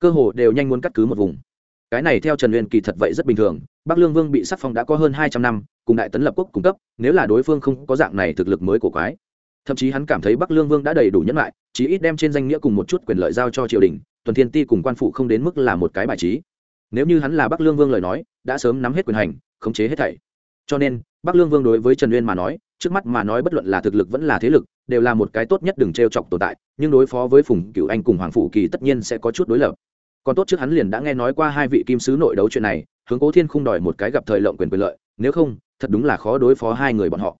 cơ hồ đều nhanh muốn cắt cứ một vùng. Cái này theo trần uyên kỳ thật vậy rất bình thường, bắc lương vương bị sắc phong đã có hơn hai trăm năm, cùng đại tấn lập quốc cung cấp, nếu là đối phương không có dạng này thực lực mới của quái. Thậm chí hắn cảm thấy bắc lương vương đã đầy đủ nhẫn lại, chí ít đem trên danh nghĩa cùng một chút quyền lợi giao cho triều đình, tuần thiên ti cùng quan phụ không đến mức là một cái bài trí. Nếu như hắn là bắc lương vương lời nói, đã sớm nắm hết quyền hành, khống chế hết thảy. Cho nên, bắc lương vương đối với trần uyên mà nói, trước mắt mà nói bất luận là thực lực vẫn là thế lực, đều là một cái tốt nhất đừng t r e o chọc tồn tại, nhưng đối phó với phùng cựu anh cùng hoàng Phụ kỳ tất nhiên sẽ có chút đối lập còn tốt trước hắn liền đã nghe nói qua hai vị kim sứ nội đấu chuyện này, hướng cố thiên không đòi một cái gặp thời lộng quyền quyền lợi, nếu không, thật đúng là khó đối phó hai người bọn họ.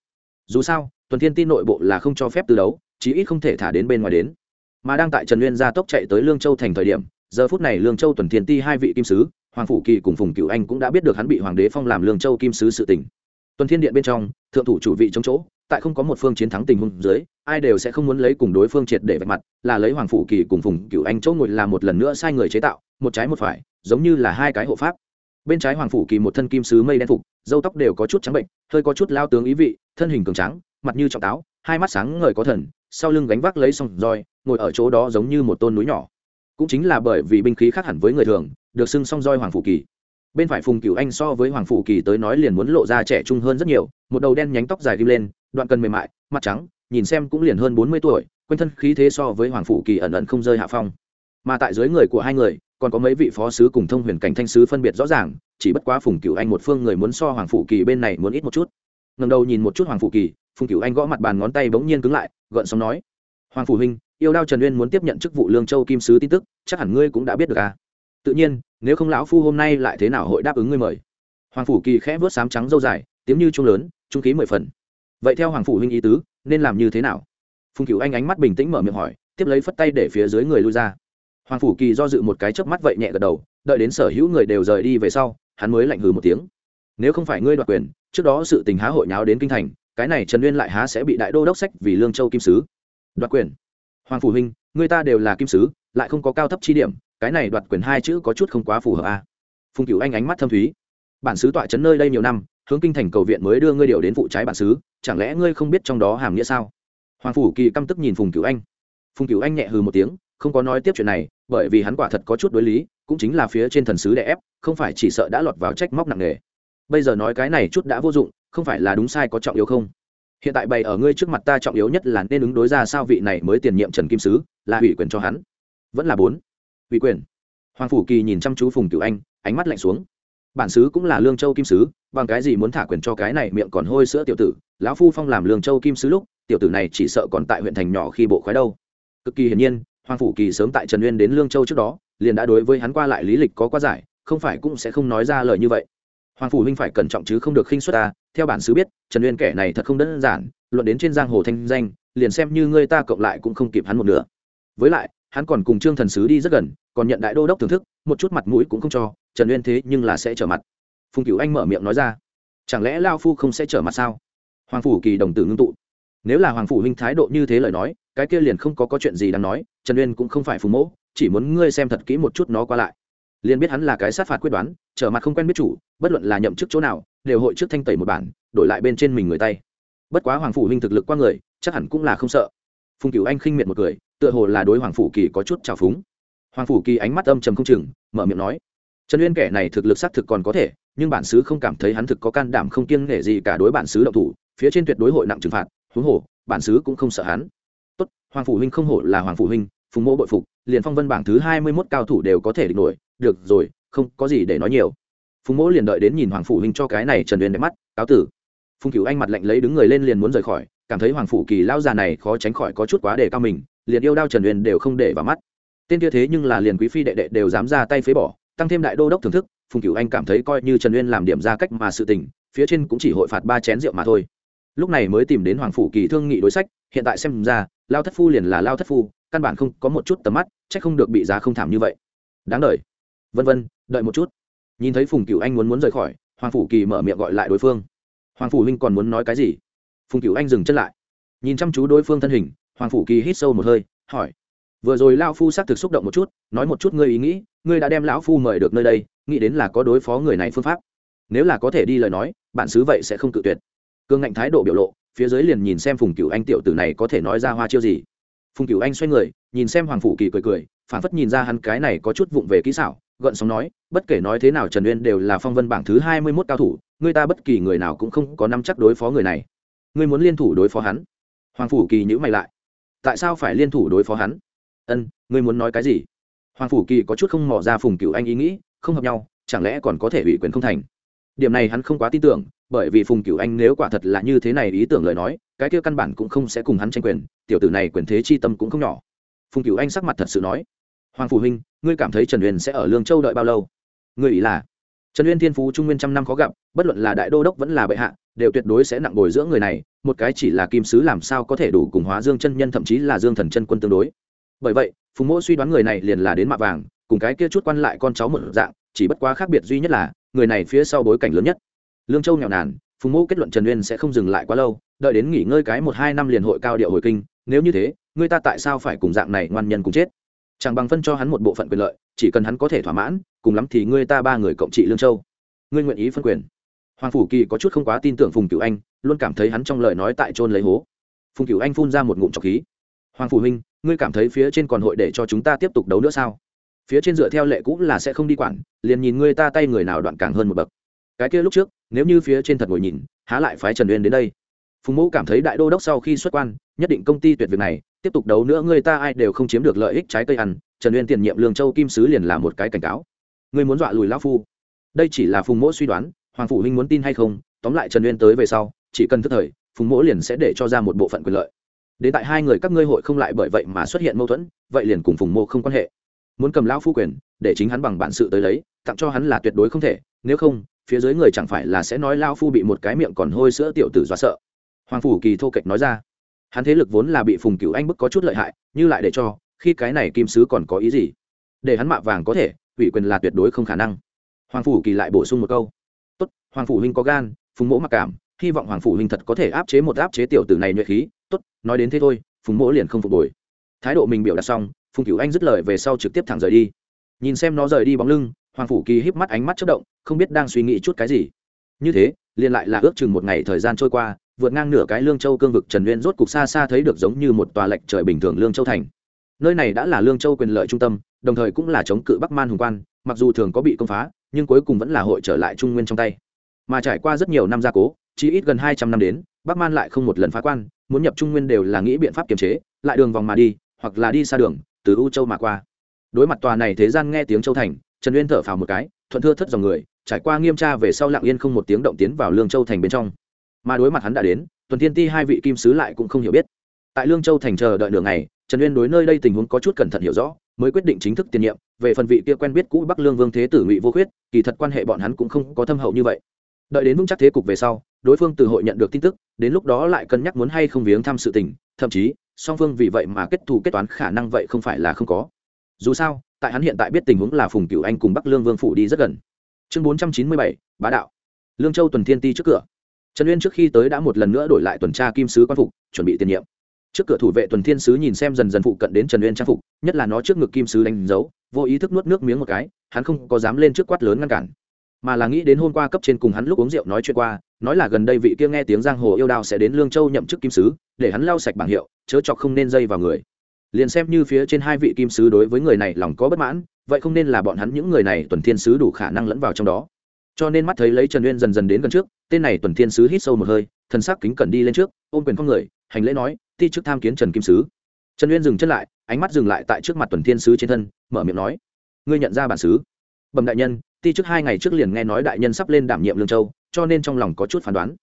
Dù sao, tuần thiên tin nội bộ là không cho phép từ đấu, chí ít không thể thả đến bên ngoài đến. Mà đang tại trần nguyên gia tốc chạy tới lương châu thành thời điểm, giờ phút này lương châu tuần thiên ti hai vị kim sứ, hoàng phủ kỳ cùng phùng cựu anh cũng đã biết được hắn bị hoàng đế phong làm lương châu kim sứ sự tỉnh tuần thiên điện bên trong, thượng thủ chủ vị chống chỗ tại không có một phương chiến thắng tình huống dưới, ai đều sẽ không muốn lấy cùng đối phương triệt để vạch mặt, là lấy hoàng phủ kỳ cùng phùng cựu anh chỗ ngồi làm một lần nữa sai người chế tạo, một trái một phải, giống như là hai cái hộ pháp. Bên trái hoàng phủ kỳ một thân kim sứ mây đen phục dâu tóc đều có chút trắng bệnh, hơi có chút lao tướng ý vị, thân hình cường trắng mặt như trọng táo, hai mắt sáng ngời có thần, sau lưng gánh vác lấy song roi, ngồi ở chỗ đó giống như một tôn núi nhỏ. Cũng chính là bởi vì binh khí khác hẳn với người thường, được xưng song roi hoàng phủ kỳ. Bên phải phùng cửu anh so với hoàng phủ kỳ tới nói liền muốn lộ ra trẻ trung hơn rất nhiều, một đầu đen nhánh tóc dài ghim lên đoạn cần mềm mại, mặt trắng, nhìn xem cũng liền hơn bốn mươi tuổi, quanh thân khí thế so với hoàng phủ kỳ ẩn ẩn không rơi hạ phong. Mà tại dưới người của hai người, còn có mấy vị phó sứ cùng thông huyền cảnh thanh sứ phân biệt rõ ràng, chỉ bất quá phùng cửu anh một phương người muốn so hoàng phủ kỳ bên này muốn ít một chút. Ngần đầu nhìn một chút hoàng phủ kỳ, phùng cửu anh gõ mặt bàn ngón tay bỗng nhiên cứng lại, gợn sóng nói, hoàng phủ huynh, yêu đao trần uyên muốn tiếp nhận chức vụ lương châu kim sứ tin tức, chắc hẳn ngươi cũng đã biết được à? Tự nhiên, nếu không lão phu hôm nay lại thế nào hội đáp ứng ngươi mời? Hoàng phủ kỳ khẽ vớt sám trắng dâu dài, tiếng như trung lớn, trung khí mười phần vậy theo hoàng phủ huynh ý tứ, nên làm như thế nào? Phùng cựu anh ánh mắt bình tĩnh mở miệng hỏi, tiếp lấy phất tay để phía dưới người lui ra. Hoàng phủ kỳ do dự một cái chớp mắt vậy nhẹ gật đầu, đợi đến sở hữu người đều rời đi về sau, hắn mới lạnh hừ một tiếng. Nếu không phải ngươi đoạt quyền, trước đó sự tình há hội nháo đến kinh thành, cái này trần nguyên lại há sẽ bị đại đô đốc sách vì lương châu kim sứ. Đoạt quyền. Hoàng phủ huynh, người ta đều là kim sứ, lại không có cao thấp chi điểm, cái này đoạt quyền hai chữ có chút không quá phù hợp a à. phùng cửu anh ánh mắt thâm thúy bản sứ tọa trấn nơi đây nhiều năm, hướng kinh thành cầu viện mới đưa ngươi điều đến phụ trái bản sứ chẳng lẽ ngươi không biết trong đó hàm nghĩa sao? Hoàng phủ kỳ căm tức nhìn phùng cửu anh. Phùng cửu anh nhẹ hừ một tiếng, không có nói tiếp chuyện này, bởi vì hắn quả thật có chút đối lý, cũng chính là phía trên thần sứ đè ép, không phải chỉ sợ đã lọt vào trách móc nặng nề. Bây giờ nói cái này chút đã vô dụng, không phải là đúng sai có trọng yếu không? Hiện tại bày ở ngươi trước mặt ta trọng yếu nhất là nên ứng đối ra sao vị này mới tiền nhiệm trần kim sứ, là ủy quyền cho hắn. Vẫn là bốn. Ủy quyền. Hoàng phủ kỳ nhìn chăm chú phùng cửu anh, ánh mắt lạnh xuống bản sứ cũng là lương châu kim sứ bằng cái gì muốn thả quyền cho cái này miệng còn hôi sữa tiểu tử, lão phu phong làm lương châu kim sứ lúc, tiểu tử này chỉ sợ còn tại huyện thành nhỏ khi bộ khoái đâu. Cực kỳ hiển nhiên, hoàng phủ kỳ sớm tại trần uyên đến lương châu trước đó, liền đã đối với hắn qua lại lý lịch có quá giải, không phải cũng sẽ không nói ra lời như vậy. Hoàng phủ huynh phải cẩn trọng chứ không được khinh xuất ta, theo bản sứ biết, trần uyên kẻ này thật không đơn giản, luận đến trên giang hồ thanh danh, liền xem như ngươi ta cộng lại cũng không kịp hắn một nửa. Với lại, hắn còn cùng trương thần sứ đi rất gần còn nhận đại đô đốc thưởng thức một chút mặt mũi cũng không cho trần uyên thế nhưng là sẽ trở mặt. Phùng cửu anh mở miệng nói ra. Chẳng lẽ lao phu không sẽ trở mặt sao? Hoàng phủ kỳ đồng tử ngưng tụ. Nếu là hoàng phủ huynh thái độ như thế lời nói cái kia liền không có, có chuyện gì đáng nói trần uyên cũng không phải phù mẫu chỉ muốn ngươi xem thật kỹ một chút nó qua lại. Liền biết hắn là cái sát phạt quyết đoán trở mặt không quen biết chủ bất luận là nhậm chức chỗ nào đều hội trước thanh tẩy một bản đổi lại bên trên mình người tay. Bất quá hoàng phủ huynh thực lực qua người chắc hẳn cũng là không sợ. Phùng cửu anh khinh miệt một cười tựa hồ là đối hoàng phủ kỳ có chút trào phúng hoàng phủ kỳ ánh mắt âm trầm không chừng, mở miệng nói, trần uyên kẻ này thực lực xác thực còn có thể, nhưng bản xứ không cảm thấy hắn thực có can đảm không kiêng nể gì cả đối bản xứ động thủ, phía trên tuyệt đối hội nặng trừng phạt, huống hồ, bản xứ cũng không sợ hắn. Tốt, hoàng phủ huynh không hổ là hoàng phủ huynh, phùng mỗ bội phục, liền phong vân bảng thứ hai mươi mốt cao thủ đều có thể địch nổi, được rồi, không có gì để nói nhiều. Phùng mỗ liền đợi đến nhìn hoàng phủ huynh cho cái này trần uyên đẹp mắt, cáo tử. Phùng cửu anh mặt lạnh lấy đứng người lên liền muốn rời khỏi, cảm thấy hoàng phủ kỳ lao già này khó tránh khỏi có chút quá để cao mình, liền yêu đao trần uyên đều không để vào mắt tên kia thế nhưng là liền quý phi đệ đệ đều dám ra tay phế bỏ, tăng thêm đại đô đốc thưởng thức, phùng cửu anh cảm thấy coi như trần uyên làm điểm ra cách mà sự tình, phía trên cũng chỉ hội phạt ba chén rượu mà thôi. Lúc này mới tìm đến hoàng phủ kỳ thương nghị đối sách, hiện tại xem ra, lao thất phu liền là lao thất phu, căn bản không có một chút tầm mắt c h ắ c không được bị giá không thảm như vậy. Đáng đ ờ i vân vân, đợi một chút. Nhìn thấy phùng cựu anh muốn muốn rời khỏi, hoàng phủ kỳ mở miệng gọi lại đối phương. Hoàng phủ huynh còn muốn nói cái gì? Phùng cựu anh dừng chân lại. Nhìn chăm chú đối phương thân hình, hoàng phủ kỳ hít sâu một hơi, hỏi vừa rồi lao phu xác thực xúc động một chút, nói một chút ngươi ý nghĩ, ngươi đã đem lão phu mời được nơi đây, nghĩ đến là có đối phó người này phương pháp. Nếu là có thể đi lời nói, bạn xứ vậy sẽ không cự tuyệt. Cương ngạnh thái độ biểu lộ, phía dưới liền nhìn xem phùng cựu anh tiểu tử này có thể nói ra hoa chiêu gì. Phùng cửu anh xoay người, nhìn xem hoàng phủ kỳ cười cười phản phất nhìn ra hắn cái này có chút vụng về kỹ xảo gợn sóng nói, bất kể nói thế nào trần uyên đều là phong vân bảng thứ hai mươi mốt cao thủ, người ta bất kỳ người nào cũng không có nắm chắc đối phó người này. Ngươi muốn liên thủ đối phó hắn? Hoàng phủ kỳ nhữ mày lại. Tại sao phải liên thủ đối phó hắn? Ân, ngươi muốn nói cái gì? Hoàng phủ kỳ có chút không mỏ ra phùng cựu anh ý nghĩ, không hợp nhau, chẳng lẽ còn có thể ủy quyền không thành? Điểm này hắn không quá tin tưởng, bởi vì phùng cựu anh nếu quả thật là như thế này ý tưởng lời nói, cái kia căn bản cũng không sẽ cùng hắn tranh quyền, tiểu tử này quyền thế chi tâm cũng không nhỏ. Phùng cựu anh sắc mặt thật sự nói, hoàng phủ huynh, ngươi cảm thấy trần uyên sẽ ở lương châu đợi bao lâu? Ngươi ý là? Trần uyên thiên phú trung nguyên trăm năm khó gặp, bất luận là đại đô đốc vẫn là bệ hạ, đều tuyệt đối sẽ nặng bồi dưỡng người này, một cái chỉ là kim sứ làm sao có thể đủ cùng hóa dương chân nhân, thậm chí là dương thần chân quân tương đối bởi vậy, phùng mỗ suy đoán người này liền là đến mạ vàng, cùng cái kia chút quan lại con cháu một dạng, chỉ bất quá khác biệt duy nhất là, người này phía sau bối cảnh lớn nhất. Lương châu nghèo nàn, phùng mỗ kết luận trần uyên sẽ không dừng lại quá lâu, đợi đến nghỉ ngơi cái một hai năm liền hội cao điệu hồi kinh, nếu như thế, người ta tại sao phải cùng dạng này ngoan nhân cùng chết? Chẳng bằng phân cho hắn một bộ phận quyền lợi, chỉ cần hắn có thể thỏa mãn, cùng lắm thì ngươi ta ba người cộng trị lương châu. Ngươi nguyện ý phân quyền. Hoàng phủ kỳ có chút không quá tin tưởng phùng cửu anh, luôn cảm thấy hắn trong lời nói tại trôn lấy hố. Phùng cửu anh phun ra một ngụm trọc khí. Hoàng phủ huynh ngươi cảm thấy phía trên còn hội để cho chúng ta tiếp tục đấu nữa sao? Phía trên dựa theo lệ cũ là sẽ không đi quản, liền nhìn ngươi ta tay người nào đoạn càng hơn một bậc. Cái kia lúc trước, nếu như phía trên thật ngồi nhìn, há lại phái trần uyên đến đây. Phùng mẫu cảm thấy đại đô đốc sau khi xuất quan, nhất định công ty tuyệt việc này, tiếp tục đấu nữa người ta ai đều không chiếm được lợi ích trái cây ăn, trần uyên tiền nhiệm lương châu kim sứ liền là một cái cảnh cáo. Ngươi muốn dọa lùi lão phu. Đây chỉ là phùng mỗ suy đoán, hoàng phủ huynh muốn tin hay không, tóm lại trần uyên tới về sau, chỉ cần thức thời, phùng mỗ liền sẽ để cho ra một bộ phận quyền lợi đến tại hai người các ngươi hội không lại bởi vậy mà xuất hiện mâu thuẫn, vậy liền cùng phùng mô không quan hệ. Muốn cầm lão phu quyền, để chính hắn bằng bản sự tới lấy, tặng cho hắn là tuyệt đối không thể, nếu không, phía dưới người chẳng phải là sẽ nói lão phu bị một cái miệng còn hôi sữa tiểu tử dọa sợ. Hoàng phủ kỳ thô kệch nói ra. Hắn thế lực vốn là bị phùng cửu anh bức có chút lợi hại, như lại để cho, khi cái này kim sứ còn có ý gì? Để hắn mạ vàng có thể, ủy quyền là tuyệt đối không khả năng. Hoàng phủ kỳ lại bổ sung một câu. Tốt, hoàng phủ huynh có gan, phùng mỗ mặc cảm, hy vọng hoàng phủ huynh thật có thể áp chế một áp chế tiểu tử này nhuệ khí nói đến thế thôi, phùng mỗ liền không phục hồi. Thái độ mình biểu đạt xong, phùng cửu anh dứt lời về sau trực tiếp thẳng rời đi. Nhìn xem nó rời đi bóng lưng, hoàng phủ kỳ híp mắt ánh mắt chất động, không biết đang suy nghĩ chút cái gì. Như thế, liền lại là ước chừng một ngày thời gian trôi qua, vượt ngang nửa cái lương châu cương vực trần uyên rốt cục xa xa thấy được giống như một tòa lệch trời bình thường lương châu thành. Nơi này đã là lương châu quyền lợi trung tâm, đồng thời cũng là chống cự bắc man hùng quan, mặc dù thường có bị công phá, nhưng cuối cùng vẫn là hội trở lại trung nguyên trong tay. Mà trải qua rất nhiều năm gia cố, chỉ ít gần hai trăm năm đến, bắc man lại không một lần phá quan muốn nhập trung nguyên đều là nghĩ biện pháp kiềm chế, lại đường vòng mà đi, hoặc là đi xa đường, từ u châu mà qua. Đối mặt tòa này thế gian nghe tiếng châu thành, trần uyên thở phào một cái, thuận thưa thất dòng người, trải qua nghiêm tra về sau lặng yên không một tiếng động tiến vào lương châu thành bên trong. Mà đối mặt hắn đã đến, tuần thiên ti hai vị kim sứ lại cũng không hiểu biết. Tại lương châu thành chờ đợi nửa ngày, trần uyên đối nơi đây tình huống có chút cẩn thận hiểu rõ, mới quyết định chính thức tiền nhiệm, về phần vị kia quen biết cũ bắc lương vương thế tử ngụy vô khuyết, kỳ thật quan hệ bọn hắn cũng không có thâm hậu như vậy. Đợi đến vững chắc thế cục về sau đối phương từ hội nhận được tin tức, đến lúc đó lại cân nhắc muốn hay không viếng thăm sự tình, thậm chí, song phương vì vậy mà kết thù kết toán khả năng vậy không phải là không có. Dù sao, tại hắn hiện tại biết tình huống là phùng cửu anh cùng bắc lương vương phủ đi rất gần. Chương bốn trăm chín mươi bảy, bá đạo. Lương châu tuần thiên ti trước cửa. Trần uyên trước khi tới đã một lần nữa đổi lại tuần tra kim sứ quan phục, chuẩn bị tiền nhiệm. Trước cửa thủ vệ tuần thiên sứ nhìn xem dần dần phụ cận đến trần uyên trang phục, nhất là nó trước ngực kim sứ đánh dấu, vô ý thức nuốt nước miếng một cái, hắn không có dám lên trước quát lớn ngăn cản mà là nghĩ đến hôm qua cấp trên cùng hắn lúc uống rượu nói chuyện qua, nói là gần đây vị kia nghe tiếng giang hồ yêu đao sẽ đến lương châu nhậm chức kim sứ, để hắn lau sạch bảng hiệu, chớ chọc không nên dây vào người. Liền xem như phía trên hai vị kim sứ đối với người này lòng có bất mãn, vậy không nên là bọn hắn những người này tuần thiên sứ đủ khả năng lẫn vào trong đó. Cho nên mắt thấy lấy trần uyên dần dần đến gần trước, tên này tuần thiên sứ hít sâu một hơi, thần sắc kính cẩn đi lên trước, ôm quyền con người, hành lễ nói, ti chức tham kiến trần kim sứ. Trần uyên dừng chân lại, ánh mắt dừng lại tại trước mặt tuần thiên sứ trên thân, mở miệng nói, ngươi nhận ra bản sứ? Bẩm đại nhân ti trước hai ngày trước liền nghe nói đại nhân sắp lên đảm nhiệm lương châu, cho nên trong lòng có chút phán đoán.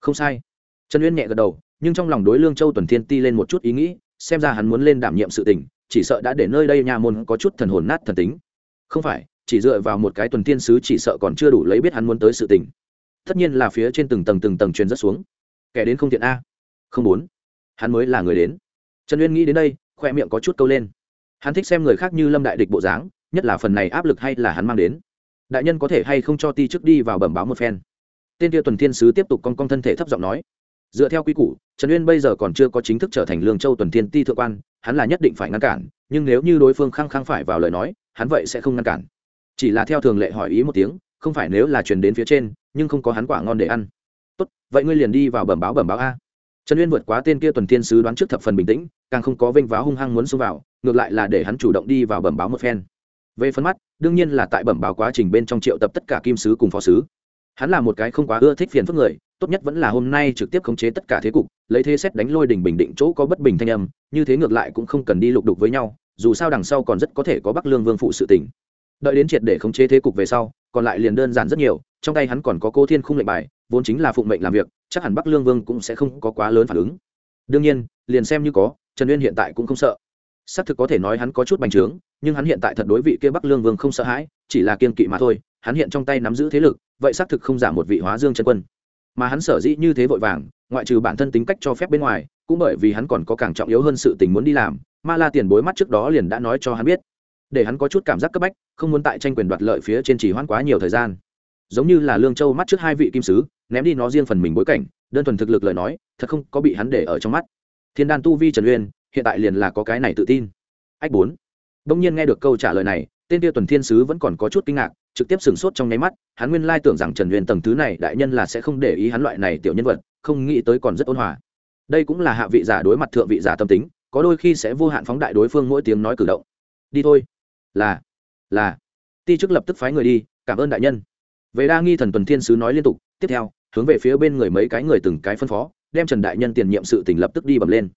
Không sai. Trần uyên nhẹ gật đầu, nhưng trong lòng đối lương châu tuần thiên ti lên một chút ý nghĩ, xem ra hắn muốn lên đảm nhiệm sự tình, chỉ sợ đã để nơi đây nhà môn có chút thần hồn nát thần tính. Không phải, chỉ dựa vào một cái tuần thiên sứ chỉ sợ còn chưa đủ lấy biết hắn muốn tới sự tình. Tất nhiên là phía trên từng tầng từng tầng truyền rất xuống. Kẻ đến không thiện a. Không muốn. Hắn mới là người đến. Trần uyên nghĩ đến đây, khoe miệng có chút câu lên. Hắn thích xem người khác như lâm đại địch bộ dáng, nhất là phần này áp lực hay là hắn mang đến đại nhân có thể hay không cho ti trước đi vào bẩm báo một phen tên kia tuần thiên sứ tiếp tục con con thân thể thấp giọng nói dựa theo quy củ trần uyên bây giờ còn chưa có chính thức trở thành lương châu tuần thiên ti thượng quan hắn là nhất định phải ngăn cản nhưng nếu như đối phương khăng khăng phải vào lời nói hắn vậy sẽ không ngăn cản chỉ là theo thường lệ hỏi ý một tiếng không phải nếu là truyền đến phía trên nhưng không có hắn quả ngon để ăn tốt vậy ngươi liền đi vào bẩm báo bẩm báo a trần uyên vượt quá tên kia tuần thiên sứ đoán trước thập phần bình tĩnh càng không có vênh váo hung hăng muốn xông vào ngược lại là để hắn chủ động đi vào bẩm báo một phen về phân mắt, đương nhiên là tại bẩm báo quá trình bên trong triệu tập tất cả kim sứ cùng phó sứ. Hắn là một cái không quá ưa thích phiền phức người, tốt nhất vẫn là hôm nay trực tiếp khống chế tất cả thế cục, lấy thế xét đánh lôi đình bình định chỗ có bất bình thanh âm, như thế ngược lại cũng không cần đi lục đục với nhau, dù sao đằng sau còn rất có thể có bắc lương vương phụ sự tỉnh đợi đến triệt để khống chế thế cục về sau, còn lại liền đơn giản rất nhiều, trong tay hắn còn có cô thiên khung lệnh bài, vốn chính là phụng mệnh làm việc, chắc hẳn bắc lương vương cũng sẽ không có quá lớn phản ứng. Đương nhiên, liền xem như có, trần uyên hiện tại cũng không sợ xác thực có thể nói hắn có chút bành trướng, nhưng hắn hiện tại thật đối vị kia bắc lương vương không sợ hãi, chỉ là kiên kỵ mà thôi, hắn hiện trong tay nắm giữ thế lực, vậy xác thực không giảm một vị hóa dương chân quân. Mà hắn sở dĩ như thế vội vàng, ngoại trừ bản thân tính cách cho phép bên ngoài, cũng bởi vì hắn còn có càng trọng yếu hơn sự tình muốn đi làm, ma la tiền bối mắt trước đó liền đã nói cho hắn biết. Để hắn có chút cảm giác cấp bách, không muốn tại tranh quyền đoạt lợi phía trên chỉ hoãn quá nhiều thời gian. Giống như là lương châu mắt trước hai vị kim sứ, ném đi nó riêng phần mình bối cảnh, đơn thuần thực lực lời nói, thật không có bị hắn để ở trong mắt. Thiên đan tu vi trần uyên hiện tại liền là có cái này tự tin. Ách bốn. Đông nhiên nghe được câu trả lời này, tên kia tuần thiên sứ vẫn còn có chút kinh ngạc, trực tiếp sửng sốt trong nháy mắt, hắn nguyên lai tưởng rằng trần uyên tầng thứ này đại nhân là sẽ không để ý hắn loại này tiểu nhân vật, không nghĩ tới còn rất ôn hòa. Đây cũng là hạ vị giả đối mặt thượng vị giả tâm tính, có đôi khi sẽ vô hạn phóng đại đối phương mỗi tiếng nói cử động. Đi thôi. Là là. Ti chức lập tức phái người đi, cảm ơn đại nhân. Về đa nghi thần tuần thiên sứ nói liên tục, tiếp theo, hướng về phía bên người mấy cái người từng cái phân phó, đem trần đại nhân tiền nhiệm sự tỉnh lập tức đi bầm lên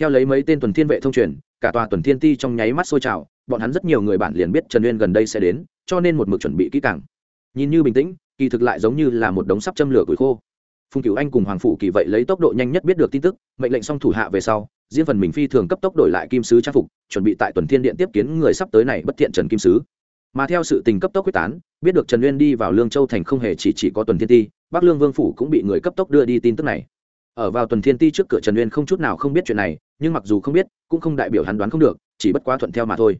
theo lấy mấy tên tuần thiên vệ thông truyền, cả tòa tuần thiên ti trong nháy mắt sôi trào, bọn hắn rất nhiều người bản liền biết trần uyên gần đây sẽ đến, cho nên một mực chuẩn bị kỹ càng. Nhìn như bình tĩnh, kỳ thực lại giống như là một đống sắp châm lửa củi khô. Phùng cửu anh cùng hoàng phủ kỳ vậy lấy tốc độ nhanh nhất biết được tin tức, mệnh lệnh xong thủ hạ về sau, riêng phần mình phi thường cấp tốc đổi lại kim sứ trang phục, chuẩn bị tại tuần thiên điện tiếp kiến người sắp tới này bất thiện trần kim sứ. Mà theo sự tình cấp tốc quyết tán, biết được trần uyên đi vào lương châu thành không hề chỉ chỉ có tuần thiên ti, bắc lương vương phủ cũng bị người cấp tốc đưa đi tin tức này ở vào tuần thiên ti trước cửa trần uyên không chút nào không biết chuyện này, nhưng mặc dù không biết, cũng không đại biểu hắn đoán không được, chỉ bất quá thuận theo mà thôi.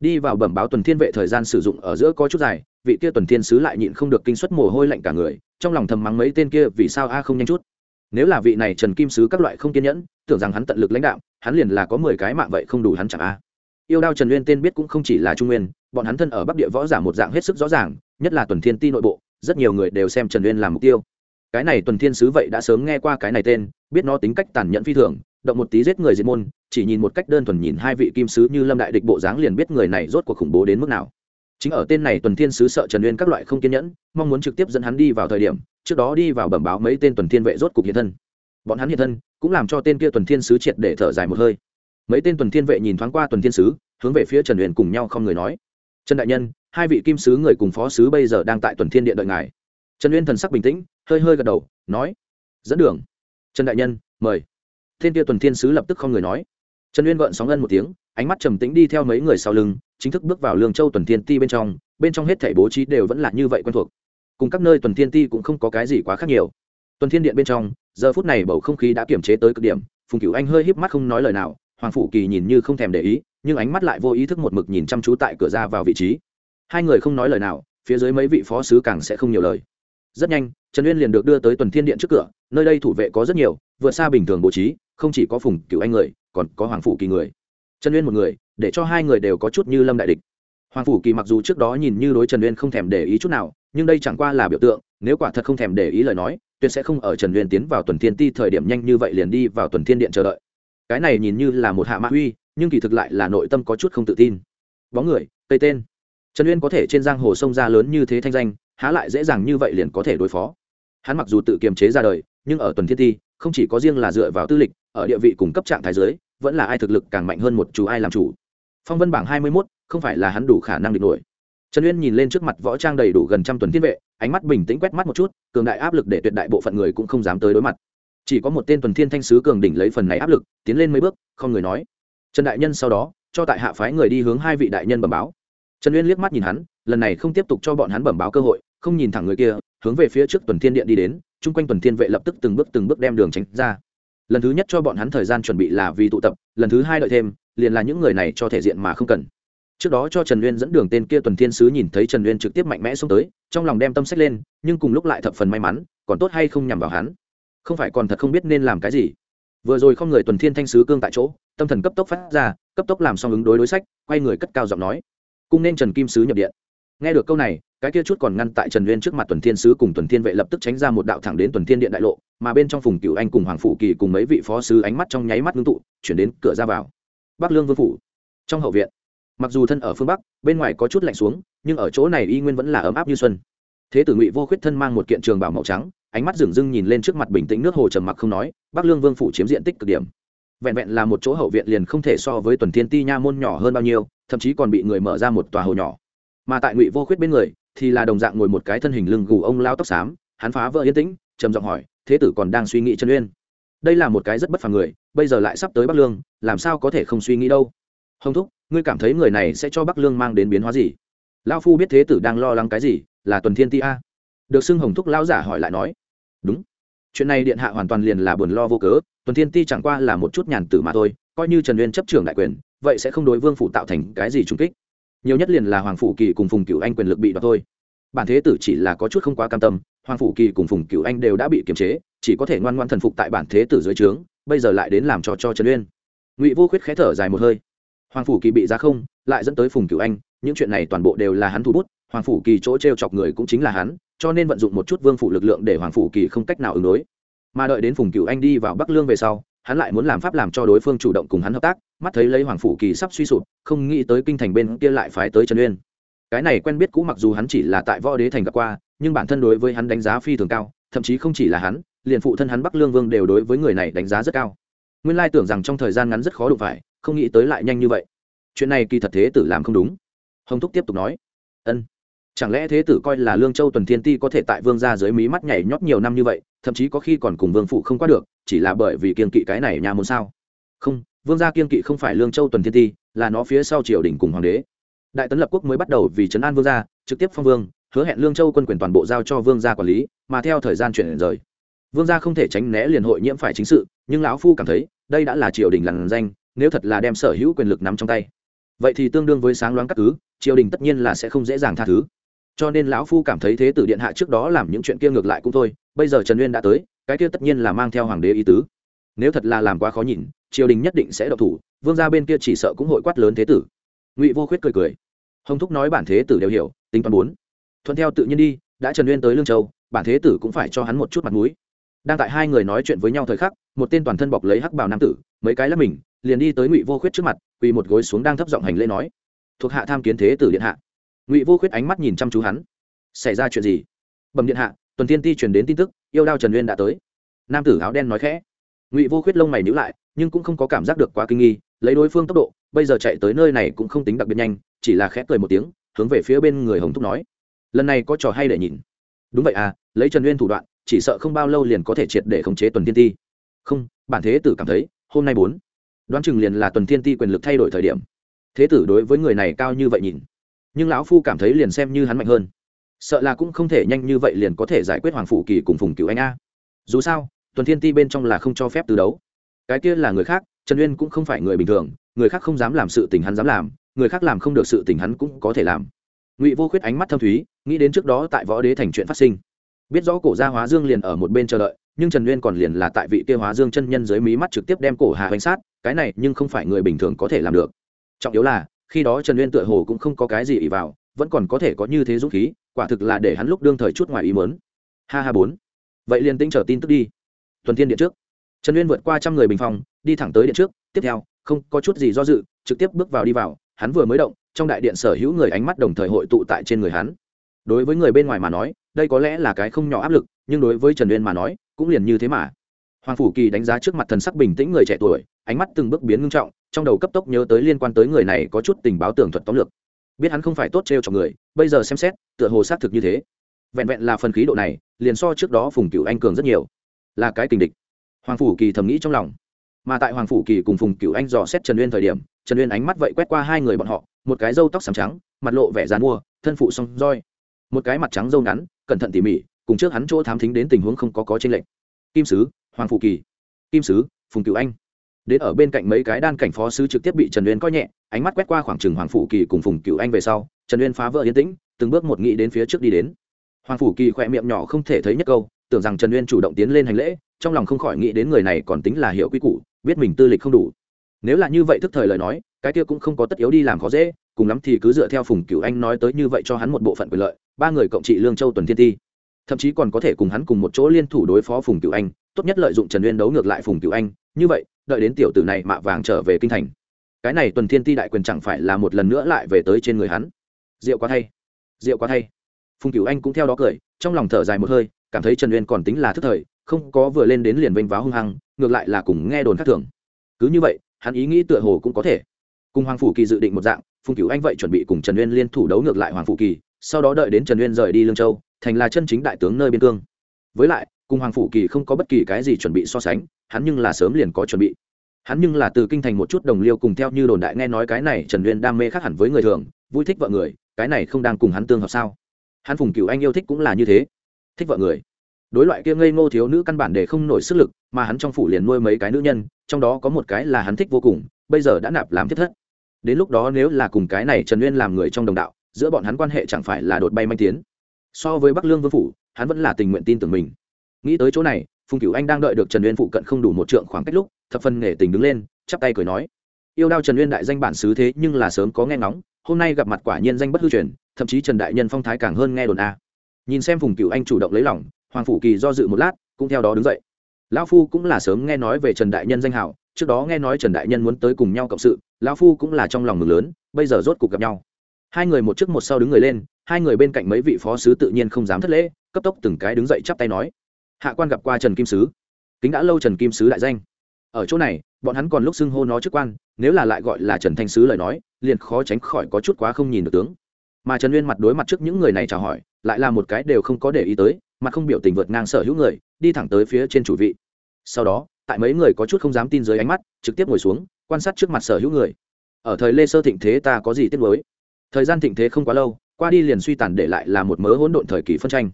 Đi vào bẩm báo tuần thiên vệ thời gian sử dụng ở giữa có chút dài, vị kia tuần thiên sứ lại nhịn không được kinh suất mồ hôi lạnh cả người, trong lòng thầm mắng mấy tên kia vì sao a không nhanh chút. Nếu là vị này trần kim sứ các loại không kiên nhẫn, tưởng rằng hắn tận lực lãnh đạo, hắn liền là có mười cái mạng vậy không đủ hắn chẳng a. Yêu đao trần uyên tên biết cũng không chỉ là trung nguyên, bọn hắn thân ở bắc địa võ giả một dạng hết sức rõ ràng, nhất là tuần thiên ti nội bộ, rất nhiều người đều xem trần uyên làm mục tiêu cái này tuần thiên sứ vậy đã sớm nghe qua cái này tên, biết nó tính cách tàn nhẫn phi thường, động một tí giết người diệt môn, chỉ nhìn một cách đơn thuần nhìn hai vị kim sứ như lâm đại địch bộ dáng liền biết người này rốt cuộc khủng bố đến mức nào. Chính ở tên này tuần thiên sứ sợ trần uyên các loại không kiên nhẫn, mong muốn trực tiếp dẫn hắn đi vào thời điểm, trước đó đi vào bẩm báo mấy tên tuần thiên vệ rốt cuộc hiện thân. Bọn hắn hiện thân, cũng làm cho tên kia tuần thiên sứ triệt để thở dài một hơi. Mấy tên tuần thiên vệ nhìn thoáng qua tuần thiên sứ, hướng về phía trần uyên cùng nhau không người nói. Trần đại nhân, hai vị kim sứ người cùng phó sứ bây giờ đang tại tuần thiên điện đợi ngài trần uyên thần sắc bình tĩnh, hơi hơi gật đầu, nói, dẫn đường. Trần đại nhân, mời. Thiên Tiêu tuần thiên sứ lập tức không người nói. Trần uyên gợn sóng ngân một tiếng, ánh mắt trầm tĩnh đi theo mấy người sau lưng, chính thức bước vào lương châu tuần thiên ti bên trong bên trong hết thảy bố trí đều vẫn là như vậy quen thuộc. Cùng các nơi tuần thiên ti cũng không có cái gì quá khác nhiều. Tuần thiên điện bên trong, giờ phút này bầu không khí đã kiềm chế tới cực điểm, phùng cửu anh hơi híp mắt không nói lời nào, hoàng phủ kỳ nhìn như không thèm để ý, nhưng ánh mắt lại vô ý thức một mực nhìn chăm chú tại cửa ra vào vị trí. Hai người không nói lời nào, phía dưới mấy vị phó sứ càng sẽ không nhiều lời rất nhanh, trần uyên liền được đưa tới tuần thiên điện trước cửa, nơi đây thủ vệ có rất nhiều, vượt xa bình thường bố trí, không chỉ có phùng Cựu anh người, còn có hoàng phủ kỳ người. Trần uyên một người, để cho hai người đều có chút như lâm đại địch. Hoàng phủ kỳ mặc dù trước đó nhìn như đối trần uyên không thèm để ý chút nào, nhưng đây chẳng qua là biểu tượng, nếu quả thật không thèm để ý lời nói, tuyệt sẽ không ở trần uyên tiến vào tuần thiên ti thời điểm nhanh như vậy liền đi vào tuần thiên điện chờ đợi. Cái này nhìn như là một hạ mã uy, nhưng kỳ thực lại là nội tâm có chút không tự tin. Bóng người tây tên. Trần uyên có thể trên giang hồ sông ra lớn như thế thanh danh há lại dễ dàng như vậy liền có thể đối phó. Hắn mặc dù tự kiềm chế ra đời, nhưng ở tuần thiên thi, không chỉ có riêng là dựa vào tư lịch, ở địa vị cùng cấp trạng thái giới vẫn là ai thực lực càng mạnh hơn một chú ai làm chủ. Phong vân bảng hai mươi mốt, không phải là hắn đủ khả năng địch nổi. Trần uyên nhìn lên trước mặt võ trang đầy đủ gần trăm tuần thiên vệ, ánh mắt bình tĩnh quét mắt một chút, cường đại áp lực để tuyệt đại bộ phận người cũng không dám tới đối mặt. Chỉ có một tên tuần thiên thanh sứ cường đỉnh lấy phần này áp lực, tiến lên mấy bước, không người nói. Trần đại nhân sau đó, cho tại hạ phái người đi hướng hai vị đại nhân bẩm báo. Trần uyên liếc mắt nhìn hắn, lần này không tiếp tục cho bọn hắn bẩm báo cơ hội không nhìn thẳng người kia, hướng về phía trước tuần thiên điện đi đến, chung quanh tuần thiên vệ lập tức từng bước từng bước đem đường tránh ra. Lần thứ nhất cho bọn hắn thời gian chuẩn bị là vì tụ tập, lần thứ hai đợi thêm, liền là những người này cho thể diện mà không cần. Trước đó cho trần uyên dẫn đường tên kia tuần thiên sứ nhìn thấy trần uyên trực tiếp mạnh mẽ xông tới, trong lòng đem tâm sách lên, nhưng cùng lúc lại thập phần may mắn, còn tốt hay không nhằm vào hắn. Không phải còn thật không biết nên làm cái gì. Vừa rồi không người tuần thiên thanh sứ cương tại chỗ, tâm thần cấp tốc phát ra, cấp tốc làm xong ứng đối đối sách, quay người cất cao giọng nói. Cung nên trần kim sứ nhập điện nghe được câu này, cái kia chút còn ngăn tại trần uyên trước mặt tuần thiên sứ cùng tuần thiên vệ lập tức tránh ra một đạo thẳng đến tuần thiên điện đại lộ, mà bên trong phùng cựu anh cùng hoàng phủ kỳ cùng mấy vị phó sứ ánh mắt trong nháy mắt ngưng tụ, chuyển đến cửa ra vào. Bắc lương vương phủ, trong hậu viện. Mặc dù thân ở phương bắc, bên ngoài có chút lạnh xuống, nhưng ở chỗ này y nguyên vẫn là ấm áp như xuân. Thế tử ngụy vô khuyết thân mang một kiện trường bảo màu trắng, ánh mắt dừng dưng nhìn lên trước mặt bình tĩnh nước hồ trầm mặc không nói, bắc lương vương phủ chiếm diện tích cực điểm. Vẹn vẹn là một chỗ hậu viện liền không thể so với tuần thiên ti nha môn nhỏ hơn bao nhiêu, thậm chí còn bị người mở ra một tòa hồ nhỏ mà tại ngụy vô khuyết bên người thì là đồng dạng ngồi một cái thân hình lưng gù ông lao tóc xám, hắn phá vỡ yên tĩnh, trầm giọng hỏi, thế tử còn đang suy nghĩ chân uyên? Đây là một cái rất bất phàm người, bây giờ lại sắp tới bắc lương, làm sao có thể không suy nghĩ đâu? Hồng thúc, ngươi cảm thấy người này sẽ cho bắc lương mang đến biến hóa gì? Lao phu biết thế tử đang lo lắng cái gì, là tuần thiên ti a. Được xưng hồng thúc lao giả hỏi lại nói. Đúng. Chuyện này điện hạ hoàn toàn liền là buồn lo vô cớ, tuần thiên ti chẳng qua là một chút nhàn tử mà thôi, coi như trần uyên chấp trưởng đại quyền, vậy sẽ không đối vương phủ tạo thành cái gì trung kích nhiều nhất liền là hoàng phủ kỳ cùng phùng cựu anh quyền lực bị đoạt thôi. Bản thế tử chỉ là có chút không quá cam tâm, hoàng phủ kỳ cùng phùng cựu anh đều đã bị kiềm chế, chỉ có thể ngoan ngoan thần phục tại bản thế tử dưới trướng, bây giờ lại đến làm cho cho trần uyên. Ngụy vô khuyết khé thở dài một hơi. Hoàng phủ kỳ bị ra không, lại dẫn tới phùng cựu anh, những chuyện này toàn bộ đều là hắn thu bút, hoàng phủ kỳ chỗ t r e o chọc người cũng chính là hắn, cho nên vận dụng một chút vương phủ lực lượng để hoàng phủ kỳ không cách nào ứng đối. Mà đợi đến phùng cựu anh đi vào bắc lương về sau hắn lại muốn làm pháp làm cho đối phương chủ động cùng hắn hợp tác, mắt thấy lấy hoàng phủ kỳ sắp suy sụp, không nghĩ tới kinh thành bên kia lại phái tới trần uyên. Cái này quen biết cũ mặc dù hắn chỉ là tại võ đế thành gặp qua, nhưng bản thân đối với hắn đánh giá phi thường cao, thậm chí không chỉ là hắn, liền phụ thân hắn bắc lương vương đều đối với người này đánh giá rất cao. Nguyên lai tưởng rằng trong thời gian ngắn rất khó đụng phải, không nghĩ tới lại nhanh như vậy. Chuyện này kỳ thật thế tử làm không đúng. Hồng thúc tiếp tục nói. Ân chẳng lẽ thế tử coi là lương châu tuần thiên ti có thể tại vương gia dưới mí mắt nhảy nhót nhiều năm như vậy, thậm chí có khi còn cùng vương phụ không qua được, chỉ là bởi vì kiên kỵ cái này nhà muốn sao? Không, vương gia kiên kỵ không phải lương châu tuần thiên ti, là nó phía sau triều đình cùng hoàng đế. Đại tấn lập quốc mới bắt đầu vì trấn an vương gia, trực tiếp phong vương, hứa hẹn lương châu quân quyền toàn bộ giao cho vương gia quản lý, mà theo thời gian chuyển rời. Vương gia không thể tránh né liền hội nhiễm phải chính sự, nhưng lão phu cảm thấy, đây đã là triều đình lằn danh, nếu thật là đem sở hữu quyền lực nắm trong tay. Vậy thì tương đương với sáng loáng các cứ triều đình tất nhiên là sẽ không dễ dàng tha thứ cho nên lão phu cảm thấy thế tử điện hạ trước đó làm những chuyện kia ngược lại cũng thôi, bây giờ trần uyên đã tới, cái kia tất nhiên là mang theo hoàng đế ý tứ. Nếu thật là làm quá khó nhìn, triều đình nhất định sẽ độc thủ, vương gia bên kia chỉ sợ cũng hội quát lớn thế tử. Ngụy vô khuyết cười cười. Hồng thúc nói bản thế tử đều hiểu, tính toán bốn. Thuận theo tự nhiên đi, đã trần uyên tới lương châu, bản thế tử cũng phải cho hắn một chút mặt mũi. Đang tại hai người nói chuyện với nhau thời khắc, một tên toàn thân bọc lấy hắc bào nam tử, mấy cái là mình, liền đi tới ngụy vô khuyết trước mặt, quỳ một gối xuống đang thấp giọng hành lễ nói, thuộc hạ tham kiến thế tử điện hạ ngụy vô khuyết ánh mắt nhìn chăm chú hắn xảy ra chuyện gì bẩm điện hạ tuần tiên ti truyền đến tin tức yêu đao trần uyên đã tới nam tử áo đen nói khẽ ngụy vô khuyết lông mày nhữ lại nhưng cũng không có cảm giác được quá kinh nghi lấy đối phương tốc độ bây giờ chạy tới nơi này cũng không tính đặc biệt nhanh chỉ là khẽ cười một tiếng hướng về phía bên người hồng thúc nói lần này có trò hay để nhìn đúng vậy à lấy trần uyên thủ đoạn chỉ sợ không bao lâu liền có thể triệt để khống chế tuần tiên ti không bản thế tử cảm thấy hôm nay bốn đoán chừng liền là tuần Thiên ti quyền lực thay đổi thời điểm thế tử đối với người này cao như vậy nhìn nhưng lão phu cảm thấy liền xem như hắn mạnh hơn. Sợ là cũng không thể nhanh như vậy liền có thể giải quyết hoàng phủ kỳ cùng phùng cựu anh a. Dù sao, tuần thiên ti bên trong là không cho phép từ đấu. Cái kia là người khác, trần uyên cũng không phải người bình thường, người khác không dám làm sự tình hắn dám làm, người khác làm không được sự tình hắn cũng có thể làm. Ngụy vô khuyết ánh mắt thâm thúy, nghĩ đến trước đó tại võ đế thành chuyện phát sinh. Biết rõ cổ gia hóa dương liền ở một bên chờ đợi, nhưng trần uyên còn liền là tại vị kia hóa dương chân nhân dưới mí mắt trực tiếp đem cổ hà bánh sát, cái này nhưng không phải người bình thường có thể làm được. Trọng yếu là khi đó trần uyên tựa hồ cũng không có cái gì ỉ vào, vẫn còn có thể có như thế dũng khí, quả thực là để hắn lúc đương thời chút ngoài ý mớn ha ha bốn. Vậy liền tính chờ tin tức đi. Tuần thiên điện trước. Trần uyên vượt qua trăm người bình phòng, đi thẳng tới điện trước. Tiếp theo, không có chút gì do dự, trực tiếp bước vào đi vào. Hắn vừa mới động, trong đại điện sở hữu người ánh mắt đồng thời hội tụ tại trên người hắn. Đối với người bên ngoài mà nói, đây có lẽ là cái không nhỏ áp lực, nhưng đối với trần uyên mà nói, cũng liền như thế mà. Hoàng phủ kỳ đánh giá trước mặt thần sắc bình tĩnh người trẻ tuổi ánh mắt từng bước biến ngưng trọng, trong đầu cấp tốc nhớ tới liên quan tới người này có chút tình báo tường thuật tóm lược. Biết hắn không phải tốt t cho người, bây giờ xem xét, tựa hồ xác thực như thế. Vẹn vẹn là phần khí độ này, liền so trước đó phùng cựu anh cường rất nhiều. Là cái tình địch. Hoàng phủ kỳ thầm nghĩ trong lòng. Mà tại hoàng phủ kỳ cùng phùng cựu anh dò xét trần uyên thời điểm, trần uyên ánh mắt vậy quét qua hai người bọn họ, một cái râu tóc sàm trắng, mặt lộ vẻ dàn mua, thân phụ song roi. Một cái mặt trắng râu ngắn, cẩn thận tỉ mỉ, cùng trước hắn chỗ thám thính đến tình huống không có có trên lệnh kim sứ, hoàng phủ kỳ. Kim sứ, phùng cựu anh đến ở bên cạnh mấy cái đan cảnh phó sứ trực tiếp bị trần uyên coi nhẹ, ánh mắt quét qua khoảng trừng hoàng phủ kỳ cùng phùng cựu anh về sau, trần uyên phá vỡ yên tĩnh, từng bước một nghĩ đến phía trước đi đến. Hoàng phủ kỳ khỏe miệng nhỏ không thể thấy nhất câu, tưởng rằng trần uyên chủ động tiến lên hành lễ, trong lòng không khỏi nghĩ đến người này còn tính là hiệu quy củ, biết mình tư lịch không đủ. Nếu là như vậy thức thời lời nói, cái kia cũng không có tất yếu đi làm khó dễ, cùng lắm thì cứ dựa theo phùng cửu anh nói tới như vậy cho hắn một bộ phận quyền lợi, ba người cộng trị lương châu tuần thiên ti. Thậm chí còn có thể cùng hắn cùng một chỗ liên thủ đối phó phùng cửu anh, tốt nhất lợi dụng trần uyên đấu ngược lại phùng cửu anh, như vậy đợi đến tiểu tử này mạ vàng trở về kinh thành. Cái này tuần thiên ti đại quyền chẳng phải là một lần nữa lại về tới trên người hắn. Rượu quá thay. Rượu quá thay. Phùng cửu anh cũng theo đó cười, trong lòng thở dài một hơi, cảm thấy trần uyên còn tính là thức thời, không có vừa lên đến liền vênh váo hung hăng, ngược lại là cùng nghe đồn khác thường. Cứ như vậy, hắn ý nghĩ tựa hồ cũng có thể. Cùng hoàng phủ kỳ dự định một dạng, phùng cửu anh vậy chuẩn bị cùng trần uyên liên thủ đấu ngược lại hoàng phủ kỳ, sau đó đợi đến trần uyên rời đi lương châu, thành là chân chính đại tướng nơi biên cương. Với lại, cùng hoàng phủ kỳ không có bất kỳ cái gì chuẩn bị so sánh hắn nhưng là sớm liền có chuẩn bị. Hắn nhưng là từ kinh thành một chút đồng liêu cùng theo như đồn đại nghe nói cái này trần uyên đam mê khác hẳn với người thường, vui thích vợ người, cái này không đang cùng hắn tương hợp sao? Hắn phùng cửu anh yêu thích cũng là như thế. Thích vợ người. Đối loại kia ngây ngô thiếu nữ căn bản để không nổi sức lực, mà hắn trong phủ liền nuôi mấy cái nữ nhân, trong đó có một cái là hắn thích vô cùng, bây giờ đã nạp làm thiết thất. Đến lúc đó nếu là cùng cái này trần uyên làm người trong đồng đạo, giữa bọn hắn quan hệ chẳng phải là đột bay manh tiến. So với bắc lương vương phủ, hắn vẫn là tình nguyện tin tưởng mình. Nghĩ tới chỗ này phùng cửu anh đang đợi được trần uyên phụ cận không đủ một trượng khoảng cách lúc, thập phân nghề tình đứng lên, chắp tay cười nói. Yêu đao trần uyên đại danh bản xứ thế nhưng là sớm có nghe ngóng, hôm nay gặp mặt quả nhiên danh bất hư truyền, thậm chí trần đại nhân phong thái càng hơn nghe đồn a. Nhìn xem phùng cửu anh chủ động lấy lòng, hoàng phủ kỳ do dự một lát, cũng theo đó đứng dậy. Lão phu cũng là sớm nghe nói về trần đại nhân danh hảo trước đó nghe nói trần đại nhân muốn tới cùng nhau cộng sự, lão phu cũng là trong lòng mừng lớn, bây giờ rốt cuộc gặp nhau. Hai người một trước một sau đứng người lên, hai người bên cạnh mấy vị phó sứ tự nhiên không dám thất lễ, cấp tốc từng cái đứng dậy chắp tay nói hạ quan gặp qua trần kim sứ. Kính đã lâu trần kim sứ đại danh. Ở chỗ này, bọn hắn còn lúc xưng hô nó chức quan, nếu là lại gọi là trần thanh sứ lời nói, liền khó tránh khỏi có chút quá không nhìn được tướng. Mà trần uyên mặt đối mặt trước những người này chào hỏi, lại là một cái đều không có để ý tới, mà không biểu tình vượt ngang sở hữu người, đi thẳng tới phía trên chủ vị. Sau đó, tại mấy người có chút không dám tin dưới ánh mắt, trực tiếp ngồi xuống, quan sát trước mặt sở hữu người. Ở thời lê sơ thịnh thế ta có gì tiếc nuối? Thời gian thịnh thế không quá lâu, qua đi liền suy tàn để lại là một mớ hỗn độn thời kỳ phân tranh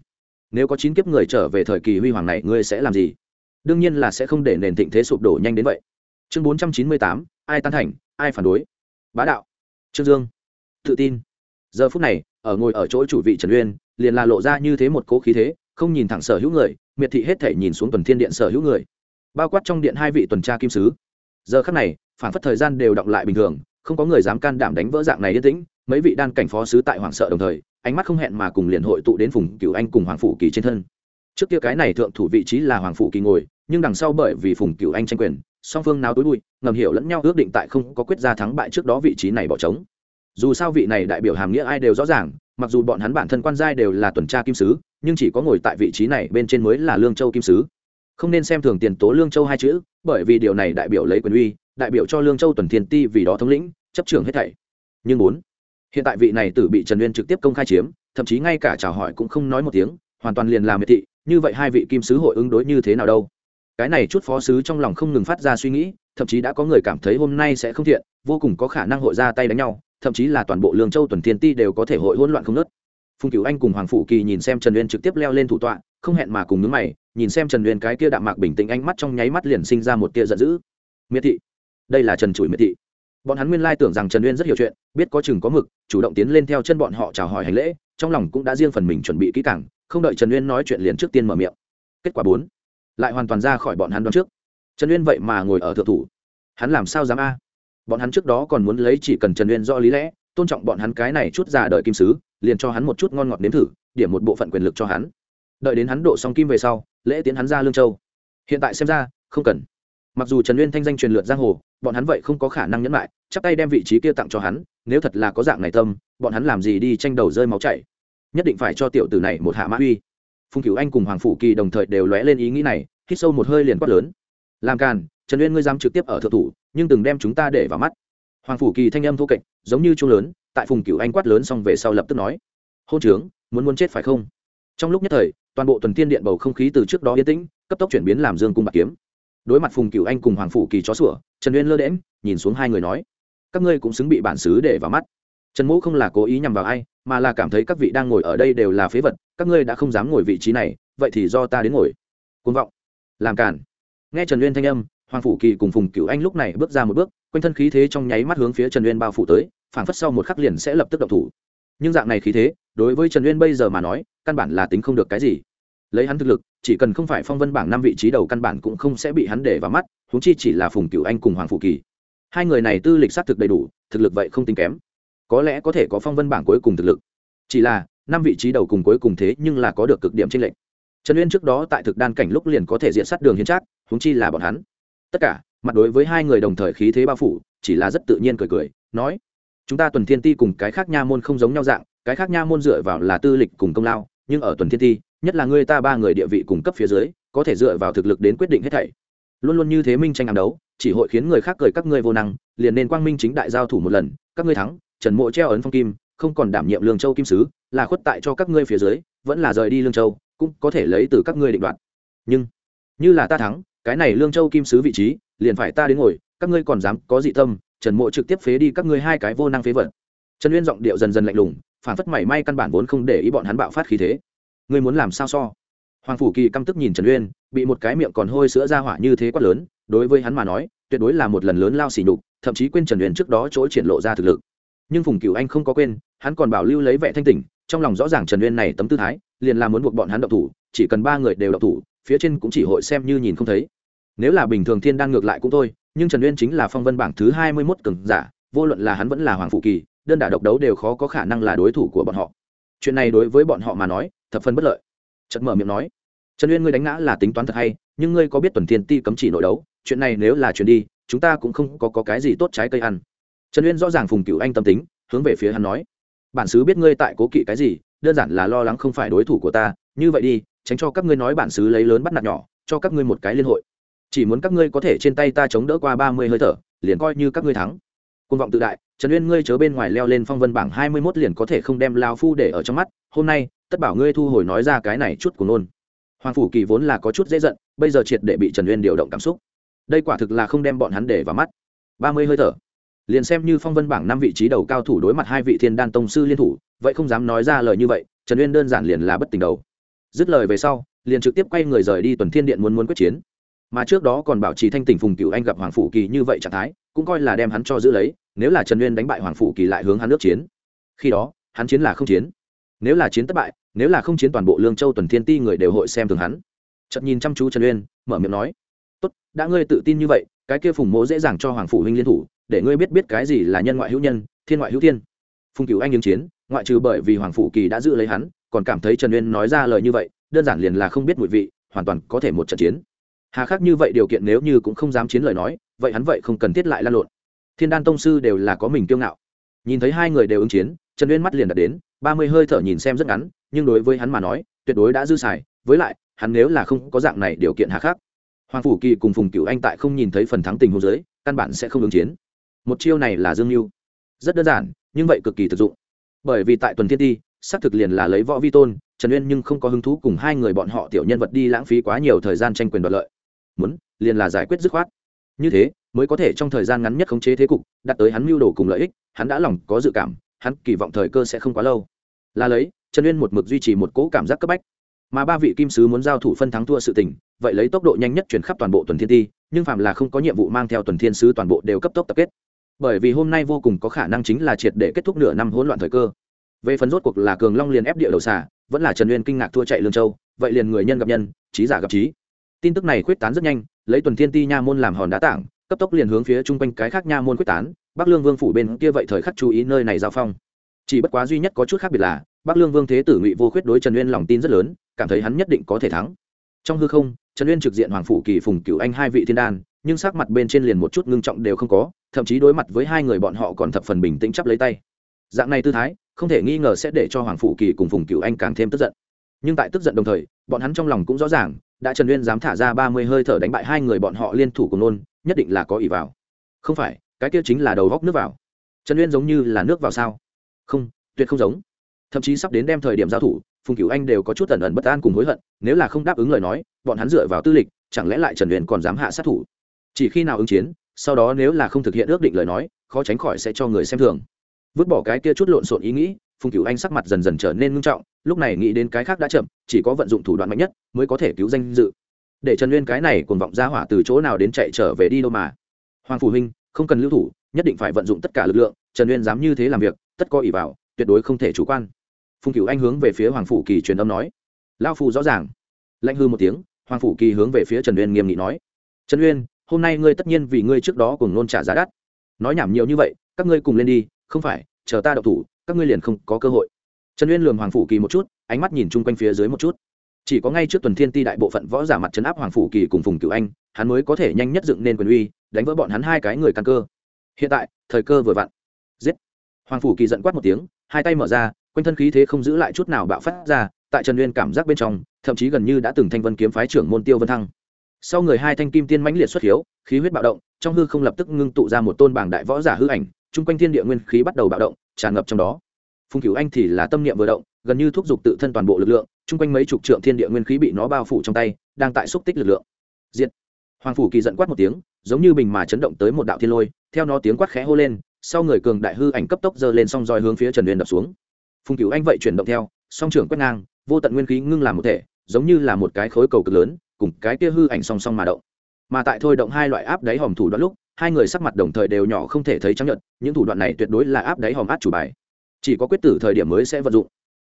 nếu có chín kiếp người trở về thời kỳ huy hoàng này, ngươi sẽ làm gì? Đương nhiên là sẽ không để nền thịnh thế sụp đổ nhanh đến vậy. Chương bốn trăm chín mươi tám, ai tán thành, ai phản đối? Bá đạo. Trương dương. Tự tin. Giờ phút này, ở ngồi ở chỗ chủ vị trần uyên, liền là lộ ra như thế một cố khí thế, không nhìn thẳng sở hữu người, miệt thị hết thể nhìn xuống tuần thiên điện sở hữu người. Bao quát trong điện hai vị tuần tra kim sứ. Giờ khắc này, phản phất thời gian đều động lại bình thường, không có người dám can đảm đánh vỡ dạng này yên tĩnh, mấy vị đan cảnh phó sứ tại hoảng sợ đồng thời ánh mắt không hẹn mà cùng liền hội tụ đến phùng cửu anh cùng hoàng phủ kỳ trên thân. Trước kia cái này thượng thủ vị trí là hoàng phủ kỳ ngồi, nhưng đằng sau bởi vì phùng cửu anh tranh quyền, song phương nào tối bụi ngầm hiểu lẫn nhau ước định tại không có quyết ra thắng bại trước đó vị trí này bỏ trống. Dù sao vị này đại biểu hàm nghĩa ai đều rõ ràng, mặc dù bọn hắn bản thân quan giai đều là tuần tra kim sứ, nhưng chỉ có ngồi tại vị trí này bên trên mới là lương châu kim sứ. Không nên xem thường tiền tố lương châu hai chữ, bởi vì điều này đại biểu lấy quyền uy, đại biểu cho lương châu tuần thiên ti vì đó thống lĩnh, chấp trưởng hết thảy. Nhưng bốn hiện tại vị này tử bị trần uyên trực tiếp công khai chiếm, thậm chí ngay cả chào hỏi cũng không nói một tiếng, hoàn toàn liền làm miệt thị, như vậy hai vị kim sứ hội ứng đối như thế nào đâu? Cái này chút phó sứ trong lòng không ngừng phát ra suy nghĩ, thậm chí đã có người cảm thấy hôm nay sẽ không thiện, vô cùng có khả năng hội ra tay đánh nhau, thậm chí là toàn bộ lương châu tuần thiên ti đều có thể hội hỗn loạn không nớt phùng cửu anh cùng hoàng phủ kỳ nhìn xem trần uyên trực tiếp leo lên thủ tọa, không hẹn mà cùng nhướng mày, nhìn xem trần uyên cái kia đạm mạc bình tĩnh ánh mắt trong nháy mắt liền sinh ra một tia giận dữ. Miệt thị. Đây là trần chủi miệt thị bọn hắn nguyên lai tưởng rằng trần uyên rất hiểu chuyện, biết có chừng có mực, chủ động tiến lên theo chân bọn họ chào hỏi hành lễ, trong lòng cũng đã riêng phần mình chuẩn bị kỹ càng, không đợi trần uyên nói chuyện liền trước tiên mở miệng. Kết quả bốn, lại hoàn toàn ra khỏi bọn hắn đoán trước. Trần uyên vậy mà ngồi ở thượng thủ. Hắn làm sao dám a? Bọn hắn trước đó còn muốn lấy chỉ cần trần uyên do lý lẽ, tôn trọng bọn hắn cái này chút giả đời kim sứ, liền cho hắn một chút ngon ngọt nếm thử, điểm một bộ phận quyền lực cho hắn. Đợi đến hắn độ xong kim về sau, lễ tiến hắn ra lương châu. Hiện tại xem ra, không cần mặc dù trần uyên thanh danh truyền lượt giang hồ, bọn hắn vậy không có khả năng nhẫn lại, chắp tay đem vị trí kia tặng cho hắn, nếu thật là có dạng này tâm, bọn hắn làm gì đi tranh đầu rơi máu chảy. Nhất định phải cho tiểu tử này một hạ mã uy. Phùng cửu anh cùng hoàng phủ kỳ đồng thời đều lóe lên ý nghĩ này, hít sâu một hơi liền quát lớn. Làm càn, trần uyên ngươi dám trực tiếp ở thượng thủ, nhưng từng đem chúng ta để vào mắt. Hoàng phủ kỳ thanh âm thô kệch, giống như chuông lớn, tại phùng cửu anh quát lớn xong về sau lập tức nói, hôn trướng, muốn muốn chết phải không? Trong lúc nhất thời, toàn bộ tuần tiên điện bầu không khí từ trước đó yên tĩnh, cấp tốc chuyển biến làm dương cung bạc kiếm đối mặt phùng cửu anh cùng hoàng phủ kỳ chó sủa, trần uyên lơ đễm nhìn xuống hai người nói, các ngươi cũng xứng bị bản xứ để vào mắt. Trần mũ không là cố ý nhằm vào ai, mà là cảm thấy các vị đang ngồi ở đây đều là phế vật, các ngươi đã không dám ngồi vị trí này, vậy thì do ta đến ngồi. Côn vọng. Làm cản nghe trần uyên thanh âm, hoàng phủ kỳ cùng phùng cửu anh lúc này bước ra một bước, quanh thân khí thế trong nháy mắt hướng phía trần uyên bao phủ tới, phảng phất sau một khắc liền sẽ lập tức động thủ. Nhưng dạng này khí thế, đối với trần uyên bây giờ mà nói, căn bản là tính không được cái gì lấy hắn thực lực, chỉ cần không phải phong vân bảng năm vị trí đầu căn bản cũng không sẽ bị hắn để vào mắt, huống chi chỉ là phùng cựu anh cùng hoàng phủ kỳ. Hai người này tư lịch xác thực đầy đủ, thực lực vậy không tính kém. Có lẽ có thể có phong vân bảng cuối cùng thực lực. Chỉ là, năm vị trí đầu cùng cuối cùng thế nhưng là có được cực điểm tranh lệch. Trần uyên trước đó tại thực đan cảnh lúc liền có thể diện sát đường hiến trác húng chi là bọn hắn. Tất cả, mặt đối với hai người đồng thời khí thế bao phủ, chỉ là rất tự nhiên cười cười, nói, chúng ta tuần thiên ti cùng cái khác nha môn không giống nhau dạng, cái khác nha môn dựa vào là tư lịch cùng công lao, nhưng ở tuần thiên ti nhất là ngươi ta ba người địa vị cùng cấp phía dưới, có thể dựa vào thực lực đến quyết định hết thảy. Luôn luôn như thế minh tranh ám đấu, chỉ hội khiến người khác cười các ngươi vô năng, liền nên quang minh chính đại giao thủ một lần, các ngươi thắng, trần mộ treo ấn phong kim, không còn đảm nhiệm lương châu kim sứ, là khuất tại cho các ngươi phía dưới, vẫn là rời đi lương châu, cũng có thể lấy từ các ngươi định đoạt. Nhưng, như là ta thắng, cái này lương châu kim sứ vị trí, liền phải ta đến ngồi, các ngươi còn dám có dị tâm, trần mộ trực tiếp phế đi các ngươi hai cái vô năng phế vật. Trần uyên giọng điệu dần dần lạnh lùng phản phất mảy may căn bản vốn không để ý bọn hắn bạo phát khí thế ngươi muốn làm sao so? Hoàng phủ kỳ căm tức nhìn trần uyên, bị một cái miệng còn hôi sữa ra hỏa như thế quát lớn, đối với hắn mà nói, tuyệt đối là một lần lớn lao xỉ nhục, thậm chí quên trần uyên trước đó chỗ triển lộ ra thực lực. Nhưng phùng cửu anh không có quên, hắn còn bảo lưu lấy vẻ thanh tỉnh, trong lòng rõ ràng trần uyên này tấm tư thái, liền là muốn buộc bọn hắn độc thủ, chỉ cần ba người đều độc thủ, phía trên cũng chỉ hội xem như nhìn không thấy. Nếu là bình thường thiên đan ngược lại cũng thôi, nhưng trần uyên chính là phong vân bảng thứ hai mươi mốt cường giả, vô luận là hắn vẫn là hoàng phụ kỳ, đơn đả độc đấu đều khó có khả năng là đối thủ của bọn họ. Chuyện này đối với bọn họ mà nói thập phần bất lợi. Chợt mở miệng nói trần uyên ngươi đánh ngã là tính toán thật hay nhưng ngươi có biết tuần thiên ti cấm chỉ nội đấu chuyện này nếu là chuyện đi chúng ta cũng không có, có cái gì tốt trái cây ăn. Trần uyên rõ ràng phùng cựu anh tâm tính hướng về phía hắn nói bản xứ biết ngươi tại cố kỵ cái gì đơn giản là lo lắng không phải đối thủ của ta như vậy đi tránh cho các ngươi nói bản xứ lấy lớn bắt nạt nhỏ cho các ngươi một cái liên hội. Chỉ muốn các ngươi có thể trên tay ta chống đỡ qua ba mươi hơi thở liền coi như các ngươi thắng. Côn vọng tự đại trần uyên ngươi chớ bên ngoài leo lên phong vân bảng hai mươi mốt liền có thể không đem lao phu để ở trong mắt hôm nay tất bảo ngươi thu hồi nói ra cái này chút của nôn hoàng phủ kỳ vốn là có chút dễ giận, bây giờ triệt để bị trần uyên điều động cảm xúc. Đây quả thực là không đem bọn hắn để vào mắt. Ba mươi hơi thở. Liền xem như phong vân bảng năm vị trí đầu cao thủ đối mặt hai vị thiên đan tông sư liên thủ, vậy không dám nói ra lời như vậy, trần uyên đơn giản liền là bất tình đầu. Dứt lời về sau, liền trực tiếp quay người rời đi tuần thiên điện muốn muốn quyết chiến. Mà trước đó còn bảo trì thanh tỉnh phùng cựu anh gặp hoàng phủ kỳ như vậy trạng thái, cũng coi là đem hắn cho giữ lấy, nếu là trần uyên đánh bại hoàng phủ kỳ lại hướng hắn nước chiến. Khi đó, hắn chiến là không chiến. Nếu là chiến thất bại nếu là không chiến toàn bộ lương châu tuần thiên ti người đều hội xem thường hắn. Chậm nhìn chăm chú trần uyên, mở miệng nói, tốt, đã ngươi tự tin như vậy, cái kia phùng mỗ dễ dàng cho hoàng phủ huynh liên thủ, để ngươi biết biết cái gì là nhân ngoại hữu nhân, thiên ngoại hữu thiên. Phùng cửu anh ứng chiến, ngoại trừ bởi vì hoàng phủ kỳ đã giữ lấy hắn, còn cảm thấy trần uyên nói ra lời như vậy, đơn giản liền là không biết mùi vị, hoàn toàn có thể một trận chiến. Hà khắc như vậy điều kiện nếu như cũng không dám chiến lời nói, vậy hắn vậy không cần thiết lại lan lộn. Thiên đan tông sư đều là có mình kiêu ngạo. Nhìn thấy hai người đều ứng chiến, trần uyên mắt liền đặt đến, ba mươi hơi thở nhìn xem rất ngắn nhưng đối với hắn mà nói, tuyệt đối đã dư xài, với lại, hắn nếu là không có dạng này điều kiện hạ khắc, hoàng phủ kỳ cùng phùng cựu anh tại không nhìn thấy phần thắng tình hồ dưới, căn bản sẽ không ứng chiến. Một chiêu này là dương mưu rất đơn giản, nhưng vậy cực kỳ thực dụng. Bởi vì tại tuần thiên ti xác thực liền là lấy võ vi tôn, trần uyên nhưng không có hứng thú cùng hai người bọn họ tiểu nhân vật đi lãng phí quá nhiều thời gian tranh quyền đoạt lợi. Muốn, liền là giải quyết dứt khoát. Như thế, mới có thể trong thời gian ngắn nhất khống chế thế cục đặt tới hắn mưu đồ cùng lợi ích, hắn đã lòng có dự cảm, hắn kỳ vọng thời cơ sẽ không quá lâu. Là lấy trần uyên một mực duy trì một cỗ cảm giác cấp bách. Mà ba vị kim sứ muốn giao thủ phân thắng thua sự tình, vậy lấy tốc độ nhanh nhất chuyển khắp toàn bộ tuần thiên ti nhưng phạm là không có nhiệm vụ mang theo tuần thiên sứ toàn bộ đều cấp tốc tập kết. Bởi vì hôm nay vô cùng có khả năng chính là triệt để kết thúc nửa năm hỗn loạn thời cơ. Về phần rốt cuộc là cường long liền ép địa đầu xả vẫn là trần uyên kinh ngạc thua chạy lương châu, vậy liền người nhân gặp nhân, trí giả gặp trí. Tin tức này quyết tán rất nhanh, lấy tuần thiên ti nha môn làm hòn đá tảng, cấp tốc liền hướng phía chung quanh cái khác nha môn quyết tán, bắc lương vương phủ bên kia vậy thời khắc chú ý nơi này giao phong. Chỉ bất quá duy nhất có chút khác biệt là bắc lương vương thế tử ngụy vô khuyết đối trần uyên lòng tin rất lớn, cảm thấy hắn nhất định có thể thắng. Trong hư không, trần uyên trực diện hoàng phủ kỳ phùng cửu anh hai vị thiên đan, nhưng sắc mặt bên trên liền một chút ngưng trọng đều không có, thậm chí đối mặt với hai người bọn họ còn thập phần bình tĩnh chắp lấy tay. Dạng này tư thái, không thể nghi ngờ sẽ để cho hoàng phủ kỳ cùng phùng cửu anh càng thêm tức giận. Nhưng tại tức giận đồng thời, bọn hắn trong lòng cũng rõ ràng, đã trần uyên dám thả ra ba mươi hơi thở đánh bại hai người bọn họ liên thủ cùng nôn, nhất định là có ỷ vào. Không phải, cái kia chính là đầu góc nước vào. Trần uyên giống như là nước vào sao? Không, tuyệt không giống thậm chí sắp đến đem thời điểm giao thủ, phùng cửu anh đều có chút ẩn ẩn bất an cùng hối hận, nếu là không đáp ứng lời nói, bọn hắn dựa vào tư lịch, chẳng lẽ lại trần luyện còn dám hạ sát thủ? Chỉ khi nào ứng chiến, sau đó nếu là không thực hiện ước định lời nói, khó tránh khỏi sẽ cho người xem thường. Vứt bỏ cái kia chút lộn xộn ý nghĩ, phùng cửu anh sắc mặt dần dần trở nên ngưng trọng, lúc này nghĩ đến cái khác đã chậm, chỉ có vận dụng thủ đoạn mạnh nhất mới có thể cứu danh dự. Để trần uyên cái này còn vọng ra hỏa từ chỗ nào đến chạy trở về đi đâu mà. Hoàng phụ huynh, không cần lưu thủ, nhất định phải vận dụng tất cả lực lượng, trần uyên dám như thế làm việc, tất có ỷ vào, tuyệt đối không thể chủ quan phùng cửu anh hướng về phía hoàng phủ kỳ truyền âm nói. Lao phù rõ ràng. Lạnh hư một tiếng, hoàng phủ kỳ hướng về phía trần uyên nghiêm nghị nói. Trần uyên, hôm nay ngươi tất nhiên vì ngươi trước đó cùng nôn trả giá đắt. Nói nhảm nhiều như vậy, các ngươi cùng lên đi, không phải, chờ ta đậu thủ, các ngươi liền không có cơ hội. Trần uyên lường hoàng phủ kỳ một chút, ánh mắt nhìn chung quanh phía dưới một chút. Chỉ có ngay trước tuần thiên ti đại bộ phận võ giả mặt chấn áp hoàng phủ kỳ cùng phùng Cửu anh, hắn mới có thể nhanh nhất dựng nên quyền uy, đánh vỡ bọn hắn hai cái người căn cơ. Hiện tại, thời cơ vừa vặn. Giết. Hoàng phủ kỳ giận quát một tiếng, hai tay mở ra quanh thân khí thế không giữ lại chút nào bạo phát ra, tại trần uyên cảm giác bên trong, thậm chí gần như đã từng thanh vân kiếm phái trưởng môn tiêu vân thăng. Sau người hai thanh kim tiên mãnh liệt xuất hiếu, khí huyết bạo động, trong hư không lập tức ngưng tụ ra một tôn bảng đại võ giả hư ảnh, chung quanh thiên địa nguyên khí bắt đầu bạo động, tràn ngập trong đó. Phùng cửu anh thì là tâm niệm vừa động, gần như thúc giục tự thân toàn bộ lực lượng, chung quanh mấy chục trượng thiên địa nguyên khí bị nó bao phủ trong tay, đang tại xúc tích lực lượng. Diệt. hoàng phủ kỳ giận quát một tiếng, giống như bình mà chấn động tới một đạo thiên lôi, theo nó tiếng quát khẽ hô lên, sau người cường đại hư ảnh cấp tốc giơ lên song roi hướng phía trần uyên đập xuống phùng cửu anh vậy chuyển động theo, song trưởng quét ngang, vô tận nguyên khí ngưng làm một thể, giống như là một cái khối cầu cực lớn, cùng cái kia hư ảnh song song mà động. Mà tại thôi động hai loại áp đáy hòm thủ đoạn lúc, hai người sắc mặt đồng thời đều nhỏ không thể thấy trắng nhận những thủ đoạn này tuyệt đối là áp đáy hòm át chủ bài. Chỉ có quyết tử thời điểm mới sẽ vận dụng.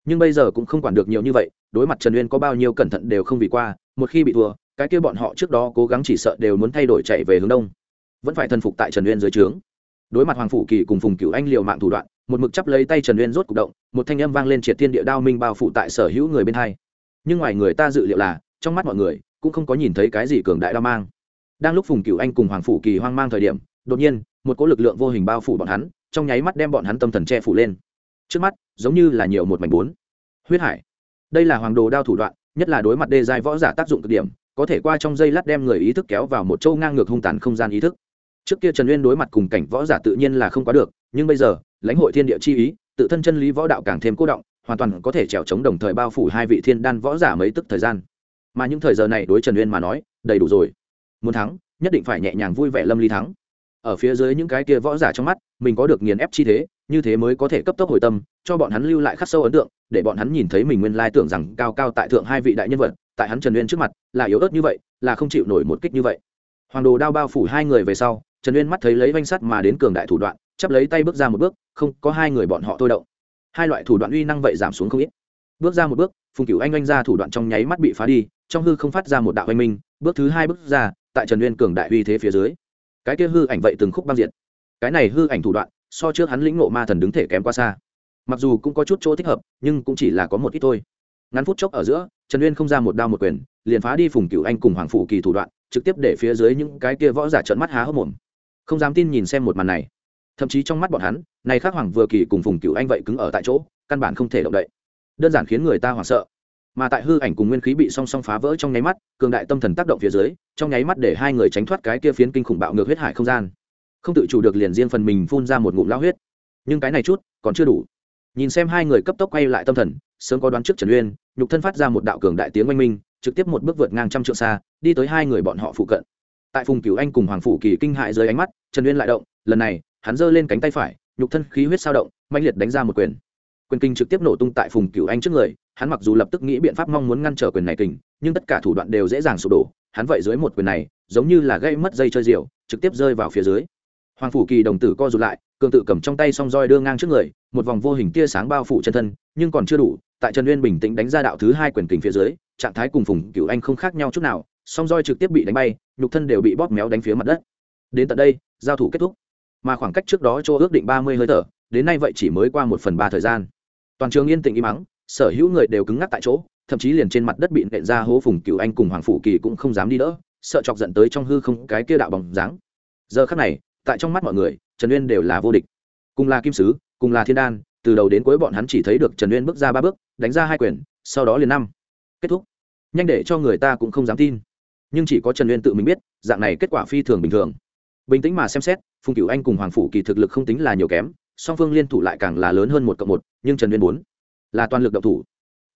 Nhưng bây giờ cũng không quản được nhiều như vậy, đối mặt trần uyên có bao nhiêu cẩn thận đều không vì qua, một khi bị thua, cái kia bọn họ trước đó cố gắng chỉ sợ đều muốn thay đổi chạy về hướng đông. Vẫn phải thần phục tại trần uyên dưới trướng đối mặt hoàng phủ kỳ cùng phùng cựu anh liều mạng thủ đoạn, một mực chấp lấy tay trần uyên rốt c ụ c động, một thanh âm vang lên triệt thiên địa đao minh bao phủ tại sở hữu người bên hai. Nhưng ngoài người ta dự liệu là, trong mắt mọi người, cũng không có nhìn thấy cái gì cường đại đao mang. Đang lúc phùng cựu anh cùng hoàng phủ kỳ hoang mang thời điểm, đột nhiên, một cỗ lực lượng vô hình bao phủ bọn hắn, trong nháy mắt đem bọn hắn tâm thần che phủ lên. Trước mắt, giống như là nhiều một mảnh bốn. Huyết hải. Đây là hoàng đồ đao thủ đoạn, nhất là đối mặt đê giai võ giả tác dụng cực điểm, có thể qua trong dây lát đem người ý thức kéo vào một châu ngang ngược hung tàn không gian ý thức trước kia trần uyên đối mặt cùng cảnh võ giả tự nhiên là không quá được, nhưng bây giờ, lãnh hội thiên địa chi ý, tự thân chân lý võ đạo càng thêm cố động, hoàn toàn có thể trèo chống đồng thời bao phủ hai vị thiên đan võ giả mấy tức thời gian. Mà những thời giờ này đối trần uyên mà nói, đầy đủ rồi. Muốn thắng, nhất định phải nhẹ nhàng vui vẻ lâm ly thắng. Ở phía dưới những cái kia võ giả trong mắt, mình có được nghiền ép chi thế, như thế mới có thể cấp tốc hồi tâm, cho bọn hắn lưu lại khắc sâu ấn tượng, để bọn hắn nhìn thấy mình nguyên lai tưởng rằng cao cao tại thượng hai vị đại nhân vật, tại hắn trần uyên trước mặt là yếu ớt như vậy, là không chịu nổi một kích như vậy. Hoàng đồ đao bao phủ hai người về sau trần uyên mắt thấy lấy vanh sắt mà đến cường đại thủ đoạn, chắp lấy tay bước ra một bước, không, có hai người bọn họ thôi động. Hai loại thủ đoạn uy năng vậy giảm xuống không ít. Bước ra một bước, phùng cửu anh anh ra thủ đoạn trong nháy mắt bị phá đi, trong hư không phát ra một đạo oanh minh, bước thứ hai bước ra, tại trần uyên cường đại uy thế phía dưới. Cái kia hư ảnh vậy từng khúc băng diện cái này hư ảnh thủ đoạn, so trước hắn lĩnh ngộ ma thần đứng thể kém quá xa. Mặc dù cũng có chút chỗ thích hợp, nhưng cũng chỉ là có một ít thôi. Ngắn phút chốc ở giữa, trần uyên không ra một đao một quyền, liền phá đi phùng cửu anh cùng hoàng phủ kỳ thủ đoạn, trực tiếp để phía dưới những cái kia võ giả trợn mắt há hốc mồm không dám tin nhìn xem một màn này. Thậm chí trong mắt bọn hắn, này khác hoàng vừa kỳ cùng phùng cựu anh vậy cứng ở tại chỗ, căn bản không thể động đậy. Đơn giản khiến người ta hoảng sợ. Mà tại hư ảnh cùng nguyên khí bị song song phá vỡ trong nháy mắt, cường đại tâm thần tác động phía dưới, trong nháy mắt để hai người tránh thoát cái kia phiến kinh khủng bạo ngược huyết hải không gian. Không tự chủ được liền riêng phần mình phun ra một ngụm lao huyết. Nhưng cái này chút, còn chưa đủ. Nhìn xem hai người cấp tốc quay lại tâm thần, sớm có đoán trước trần uyên, nhục thân phát ra một đạo cường đại tiếng oanh minh, trực tiếp một bước vượt ngang trăm trượng xa, đi tới hai người bọn họ phụ cận tại phùng cửu anh cùng hoàng phủ kỳ kinh hại dưới ánh mắt, trần uyên lại động, lần này, hắn giơ lên cánh tay phải, nhục thân khí huyết sao động mạnh liệt đánh ra một quyền. Quyền kinh trực tiếp nổ tung tại phùng cửu anh trước người, hắn mặc dù lập tức nghĩ biện pháp mong muốn ngăn trở quyền này kình, nhưng tất cả thủ đoạn đều dễ dàng sụp đổ, hắn vậy dưới một quyền này, giống như là gây mất dây chơi diều, trực tiếp rơi vào phía dưới. Hoàng phủ kỳ đồng tử co rụt lại, cường tự cầm trong tay song roi đưa ngang trước người, một vòng vô hình tia sáng bao phủ chân thân, nhưng còn chưa đủ, tại trần uyên bình tĩnh đánh ra đạo thứ hai quyền kình phía dưới, trạng thái cùng phùng cửu anh không khác nhau chút nào song roi trực tiếp bị đánh bay, nhục thân đều bị bóp méo đánh phía mặt đất. Đến tận đây, giao thủ kết thúc. Mà khoảng cách trước đó cho ước định ba mươi hơi thở, đến nay vậy chỉ mới qua một phần ba thời gian. Toàn trường yên tĩnh im mắng sở hữu người đều cứng ngắc tại chỗ, thậm chí liền trên mặt đất bị nện ra hố phùng cựu anh cùng hoàng phủ kỳ cũng không dám đi đỡ, sợ chọc giận tới trong hư không cái kia đạo bằng dáng. Giờ khắc này, tại trong mắt mọi người, trần uyên đều là vô địch. Cùng là kim sứ, cùng là thiên đan, từ đầu đến cuối bọn hắn chỉ thấy được trần uyên bước ra ba bước, đánh ra hai quyền, sau đó liền năm. Kết thúc. Nhanh để cho người ta cũng không dám tin nhưng chỉ có trần uyên tự mình biết, dạng này kết quả phi thường bình thường. Bình tĩnh mà xem xét, phùng cửu anh cùng hoàng phủ kỳ thực lực không tính là nhiều kém, song phương liên thủ lại càng là lớn hơn một cộng một, nhưng trần uyên bốn là toàn lực động thủ.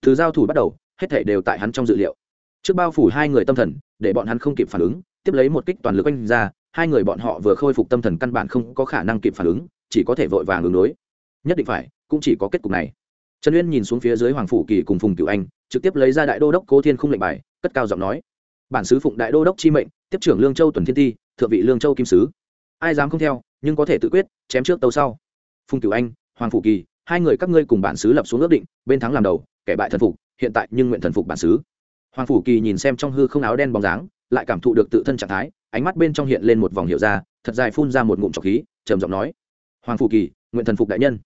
Từ giao thủ bắt đầu, hết thể đều tại hắn trong dự liệu. Trước bao phủ hai người tâm thần, để bọn hắn không kịp phản ứng, tiếp lấy một kích toàn lực oanh ra, hai người bọn họ vừa khôi phục tâm thần căn bản không có khả năng kịp phản ứng, chỉ có thể vội vàng ứng đối. Nhất định phải, cũng chỉ có kết cục này. Trần uyên nhìn xuống phía dưới hoàng phủ kỳ cùng phùng cửu anh, trực tiếp lấy ra đại đô đốc cố thiên không lệnh bài, cất cao giọng nói bản sứ phụng đại đô đốc chi mệnh, tiếp trưởng lương châu tuần thiên ti, thượng vị lương châu kim sứ. Ai dám không theo, nhưng có thể tự quyết, chém trước tâu sau. Phùng cửu anh, hoàng phủ kỳ, hai người các ngươi cùng bản sứ lập xuống ước định, bên thắng làm đầu, kẻ bại thần phục, hiện tại nhưng nguyện thần phục bản sứ hoàng phủ kỳ nhìn xem trong hư không áo đen bóng dáng, lại cảm thụ được tự thân trạng thái, ánh mắt bên trong hiện lên một vòng hiệu ra, thật dài phun ra một ngụm trọc khí, trầm giọng nói, hoàng phủ kỳ, nguyện thần phục đại nhân.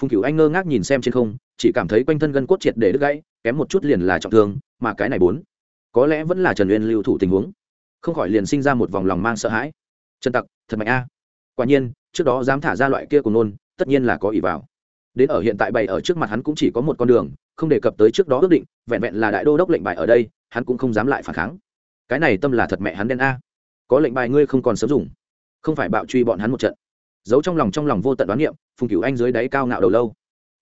Phùng cửu anh ngơ ngác nhìn xem trên không, chỉ cảm thấy quanh thân gân cốt triệt để đứt gãy, kém một chút liền là trọng thương, mà cái này bốn có lẽ vẫn là trần uyên lưu thủ tình huống. Không khỏi liền sinh ra một vòng lòng mang sợ hãi. Trần tặc, thật mạnh a. Quả nhiên, trước đó dám thả ra loại kia của nôn, tất nhiên là có ỷ vào. Đến ở hiện tại bày ở trước mặt hắn cũng chỉ có một con đường, không đề cập tới trước đó ước định, vẹn vẹn là đại đô đốc lệnh bài ở đây, hắn cũng không dám lại phản kháng. Cái này tâm là thật mẹ hắn đen a. Có lệnh bài ngươi không còn sớm dùng. Không phải bạo truy bọn hắn một trận. Giấu trong lòng trong lòng vô tận đoán niệm, phùng cửu anh dưới đáy cao ngạo đầu lâu.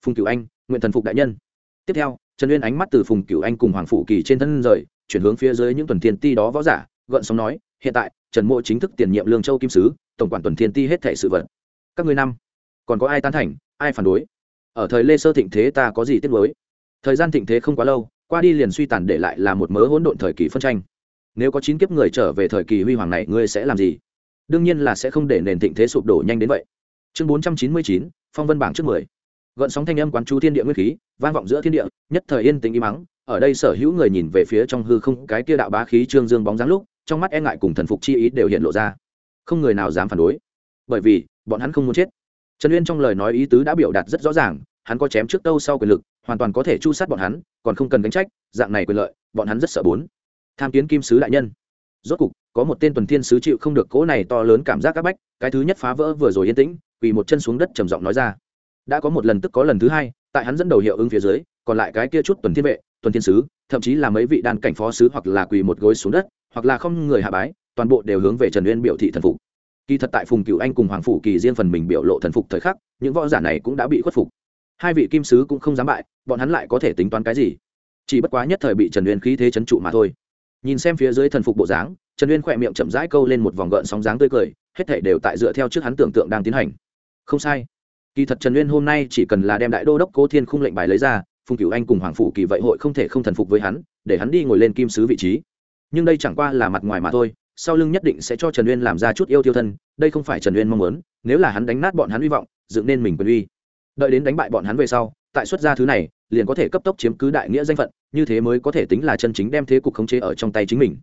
Phùng cửu anh, nguyện thần phục đại nhân. Tiếp theo, trần uyên ánh mắt từ phùng cửu anh cùng hoàng phủ kỳ trên thân rời chuyển hướng phía dưới những tuần thiên ti đó võ giả, gợn sóng nói, hiện tại, trần mộ chính thức tiền nhiệm lương châu kim sứ, tổng quản tuần thiên ti hết thệ sự vật. Các ngươi năm, còn có ai tán thành, ai phản đối? Ở thời lê sơ thịnh thế ta có gì tiếc nuối? Thời gian thịnh thế không quá lâu, qua đi liền suy tàn để lại là một mớ hỗn độn thời kỳ phân tranh. Nếu có chín kiếp người trở về thời kỳ huy hoàng này, ngươi sẽ làm gì? Đương nhiên là sẽ không để nền thịnh thế sụp đổ nhanh đến vậy. Chương bốn trăm chín mươi chín, phong vân bảng trước mười. Gợn sóng thanh âm quán chú thiên địa nguyên khí, vang vọng giữa thiên địa, nhất thời yên tĩnh im mắng ở đây sở hữu người nhìn về phía trong hư không, cái kia đạo bá khí trương dương bóng dáng lúc, trong mắt e ngại cùng thần phục chi ý đều hiện lộ ra. Không người nào dám phản đối. Bởi vì, bọn hắn không muốn chết. Trần uyên trong lời nói ý tứ đã biểu đạt rất rõ ràng, hắn có chém trước tâu sau quyền lực, hoàn toàn có thể chu sát bọn hắn, còn không cần gánh trách, dạng này quyền lợi, bọn hắn rất sợ bốn. Tham kiến kim sứ đại nhân. Rốt cục, có một tên tuần thiên sứ chịu không được cỗ này to lớn cảm giác áp bách, cái thứ nhất phá vỡ vừa rồi yên tĩnh vì một chân xuống đất trầm giọng nói ra. Đã có một lần tức có lần thứ hai, tại hắn dẫn đầu hiệu ứng phía dưới, còn lại cái kia chút tuần thiên vệ tuần thiên sứ, thậm chí là mấy vị đan cảnh phó sứ hoặc là quỳ một gối xuống đất, hoặc là không người hạ bái, toàn bộ đều hướng về trần uyên biểu thị thần phục. Kỳ thật tại phùng cựu anh cùng hoàng phủ kỳ riêng phần mình biểu lộ thần phục thời khắc, những võ giả này cũng đã bị khuất phục. Hai vị kim sứ cũng không dám bại, bọn hắn lại có thể tính toán cái gì? Chỉ bất quá nhất thời bị trần uyên khí thế chấn trụ mà thôi. Nhìn xem phía dưới thần phục bộ dáng, trần uyên khỏe miệng chậm rãi câu lên một vòng gợn sóng dáng tươi cười, hết thể đều tại dựa theo trước hắn tưởng tượng đang tiến hành. Không sai. Kỳ thật trần uyên hôm nay chỉ cần là đem đại đô đốc cố thiên khung lệnh bài lấy ra phùng cửu anh cùng hoàng phủ kỳ vậy hội không thể không thần phục với hắn, để hắn đi ngồi lên kim sứ vị trí. Nhưng đây chẳng qua là mặt ngoài mà thôi, sau lưng nhất định sẽ cho trần uyên làm ra chút yêu tiêu thân, đây không phải trần uyên mong muốn, nếu là hắn đánh nát bọn hắn hy vọng, dựng nên mình quyền uy. Đợi đến đánh bại bọn hắn về sau, tại xuất gia thứ này, liền có thể cấp tốc chiếm cứ đại nghĩa danh phận, như thế mới có thể tính là chân chính đem thế cục khống chế ở trong tay chính mình.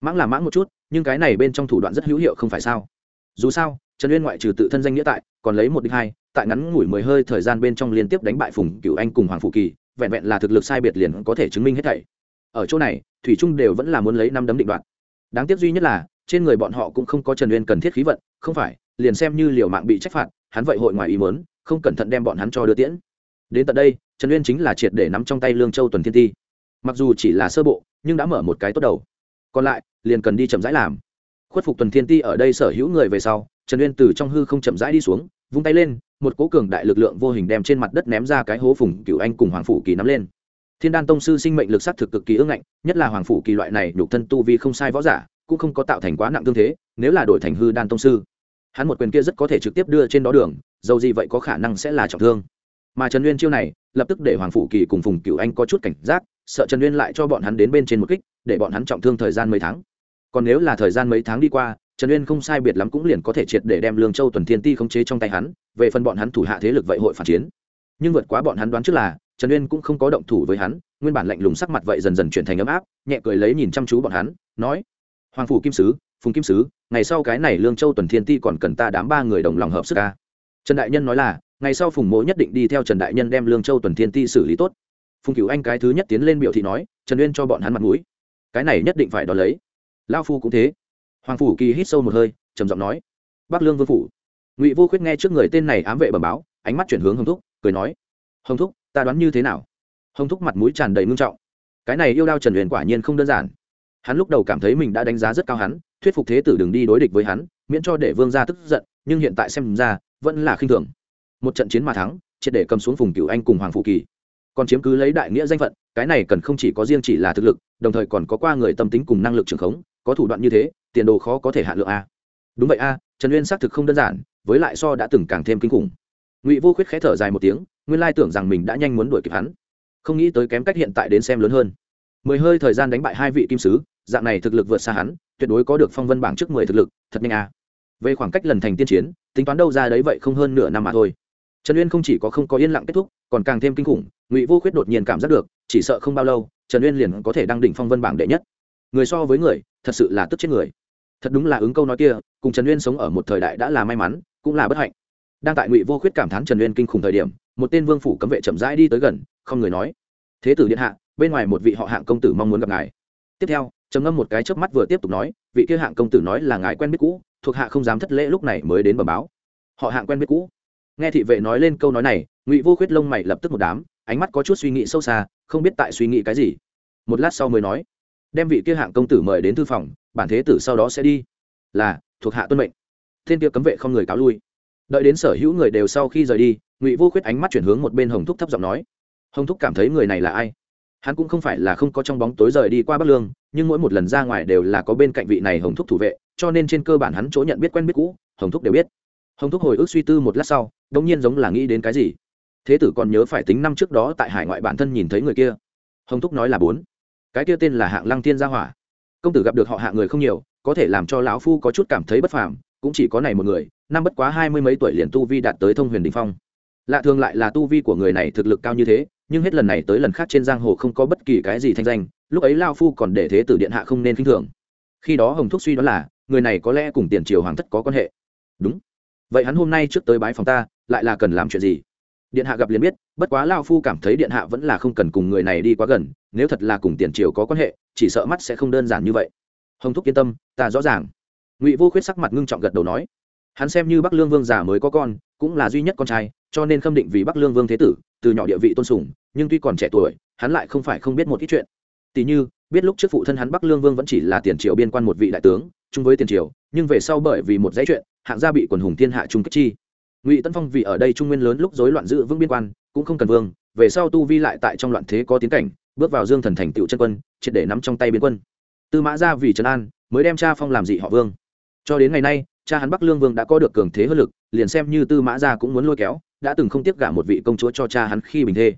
Mãng là mãng một chút, nhưng cái này bên trong thủ đoạn rất hữu hiệu không phải sao? Dù sao, trần uyên ngoại trừ tự thân danh nghĩa tại, còn lấy một đích hai, tại ngắn ngủi mười hơi thời gian bên trong liên tiếp đánh bại phùng cựu anh cùng hoàng phụ kỳ vẹn vẹn là thực lực sai biệt liền có thể chứng minh hết thảy. Ở chỗ này, thủy trung đều vẫn là muốn lấy năm đấm định đoạt. đáng tiếc duy nhất là, trên người bọn họ cũng không có trần uyên cần thiết khí vận, không phải, liền xem như liều mạng bị trách phạt, hắn vậy hội ngoài ý muốn, không cẩn thận đem bọn hắn cho đưa tiễn. Đến tận đây, trần uyên chính là triệt để nắm trong tay lương châu tuần thiên ti. Mặc dù chỉ là sơ bộ, nhưng đã mở một cái tốt đầu. Còn lại, liền cần đi chậm rãi làm. Khuất phục tuần thiên ti ở đây sở hữu người về sau, trần uyên từ trong hư không chậm rãi đi xuống, vung tay lên một cố cường đại lực lượng vô hình đem trên mặt đất ném ra cái hố phùng cựu anh cùng hoàng phủ kỳ nắm lên. Thiên đan tông sư sinh mệnh lực s á t thực cực kỳ ưng ngạnh, nhất là hoàng phủ kỳ loại này nhục thân tu vi không sai võ giả, cũng không có tạo thành quá nặng tương thế, nếu là đổi thành hư đan tông sư, hắn một quyền kia rất có thể trực tiếp đưa trên đó đường, dầu gì vậy có khả năng sẽ là trọng thương. Mà trần uyên chiêu này, lập tức để hoàng phủ kỳ cùng phùng cựu anh có chút cảnh giác, sợ trần uyên lại cho bọn hắn đến bên trên một kích, để bọn hắn trọng thương thời gian mấy tháng. Còn nếu là thời gian mấy tháng đi qua trần uyên không sai biệt lắm cũng liền có thể triệt để đem lương châu tuần thiên ti khống chế trong tay hắn, về phần bọn hắn thủ hạ thế lực vậy hội phản chiến. Nhưng vượt quá bọn hắn đoán trước là, trần uyên cũng không có động thủ với hắn, nguyên bản lạnh lùng sắc mặt vậy dần dần chuyển thành ấm áp, nhẹ cười lấy nhìn chăm chú bọn hắn, nói, hoàng phủ kim sứ, phùng kim sứ, ngày sau cái này lương châu tuần thiên ti còn cần ta đám ba người đồng lòng hợp sức ca trần đại nhân nói là, ngày sau phùng mỗ nhất định đi theo trần đại nhân đem lương châu tuần thiên ti xử lý tốt. Phùng cửu anh cái thứ nhất tiến lên biểu thị nói, trần uyên cho bọn hắn mặt mũi, cái này nhất định phải đo lấy. Lao phu cũng thế hoàng phủ kỳ hít sâu một hơi, trầm giọng nói, bắc lương vương phủ. Ngụy vô khuyết nghe trước người tên này ám vệ bẩm báo, ánh mắt chuyển hướng hồng thúc, cười nói, hồng thúc, ta đoán như thế nào? Hồng thúc mặt mũi tràn đầy ngưng trọng. Cái này yêu đao trần huyền quả nhiên không đơn giản. Hắn lúc đầu cảm thấy mình đã đánh giá rất cao hắn, thuyết phục thế tử đừng đi đối địch với hắn, miễn cho để vương gia tức giận, nhưng hiện tại xem ra, vẫn là khinh thường. Một trận chiến mà thắng, triệt để cầm xuống vùng cựu anh cùng hoàng phụ kỳ. Còn chiếm cứ lấy đại nghĩa danh phận, cái này cần không chỉ có riêng chỉ là thực lực, đồng thời còn có qua người tâm tính cùng năng lực trường khống, có thủ đoạn như thế tiền đồ khó có thể hạ lượng a. Đúng vậy a, trần uyên xác thực không đơn giản, với lại so đã từng càng thêm kinh khủng. Ngụy vô khuyết khẽ thở dài một tiếng, nguyên lai tưởng rằng mình đã nhanh muốn đuổi kịp hắn. Không nghĩ tới kém cách hiện tại đến xem lớn hơn. Mười hơi thời gian đánh bại hai vị kim sứ, dạng này thực lực vượt xa hắn, tuyệt đối có được phong vân bảng trước mười thực lực, thật nhanh a. Về khoảng cách lần thành tiên chiến, tính toán đâu ra đấy vậy không hơn nửa năm mà thôi. Trần uyên không chỉ có không có yên lặng kết thúc, còn càng thêm kinh khủng, ngụy vô khuyết đột nhiên cảm giác được, chỉ sợ không bao lâu, trần uyên liền có thể đăng đỉnh phong vân bảng đệ nhất. Người so với người, thật sự là tức chết người thật đúng là ứng câu nói kia, cùng trần uyên sống ở một thời đại đã là may mắn, cũng là bất hạnh. Đang tại ngụy vô khuyết cảm thán trần uyên kinh khủng thời điểm, một tên vương phủ cấm vệ chậm rãi đi tới gần, không người nói, thế tử điện hạ, bên ngoài một vị họ hạng công tử mong muốn gặp ngài. Tiếp theo, trầm ngâm một cái chớp mắt vừa tiếp tục nói, vị kia hạng công tử nói là ngài quen biết cũ, thuộc hạ không dám thất lễ lúc này mới đến bẩm báo. Họ hạng quen biết cũ? Nghe thị vệ nói lên câu nói này, ngụy vô khuyết lông mày lập tức một đám, ánh mắt có chút suy nghĩ sâu xa, không biết tại suy nghĩ cái gì. Một lát sau mới nói đem vị kia hạng công tử mời đến thư phòng, bản thế tử sau đó sẽ đi. Là, thuộc hạ tuân mệnh. Thiên kia cấm vệ không người cáo lui. Đợi đến sở hữu người đều sau khi rời đi, ngụy vô khuyết ánh mắt chuyển hướng một bên hồng thúc thấp giọng nói. Hồng thúc cảm thấy người này là ai? Hắn cũng không phải là không có trong bóng tối rời đi qua bắc lương, nhưng mỗi một lần ra ngoài đều là có bên cạnh vị này hồng thúc thủ vệ, cho nên trên cơ bản hắn chỗ nhận biết quen biết cũ, hồng thúc đều biết. Hồng thúc hồi ức suy tư một lát sau đ ỗ n g nhiên giống là nghĩ đến cái gì. Thế tử còn nhớ phải tính năm trước đó tại hải ngoại bản thân nhìn thấy người kia. Hồng thúc nói là bốn cái kia tên là hạng lăng thiên gia hỏa. Công tử gặp được họ hạ người không nhiều, có thể làm cho lão phu có chút cảm thấy bất phàm, cũng chỉ có này một người, năm bất quá hai mươi mấy tuổi liền tu vi đạt tới thông huyền đình phong. Lạ thường lại là tu vi của người này thực lực cao như thế, nhưng hết lần này tới lần khác trên giang hồ không có bất kỳ cái gì thanh danh, lúc ấy lao phu còn để thế tử điện hạ không nên k i n h thường. Khi đó hồng thúc suy đoán là, người này có lẽ cùng tiền triều hoàng thất có quan hệ. Đúng. Vậy hắn hôm nay trước tới bái phòng ta, lại là cần làm chuyện gì? Điện hạ gặp liền biết, bất quá lao phu cảm thấy điện hạ vẫn là không cần cùng người này đi quá gần nếu thật là cùng tiền triều có quan hệ, chỉ sợ mắt sẽ không đơn giản như vậy. Hồng thúc yên tâm, ta rõ ràng. Ngụy vô khuyết sắc mặt ngưng trọng gật đầu nói, hắn xem như bắc lương vương già mới có con, cũng là duy nhất con trai, cho nên khâm định vì bắc lương vương thế tử, từ nhỏ địa vị tôn sùng, nhưng tuy còn trẻ tuổi, hắn lại không phải không biết một ít chuyện. Tỷ như, biết lúc trước phụ thân hắn bắc lương vương vẫn chỉ là tiền triều biên quan một vị đại tướng, chung với tiền triều, nhưng về sau bởi vì một dãy chuyện, hạng gia bị quần hùng thiên hạ trung kích chi. Ngụy tân phong vì ở đây trung nguyên lớn lúc rối loạn giữ vững biên quan, cũng không cần vương, về sau tu vi lại tại trong loạn thế có tiến cảnh bước vào dương thần thành tựu chân quân, triệt để nắm trong tay biên quân. Tư mã ra vì trấn an, mới đem cha phong làm dị họ vương. Cho đến ngày nay, cha hắn bắc lương vương đã có được cường thế hơn lực, liền xem như tư mã ra cũng muốn lôi kéo, đã từng không tiếc gả một vị công chúa cho cha hắn khi bình thê.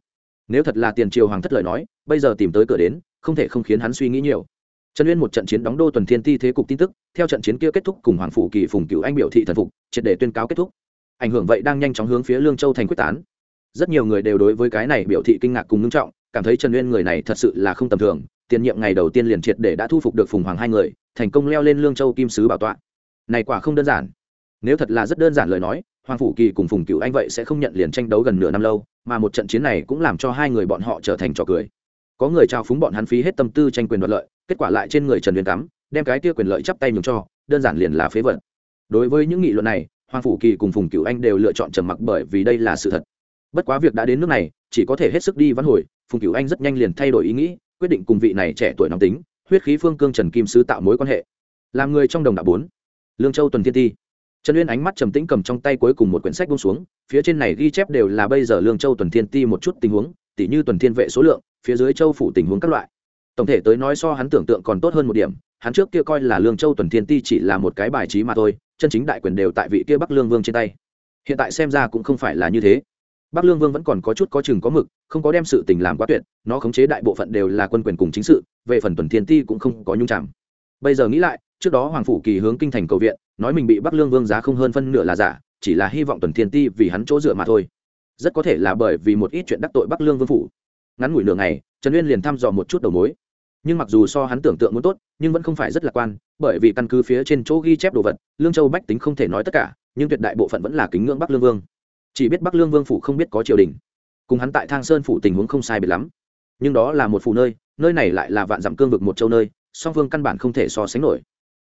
Nếu thật là tiền triều hoàng thất lời nói, bây giờ tìm tới cửa đến, không thể không khiến hắn suy nghĩ nhiều. Trần uyên một trận chiến đóng đô tuần thiên ti thế cục tin tức, theo trận chiến kia kết thúc cùng hoàng phủ kỳ phùng cựu anh biểu thị thần phục, triệt để tuyên cáo kết thúc. Ảnh hưởng vậy đang nhanh chóng hướng phía lương châu thành quyết tán. Rất nhiều người đều đối với cái này biểu thị kinh ngạc cùng ngưng trọng cảm thấy trần uyên người này thật sự là không tầm thường, tiền nhiệm ngày đầu tiên liền triệt để đã thu phục được phùng hoàng hai người, thành công leo lên lương châu kim sứ bảo tọa. Này quả không đơn giản. Nếu thật là rất đơn giản lời nói, hoàng phủ kỳ cùng phùng cựu anh vậy sẽ không nhận liền tranh đấu gần nửa năm lâu, mà một trận chiến này cũng làm cho hai người bọn họ trở thành trò cười. Có người trao phúng bọn hắn phí hết tâm tư tranh quyền đoạt lợi, kết quả lại trên người trần uyên cắm, đem cái tia quyền lợi chắp tay nhường cho, đơn giản liền là phế vật. Đối với những nghị luận này, hoàng phủ kỳ cùng phùng cựu anh đều lựa chọn trầm mặc bởi vì đây là sự thật. Bất quá việc đã đến nước này chỉ có thể hết sức đi vãn hồi, phùng cửu anh rất nhanh liền thay đổi ý nghĩ, quyết định cùng vị này trẻ tuổi nóng tính, huyết khí phương cương trần kim sứ tạo mối quan hệ. Làm người trong đồng đạo bốn, lương châu tuần thiên ti. Trần uyên ánh mắt trầm tĩnh cầm trong tay cuối cùng một quyển sách bung xuống, phía trên này ghi chép đều là bây giờ lương châu tuần thiên ti một chút tình huống, tỉ như tuần thiên vệ số lượng, phía dưới châu phủ tình huống các loại. Tổng thể tới nói so hắn tưởng tượng còn tốt hơn một điểm, hắn trước kia coi là lương châu tuần thiên ti chỉ là một cái bài trí mà thôi, chân chính đại quyền đều tại vị kia bắc lương vương trên tay. Hiện tại xem ra cũng không phải là như thế bắc lương vương vẫn còn có chút có chừng có mực, không có đem sự tình làm quá tuyệt, nó khống chế đại bộ phận đều là quân quyền cùng chính sự, về phần tuần thiên ti cũng không có nhung chạm bây giờ nghĩ lại, trước đó hoàng phủ kỳ hướng kinh thành cầu viện, nói mình bị bắc lương vương giá không hơn phân nửa là giả, chỉ là hy vọng tuần thiên ti vì hắn chỗ dựa mà thôi. Rất có thể là bởi vì một ít chuyện đắc tội bắc lương vương phủ. Ngắn ngủi nửa ngày, trần uyên liền thăm dò một chút đầu mối. Nhưng mặc dù so hắn tưởng tượng muốn tốt, nhưng vẫn không phải rất lạc quan, bởi vì căn cứ phía trên chỗ ghi chép đồ vật, lương châu bách tính không thể nói tất cả, nhưng tuyệt đại bộ phận vẫn là kính ngưỡng bắc lương vương chỉ biết bắc lương vương phủ không biết có triều đình. Cùng hắn tại thang sơn phủ tình huống không sai biệt lắm. Nhưng đó là một phủ nơi nơi này lại là vạn dặm cương vực một châu nơi, song phương căn bản không thể so sánh nổi.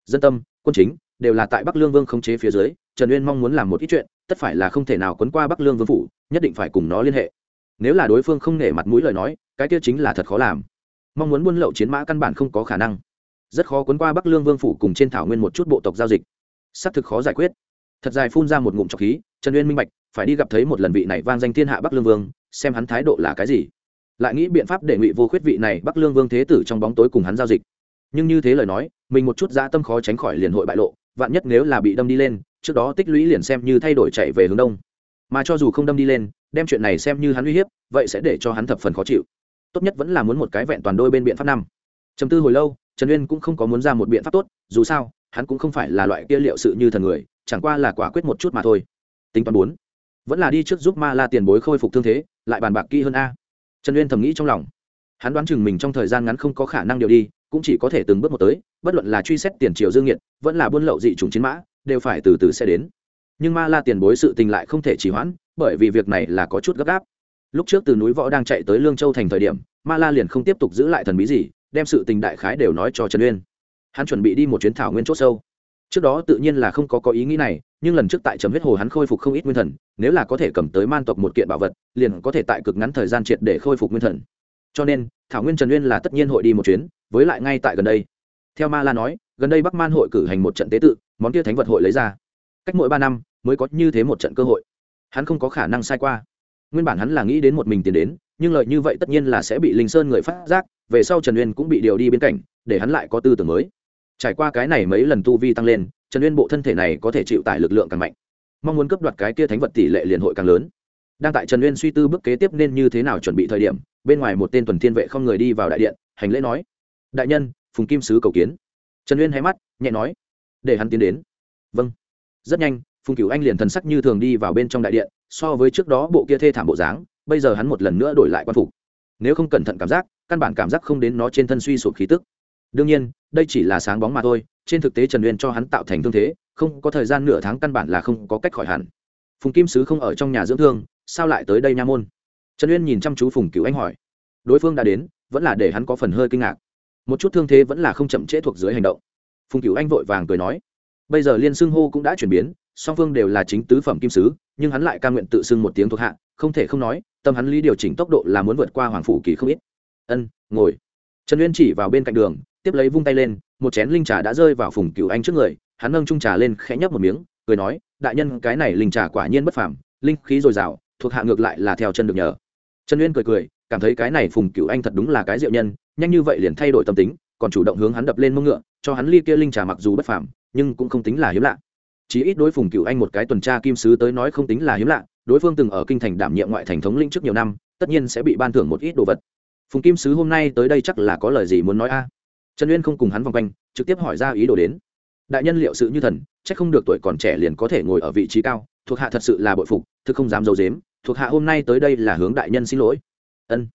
Dân tâm, quân chính, đều là tại bắc lương vương khống chế phía dưới, trần uyên mong muốn làm một ít chuyện, tất phải là không thể nào quấn qua bắc lương vương phủ, nhất định phải cùng nó liên hệ. Nếu là đối phương không nể mặt mũi lời nói, cái kia chính là thật khó làm. Mong muốn buôn lậu chiến mã căn bản không có khả năng. Rất khó cuốn qua bắc lương vương phủ cùng trên thảo nguyên một chút bộ tộc giao dịch. Xác thực khó giải quyết. Thật dài phun ra một ngụm trọc khí trần uyên minh bạch, phải đi gặp thấy một lần vị này vang danh thiên hạ bắc lương vương, xem hắn thái độ là cái gì. Lại nghĩ biện pháp để ngụy vô khuyết vị này bắc lương vương thế tử trong bóng tối cùng hắn giao dịch. Nhưng như thế lời nói, mình một chút dã tâm khó tránh khỏi liền hội bại lộ, vạn nhất nếu là bị đâm đi lên, trước đó tích lũy liền xem như thay đổi chạy về hướng đông. Mà cho dù không đâm đi lên, đem chuyện này xem như hắn uy hiếp, vậy sẽ để cho hắn thập phần khó chịu. Tốt nhất vẫn là muốn một cái vẹn toàn đôi bên biện pháp năm. Chấm tư hồi lâu, trần uyên cũng không có muốn ra một biện pháp tốt, dù sao, hắn cũng không phải là loại kia liệu sự như thần người, chẳng qua là quả quyết một chút mà thôi tính toán bốn. Vẫn là đi trước giúp ma la tiền bối khôi phục thương thế, lại bàn bạc kỹ hơn a. Trần uyên thầm nghĩ trong lòng. Hắn đoán chừng mình trong thời gian ngắn không có khả năng điều đi, cũng chỉ có thể từng bước một tới, bất luận là truy xét tiền triều dương nhiệt vẫn là buôn lậu dị chủng chiến mã, đều phải từ từ sẽ đến. Nhưng ma la tiền bối sự tình lại không thể trì hoãn, bởi vì việc này là có chút gấp gáp. Lúc trước từ núi võ đang chạy tới lương châu thành thời điểm, ma la liền không tiếp tục giữ lại thần bí gì, đem sự tình đại khái đều nói cho trần uyên. Hắn chuẩn bị đi một chuyến thảo nguyên c h ỗ sâu. Trước đó tự nhiên là không có có ý nghĩ này nhưng lần trước tại chấm huyết hồ hắn khôi phục không ít nguyên thần, nếu là có thể cầm tới man tộc một kiện bảo vật, liền có thể tại cực ngắn thời gian triệt để khôi phục nguyên thần. Cho nên, thảo nguyên trần uyên là tất nhiên hội đi một chuyến, với lại ngay tại gần đây. Theo ma la nói, gần đây bắc man hội cử hành một trận tế tự, món kia thánh vật hội lấy ra. Cách mỗi ba năm, mới có như thế một trận cơ hội. Hắn không có khả năng sai qua. Nguyên bản hắn là nghĩ đến một mình tiền đến, nhưng lợi như vậy tất nhiên là sẽ bị linh sơn người phát giác, về sau trần uyên cũng bị điều đi bên cạnh, để hắn lại có tư tưởng mới. Trải qua cái này mấy lần tu vi tăng lên trần uyên bộ thân thể này có thể chịu tải lực lượng càng mạnh. Mong muốn cấp đoạt cái kia thánh vật tỷ lệ liền hội càng lớn. Đang tại trần uyên suy tư bước kế tiếp nên như thế nào chuẩn bị thời điểm, bên ngoài một tên tuần thiên vệ không người đi vào đại điện, hành lễ nói, đại nhân, phùng kim sứ cầu kiến. Trần uyên hay mắt, nhẹ nói, để hắn tiến đến. Vâng. Rất nhanh, phùng cửu anh liền thần sắc như thường đi vào bên trong đại điện, so với trước đó bộ kia thê thảm bộ dáng, bây giờ hắn một lần nữa đổi lại quan phục. Nếu không cẩn thận cảm giác, căn bản cảm giác không đến nó trên thân suy sụp khí tức đương nhiên, đây chỉ là sáng bóng mà thôi, trên thực tế trần uyên cho hắn tạo thành thương thế, không có thời gian nửa tháng căn bản là không có cách khỏi hẳn. Phùng kim sứ không ở trong nhà dưỡng thương, sao lại tới đây nha môn? Trần uyên nhìn chăm chú phùng cửu anh hỏi. Đối phương đã đến, vẫn là để hắn có phần hơi kinh ngạc. Một chút thương thế vẫn là không chậm trễ thuộc dưới hành động. Phùng cửu anh vội vàng cười nói. Bây giờ liên xưng hô cũng đã chuyển biến, song phương đều là chính tứ phẩm kim sứ, nhưng hắn lại ca nguyện tự xưng một tiếng thuộc hạ, không thể không nói, tâm hắn lý điều chỉnh tốc độ là muốn vượt qua hoàng phủ kỳ không ít. Ân, ngồi. Trần uyên chỉ vào bên cạnh đường tiếp lấy vung tay lên, một chén linh trà đã rơi vào phùng cửu anh trước người, hắn nâng trung trà lên khẽ nhấp một miếng, cười nói, đại nhân, cái này linh trà quả nhiên bất phàm, linh khí dồi dào, thuộc hạ ngược lại là theo chân được nhờ. Trần uyên cười cười, cảm thấy cái này phùng cửu anh thật đúng là cái diệu nhân, nhanh như vậy liền thay đổi tâm tính, còn chủ động hướng hắn đập lên mông ngựa, cho hắn ly kia linh trà mặc dù bất phàm, nhưng cũng không tính là hiếm lạ. Chí ít đối phùng cửu anh một cái tuần tra kim sứ tới nói không tính là hiếm lạ, đối phương từng ở kinh thành đảm nhiệm ngoại thành thống lĩnh trước nhiều năm, tất nhiên sẽ bị ban thưởng một ít đồ vật. Phùng kim sứ hôm nay tới đây chắc là có lời gì muốn nói a? Trần uyên không cùng hắn vòng quanh, trực tiếp hỏi ra ý đồ đến. Đại nhân liệu sự như thần c h ắ c không được tuổi còn trẻ liền có thể ngồi ở vị trí cao, thuộc hạ thật sự là bội phục, thực không dám d i ấ u dếm thuộc hạ hôm nay tới đây là hướng đại nhân xin lỗi. Ân.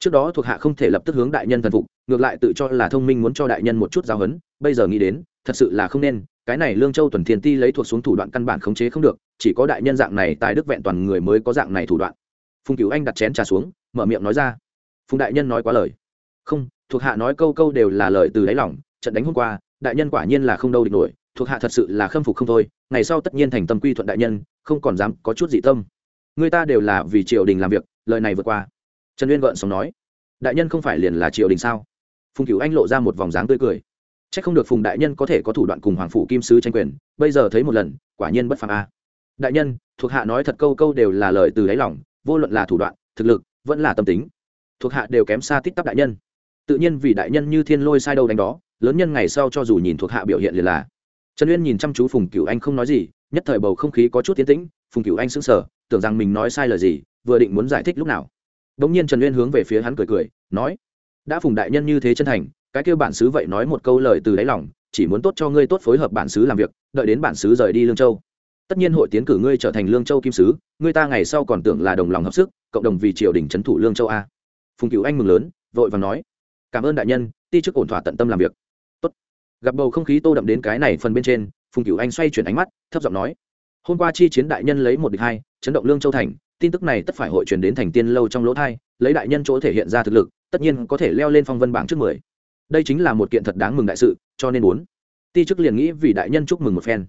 Trước đó thuộc hạ không thể lập tức hướng đại nhân thần phục, ngược lại tự cho là thông minh muốn cho đại nhân một chút giáo huấn, bây giờ nghĩ đến, thật sự là không nên, cái này lương châu tuần thiên ti lấy thuộc xuống thủ đoạn căn bản khống chế không được, chỉ có đại nhân dạng này tài đức vẹn toàn người mới có dạng này thủ đoạn. Phùng cứu anh đặt chén trà xuống, mở miệng nói ra. Phùng đại nhân nói quá lời. Không thuộc hạ nói câu câu đều là lời từ đáy lòng, trận đánh hôm qua, đại nhân quả nhiên là không đâu địch nổi, thuộc hạ thật sự là khâm phục không thôi, ngày sau tất nhiên thành tâm quy thuận đại nhân, không còn dám có chút dị tâm. Người ta đều là vì triều đình làm việc, lời này vượt qua. Trần uyên gợn sống nói, đại nhân không phải liền là triều đình sao? Phùng cửu anh lộ ra một vòng dáng tươi cười. C h ắ c không được phùng đại nhân có thể có thủ đoạn cùng hoàng phủ kim sứ tranh quyền, bây giờ thấy một lần, quả nhiên bất phàm a. Đại nhân, thuộc hạ nói thật câu câu đều là lời từ đáy lòng, vô luận là thủ đoạn, thực lực, vẫn là tâm tính. Thuộc hạ đều kém xa tích tắp đại nhân tự nhiên vì đại nhân như thiên lôi sai đâu đánh đó, lớn nhân ngày sau cho dù nhìn thuộc hạ biểu hiện liền là. Trần uyên nhìn chăm chú phùng cửu anh không nói gì, nhất thời bầu không khí có chút tiến tĩnh, phùng cửu anh sững sờ, tưởng rằng mình nói sai lời gì, vừa định muốn giải thích lúc nào. Đ ỗ n g nhiên trần uyên hướng về phía hắn cười cười, nói, đã phùng đại nhân như thế chân thành, cái kêu bản xứ vậy nói một câu lời từ đáy lòng, chỉ muốn tốt cho ngươi tốt phối hợp bản xứ làm việc, đợi đến bản xứ rời đi lương châu. Tất nhiên hội tiến cử ngươi trở thành lương châu kim sứ, ngươi ta ngày sau còn tưởng là đồng lòng hợp sức, cộng đồng vì triều đình trấn thủ lương châu a. Phùng cửu anh mừng lớn, vội và nói cảm ơn đại nhân, ti chức ổn thỏa tận tâm làm việc. Tốt. gặp bầu không khí tô đậm đến cái này phần bên trên, phùng cửu anh xoay chuyển ánh mắt, thấp giọng nói, hôm qua chi chiến đại nhân lấy một địch hai, chấn động lương châu thành, tin tức này tất phải hội truyền đến thành tiên lâu trong lỗ thai, lấy đại nhân chỗ thể hiện ra thực lực, tất nhiên có thể leo lên phong vân bảng trước mười. Đây chính là một kiện thật đáng mừng đại sự, cho nên muốn. Ti chức liền nghĩ vì đại nhân chúc mừng một phen.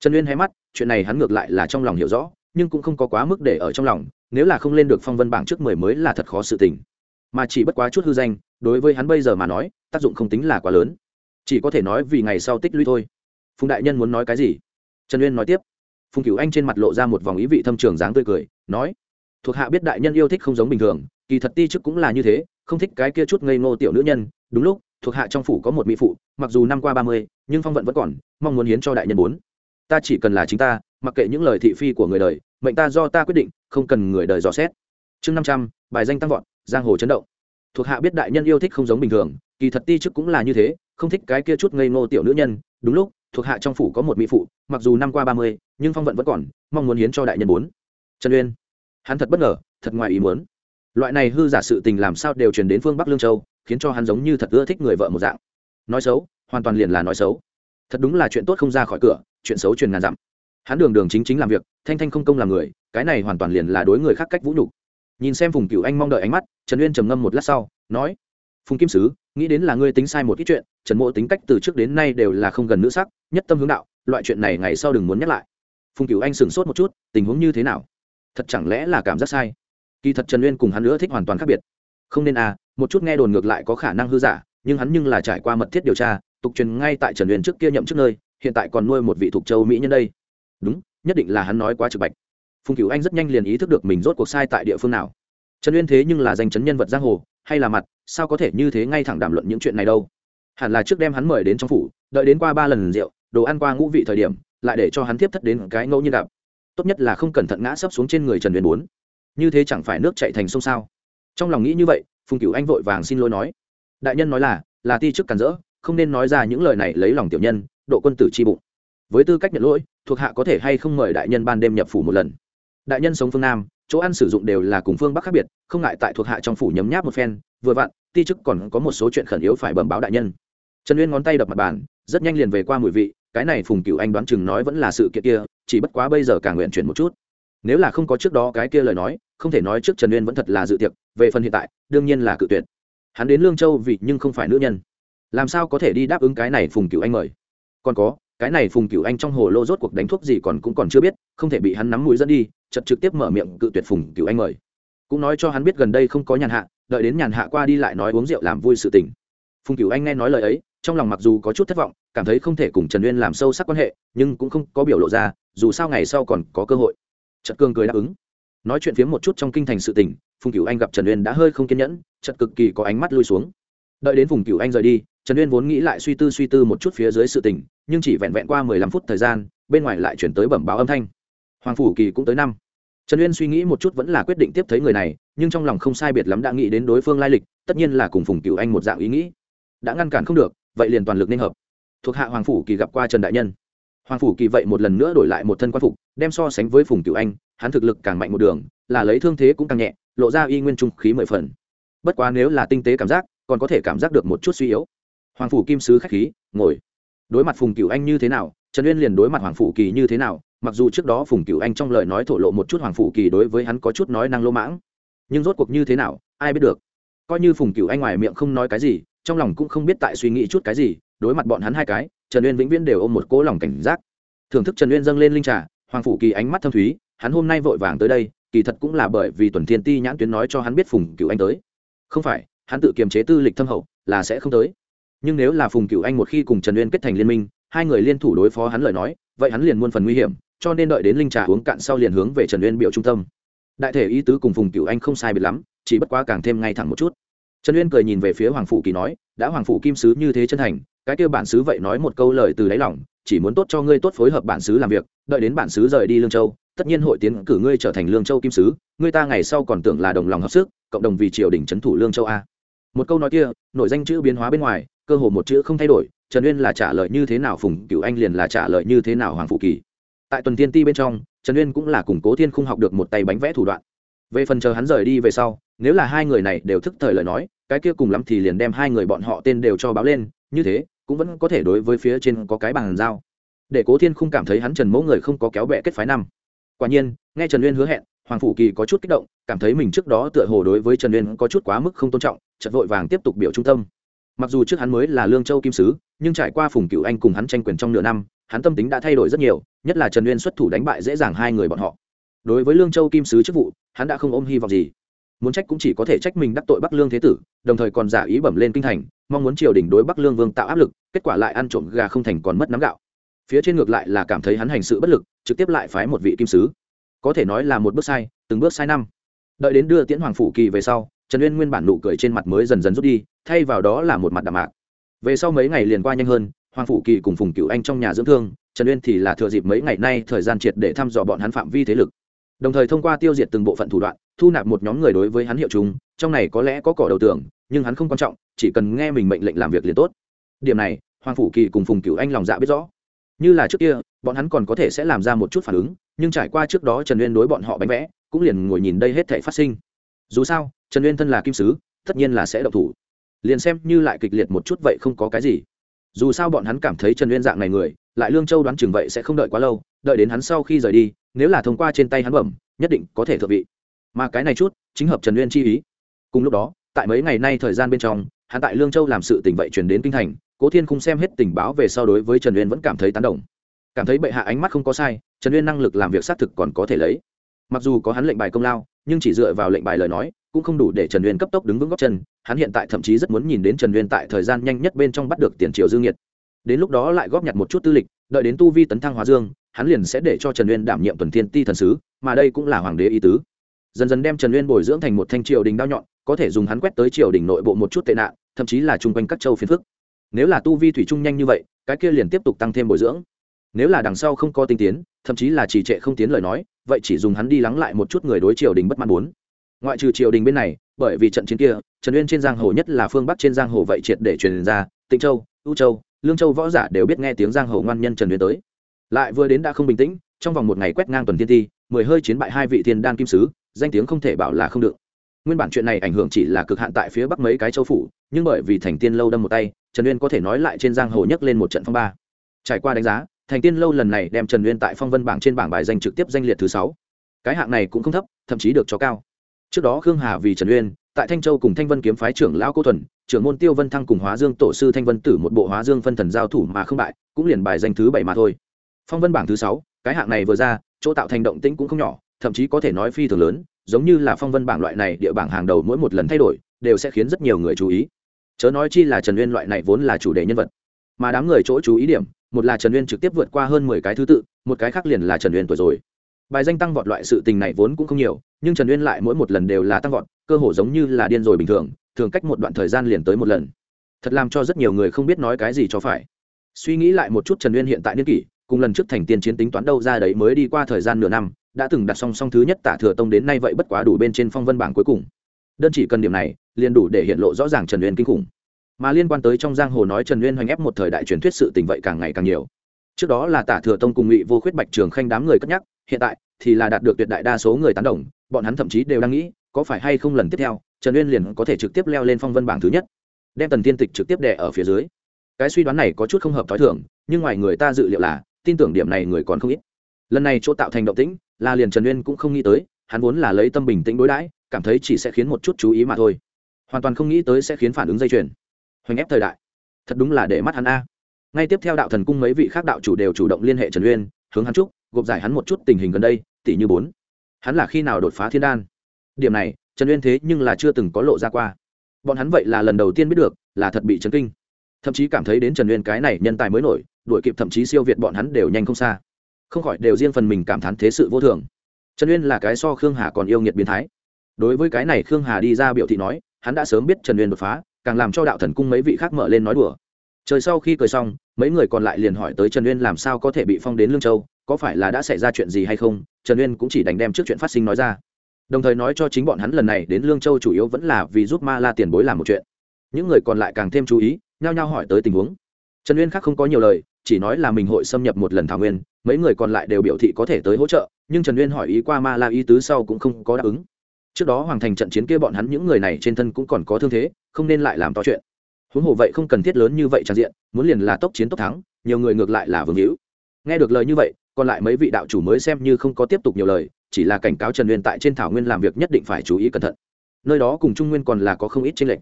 Trần uyên hay mắt, chuyện này hắn ngược lại là trong lòng hiểu rõ, nhưng cũng không có quá mức để ở trong lòng, nếu là không lên được phong vân bảng trước mười mới là thật khó sự tình mà chỉ bất quá chút hư danh, đối với hắn bây giờ mà nói, tác dụng không tính là quá lớn. Chỉ có thể nói vì ngày sau tích lũy thôi. Phùng đại nhân muốn nói cái gì? Trần uyên nói tiếp. Phùng cửu anh trên mặt lộ ra một vòng ý vị thâm trường dáng tươi cười, nói, thuộc hạ biết đại nhân yêu thích không giống bình thường, kỳ thật ti chức cũng là như thế, không thích cái kia chút ngây ngô tiểu nữ nhân. Đúng lúc, thuộc hạ trong phủ có một mỹ phụ, mặc dù năm qua ba mươi, nhưng phong vận vẫn còn, mong muốn hiến cho đại nhân bốn. Ta chỉ cần là chính ta, mặc kệ những lời thị phi của người đời, mệnh ta do ta quyết định, không cần người đời dò xét. Chương năm trăm, bài danh tăng vọt giang hồ chấn động. Thuộc hạ biết đại nhân yêu thích không giống bình thường, kỳ thật ti chức cũng là như thế, không thích cái kia chút ngây ngô tiểu nữ nhân. Đúng lúc, thuộc hạ trong phủ có một mỹ phụ, mặc dù năm qua ba mươi, nhưng phong vận vẫn còn, mong muốn hiến cho đại nhân bốn. Trần uyên. Hắn thật bất ngờ, thật ngoài ý muốn. Loại này hư giả sự tình làm sao đều truyền đến phương bắc lương châu, khiến cho hắn giống như thật ưa thích người vợ một dạng. Nói xấu, hoàn toàn liền là nói xấu. Thật đúng là chuyện tốt không ra khỏi cửa, chuyện xấu truyền ngàn dặm. Hắn đường đường chính chính làm việc, thanh thanh không công làm người, cái này hoàn toàn liền là đối người khác cách vũ nhục nhìn xem phùng cựu anh mong đợi ánh mắt, trần uyên trầm ngâm một lát sau, nói, phùng kim sứ, nghĩ đến là ngươi tính sai một ít chuyện, trần mộ tính cách từ trước đến nay đều là không gần nữ sắc, nhất tâm hướng đạo, loại chuyện này ngày sau đừng muốn nhắc lại. Phùng cựu anh sửng sốt một chút, tình huống như thế nào? Thật chẳng lẽ là cảm giác sai? Kỳ thật trần uyên cùng hắn nữa thích hoàn toàn khác biệt. Không nên à một chút nghe đồn ngược lại có khả năng hư giả, nhưng hắn nhưng là trải qua mật thiết điều tra, tục truyền ngay tại trần uyên trước kia nhậm trước nơi, hiện tại còn nuôi một vị thuộc châu mỹ nhân đây. Đúng, nhất định là hắn nói quá trực bạch phùng cửu anh rất nhanh liền ý thức được mình rốt cuộc sai tại địa phương nào. Trần uyên thế nhưng là danh chấn nhân vật giang hồ, hay là mặt, sao có thể như thế ngay thẳng đàm luận những chuyện này đâu? Hẳn là trước đem hắn mời đến trong phủ, đợi đến qua ba lần rượu, đồ ăn qua ngũ vị thời điểm, lại để cho hắn tiếp thất đến cái ngẫu nhiên đạp tốt nhất là không cẩn thận ngã sấp xuống trên người trần uyên bốn. Như thế chẳng phải nước chạy thành sông sao? Trong lòng nghĩ như vậy, phùng cửu anh vội vàng xin lỗi nói. Đại nhân nói là là ti chức cản rỡ, không nên nói ra những lời này lấy lòng tiểu nhân, độ quân tử chi bụng. Với tư cách nhận lỗi, thuộc hạ có thể hay không mời đại nhân ban đêm nhập phủ một lần? Đại nhân sống phương nam, chỗ ăn sử dụng đều là cùng phương bắc khác biệt, không ngại tại thuộc hạ trong phủ nhấm nháp một phen, vừa vặn, ti chức còn có một số chuyện khẩn yếu phải bẩm báo đại nhân. Trần uyên ngón tay đập mặt bàn, rất nhanh liền về qua mùi vị, cái này phùng cựu anh đoán chừng nói vẫn là sự kiện kia, chỉ bất quá bây giờ càng nguyện chuyển một chút. Nếu là không có trước đó cái kia lời nói, không thể nói trước trần uyên vẫn thật là dự tiệc, về phần hiện tại, đương nhiên là cự tuyệt. Hắn đến lương châu vì nhưng không phải nữ nhân. Làm sao có thể đi đáp ứng cái này phùng cựu anh mời? Còn có cái này phùng cửu anh trong hồ lô rốt cuộc đánh thuốc gì còn cũng còn chưa biết, không thể bị hắn nắm mũi dẫn đi chật trực tiếp mở miệng cự tuyệt phùng cửu anh mời. Cũng nói cho hắn biết gần đây không có nhàn hạ, đợi đến nhàn hạ qua đi lại nói uống rượu làm vui sự tình. Phùng cửu anh nghe nói lời ấy, trong lòng mặc dù có chút thất vọng, cảm thấy không thể cùng trần uyên làm sâu sắc quan hệ, nhưng cũng không có biểu lộ ra, dù sao ngày sau còn có cơ hội. Trật cương cười đáp ứng. Nói chuyện phiếm một chút trong kinh thành sự tình, phùng cửu anh gặp trần uyên đã hơi không kiên nhẫn chật cực kỳ có ánh mắt lui xuống. Đợi đến phùng cửu anh rời đi, trần uyên vốn nghĩ lại suy tư suy tư một chút phía dưới sự tình nhưng chỉ vẹn vẹn qua mười lăm phút thời gian, bên ngoài lại chuyển tới bẩm báo âm thanh. Hoàng phủ kỳ cũng tới năm. Trần uyên suy nghĩ một chút vẫn là quyết định tiếp thấy người này, nhưng trong lòng không sai biệt lắm đã nghĩ đến đối phương lai lịch, tất nhiên là cùng phùng cựu anh một dạng ý nghĩ. Đã ngăn cản không được, vậy liền toàn lực nên hợp. Thuộc hạ hoàng phủ kỳ gặp qua trần đại nhân. Hoàng phủ kỳ vậy một lần nữa đổi lại một thân quan phục, đem so sánh với phùng cựu anh, hắn thực lực càng mạnh một đường, là lấy thương thế cũng càng nhẹ, lộ ra y nguyên trung khí mười phần. Bất quá nếu là tinh tế cảm giác, còn có thể cảm giác được một chút suy yếu. Hoàng phủ kim sứ khách khí, ngồi đối mặt phùng cựu anh như thế nào, trần uyên liền đối mặt hoàng phủ kỳ như thế nào, mặc dù trước đó phùng cựu anh trong lời nói thổ lộ một chút hoàng phủ kỳ đối với hắn có chút nói năng lô mãng, nhưng rốt cuộc như thế nào, ai biết được. Coi như phùng cựu anh ngoài miệng không nói cái gì, trong lòng cũng không biết tại suy nghĩ chút cái gì, đối mặt bọn hắn hai cái, trần uyên vĩnh viễn đều ôm một cỗ lòng cảnh giác. Thưởng thức trần uyên dâng lên linh trà, hoàng phủ kỳ ánh mắt thâm thúy, hắn hôm nay vội vàng tới đây, kỳ thật cũng là bởi vì tuần thiên ti nhãn tuyến nói cho hắn biết phùng cựu anh tới. Không phải, hắn tự kiềm chế tư lịch thâm hậu, là sẽ không tới nhưng nếu là phùng cựu anh một khi cùng trần uyên kết thành liên minh hai người liên thủ đối phó hắn lời nói vậy hắn liền muôn phần nguy hiểm cho nên đợi đến linh trà uống cạn sau liền hướng về trần uyên biểu trung tâm đại thể ý tứ cùng phùng cựu anh không sai biệt lắm chỉ bất quá càng thêm ngay thẳng một chút trần uyên cười nhìn về phía hoàng phủ kỳ nói đã hoàng phủ kim sứ như thế chân thành cái kêu bản sứ vậy nói một câu lời từ đáy lòng chỉ muốn tốt cho ngươi tốt phối hợp bản sứ làm việc đợi đến bản sứ rời đi lương châu tất nhiên hội tiến cử ngươi trở thành lương châu kim sứ ngươi ta ngày sau còn tưởng là đồng lòng hợp sức cộng đồng vì triều đình trấn thủ lương châu a một câu nói kia nội danh chữ biến hóa bên ngoài cơ hồ một chữ không thay đổi, trần uyên là trả lời như thế nào phùng cựu anh liền là trả lời như thế nào hoàng phụ kỳ. Tại tuần tiên ti bên trong, trần uyên cũng là củng cố thiên không học được một tay bánh vẽ thủ đoạn. Về phần chờ hắn rời đi về sau, nếu là hai người này đều thức thời lời nói, cái kia cùng lắm thì liền đem hai người bọn họ tên đều cho báo lên, như thế, cũng vẫn có thể đối với phía trên có cái bàn giao. Để cố thiên không cảm thấy hắn trần mẫu người không có kéo bẹ kết phái năm. Quả nhiên, nghe trần uyên hứa hẹn, hoàng phủ kỳ có chút kích động, cảm thấy mình trước đó tựa hồ đối với trần uyên có chút quá mức không tôn trọng chật vội vàng tiếp tục biểu trung tâm mặc dù trước hắn mới là lương châu kim sứ, nhưng trải qua phùng cựu anh cùng hắn tranh quyền trong nửa năm, hắn tâm tính đã thay đổi rất nhiều, nhất là trần uyên xuất thủ đánh bại dễ dàng hai người bọn họ. Đối với lương châu kim sứ chức vụ, hắn đã không ôm hy vọng gì. Muốn trách cũng chỉ có thể trách mình đắc tội bắc lương thế tử, đồng thời còn giả ý bẩm lên kinh thành, mong muốn triều đình đối bắc lương vương tạo áp lực, kết quả lại ăn trộm gà không thành còn mất nắm gạo. Phía trên ngược lại là cảm thấy hắn hành sự bất lực, trực tiếp lại phái một vị kim sứ. Có thể nói là một bước sai, từng bước sai năm. Đợi đến đưa tiễn hoàng phủ kỳ về sau trần uyên nguyên bản nụ cười trên mặt mới dần dần rút đi, thay vào đó là một mặt đạm mạc. Về sau mấy ngày liền qua nhanh hơn, hoàng phủ kỳ cùng phùng cựu anh trong nhà dưỡng thương, trần uyên thì là thừa dịp mấy ngày nay thời gian triệt để thăm dò bọn hắn phạm vi thế lực. Đồng thời thông qua tiêu diệt từng bộ phận thủ đoạn, thu nạp một nhóm người đối với hắn hiệu chúng, trong này có lẽ có cỏ đầu tưởng nhưng hắn không quan trọng, chỉ cần nghe mình mệnh lệnh làm việc liền tốt. Điểm này, hoàng phủ kỳ cùng phùng cựu anh lòng dạ biết rõ. Như là trước kia, bọn hắn còn có thể sẽ làm ra một chút phản ứng, nhưng trải qua trước đó trần uyên đối bọn họ bánh vẽ, cũng liền ngồi nhìn đây hết thể phát sinh dù sao, trần uyên thân là kim sứ, tất nhiên là sẽ độc thủ. Liền xem như lại kịch liệt một chút vậy không có cái gì. Dù sao bọn hắn cảm thấy trần uyên dạng này người, lại lương châu đoán chừng vậy sẽ không đợi quá lâu, đợi đến hắn sau khi rời đi, nếu là thông qua trên tay hắn bẩm, nhất định có thể thượng vị. Mà cái này chút, chính hợp trần uyên chi ý. Cùng lúc đó, tại mấy ngày nay thời gian bên trong, hắn tại lương châu làm sự tình vậy chuyển đến kinh thành, cố thiên không xem hết tình báo về sau đối với trần uyên vẫn cảm thấy tán đồng. Cảm thấy bệ hạ ánh mắt không có sai, trần uyên năng lực làm việc xác thực còn có thể lấy. Mặc dù có hắn lệnh bài công lao nhưng chỉ dựa vào lệnh bài lời nói, cũng không đủ để trần uyên cấp tốc đứng vững góc chân. Hắn hiện tại thậm chí rất muốn nhìn đến trần uyên tại thời gian nhanh nhất bên trong bắt được tiền Triệu dương nhiệt. Đến lúc đó lại góp nhặt một chút tư lịch, đợi đến tu vi tấn thăng hóa dương, hắn liền sẽ để cho trần uyên đảm nhiệm tuần thiên ti thần sứ, mà đây cũng là hoàng đế ý tứ. Dần dần đem trần uyên bồi dưỡng thành một thanh triều đình đao nhọn, có thể dùng hắn quét tới triều đình nội bộ một chút tệ nạn, thậm chí là chung quanh các châu phiền phức. Nếu là tu vi thủy chung nhanh như vậy, cái kia liền tiếp tục tăng thêm bồi dưỡng. Nếu là đằng sau không có tinh tiến, thậm chí là trì trệ không tiến lời nói vậy chỉ dùng hắn đi lắng lại một chút người đối triều đình bất mãn bốn. Ngoại trừ triều đình bên này, bởi vì trận chiến kia, trần uyên trên giang hồ nhất là phương bắc trên giang hồ vậy triệt để truyền ra, tịnh châu, u châu, lương châu võ giả đều biết nghe tiếng giang hồ ngoan nhân trần uyên tới. Lại vừa đến đã không bình tĩnh, trong vòng một ngày quét ngang tuần thiên thi, mười hơi chiến bại hai vị thiên đan kim sứ, danh tiếng không thể bảo là không được. Nguyên bản chuyện này ảnh hưởng chỉ là cực hạn tại phía bắc mấy cái châu phủ, nhưng bởi vì thành tiên lâu đâm một tay, trần uyên có thể nói lại trên giang hồ nhấc lên một trận phong ba. Trải qua đánh giá thành tiên lâu lần này đem trần uyên tại phong vân bảng trên bảng bài danh trực tiếp danh liệt thứ sáu. Cái hạng này cũng không thấp, thậm chí được cho cao. Trước đó khương hà vì trần uyên tại thanh châu cùng thanh vân kiếm phái trưởng lão cô thuần, trưởng môn tiêu vân thăng cùng hóa dương tổ sư thanh vân tử một bộ hóa dương phân thần giao thủ mà không bại, cũng liền bài danh thứ bảy mà thôi. Phong vân bảng thứ sáu, cái hạng này vừa ra, chỗ tạo thành động tĩnh cũng không nhỏ, thậm chí có thể nói phi thường lớn, giống như là phong vân bảng loại này địa bảng hàng đầu mỗi một lần thay đổi, đều sẽ khiến rất nhiều người chú ý. Chớ nói chi là trần uyên loại này vốn là chủ đề nhân vật mà đám người chỗ chú ý điểm, một là trần uyên trực tiếp vượt qua hơn mười cái thứ tự, một cái khác liền là trần uyên tuổi rồi. Bài danh tăng vọt loại sự tình này vốn cũng không nhiều, nhưng trần uyên lại mỗi một lần đều là tăng vọt, cơ hồ giống như là điên rồi bình thường thường cách một đoạn thời gian liền tới một lần. Thật làm cho rất nhiều người không biết nói cái gì cho phải. Suy nghĩ lại một chút trần uyên hiện tại niên kỷ, cùng lần trước thành tiên chiến tính toán đâu ra đấy mới đi qua thời gian nửa năm, đã từng đặt song song thứ nhất tả thừa tông đến nay vậy bất quá đủ bên trên phong vân bảng cuối cùng. Đơn chỉ cần điểm này, liền đủ để hiện lộ rõ ràng trần uyên kinh khủng mà liên quan tới trong giang hồ nói trần Nguyên hoành ép một thời đại truyền thuyết sự tình vậy càng ngày càng nhiều. Trước đó là tả thừa tông cùng ngụy vô khuyết bạch trường khanh đám người cất nhắc, hiện tại thì là đạt được tuyệt đại đa số người tán đồng, bọn hắn thậm chí đều đang nghĩ, có phải hay không lần tiếp theo, trần uyên liền có thể trực tiếp leo lên phong vân bảng thứ nhất, đem tần thiên tịch trực tiếp đè ở phía dưới. Cái suy đoán này có chút không hợp t h ó i thưởng nhưng ngoài người ta dự liệu là, tin tưởng điểm này người còn không ít. Lần này chỗ tạo thành động tĩnh, là liền trần uyên cũng không nghĩ tới, hắn vốn là lấy tâm bình tĩnh đối đãi, cảm thấy chỉ sẽ khiến một chút chú ý mà thôi. Hoàn toàn không nghĩ tới sẽ khiến phản ứng dây chuyền hoành ép thời đại. Thật đúng là để mắt hắn a. Ngay tiếp theo đạo thần cung mấy vị khác đạo chủ đều chủ động liên hệ trần uyên, hướng hắn trúc gộp giải hắn một chút tình hình gần đây tỷ như bốn. Hắn là khi nào đột phá thiên đan? Điểm này, trần uyên thế nhưng là chưa từng có lộ ra qua. Bọn hắn vậy là lần đầu tiên biết được, là thật bị chấn kinh. Thậm chí cảm thấy đến trần uyên cái này nhân tài mới nổi, đuổi kịp thậm chí siêu việt bọn hắn đều nhanh không xa. Không khỏi đều riêng phần mình cảm thán thế sự vô thường. Trần uyên là cái so khương hà còn yêu nghiệt biến thái. Đối với cái này khương hà đi ra biểu thị nói, hắn đã sớm biết trần uyên đột phá càng làm cho đạo thần cung mấy vị khác mở lên nói đùa. Trời sau khi cười xong, mấy người còn lại liền hỏi tới trần uyên làm sao có thể bị phong đến lương châu, có phải là đã xảy ra chuyện gì hay không? Trần uyên cũng chỉ đành đem trước chuyện phát sinh nói ra. Đồng thời nói cho chính bọn hắn lần này đến lương châu chủ yếu vẫn là vì giúp ma la tiền bối làm một chuyện. Những người còn lại càng thêm chú ý, nhao nhao hỏi tới tình huống. Trần uyên khác không có nhiều lời, chỉ nói là mình hội xâm nhập một lần thảo nguyên, mấy người còn lại đều biểu thị có thể tới hỗ trợ, nhưng trần uyên hỏi ý qua ma la ý tứ sau cũng không có đáp ứng trước đó hoàng thành trận chiến kia bọn hắn những người này trên thân cũng còn có thương thế, không nên lại làm to chuyện. Huống hồ vậy không cần thiết lớn như vậy trang diện, muốn liền là tốc chiến tốc thắng, nhiều người ngược lại là vương hữu. Nghe được lời như vậy, còn lại mấy vị đạo chủ mới xem như không có tiếp tục nhiều lời, chỉ là cảnh cáo trần nguyên tại trên thảo nguyên làm việc nhất định phải chú ý cẩn thận. Nơi đó cùng trung nguyên còn là có không ít tranh lệch.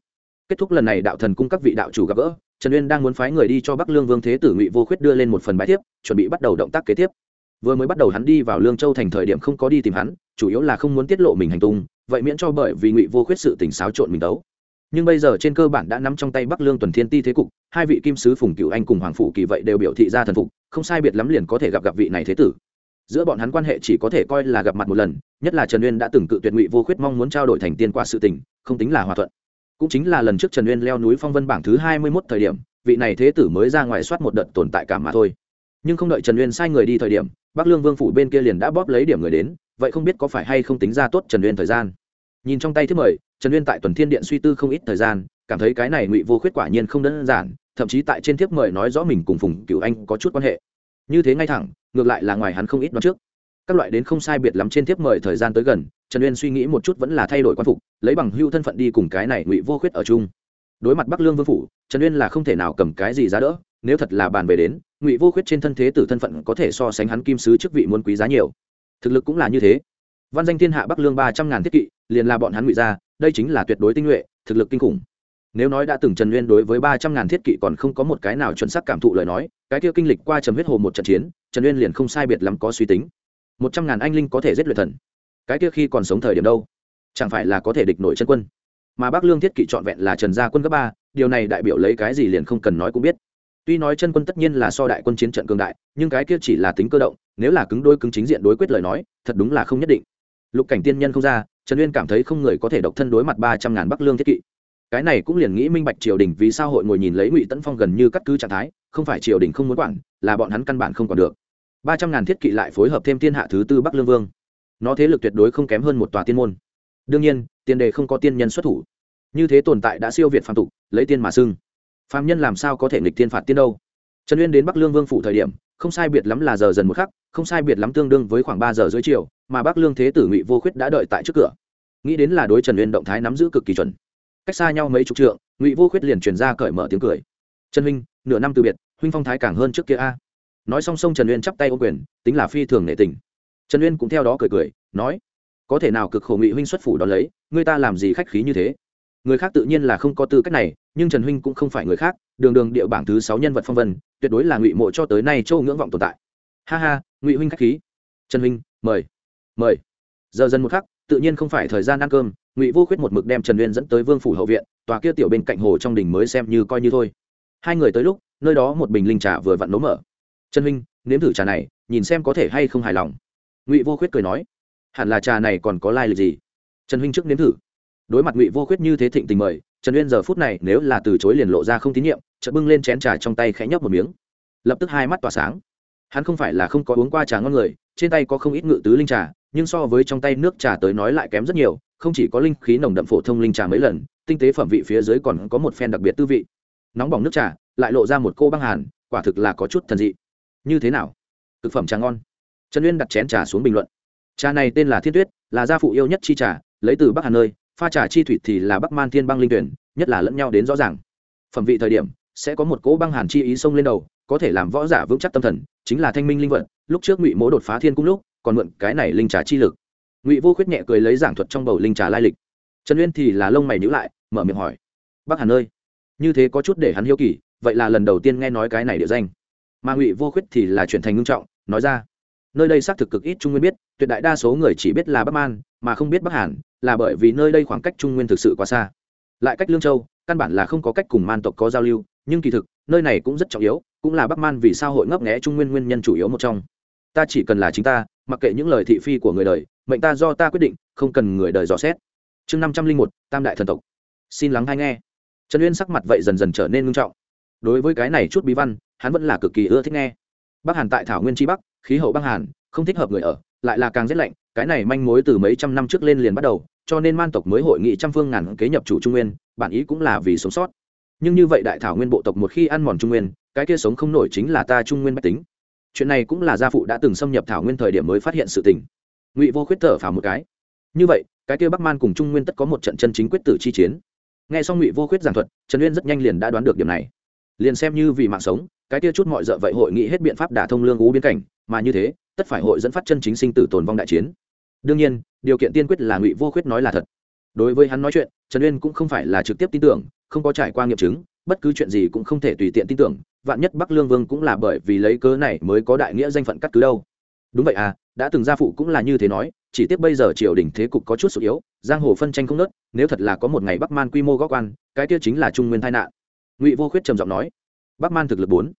Kết thúc lần này đạo thần cung các vị đạo chủ gặp gỡ, trần nguyên đang muốn phái người đi cho bắc lương vương thế tử ngụy vô khuyết đưa lên một phần bài tiếp chuẩn bị bắt đầu động tác kế tiếp. Vừa mới bắt đầu hắn đi vào lương châu thành thời điểm không có đi tìm hắn, chủ yếu là không muốn tiết lộ mình hành tung vậy miễn cho bởi vì ngụy vô khuyết sự tỉnh xáo trộn mình đấu. Nhưng bây giờ trên cơ bản đã nắm trong tay bắc lương tuần thiên ti thế cục, hai vị kim sứ phùng cựu anh cùng hoàng phủ kỳ vậy đều biểu thị ra thần phục, không sai biệt lắm liền có thể gặp gặp vị này thế tử. Giữa bọn hắn quan hệ chỉ có thể coi là gặp mặt một lần, nhất là trần uyên đã từng cự tuyệt ngụy vô khuyết mong muốn trao đổi thành tiên qua sự tình, không tính là hòa thuận. Cũng chính là lần trước trần uyên leo núi phong vân bảng thứ hai mươi mốt thời điểm, vị này thế tử mới ra ngoài soát một đợt tồn tại cả mà thôi. Nhưng không đợi trần uyên sai người đi thời điểm, bắc lương vương phủ bên kia liền đã bóp lấy điểm người đến vậy không biết có phải hay không tính ra tốt trần uyên thời gian. Nhìn trong tay thứ mời, trần uyên tại tuần thiên điện suy tư không ít thời gian, cảm thấy cái này ngụy vô khuyết quả nhiên không đơn giản, thậm chí tại trên thiếp mời nói rõ mình cùng phùng cựu anh có chút quan hệ. Như thế ngay thẳng, ngược lại là ngoài hắn không ít đoán trước. Các loại đến không sai biệt lắm trên thiếp mời thời gian tới gần, trần uyên suy nghĩ một chút vẫn là thay đổi quan phục, lấy bằng hưu thân phận đi cùng cái này ngụy vô khuyết ở chung. Đối mặt bắc lương vương phủ, trần uyên là không thể nào cầm cái gì giá đỡ, nếu thật là bàn về đến, ngụy vô khuyết trên thân thế tử thân phận có thể so sánh hắn kim sứ chức vị muốn quý giá nhiều thực lực cũng là như thế. Văn danh thiên hạ bắc lương ba trăm ngàn thiết kỵ, liền là bọn hắn ngụy ra, đây chính là tuyệt đối tinh nhuệ, thực lực kinh khủng. Nếu nói đã từng trần nguyên đối với ba trăm ngàn thiết kỵ còn không có một cái nào chuẩn xác cảm thụ lời nói, cái kia kinh lịch qua trầm huyết hồ một trận chiến, trần nguyên liền không sai biệt lắm có suy tính. Một trăm ngàn anh linh có thể giết luyện thần. Cái kia khi còn sống thời điểm đâu? Chẳng phải là có thể địch nổi chân quân? Mà bắc lương thiết kỵ trọn vẹn là trần gia quân cấp ba, điều này đại biểu lấy cái gì liền không cần nói cũng biết tuy nói chân quân tất nhiên là so đại quân chiến trận cường đại, nhưng cái kia chỉ là tính cơ động, nếu là cứng đôi cứng chính diện đối quyết lời nói, thật đúng là không nhất định. Lục cảnh tiên nhân không ra, trần uyên cảm thấy không người có thể độc thân đối mặt ba trăm ngàn bắc lương thiết kỵ. Cái này cũng liền nghĩ minh bạch triều đình vì sao hội ngồi nhìn lấy ngụy tấn phong gần như cắt cứ trạng thái, không phải triều đình không muốn quản, là bọn hắn căn bản không còn được. ba trăm ngàn thiết kỵ lại phối hợp thêm thiên hạ thứ tư bắc lương vương. Nó thế lực tuyệt đối không kém hơn một tòa tiên môn. Đương nhiên, tiền đề không có tiên nhân xuất thủ. Như thế tồn tại đã siêu việt phàm tục, lấy tiên mà xưng phàm nhân làm sao có thể nghịch tiên phạt tiên đâu? Trần uyên đến bắc lương vương phủ thời điểm, không sai biệt lắm là giờ dần một khắc, không sai biệt lắm tương đương với khoảng ba giờ dưới chiều, mà bắc lương thế tử ngụy vô khuyết đã đợi tại trước cửa. Nghĩ đến là đối trần uyên động thái nắm giữ cực kỳ chuẩn. Cách xa nhau mấy chục trượng, ngụy vô khuyết liền truyền ra cởi mở tiếng cười. Trần huynh, nửa năm từ biệt, huynh phong thái càng hơn trước kia a. Nói song song trần uyên chắp tay ô quyền, tính là phi thường nệ tình. Trần uyên cũng theo đó cười cười, nói, có thể nào cực khổ ngụy huynh xuất phủ đón lấy, người ta làm gì khách khí như thế? Người khác tự nhiên là không có tư cách này, nhưng trần huynh cũng không phải người khác, đường đường địa bảng thứ sáu nhân vật phong vân, tuyệt đối là ngụy mộ cho tới nay châu ngưỡng vọng tồn tại. Ha ha, ngụy huynh khách khí. Trần huynh, mời. Mời. Giờ dần một khắc, tự nhiên không phải thời gian ăn cơm, ngụy vô khuyết một mực đem trần uyên dẫn tới vương phủ hậu viện, tòa kia tiểu bên cạnh hồ trong đình mới xem như coi như thôi. Hai người tới lúc, nơi đó một bình linh trà vừa vặn nấu mở. Trần huynh, nếm thử trà này, nhìn xem có thể hay không hài lòng. Ngụy vô khuyết cười nói. Hẳn là trà này còn có lai lịch gì? Trần huynh trước nếm thử đối mặt ngụy vô khuyết như thế thịnh tình mời, trần uyên giờ phút này nếu là từ chối liền lộ ra không tín nhiệm, chợt bưng lên chén trà trong tay khẽ nhấp một miếng. Lập tức hai mắt tỏa sáng. Hắn không phải là không có uống qua trà ngon người, trên tay có không ít ngự tứ linh trà, nhưng so với trong tay nước trà tới nói lại kém rất nhiều, không chỉ có linh khí nồng đậm phổ thông linh trà mấy lần, tinh tế phẩm vị phía dưới còn có một phen đặc biệt tư vị. Nóng bỏng nước trà, lại lộ ra một cô băng hàn, quả thực là có chút thần dị. Như thế nào? Thực phẩm trà ngon. Trần uyên đặt chén trà xuống bình luận. Trà này tên là thiên tuyết, là gia phụ yêu nhất chi trà, lấy từ bắc hà nơi pha trà chi thủy thì là bắc man thiên băng linh tuyển, nhất là lẫn nhau đến rõ ràng. Phẩm vị thời điểm, sẽ có một cỗ băng hàn chi ý xông lên đầu, có thể làm võ giả vững chắc tâm thần, chính là thanh minh linh vật lúc trước ngụy mỗ đột phá thiên cung lúc, còn mượn cái này linh trà chi lực. Ngụy vô khuyết nhẹ cười lấy giảng thuật trong bầu linh trà lai lịch. Trần uyên thì là lông mày nhữ lại, mở miệng hỏi bắc hàn nơi như thế có chút để hắn hiếu kỳ, vậy là lần đầu tiên nghe nói cái này địa danh. Mà ngụy vô khuyết thì là chuyển thành ngưng trọng, nói ra, nơi đây xác thực cực ít trung nguyên biết, tuyệt đại đa số người chỉ biết là bắc man, mà không biết bắc hàn là bởi vì nơi đây khoảng cách trung nguyên thực sự quá xa. Lại cách lương châu, căn bản là không có cách cùng man tộc có giao lưu, nhưng kỳ thực, nơi này cũng rất trọng yếu, cũng là bắc man vì sao hội ngấp nghẽ trung nguyên nguyên nhân chủ yếu một trong. Ta chỉ cần là chính ta, mặc kệ những lời thị phi của người đời, mệnh ta do ta quyết định, không cần người đời dò xét. Chương năm trăm linh một, tam đại thần tộc. Xin lắng hay nghe. Trần uyên sắc mặt vậy dần dần trở nên ngưng trọng. Đối với cái này chút bí văn, hắn vẫn là cực kỳ ưa thích nghe. Bắc hàn tại thảo nguyên tri bắc, khí hậu bắc hàn, không thích hợp người ở, lại là càng rét lạnh, cái này manh mối từ mấy trăm năm trước lên liền bắt đầu cho nên man tộc mới hội nghị trăm phương ngàn kế nhập chủ trung nguyên, bản ý cũng là vì sống sót. Nhưng như vậy đại thảo nguyên bộ tộc một khi ăn mòn trung nguyên, cái kia sống không nổi chính là ta trung nguyên bách tính. Chuyện này cũng là gia phụ đã từng xâm nhập thảo nguyên thời điểm mới phát hiện sự tình. Ngụy vô khuyết thở phào một cái. Như vậy, cái kia bắc man cùng trung nguyên tất có một trận chân chính quyết tử chi chiến. Nghe xong ngụy vô khuyết giảng thuật, trần uyên rất nhanh liền đã đoán được điểm này. Liền xem như vì mạng sống, cái kia chút mọi d vậy hội nghị hết biện pháp đả thông lương ú biến cảnh, mà như thế, tất phải hội dẫn phát chân chính sinh tử tồn vong đại chiến đương nhiên, điều kiện tiên quyết là ngụy vô khuyết nói là thật. Đối với hắn nói chuyện, trần uyên cũng không phải là trực tiếp tin tưởng, không có trải qua nghiệm chứng, bất cứ chuyện gì cũng không thể tùy tiện tin tưởng, vạn nhất bắc lương vương cũng là bởi vì lấy cớ này mới có đại nghĩa danh phận cắt cứ đâu. Đúng vậy à đã từng gia phụ cũng là như thế nói, chỉ tiếc bây giờ triều đình thế cục có chút sụt yếu, giang hồ phân tranh không nớt, nếu thật là có một ngày bắc man quy mô góc quan, cái tiêu chính là trung nguyên tai nạn. Ngụy vô khuyết trầm giọng nói, bắc man thực lực bốn,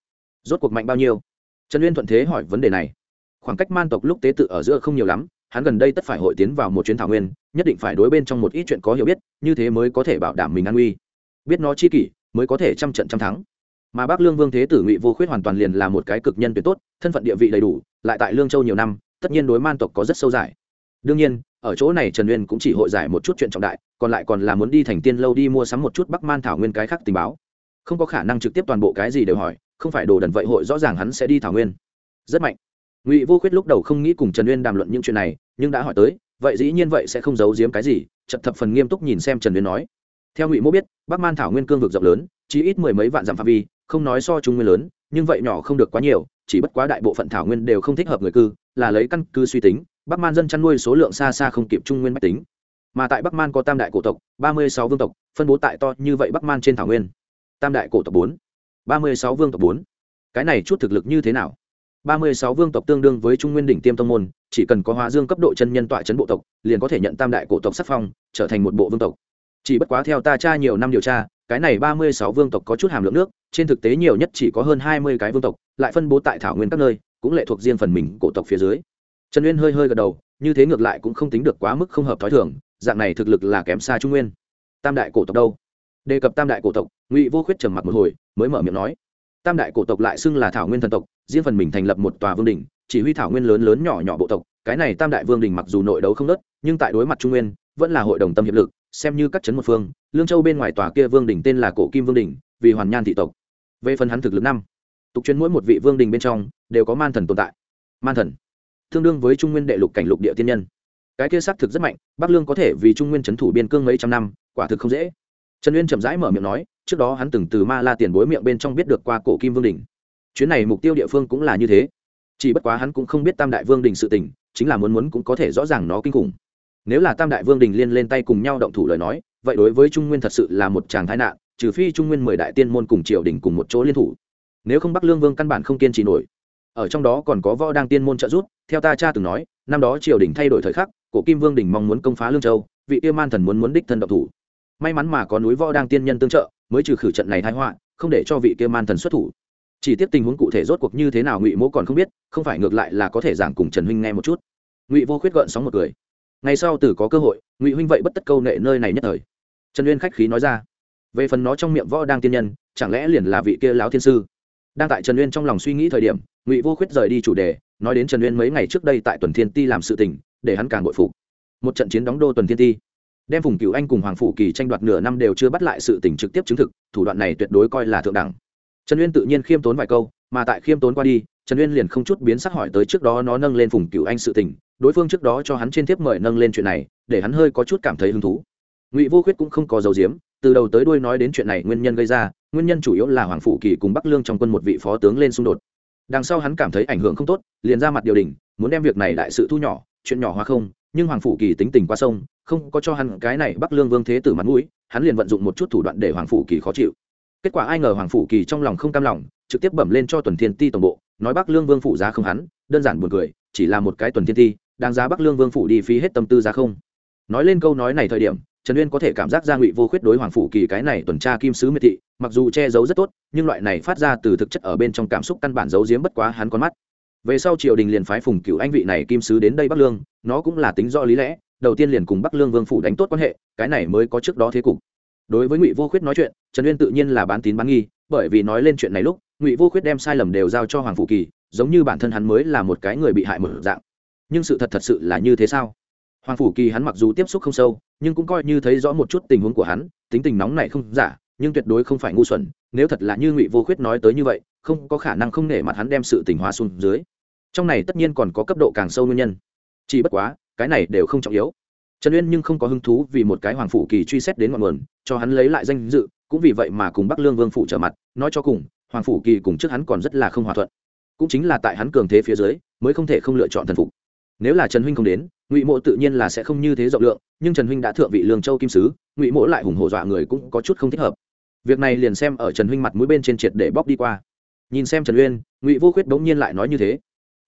rốt cuộc mạnh bao nhiêu? Trần uyên thuận thế hỏi vấn đề này. Khoảng cách man tộc lúc tế tự ở giữa không nhiều lắm hắn gần đây tất phải hội tiến vào một chuyến thảo nguyên, nhất định phải đối bên trong một ít chuyện có hiểu biết, như thế mới có thể bảo đảm mình an nguy biết nó chi kỷ, mới có thể trăm trận trăm thắng. Mà bác lương vương thế tử ngụy vô khuyết hoàn toàn liền là một cái cực nhân tuyệt tốt, thân phận địa vị đầy đủ, lại tại lương châu nhiều năm, tất nhiên đối man tộc có rất sâu dài. Đương nhiên, ở chỗ này trần uyên cũng chỉ hội giải một chút chuyện trọng đại, còn lại còn là muốn đi thành tiên lâu đi mua sắm một chút bắc man thảo nguyên cái khác tình báo. Không có khả năng trực tiếp toàn bộ cái gì đều hỏi, không phải đồ đần vậy hội rõ ràng hắn sẽ đi thảo nguyên. Rất mạnh ngụy vô khuyết lúc đầu không nghĩ cùng trần uyên đàm luận những chuyện này nhưng đã hỏi tới vậy dĩ nhiên vậy sẽ không giấu giếm cái gì chật thập phần nghiêm túc nhìn xem trần uyên nói theo ngụy mô biết bắc man thảo nguyên cương vực rộng lớn chỉ ít mười mấy vạn dặm phạm vi không nói so trung nguyên lớn nhưng vậy nhỏ không được quá nhiều chỉ bất quá đại bộ phận thảo nguyên đều không thích hợp người cư là lấy căn cư suy tính bắc man dân chăn nuôi số lượng xa xa không kịp trung nguyên bách tính mà tại bắc man có tam đại cổ tộc ba mươi sáu vương tộc phân bố tại to như vậy bắc man trên thảo nguyên tam đại cổ tộc bốn ba mươi sáu vương tộc bốn cái này chút thực lực như thế nào ba mươi sáu vương tộc tương đương với trung nguyên đỉnh tiêm tông môn, chỉ cần có hóa dương cấp độ chân nhân tọa chấn bộ tộc, liền có thể nhận tam đại cổ tộc sắc phong, trở thành một bộ vương tộc. Chỉ bất quá theo ta tra nhiều năm điều tra, cái này ba mươi sáu vương tộc có chút hàm lượng nước, trên thực tế nhiều nhất chỉ có hơn hai mươi cái vương tộc, lại phân bố tại thảo nguyên các nơi, cũng lệ thuộc riêng phần mình cổ tộc phía dưới. Trần uyên hơi hơi gật đầu, như thế ngược lại cũng không tính được quá mức không hợp t h ó i thường, dạng này thực lực là kém xa trung nguyên. Tam đại cổ tộc đâu? Đề cập tam đại cổ tộc, ngụy vô khuyết trầm mặc một hồi, mới mở miệng nói tam đại cổ tộc lại xưng là thảo nguyên thần tộc, riêng phần mình thành lập một tòa vương đình chỉ huy thảo nguyên lớn lớn nhỏ nhỏ bộ tộc. Cái này tam đại vương đình mặc dù nội đấu không đất nhưng tại đối mặt trung nguyên, vẫn là hội đồng tâm hiệp lực, xem như các chấn một phương. Lương châu bên ngoài tòa kia vương đình tên là cổ kim vương đình vì hoàn nhan thị tộc. Về phần hắn thực lực năm, tục chuyên mỗi một vị vương đình bên trong, đều có man thần tồn tại. Man thần, tương đương với trung nguyên đệ lục cảnh lục địa tiên nhân. Cái kia xác thực rất mạnh, bắc lương có thể vì trung nguyên c h ấ n thủ biên cương mấy trăm năm, quả thực không dễ. Trần uyên chậm rãi mở miệng nói trước đó hắn từng từ ma la tiền bối miệng bên trong biết được qua cổ kim vương đình. Chuyến này mục tiêu địa phương cũng là như thế. Chỉ bất quá hắn cũng không biết tam đại vương đình sự tình, chính là muốn muốn cũng có thể rõ ràng nó kinh khủng. Nếu là tam đại vương đình liên lên tay cùng nhau động thủ lời nói, vậy đối với trung nguyên thật sự là một tràng thái nạn, trừ phi trung nguyên mười đại tiên môn cùng triều đình cùng một chỗ liên thủ. Nếu không bắc lương vương căn bản không kiên trì nổi. Ở trong đó còn có võ đang tiên môn trợ giúp, theo ta cha từng nói, năm đó triều đình thay đổi thời khắc, cổ kim vương đình mong muốn công phá lương châu, vị tiêu man thần muốn muốn đích thân độc thủ. May mắn mà có núi võ đang tiên nhân tương trợ mới trừ khử trận này thái họa, không để cho vị kia man thần xuất thủ. Chỉ tiếp tình huống cụ thể rốt cuộc như thế nào ngụy mỗ còn không biết, không phải ngược lại là có thể giảng cùng trần huynh nghe một chút. Ngụy vô khuyết gợn sóng một cười. Ngày sau tử có cơ hội, ngụy huynh vậy bất tất câu nệ nơi này nhất thời. Trần uyên khách khí nói ra. Về phần nó trong miệng võ đang tiên nhân, chẳng lẽ liền là vị kia lão thiên sư? Đang tại trần uyên trong lòng suy nghĩ thời điểm, ngụy vô khuyết rời đi chủ đề, nói đến trần uyên mấy ngày trước đây tại tuần thiên ti làm sự tình, để hắn càng bội phục. Một trận chiến đóng đô tuần thiên ti đem phùng cửu anh cùng hoàng phủ kỳ tranh đoạt nửa năm đều chưa bắt lại sự tình trực tiếp chứng thực, thủ đoạn này tuyệt đối coi là thượng đẳng. Trần uyên tự nhiên khiêm tốn vài câu, mà tại khiêm tốn qua đi, trần uyên liền không chút biến sắc hỏi tới trước đó nó nâng lên phùng cửu anh sự tình, đối phương trước đó cho hắn trên thiếp mời nâng lên chuyện này, để hắn hơi có chút cảm thấy hứng thú. Ngụy vô khuyết cũng không có dấu diếm từ đầu tới đuôi nói đến chuyện này nguyên nhân gây ra, nguyên nhân chủ yếu là hoàng phủ kỳ cùng bắc lương trong quân một vị phó tướng lên xung đột. Đằng sau hắn cảm thấy ảnh hưởng không tốt, liền ra mặt điều đình, muốn đem việc này đại sự thu nhỏ, chuyện nhỏ hoa không, nhưng hoàng phủ kỳ tính tình qua sông không có cho hắn cái này bắc lương vương thế tử mặt mũi, hắn liền vận dụng một chút thủ đoạn để hoàng phủ kỳ khó chịu. Kết quả ai ngờ hoàng phủ kỳ trong lòng không cam lòng, trực tiếp bẩm lên cho tuần thiên ti tổng bộ, nói bắc lương vương phủ giá không hắn, đơn giản buồn cười, chỉ là một cái tuần thiên ti, đáng giá bắc lương vương phủ đi phí hết tâm tư giá không. Nói lên câu nói này thời điểm, trần uyên có thể cảm giác gia ngụy vô khuyết đối hoàng phủ kỳ cái này tuần tra kim sứ miệt thị, mặc dù che giấu rất tốt, nhưng loại này phát ra từ thực chất ở bên trong cảm xúc căn bản giấu giếm bất quá hắn con mắt. Về sau triều đình liền phái phùng cựu anh vị này kim sứ đến đây bắc lương, nó cũng là tính rõ lý lẽ đầu tiên liền cùng bắc lương vương phủ đánh tốt quan hệ, cái này mới có trước đó thế cục. Đối với ngụy vô khuyết nói chuyện, trần uyên tự nhiên là bán tín bán nghi, bởi vì nói lên chuyện này lúc, ngụy vô khuyết đem sai lầm đều giao cho hoàng phủ kỳ, giống như bản thân hắn mới là một cái người bị hại một dạng. Nhưng sự thật thật sự là như thế sao? Hoàng phủ kỳ hắn mặc dù tiếp xúc không sâu, nhưng cũng coi như thấy rõ một chút tình huống của hắn, tính tình nóng này không giả, nhưng tuyệt đối không phải ngu xuẩn, nếu thật là như ngụy vô khuyết nói tới như vậy, không có khả năng không nể mặt hắn đem sự tình hóa xuống dưới. Trong này tất nhiên còn có cấp độ càng sâu nguyên nhân. Chỉ bất quá cái này đều không trọng yếu. Trần uyên nhưng không có hứng thú vì một cái hoàng phủ kỳ truy xét đến ngọn nguồn, cho hắn lấy lại danh dự, cũng vì vậy mà cùng bắc lương vương phủ trở mặt, nói cho cùng, hoàng phủ kỳ cùng trước hắn còn rất là không hòa thuận. Cũng chính là tại hắn cường thế phía dưới, mới không thể không lựa chọn thần phục. Nếu là trần huynh không đến, ngụy mộ tự nhiên là sẽ không như thế rộng lượng, nhưng trần huynh đã thượng vị lương châu kim sứ, ngụy mộ lại hùng hổ dọa người cũng có chút không thích hợp. Việc này liền xem ở trần huynh mặt mũi bên trên triệt để bóc đi qua. Nhìn xem trần uyên, ngụy vô khuyết bỗng nhiên lại nói như thế.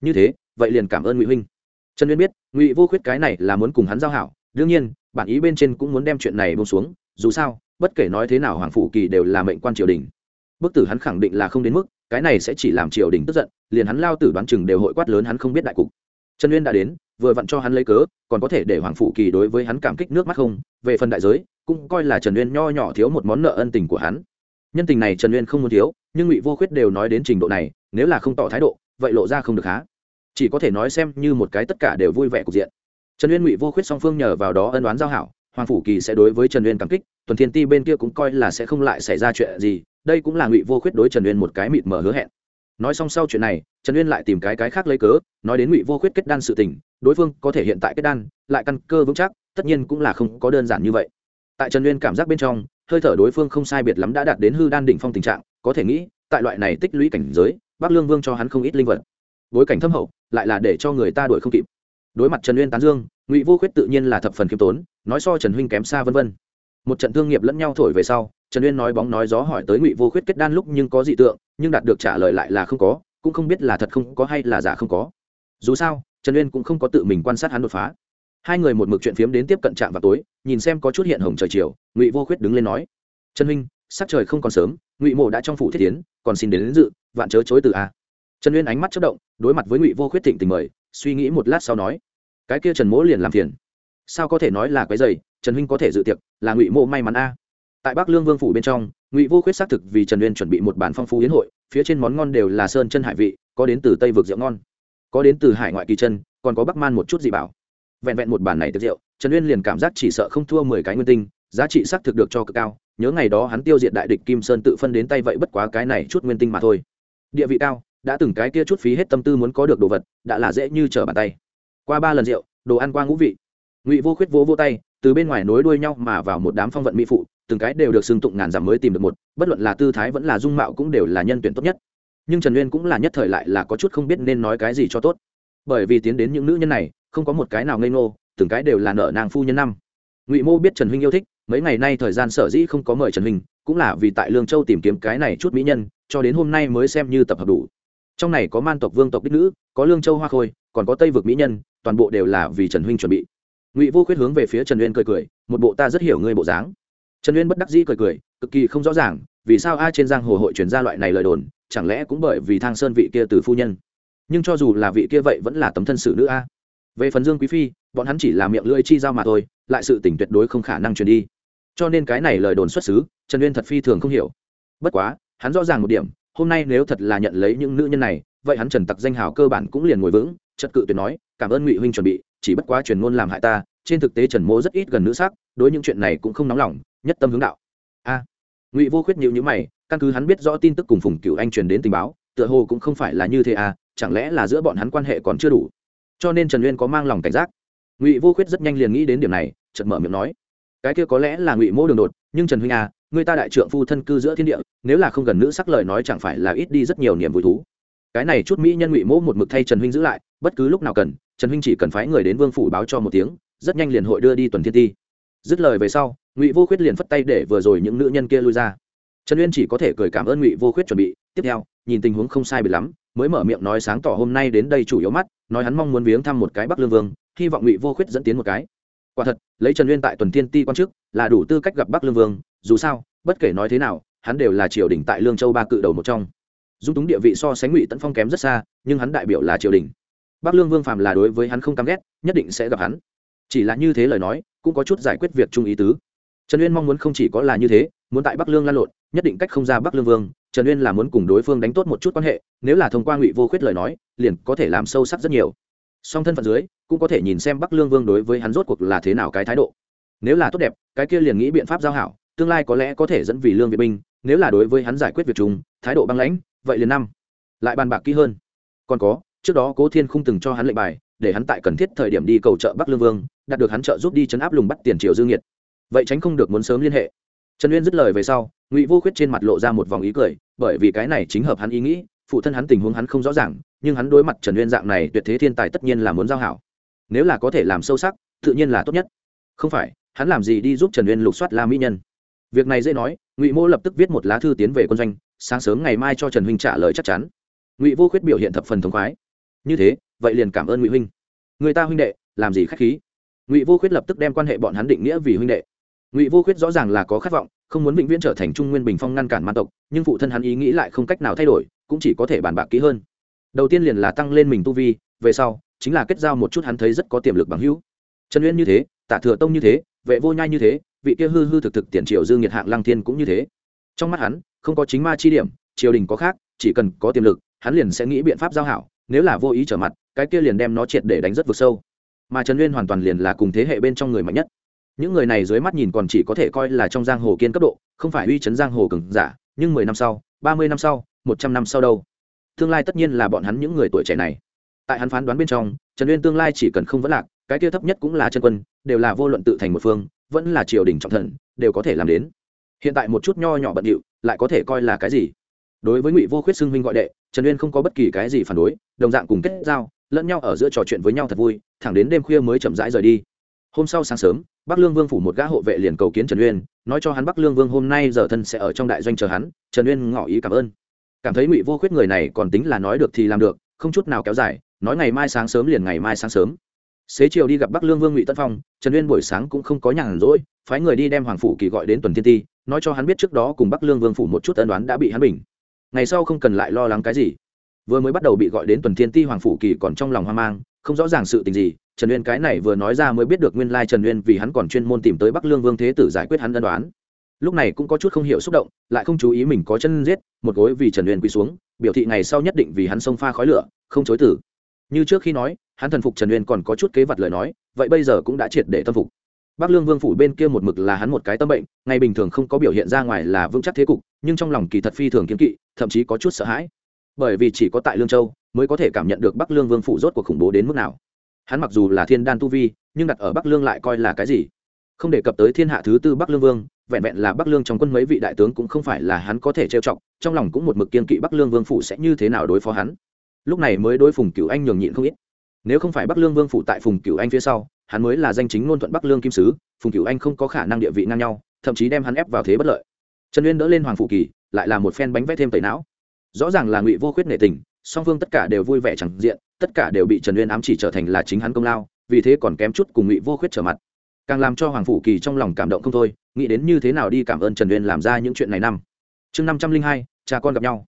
Như thế, vậy liền cảm ơn ngụy huynh trần uyên biết, ngụy vô khuyết cái này là muốn cùng hắn giao hảo, đương nhiên, bản ý bên trên cũng muốn đem chuyện này bông xuống, dù sao, bất kể nói thế nào hoàng phủ kỳ đều là mệnh quan triều đình. Bức tử hắn khẳng định là không đến mức, cái này sẽ chỉ làm triều đình tức giận, liền hắn lao tử đoán chừng đều hội quát lớn hắn không biết đại cục. Trần uyên đã đến, vừa vặn cho hắn lấy cớ, còn có thể để hoàng phủ kỳ đối với hắn cảm kích nước mắt không, về phần đại giới, cũng coi là trần uyên nho nhỏ thiếu một món nợ ân tình của hắn. Nhân tình này trần uyên không muốn thiếu, nhưng ngụy vô khuyết đều nói đến trình độ này, nếu là không tỏ thái độ, vậy lộ ra không được há chỉ có thể nói xem như một cái tất cả đều vui vẻ cục diện. Trần uyên ngụy vô khuyết song phương nhờ vào đó ân đoán giao hảo, hoàng phủ kỳ sẽ đối với trần uyên cảm kích, tuần thiên ti bên kia cũng coi là sẽ không lại xảy ra chuyện gì, đây cũng là ngụy vô khuyết đối trần uyên một cái mịt mở hứa hẹn. Nói xong sau chuyện này, trần uyên lại tìm cái cái khác lấy cớ, nói đến ngụy vô khuyết kết đan sự tình, đối phương có thể hiện tại kết đan, lại căn cơ vững chắc, tất nhiên cũng là không có đơn giản như vậy. Tại trần uyên cảm giác bên trong, hơi thở đối phương không sai biệt lắm đã đạt đến hư đan đỉnh phong tình trạng, có thể nghĩ, tại loại này tích lũy cảnh giới, bắc lương vương cho hắn không ít linh vật. Bối cảnh thâm hậu lại là để cho người ta đuổi không kịp. Đối mặt trần uyên tán dương ngụy vô khuyết tự nhiên là thập phần khiêm tốn nói so trần huynh kém xa vân vân. Một trận thương nghiệp lẫn nhau thổi về sau trần uyên nói bóng nói gió hỏi tới ngụy vô khuyết kết đan lúc nhưng có dị tượng nhưng đạt được trả lời lại là không có cũng không biết là thật không có hay là giả không có. Dù sao trần uyên cũng không có tự mình quan sát hắn đột phá. Hai người một mực chuyện phiếm đến tiếp cận trạm vào tối nhìn xem có chút hiện hồng trời chiều ngụy vô khuyết đứng lên nói trần huynh sắc trời không còn sớm ngụy mộ đã trong phủ thiết tiến còn xin đến, đến dự vạn chớ chối từ a. Trần uyên ánh mắt chất động đối mặt với ngụy vô khuyết thịnh tình mời, suy nghĩ một lát sau nói, cái kia trần mỗ liền làm phiền. Sao có thể nói là cái dày, trần huynh có thể dự tiệc, là ngụy mộ may mắn a. Tại bắc lương vương phủ bên trong, ngụy vô khuyết xác thực vì trần uyên chuẩn bị một bản phong phú hiến hội, phía trên món ngon đều là sơn chân hải vị, có đến từ tây vực rượu ngon, có đến từ hải ngoại kỳ chân, còn có bắc man một chút gì bảo. Vẹn vẹn một bản này tiệc rượu, trần uyên liền cảm giác chỉ sợ không thua mười cái nguyên tinh, giá trị xác thực được cho cực cao, nhớ ngày đó hắn tiêu diệt đại địch kim sơn tự phân đến tay vậy bất quá cái này chút nguyên tinh mà thôi. Địa vị cao đã từng cái kia chút phí hết tâm tư muốn có được đồ vật, đã là dễ như trở bàn tay. Qua ba lần rượu, đồ ăn qua ngũ vị. Ngụy vô khuyết vỗ vô tay, từ bên ngoài nối đuôi nhau mà vào một đám phong vận mỹ phụ, từng cái đều được xưng tụng ngàn dặm mới tìm được một, bất luận là tư thái vẫn là dung mạo cũng đều là nhân tuyển tốt nhất. Nhưng trần uyên cũng là nhất thời lại là có chút không biết nên nói cái gì cho tốt. Bởi vì tiến đến những nữ nhân này, không có một cái nào ngây ngô, từng cái đều là nợ nàng phu nhân năm. Ngụy mô biết trần huynh yêu thích, mấy ngày nay thời gian sở dĩ không có mời trần huynh, cũng là vì tại lương châu tìm kiếm cái này chút mỹ nhân, cho đến hôm nay mới xem như tập hợp đủ trong này có man tộc, vương tộc, đích nữ, có lương châu, hoa khôi, còn có tây vực mỹ nhân, toàn bộ đều là vì trần huynh chuẩn bị. Ngụy vô khuyết hướng về phía trần uyên cười cười, một bộ ta rất hiểu ngươi bộ dáng. Trần uyên bất đắc dĩ cười cười, cực kỳ không rõ ràng, vì sao ai trên giang hồ hội truyền ra loại này lời đồn, chẳng lẽ cũng bởi vì thang sơn vị kia từ phu nhân? Nhưng cho dù là vị kia vậy vẫn là tấm thân sử nữ a. Về phần dương quý phi, bọn hắn chỉ là miệng lưỡi chi giao mà thôi, lại sự tỉnh tuyệt đối không khả năng truyền đi. Cho nên cái này lời đồn xuất xứ, trần uyên thật phi thường không hiểu. Bất quá, hắn rõ ràng một điểm hôm nay nếu thật là nhận lấy những nữ nhân này, vậy hắn trần tặc danh hào cơ bản cũng liền ngồi vững, trật cự tuyệt nói, cảm ơn ngụy huynh chuẩn bị, chỉ bất quá truyền ngôn làm hại ta, trên thực tế trần mỗ rất ít gần nữ sắc, đối những chuyện này cũng không nóng lòng, nhất tâm hướng đạo. A, ngụy vô khuyết nhịu nhữ mày, căn cứ hắn biết rõ tin tức cùng phùng cựu anh truyền đến tình báo, tựa hồ cũng không phải là như thế à chẳng lẽ là giữa bọn hắn quan hệ còn chưa đủ? Cho nên trần uyên có mang lòng cảnh giác. Ngụy vô khuyết rất nhanh liền nghĩ đến điểm này, chợt mở miệng nói, cái kia có lẽ là ngụy mô đường đột, nhưng trần huynh à người ta đại trượng phu thân cư giữa thiên địa, nếu là không gần nữ sắc lời nói chẳng phải là ít đi rất nhiều niềm vui thú. Cái này chút mỹ nhân ngụy mỗ một mực thay trần huynh giữ lại, bất cứ lúc nào cần, trần huynh chỉ cần phái người đến vương phủ báo cho một tiếng, rất nhanh liền hội đưa đi tuần thiên ti. Dứt lời về sau, ngụy vô khuyết liền phất tay để vừa rồi những nữ nhân kia lui ra. Trần uyên chỉ có thể cười cảm ơn ngụy vô khuyết chuẩn bị. Tiếp theo, nhìn tình huống không sai bị lắm, mới mở miệng nói sáng tỏ hôm nay đến đây chủ yếu mắt, nói hắn mong muốn viếng thăm một cái bắc lương vương, hy vọng ngụy vô khuyết dẫn tiến một cái. Quả thật, lấy trần uyên tại tuần Thiên ti quan chức, là đủ tư cách gặp bắc lương vương dù sao, bất kể nói thế nào, hắn đều là triều đình tại lương châu ba cự đầu một trong. Dung túng địa vị so sánh ngụy tấn phong kém rất xa, nhưng hắn đại biểu là triều đình. Bắc lương vương phàm là đối với hắn không căm ghét, nhất định sẽ gặp hắn. Chỉ là như thế lời nói, cũng có chút giải quyết việc trung ý tứ. Trần uyên mong muốn không chỉ có là như thế, muốn tại bắc lương lan lộn, nhất định cách không ra bắc lương vương, trần uyên là muốn cùng đối phương đánh tốt một chút quan hệ, nếu là thông qua ngụy vô khuyết lời nói, liền có thể làm sâu sắc rất nhiều. Song thân phận dưới, cũng có thể nhìn xem bắc lương vương đối với hắn rốt cuộc là thế nào cái thái độ. Nếu là tốt đẹp, cái kia liền nghĩ biện pháp giao hảo tương lai có lẽ có thể dẫn vì lương viện binh, nếu là đối với hắn giải quyết việc chúng thái độ băng lãnh, vậy liền năm, lại bàn bạc kỹ hơn. Còn có, trước đó cố thiên không từng cho hắn lệnh bài, để hắn tại cần thiết thời điểm đi cầu trợ bắc lương vương, đạt được hắn trợ giúp đi chấn áp lùng bắt tiền triều dương nhiệt. Vậy tránh không được muốn sớm liên hệ. Trần uyên dứt lời về sau, ngụy vô khuyết trên mặt lộ ra một vòng ý cười, bởi vì cái này chính hợp hắn ý nghĩ, phụ thân hắn tình huống hắn không rõ ràng, nhưng hắn đối mặt trần uyên dạng này tuyệt thế thiên tài tất nhiên là muốn giao hảo. Nếu là có thể làm sâu sắc, tự nhiên là tốt nhất. Không phải, hắn làm gì đi giúp trần uyên lục soát la mỹ nhân? Việc này dễ nói, ngụy mô lập tức viết một lá thư tiến về quân doanh, sáng sớm ngày mai cho trần huynh trả lời chắc chắn. Ngụy vô khuyết biểu hiện thập phần thống khoái. Như thế, vậy liền cảm ơn ngụy huynh. Người ta huynh đệ, làm gì k h á c h khí? Ngụy vô khuyết lập tức đem quan hệ bọn hắn định nghĩa vì huynh đệ. Ngụy vô khuyết rõ ràng là có khát vọng, không muốn vĩnh viễn trở thành trung nguyên bình phong ngăn cản man tộc, nhưng phụ thân hắn ý nghĩ lại không cách nào thay đổi, cũng chỉ có thể bàn bạc kỹ hơn. Đầu tiên liền là tăng lên mình tu vi, về sau, chính là kết giao một chút hắn thấy rất có tiềm lực bằng hữu. Trần uyên như thế, tạ thừa tông như thế vệ vô nhai như thế, vị kia hư hư thực thực tiền triều dương nhiệt hạng lăng thiên cũng như thế. Trong mắt hắn, không có chính ma chi điểm, triều đình có khác, chỉ cần có tiềm lực, hắn liền sẽ nghĩ biện pháp giao hảo, nếu là vô ý trở mặt, cái kia liền đem nó triệt để đánh rất vực sâu. Mà trần uyên hoàn toàn liền là cùng thế hệ bên trong người mạnh nhất. Những người này dưới mắt nhìn còn chỉ có thể coi là trong giang hồ kiên cấp độ, không phải uy chấn giang hồ cường giả, nhưng mười năm sau, ba mươi năm sau, một trăm năm sau đâu. Tương lai tất nhiên là bọn hắn những người tuổi trẻ này. Tại hắn phán đoán bên trong, trần uyên tương lai chỉ cần không vẫn lạc cái kia thấp nhất cũng là chân quân, đều là vô luận tự thành một phương, vẫn là triều đình trọng thần, đều có thể làm đến. Hiện tại một chút nho nhỏ bận điệu, lại có thể coi là cái gì? Đối với ngụy vô khuyết xưng huynh gọi đệ, trần uyên không có bất kỳ cái gì phản đối, đồng dạng cùng kết giao, lẫn nhau ở giữa trò chuyện với nhau thật vui, thẳng đến đêm khuya mới chậm rãi rời đi. Hôm sau sáng sớm, bắc lương vương phủ một gã hộ vệ liền cầu kiến trần uyên, nói cho hắn bắc lương vương hôm nay giờ thân sẽ ở trong đại doanh chờ hắn, trần uyên ngỏ ý cảm ơn. Cảm thấy ngụy vô khuyết người này còn tính là nói được thì làm được, không chút nào kéo dài, nói ngày mai sáng sớm liền ngày mai sáng sớm xế chiều đi gặp bắc lương vương ngụy tân phong, trần uyên buổi sáng cũng không có nhàn rỗi, phái người đi đem hoàng phủ kỳ gọi đến tuần thiên ti nói cho hắn biết trước đó cùng bắc lương vương phủ một chút ân đoán đã bị hắn bình. Ngày sau không cần lại lo lắng cái gì. Vừa mới bắt đầu bị gọi đến tuần thiên ti hoàng phủ kỳ còn trong lòng hoang mang, không rõ ràng sự tình gì, trần uyên cái này vừa nói ra mới biết được nguyên lai trần uyên vì hắn còn chuyên môn tìm tới bắc lương vương thế tử giải quyết hắn ân đoán lúc này cũng có chút không hiểu xúc động, lại không chú ý mình có chân giết, một gối vì trần uyên quỳ xuống, biểu thị ngày sau nhất định vì hắn xông pha khói lửa, không chối tử như trước khi nói, hắn thần phục trần uyên còn có chút kế vật lời nói, vậy bây giờ cũng đã triệt để tâm phục. Bắc lương vương phủ bên kia một mực là hắn một cái tâm bệnh, ngày bình thường không có biểu hiện ra ngoài là vững chắc thế cục, nhưng trong lòng kỳ thật phi thường kiếm kỵ, thậm chí có chút sợ hãi. Bởi vì chỉ có tại lương châu mới có thể cảm nhận được bắc lương vương phủ rốt cuộc khủng bố đến mức nào. Hắn mặc dù là thiên đan tu vi, nhưng đặt ở bắc lương lại coi là cái gì? Không đề cập tới thiên hạ thứ tư bắc lương vương, vẹn vẹn là bắc lương trong quân mấy vị đại tướng cũng không phải là hắn có thể trêu chọc, trong lòng cũng một mực kiên kỵ bắc lương vương phủ sẽ như thế nào đối phó hắn lúc này mới đối phùng cửu anh nhường nhịn không ít. Nếu không phải bắc lương vương phủ tại phùng cửu anh phía sau, hắn mới là danh chính ngôn thuận bắc lương kim sứ, phùng cửu anh không có khả năng địa vị ngang nhau, thậm chí đem hắn ép vào thế bất lợi. Trần uyên đỡ lên hoàng phủ kỳ, lại là một phen bánh vét thêm tẩy não. Rõ ràng là ngụy vô khuyết nệ tình, song phương tất cả đều vui vẻ chẳng diện, tất cả đều bị trần uyên ám chỉ trở thành là chính hắn công lao, vì thế còn kém chút cùng ngụy vô khuyết trở mặt. Càng làm cho hoàng phủ kỳ trong lòng cảm động không thôi, nghĩ đến như thế nào đi cảm ơn trần uyên làm ra những chuyện này năm. Chương năm trăm linh hai, cha con gặp nhau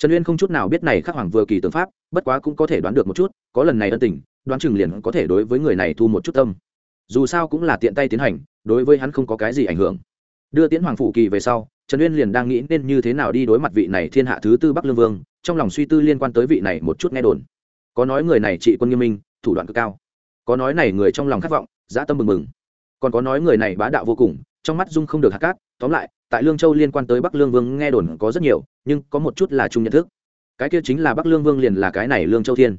trần uyên không chút nào biết này khắc hoàng vừa kỳ tướng pháp, bất quá cũng có thể đoán được một chút, có lần này ân tình, đoán chừng liền có thể đối với người này thu một chút tâm. Dù sao cũng là tiện tay tiến hành, đối với hắn không có cái gì ảnh hưởng. Đưa tiễn hoàng phủ kỳ về sau, trần uyên liền đang nghĩ nên như thế nào đi đối mặt vị này thiên hạ thứ tư bắc lương vương, trong lòng suy tư liên quan tới vị này một chút nghe đồn. Có nói người này trị quân nghiêm minh, thủ đoạn cực cao. Có nói này người trong lòng khát vọng, dã tâm mừng mừng. Còn có nói người này bá đạo vô cùng trong mắt dung không được hạt cát, tóm lại, tại lương châu liên quan tới bắc lương vương nghe đồn có rất nhiều, nhưng có một chút là chung nhận thức. Cái kia chính là bắc lương vương liền là cái này lương châu thiên.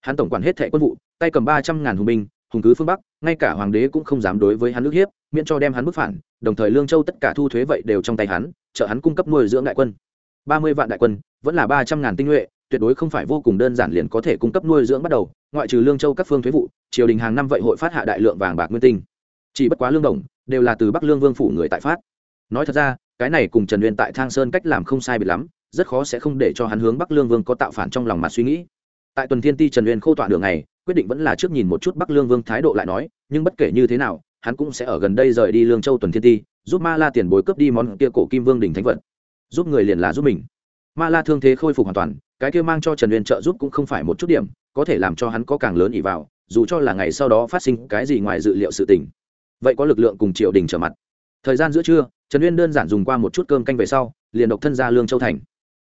Hắn tổng quản hết thệ quân vụ, tay cầm ba trăm ngàn hùng binh, hùng cứ phương bắc, ngay cả hoàng đế cũng không dám đối với hắn nước hiếp, miễn cho đem hắn bức phản, đồng thời lương châu tất cả thu thuế vậy đều trong tay hắn, trợ hắn cung cấp nuôi dưỡng đại quân. Ba mươi vạn đại quân, vẫn là ba trăm ngàn tinh nhuệ, tuyệt đối không phải vô cùng đơn giản liền có thể cung cấp nuôi dưỡng bắt đầu, ngoại trừ lương châu các phương thuế vụ, triều đình hàng năm vậy hội phát hạ đại lượng vàng bạc nguyên tinh chỉ bất quá lương đồng đều là từ bắc lương vương phủ người tại phát nói thật ra, cái này cùng trần uyên tại thang sơn cách làm không sai biệt lắm, rất khó sẽ không để cho hắn hướng bắc lương vương có tạo phản trong lòng mặt suy nghĩ. Tại tuần thiên ti trần uyên khô tọa đường này, quyết định vẫn là trước nhìn một chút bắc lương vương thái độ lại nói, nhưng bất kể như thế nào, hắn cũng sẽ ở gần đây rời đi lương châu tuần thiên ti, giúp ma la tiền bối cướp đi món kia cổ kim vương đình thánh vật. Giúp người liền là giúp mình. Ma la thương thế khôi phục hoàn toàn, cái kia mang cho trần uyên trợ giúp cũng không phải một chút điểm, có thể làm cho hắn có càng lớn ỉ vào, dù cho là ngày sau đó phát sinh cái gì ngoài dự liệu sự tình vậy có lực lượng cùng triều đình trở mặt. Thời gian giữa trưa, trần uyên đơn giản dùng qua một chút cơm canh về sau, liền độc thân ra lương châu thành.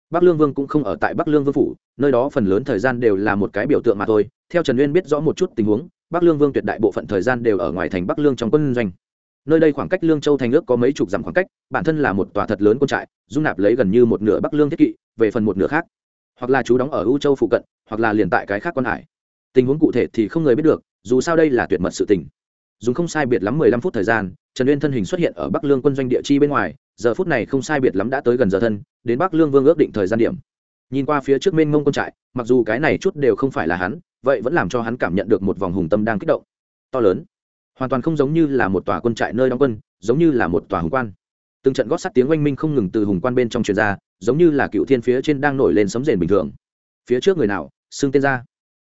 Bắc lương vương cũng không ở tại bắc lương vương phủ, nơi đó phần lớn thời gian đều là một cái biểu tượng mà thôi. Theo trần uyên biết rõ một chút tình huống, bắc lương vương tuyệt đại bộ phận thời gian đều ở ngoài thành bắc lương trong quân doanh. Nơi đây khoảng cách lương châu thành ước có mấy chục dặm khoảng cách, bản thân là một tòa thật lớn quân trại, dung nạp lấy gần như một nửa bắc lương thiết kỵ, về phần một nửa khác. Hoặc là chú đóng ở u châu phụ cận, hoặc là liền tại cái khác quan hải. Tình huống cụ thể thì không người biết được, dù sao đây là tuyệt mật sự tình dùng không sai biệt lắm mười lăm phút thời gian, trần uyên thân hình xuất hiện ở bắc lương quân doanh địa chi bên ngoài, giờ phút này không sai biệt lắm đã tới gần giờ thân, đến bắc lương vương ước định thời gian điểm. Nhìn qua phía trước mênh mông quân trại, mặc dù cái này chút đều không phải là hắn, vậy vẫn làm cho hắn cảm nhận được một vòng hùng tâm đang kích động. To lớn, hoàn toàn không giống như là một tòa quân trại nơi đóng quân, giống như là một tòa hùng quan. Từng trận gót sắt tiếng oanh minh không ngừng từ hùng quan bên trong truyền ra, giống như là cựu thiên phía trên đang nổi lên sấm rền bình thường. Phía trước người nào? Xưng tên ra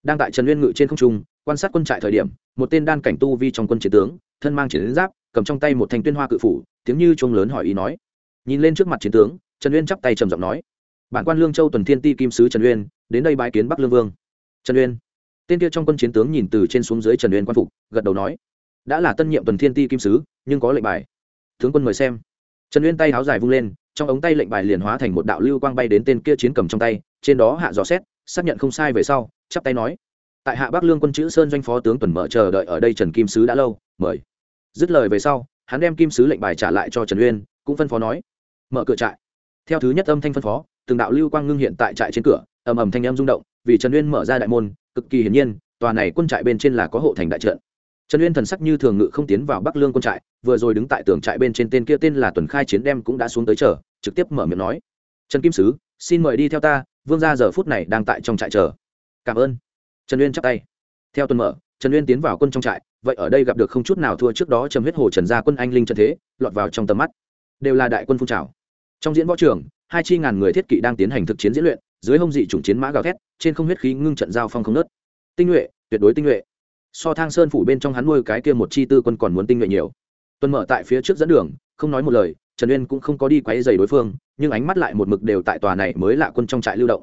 đang tại trần uyên ngự trên không trung quan sát quân trại thời điểm, một tên đan cảnh tu vi trong quân chiến tướng, thân mang chiến giáp, cầm trong tay một thanh tuyên hoa cự phủ, tiếng như chuông lớn hỏi ý nói. Nhìn lên trước mặt chiến tướng, trần uyên chắp tay trầm giọng nói. Bản quan lương châu tuần thiên ti kim sứ trần uyên, đến đây bái kiến bắc lương vương. Trần uyên. Tên kia trong quân chiến tướng nhìn từ trên xuống dưới trần uyên quan phục, gật đầu nói. Đã là tân nhiệm tuần thiên ti kim sứ, nhưng có lệnh bài. Tướng quân mời xem. Trần uyên tay háo dài vung lên, trong ống tay lệnh bài liền hóa thành một đạo lưu quang bay đến tên kia chiến cầm trong tay, trên đó hạ dò xét, xác nhận không sai về sau, chắp tay nói tại hạ bắc lương quân chữ sơn doanh phó tướng tuần mở chờ đợi ở đây trần kim sứ đã lâu, mời. Dứt lời về sau, hắn đem kim sứ lệnh bài trả lại cho trần uyên, cũng phân phó nói, mở cửa trại. Theo thứ nhất âm thanh phân phó, từng đạo lưu quang ngưng hiện tại trại trên cửa, ầm ầm thanh âm rung động, vì trần uyên mở ra đại môn, cực kỳ hiển nhiên, tòa này quân trại bên trên là có hộ thành đại trận. Trần uyên thần sắc như thường ngự không tiến vào bắc lương quân trại, vừa rồi đứng tại tường trại bên trên tên kia tên là tuần khai chiến đem cũng đã xuống tới chờ, trực tiếp mở miệng nói, trần kim sứ, xin mời đi theo ta, vương gia giờ phút này đang tại trong trại chờ. Cảm ơn trần uyên chắp tay. Theo tuần mở, trần uyên tiến vào quân trong trại, vậy ở đây gặp được không chút nào thua trước đó trầm huyết hồ trần gia quân anh linh trần thế, lọt vào trong tầm mắt. Đều là đại quân phun trào. Trong diễn võ trường, hai chi ngàn người thiết kỵ đang tiến hành thực chiến diễn luyện, dưới hông dị chủng chiến mã gào thét, trên không huyết khí ngưng trận giao phong không nớt tinh nhuệ, tuyệt đối tinh nhuệ. So thang sơn phủ bên trong hắn nuôi cái kia một chi tư quân còn muốn tinh nhuệ nhiều. Tuần mở tại phía trước dẫn đường, không nói một lời, trần uyên cũng không có đi quấy dày đối phương, nhưng ánh mắt lại một mực đều tại tòa này mới là quân trong trại lưu động.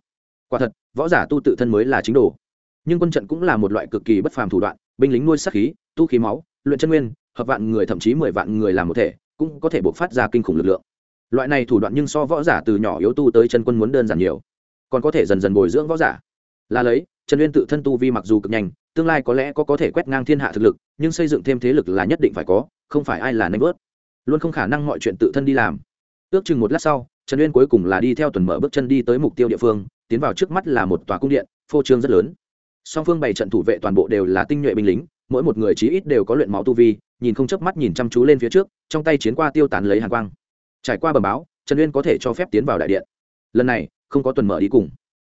Quả thật, võ giả tu tự thân mới là chính đồ nhưng quân trận cũng là một loại cực kỳ bất phàm thủ đoạn, binh lính nuôi sát khí, tu khí máu, luyện chân nguyên, hợp vạn người thậm chí mười vạn người làm một thể, cũng có thể buộc phát ra kinh khủng lực lượng. Loại này thủ đoạn nhưng so võ giả từ nhỏ yếu tu tới chân quân muốn đơn giản nhiều. Còn có thể dần dần bồi dưỡng võ giả. Là lấy trần uyên tự thân tu vi mặc dù cực nhanh, tương lai có lẽ có có thể quét ngang thiên hạ thực lực, nhưng xây dựng thêm thế lực là nhất định phải có, không phải ai là nanh vớt. Luôn không khả năng mọi chuyện tự thân đi làm. Ước chừng một lát sau trần uyên cuối cùng là đi theo tuần mở bước chân đi tới mục tiêu địa phương, tiến vào trước mắt là một tòa cung điện, phô trương rất lớn song phương bày trận thủ vệ toàn bộ đều là tinh nhuệ binh lính, mỗi một người chí ít đều có luyện máu tu vi, nhìn không chớp mắt nhìn chăm chú lên phía trước, trong tay chiến qua tiêu tán lấy hàng quang. Trải qua bờ báo, trần uyên có thể cho phép tiến vào đại điện. Lần này, không có tuần mở đi cùng.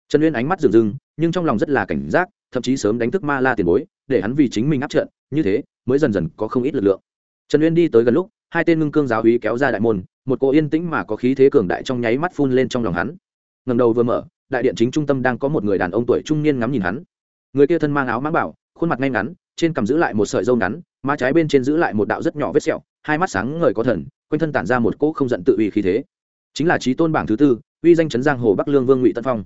Trần uyên ánh mắt rừng rừng nhưng trong lòng rất là cảnh giác, thậm chí sớm đánh thức ma la tiền bối, để hắn vì chính mình áp trận, như thế, mới dần dần có không ít lực lượng. Trần uyên đi tới gần lúc, hai tên ngưng cương giáo úy kéo ra đại môn, một cô yên tĩnh mà có khí thế cường đại trong nháy mắt phun lên trong lòng hắn. Ngầm đầu vừa mở, đại điện chính trung tâm đang có một người đàn ông tuổi trung niên ngắm nhìn hắn người kia thân mang áo mãng bảo, khuôn mặt ngay ngắn, trên cằm giữ lại một sợi râu ngắn, má trái bên trên giữ lại một đạo rất nhỏ vết sẹo, hai mắt sáng ngời có thần, quanh thân tản ra một cỗ không giận tự ủy khí thế. Chính là trí tôn bảng thứ tư, uy danh chấn giang hồ bắc lương vương ngụy tân phong.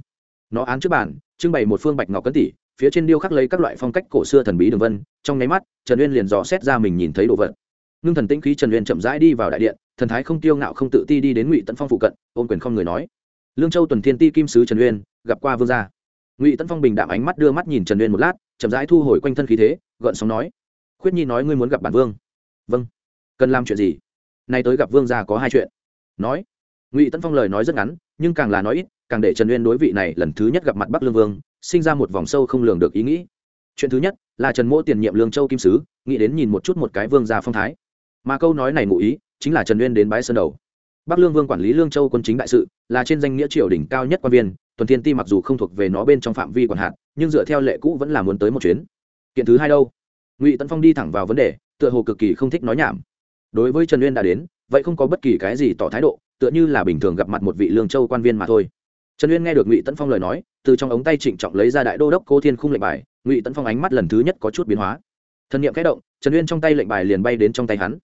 Nó án trước bản trưng bày một phương bạch ngọc cấn tỷ phía trên điêu khắc lấy các loại phong cách cổ xưa thần bí đường vân, trong nháy mắt, trần uyên liền dò xét ra mình nhìn thấy đồ vật. Ngưng thần tĩnh khí trần uyên chậm rãi đi vào đại điện, thần thái không tiêu ngạo không tự ti đi đến ngụy tấn phong phụ cận, ôm quyền không người nói. Lương châu tuần thiên ti kim sứ trần uyên, gặp qua vương gia ngụy tấn phong bình đạm ánh mắt đưa mắt nhìn trần uyên một lát chậm rãi thu hồi quanh thân khí thế gợn sóng nói khuyết nhi nói ngươi muốn gặp bản vương vâng cần làm chuyện gì nay tới gặp vương gia có hai chuyện nói ngụy tấn phong lời nói rất ngắn nhưng càng là nói ít càng để trần uyên đối vị này lần thứ nhất gặp mặt bắc lương vương sinh ra một vòng sâu không lường được ý nghĩ chuyện thứ nhất là trần mỗ tiền nhiệm lương châu kim sứ nghĩ đến nhìn một chút một cái vương gia phong thái mà câu nói này ngụ ý chính là trần uyên đến bái sơn đầu bắc lương vương quản lý lương châu quân chính đại sự là trên danh nghĩa triều đỉnh cao nhất quan viên tuần thiên ti mặc dù không thuộc về nó bên trong phạm vi quản hạt nhưng dựa theo lệ cũ vẫn là muốn tới một chuyến. Kiện thứ hai đâu? Ngụy tấn phong đi thẳng vào vấn đề, tựa hồ cực kỳ không thích nói nhảm. Đối với trần uyên đã đến, vậy không có bất kỳ cái gì tỏ thái độ, tựa như là bình thường gặp mặt một vị lương châu quan viên mà thôi. Trần uyên nghe được ngụy tấn phong lời nói, từ trong ống tay trịnh trọng lấy ra đại đô đốc cô thiên khung lệnh bài, ngụy tấn phong ánh mắt lần thứ nhất có chút biến hóa. Thân n i ệ m kẽ động, trần uyên trong tay lệnh bài liền bay đến trong tay hắn.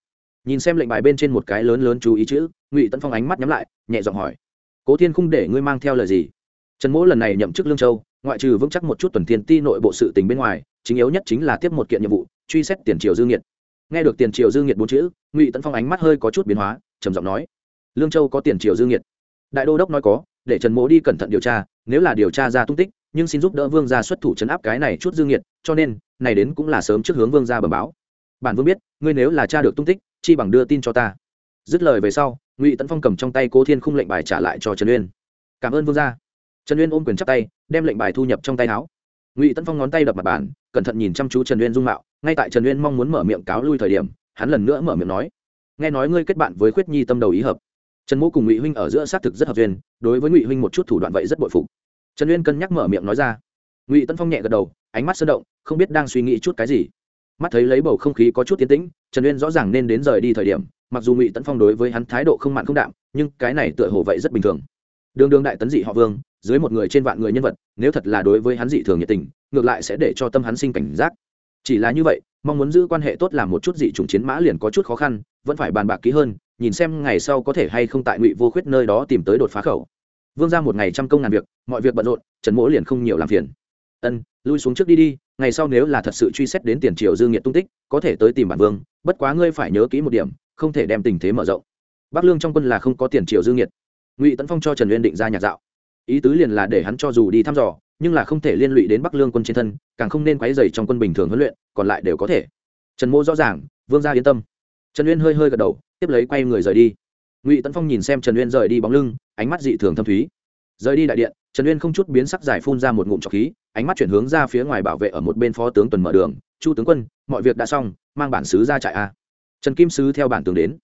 Nhìn xem lệnh bài bên trên một cái lớn lớn chú ý chữ, ngụy tấn phong ánh mắt nhắm lại, nhẹ giọng hỏi, cố thiên khung để ngươi mang theo lời gì? Trần mỗ lần này nhậm chức lương châu, ngoại trừ vững chắc một chút tuần thiên ti nội bộ sự tình bên ngoài, chính yếu nhất chính là tiếp một kiện nhiệm vụ, truy xét tiền triều dương nhiệt nghe được tiền triều dương nhiệt bốn chữ, ngụy tấn phong ánh mắt hơi có chút biến hóa, trầm giọng nói, lương châu có tiền triều dương nhiệt đại đô đốc nói có, để trần mỗ đi cẩn thận điều tra, nếu là điều tra ra tung tích, nhưng xin giúp đỡ vương gia xuất thủ chấn áp cái này chút dương nhiệt cho nên, này đến cũng là sớm trước hướng vương gia bẩm báo. Bản vương biết, ngươi nếu là cha được tung tích, chi bằng đưa tin cho ta. Dứt lời về sau, ngụy tấn phong cầm trong tay cố thiên khung lệnh bài trả lại cho trần uyên. Cảm ơn vương gia trần uyên ôm quyền chắp tay, đem lệnh bài thu nhập trong tay áo. Ngụy tấn phong ngón tay đập mặt bàn, cẩn thận nhìn chăm chú trần uyên dung mạo, ngay tại trần uyên mong muốn mở miệng cáo lui thời điểm, hắn lần nữa mở miệng nói, nghe nói ngươi kết bạn với khuyết nhi tâm đầu ý hợp. Trần mỗ cùng ngụy huynh ở giữa xác thực rất hợp duyên, đối với ngụy huynh một chút thủ đoạn vậy rất bội phục. Trần uyên cân nhắc mở miệng nói ra. Ngụy tân phong nhẹ gật đầu, ánh mắt sơ động, không biết đang suy nghĩ chút cái gì. Mắt thấy lấy bầu không khí có chút tiến tĩnh, trần uyên rõ ràng nên đến rời đi thời điểm, mặc dù ngụy tấn phong đối với hắn thái độ không mặn không đạm, nhưng cái này tựa hồ vậy rất bình thường. Đường đường đại tấn dị họ vương dưới một người trên vạn người nhân vật, nếu thật là đối với hắn dị thường nhiệt tình, ngược lại sẽ để cho tâm hắn sinh cảnh giác. Chỉ là như vậy, mong muốn giữ quan hệ tốt làm một chút dị chủng chiến mã liền có chút khó khăn, vẫn phải bàn bạc kỹ hơn, nhìn xem ngày sau có thể hay không tại ngụy vô khuyết nơi đó tìm tới đột phá khẩu. Vương ra một ngày trăm công ngàn việc, mọi việc bận rộn, trần mỗ liền không nhiều làm phiền. Ân, lui xuống trước đi đi, ngày sau nếu là thật sự truy xét đến tiền triều dương nhiệt tung tích, có thể tới tìm bản vương, bất quá ngươi phải nhớ kỹ một điểm, không thể đem tình thế mở rộng. Bắc lương trong quân là không có tiền triều dương nhiệt ngụy tấn phong cho trần uyên định ra nhạc dạo ý tứ liền là để hắn cho dù đi thăm dò, nhưng là không thể liên lụy đến bắc lương quân trên thân, càng không nên quấy dày trong quân bình thường huấn luyện, còn lại đều có thể. Trần mô rõ ràng, vương gia yên tâm. Trần uyên hơi hơi gật đầu, tiếp lấy quay người rời đi. Ngụy tấn phong nhìn xem trần uyên rời đi bóng lưng, ánh mắt dị thường thâm thúy. Rời đi đại điện, trần uyên không chút biến sắc giải phun ra một ngụm trọc khí, ánh mắt chuyển hướng ra phía ngoài bảo vệ ở một bên phó tướng tuần mở đường. Chu tướng quân, mọi việc đã xong, mang bản sứ ra trại a. Trần kim sứ theo bản tướng đến.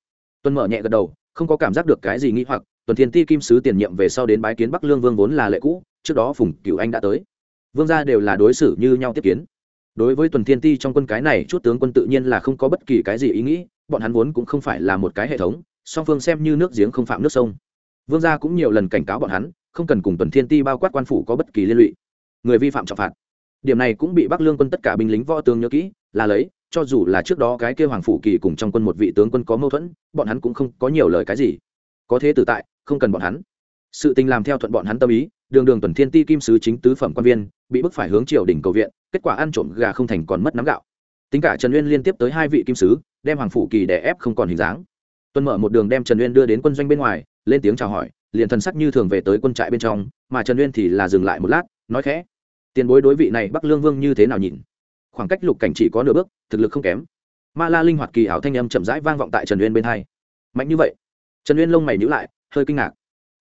Tuần mở nhẹ gật đầu, không có cảm giác được cái gì nghĩ hoặc tuần thiên ti kim sứ tiền nhiệm về sau đến bái kiến bắc lương vương vốn là lệ cũ, trước đó phùng cựu anh đã tới. Vương gia đều là đối xử như nhau tiếp kiến. Đối với tuần thiên ti trong quân cái này, chút tướng quân tự nhiên là không có bất kỳ cái gì ý nghĩ, bọn hắn vốn cũng không phải là một cái hệ thống, song phương xem như nước giếng không phạm nước sông. Vương gia cũng nhiều lần cảnh cáo bọn hắn, không cần cùng tuần thiên ti bao quát quan phủ có bất kỳ liên lụy. Người vi phạm trọng phạt. Điểm này cũng bị bắc lương quân tất cả binh lính võ tướng nhớ kỹ, là lấy, cho dù là trước đó cái kêu hoàng phủ kỳ cùng trong quân một vị tướng quân có mâu thuẫn, bọn hắn cũng không có nhiều lời cái gì có thế tử tại, không cần bọn hắn. Sự tình làm theo thuận bọn hắn tâm ý, đường đường tuần thiên ti kim sứ chính tứ phẩm quan viên, bị bức phải hướng triều đình cầu viện, kết quả ăn trộm gà không thành còn mất nắm gạo. Tính cả trần uyên liên tiếp tới hai vị kim sứ, đem hoàng phủ kỳ đè ép không còn hình dáng. Tuân mở một đường đem trần uyên đưa đến quân doanh bên ngoài, lên tiếng chào hỏi, liền thần sắc như thường về tới quân trại bên trong, mà trần uyên thì là dừng lại một lát, nói khẽ, tiền bối đối vị này bắc lương vương như thế nào nhìn? Khoảng cách lục cảnh chỉ có nửa bước, thực lực không kém. Ma la linh hoạt kỳ ảo thanh âm chậm rãi vang vọng tại trần uyên bên hai. Mạnh như vậy trần uyên lông mày nhữ lại, hơi kinh ngạc.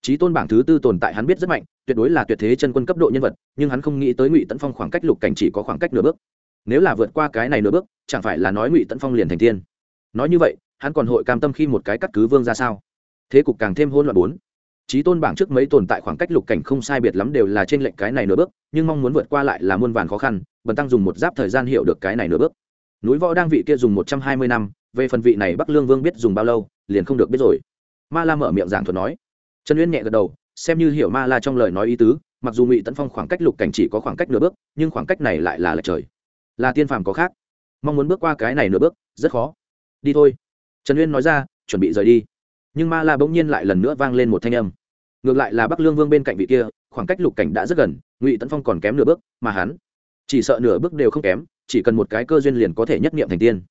Trí tôn bảng thứ tư tồn tại hắn biết rất mạnh, tuyệt đối là tuyệt thế chân quân cấp độ nhân vật, nhưng hắn không nghĩ tới ngụy tấn phong khoảng cách lục cảnh chỉ có khoảng cách nửa bước. Nếu là vượt qua cái này nửa bước, chẳng phải là nói ngụy tấn phong liền thành tiên. Nói như vậy, hắn còn hội cam tâm khi một cái cắt cứ vương ra sao? Thế cục càng thêm hôn loạn bốn. Trí tôn bảng trước mấy tồn tại khoảng cách lục cảnh không sai biệt lắm đều là trên lệnh cái này nửa bước, nhưng mong muốn vượt qua lại là muôn vàn khó khăn, bần tăng dùng một giáp thời gian hiểu được cái này nửa bước. Núi võ đang vị kia dùng một trăm hai mươi năm, về phần vị này bắc lương vương biết dùng bao lâu, liền không được biết rồi ma la mở miệng giảng thuật nói. Trần uyên nhẹ gật đầu, xem như hiểu ma la trong lời nói ý tứ, mặc dù ngụy tấn phong khoảng cách lục cảnh chỉ có khoảng cách nửa bước, nhưng khoảng cách này lại là lệch trời. Là tiên phàm có khác. Mong muốn bước qua cái này nửa bước, rất khó. Đi thôi. Trần uyên nói ra, chuẩn bị rời đi. Nhưng ma la bỗng nhiên lại lần nữa vang lên một thanh âm. Ngược lại là bắc lương vương bên cạnh vị kia, khoảng cách lục cảnh đã rất gần, ngụy tấn phong còn kém nửa bước, mà hắn chỉ sợ nửa bước đều không kém, chỉ cần một cái cơ duyên liền có thể nhất nghiệm thành tiên.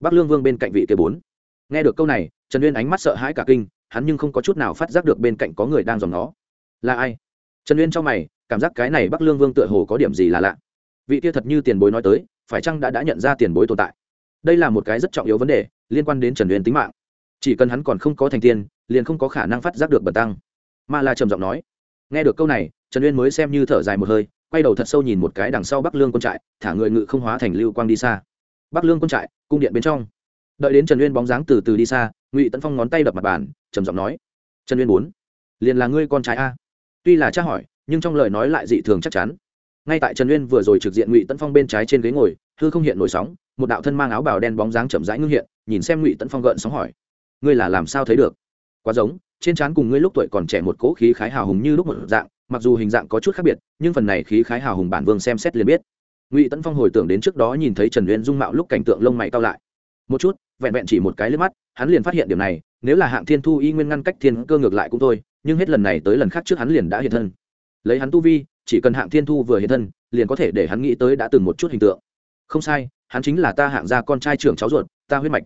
Bắc lương vương bên cạnh vị kia bốn. Nghe được câu này, trần uyên ánh mắt sợ hãi cả kinh hắn nhưng không có chút nào phát giác được bên cạnh có người đang dòng nó là ai? Trần uyên cho mày, cảm giác cái này bắc lương vương tựa hồ có điểm gì là lạ. Vị kia thật như tiền bối nói tới, phải chăng đã đã nhận ra tiền bối tồn tại? Đây là một cái rất trọng yếu vấn đề, liên quan đến trần uyên tính mạng. Chỉ cần hắn còn không có thành tiên liền không có khả năng phát giác được bật tăng. Ma la trầm giọng nói. Nghe được câu này, trần uyên mới xem như thở dài một hơi, quay đầu thật sâu nhìn một cái đằng sau bắc lương quân trại, thả người ngự không hóa thành lưu quang đi xa. Bắc lương quân trại, cung điện bên trong. Đợi đến trần uyên bóng dáng từ từ đi xa, ngụy tấn phong ngón tay đập mặt bàn trầm giọng nói, trần uyên bốn liền là ngươi con trai a. Tuy là tra hỏi, nhưng trong lời nói lại dị thường chắc chắn. Ngay tại trần uyên vừa rồi trực diện ngụy tấn phong bên trái trên ghế ngồi thư không hiện nổi sóng, một đạo thân mang áo bào đen bóng dáng chậm rãi ngưng hiện, nhìn xem ngụy tấn phong gợn sóng hỏi, ngươi là làm sao thấy được? Quá giống, trên trán cùng ngươi lúc tuổi còn trẻ một cỗ khí khái hào hùng như lúc một dạng, mặc dù hình dạng có chút khác biệt, nhưng phần này khí khái hào hùng bản vương xem xét liền biết. Ngụy tấn phong hồi tưởng đến trước đó nhìn thấy trần uyên dung mạo lúc cảnh tượng lông mày cao lại. Một chút, vẹn vẹn chỉ một cái lướt mắt, hắn liền phát hiện điểm này nếu là hạng thiên thu y nguyên ngăn cách thiên cơ ngược lại cũng thôi, nhưng hết lần này tới lần khác trước hắn liền đã hiện thân. Lấy hắn tu vi, chỉ cần hạng thiên thu vừa hiện thân, liền có thể để hắn nghĩ tới đã từng một chút hình tượng. Không sai, hắn chính là ta hạng gia con trai trưởng cháu ruột, ta huyết mạch.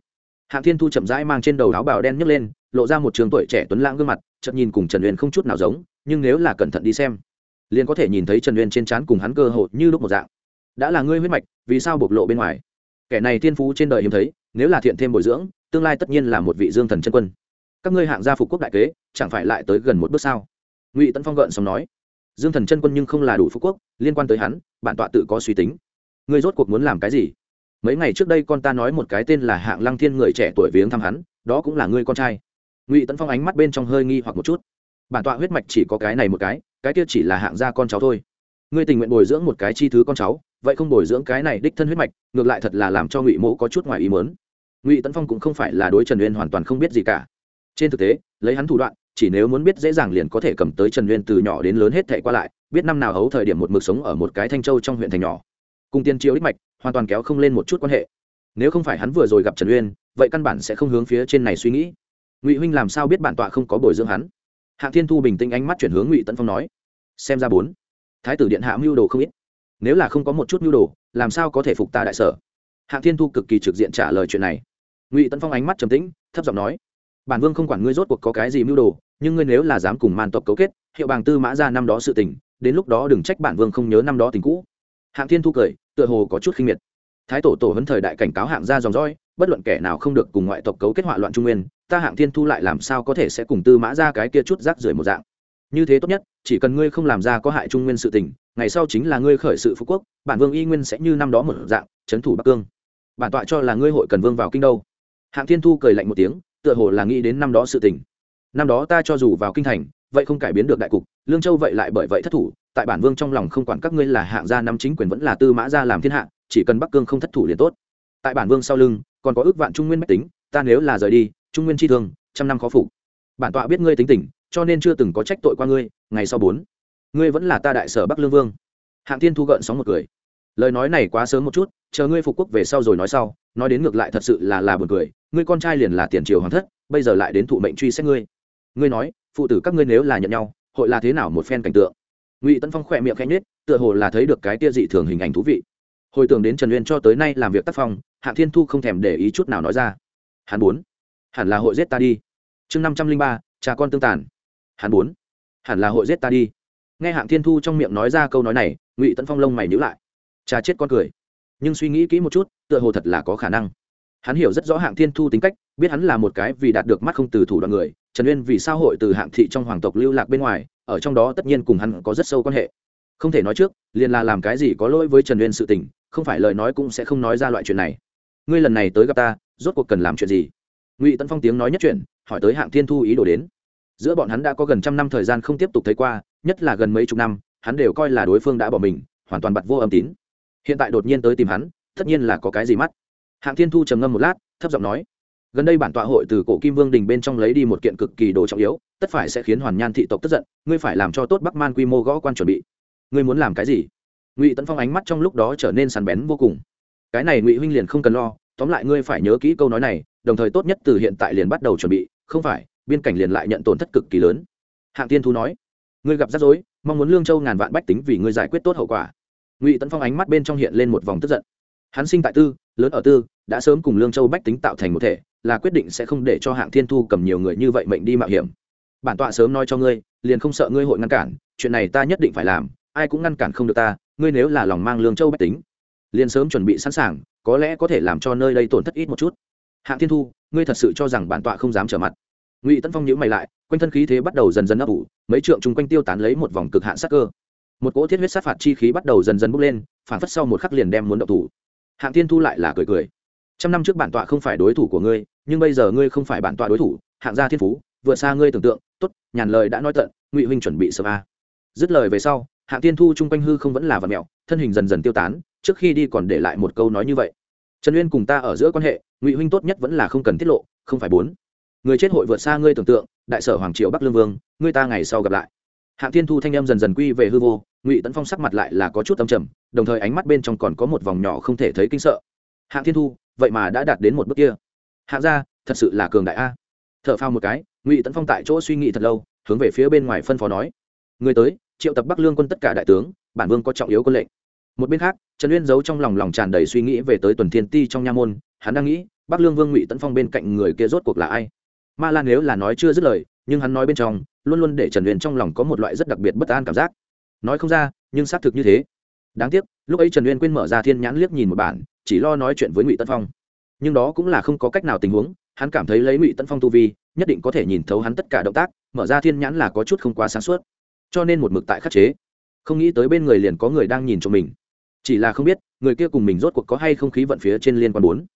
Hạng thiên thu chậm rãi mang trên đầu áo bào đen nhấc lên, lộ ra một trường tuổi trẻ tuấn lãng gương mặt, chợt nhìn cùng trần uyên không chút nào giống, nhưng nếu là cẩn thận đi xem, liền có thể nhìn thấy trần uyên trên trán cùng hắn cơ hội như lúc một dạng. Đã là ngươi huyết mạch, vì sao bộc lộ bên ngoài? Kẻ này thiên phú trên đời hiếm thấy, nếu là thiện thêm bồi dưỡng tương lai tất nhiên là một vị dương thần chân quân. Các ngươi hạng gia phục quốc đại kế, chẳng phải lại tới gần một bước sao? Ngụy tấn phong gợn xong nói. Dương thần chân quân nhưng không là đủ phú quốc, liên quan tới hắn, bản tọa tự có suy tính. Ngươi rốt cuộc muốn làm cái gì? Mấy ngày trước đây con ta nói một cái tên là hạng lăng thiên người trẻ tuổi viếng thăm hắn, đó cũng là ngươi con trai. Ngụy tấn phong ánh mắt bên trong hơi nghi hoặc một chút. Bản tọa huyết mạch chỉ có cái này một cái cái kia chỉ là hạng gia con cháu thôi. Ngươi tình nguyện bồi dưỡng một cái chi thứ con cháu, vậy không bồi dưỡng cái này đích thân huyết mạch, ngược lại thật là làm cho ngụy mẫu có chút ngoài ý mớn ngụy tấn phong cũng không phải là đối trần uyên hoàn toàn không biết gì cả trên thực tế lấy hắn thủ đoạn chỉ nếu muốn biết dễ dàng liền có thể cầm tới trần uyên từ nhỏ đến lớn hết thể qua lại biết năm nào hấu thời điểm một mực sống ở một cái thanh châu trong huyện thành nhỏ cùng tiên triều đích mạch hoàn toàn kéo không lên một chút quan hệ nếu không phải hắn vừa rồi gặp trần uyên vậy căn bản sẽ không hướng phía trên này suy nghĩ ngụy huynh làm sao biết bản tọa không có bồi dưỡng hắn hạng thiên thu bình tĩnh ánh mắt chuyển hướng ngụy tấn phong nói xem ra bốn thái tử điện hạ mưu đồ không ít nếu là không có một chút mưu đồ làm sao có thể phục ta đại sở hạng thiên thu cực kỳ trực diện trả lời chuyện này ngụy tấn phong ánh mắt trầm tĩnh, thấp giọng nói, bản vương không quản ngươi rốt cuộc có cái gì mưu đồ, nhưng ngươi nếu là dám cùng man tộc cấu kết, hiệu bàng tư mã ra năm đó sự tình, đến lúc đó đừng trách bản vương không nhớ năm đó tình cũ. Hạng thiên thu cười, tựa hồ có chút khinh miệt. Thái tổ tổ hấn thời đại cảnh cáo hạng gia dòng dõi, bất luận kẻ nào không được cùng ngoại tộc cấu kết họa loạn trung nguyên, ta hạng thiên thu lại làm sao có thể sẽ cùng tư mã ra cái kia chút rác rưởi một dạng? Như thế tốt nhất, chỉ cần ngươi không làm ra có hại trung nguyên sự tình, ngày sau chính là ngươi khởi sự phú quốc, bản vương y nguyên sẽ như năm đó một dạng, trấn thủ bắc cương. Bản tọa cho là ngươi hội cần vương vào kinh đâu hạng thiên thu cười lạnh một tiếng, tựa hồ là nghĩ đến năm đó sự tình. Năm đó ta cho dù vào kinh thành, vậy không cải biến được đại cục, lương châu vậy lại bởi vậy thất thủ, tại bản vương trong lòng không quản các ngươi là hạng gia nắm chính quyền vẫn là tư mã gia làm thiên hạ, chỉ cần bắc cương không thất thủ liền tốt. Tại bản vương sau lưng, còn có ước vạn trung nguyên mách tính, ta nếu là rời đi, trung nguyên chi thương, trăm năm khó phục. Bản tọa biết ngươi tính tình, cho nên chưa từng có trách tội qua ngươi, ngày sau bốn. Ngươi vẫn là ta đại sở bắc lương vương. Hạng thiên thu gợn sóng một cười lời nói này quá sớm một chút, chờ ngươi phục quốc về sau rồi nói sau, nói đến ngược lại thật sự là là buồn cười, ngươi con trai liền là tiền triều hoàng thất, bây giờ lại đến thụ mệnh truy xét ngươi. Ngươi nói, phụ tử các ngươi nếu là nhận nhau, hội là thế nào một phen cảnh tượng? Ngụy tân phong khỏe miệng khẽ nhết tựa hồ là thấy được cái tia dị thường hình ảnh thú vị. Hồi tưởng đến trần uyên cho tới nay làm việc tác phong, hạng thiên thu không thèm để ý chút nào nói ra. Hắn bốn hẳn là hội giết ta đi. Chương năm trăm linh ba, cha con tương tàn. Hắn bốn hẳn là hội giết ta đi. Nghe hạng thiên thu trong miệng nói ra câu nói này, ngụy tấn phong lông mày nhữ lại cha chết con cười. Nhưng suy nghĩ kỹ một chút, tựa hồ thật là có khả năng. Hắn hiểu rất rõ hạng thiên thu tính cách, biết hắn là một cái vì đạt được mắt không từ thủ đoạn người, trần uyên vì sao hội từ hạng thị trong hoàng tộc lưu lạc bên ngoài, ở trong đó tất nhiên cùng hắn có rất sâu quan hệ. Không thể nói trước, liền là làm cái gì có lỗi với trần uyên sự tình, không phải lời nói cũng sẽ không nói ra loại chuyện này. Ngươi lần này tới gặp ta, rốt cuộc cần làm chuyện gì? Ngụy tân phong tiếng nói nhất chuyện hỏi tới hạng thiên thu ý đồ đến. Giữa bọn hắn đã có gần trăm năm thời gian không tiếp tục thấy qua, nhất là gần mấy chục năm, hắn đều coi là đối phương đã bỏ mình, hoàn toàn bật vô âm tín hiện tại đột nhiên tới tìm hắn, tất nhiên là có cái gì mắt. Hạng thiên thu trầm ngâm một lát, thấp giọng nói, gần đây bản tọa hội từ cổ kim vương đình bên trong lấy đi một kiện cực kỳ đồ trọng yếu, tất phải sẽ khiến hoàn nhan thị tộc tức giận, ngươi phải làm cho tốt bắc man quy mô gõ quan chuẩn bị. Ngươi muốn làm cái gì? Ngụy tấn phong ánh mắt trong lúc đó trở nên sàn bén vô cùng. Cái này ngụy huynh liền không cần lo, tóm lại ngươi phải nhớ kỹ câu nói này, đồng thời tốt nhất từ hiện tại liền bắt đầu chuẩn bị, không phải, biên cảnh liền lại nhận tổn thất cực kỳ lớn. Hạng tiên thu nói, ngươi gặp rắc rối, mong muốn lương châu ngàn vạn bách tính vì ngươi giải quyết tốt hậu quả ngụy tấn phong ánh mắt bên trong hiện lên một vòng tức giận hắn sinh tại tư lớn ở tư đã sớm cùng lương châu bách tính tạo thành một thể là quyết định sẽ không để cho hạng thiên thu cầm nhiều người như vậy mệnh đi mạo hiểm bản tọa sớm nói cho ngươi liền không sợ ngươi hội ngăn cản chuyện này ta nhất định phải làm ai cũng ngăn cản không được ta ngươi nếu là lòng mang lương châu bách tính liền sớm chuẩn bị sẵn sàng có lẽ có thể làm cho nơi đây tổn thất ít một chút hạng thiên thu ngươi thật sự cho rằng bản tọa không dám trở mặt ngụy tấn phong nhữ mày lại quanh thân khí thế bắt đầu dần dần ấp ủ mấy trượng chung quanh tiêu tán lấy một vòng cực hạn sắc cơ một cỗ thiết huyết sát phạt chi khí bắt đầu dần dần bốc lên, phản phất sau một khắc liền đem muốn động thủ. Hạng thiên thu lại là cười cười. Trăm năm trước bản tọa không phải đối thủ của ngươi, nhưng bây giờ ngươi không phải bản tọa đối thủ, hạng gia thiên phú, vượt xa ngươi tưởng tượng, tốt, nhàn lời đã nói tận, ngụy huynh chuẩn bị sơ a. Dứt lời về sau, hạng thiên thu chung quanh hư không vẫn là vật mẹo thân hình dần dần tiêu tán, trước khi đi còn để lại một câu nói như vậy. Trần uyên cùng ta ở giữa quan hệ, ngụy huynh tốt nhất vẫn là không cần tiết lộ, không phải bốn. Người chết hội vượt xa ngươi tưởng tượng, đại sở hoàng triều bắc lương vương, ngươi ta ngày sau gặp lại hạng thiên thu thanh em dần dần quy về hư vô, ngụy tấn phong sắc mặt lại là có chút âm trầm, đồng thời ánh mắt bên trong còn có một vòng nhỏ không thể thấy kinh sợ. Hạng thiên thu, vậy mà đã đạt đến một bước kia. Hạng gia, thật sự là cường đại a. T h ở phao một cái, ngụy tấn phong tại chỗ suy nghĩ thật lâu, hướng về phía bên ngoài phân phó nói. Người tới, triệu tập bắc lương quân tất cả đại tướng, bản vương có trọng yếu quân lệnh. Một bên khác, trần uyên giấu trong lòng lòng tràn đầy suy nghĩ về tới tuần thiên ti trong nha môn, hắn đang nghĩ, bắc lương vương ngụy tấn phong bên cạnh người kia rốt cuộc là ai? Ma lan nếu là nói chưa dứt lời, nhưng hắn nói bên trong luôn luôn để trần uyên trong lòng có một loại rất đặc biệt bất an cảm giác nói không ra nhưng xác thực như thế đáng tiếc lúc ấy trần uyên quên mở ra thiên nhãn liếc nhìn một bản chỉ lo nói chuyện với ngụy tân phong nhưng đó cũng là không có cách nào tình huống hắn cảm thấy lấy ngụy tân phong tu vi nhất định có thể nhìn thấu hắn tất cả động tác mở ra thiên nhãn là có chút không quá sáng suốt cho nên một mực tại khắc chế không nghĩ tới bên người liền có người đang nhìn cho mình chỉ là không biết người kia cùng mình rốt cuộc có hay không khí vận phía trên liên quan bốn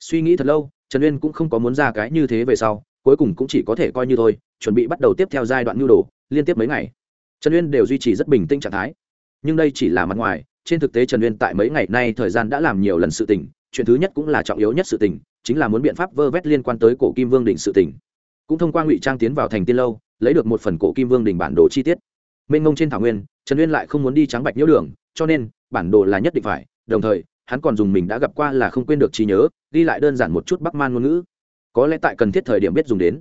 suy nghĩ thật lâu trần uyên cũng không có muốn ra cái như thế về sau cuối cùng cũng chỉ có thể coi như thôi, chuẩn bị bắt đầu tiếp theo giai đoạn nhu đồ, liên tiếp mấy ngày. Trần uyên đều duy trì rất bình tĩnh trạng thái. Nhưng đây chỉ là mặt ngoài, trên thực tế trần uyên tại mấy ngày nay thời gian đã làm nhiều lần sự tình, chuyện thứ nhất cũng là trọng yếu nhất sự tình, chính là muốn biện pháp vơ vét liên quan tới cổ kim vương đỉnh sự tình. Cũng thông qua ngụy trang tiến vào thành tiên lâu, lấy được một phần cổ kim vương đỉnh bản đồ chi tiết. Mênh mông trên thảo nguyên, trần uyên lại không muốn đi trắng bạch nhiễu đường, cho nên, bản đồ là nhất định phải, đồng thời, hắn còn dùng mình đã gặp qua là không quên được trí nhớ đi lại đơn giản một chút bắc man ngôn ngữ có lẽ tại cần thiết thời điểm biết dùng đến.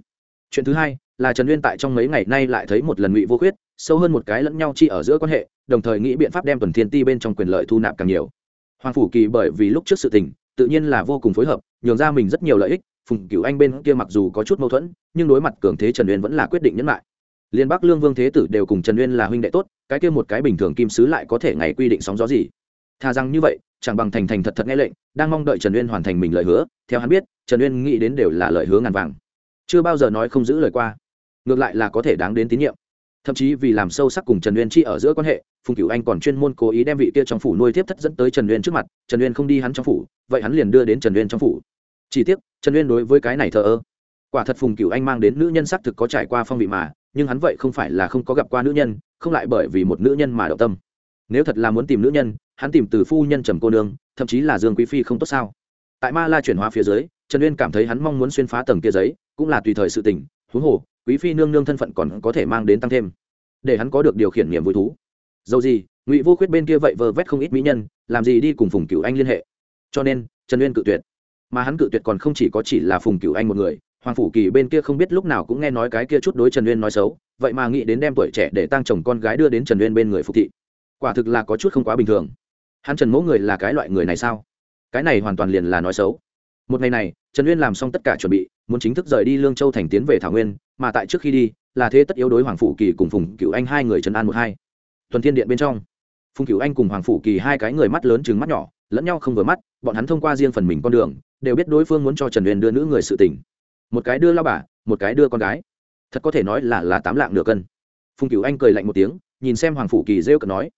Chuyện thứ hai là trần uyên tại trong mấy ngày nay lại thấy một lần ngụy vô khuyết, sâu hơn một cái lẫn nhau chi ở giữa quan hệ, đồng thời nghĩ biện pháp đem tuần thiên ti bên trong quyền lợi thu nạp càng nhiều. Hoàng phủ kỳ bởi vì lúc trước sự tình, tự nhiên là vô cùng phối hợp, nhường ra mình rất nhiều lợi ích, phùng cửu anh bên kia mặc dù có chút mâu thuẫn, nhưng đối mặt cường thế trần uyên vẫn là quyết định nhẫn lại. Liên bắc lương vương thế tử đều cùng trần uyên là huynh đệ tốt, cái kia một cái bình thường kim sứ lại có thể ngày quy định sóng gió gì? Thà rằng như vậy chẳng bằng thành thành thật thật nghe lệnh, đang mong đợi trần uyên hoàn thành mình lời hứa. Theo hắn biết, trần uyên nghĩ đến đều là lời hứa ngàn vàng. Chưa bao giờ nói không giữ lời qua. Ngược lại là có thể đáng đến tín nhiệm. Thậm chí vì làm sâu sắc cùng trần uyên chi ở giữa quan hệ, phùng cửu anh còn chuyên môn cố ý đem vị kia trong phủ nuôi tiếp thất dẫn tới trần uyên trước mặt. Trần uyên không đi hắn trong phủ, vậy hắn liền đưa đến trần uyên trong phủ. Chỉ tiếc, trần uyên đối với cái này thờ ơ. Quả thật phùng Cửu anh mang đến nữ nhân xác thực có trải qua phong vị mà, nhưng hắn vậy không phải là không có gặp qua nữ nhân, không lại bởi vì một nữ nhân mà động tâm nếu thật là muốn tìm nữ nhân, hắn tìm từ phu nhân trầm cô nương, thậm chí là dương quý phi không tốt sao? Tại ma la chuyển hóa phía dưới, trần uyên cảm thấy hắn mong muốn xuyên phá tầng kia giấy, cũng là tùy thời sự tình, huống hồ, quý phi nương nương thân phận còn có thể mang đến tăng thêm, để hắn có được điều khiển niềm vui thú. Dầu gì, ngụy vô khuyết bên kia vậy vờ vét không ít mỹ nhân, làm gì đi cùng phùng cựu anh liên hệ. Cho nên, trần uyên cự tuyệt. Mà hắn cự tuyệt còn không chỉ có chỉ là phùng cựu anh một người, hoàng phủ kỳ bên kia không biết lúc nào cũng nghe nói cái kia chút đối trần uyên nói xấu, vậy mà nghĩ đến đem tuổi trẻ để tăng chồng con gái đưa đến trần uyên bên người phục thị quả thực là có chút không quá bình thường. Hắn trần mẫu người là cái loại người này sao? Cái này hoàn toàn liền là nói xấu. Một ngày này, trần uyên làm xong tất cả chuẩn bị, muốn chính thức rời đi lương châu thành tiến về thảo nguyên, mà tại trước khi đi, là thế tất yếu đối hoàng phủ kỳ cùng phùng cựu anh hai người trần an một hai. Tuần thiên điện bên trong, phùng cựu anh cùng hoàng phủ kỳ hai cái người mắt lớn chừng mắt nhỏ, lẫn nhau không vừa mắt, bọn hắn thông qua riêng phần mình con đường, đều biết đối phương muốn cho trần uyên đưa nữ người sự tình. Một cái đưa lao bà, một cái đưa con gái. Thật có thể nói là là tám lạng nửa cân. Phùng cựu anh cười lạnh một tiếng, nhìn xem hoàng phủ kỳ rêu cờ nói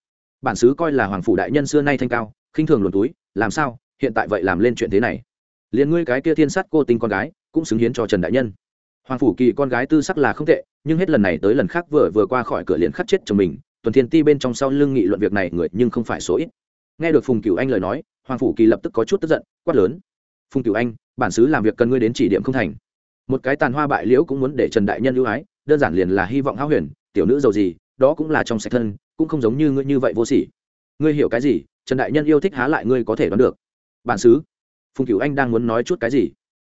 bản xứ coi là hoàng phủ đại nhân xưa nay thanh cao, khinh thường luồn túi, làm sao, hiện tại vậy làm lên chuyện thế này? Liền ngươi cái kia thiên sát cô tinh con gái, cũng xứng hiến cho trần đại nhân. Hoàng phủ kỳ con gái tư sắc là không tệ, nhưng hết lần này tới lần khác vừa vừa qua khỏi cửa liền khắc chết chồng mình, tuần thiên ti bên trong sau lưng nghị luận việc này người nhưng không phải số ít. Nghe được phùng cửu anh lời nói, hoàng phủ kỳ lập tức có chút tức giận, quát lớn. Phùng cửu anh, bản xứ làm việc cần ngươi đến chỉ điểm không thành. Một cái tàn hoa bại liễu cũng muốn để trần đại nhân ưu ái, đơn giản liền là hy vọng háo huyền, tiểu nữ giàu gì, đó cũng là trong sạch thân cũng không giống như ngươi như vậy vô sỉ. Ngươi hiểu cái gì? Trần đại nhân yêu thích há lại ngươi có thể đoán được. Bản xứ. Phùng cửu anh đang muốn nói chút cái gì?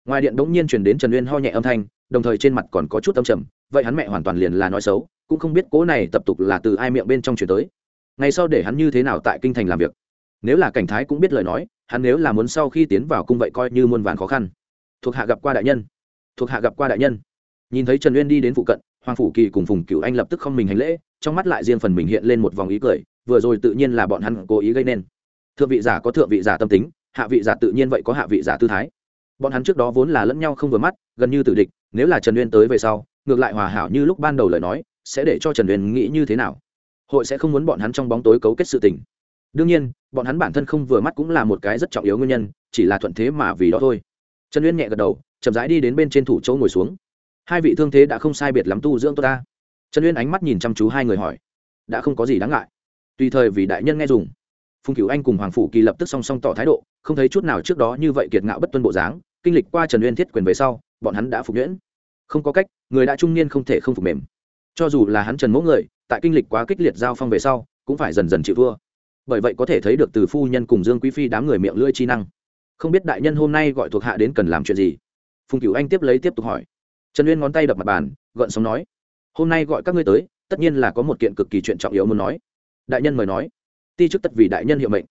Ngoài điện đống nhiên chuyển đến trần uyên ho nhẹ âm thanh, đồng thời trên mặt còn có chút âm trầm, vậy hắn mẹ hoàn toàn liền là nói xấu, cũng không biết cố này tập tục là từ ai miệng bên trong chuyển tới. Ngày sau để hắn như thế nào tại kinh thành làm việc? Nếu là cảnh thái cũng biết lời nói, hắn nếu là muốn sau khi tiến vào cung vậy coi như muôn vàn khó khăn. Thuộc hạ gặp qua đại nhân. Thuộc hạ gặp qua đại nhân. Nhìn thấy trần uyên đi đến phụ cận hoàng phủ kỳ cùng phùng cựu anh lập tức không mình hành lễ, trong mắt lại riêng phần mình hiện lên một vòng ý cười, vừa rồi tự nhiên là bọn hắn cố ý gây nên. Thượng vị giả có thượng vị giả tâm tính, hạ vị giả tự nhiên vậy có hạ vị giả tư thái. Bọn hắn trước đó vốn là lẫn nhau không vừa mắt, gần như tử địch, nếu là trần uyên tới về sau, ngược lại hòa hảo như lúc ban đầu lời nói, sẽ để cho trần uyên nghĩ như thế nào? Hội sẽ không muốn bọn hắn trong bóng tối cấu kết sự tình. Đương nhiên, bọn hắn bản thân không vừa mắt cũng là một cái rất trọng yếu nguyên nhân, chỉ là thuận thế mà vì đó thôi. Trần uyên nhẹ gật đầu, chậm rãi đi đến bên trên thủ chỗ ngồi xuống hai vị thương thế đã không sai biệt lắm tu dưỡng tôi ta. Trần uyên ánh mắt nhìn chăm chú hai người hỏi, đã không có gì đáng ngại. Tùy thời vì đại nhân nghe dùng. Phùng cửu anh cùng hoàng phủ kỳ lập tức song song tỏ thái độ, không thấy chút nào trước đó như vậy kiệt ngạo bất tuân bộ dáng, kinh lịch qua trần uyên thiết quyền về sau, bọn hắn đã phục nhuyễn. Không có cách, người đã trung niên không thể không phục mềm. Cho dù là hắn trần mẫu người, tại kinh lịch quá kích liệt giao phong về sau, cũng phải dần dần chịu thua. Bởi vậy có thể thấy được từ phu nhân cùng dương quý phi đám người miệng lưỡi chi năng. Không biết đại nhân hôm nay gọi thuộc hạ đến cần làm chuyện gì? Phùng cửu anh tiếp lấy tiếp tục hỏi trần uyên ngón tay đập mặt bàn gợn sóng nói, hôm nay gọi các ngươi tới, tất nhiên là có một kiện cực kỳ chuyện trọng yếu muốn nói. Đại nhân mời nói, ti chức tất vì đại nhân hiệu mệnh.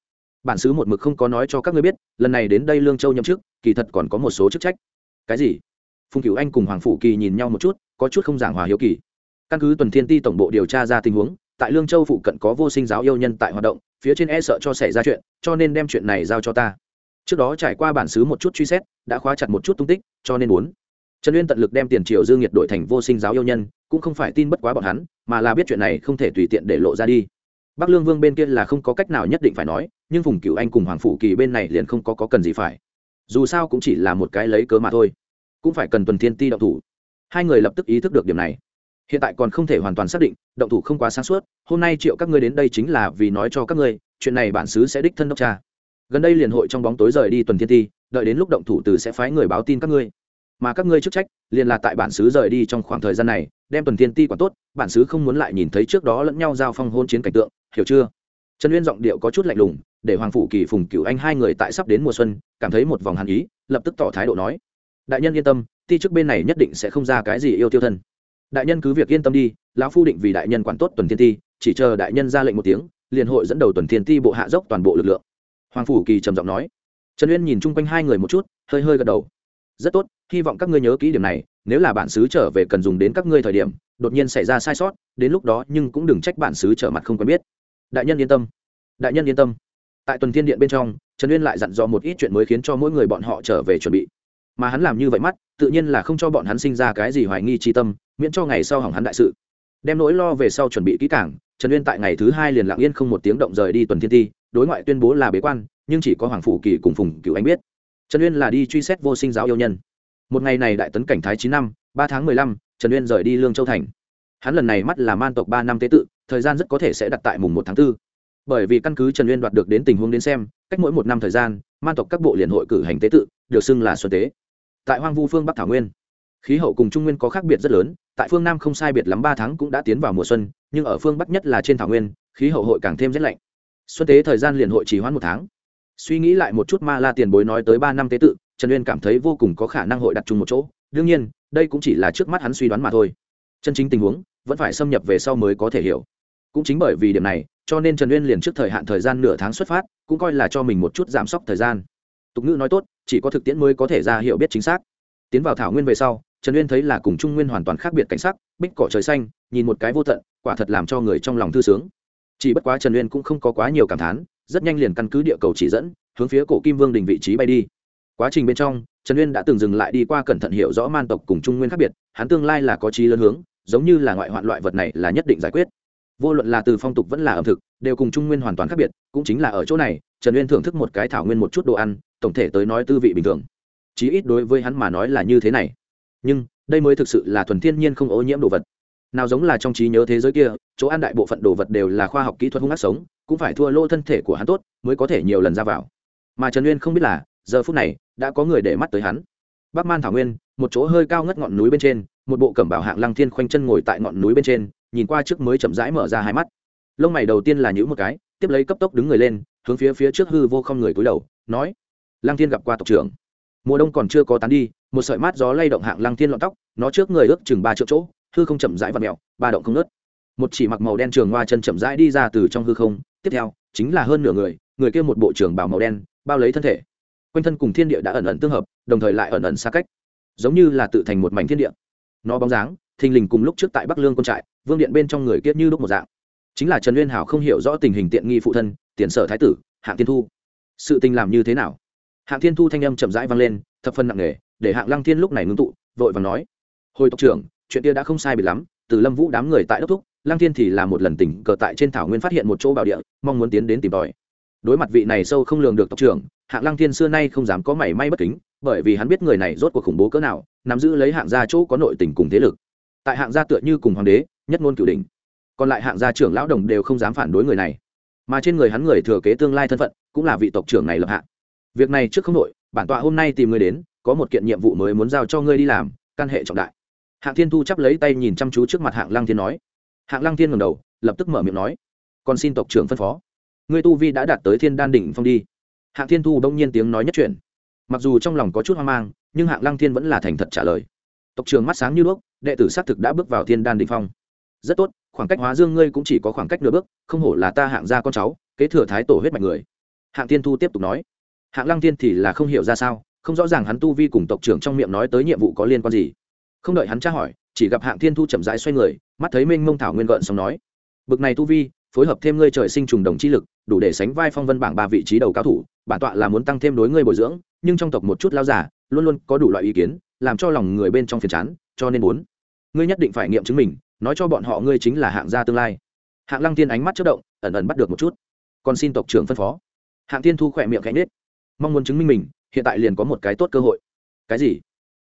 Bản xứ một mực không có nói cho các ngươi biết, lần này đến đây lương châu nhậm chức, kỳ thật còn có một số chức trách. Cái gì? Phùng cửu anh cùng hoàng phủ kỳ nhìn nhau một chút, có chút không giảng hòa hiếu kỳ. Căn cứ tuần thiên ti tổng bộ điều tra ra tình huống, tại lương châu phụ cận có vô sinh giáo yêu nhân tại hoạt động, phía trên e sợ cho xảy ra chuyện, cho nên đem chuyện này giao cho ta. Trước đó trải qua bản xứ một chút truy xét, đã khóa chặt một chút tung tích, cho nên muốn trần uyên tận lực đem tiền triều dương nhiệt đổi thành vô sinh giáo yêu nhân cũng không phải tin bất quá bọn hắn mà là biết chuyện này không thể tùy tiện để lộ ra đi. Bắc lương vương bên kia là không có cách nào nhất định phải nói nhưng phùng cửu anh cùng hoàng phủ kỳ bên này liền không có, có cần gì phải. Dù sao cũng chỉ là một cái lấy cớ mà thôi cũng phải cần tuần thiên ti động thủ. Hai người lập tức ý thức được điểm này. Hiện tại còn không thể hoàn toàn xác định động thủ không quá sáng suốt hôm nay triệu các ngươi đến đây chính là vì nói cho các ngươi chuyện này bản xứ sẽ đích thân đốc tra. Gần đây liền hội trong bóng tối rời đi tuần thiên ti đợi đến lúc động thủ từ sẽ phái người báo tin các ngươi mà các ngươi chức trách liền là tại bản xứ rời đi trong khoảng thời gian này, đem tuần thiên ti quản tốt, bản xứ không muốn lại nhìn thấy trước đó lẫn nhau giao phong hôn chiến cảnh tượng, hiểu chưa? Trần uyên giọng điệu có chút lạnh lùng, để hoàng phủ kỳ phùng cựu anh hai người tại sắp đến mùa xuân, cảm thấy một vòng hàn ý, lập tức tỏ thái độ nói, đại nhân yên tâm, ti trước bên này nhất định sẽ không ra cái gì yêu tiêu thân. Đại nhân cứ việc yên tâm đi, lão phu định vì đại nhân quản tốt tuần thiên ti, chỉ chờ đại nhân ra lệnh một tiếng, liền hội dẫn đầu tuần thiên ti bộ hạ dốc toàn bộ lực lượng. Hoàng phủ kỳ trầm giọng nói. Trần uyên nhìn chung quanh hai người một chút, hơi hơi gật đầu. Rất tốt hy vọng các ngươi nhớ kỹ điểm này, nếu là bản xứ trở về cần dùng đến các ngươi thời điểm, đột nhiên xảy ra sai sót, đến lúc đó nhưng cũng đừng trách bản xứ trở mặt không quen biết. Đại nhân yên tâm. Đại nhân yên tâm. Tại tuần thiên điện bên trong, trần uyên lại dặn dò một ít chuyện mới khiến cho mỗi người bọn họ trở về chuẩn bị. Mà hắn làm như vậy mắt, tự nhiên là không cho bọn hắn sinh ra cái gì hoài nghi tri tâm, miễn cho ngày sau hỏng hắn đại sự. Đem nỗi lo về sau chuẩn bị kỹ cảng trần uyên tại ngày thứ hai liền lặng yên không một tiếng động rời đi tuần thiên ti, đối ngoại tuyên bố là bế quan, nhưng chỉ có hoàng phủ kỳ cùng phùng cựu anh biết. Trần uyên là đi truy xét vô sinh giáo yêu nhân một ngày này đại tấn cảnh thái chín năm, ba tháng mười lăm, trần uyên rời đi lương châu thành. Hắn lần này mắt là man tộc ba năm tế tự, thời gian rất có thể sẽ đặt tại mùng một tháng 4. bởi vì căn cứ trần uyên đoạt được đến tình huống đến xem, cách mỗi một năm thời gian, man tộc các bộ liền hội cử hành tế tự, được xưng là xuân tế. Tại hoang vu phương bắc thảo nguyên, khí hậu cùng trung nguyên có khác biệt rất lớn, tại phương nam không sai biệt lắm ba tháng cũng đã tiến vào mùa xuân, nhưng ở phương bắc nhất là trên thảo nguyên, khí hậu hội càng thêm rét lạnh. Xuân tế thời gian liền hội chỉ hoãn một tháng. Suy nghĩ lại một chút ma la tiền bối nói tới ba năm tế tự trần uyên cảm thấy vô cùng có khả năng hội đặt chung một chỗ, đương nhiên, đây cũng chỉ là trước mắt hắn suy đoán mà thôi. Chân chính tình huống, vẫn phải xâm nhập về sau mới có thể hiểu. Cũng chính bởi vì điểm này, cho nên trần uyên liền trước thời hạn thời gian nửa tháng xuất phát, cũng coi là cho mình một chút giảm sốc thời gian. Tục ngữ nói tốt, chỉ có thực tiễn mới có thể ra hiểu biết chính xác. Tiến vào thảo nguyên về sau, trần uyên thấy là cùng trung nguyên hoàn toàn khác biệt cảnh sắc, bích cỏ trời xanh, nhìn một cái vô tận, quả thật làm cho người trong lòng thư sướng. Chỉ bất quá trần uyên cũng không có quá nhiều cảm thán, rất nhanh liền căn cứ địa cầu chỉ dẫn, hướng phía cổ kim vương đình vị trí bay đi quá trình bên trong, trần uyên đã từng dừng lại đi qua cẩn thận hiểu rõ man tộc cùng trung nguyên khác biệt, hắn tương lai là có trí lớn hướng, giống như là ngoại hoạn loại vật này là nhất định giải quyết. Vô luận là từ phong tục vẫn là ẩm thực, đều cùng trung nguyên hoàn toàn khác biệt, cũng chính là ở chỗ này, trần uyên thưởng thức một cái thảo nguyên một chút đồ ăn, tổng thể tới nói tư vị bình thường. Chí ít đối với hắn mà nói là như thế này. Nhưng, đây mới thực sự là thuần thiên nhiên không ô nhiễm đồ vật. Nào giống là trong trí nhớ thế giới kia, chỗ ăn đại bộ phận đồ vật đều là khoa học kỹ thuật hung ác sống, cũng phải thua lô thân thể của hắn tốt, mới có thể nhiều lần ra vào. Mà trần uyên không biết là giờ phút này, đã có người để mắt tới hắn. Bắc man thảo nguyên, một chỗ hơi cao ngất ngọn núi bên trên, một bộ cẩm bảo hạng lăng thiên khoanh chân ngồi tại ngọn núi bên trên, nhìn qua trước mới chậm rãi mở ra hai mắt. Lông mày đầu tiên là nhữ một cái, tiếp lấy cấp tốc đứng người lên, hướng phía phía trước hư vô không người cúi đầu, nói, lăng thiên gặp qua tộc trưởng. Mùa đông còn chưa có tán đi, một sợi mát gió lay động hạng lăng thiên lọn tóc, nó trước người ước chừng ba triệu chỗ, hư không chậm rãi và mẹo ba động không nớt một chỉ mặc màu đen trường hoa chân chậm rãi đi ra từ trong hư không, tiếp theo, chính là hơn nửa người người kia một bộ trường bào màu đen, bao lấy thân thể quanh thân cùng thiên địa đã ẩn ẩn tương hợp, đồng thời lại ẩn ẩn xa cách, giống như là tự thành một mảnh thiên địa. Nó bóng dáng, thình lình cùng lúc trước tại bắc lương quân trại, vương điện bên trong người kiết như lúc một dạng. Chính là trần nguyên hảo không hiểu rõ tình hình tiện nghi phụ thân, tiền sở thái tử, hạng thiên thu. Sự tình làm như thế nào? Hạng thiên thu thanh âm chậm rãi vang lên, thập phân nặng nề, để hạng lăng thiên lúc này ngưng tụ, vội và nói, hồi tộc trưởng, chuyện kia đã không sai bị lắm, từ lâm vũ đám người tại đốc thúc, lăng thiên thì là một lần tỉnh cờ tại trên thảo nguyên phát hiện một chỗ bảo địa, mong muốn tiến đến tìm tòi. Đối mặt vị này sâu không lường được tộc trưởng hạng lăng thiên xưa nay không dám có mảy may bất kính, bởi vì hắn biết người này rốt cuộc khủng bố cỡ nào, nắm giữ lấy hạng gia chỗ có nội tình cùng thế lực. Tại hạng gia tựa như cùng hoàng đế, nhất ngôn cửu đình còn lại hạng gia trưởng lão đồng đều không dám phản đối người này. Mà trên người hắn người thừa kế tương lai thân phận, cũng là vị tộc trưởng này lập hạng việc này trước không đội bản tọa hôm nay tìm người đến, có một kiện nhiệm vụ mới muốn giao cho ngươi đi làm, căn hệ trọng đại. Hạng thiên thu chắp lấy tay nhìn chăm chú trước mặt hạng lăng thiên nói. Hạng lăng thiên ngầm đầu, lập tức mở miệng nói. Còn xin tộc trưởng phân phó. Ngươi tu vi đã đạt tới thiên đan đỉnh phong đi hạng thiên thu đông nhiên tiếng nói nhất chuyển. Mặc dù trong lòng có chút hoang mang, nhưng hạng lăng thiên vẫn là thành thật trả lời. Tộc trưởng mắt sáng như đuốc, đệ tử xác thực đã bước vào thiên đan đỉnh phong. Rất tốt, khoảng cách hóa dương ngươi cũng chỉ có khoảng cách nửa bước, không hổ là ta hạng gia con cháu, kế thừa thái tổ huyết mạch người. Hạng thiên thu tiếp tục nói. Hạng lăng thiên thì là không hiểu ra sao, không rõ ràng hắn tu vi cùng tộc trưởng trong miệng nói tới nhiệm vụ có liên quan gì. Không đợi hắn tra hỏi, chỉ gặp hạng thiên thu chậm rãi xoay người, mắt thấy minh mông thảo nguyên gợn xong nói. Bực này tu vi phối hợp thêm ngươi trời sinh trùng đồng chi lực, đủ để sánh vai phong vân bảng ba vị trí đầu cao thủ, bản tọa là muốn tăng thêm đối ngươi bồi dưỡng, nhưng trong tộc một chút lao giả luôn luôn có đủ loại ý kiến, làm cho lòng người bên trong phiền chán, cho nên muốn. Ngươi nhất định phải nghiệm chứng mình, nói cho bọn họ ngươi chính là hạng gia tương lai. Hạng lăng tiên ánh mắt chất động, ẩn ẩn bắt được một chút. Còn xin tộc trưởng phân phó. Hạng tiên thu khỏe miệng cánh nết mong muốn chứng minh mình, hiện tại liền có một cái tốt cơ hội. Cái gì?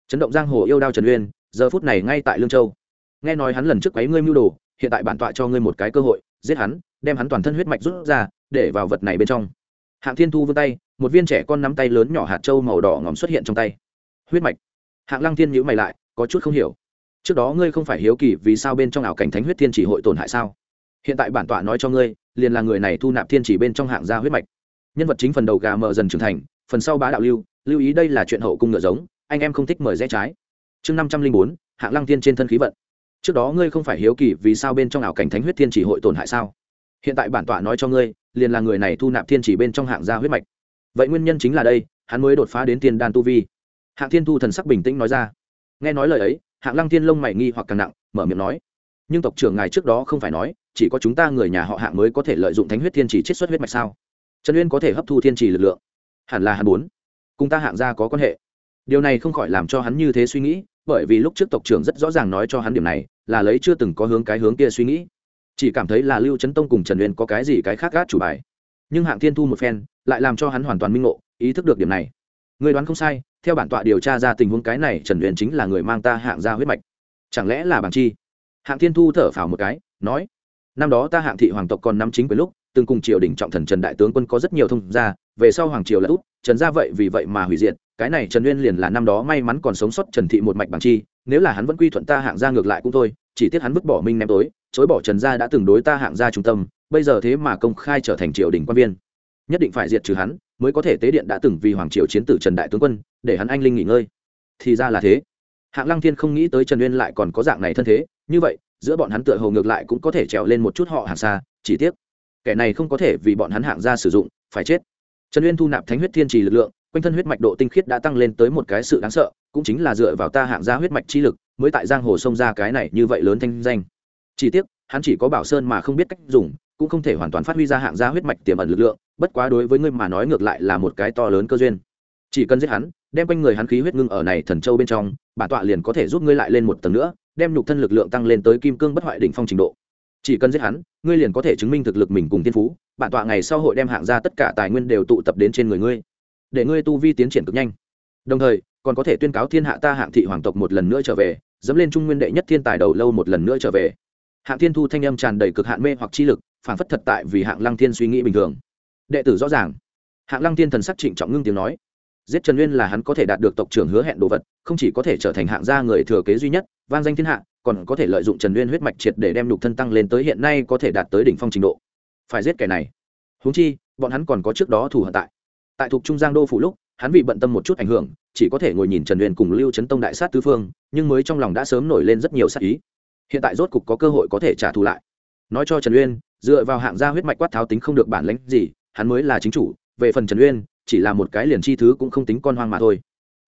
Chấn động giang hồ yêu đao trần uyên, giờ phút này ngay tại lương châu. Nghe nói hắn lần trước quấy ngươi mưu đồ, hiện tại bản tọa cho ngươi một cái cơ hội giết hắn, đem hắn toàn thân huyết mạch rút ra, để vào vật này bên trong. Hạng thiên thu vươn tay, một viên trẻ con nắm tay lớn nhỏ hạt trâu màu đỏ ngòm xuất hiện trong tay. Huyết mạch. Hạng lăng thiên nhữ mày lại, có chút không hiểu. Trước đó ngươi không phải hiếu kỳ vì sao bên trong ảo cảnh thánh huyết thiên chỉ hội tổn hại sao? Hiện tại bản tọa nói cho ngươi, liền là người này thu nạp thiên chỉ bên trong hạng gia huyết mạch. Nhân vật chính phần đầu gà mờ dần trưởng thành, phần sau bá đạo lưu lưu ý đây là chuyện hậu cung ngựa giống, anh em không thích mời rẽ trái. Chương năm trăm linh bốn, hạng lăng Thiên trên thân khí vận trước đó ngươi không phải hiếu kỳ vì sao bên trong ảo cảnh thánh huyết thiên chỉ hội tổn hại sao? Hiện tại bản tọa nói cho ngươi, liền là người này thu nạp thiên chỉ bên trong hạng gia huyết mạch. Vậy nguyên nhân chính là đây, hắn mới đột phá đến tiên đan tu vi. Hạng thiên thu thần sắc bình tĩnh nói ra. Nghe nói lời ấy, hạng lăng thiên lông mày nghi hoặc càng nặng, mở miệng nói. Nhưng tộc trưởng ngài trước đó không phải nói, chỉ có chúng ta người nhà họ hạng mới có thể lợi dụng thánh huyết thiên chỉ chiết xuất huyết mạch sao? Trần uyên có thể hấp thu thiên chỉ lực lượng. Hẳn là hắn muốn. Cùng ta hạng gia có quan hệ. Điều này không khỏi làm cho hắn như thế suy nghĩ, bởi vì lúc trước tộc trưởng rất rõ ràng nói cho hắn điểm này là lấy chưa từng có hướng cái hướng kia suy nghĩ. Chỉ cảm thấy là lưu trấn tông cùng trần uyên có cái gì cái khác gác chủ bài. Nhưng hạng thiên thu một phen, lại làm cho hắn hoàn toàn minh ngộ, ý thức được điểm này. Người đoán không sai, theo bản tọa điều tra ra tình huống cái này, trần uyên chính là người mang ta hạng ra huyết mạch. Chẳng lẽ là bằng chi? Hạng thiên thu thở phào một cái, nói, năm đó ta hạng thị hoàng tộc còn năm chính quyền lúc, từng cùng triều đình trọng thần trần đại tướng quân có rất nhiều thông gia, về sau hoàng triều là út trần gia vậy vì vậy mà hủy diệt, cái này trần uyên liền là năm đó may mắn còn sống sót trần thị một mạch bằng chi, nếu là hắn vẫn quy thuận ta hạng gia ngược lại cũng thôi, chỉ tiếc hắn vứt bỏ minh ném tối, chối bỏ trần gia đã từng đối ta hạng gia trung tâm, bây giờ thế mà công khai trở thành triều đình quan viên. Nhất định phải diệt trừ hắn, mới có thể tế điện đã từng vì hoàng triều chiến tử trần đại tướng quân, để hắn anh linh nghỉ ngơi. Thì ra là thế. Hạng lăng thiên không nghĩ tới trần uyên lại còn có dạng này thân thế, như vậy, giữa bọn hắn tựa hồ ngược lại cũng có thể trèo lên một chút họ hàng xa, chỉ tiếc, kẻ này không có thể vì bọn hắn hạng gia sử dụng, phải chết trần uyên thu nạp thánh huyết thiên trì lực lượng, quanh thân huyết mạch độ tinh khiết đã tăng lên tới một cái sự đáng sợ, cũng chính là dựa vào ta hạng gia huyết mạch chi lực, mới tại giang hồ sông ra cái này như vậy lớn thanh danh. Chỉ tiếc, hắn chỉ có bảo sơn mà không biết cách dùng, cũng không thể hoàn toàn phát huy ra hạng gia huyết mạch tiềm ẩn lực lượng, bất quá đối với ngươi mà nói ngược lại là một cái to lớn cơ duyên. Chỉ cần giết hắn, đem quanh người hắn khí huyết ngưng ở này thần châu bên trong, bản tọa liền có thể giúp ngươi lại lên một tầng nữa, đem nhục thân lực lượng tăng lên tới kim cương bất hoại đỉnh phong trình độ chỉ cần giết hắn, ngươi liền có thể chứng minh thực lực mình cùng tiên phú, bản tọa ngày sau hội đem hạng ra tất cả tài nguyên đều tụ tập đến trên người ngươi, để ngươi tu vi tiến triển cực nhanh. Đồng thời, còn có thể tuyên cáo thiên hạ ta hạng thị hoàng tộc một lần nữa trở về, dẫm lên trung nguyên đệ nhất thiên tài đầu lâu một lần nữa trở về. Hạng thiên thu thanh âm tràn đầy cực hạn mê hoặc chi lực, phản phất thật tại vì hạng lăng thiên suy nghĩ bình thường. Đệ tử rõ ràng. Hạng lăng thiên thần sắc trịnh trọng ngưng tiếng nói. Giết trần nguyên là hắn có thể đạt được tộc trưởng hứa hẹn đồ vật, không chỉ có thể trở thành hạng gia người thừa kế duy nhất, vang danh thiên hạ còn có thể lợi dụng trần nguyên huyết mạch triệt để đem nhục thân tăng lên tới hiện nay có thể đạt tới đỉnh phong trình độ. Phải giết kẻ này. Húng chi, bọn hắn còn có trước đó thủ hận tại. Tại thuộc trung giang đô phủ lúc, hắn bị bận tâm một chút ảnh hưởng, chỉ có thể ngồi nhìn trần nguyên cùng lưu trấn tông đại sát tứ phương, nhưng mới trong lòng đã sớm nổi lên rất nhiều sát ý. Hiện tại rốt cục có cơ hội có thể trả thù lại. Nói cho trần uyên, dựa vào hạng gia huyết mạch quát tháo tính không được bản lãnh gì, hắn mới là chính chủ, về phần trần uyên, chỉ là một cái liền chi thứ cũng không tính con hoang mà thôi.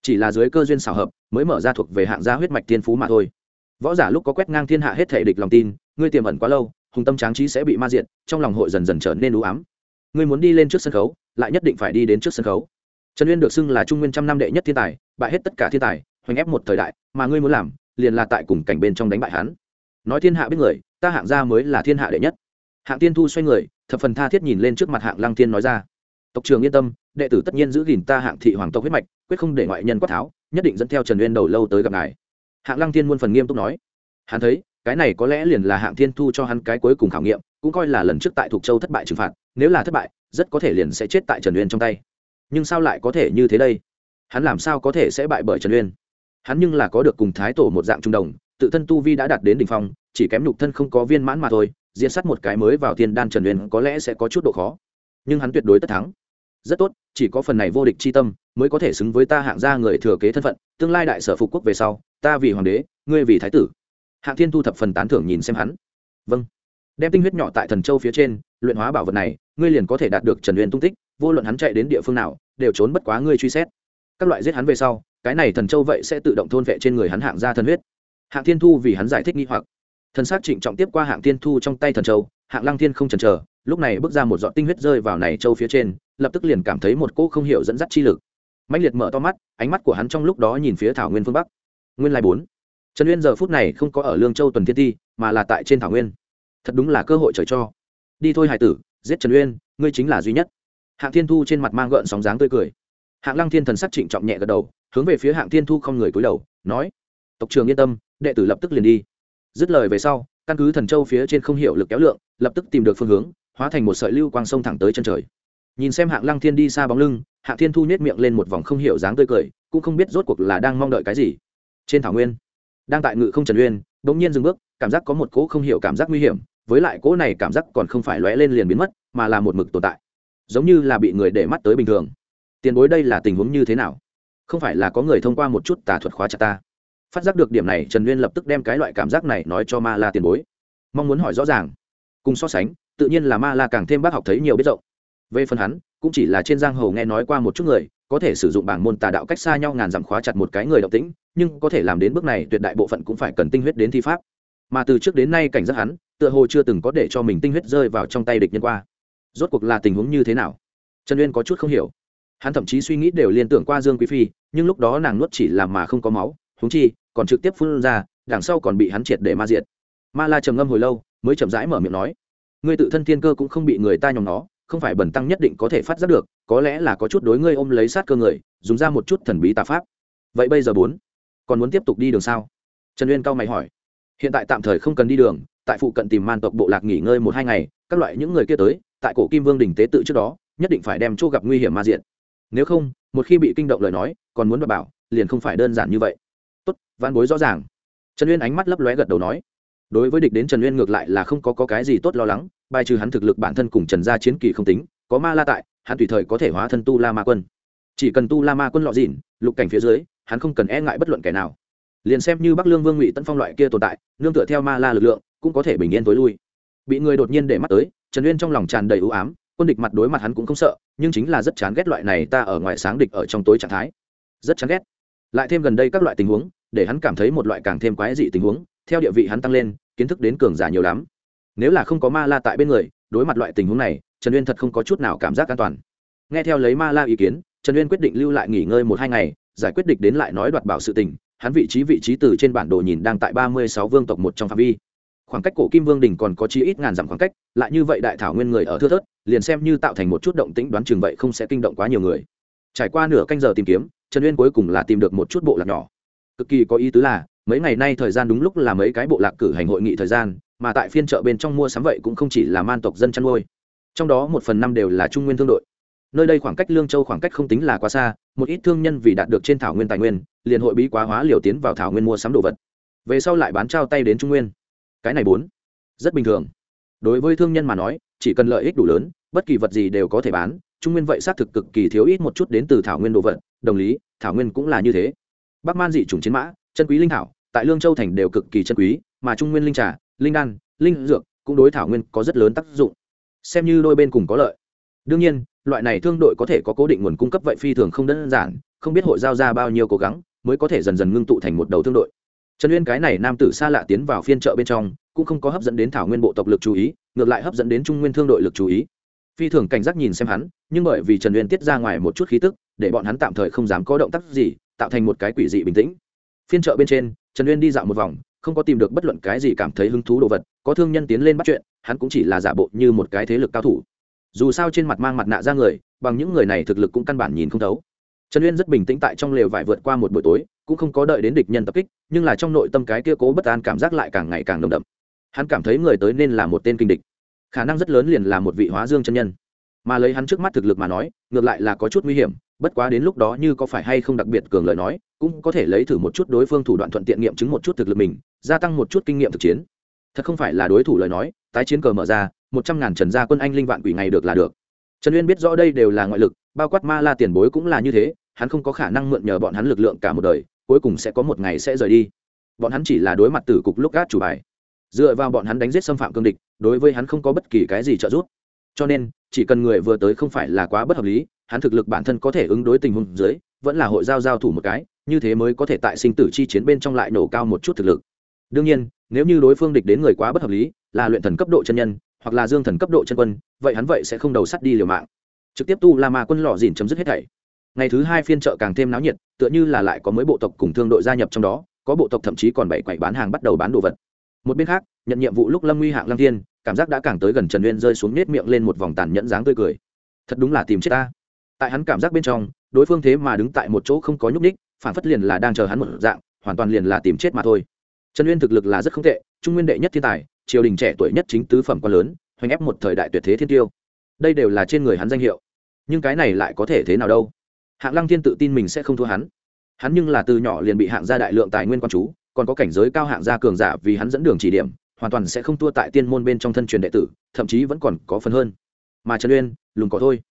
Chỉ là dưới cơ duyên xảo hợp, mới mở ra thuộc về hạng gia huyết mạch tiên phú mà thôi võ giả lúc có quét ngang thiên hạ hết thể địch lòng tin, ngươi tiềm ẩn quá lâu, hùng tâm tráng trí sẽ bị ma diện trong lòng hội dần dần trở nên đủ ám. Ngươi muốn đi lên trước sân khấu, lại nhất định phải đi đến trước sân khấu. Trần uyên được xưng là trung nguyên trăm năm đệ nhất thiên tài, bại hết tất cả thiên tài, hoành ép một thời đại, mà ngươi muốn làm, liền là tại cùng cảnh bên trong đánh bại hắn. Nói thiên hạ biết người, ta hạng gia mới là thiên hạ đệ nhất. Hạng tiên thu xoay người, thập phần tha thiết nhìn lên trước mặt hạng lăng thiên nói ra. Tộc trường yên tâm, đệ tử tất nhiên giữ gìn ta hạng thị hoàng tộc huyết mạch, quyết không để ngoại nhân quát tháo, nhất định dẫn theo trần uyên đầu lâu tới gặp ngài hạng lăng thiên muôn phần nghiêm túc nói. Hắn thấy, cái này có lẽ liền là hạng thiên thu cho hắn cái cuối cùng khảo nghiệm, cũng coi là lần trước tại thục châu thất bại trừng phạt, nếu là thất bại, rất có thể liền sẽ chết tại trần uyên trong tay. Nhưng sao lại có thể như thế đây? Hắn làm sao có thể sẽ bại bởi trần uyên? Hắn nhưng là có được cùng thái tổ một dạng trung đồng, tự thân tu vi đã đạt đến đ ỉ n h phong, chỉ kém nhục thân không có viên mãn mà thôi diễn sát một cái mới vào thiên đan trần uyên có lẽ sẽ có chút độ khó. Nhưng hắn tuyệt đối tất thắng. Rất tốt, chỉ có phần này vô địch c h i tâm mới có thể xứng với ta hạng gia người thừa kế thân phận, tương lai đại sở phục quốc về sau, ta vì hoàng đế, ngươi vì thái tử. Hạng thiên thu thập phần tán thưởng nhìn xem hắn. Vâng. Đem tinh huyết nhỏ tại thần châu phía trên, luyện hóa bảo vật này, ngươi liền có thể đạt được trần uyên tung tích, vô luận hắn chạy đến địa phương nào, đều trốn bất quá ngươi truy xét. Các loại giết hắn về sau, cái này thần châu vậy sẽ tự động thôn vệ trên người hắn hạng gia thân huyết. Hạng thiên thu vì hắn giải thích nghi hoặc. Thần s á c trịnh trọng tiếp qua hạng thiên thu trong tay thần châu, hạng lăng thiên không chần chờ, lúc này bước ra một giọt tinh huyết rơi vào này châu phía trên, lập tức liền cảm thấy một cỗ không hiểu dẫn dắt chi lực mạnh liệt mở to mắt, ánh mắt của hắn trong lúc đó nhìn phía thảo nguyên phương bắc. Nguyên lai bốn. Trần Uyên giờ phút này không có ở lương châu tuần thiên ti, mà là tại trên thảo nguyên. Thật đúng là cơ hội trời cho. Đi thôi hải tử, giết trần uyên, ngươi chính là duy nhất. Hạng thiên thu trên mặt mang gợn sóng dáng tươi cười. Hạng lăng thiên thần sắc trịnh trọng nhẹ gật đầu, hướng về phía hạng thiên thu không người cúi đầu, nói, tộc trường yên tâm, đệ tử lập tức liền đi. Dứt lời về sau, căn cứ thần châu phía trên không hiểu lực kéo lượng, lập tức tìm được phương hướng, hóa thành một sợi lưu quang sông thẳng tới chân trời. Nhìn xem hạng lăng thiên đi xa bóng lưng Hạ thiên thu nhét miệng lên một vòng không hiểu dáng tươi cười, cũng không biết rốt cuộc là đang mong đợi cái gì. Trên thảo nguyên, đang tại ngự không trần uyên đ ỗ n g nhiên dừng bước, cảm giác có một cỗ không hiểu cảm giác nguy hiểm, với lại cỗ này cảm giác còn không phải lóe lên liền biến mất, mà là một mực tồn tại. Giống như là bị người để mắt tới bình thường. Tiền bối đây là tình huống như thế nào? Không phải là có người thông qua một chút tà thuật khóa chặt ta? Phát giác được điểm này, trần nguyên lập tức đem cái loại cảm giác này nói cho ma la tiền bối. Mong muốn hỏi rõ ràng. Cùng so sánh, tự nhiên là ma la càng thêm bác học thấy nhiều biết rộng. Về phần hắn cũng chỉ là trên giang hồ nghe nói qua một chút người, có thể sử dụng bảng môn tà đạo cách xa nhau ngàn dặm khóa chặt một cái người động tĩnh, nhưng có thể làm đến bước này tuyệt đại bộ phận cũng phải cần tinh huyết đến thi pháp. Mà từ trước đến nay cảnh giác hắn, tựa hồ chưa từng có để cho mình tinh huyết rơi vào trong tay địch nhân qua. Rốt cuộc là tình huống như thế nào? Trần uyên có chút không hiểu. Hắn thậm chí suy nghĩ đều liên tưởng qua dương quý phi, nhưng lúc đó nàng nuốt chỉ làm mà không có máu húng chi, còn trực tiếp phun ra, đằng sau còn bị hắn triệt để ma diệt. Ma la trầm ngâm hồi lâu, mới chậm rãi mở miệng nói, ngươi tự thân thiên cơ cũng không bị người ta nhòm nó không phải bẩn tăng nhất định có thể phát giác được, có lẽ là có chút đối ngươi ôm lấy sát cơ người, dùng ra một chút thần bí tà pháp. Vậy bây giờ bốn, còn muốn tiếp tục đi đường sao? Trần uyên cao mày hỏi. Hiện tại tạm thời không cần đi đường, tại phụ cận tìm man tộc bộ lạc nghỉ ngơi một hai ngày, các loại những người kia tới, tại cổ kim vương đình tế tự trước đó, nhất định phải đem chỗ gặp nguy hiểm ma diện. Nếu không, một khi bị kinh động lời nói, còn muốn đảm bảo, liền không phải đơn giản như vậy. Tốt văn bối rõ ràng. Trần uyên ánh mắt lấp lóe gật đầu nói đối với địch đến trần uyên ngược lại là không có, có cái gì tốt lo lắng bài trừ hắn thực lực bản thân cùng trần gia chiến kỳ không tính có ma la tại hắn tùy thời có thể hóa thân tu la ma quân. Chỉ cần tu la ma quân lọ dịn lục cảnh phía dưới hắn không cần e ngại bất luận kẻ nào. Liền xem như bắc lương vương ngụy tân phong loại kia tồn tại nương tựa theo ma la lực lượng cũng có thể bình yên tối lui. Bị người đột nhiên để mắt tới trần uyên trong lòng tràn đầy ưu ám quân địch mặt đối mặt hắn cũng không sợ nhưng chính là rất chán ghét loại này ta ở ngoài sáng địch ở trong tối trạng thái. Rất chán ghét. Lại thêm gần đây các loại tình huống để hắn cảm thấy một loại càng thêm quái dị tình huống theo địa vị hắn tăng lên, kiến thức đến cường giả nhiều lắm. Nếu là không có ma la tại bên người, đối mặt loại tình huống này, trần uyên thật không có chút nào cảm giác an toàn. Nghe theo lấy ma la ý kiến, trần uyên quyết định lưu lại nghỉ ngơi một hai ngày, giải quyết địch đến lại nói đoạt bảo sự tình. Hắn vị trí vị trí từ trên bản đồ nhìn đang tại ba mươi sáu vương tộc một trong phạm vi. Khoảng cách cổ kim vương đình còn có chi ít ngàn dặm khoảng cách, lại như vậy đại thảo nguyên người ở thưa thớt, liền xem như tạo thành một chút động tĩnh đoán chừng vậy không sẽ kinh động quá nhiều người. Trải qua nửa canh giờ tìm kiếm, trần uyên cuối cùng là tìm được một chút bộ lạc nhỏ. Cực kỳ có ý tứ là mấy ngày nay thời gian đúng lúc là mấy cái bộ lạc cử hành hội nghị thời gian, mà tại phiên chợ bên trong mua sắm vậy cũng không chỉ là man tộc dân chăn nuôi. Trong đó một phần năm đều là trung nguyên thương đội. Nơi đây khoảng cách lương châu khoảng cách không tính là quá xa, một ít thương nhân vì đạt được trên thảo nguyên tài nguyên, liền hội bí quá hóa liều tiến vào thảo nguyên mua sắm đồ vật. Về sau lại bán trao tay đến trung nguyên. Cái này bốn, rất bình thường. Đối với thương nhân mà nói, chỉ cần lợi ích đủ lớn, bất kỳ vật gì đều có thể bán, trung nguyên vậy xác thực cực kỳ thiếu ít một chút đến từ thảo nguyên đồ vật, đồng lý, thảo nguyên cũng là như thế. Bắc man dị chủng chiến mã chân quý linh thảo, tại lương châu thành đều cực kỳ chân quý, mà trung nguyên linh trà, linh đan, linh dược cũng đối thảo nguyên có rất lớn tác dụng. Xem như đôi bên cùng có lợi. Đương nhiên, loại này thương đội có thể có cố định nguồn cung cấp vậy phi thường không đơn giản, không biết hội giao ra bao nhiêu cố gắng mới có thể dần dần ngưng tụ thành một đầu thương đội. Trần uyên cái này nam tử xa lạ tiến vào phiên chợ bên trong, cũng không có hấp dẫn đến thảo nguyên bộ tộc lực chú ý, ngược lại hấp dẫn đến trung nguyên thương đội lực chú ý. Phi thường cảnh giác nhìn xem hắn, nhưng bởi vì trần uyên tiết ra ngoài một chút khí tức, để bọn hắn tạm thời không dám có động tác gì, tạo thành một cái quỷ dị bình tĩnh phiên chợ bên trên, trần uyên đi dạo một vòng, không có tìm được bất luận cái gì cảm thấy hứng thú đồ vật, có thương nhân tiến lên bắt chuyện, hắn cũng chỉ là giả bộ như một cái thế lực cao thủ. Dù sao trên mặt mang mặt nạ ra người, bằng những người này thực lực cũng căn bản nhìn không thấu. Trần uyên rất bình tĩnh tại trong lều vải vượt qua một buổi tối, cũng không có đợi đến địch nhân tập kích, nhưng là trong nội tâm cái kia cố bất an cảm giác lại càng ngày càng nồng đậm. Hắn cảm thấy người tới nên là một tên kinh địch. Khả năng rất lớn liền là một vị hóa dương chân nhân. Mà lấy hắn trước mắt thực lực mà nói, ngược lại là có chút nguy hiểm, bất quá đến lúc đó như có phải hay không đặc biệt cường lời nói cũng có thể lấy thử một chút đối phương thủ đoạn thuận tiện nghiệm chứng một chút thực lực mình, gia tăng một chút kinh nghiệm thực chiến. Thật không phải là đối thủ lời nói, tái chiến cờ mở ra, một trăm ngàn trần gia quân anh linh vạn quỷ ngày được là được. Trần uyên biết rõ đây đều là ngoại lực, bao quát ma la tiền bối cũng là như thế, hắn không có khả năng mượn nhờ bọn hắn lực lượng cả một đời, cuối cùng sẽ có một ngày sẽ rời đi. Bọn hắn chỉ là đối mặt tử cục lúc gác chủ bài. Dựa vào bọn hắn đánh giết xâm phạm cương địch, đối với hắn không có bất kỳ cái gì trợ giúp. Cho nên, chỉ cần người vừa tới không phải là quá bất hợp lý, hắn thực lực bản thân có thể ứng đối tình huống dưới, vẫn là hội giao giao thủ một cái như thế mới có thể tại sinh tử chi chiến bên trong lại nổ cao một chút thực lực. Đương nhiên, nếu như đối phương địch đến người quá bất hợp lý, là luyện thần cấp độ chân nhân, hoặc là dương thần cấp độ chân quân, vậy hắn vậy sẽ không đầu sắt đi liều mạng. Trực tiếp tu la ma quân lò dìn chấm dứt hết thảy. Ngày thứ hai phiên chợ càng thêm náo nhiệt, tựa như là lại có mấy bộ tộc cùng thương đội gia nhập trong đó, có bộ tộc thậm chí còn bảy quậy bán hàng bắt đầu bán đồ vật. Một bên khác, nhận nhiệm vụ lúc lâm nguy hạng lăng thiên, cảm giác đã càng tới gần trần uyên rơi xuống nết miệng lên một vòng tàn nhẫn dáng tươi cười. Thật đúng là tìm chết ta. Tại hắn cảm giác bên trong, đối phương thế mà đứng tại một chỗ không có nhúc ních phản phất liền là đang chờ hắn một dạng, hoàn toàn liền là tìm chết mà thôi. Trần uyên thực lực là rất không tệ, trung nguyên đệ nhất thiên tài, triều đình trẻ tuổi nhất chính tứ phẩm quá lớn, hoành ép một thời đại tuyệt thế thiên tiêu. Đây đều là trên người hắn danh hiệu. Nhưng cái này lại có thể thế nào đâu? Hạng lăng thiên tự tin mình sẽ không thua hắn. Hắn nhưng là từ nhỏ liền bị hạng gia đại lượng tài nguyên quan chú, còn có cảnh giới cao hạng gia cường giả vì hắn dẫn đường chỉ điểm, hoàn toàn sẽ không thua tại tiên môn bên trong thân truyền đệ tử, thậm chí vẫn còn có phần hơn. Mà trần uyên, lùng có thôi.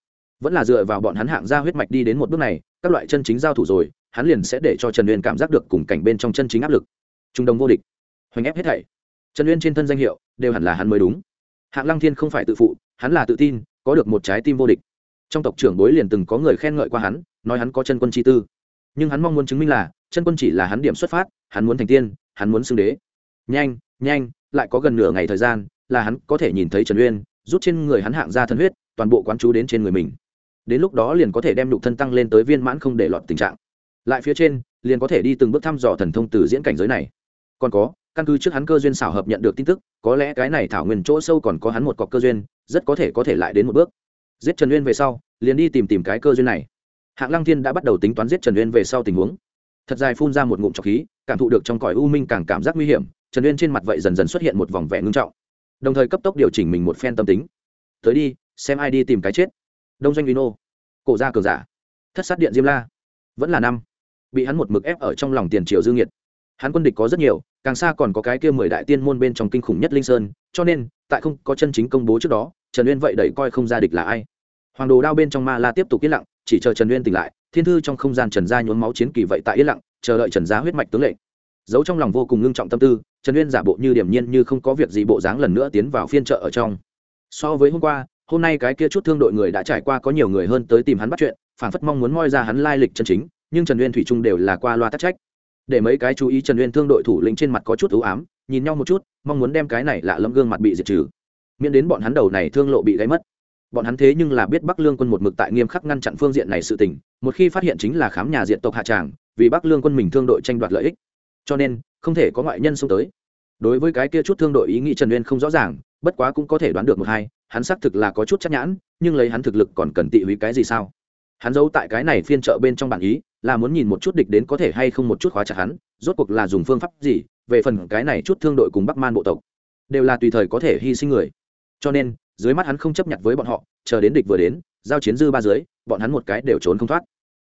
Vẫn là dựa vào bọn hắn hạng gia huyết mạch đi đến một bước này, các loại chân chính giao thủ rồi hắn liền sẽ để cho trần uyên cảm giác được cùng cảnh bên trong chân chính áp lực. Trung đông vô địch. Hoành ép hết thảy. Trần uyên trên thân danh hiệu đều hẳn là hắn mới đúng. Hạng lăng thiên không phải tự phụ, hắn là tự tin, có được một trái tim vô địch. Trong tộc trưởng bối liền từng có người khen ngợi qua hắn, nói hắn có chân quân chi tư. Nhưng hắn mong muốn chứng minh là, chân quân chỉ là hắn điểm xuất phát, hắn muốn thành tiên, hắn muốn xưng đế. Nhanh nhanh, lại có gần nửa ngày thời gian, là hắn có thể nhìn thấy trần uyên, rút trên người hắn hạng ra thân huyết, toàn bộ quán chú đến trên người mình. Đến lúc đó liền có thể đem nhục thân tăng lên tới viên mãn không để lọt tình trạng lại phía trên, liền có thể đi từng bước thăm dò thần thông từ diễn cảnh giới này. Còn có, căn cứ trước hắn cơ duyên xảo hợp nhận được tin tức, có lẽ cái này thảo nguyên chỗ sâu còn có hắn một cọc cơ duyên, rất có thể có thể lại đến một bước. Giết trần uyên về sau, liền đi tìm tìm cái cơ duyên này. Hạng lăng thiên đã bắt đầu tính toán giết trần uyên về sau tình huống. Thật dài phun ra một ngụm trọc khí, cảm thụ được trong cõi u minh càng cảm giác nguy hiểm, trần uyên trên mặt vậy dần dần xuất hiện một vòng vẻ ngưng trọng. Đồng thời cấp tốc điều chỉnh mình một phen tâm tính. Tới đi, xem ai đi tìm cái chết. Đông doanh vino cổ gia cường giả. Thất sát điện diêm la. Vẫn là năm bị hắn một mực ép ở trong lòng tiền triều dương nhiệt hắn quân địch có rất nhiều, càng xa còn có cái kia mười đại tiên môn bên trong kinh khủng nhất linh sơn, cho nên, tại không có chân chính công bố trước đó, trần uyên vậy đẩy coi không ra địch là ai. Hoàng đồ đao bên trong ma la tiếp tục yên lặng, chỉ chờ trần uyên tỉnh lại, thiên thư trong không gian trần gia nhuốm máu chiến kỳ vậy tại yên lặng, chờ đợi trần gia huyết mạch tướng lệnh. Giấu trong lòng vô cùng ngưng trọng tâm tư, trần uyên giả bộ như điểm nhiên như không có việc gì bộ dáng lần nữa tiến vào phiên chợ ở trong. So với hôm qua, hôm nay cái kia chút thương đội người đã trải qua có nhiều người hơn tới tìm hắn bắt chuyện phản phất mong muốn moi ra hắn lai lịch chân chính nhưng trần uyên thủy trung đều là qua loa tắc trách. Để mấy cái chú ý trần uyên thương đội thủ lĩnh trên mặt có chút ưu ám, nhìn nhau một chút, mong muốn đem cái này lạ lẫm gương mặt bị diệt trừ. Miễn đến bọn hắn đầu này thương lộ bị gáy mất. Bọn hắn thế nhưng là biết bắc lương quân một mực tại nghiêm khắc ngăn chặn phương diện này sự tình, một khi phát hiện chính là khám nhà diện tộc hạ tràng, vì bắc lương quân mình thương đội tranh đoạt lợi ích. Cho nên, không thể có ngoại nhân xông tới. Đối với cái kia chút thương đội ý nghĩ trần uyên không rõ ràng, bất quá cũng có thể đoán được một hai, hắn xác thực là có chút chắc nhãn, nhưng lấy hắn thực lực còn cần tị húy cái gì sao? Hắn giấu tại cái này phiên chợ bên trong bản ý, là muốn nhìn một chút địch đến có thể hay không một chút khóa chặt hắn, rốt cuộc là dùng phương pháp gì, về phần cái này chút thương đội cùng bắc man bộ tộc, đều là tùy thời có thể hy sinh người. Cho nên, dưới mắt hắn không chấp nhận với bọn họ, chờ đến địch vừa đến, giao chiến dư ba dưới, bọn hắn một cái đều trốn không thoát.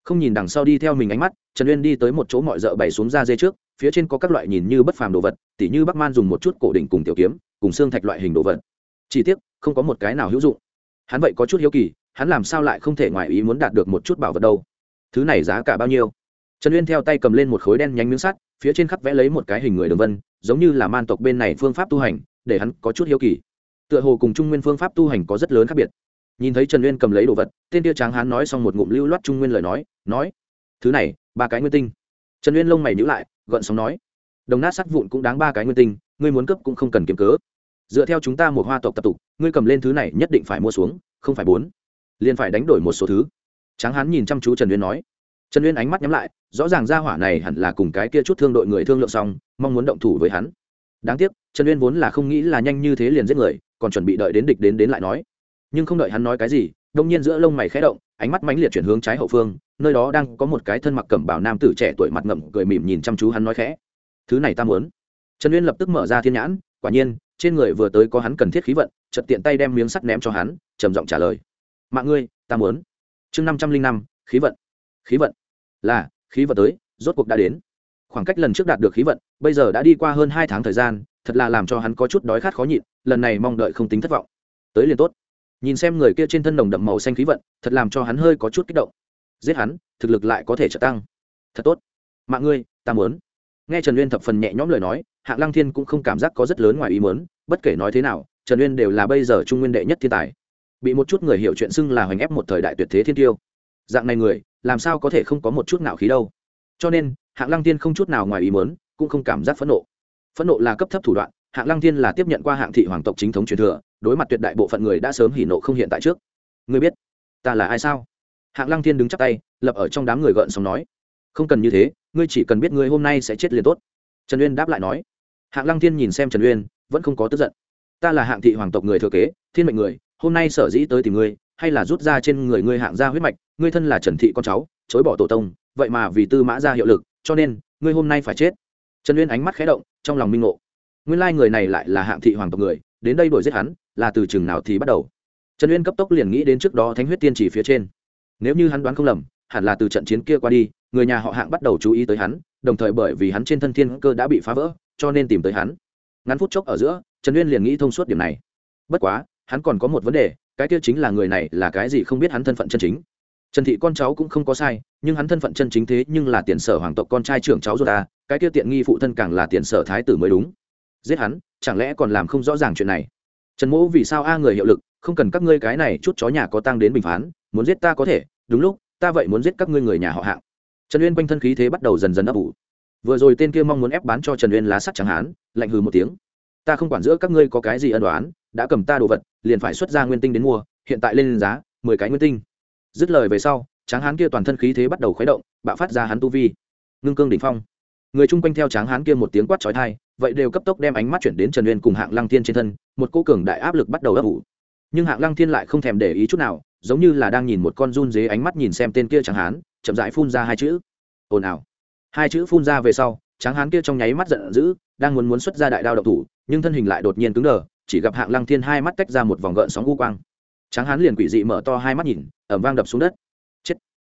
Không nhìn đằng sau đi theo mình ánh mắt, trần uyên đi tới một chỗ mọi rợ bày xuống ra dê trước, phía trên có các loại nhìn như bất phàm đồ vật, tỉ như bắc man dùng một chút cổ đỉnh cùng tiểu kiếm, cùng xương thạch loại hình đồ vật. Chỉ tiếc, không có một cái nào hữu dụng. Hắn vậy có chút hiếu kỳ hắn làm sao lại không thể ngoài ý muốn đạt được một chút bảo vật đâu? Thứ này giá cả bao nhiêu? Trần uyên theo tay cầm lên một khối đen nhánh miếng sắt, phía trên khắc vẽ lấy một cái hình người đường vân, giống như là man tộc bên này phương pháp tu hành, để hắn có chút hiếu kỳ. Tựa hồ cùng trung nguyên phương pháp tu hành có rất lớn khác biệt. Nhìn thấy trần uyên cầm lấy đồ vật, tên tia tráng hắn nói xong một ngụm lưu loát trung nguyên lời nói nói, thứ này, ba cái nguyên tinh. Trần uyên lông mày nhữ lại gợn sóng nói, đồng nát sắt vụn cũng đáng ba cái nguyên tinh, ngươi muốn cấp cũng không cần kiếm cớ. Dựa theo chúng ta một hoa tộc tập tục, ngươi cầm lên thứ này nhất định phải mua xuống, không phải bốn liền phải đánh đổi một số thứ. Tráng hán nhìn chăm chú trần uyên nói. Trần uyên ánh mắt nhắm lại, rõ ràng ra hỏa này hẳn là cùng cái kia chút thương đội người thương lượng xong, mong muốn động thủ với hắn. Đáng tiếc, trần uyên vốn là không nghĩ là nhanh như thế liền giết người, còn chuẩn bị đợi đến địch đến đến lại nói. Nhưng không đợi hắn nói cái gì, đông nhiên giữa lông mày khẽ động, ánh mắt mãnh liệt chuyển hướng trái hậu phương, nơi đó đang có một cái thân mặc cẩm bảo nam tử trẻ tuổi mặt ngậm, cười mỉm nhìn chăm chú hắn nói khẽ. Thứ này ta muốn. Trần uyên lập tức mở ra thiên nhãn, quả nhiên, trên người vừa tới có hắn cần thiết khí vận, chợt tiện tay đem miếng sắt ném cho hắn, trầm giọng trả lời mạng ngươi, ta muốn. Chương năm trăm linh năm, khí vận. Khí vận? Là, khí vận tới, rốt cuộc đã đến. Khoảng cách lần trước đạt được khí vận, bây giờ đã đi qua hơn hai tháng thời gian, thật là làm cho hắn có chút đói khát khó nhịn, lần này mong đợi không tính thất vọng. Tới liền tốt. Nhìn xem người kia trên thân nồng đậm màu xanh khí vận, thật làm cho hắn hơi có chút kích động. Giết hắn, thực lực lại có thể trở tăng. Thật tốt. Mạng ngươi, ta muốn. Nghe trần uyên thập phần nhẹ nhõm lời nói, hạng lăng thiên cũng không cảm giác có rất lớn ngoài ý muốn, bất kể nói thế nào, trần uyên đều là bây giờ trung nguyên đệ nhất thiên tài bị một chút người hiểu chuyện xưng là hoành ép một thời đại tuyệt thế thiên tiêu. Dạng này người, làm sao có thể không có một chút nào khí đâu? Cho nên, hạng lăng tiên không chút nào ngoài ý muốn, cũng không cảm giác phẫn nộ. Phẫn nộ là cấp thấp thủ đoạn, hạng lăng tiên là tiếp nhận qua hạng thị hoàng tộc chính thống truyền thừa, đối mặt tuyệt đại bộ phận người đã sớm hỉ nộ không hiện tại trước. Ngươi biết, ta là ai sao? Hạng lăng tiên đứng chắp tay, lập ở trong đám người gợn sống nói. Không cần như thế, ngươi chỉ cần biết ngươi hôm nay sẽ chết liền tốt. Trần uyên đáp lại nói. Hạng lăng tiên nhìn xem trần uyên, vẫn không có tức giận. Ta là hạng thị hoàng tộc người thừa kế, thiên mệnh người hôm nay sở dĩ tới tìm ngươi, hay là rút ra trên người ngươi hạng gia huyết mạch, ngươi thân là trần thị con cháu, chối bỏ tổ tông, vậy mà vì tư mã ra hiệu lực, cho nên, ngươi hôm nay phải chết. Trần uyên ánh mắt khé động, trong lòng minh ngộ. Nguyên lai người này lại là hạng thị hoàng tộc người, đến đây đuổi giết hắn, là từ chừng nào thì bắt đầu. Trần uyên cấp tốc liền nghĩ đến trước đó thánh huyết tiên chỉ phía trên. Nếu như hắn đoán không lầm, hẳn là từ trận chiến kia qua đi, người nhà họ hạng bắt đầu chú ý tới hắn, đồng thời bởi vì hắn trên thân thiên cơ đã bị phá vỡ, cho nên tìm tới hắn. Ngắn phút chốc ở giữa, trần uyên liền nghĩ thông suốt điểm này. Bất quá hắn còn có một vấn đề, cái kia chính là người này là cái gì không biết hắn thân phận chân chính. Trần thị con cháu cũng không có sai, nhưng hắn thân phận chân chính thế nhưng là tiền sở hoàng tộc con trai trưởng cháu ruột ta, cái kia tiện nghi phụ thân càng là tiền sở thái tử mới đúng. Giết hắn, chẳng lẽ còn làm không rõ ràng chuyện này? Trần mỗ vì sao a người hiệu lực, không cần các ngươi cái này chút chó nhà có tăng đến bình phán, muốn giết ta có thể, đúng lúc, ta vậy muốn giết các ngươi người nhà họ hạng. Trần uyên quanh thân khí thế bắt đầu dần dần ấp ủ. Vừa rồi tên kia mong muốn ép bán cho trần uyên lá sắt chẳng hán lạnh hừ một tiếng ta không quản giữa các ngươi có cái gì ân đoán đã cầm ta đồ vật, liền phải xuất ra nguyên tinh đến mua, hiện tại lên giá, mười cái nguyên tinh. Dứt lời về sau, tráng hán kia toàn thân khí thế bắt đầu khuấy động, bạo phát ra hắn tu vi. Ngưng cương đỉnh phong. Người chung quanh theo tráng hán kia một tiếng quát trói thai vậy đều cấp tốc đem ánh mắt chuyển đến trần uyên cùng hạng lăng thiên trên thân, một cô cường đại áp lực bắt đầu ấp ủ. Nhưng hạng lăng thiên lại không thèm để ý chút nào, giống như là đang nhìn một con run dế ánh mắt nhìn xem tên kia tráng hán, chậm rãi phun ra hai chữ. Ồn ào. Hai chữ phun ra về sau, tráng hán kia trong nháy mắt giận dữ, đang muốn muốn xuất ra đại đao độc thủ nhưng thân hình lại đột nhiên cứng đờ, chỉ gặp hạng lăng thiên hai mắt tách ra một vòng gợn sóng u quang. Tráng hán liền quỷ dị mở to hai mắt nhìn ẩm vang đập xuống đất. Chết!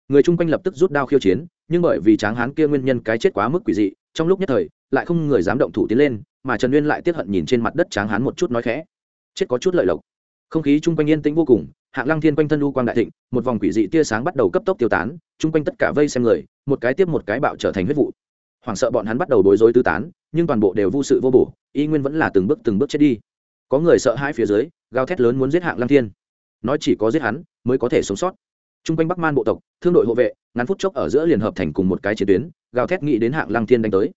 Người chung quanh lập tức rút đao khiêu chiến, nhưng bởi vì tráng hán kia nguyên nhân cái chết quá mức quỷ dị, trong lúc nhất thời, lại không người dám động thủ tiến lên, mà trần uyên lại tiếp hận nhìn trên mặt đất tráng hán một chút nói khẽ. Chết có chút lợi lộc. Không khí chung quanh yên tĩnh vô cùng, hạng lăng thiên quanh thân u quang đại thịnh, một vòng quỷ dị tia sáng bắt đầu cấp tốc tiêu tán, chung quanh tất cả vây xem người, một cái tiếp một cái bạo trở thành huyết vụ. Hoảng sợ bọn hắn bắt đầu đối rối tư tán nhưng toàn bộ đều vô sự vô bổ, y nguyên vẫn là từng bước từng bước chết đi. Có người sợ hãi phía dưới, gào thét lớn muốn giết hạng lăng thiên. Nói chỉ có giết hắn, mới có thể sống sót. T r u n g quanh bắc man bộ tộc, thương đội hộ vệ, ngắn phút chốc ở giữa liền hợp thành cùng một cái chiến tuyến, gào thét nghĩ đến hạng lăng thiên đánh tới.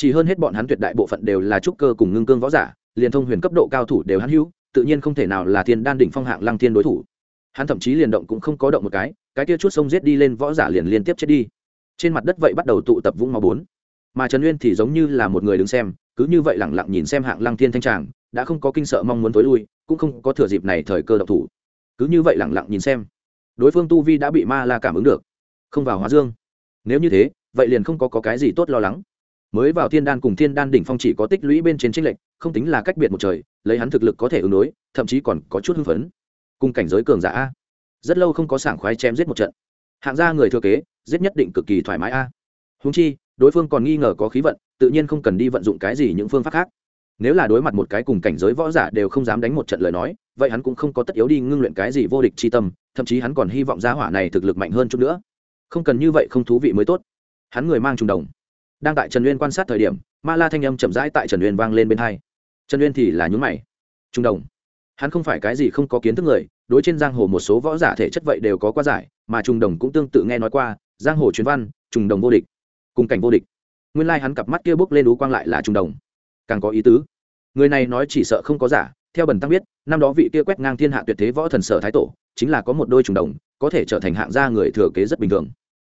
Chỉ hơn hết bọn hắn tuyệt đại bộ phận đều là trúc cơ cùng ngưng cương võ giả, liền thông huyền cấp độ cao thủ đều hắn hữu, tự nhiên không thể nào là thiên đan đỉnh phong hạng lăng thiên đối thủ. Hắn thậm chí liền động cũng không có động một cái cái tia chút sông giết đi lên võ giả liền liên tiếp chết đi. Trên mặt đất vậy bắt đầu tụ tập vũng máu bốn mà trần uyên thì giống như là một người đứng xem cứ như vậy lẳng lặng nhìn xem hạng lăng thiên thanh tràng đã không có kinh sợ mong muốn tối lui cũng không có thừa dịp này thời cơ độc thủ. cứ như vậy lẳng lặng nhìn xem đối phương tu vi đã bị ma la cảm ứng được không vào hóa dương. nếu như thế vậy liền không có, có cái gì tốt lo lắng. mới vào thiên đan cùng thiên đan đỉnh phong chỉ có tích lũy bên trên tranh lệch không tính là cách biệt một trời lấy hắn thực lực có thể ứng đối thậm chí còn có chút hưng phấn. cùng cảnh giới cường giả a. rất lâu không có sảng khoái chém giết một trận. hạng gia người thừa kế giết nhất định cực kỳ thoải mái a. húng chi đối phương còn nghi ngờ có khí vận, tự nhiên không cần đi vận dụng cái gì những phương pháp khác. Nếu là đối mặt một cái cùng cảnh giới võ giả đều không dám đánh một trận lời nói, vậy hắn cũng không có tất yếu đi ngưng luyện cái gì vô địch c h i tâm, thậm chí hắn còn hy vọng gia hỏa này thực lực mạnh hơn chút nữa. Không cần như vậy không thú vị mới tốt. Hắn người mang trùng đồng. Đang tại trần uyên quan sát thời điểm, ma la thanh âm chậm rãi tại trần uyên vang lên bên hai. Trần uyên thì là nhún mày. Trung đồng. Hắn không phải cái gì không có kiến thức người, đối trên giang hồ một số võ giả thể chất vậy đều có qua giải, mà trùng đồng cũng tương tự nghe nói qua, giang hồ truyền văn, trùng đồng vô địch cùng cảnh vô địch. Nguyên lai、like、hắn cặp mắt kia bước lên đú quang lại là trung đồng. Càng có ý tứ. Người này nói chỉ sợ không có giả, theo bần tăng biết, năm đó vị kia quét ngang thiên hạ tuyệt thế võ thần sở thái tổ, chính là có một đôi trùng đồng, có thể trở thành hạng gia người thừa kế rất bình thường.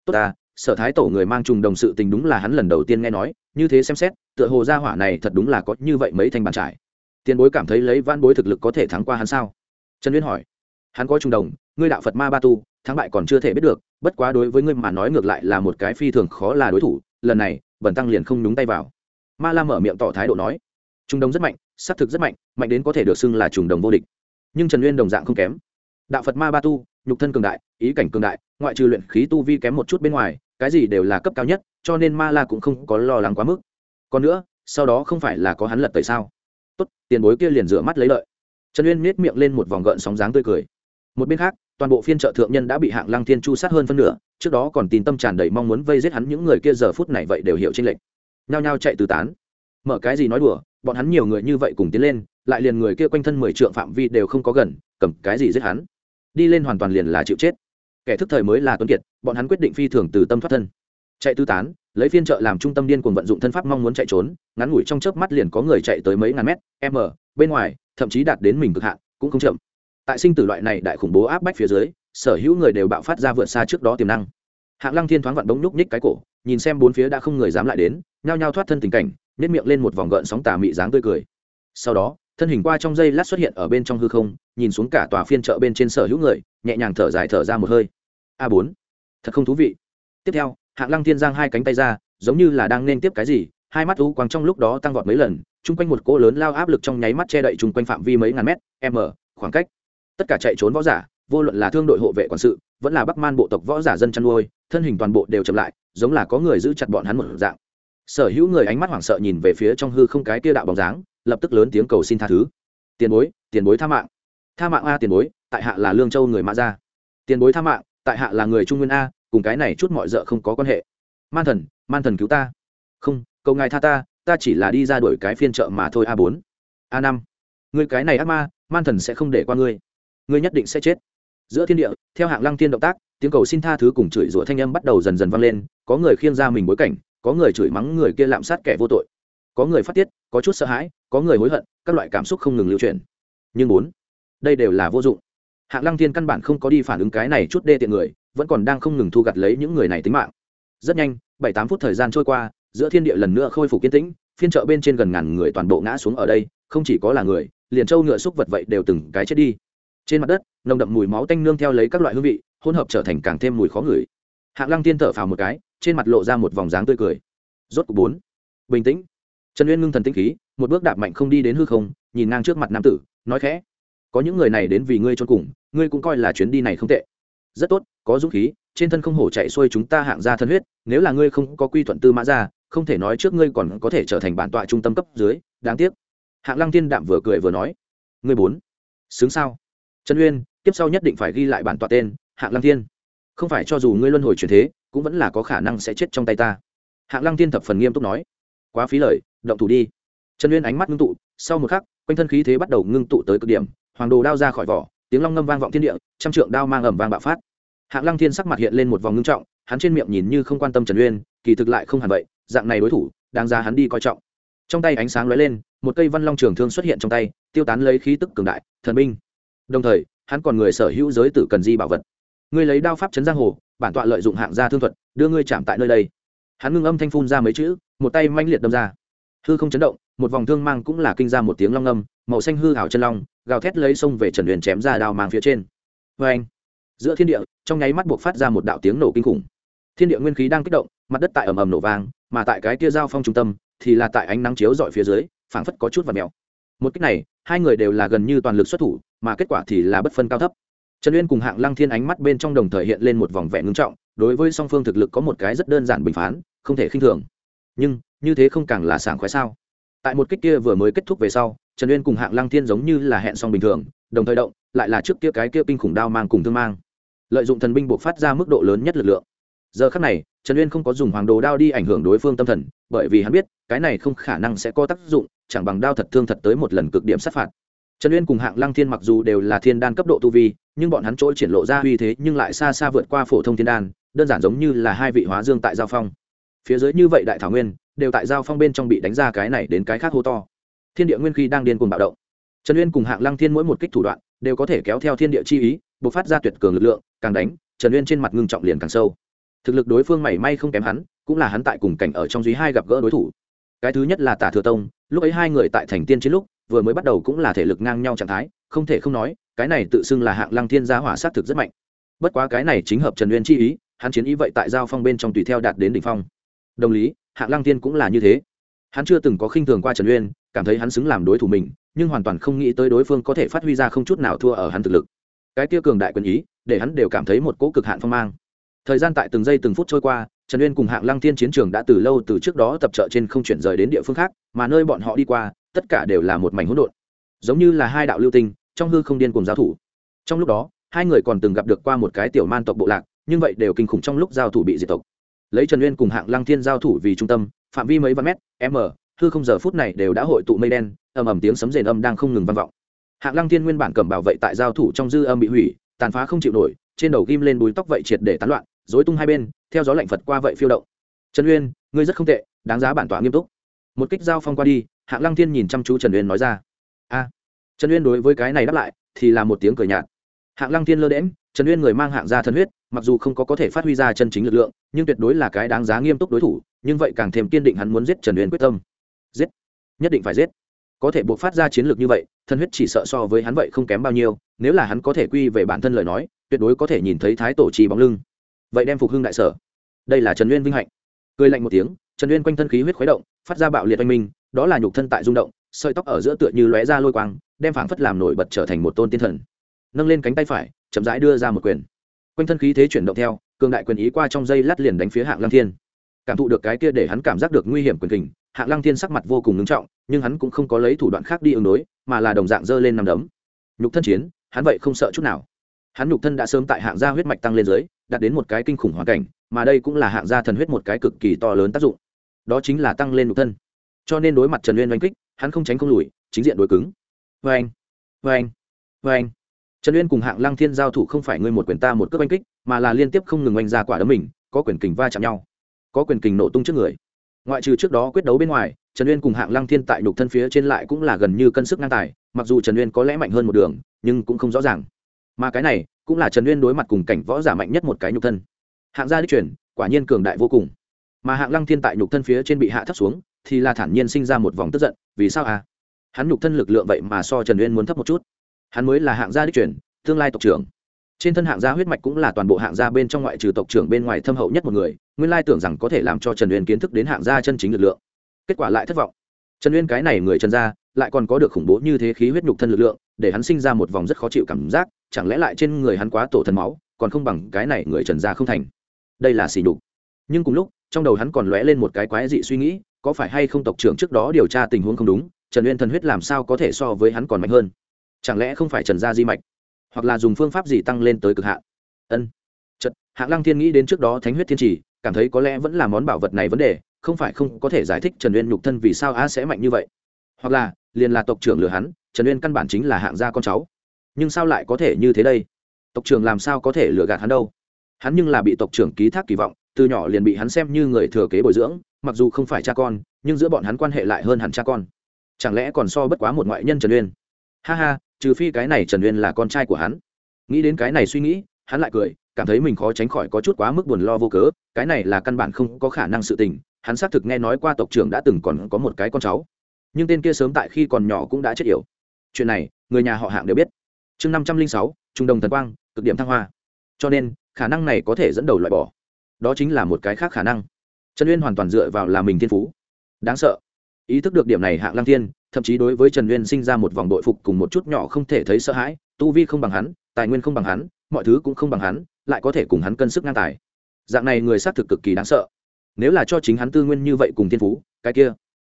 Tốt ta, sở thái tổ người mang trùng đồng sự tình đúng là hắn lần đầu tiên nghe nói, như thế xem xét, tựa hồ gia hỏa này thật đúng là có như vậy mấy thanh bàn trải. Tiền bối cảm thấy lấy van bối thực lực có thể thắng qua hắn sao? Trần uyên hỏi. Hắn có trùng đồng, ngươi đạo phật ma ba tu thắng bại còn chưa thể biết được, bất quá đối với ngươi mà nói ngược lại là một cái phi thường khó là đối thủ, lần này bần tăng liền không nhúng tay vào. Ma la mở miệng tỏ thái độ nói, trung đồng rất mạnh xác thực rất mạnh mạnh đến có thể được xưng là trùng đồng vô địch. Nhưng trần uyên đồng dạng không kém. Đạo phật ma ba tu, nhục thân cường đại, ý cảnh cường đại, ngoại trừ luyện khí tu vi kém một chút bên ngoài, cái gì đều là cấp cao nhất, cho nên ma la cũng không có lo lắng quá mức. Còn nữa, sau đó không phải là có hắn lật tẩy sao? Tốt, tiền bối kia liền rửa mắt lấy lợi. Trần uyên miết miệng lên một vòng gợn sóng dáng tươi cười. Một bên khác toàn bộ phiên trợ thượng nhân đã bị hạng lăng thiên chu sát hơn phân nửa, trước đó còn tin tâm tràn đầy mong muốn vây giết hắn, những người kia giờ phút này vậy đều hiểu tranh lệch. Nhao nhao chạy tứ tán. Mở cái gì nói đùa, bọn hắn nhiều người như vậy cùng tiến lên, lại liền người kia quanh thân mười trượng phạm vi đều không có gần, cầm cái gì giết hắn? Đi lên hoàn toàn liền là chịu chết. Kẻ thức thời mới là tuấn kiệt, bọn hắn quyết định phi thường từ tâm thoát thân. Chạy tứ tán, lấy phiên trợ làm trung tâm điên cuồng vận dụng thân pháp mong muốn chạy trốn, ngắn ngủi trong chớp mắt liền có người chạy tới mấy ngàn mét, m, bên ngoài, thậm chí đạt đến mình cực hạn, cũng không chậm tại sinh tử loại này đại khủng bố áp bách phía dưới, sở hữu người đều bạo phát ra vượt xa trước đó tiềm năng. Hạng lăng thiên thoáng vặn bóng nhúc nhích cái cổ, nhìn xem bốn phía đã không người dám lại đến, nhao nhao thoát thân tình cảnh nếp miệng lên một vòng gợn sóng tà mị dáng tươi cười. Sau đó, thân hình qua trong giây lát xuất hiện ở bên trong hư không, nhìn xuống cả tòa phiên chợ bên trên sở hữu người, nhẹ nhàng thở dài thở ra một hơi. A bốn. Thật không thú vị. Tiếp theo, hạng lăng thiên giang hai cánh tay ra, giống như là đang nên tiếp cái gì, hai mắt u quang trong lúc đó tăng vọt mấy lần, chung quanh một cỗ lớn lao áp lực trong nháy mắt che đậy chung quanh phạm vi mấy ngàn mét, m, khoảng cách tất cả chạy trốn võ giả, vô luận là thương đội hộ vệ quản sự, vẫn là bắc man bộ tộc võ giả dân chăn nuôi, thân hình toàn bộ đều chậm lại, giống là có người giữ chặt bọn hắn một dạng. Sở hữu người ánh mắt hoảng sợ nhìn về phía trong hư không cái kia đạo bóng dáng, lập tức lớn tiếng cầu xin tha thứ. Tiền bối tiền bối tha mạng. Tha mạng a, tiền bối, tại hạ là lương châu người mã gia. Tiền bối tha mạng, tại hạ là người trung nguyên a, cùng cái này chút mọi d không có quan hệ. Man thần man thần cứu ta. Không, cầu ngài tha ta ta chỉ là đi ra đuổi cái phiên chợ mà thôi a bốn. A năm. Người cái này ác ma, man thần sẽ không để qua ngươi ngươi nhất định sẽ chết. Giữa thiên địa, theo hạng lăng thiên động tác, tiếng cầu xin tha thứ cùng chửi rủa thanh âm bắt đầu dần dần vang lên, có người khiêng ra mình bối cảnh, có người chửi mắng người kia lạm sát kẻ vô tội. Có người phát tiết, có chút sợ hãi, có người hối hận, các loại cảm xúc không ngừng lưu truyền. Nhưng bốn, đây đều là vô dụng. Hạng lăng thiên căn bản không có đi phản ứng cái này chút đê tiện người, vẫn còn đang không ngừng thu gặt lấy những người này tính mạng. Rất nhanh, bảy tám phút thời gian trôi qua, giữa thiên địa lần nữa khôi phục kiên tĩnh, phiên chợ bên trên gần ngàn người toàn bộ ngã xuống ở đây, không chỉ có là người, liền trâu ngựa xúc vật vậy đều từng cái chết đi trên mặt đất, nồng đậm mùi máu tanh nương theo lấy các loại hương vị, hỗn hợp trở thành càng thêm mùi khó ngửi. Hạng lăng tiên thở phào một cái, trên mặt lộ ra một vòng dáng tươi cười. Rốt cục bốn. Bình tĩnh. Trần uyên ngưng thần tinh khí, một bước đạp mạnh không đi đến hư không, nhìn ngang trước mặt nam tử, nói khẽ. Có những người này đến vì ngươi trốn cùng, ngươi cũng coi là chuyến đi này không tệ. Rất tốt, có dũng khí, trên thân không hổ chạy xuôi chúng ta hạng ra thân huyết, nếu là ngươi không có quy thuận tư mã ra, không thể nói trước ngươi còn có thể trở thành bản tọa trung tâm cấp dưới, đáng tiếc. Hạng lăng tiên đạm vừa cười vừa nói. Ngươi bốn. Xứng sao? Trần uyên, tiếp sau nhất định phải ghi lại bản tọa tên, hạng lăng thiên. Không phải cho dù ngươi luân hồi chuyển thế, cũng vẫn là có khả năng sẽ chết trong tay ta. Hạng lăng Thiên thập phần nghiêm túc nói. Quá phí lời, động thủ đi. Trần uyên ánh mắt ngưng tụ, sau một khắc, quanh thân khí thế bắt đầu ngưng tụ tới cực điểm, hoàng đồ đao ra khỏi vỏ, tiếng long ngâm vang vọng thiên địa, trăm trượng đao mang ẩm vang bạo phát. Hạng lăng thiên sắc mặt hiện lên một vòng ngưng trọng, hắn trên miệng nhìn như không quan tâm trần uyên, kỳ thực lại không hẳn vậy, dạng này đối thủ, đáng ra hắn đi coi trọng. Trong tay ánh sáng lóe lên, một cây văn long trường thương xuất hiện trong tay, tiêu tán lấy khí tức cường đại, thần binh đồng thời, hắn còn người sở hữu giới tử cần di bảo vật. Ngươi lấy đao pháp chấn giang hồ, bản tọa lợi dụng hạng gia thương thuật, đưa ngươi chạm tại nơi đây. Hắn ngưng âm thanh phun ra mấy chữ, một tay manh liệt đâm ra. Hư không chấn động, một vòng thương mang cũng là kinh ra một tiếng long âm, màu xanh hư hảo chân long, gào thét lấy sông về trần huyền chém ra đao mang phía trên. Vê anh, giữa thiên địa, trong nháy mắt buộc phát ra một đạo tiếng nổ kinh khủng. Thiên địa nguyên khí đang kích động, mặt đất tại ầm ầm nổ vang, mà tại cái kia giao phong trung tâm, thì là tại ánh nắng chiếu dọi phía dưới, phảng phất có chút và mèo một cách này, hai người đều là gần như toàn lực xuất thủ, mà kết quả thì là bất phân cao thấp. Trần uyên cùng hạng lăng thiên ánh mắt bên trong đồng thời hiện lên một vòng vẻ ngưng trọng, đối với song phương thực lực có một cái rất đơn giản bình phán, không thể khinh thường. Nhưng, như thế không càng là sảng khoái sao? Tại một kích kia vừa mới kết thúc về sau, trần uyên cùng hạng lăng thiên giống như là hẹn xong bình thường, đồng thời động, lại là trước kia cái kia kinh khủng đao mang cùng thương mang. Lợi dụng thần binh buộc phát ra mức độ lớn nhất lực lượng. Giờ khắc này, trần uyên không có dùng hoàng đồ đao đi ảnh hưởng đối phương tâm thần bởi vì hắn biết, cái này không khả năng sẽ có tác dụng, chẳng bằng đao thật thương thật tới một lần cực điểm sát phạt. Trần uyên cùng hạng lăng thiên mặc dù đều là thiên đan cấp độ tu vi, nhưng bọn hắn trỗi triển lộ ra uy thế nhưng lại xa xa vượt qua phổ thông thiên đan, đơn giản giống như là hai vị hóa dương tại giao phong. Phía dưới như vậy đại thảo nguyên, đều tại giao phong bên trong bị đánh ra cái này đến cái khác hô to. Thiên địa nguyên khí đang điên cuồng bạo động. Trần uyên cùng hạng lăng thiên mỗi một kích thủ đoạn, đều có thể kéo theo thiên địa chi ý, bộc phát ra tuyệt cường lực lượng, càng đánh, trần uyên trên mặt ngưng trọng liền càng sâu. Thực lực đối phương mảy may không kém hắn cũng là hắn tại cùng cảnh ở trong duy hai gặp gỡ đối thủ. Cái thứ nhất là tả thừa tông, lúc ấy hai người tại thành tiên chiến lúc, vừa mới bắt đầu cũng là thể lực ngang nhau trạng thái, không thể không nói, cái này tự xưng là hạng lăng thiên gia hỏa sát thực rất mạnh. Bất quá cái này chính hợp trần uyên chi ý, hắn chiến ý vậy tại giao phong bên trong tùy theo đạt đến đỉnh phong. Đồng lý, hạng lăng thiên cũng là như thế. Hắn chưa từng có khinh thường qua trần uyên, cảm thấy hắn xứng làm đối thủ mình, nhưng hoàn toàn không nghĩ tới đối phương có thể phát huy ra không chút nào thua ở hắn thực lực. Cái tia cường đại quân ý, để hắn đều cảm thấy một cỗ cực hạn phong mang. Thời gian tại từng giây từng phút trôi qua trần uyên cùng hạng lăng thiên chiến trường đã từ lâu từ trước đó tập trợ trên không chuyển rời đến địa phương khác, mà nơi bọn họ đi qua, tất cả đều là một mảnh hỗn độn. Giống như là hai đạo lưu tinh, trong hư không điên cùng giáo thủ. Trong lúc đó, hai người còn từng gặp được qua một cái tiểu man tộc bộ lạc, nhưng vậy đều kinh khủng trong lúc giao thủ bị diệt tộc. Lấy trần uyên cùng hạng lăng thiên giao thủ vì trung tâm, phạm vi mấy vạn mét, m, hư không giờ phút này đều đã hội tụ mây đen, ầm ầm tiếng sấm rền âm đang không ngừng vang vọng. Hạng lăng thiên nguyên bản cầm bảo vệ tại giao thủ trong dư âm bị hủy, tàn phá không chịu nổi, trên đầu ghim lên búi tóc vậy triệt để tán loạn dối tung hai bên, theo gió lạnh phật qua vậy phiêu động. Trần uyên, ngươi rất không tệ, đáng giá bản tỏa nghiêm túc. Một kích giao phong qua đi, hạng lăng thiên nhìn chăm chú trần uyên nói ra. A. Trần uyên đối với cái này đáp lại, thì là một tiếng cười nhạt. Hạng lăng thiên lơ đễm trần uyên người mang hạng gia thân huyết, mặc dù không có có thể phát huy ra chân chính lực lượng, nhưng tuyệt đối là cái đáng giá nghiêm túc đối thủ, nhưng vậy càng thêm kiên định hắn muốn giết trần uyên quyết tâm. Giết. Nhất định phải giết. Có thể buộc phát ra chiến lược như vậy thân huyết chỉ sợ so với hắn vậy không kém bao nhiêu, nếu là hắn có thể quy về bản thân lời nói, tuyệt đối có thể nhìn thấy thái tổ trì bóng lưng vậy đem phục hưng đại sở. Đây là trần uyên vinh hạnh. Cười lạnh một tiếng, trần uyên quanh thân khí huyết khuấy động, phát ra bạo liệt oanh minh, đó là nhục thân tại rung động, sợi tóc ở giữa tựa như lóe ra lôi quang, đem phảng phất làm nổi bật trở thành một tôn tiên thần. Nâng lên cánh tay phải, chậm rãi đưa ra một quyền. Quanh thân khí thế chuyển động theo, cường đại quyền ý qua trong dây lát liền đánh phía hạng lăng thiên. Cảm thụ được cái kia để hắn cảm giác được nguy hiểm quyền kình, hạng lăng thiên sắc mặt vô cùng ngưng trọng, nhưng hắn cũng không có lấy thủ đoạn khác đi ứng đối, mà là đồng dạng dơ lên nằm đấm. Nhục thân chiến, hắn vậy không sợ chút nào. Hắn nhục thân đã sớm tại hạng gia huyết mạch tăng lên dưới đạt đến một cái kinh khủng hoàn cảnh, mà đây cũng là hạng gia thần huyết một cái cực kỳ to lớn tác dụng. Đó chính là tăng lên nhục thân. Cho nên đối mặt trần uyên oanh kích, hắn không tránh không lùi, chính diện đối cứng. Vê anh vê anh vê anh trần uyên cùng hạng lăng thiên giao thủ không phải ngươi một quyền ta một cước oanh kích, mà là liên tiếp không ngừng oanh ra quả đấm mình, có quyền kình va chạm nhau, có quyền kình nổ tung trước người. Ngoại trừ trước đó quyết đấu bên ngoài, trần uyên cùng hạng lăng thiên tại nhục thân phía trên lại cũng là gần như cân sức ngang tài, mặc dù trần uyên có lẽ mạnh hơn một đường, nhưng cũng không rõ ràng. Mà cái này cũng là trần uyên đối mặt cùng cảnh võ giả mạnh nhất một cái nhục thân hạng gia đích truyền quả nhiên cường đại vô cùng mà hạng lăng thiên tại nhục thân phía trên bị hạ thấp xuống thì là thản nhiên sinh ra một vòng tức giận vì sao à? hắn nhục thân lực lượng vậy mà so trần uyên muốn thấp một chút hắn mới là hạng gia đích truyền tương lai tộc trưởng trên thân hạng gia huyết mạch cũng là toàn bộ hạng gia bên trong ngoại trừ tộc trưởng bên ngoài thâm hậu nhất một người nguyên lai tưởng rằng có thể làm cho trần uyên kiến thức đến hạng gia chân chính lực lượng kết quả lại thất vọng trần uyên cái này người trần gia lại còn có được khủng bố như thế khí huyết nhục thân lực lượng để hắn sinh ra một vòng rất khó chịu cảm giác, chẳng lẽ lại trên người hắn quá tổ thần máu, còn không bằng cái này người trần gia không thành. Đây là xỉ đục nhưng cùng lúc, trong đầu hắn còn lóe lên một cái quái dị suy nghĩ, có phải hay không tộc trưởng trước đó điều tra tình huống không đúng, trần uyên thần huyết làm sao có thể so với hắn còn mạnh hơn? Chẳng lẽ không phải trần gia di mạch, hoặc là dùng phương pháp gì tăng lên tới cực hạn? Ân. Chật hạng lăng thiên nghĩ đến trước đó thánh huyết thiên trì, cảm thấy có lẽ vẫn là món bảo vật này vấn đề, không phải không có thể giải thích trần uyên nhục thân vì sao a sẽ mạnh như vậy. Hoặc là liền là tộc trưởng lừa hắn, trần uyên căn bản chính là hạng gia con cháu. Nhưng sao lại có thể như thế đây? Tộc trưởng làm sao có thể lừa gạt hắn đâu? Hắn nhưng là bị tộc trưởng ký thác kỳ vọng, từ nhỏ liền bị hắn xem như người thừa kế bồi dưỡng, mặc dù không phải cha con, nhưng giữa bọn hắn quan hệ lại hơn hẳn cha con. Chẳng lẽ còn so bất quá một ngoại nhân trần uyên? Ha ha, trừ phi cái này trần uyên là con trai của hắn. Nghĩ đến cái này suy nghĩ, hắn lại cười, cảm thấy mình khó tránh khỏi có chút quá mức buồn lo vô cớ, cái này là căn bản không có khả năng sự tình, hắn xác thực nghe nói qua tộc trưởng đã từng còn có một cái con cháu nhưng tên kia sớm tại khi còn nhỏ cũng đã chết yểu. Chuyện này, người nhà họ hạng đều biết. Chương năm trăm linh sáu, trung đồng thần quang, cực điểm thăng hoa. Cho nên, khả năng này có thể dẫn đầu loại bỏ. Đó chính là một cái khác khả năng. Trần uyên hoàn toàn dựa vào là mình thiên phú. Đáng sợ. Ý thức được điểm này hạng lang thiên, thậm chí đối với trần uyên sinh ra một vòng đội phục cùng một chút nhỏ không thể thấy sợ hãi, tu vi không bằng hắn, tài nguyên không bằng hắn, mọi thứ cũng không bằng hắn, lại có thể cùng hắn cân sức ngang tài. Dạng này người xác thực cực kỳ đáng sợ. Nếu là cho chính hắn tư nguyên như vậy cùng thiên phú, cái kia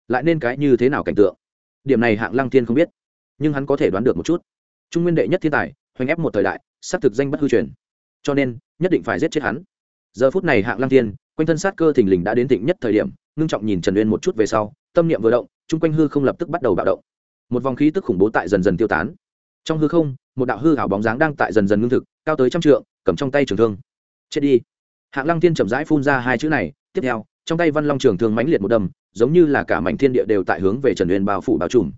lại nên cái như thế nào cảnh tượng? Điểm này hạng lăng thiên không biết, nhưng hắn có thể đoán được một chút. Trung nguyên đệ nhất thiên tài, hoành ép một thời đại xác thực danh bất hư truyền. Cho nên, nhất định phải giết chết hắn. Giờ phút này hạng lăng thiên, quanh thân sát cơ thình lình đã đến thịnh nhất thời điểm, ngưng trọng nhìn trần uyên một chút về sau, tâm niệm vừa động, chung quanh hư không lập tức bắt đầu bạo động. Một vòng khí tức khủng bố tại dần dần tiêu tán. Trong hư không, một đạo hư hảo bóng dáng đang tại dần dần ngưng thực, cao tới trăm trượng, cầm trong tay trường thương. Chết đi. Hạng lăng thiên chậm rãi phun ra hai chữ này, tiếp theo trong tay văn long trường thương mãnh liệt một đầm giống như là cả mảnh thiên địa đều tại hướng về trần uyên bao phủ bao trùm.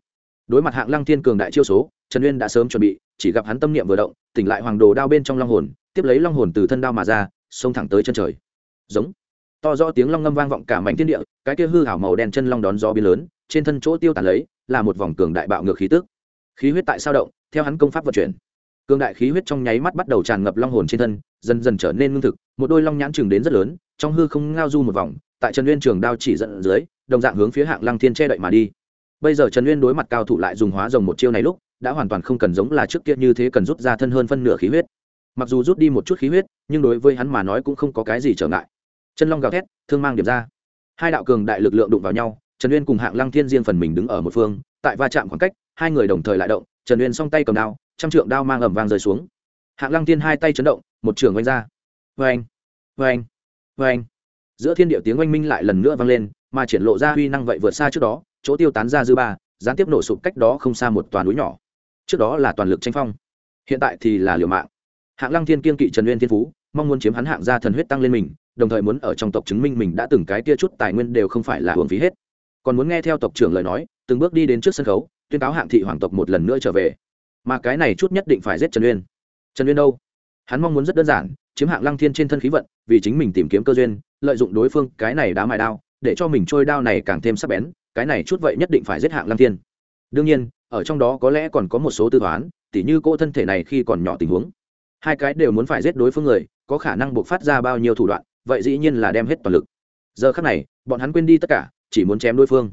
Đối mặt hạng lăng thiên cường đại chiêu số, trần uyên đã sớm chuẩn bị, chỉ gặp hắn tâm niệm vừa động, tỉnh lại hoàng đồ đao bên trong long hồn, tiếp lấy long hồn từ thân đao mà ra, xông thẳng tới chân trời. Giống. To rõ tiếng long ngâm vang vọng cả mảnh thiên địa, cái kia hư hảo màu đen chân long đón gió biến lớn, trên thân chỗ tiêu tàn lấy, là một vòng cường đại bạo ngược khí tức. Khí huyết tại sao động, theo hắn công pháp vận chuyển. Cường đại khí huyết trong nháy mắt bắt đầu tràn ngập long hồn trên thân, dần dần trở nên ngưng thực, một đôi long nhãn chừng đến rất lớn trong hư không ngao du một vòng, tại trần uyên trường đao chỉ dẫn dưới, đồng dạng hướng phía hạng lăng thiên che đậy mà đi. Bây giờ trần uyên đối mặt cao thủ lại dùng hóa rồng một chiêu này lúc, đã hoàn toàn không cần giống là trước kia như thế cần rút ra thân hơn phân nửa khí huyết. Mặc dù rút đi một chút khí huyết, nhưng đối với hắn mà nói cũng không có cái gì trở ngại. Chân long gào thét, thương mang điểm ra. Hai đạo cường đại lực lượng đụng vào nhau, trần uyên cùng hạng lăng thiên riêng phần mình đứng ở một phương, tại va chạm khoảng cách, hai người đồng thời lại động, trần uyên song tay cầm đao, trăm trượng đao mang ẩm vang rơi xuống. Hạng lăng thiên hai tay chấn động, một trường oanh ra. Vê anh vê anh vê anh. Giữa thiên điệu tiếng oanh minh lại lần nữa vang lên, mà triển lộ ra huy năng vậy vượt xa trước đó, chỗ tiêu tán ra dư ba, gián tiếp nổ sụp cách đó không xa một toàn núi nhỏ. Trước đó là toàn lực tranh phong, hiện tại thì là liều mạng. Hạng lăng thiên kiên kỵ trần uyên thiên phú, mong muốn chiếm hắn hạng gia thần huyết tăng lên mình, đồng thời muốn ở trong tộc chứng minh mình đã từng cái tia chút tài nguyên đều không phải là hưởng phí hết. Còn muốn nghe theo tộc trưởng lời nói, từng bước đi đến trước sân khấu, tuyên cáo hạng thị hoàng tộc một lần nữa trở về. Mà cái này chút nhất định phải giết trần uyên. Trần uyên đâu? Hắn mong muốn rất đơn giản chiếm hạng lăng thiên trên thân khí vận, vì chính mình tìm kiếm cơ duyên, lợi dụng đối phương cái này đá mài đao, để cho mình trôi đao này càng thêm sắc bén, cái này chút vậy nhất định phải giết hạng lăng thiên. Đương nhiên, ở trong đó có lẽ còn có một số tư toán, tỉ như cô thân thể này khi còn nhỏ tình huống. Hai cái đều muốn phải giết đối phương người, có khả năng buộc phát ra bao nhiêu thủ đoạn, vậy dĩ nhiên là đem hết toàn lực. Giờ khắc này, bọn hắn quên đi tất cả, chỉ muốn chém đối phương.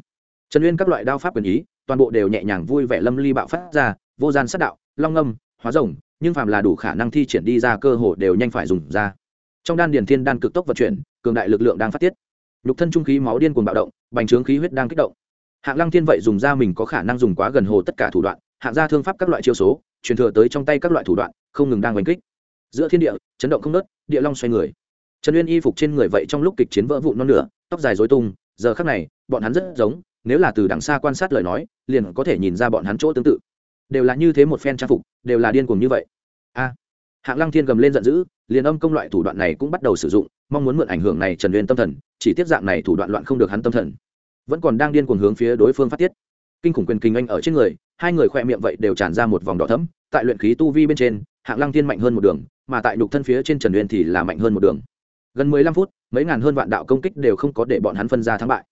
Trần uyên các loại đao pháp quyền ý, toàn bộ đều nhẹ nhàng vui vẻ lâm ly bạo phát ra, vô gian sát đạo, long ngâm, hóa rồng nhưng phàm là đủ khả năng thi triển đi ra cơ hội đều nhanh phải dùng ra. Trong đan điền thiên đan cực tốc vận chuyển, cường đại lực lượng đang phát tiết. Nhục thân trung khí máu điên cuồng bạo động, bành trướng khí huyết đang kích động. Hạng lăng thiên vậy dùng ra mình có khả năng dùng quá gần hồ tất cả thủ đoạn, hạng gia thương pháp các loại chiêu số, truyền thừa tới trong tay các loại thủ đoạn, không ngừng đang oanh kích. Giữa thiên địa, chấn động không nớt địa long xoay người. Trần uyên y phục trên người vậy trong lúc kịch chiến vỡ vụn non nửa, tóc dài dối tung, giờ khắc này, bọn hắn rất giống, nếu là từ đằng xa quan sát lời nói, liền có thể nhìn ra bọn hắn chỗ tương tự đều là như thế một phen trang phục, đều là điên cuồng như vậy. A, hạng lăng thiên gầm lên giận dữ, liền âm công loại thủ đoạn này cũng bắt đầu sử dụng, mong muốn mượn ảnh hưởng này trần uyên tâm thần, chỉ tiếp dạng này thủ đoạn loạn không được hắn tâm thần. Vẫn còn đang điên cuồng hướng phía đối phương phát tiết. Kinh khủng quyền kinh anh ở trên người, hai người khỏe miệng vậy đều tràn ra một vòng đỏ thấm tại luyện khí tu vi bên trên, hạng lăng thiên mạnh hơn một đường, mà tại nhục thân phía trên trần uyên thì là mạnh hơn một đường. Gần mười lăm phút, mấy ngàn hơn vạn đạo công kích đều không có để bọn hắn phân ra thắng bại.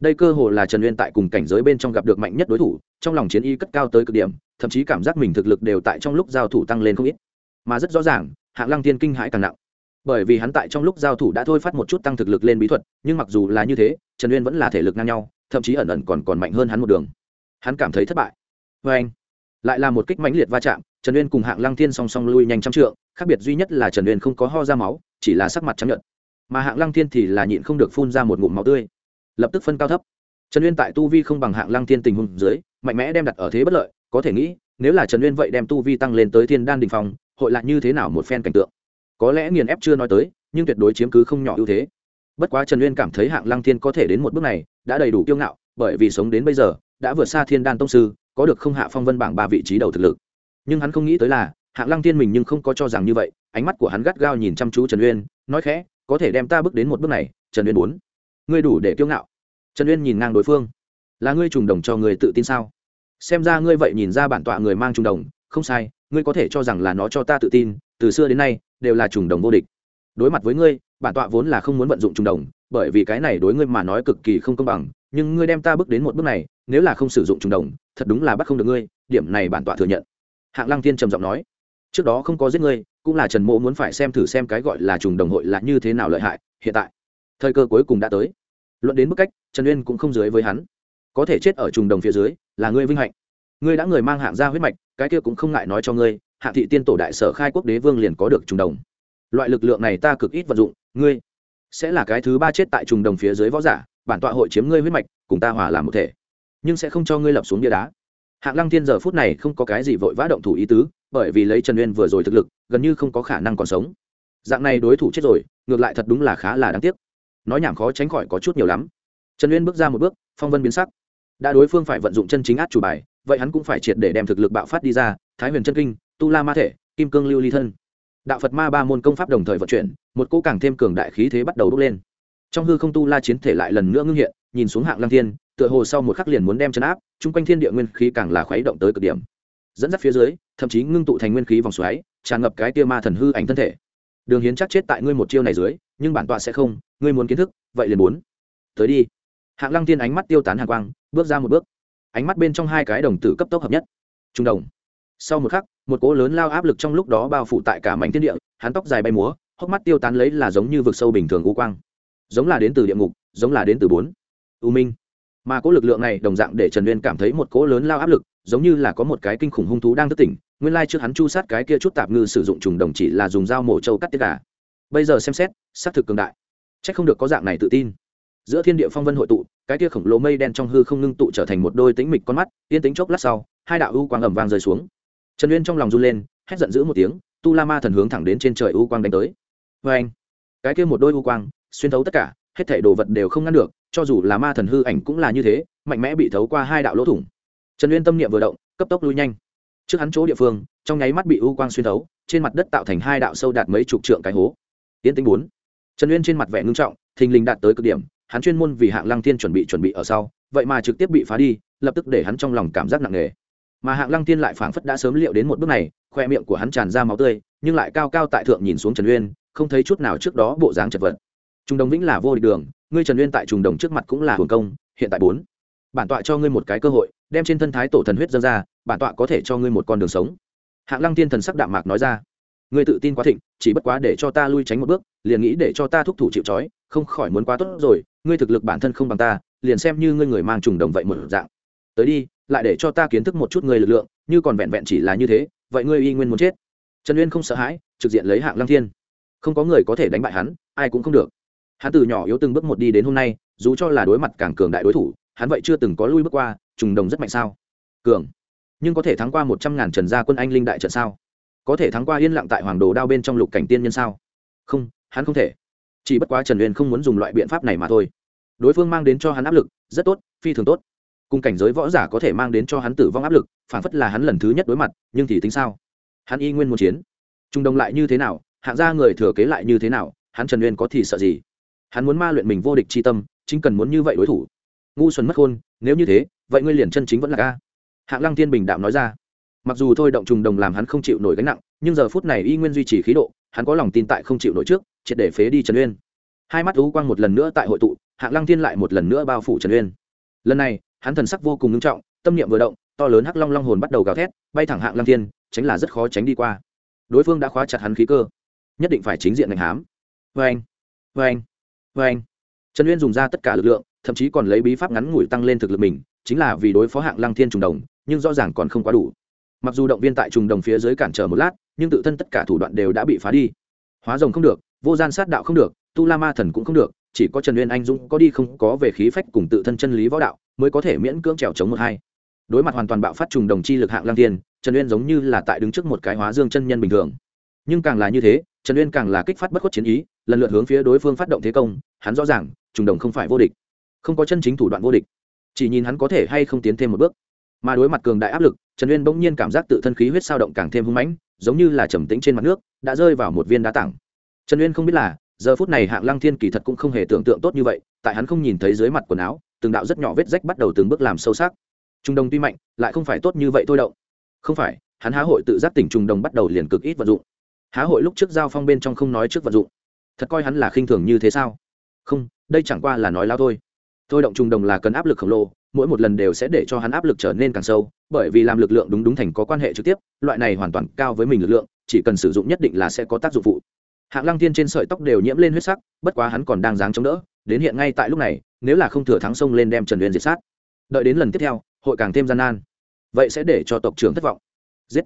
Đây cơ hồ là trần uyên tại cùng cảnh giới bên trong gặp được mạnh nhất đối thủ trong lòng chiến y cất cao tới cực điểm, thậm chí cảm giác mình thực lực đều tại trong lúc giao thủ tăng lên không ít. Mà rất rõ ràng, hạng lăng thiên kinh hãi càng nặng. Bởi vì hắn tại trong lúc giao thủ đã thôi phát một chút tăng thực lực lên bí thuật, nhưng mặc dù là như thế, trần uyên vẫn là thể lực ngang nhau, thậm chí ẩn ẩn còn còn mạnh hơn hắn một đường. Hắn cảm thấy thất bại. Vê anh, lại là một kích mãnh liệt va chạm, trần uyên cùng hạng lăng thiên song song lui nhanh trăm trượng, khác biệt duy nhất là trần uyên không có ho ra máu, chỉ là sắc mặt chấp nhận mà hạng lăng thiên thì là nhịn không được phun ra một ngụm máu tươi, lập tức phân cao thấp. Trần uyên tại tu vi không bằng hạng lăng thiên tình huống dưới mạnh mẽ đem đặt ở thế bất lợi, có thể nghĩ, nếu là trần uyên vậy đem tu vi tăng lên tới thiên đan đình phong, hội lại như thế nào một phen cảnh tượng? Có lẽ nghiền ép chưa nói tới, nhưng tuyệt đối chiếm cứ không nhỏ ưu thế. Bất quá trần uyên cảm thấy hạng lăng thiên có thể đến một bước này, đã đầy đủ kiêu ngạo, bởi vì sống đến bây giờ, đã vượt xa thiên đan tông sư, có được không hạ phong vân bảng ba vị trí đầu thực lực. Nhưng hắn không nghĩ tới là, hạng lăng thiên mình nhưng không có cho rằng như vậy, ánh mắt của hắn gắt gao nhìn chăm chú trần uyên, nói khẽ, có thể đem ta bước đến một bước này, trần uyên muốn. Ngươi đủ để kiêu ngạo. Trần uyên nhìn ngang đối phương. Là ngươi trùng đồng cho người tự tin sao? Xem ra ngươi vậy nhìn ra bản tọa người mang trùng đồng, không sai, ngươi có thể cho rằng là nó cho ta tự tin, từ xưa đến nay, đều là trùng đồng vô địch. Đối mặt với ngươi, bản tọa vốn là không muốn vận dụng trùng đồng, bởi vì cái này đối ngươi mà nói cực kỳ không công bằng, nhưng ngươi đem ta bước đến một bước này, nếu là không sử dụng trùng đồng, thật đúng là bắt không được ngươi, điểm này bản tọa thừa nhận. Hạng lăng tiên trầm giọng nói. Trước đó không có giết ngươi, cũng là trần mộ muốn phải xem thử xem cái gọi là trùng đồng hội là như thế nào lợi hại, hiện tại, thời cơ cuối cùng đã tới. Luận đến bức cách, trần uyên cũng không dưới với hắn. Có thể chết ở trùng đồng phía dưới là ngươi vinh hạnh. Ngươi đã người mang hạng gia huyết mạch, cái kia cũng không ngại nói cho ngươi hạ thị tiên tổ đại sở khai quốc đế vương liền có được trùng đồng. Loại lực lượng này ta cực ít vận dụng, ngươi sẽ là cái thứ ba chết tại trùng đồng phía dưới võ giả, bản tọa hội chiếm ngươi huyết mạch, cùng ta hòa làm một thể. Nhưng sẽ không cho ngươi lập xuống bia đá. Hạng lăng thiên giờ phút này không có cái gì vội vã động thủ ý tứ, bởi vì lấy trần uyên vừa rồi thực lực, gần như không có khả năng còn sống. Dạng này đối thủ chết rồi, ngược lại thật đúng là khá là đáng tiếc. Nói nhảm khó tránh khỏi có chút nhiều lắm. Trần uyên bước ra một bước, phong vân biến sắc đã đối phương phải vận dụng chân chính át chủ bài, vậy hắn cũng phải triệt để đem thực lực bạo phát đi ra, thái huyền chân kinh, tu la ma thể, kim cương lưu ly thân. Đạo phật ma ba môn công pháp đồng thời vận chuyển, một cỗ càng thêm cường đại khí thế bắt đầu bốc lên. Trong hư không tu la chiến thể lại lần nữa ngưng hiện, nhìn xuống hạng lăng thiên, tựa hồ sau một khắc liền muốn đem chấn áp, chung quanh thiên địa nguyên khí càng là khuấy động tới cực điểm. Dẫn dắt phía dưới, thậm chí ngưng tụ thành nguyên khí vòng xoáy, tràn ngập cái tia ma thần hư ảnh thân thể. Đường hiến chắc chết tại ngươi một chiêu này dưới, nhưng bản tọa sẽ không, ngươi muốn kiến thức, vậy liền muốn. Tới đi hạng lăng tiên ánh mắt tiêu tán hàng quang, bước ra một bước. Ánh mắt bên trong hai cái đồng tử cấp tốc hợp nhất. Trung đồng. Sau một khắc, một cỗ lớn lao áp lực trong lúc đó bao phủ tại cả mảnh thiên địa, hắn tóc dài bay múa, hốc mắt tiêu tán lấy là giống như vực sâu bình thường u quang. Giống là đến từ địa ngục, giống là đến từ bốn. U minh. Mà cỗ lực lượng này đồng dạng để trần uyên cảm thấy một cỗ lớn lao áp lực, giống như là có một cái kinh khủng hung thú đang thức tỉnh, nguyên lai trước hắn chu sát cái kia chút tạp ngư sử dụng trùng đồng chỉ là dùng dao mổ trâu cắt tiết cả bây giờ xem xét, xác thực cường đại. C h ắ c không được có dạng này tự tin giữa thiên địa phong vân hội tụ, cái kia khổng lồ mây đen trong hư không ngưng tụ trở thành một đôi tĩnh mịch con mắt, yên tính chốc lát sau, hai đạo u quang ẩm vang rơi xuống. Trần uyên trong lòng run lên, hét giận dữ một tiếng, tu la ma thần hướng thẳng đến trên trời u quang đánh tới. Vê anh cái kia một đôi u quang, xuyên thấu tất cả, hết thảy đồ vật đều không ngăn được, cho dù là ma thần hư ảnh cũng là như thế, mạnh mẽ bị thấu qua hai đạo lỗ thủng. Trần uyên tâm niệm vừa động, cấp tốc lui nhanh. Trước hắn chỗ địa phương, trong nháy mắt bị u quang xuyên thấu, trên mặt đất tạo thành hai đạo sâu đạt mấy chục trượng cái hố. Tiến tính bốn. Trần uyên trên mặt vẻ ngưng trọng, thình lình đạt tới cực điểm hắn chuyên môn vì hạng lăng thiên chuẩn bị chuẩn bị ở sau, vậy mà trực tiếp bị phá đi, lập tức để hắn trong lòng cảm giác nặng nề. Mà hạng lăng thiên lại phảng phất đã sớm liệu đến một bước này, khoe miệng của hắn tràn ra máu tươi, nhưng lại cao cao tại thượng nhìn xuống trần uyên, không thấy chút nào trước đó bộ dáng chật vật. Trung đồng vĩnh là vô địch đường, ngươi trần uyên tại trùng đồng trước mặt cũng là hưởng công, hiện tại bốn. Bản tọa cho ngươi một cái cơ hội, đem trên thân thái tổ thần huyết dâng ra, bản tọa có thể cho ngươi một con đường sống. Hạng lăng Thiên thần sắc đạm mạc nói ra. Ngươi tự tin quá thịnh, chỉ bất quá để cho ta lui tránh một bước, liền nghĩ để cho ta thúc thủ chịu trói, không khỏi muốn quá tốt rồi ngươi thực lực bản thân không bằng ta, liền xem như ngươi người mang trùng đồng vậy một dạng. Tới đi, lại để cho ta kiến thức một chút người lực lượng, như còn vẹn vẹn chỉ là như thế, vậy ngươi y nguyên muốn chết. Trần uyên không sợ hãi, trực diện lấy hạng lăng thiên. Không có người có thể đánh bại hắn, ai cũng không được. Hắn từ nhỏ yếu từng bước một đi đến hôm nay, dù cho là đối mặt càng cường đại đối thủ, hắn vậy chưa từng có lui bước qua, trùng đồng rất mạnh sao? Cường. Nhưng có thể thắng qua một trăm ngàn trần gia quân anh linh đại trận sao? Có thể thắng qua yên lặng tại hoàng đồ đao bên trong lục cảnh tiên nhân sao? Không, hắn không thể chỉ bất quá trần uyên không muốn dùng loại biện pháp này mà thôi. Đối phương mang đến cho hắn áp lực, rất tốt, phi thường tốt. Cùng cảnh giới võ giả có thể mang đến cho hắn tử vong áp lực, phản phất là hắn lần thứ nhất đối mặt, nhưng thì tính sao? Hắn y nguyên muốn chiến. Trung đông lại như thế nào, hạng gia người thừa kế lại như thế nào, hắn trần uyên có thì sợ gì? Hắn muốn ma luyện mình vô địch c h i tâm, chính cần muốn như vậy đối thủ. Ngu xuân mất khôn, nếu như thế, vậy ngươi liền chân chính vẫn là ca. Hạng lăng thiên bình đạm nói ra. Mặc dù thôi động trùng đồng làm hắn không chịu nổi gánh nặng nhưng giờ phút này y nguyên duy trì khí độ, hắn có lòng tin tại không chịu nổi trước, triệt để phế đi trần uyên. Hai mắt lũ quang một lần nữa tại hội tụ, hạng lăng thiên lại một lần nữa bao phủ trần uyên. Lần này, hắn thần sắc vô cùng nghiêm trọng, tâm niệm vừa động, to lớn hắc long long hồn bắt đầu gào thét, bay thẳng hạng lăng thiên, tránh là rất khó tránh đi qua. Đối phương đã khóa chặt hắn khí cơ. Nhất định phải chính diện ngành hám. Vê anh vê anh vê anh trần uyên dùng ra tất cả lực lượng, thậm chí còn lấy bí pháp ngắn ngủi tăng lên thực lực mình, chính là vì đối phó hạng lăng thiên trùng đồng, nhưng rõ ràng còn không quá đủ. Mặc dù động viên tại trùng đồng phía dưới cản trở một lát nhưng tự thân tất cả thủ đoạn đều đã bị phá đi. Hóa rồng không được, vô gian sát đạo không được, tu la ma thần cũng không được, chỉ có trần uyên anh dũng có đi không có về khí phách cùng tự thân chân lý võ đạo mới có thể miễn cưỡng trèo chống một hai. Đối mặt hoàn toàn bạo phát trùng đồng chi lực hạng lang tiên, trần uyên giống như là tại đứng trước một cái hóa dương chân nhân bình thường. Nhưng càng là như thế, trần uyên càng là kích phát bất khuất chiến ý, lần lượt hướng phía đối phương phát động thế công, hắn rõ ràng, trùng đồng không phải vô địch. Không có chân chính thủ đoạn vô địch, chỉ nhìn hắn có thể hay không tiến thêm một bước. Mà đối mặt cường đại áp lực, trần uyên bỗng nhiên cảm giác tự thân khí huyết sao động càng thêm hưng mãnh giống như là trầm tĩnh trên mặt nước, đã rơi vào một viên đá tảng. Trần uyên không biết là, giờ phút này hạng lăng thiên kỳ thật cũng không hề tưởng tượng tốt như vậy, tại hắn không nhìn thấy dưới mặt quần áo, từng đạo rất nhỏ vết rách bắt đầu từng bước làm sâu sắc. Trung đồng tuy mạnh, lại không phải tốt như vậy thôi động. Không phải, hắn há hội tự giác tỉnh trung đồng bắt đầu liền cực ít vận dụng. Há hội lúc trước giao phong bên trong không nói trước vận dụng. Thật coi hắn là khinh thường như thế sao? Không, đây chẳng qua là nói lao thôi. Thôi động trung đồng là cần áp lực khổng lồ mỗi một lần đều sẽ để cho hắn áp lực trở nên càng sâu, bởi vì làm lực lượng đúng đúng thành có quan hệ trực tiếp, loại này hoàn toàn cao với mình lực lượng, chỉ cần sử dụng nhất định là sẽ có tác dụng phụ. Hạng lăng thiên trên sợi tóc đều nhiễm lên huyết sắc, bất quá hắn còn đang dáng chống đỡ, đến hiện ngay tại lúc này, nếu là không thừa thắng sông lên đem trần uyên diệt sát. Đợi đến lần tiếp theo, hội càng thêm gian nan. Vậy sẽ để cho tộc trưởng thất vọng. Giết.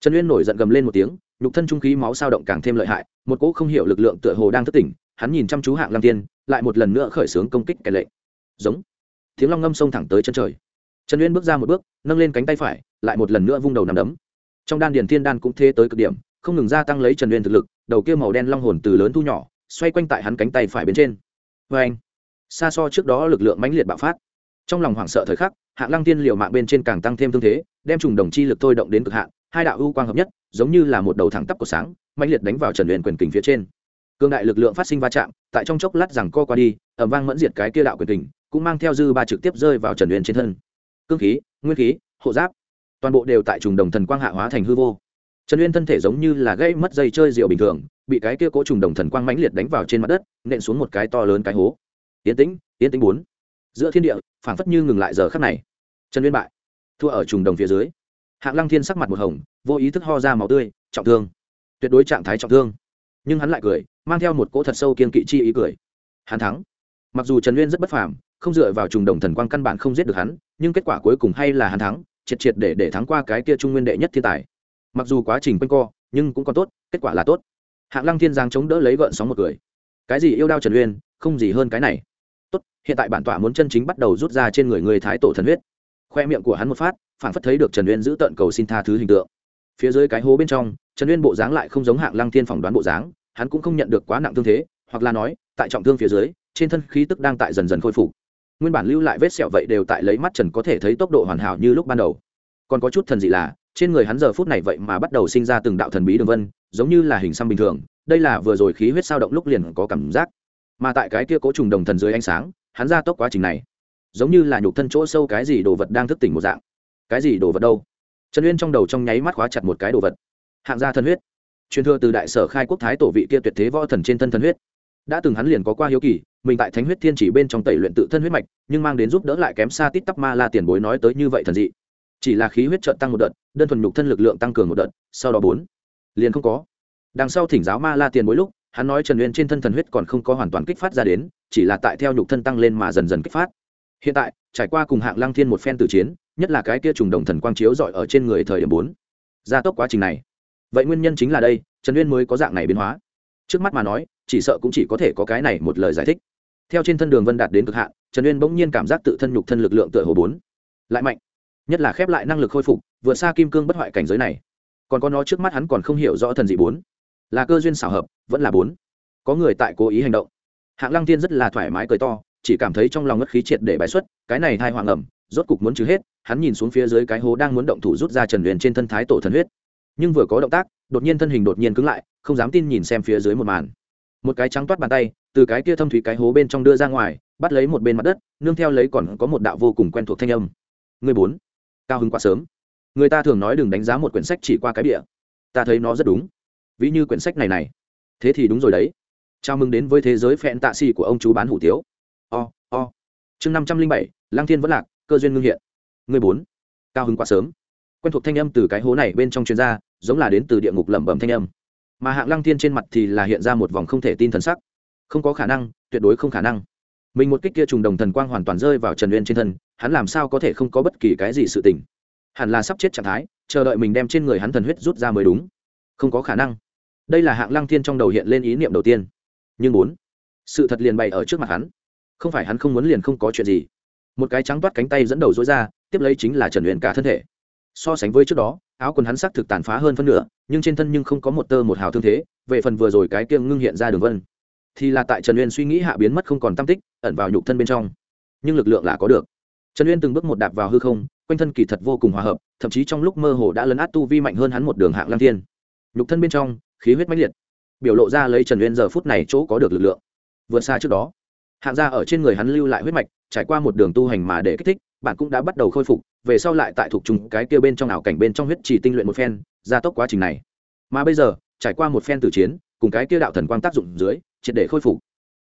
Trần uyên nổi giận gầm lên một tiếng, nhục thân trung khí máu sao động càng thêm lợi hại, một cỗ không hiểu lực lượng tựa hồ đang thất tỉnh, hắn nhìn chăm chú hạng lăng tiên lại một lần nữa khởi xướng công kích kẻ lệnh giống tiếng long ngâm xông thẳng tới chân trời. Trần uyên bước ra một bước, nâng lên cánh tay phải, lại một lần nữa vung đầu nằm đấm. Trong đan điền thiên đan cũng thế tới cực điểm, không ngừng gia tăng lấy trần uyên thực lực, đầu kia màu đen long hồn từ lớn thu nhỏ, xoay quanh tại hắn cánh tay phải bên trên. Vê anh, xa so trước đó lực lượng mãnh liệt bạo phát. Trong lòng hoảng sợ thời khắc, hạng lăng tiên liều mạng bên trên càng tăng thêm thương thế, đem trùng đồng chi lực thôi động đến cực hạn, hai đạo ưu quang hợp nhất, giống như là một đầu thẳng tắp của sáng, mãnh liệt đánh vào trần uyên quyền kình phía trên. Cương đại lực lượng phát sinh va chạm, tại trong chốc lát rằng co qua đi ẩm vang mẫn diệt cái kia đạo quyền kình cũng mang theo dư ba trực tiếp rơi vào trần uyên trên thân. Cương khí, nguyên khí, hộ giáp, toàn bộ đều tại trùng đồng thần quang hạ hóa thành hư vô. Trần uyên thân thể giống như là gây mất dây chơi rượu bình thường, bị cái kia cố trùng đồng thần quang mãnh liệt đánh vào trên mặt đất, nện xuống một cái to lớn cái hố. Yến tĩnh yến tĩnh bốn. Giữa thiên địa, phảng phất như ngừng lại giờ khắc này. Trần uyên bại. Thua ở trùng đồng phía dưới. Hạng lăng thiên sắc mặt một hồng, vô ý thức ho ra máu tươi, trọng thương. Tuyệt đối trạng thái trọng thương. Nhưng hắn lại cười, mang theo một cỗ thật sâu kiên kỵ chi ý cười. Hắn thắng. Mặc dù trần uyên rất bất phàm không dựa vào trùng đồng thần quang căn bản không giết được hắn, nhưng kết quả cuối cùng hay là hắn thắng, triệt triệt để để thắng qua cái kia trung nguyên đệ nhất thiên tài. Mặc dù quá trình quanh co, nhưng cũng còn tốt, kết quả là tốt. Hạng lăng thiên giang chống đỡ lấy gợn sóng một cười cái gì yêu đao trần uyên, không gì hơn cái này. Tốt, hiện tại bản tọa muốn chân chính bắt đầu rút ra trên người người thái tổ thần huyết. Khoe miệng của hắn một phát, phản phất thấy được trần uyên giữ tận cầu xin tha thứ hình tượng. Phía dưới cái hố bên trong, trần uyên bộ dáng lại không giống hạng lăng thiên phỏng đoán bộ dáng, hắn cũng không nhận được quá nặng thương thế, hoặc là nói, tại trọng thương phía dưới, trên thân khí tức đang tại dần dần khôi phục nguyên bản lưu lại vết sẹo vậy đều tại lấy mắt trần có thể thấy tốc độ hoàn hảo như lúc ban đầu. Còn có chút thần dị là, trên người hắn giờ phút này vậy mà bắt đầu sinh ra từng đạo thần bí đường vân, giống như là hình xăm bình thường, đây là vừa rồi khí huyết sao động lúc liền có cảm giác. Mà tại cái kia cố trùng đồng thần dưới ánh sáng, hắn ra tốc quá trình này, giống như là nhục thân chỗ sâu cái gì đồ vật đang thức tỉnh một dạng. Cái gì đồ vật đâu? Trần uyên trong đầu trong nháy mắt khóa chặt một cái đồ vật. Hạng gia thần huyết. Truyền thừa từ đại sở khai quốc thái tổ vị kia tuyệt thế võ thần trên thân thần huyết đã từng hắn liền có qua hiếu kỳ, mình tại thánh huyết thiên chỉ bên trong tẩy luyện tự thân huyết mạch, nhưng mang đến giúp đỡ lại kém xa tít tắp ma la tiền bối nói tới như vậy thần dị. Chỉ là khí huyết trợn tăng một đợt, đơn thuần nhục thân lực lượng tăng cường một đợt, sau đó bốn, liền không có. Đằng sau thỉnh giáo ma la tiền bối lúc, hắn nói trần uyên trên thân thần huyết còn không có hoàn toàn kích phát ra đến, chỉ là tại theo nhục thân tăng lên mà dần dần kích phát. Hiện tại, trải qua cùng hạng lăng thiên một phen tử chiến, nhất là cái kia trùng đồng thần quang chiếu dọi ở trên người thời điểm bốn, gia tốc quá trình này. Vậy nguyên nhân chính là đây, trần uyên mới có dạng này biến hóa. Trước mắt mà nói chỉ sợ cũng chỉ có thể có cái này một lời giải thích. Theo trên thân đường vân đạt đến cực hạn, trần uyên bỗng nhiên cảm giác tự thân nhục thân lực lượng tựa hồ bốn. Lại mạnh. Nhất là khép lại năng lực khôi phục, vượt xa kim cương bất hoại cảnh giới này. Còn có nó trước mắt hắn còn không hiểu rõ thần dị bốn. Là cơ duyên xảo hợp, vẫn là bốn. Có người tại cố ý hành động. Hạng lăng tiên rất là thoải mái cười to, chỉ cảm thấy trong lòng ngất khí triệt để bài xuất, cái này thai hoàng ẩm rốt cục muốn trừ hết, hắn nhìn xuống phía dưới cái hố đang muốn động thủ rút ra trần huyền trên thân thái tổ thần huyết. Nhưng vừa có động tác, đột nhiên thân hình đột nhiên cứng lại, không dám tin nhìn xem phía dưới một màn một cái trắng toát bàn tay, từ cái kia thâm thủy cái hố bên trong đưa ra ngoài, bắt lấy một bên mặt đất, nương theo lấy còn có một đạo vô cùng quen thuộc thanh âm. Người bốn, cao hứng quá sớm. Người ta thường nói đừng đánh giá một quyển sách chỉ qua cái bìa. Ta thấy nó rất đúng. Ví như quyển sách này này. Thế thì đúng rồi đấy. Chào mừng đến với thế giới phẹn tạ xì của ông chú bán hủ tiếu. O o. Chương năm trăm linh bảy lang thiên vẫn lạc, cơ duyên ngưng hiện. Người bốn, cao hứng quá sớm. Quen thuộc thanh âm từ cái hố này bên trong chuyên gia giống là đến từ địa ngục lẩm bẩm thanh âm mà hạng lăng thiên trên mặt thì là hiện ra một vòng không thể tin thần sắc. Không có khả năng, tuyệt đối không khả năng. Mình một kích kia trùng đồng thần quang hoàn toàn rơi vào trần uyên trên thân, hắn làm sao có thể không có bất kỳ cái gì sự tình? Hẳn là sắp chết trạng thái, chờ đợi mình đem trên người hắn thần huyết rút ra mới đúng. Không có khả năng. Đây là hạng lăng thiên trong đầu hiện lên ý niệm đầu tiên. Nhưng bốn sự thật liền bày ở trước mặt hắn. Không phải hắn không muốn liền không có chuyện gì. Một cái trắng toát cánh tay dẫn đầu dối ra, tiếp lấy chính là trần luyện cả thân thể. So sánh với trước đó áo quần hắn sắc thực tàn phá hơn phân nửa, nhưng trên thân nhưng không có một tơ một hào thương thế, về phần vừa rồi cái kiêng ngưng hiện ra đường vân, thì là tại trần uyên suy nghĩ hạ biến mất không còn tam tích, ẩn vào nhục thân bên trong. Nhưng lực lượng là có được. Trần uyên từng bước một đạp vào hư không, quanh thân kỳ thật vô cùng hòa hợp, thậm chí trong lúc mơ hồ đã lấn át tu vi mạnh hơn hắn một đường hạng lang thiên. Nhục thân bên trong, khí huyết mãnh liệt, biểu lộ ra lấy trần uyên giờ phút này chỗ có được lực lượng. Vượt xa trước đó, hạng gia ở trên người hắn lưu lại huyết mạch, trải qua một đường tu hành mà để kích thích bạn cũng đã bắt đầu khôi phục, về sau lại tại thuộc trùng cái kia bên trong ảo cảnh bên trong huyết chỉ tinh luyện một phen, gia tốc quá trình này. Mà bây giờ, trải qua một phen tử chiến, cùng cái kia đạo thần quang tác dụng dưới, triệt để khôi phục.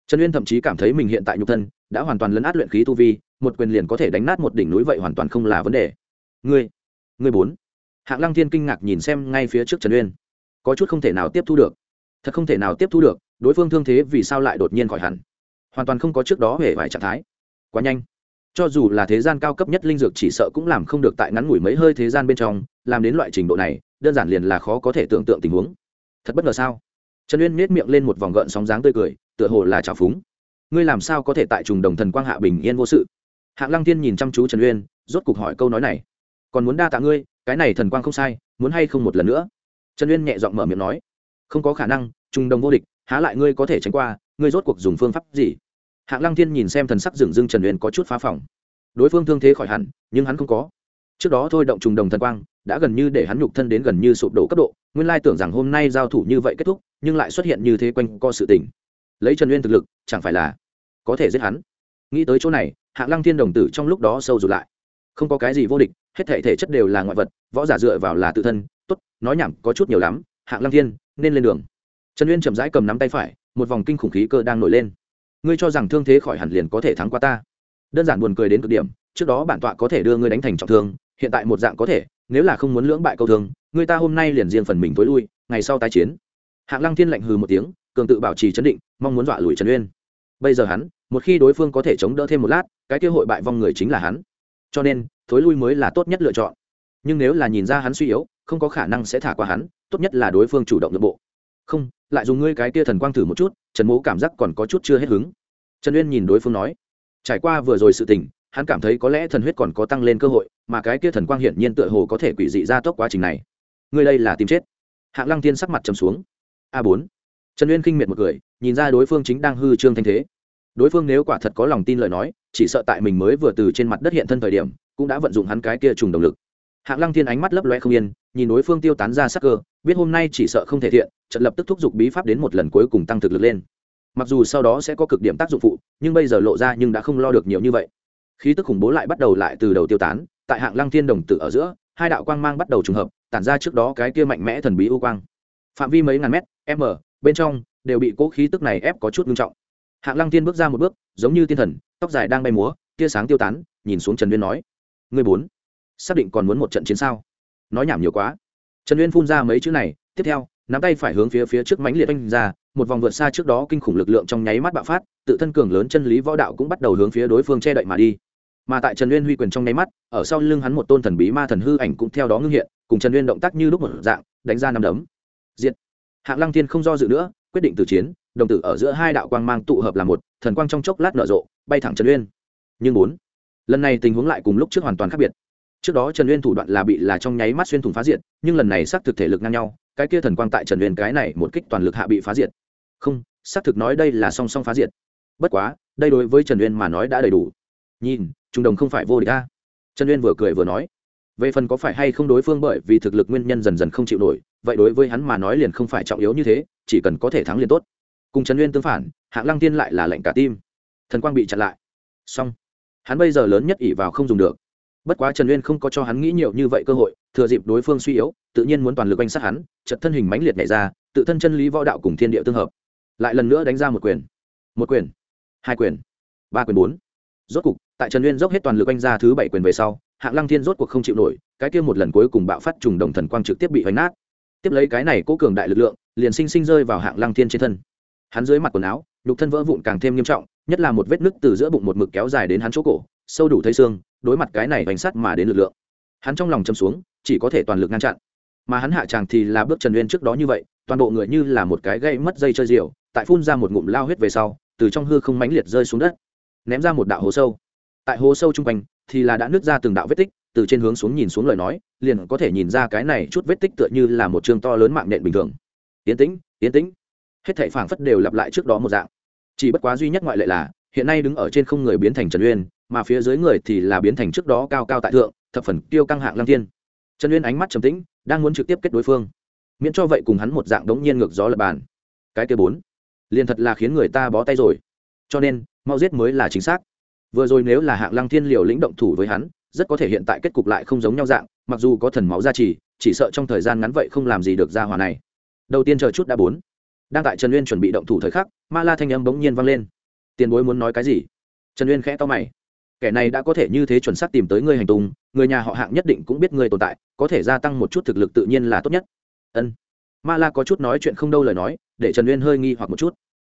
Trần uyên thậm chí cảm thấy mình hiện tại nhục thân, đã hoàn toàn lấn át luyện khí tu vi, một quyền liền có thể đánh nát một đỉnh núi vậy hoàn toàn không là vấn đề. Ngươi ngươi bốn. Hạng lăng thiên kinh ngạc nhìn xem ngay phía trước trần uyên. Có chút không thể nào tiếp thu được. Thật không thể nào tiếp thu được, đối phương thương thế vì sao lại đột nhiên khỏi hẳn? Hoàn toàn không có trước đó hề vài trạng thái. Quá nhanh cho dù là thế gian cao cấp nhất linh dược chỉ sợ cũng làm không được tại ngắn ngủi mấy hơi thế gian bên trong, làm đến loại trình độ này, đơn giản liền là khó có thể tưởng tượng tình huống. Thật bất ngờ sao? Trần uyên nết miệng lên một vòng gợn sóng dáng tươi cười, tựa hồ là trào phúng. Ngươi làm sao có thể tại trùng đồng thần quang hạ bình yên vô sự? Hạng lăng thiên nhìn chăm chú trần uyên, rốt cục hỏi câu nói này. Còn muốn đa tạ ngươi, cái này thần quang không sai, muốn hay không một lần nữa? Trần uyên nhẹ giọng mở miệng nói. Không có khả năng, trùng đồng vô địch, há lại ngươi có thể tránh qua, ngươi rốt cuộc dùng phương pháp gì? Hạng lăng thiên nhìn xem thần sắc dừng dưng trần uyên có chút phá phòng đối phương thương thế khỏi hẳn, nhưng hắn không có. Trước đó thôi động trùng đồng thần quang, đã gần như để hắn nhục thân đến gần như sụp đổ cấp độ, nguyên lai tưởng rằng hôm nay giao thủ như vậy kết thúc, nhưng lại xuất hiện như thế quanh co sự tình. Lấy trần uyên thực lực, chẳng phải là có thể giết hắn. Nghĩ tới chỗ này, hạng lăng thiên đồng tử trong lúc đó sâu rụt lại. Không có cái gì vô địch, hết thể thể chất đều là ngoại vật, võ giả dựa vào là tự thân, tốt, nói nhảm, có chút nhiều lắm, hạng lăng thiên, nên lên đường. Trần uyên chậm rãi cầm nắm tay phải, một vòng kinh khủng khí cơ đang nổi lên ngươi cho rằng thương thế khỏi hẳn liền có thể thắng qua ta. Đơn giản buồn cười đến cực điểm, trước đó bản tọa có thể đưa ngươi đánh thành trọng thương, hiện tại một dạng có thể, nếu là không muốn lưỡng bại câu thương, người ta hôm nay liền riêng phần mình tối lui, ngày sau tái chiến. Hạng lăng thiên lạnh hừ một tiếng, cường tự bảo trì chấn định, mong muốn dọa lùi trần uyên. Bây giờ hắn, một khi đối phương có thể chống đỡ thêm một lát, cái cơ hội bại vong người chính là hắn. Cho nên thối lui mới là tốt nhất lựa chọn. Nhưng nếu là nhìn ra hắn suy yếu, không có khả năng sẽ thả qua hắn, tốt nhất là đối phương chủ động nội bộ. Không lại dùng ngươi cái kia thần quang thử một chút, trần mỗ cảm giác còn có chút chưa hết hứng. Trần uyên nhìn đối phương nói, trải qua vừa rồi sự tình, hắn cảm thấy có lẽ thần huyết còn có tăng lên cơ hội, mà cái kia thần quang hiển nhiên tựa hồ có thể quỷ dị ra tốc quá trình này. Ngươi đây là tìm chết. Hạng lăng tiên sắc mặt trầm xuống. A bốn. Trần uyên khinh miệt một người, nhìn ra đối phương chính đang hư trương thanh thế. Đối phương nếu quả thật có lòng tin lời nói, chỉ sợ tại mình mới vừa từ trên mặt đất hiện thân thời điểm, cũng đã vận dụng hắn cái kia trùng động lực hạng lăng thiên ánh mắt lấp loe không yên, nhìn đối phương tiêu tán ra sắc cơ, biết hôm nay chỉ sợ không thể thiện, trận lập tức thúc giục bí pháp đến một lần cuối cùng tăng thực lực lên. Mặc dù sau đó sẽ có cực điểm tác dụng phụ, nhưng bây giờ lộ ra nhưng đã không lo được nhiều như vậy. Khí tức khủng bố lại bắt đầu lại từ đầu tiêu tán, tại hạng lăng thiên đồng tử ở giữa, hai đạo quang mang bắt đầu trùng hợp, tản ra trước đó cái kia mạnh mẽ thần bí u quang. Phạm vi mấy ngàn mét, m, bên trong, đều bị cố khí tức này ép có chút nghiêm trọng. Hạng lăng thiên bước ra một bước, giống như tiên thần, tóc dài đang bay múa, tia sáng tiêu tán, nhìn xuống trần uyên nói người bốn xác định còn muốn một trận chiến sao? Nói nhảm nhiều quá. Trần uyên phun ra mấy chữ này, tiếp theo, nắm tay phải hướng phía phía trước mánh liệt oanh ra, một vòng vượt xa trước đó kinh khủng lực lượng trong nháy mắt bạo phát, tự thân cường lớn chân lý võ đạo cũng bắt đầu hướng phía đối phương che đậy mà đi. Mà tại trần uyên huy quyền trong nháy mắt, ở sau lưng hắn một tôn thần bí ma thần hư ảnh cũng theo đó ngưng hiện, cùng trần uyên động tác như lúc một dạng, đánh ra năm đấm. Diện hạng lăng thiên không do dự nữa, quyết định từ chiến, đồng tử ở giữa hai đạo quang mang tụ hợp là một, thần quang trong chốc lát nở rộ, bay thẳng trần uyên. Nhưng bốn, lần này tình huống lại cùng lúc trước hoàn toàn khác biệt trước đó trần uyên thủ đoạn là bị là trong nháy mắt xuyên thủng phá diệt, nhưng lần này xác thực thể lực ngang nhau, cái kia thần quang tại trần uyên cái này một kích toàn lực hạ bị phá diệt. Không, xác thực nói đây là song song phá diệt. Bất quá, đây đối với trần uyên mà nói đã đầy đủ. Nhìn, trung đồng không phải vô địch ta trần uyên vừa cười vừa nói, về phần có phải hay không đối phương bởi vì thực lực nguyên nhân dần dần không chịu nổi, vậy đối với hắn mà nói liền không phải trọng yếu như thế, chỉ cần có thể thắng liền tốt. Cùng trần uyên tương phản, hạng lăng tiên lại là lệnh cả tim thần quang bị chặn lại. Xong. Hắn bây giờ lớn nhất ỷ vào không dùng được bất quá trần uyên không có cho hắn nghĩ nhiều như vậy cơ hội, thừa dịp đối phương suy yếu, tự nhiên muốn toàn lực oanh sát hắn, chật thân hình mãnh liệt nhảy ra, tự thân chân lý võ đạo cùng thiên địa tương hợp. Lại lần nữa đánh ra một quyền. Một quyền, hai quyền, ba quyền bốn. Rốt cục, tại trần uyên dốc hết toàn lực oanh ra thứ bảy quyền về sau, hạng lăng thiên rốt cuộc không chịu nổi, cái kia một lần cuối cùng bạo phát trùng đồng thần quang trực tiếp bị hoành nát. Tiếp lấy cái này cố cường đại lực lượng, liền sinh sinh rơi vào hạng lăng thiên trên thân. Hắn dưới mặt quần áo, nhục thân vỡ vụn càng thêm nghiêm trọng, nhất là một vết nứt từ giữa bụng một mực kéo dài đến hắn chỗ cổ, sâu đủ thấy xương đối mặt cái này bánh sắt mà đến lực lượng. Hắn trong lòng châm xuống, chỉ có thể toàn lực ngăn chặn. Mà hắn hạ tràng thì là bước trần uyên trước đó như vậy, toàn bộ người như là một cái gây mất dây chơi diều, tại phun ra một ngụm lao huyết về sau, từ trong hư không mãnh liệt rơi xuống đất, ném ra một đạo hố sâu. Tại hố sâu chung quanh, thì là đã nứt ra từng đạo vết tích, từ trên hướng xuống nhìn xuống lời nói, liền có thể nhìn ra cái này chút vết tích tựa như là một chương to lớn mạng nện bình thường. Yến tĩnh yến tĩnh. Hết thảy phảng phất đều lặp lại trước đó một dạng. Chỉ bất quá duy nhất ngoại lệ là, hiện nay đứng ở trên không người biến thành trần uyên mà phía dưới người thì là biến thành trước đó cao cao tại thượng, thập phần tiêu căng hạng lăng thiên. Trần uyên ánh mắt trầm tĩnh, đang muốn trực tiếp kết đối phương. Miễn cho vậy cùng hắn một dạng đống nhiên ngược gió lập bàn. Cái kia bốn, liền thật là khiến người ta bó tay rồi. Cho nên, mau giết mới là chính xác. Vừa rồi nếu là hạng lăng thiên liều lĩnh động thủ với hắn, rất có thể hiện tại kết cục lại không giống nhau dạng, mặc dù có thần máu gia trì, chỉ sợ trong thời gian ngắn vậy không làm gì được ra hòa này. Đầu tiên chờ chút đã bốn. Đang tại trần uyên chuẩn bị động thủ thời khắc, ma la thanh âm bỗng nhiên vang lên. Tiền bối muốn nói cái gì? Trần uyên khẽ to mày kẻ này đã có thể như thế chuẩn xác tìm tới ngươi hành tung, người nhà họ hạng nhất định cũng biết ngươi tồn tại, có thể gia tăng một chút thực lực tự nhiên là tốt nhất. Ân. Ma la có chút nói chuyện không đâu lời nói, để trần uyên hơi nghi hoặc một chút.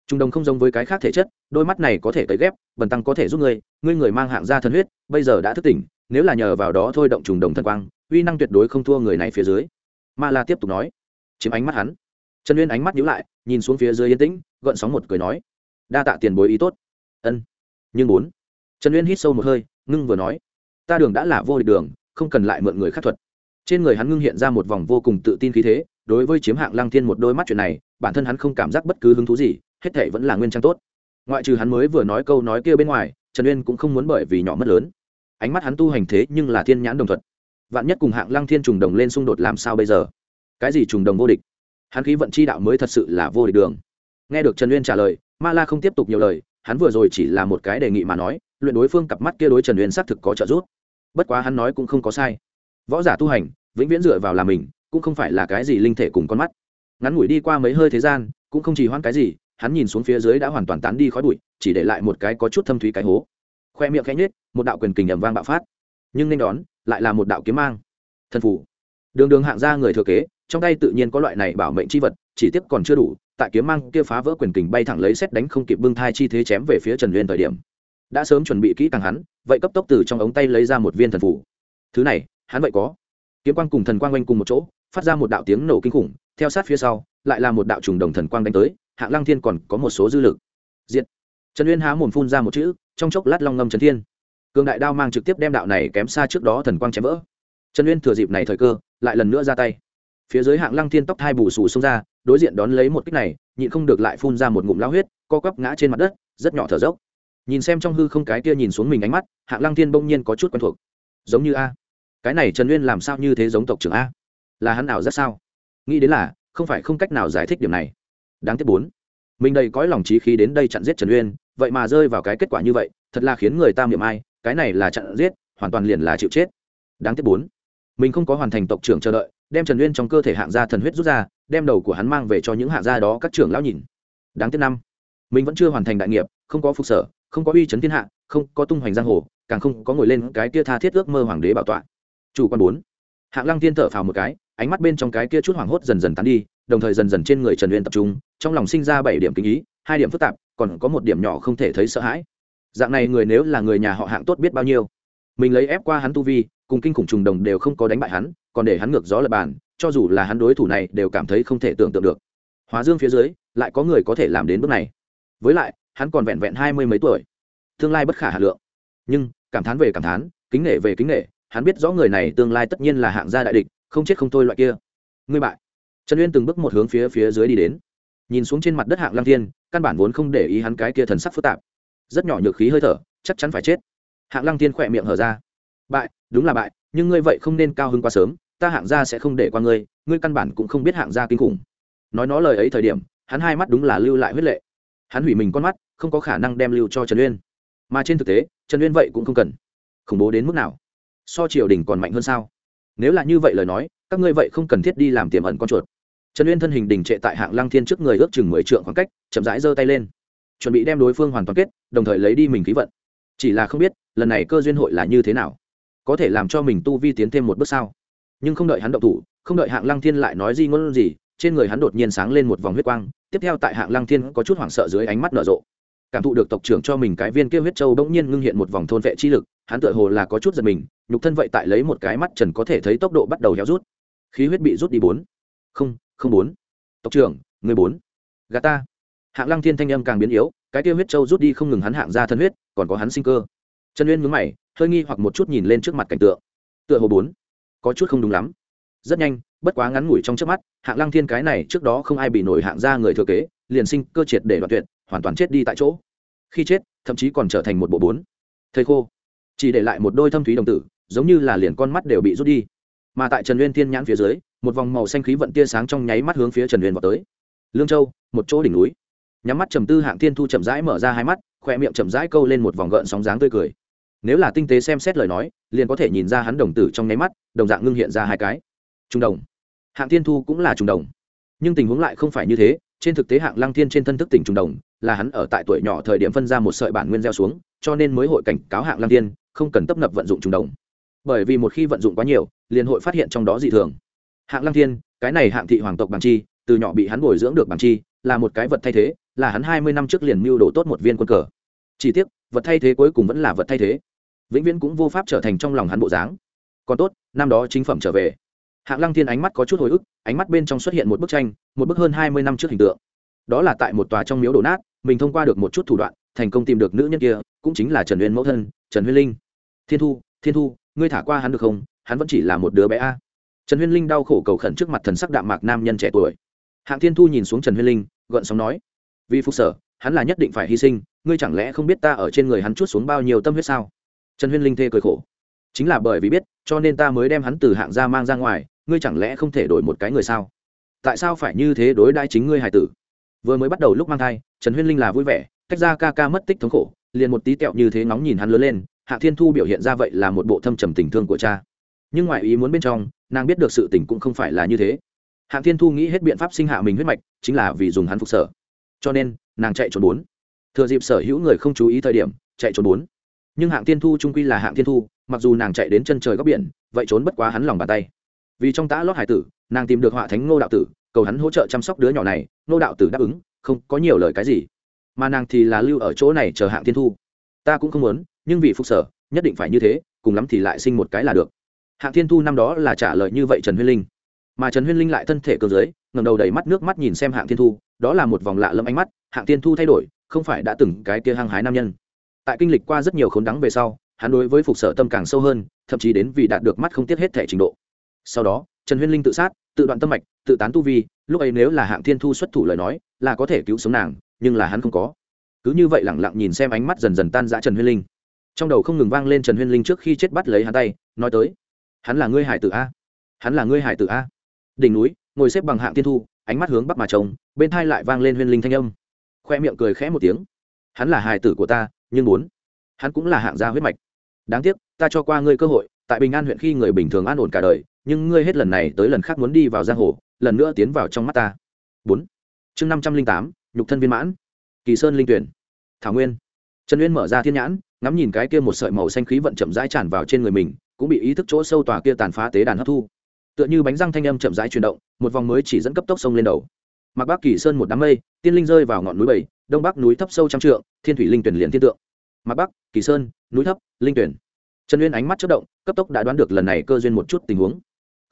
Trung đồng không giống với cái khác thể chất, đôi mắt này có thể cấy ghép, bần tăng có thể giúp ngươi ngươi người mang hạng gia thần huyết, bây giờ đã thức tỉnh, nếu là nhờ vào đó thôi động trùng đồng thần quang, uy năng tuyệt đối không thua người này phía dưới. Ma la tiếp tục nói. Chiếm ánh mắt hắn. Trần uyên ánh mắt nhíu lại, nhìn xuống phía dưới yên tĩnh, gợn sóng một cười nói. Đa tạ tiền bối ý tốt. Ân. Nhưng bốn trần uyên hít sâu một hơi, ngưng vừa nói, ta đường đã là vô địch đường, không cần lại mượn người khác thuật. Trên người hắn ngưng hiện ra một vòng vô cùng tự tin khí thế, đối với chiếm hạng lăng thiên một đôi mắt chuyện này, bản thân hắn không cảm giác bất cứ hứng thú gì, hết thể vẫn là nguyên trang tốt. Ngoại trừ hắn mới vừa nói câu nói kia bên ngoài, trần uyên cũng không muốn bởi vì nhỏ mất lớn. Ánh mắt hắn tu hành thế nhưng là thiên nhãn đồng thuật. Vạn nhất cùng hạng lăng thiên trùng đồng lên xung đột làm sao bây giờ? Cái gì trùng đồng vô địch? Hắn khí vận chi đạo mới thật sự là vô địch đường. Nghe được trần uyên trả lời, ma la không tiếp tục nhiều lời, hắn vừa rồi chỉ là một cái đề nghị mà nói luyện đối phương cặp mắt kia đối trần uyên xác thực có trợ giúp. Bất quá hắn nói cũng không có sai. Võ giả tu hành, vĩnh viễn dựa vào là mình, cũng không phải là cái gì linh thể cùng con mắt. Ngắn ngủi đi qua mấy hơi thế gian, cũng không chỉ hoãn cái gì, hắn nhìn xuống phía dưới đã hoàn toàn tán đi khói bụi, chỉ để lại một cái có chút thâm thúy cái hố. Khoe miệng khẽ nhết một đạo quyền kình ẩm vang bạo phát. Nhưng nên đón, lại là một đạo kiếm mang. Thân phủ đường đường hạng ra người thừa kế, trong tay tự nhiên có loại này bảo mệnh chi vật, chỉ tiếp còn chưa đủ, tại kiếm mang kia phá vỡ quyền kình bay thẳng lấy xét đánh không kịp bưng thai chi thế chém về phía trần uyên thời điểm đã sớm chuẩn bị kỹ càng hắn, vậy cấp tốc từ trong ống tay lấy ra một viên thần phủ. Thứ này, hắn vậy có. Kiếm quang cùng thần quang oanh cùng một chỗ, phát ra một đạo tiếng nổ kinh khủng, theo sát phía sau, lại là một đạo trùng đồng thần quang đánh tới, hạng lăng thiên còn có một số dư lực. Diện trần uyên há mồm phun ra một chữ, trong chốc lát long ngâm trần thiên. Cường đại đao mang trực tiếp đem đạo này kém xa trước đó thần quang chém vỡ. Trần uyên thừa dịp này thời cơ, lại lần nữa ra tay. Phía dưới hạng lăng thiên tóc hai bù xù xông ra, đối diện đón lấy một kích này, nhịn không được lại phun ra một ngụm lao huyết, co quắp ngã trên mặt đất, rất nhỏ thở dốc nhìn xem trong hư không cái kia nhìn xuống mình ánh mắt, hạng lăng thiên bỗng nhiên có chút quen thuộc. Giống như a. Cái này trần uyên làm sao như thế giống tộc trưởng a? Là hắn nào rất sao? Nghĩ đến là, không phải không cách nào giải thích điểm này. Đáng tiếc bốn. Mình đây cõi lòng trí khí đến đây chặn giết trần uyên, vậy mà rơi vào cái kết quả như vậy, thật là khiến người ta miệng ai, cái này là chặn giết, hoàn toàn liền là chịu chết. Đáng tiếc bốn. Mình không có hoàn thành tộc trưởng chờ đợi, đem trần uyên trong cơ thể hạng gia thần huyết rút ra, đem đầu của hắn mang về cho những hạng gia đó các trưởng lão nhìn. Đáng tiếc năm. Mình vẫn chưa hoàn thành đại nghiệp, không có phục sở không có uy chấn thiên hạ, không có tung hoành giang hồ, càng không có ngồi lên cái kia tha thiết ước mơ hoàng đế bảo tọa. Chủ quan bốn. Hạng lăng tiên thở phào một cái, ánh mắt bên trong cái kia chút hoảng hốt dần dần tán đi, đồng thời dần dần trên người trần uyên tập trung, trong lòng sinh ra bảy điểm kinh ý, hai điểm phức tạp, còn có một điểm nhỏ không thể thấy sợ hãi. Dạng này người nếu là người nhà họ hạng tốt biết bao nhiêu. Mình lấy ép qua hắn tu vi, cùng kinh khủng trùng đồng đều không có đánh bại hắn, còn để hắn ngược gió lập bàn, cho dù là hắn đối thủ này đều cảm thấy không thể tưởng tượng được. Hóa dương phía dưới, lại có người có thể làm đến bước này. Với lại hắn còn vẹn vẹn hai mươi mấy tuổi. Tương lai bất khả hà lượng. Nhưng, cảm thán về cảm thán, kính nể về kính nể, hắn biết rõ người này tương lai tất nhiên là hạng gia đại địch, không chết không thôi loại kia. Ngươi bại. Trần uyên từng bước một hướng phía phía dưới đi đến. Nhìn xuống trên mặt đất hạng Lang thiên, căn bản vốn không để ý hắn cái kia thần sắc phức tạp. Rất nhỏ nhược khí hơi thở, chắc chắn phải chết. Hạng Lang thiên khỏe miệng hở ra. Bại, đúng là bại, nhưng ngươi vậy không nên cao hơn quá sớm, ta hạng gia sẽ không để qua ngươi ngươi căn bản cũng không biết hạng gia kinh khủng. Nói nó lời ấy thời điểm, hắn hai mắt đúng là lưu lại huyết lệ hắn hủy mình con mắt, không có khả năng đem lưu cho trần uyên. Mà trên thực tế, trần uyên vậy cũng không cần. Khủng bố đến mức nào? So triều đình còn mạnh hơn sao? Nếu là như vậy lời nói, các ngươi vậy không cần thiết đi làm tiềm ẩn con chuột. Trần uyên thân hình đình trệ tại hạng lăng thiên trước người ước chừng mười trượng khoảng cách, chậm rãi giơ tay lên. Chuẩn bị đem đối phương hoàn toàn kết, đồng thời lấy đi mình khí vận. Chỉ là không biết, lần này cơ duyên hội là như thế nào? Có thể làm cho mình tu vi tiến thêm một bước sao? Nhưng không đợi hắn động thủ, không đợi hạng lăng thiên lại nói gì ngôn gì trên người hắn đột nhiên sáng lên một vòng huyết quang, tiếp theo tại hạng lăng thiên có chút hoảng sợ dưới ánh mắt nở rộ. Cảm thụ được tộc trưởng cho mình cái viên kia huyết châu bỗng nhiên ngưng hiện một vòng thôn vệ chi lực, hắn tựa hồ là có chút giật mình, nhục thân vậy tại lấy một cái mắt trần có thể thấy tốc độ bắt đầu héo rút. Khí huyết bị rút đi bốn. Không không bốn. Tộc trưởng, người bốn. Gà ta. Hạng lăng thiên thanh âm càng biến yếu, cái kia huyết châu rút đi không ngừng hắn hạng ra thân huyết, còn có hắn sinh cơ. Trần uyên mướn mày, hơi nghi hoặc một chút nhìn lên trước mặt cảnh tượng. Tựa hồ bốn. Có chút không đúng lắm rất nhanh, bất quá ngắn ngủi trong trước mắt, hạng lăng thiên cái này trước đó không ai bị nổi hạng ra người thừa kế, liền sinh cơ triệt để đoạn tuyệt, hoàn toàn chết đi tại chỗ. Khi chết, thậm chí còn trở thành một bộ bốn. Thầy khô. Chỉ để lại một đôi thâm thúy đồng tử, giống như là liền con mắt đều bị rút đi. Mà tại trần uyên thiên nhãn phía dưới, một vòng màu xanh khí vận tia sáng trong nháy mắt hướng phía trần uyên vào tới. Lương châu, một chỗ đỉnh núi. Nhắm mắt trầm tư hạng thiên thu chậm rãi mở ra hai mắt khoe miệng chậm rãi câu lên một vòng gợn sóng dáng tươi cười. Nếu là tinh tế xem xét lời nói, liền có thể nhìn ra hắn đồng tử trong nháy mắt, đồng dạng ngưng hiện ra hai cái trung đồng. Hạng thiên thu cũng là trung đồng. Nhưng tình huống lại không phải như thế, trên thực tế hạng lăng thiên trên thân thức tỉnh trung đồng, là hắn ở tại tuổi nhỏ thời điểm phân ra một sợi bản nguyên gieo xuống, cho nên mới hội cảnh cáo hạng lăng thiên, không cần tấp nập vận dụng trung đồng. Bởi vì một khi vận dụng quá nhiều, liền hội phát hiện trong đó dị thường. Hạng lăng thiên, cái này hạng thị hoàng tộc bằng chi, từ nhỏ bị hắn bồi dưỡng được bằng chi, là một cái vật thay thế, là hắn hai mươi năm trước liền mưu đồ tốt một viên quân cờ. Chỉ tiếc, vật thay thế cuối cùng vẫn là vật thay thế. Vĩnh viễn cũng vô pháp trở thành trong lòng hắn bộ dáng. Còn tốt, năm đó chính phẩm trở về hạng lăng thiên ánh mắt có chút hồi ức, ánh mắt bên trong xuất hiện một bức tranh, một bức hơn hai mươi năm trước hình tượng. Đó là tại một tòa trong miếu đổ nát, mình thông qua được một chút thủ đoạn, thành công tìm được nữ nhân kia, cũng chính là trần Uyên mẫu thân, trần huyên linh. Thiên thu thiên thu, ngươi thả qua hắn được không? Hắn vẫn chỉ là một đứa bé a. Trần huyên linh đau khổ cầu khẩn trước mặt thần sắc đạm mạc nam nhân trẻ tuổi. Hạng thiên thu nhìn xuống trần huyên linh, gợn sóng nói, vì phục sở, hắn là nhất định phải hy sinh, ngươi chẳng lẽ không biết ta ở trên người hắn chút xuống bao nhiêu tâm huyết sao? Trần huyên linh thê cười khổ, chính là bởi vì biết, cho nên ta mới đem hắn từ hạng gia mang ra ngoài ngươi chẳng lẽ không thể đổi một cái người sao? Tại sao phải như thế đối đãi chính ngươi hài tử? Vừa mới bắt đầu lúc mang thai, trần huyên linh là vui vẻ, cách ra ca ca mất tích thống khổ, liền một tí kẹo như thế ngóng nhìn hắn lớn lên, hạ thiên thu biểu hiện ra vậy là một bộ thâm trầm tình thương của cha. Nhưng ngoài ý muốn bên trong, nàng biết được sự tình cũng không phải là như thế. Hạ thiên thu nghĩ hết biện pháp sinh hạ mình huyết mạch, chính là vì dùng hắn phục sở. Cho nên, nàng chạy trốn bốn. Thừa dịp sở hữu người không chú ý thời điểm, chạy trốn bốn. Nhưng hạng thiên thu trung quy là hạng thiên thu, mặc dù nàng chạy đến chân trời góc biển, vậy trốn bất quá hắn lòng bàn tay vì trong tã lót hải tử, nàng tìm được họa thánh ngô đạo tử, cầu hắn hỗ trợ chăm sóc đứa nhỏ này, ngô đạo tử đáp ứng, không có nhiều lời cái gì. Mà nàng thì là lưu ở chỗ này chờ hạng thiên thu. Ta cũng không muốn, nhưng vì phục sở, nhất định phải như thế, cùng lắm thì lại sinh một cái là được. Hạng thiên thu năm đó là trả lời như vậy trần huyên linh. Mà trần huyên linh lại thân thể cơ giới ngầm đầu đầy mắt nước mắt nhìn xem hạng thiên thu, đó là một vòng lạ lâm ánh mắt, hạng thiên thu thay đổi, không phải đã từng cái kia hăng hái nam nhân. Tại kinh lịch qua rất nhiều khốn đắng về sau, hắn đối với phục sở tâm càng sâu hơn, thậm chí đến vì đạt được mắt không tiết hết thể trình độ sau đó trần huyên linh tự sát tự đoạn tâm mạch tự tán tu vi lúc ấy nếu là hạng thiên thu xuất thủ lời nói là có thể cứu sống nàng nhưng là hắn không có. Cứ như vậy lẳng lặng nhìn xem ánh mắt dần dần tan dã trần huyên linh. Trong đầu không ngừng vang lên trần huyên linh trước khi chết bắt lấy hắn tay nói tới hắn là ngươi hải tử a. Hắn là ngươi hải tử a. Đỉnh núi ngồi xếp bằng hạng thiên thu ánh mắt hướng bắc mà trồng, bên thai lại vang lên huyên linh thanh âm. Khoe miệng cười khẽ một tiếng hắn là hải tử của ta nhưng muốn hắn cũng là hạng gia huyết mạch. Đáng tiếc ta cho qua ngươi cơ hội tại bình an huyện khi người bình thường an ổn cả đời nhưng ngươi hết lần này tới lần khác muốn đi vào giang hồ, lần nữa tiến vào trong mắt ta. Bốn. Chương năm trăm linh tám, nhục thân viên mãn. Kỳ sơn linh tuyển. Thảo nguyên. Trần uyên mở ra thiên nhãn, ngắm nhìn cái kia một sợi màu xanh khí vận chậm rãi tràn vào trên người mình, cũng bị ý thức chỗ sâu tòa kia tàn phá tế đàn hấp thu. Tựa như bánh răng thanh âm chậm rãi chuyển động, một vòng mới chỉ dẫn cấp tốc sông lên đầu. Mặc bắc kỳ sơn một đám mây, tiên linh rơi vào ngọn núi bảy, đông bắc núi thấp sâu trăm trượng, thiên thủy linh tuyển liền thiên tượng. Mặc bắc, kỳ sơn, núi thấp, linh tuyển. Trần uyên ánh mắt chất động, cấp tốc đã đoán được lần này cơ duyên một chút tình huống